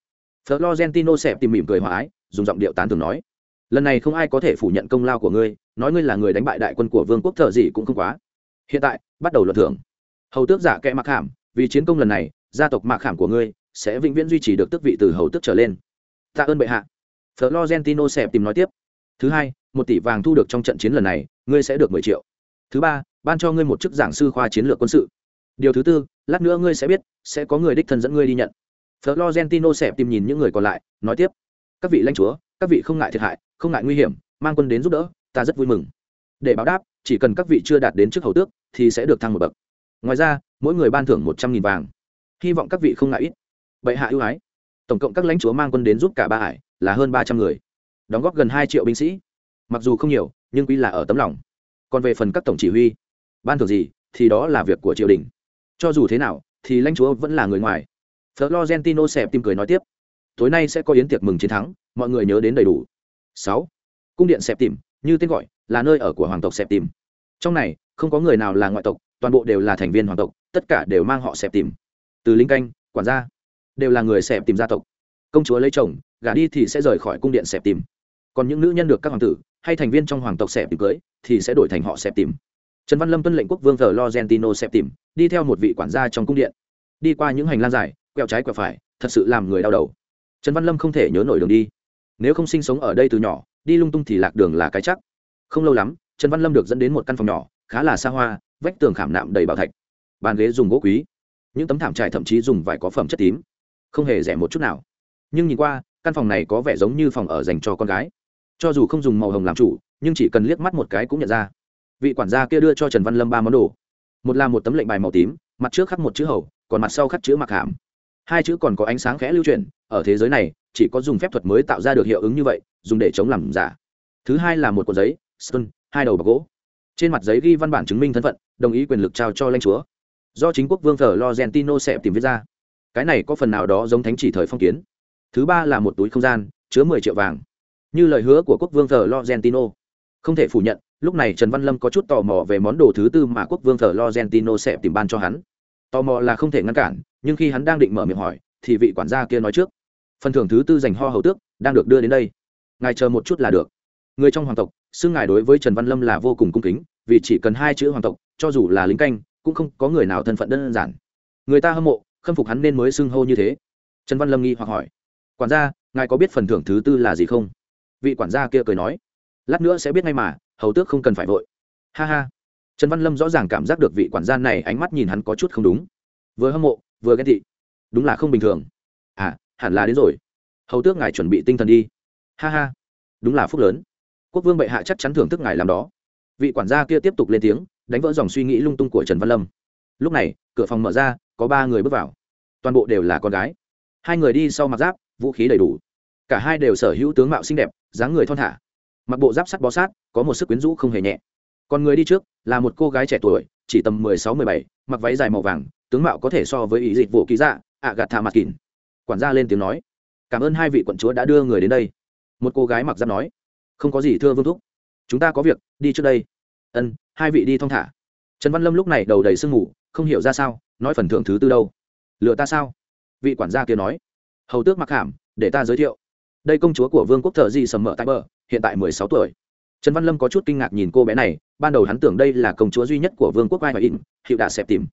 Florentino xẹp tìm mỉm cười hòa ái, dùng giọng điệu tán thường nói. Lần này không ai có thể phủ nhận công lao của ngươi, nói ngươi là người đánh bại đại quân của vương quốc thợ gì cũng không quá. Hiện tại, bắt đầu luận thưởng. Hầu tước dạ giả kệ mặc hàm, vì chiến công lần này, gia tộc mạc khảm của ngươi sẽ vĩnh viễn duy trì được tước vị từ hầu tước trở lên. Tạ ơn bệ hạ. Florentino xẹp tìm nói tiếp. Thứ hai, một tỷ vàng thu được trong trận chiến lần này, ngươi sẽ được mười triệu. Thứ ba ban cho ngươi một chức giảng sư khoa chiến lược quân sự. Điều thứ tư, lát nữa ngươi sẽ biết, sẽ có người đích thân dẫn ngươi đi nhận. Florentino sẽ tìm nhìn những người còn lại, nói tiếp. Các vị lãnh chúa, các vị không ngại thiệt hại, không ngại nguy hiểm, mang quân đến giúp đỡ, ta rất vui mừng. Để báo đáp, chỉ cần các vị chưa đạt đến chức hầu tước, thì sẽ được thăng một bậc. Ngoài ra, mỗi người ban thưởng một trăm nghìn vàng. Hy vọng các vị không ngại ít. Bệ hạ ưu ái. Tổng cộng các lãnh chúa mang quân đến giúp cả ba hải là hơn ba trăm người. Đóng góp gần hai triệu binh sĩ. Mặc dù không nhiều, nhưng quý là ở tấm lòng. Còn về phần các tổng chỉ huy ban thưởng gì, thì đó là việc của triều đình. Cho dù thế nào, thì lãnh chúa vẫn là người ngoài. Florentino xẹp tim cười nói tiếp. Tối nay sẽ có yến tiệc mừng chiến thắng, mọi người nhớ đến đầy đủ. Sáu. Cung điện xẹp tìm như tên gọi, là nơi ở của hoàng tộc xẹp tìm trong này, không có người nào là ngoại tộc, toàn bộ đều là thành viên hoàng tộc, tất cả đều mang họ xẹp tìm từ lính canh, quản gia, đều là người xẹp tìm gia tộc. Công chúa lấy chồng, gả đi thì sẽ rời khỏi cung điện xẹp tìm còn những nữ nhân được các hoàng tử, hay thành viên trong hoàng tộc xẹp tìm cưới, thì sẽ đổi thành họ xẹp tìm trần văn lâm tuân lệnh quốc vương thờ lo gentino xẹp tìm, đi theo một vị quản gia trong cung điện. Đi qua những hành lang dài, quẹo trái quẹo phải, thật sự làm người đau đầu. Trần văn lâm không thể nhớ nổi đường đi. Nếu không sinh sống ở đây từ nhỏ, đi lung tung thì lạc đường là cái chắc. Không lâu lắm, trần văn lâm được dẫn đến một căn phòng nhỏ, khá là xa hoa, vách tường khảm nạm đầy bảo thạch. Bàn ghế dùng gỗ quý. Những tấm thảm trải thậm chí dùng vải có phẩm chất tím. Không hề rẻ một chút nào. Nhưng nhìn qua, căn phòng này có vẻ giống như phòng ở dành cho con gái. Cho dù không dùng màu hồng làm chủ, nhưng chỉ cần liếc mắt một cái cũng nhận ra vị quản gia kia đưa cho trần văn lâm ba món đồ. Một là một tấm lệnh bài màu tím, mặt trước khắc một chữ hầu, còn mặt sau khắc chữ mặc hàm. Hai chữ còn có ánh sáng khẽ lưu truyền ở thế giới này, chỉ có dùng phép thuật mới tạo ra được hiệu ứng như vậy, dùng để chống làm giả. Thứ hai là một cuộn giấy, stone, hai đầu bọc gỗ. Trên mặt giấy ghi văn bản chứng minh thân phận, đồng ý quyền lực trao cho lãnh chúa. Do chính quốc vương thờ logentino sẽ tìm viết ra. Cái này có phần nào đó giống thánh chỉ thời phong kiến. Thứ ba là một túi không gian, chứa mười triệu vàng. Như lời hứa của quốc vương thờ logentino không thể phủ nhận lúc này trần văn lâm có chút tò mò về món đồ thứ tư mà quốc vương thờ logentino sẽ tìm ban cho hắn. Tò mò là không thể ngăn cản, nhưng khi hắn đang định mở miệng hỏi, thì vị quản gia kia nói trước. Phần thưởng thứ tư dành ho hầu tước, đang được đưa đến đây. Ngài chờ một chút là được. Người trong hoàng tộc, xưng ngài đối với trần văn lâm là vô cùng cung kính, vì chỉ cần hai chữ hoàng tộc, cho dù là lính canh, cũng không có người nào thân phận đơn giản. Người ta hâm mộ, khâm phục hắn nên mới xưng hô như thế. Trần văn lâm nghi hoặc hỏi, quản gia, ngài có biết phần thưởng thứ tư là gì không? Vị quản gia kia cười nói, lát nữa sẽ biết ngay mà hầu tước không cần phải vội. Ha ha. Trần văn lâm rõ ràng cảm giác được vị quản gia này ánh mắt nhìn hắn có chút không đúng. Vừa hâm mộ, vừa ghen thị đúng là không bình thường. À hẳn là đến rồi. Hầu tước ngài chuẩn bị tinh thần đi. Ha ha. Đúng là phúc lớn. Quốc vương bệ hạ chắc chắn thưởng thức ngài làm đó. Vị quản gia kia tiếp tục lên tiếng, đánh vỡ dòng suy nghĩ lung tung của trần văn lâm. Lúc này, cửa phòng mở ra, có ba người bước vào. Toàn bộ đều là con gái. Hai người đi sau mặt giáp, vũ khí đầy đủ. Cả hai đều sở hữu tướng mạo xinh đẹp, dáng người thon thả mặc bộ giáp sắt bó sát, có một sức quyến rũ không hề nhẹ. Còn người đi trước, là một cô gái trẻ tuổi, chỉ tầm mười sáu, mười bảy, mặc váy dài màu vàng, tướng mạo có thể so với ý dịch vụ ký dạ ạ gạt thả mặt kín quản gia lên tiếng nói, cảm ơn hai vị quận chúa đã đưa người đến đây. Một cô gái mặc giáp nói, không có gì, thưa vương thúc. Chúng ta có việc, đi trước đây. Ân, hai vị đi thong thả. Trần văn lâm lúc này đầu đầy sương mù, không hiểu ra sao, nói phần thưởng thứ tư đâu. Lựa ta sao? Vị quản gia kia nói. Hầu tước mặc hàm, để ta giới thiệu. Đây công chúa của vương quốc thợ di sầm mỡ tại bờ hiện tại mười sáu tuổi. Trần văn lâm có chút kinh ngạc nhìn cô bé này, ban đầu hắn tưởng đây là công chúa duy nhất của vương quốc vai và in hiệu đã xẹp tìm.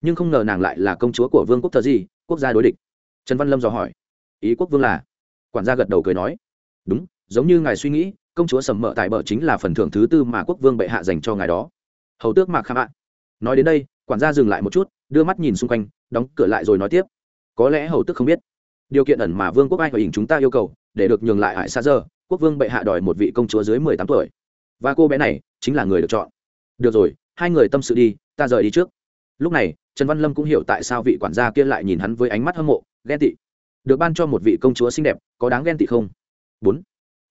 Nhưng không ngờ nàng lại là công chúa của vương quốc Thờ di, quốc gia đối địch. Trần văn lâm dò hỏi, ý quốc vương là? Quản gia gật đầu cười nói, đúng, giống như ngài suy nghĩ, công chúa sầm mỡ tại bờ chính là phần thưởng thứ tư mà quốc vương bệ hạ dành cho ngài đó. Hầu tước mạc kham ạ. Nói đến đây, quản gia dừng lại một chút, đưa mắt nhìn xung quanh, đóng cửa lại rồi nói tiếp, có lẽ hầu tước không biết, điều kiện ẩn mà vương quốc ai và hình chúng ta yêu cầu, để được nhường lại hải xa giờ quốc vương bệ hạ đòi một vị công chúa dưới mười tám tuổi. Và cô bé này chính là người được chọn. Được rồi, hai người tâm sự đi, ta rời đi trước. Lúc này, trần văn lâm cũng hiểu tại sao vị quản gia kia lại nhìn hắn với ánh mắt hâm mộ, ghen tị. Được ban cho một vị công chúa xinh đẹp, có đáng ghen tị không? Bốn.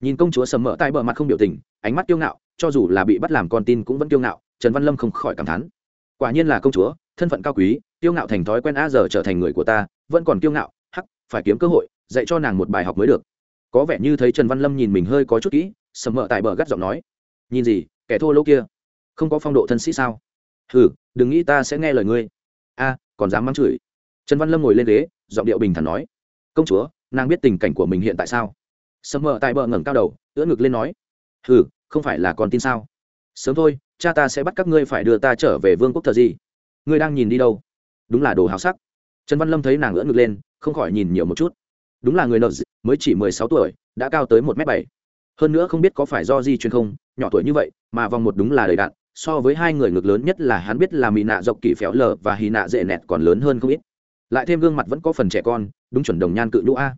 Nhìn công chúa sầm mỡ tại bờ mặt không biểu tình, ánh mắt kiêu ngạo, cho dù là bị bắt làm con tin cũng vẫn kiêu ngạo, trần văn lâm không khỏi cảm thán. Quả nhiên là công chúa, thân phận cao quý, kiêu ngạo thành thói quen a giờ trở thành người của ta, vẫn còn kiêu ngạo, hắc, phải kiếm cơ hội, dạy cho nàng một bài học mới được có vẻ như thấy trần văn lâm nhìn mình hơi có chút kỹ, sầm mỡ tại bờ gắt giọng nói, nhìn gì, kẻ thô lỗ kia? Không có phong độ thân sĩ sao? Hừ, đừng nghĩ ta sẽ nghe lời ngươi. A, còn dám mắng chửi? Trần văn lâm ngồi lên ghế, giọng điệu bình thản nói, công chúa, nàng biết tình cảnh của mình hiện tại sao? Sầm mờ tại bờ ngẩng cao đầu, ưỡn ngực lên nói, hừ, không phải là con tin sao? Sớm thôi, cha ta sẽ bắt các ngươi phải đưa ta trở về vương quốc thờ gì? Ngươi đang nhìn đi đâu? Đúng là đồ hào sắc. Trần văn lâm thấy nàng ưỡn ngực lên, không khỏi nhìn nhiều một chút đúng là người nợ mới chỉ mười sáu tuổi, đã cao tới một m bảy. Hơn nữa không biết có phải do di truyền không, nhỏ tuổi như vậy, mà vòng một đúng là đầy đạn so với hai người ngược lớn nhất là hắn biết là mỹ nạ dọc kỳ phéo lờ và hy nạ dễ nẹt còn lớn hơn không ít. Lại thêm gương mặt vẫn có phần trẻ con, đúng chuẩn đồng nhan cự nhũ a.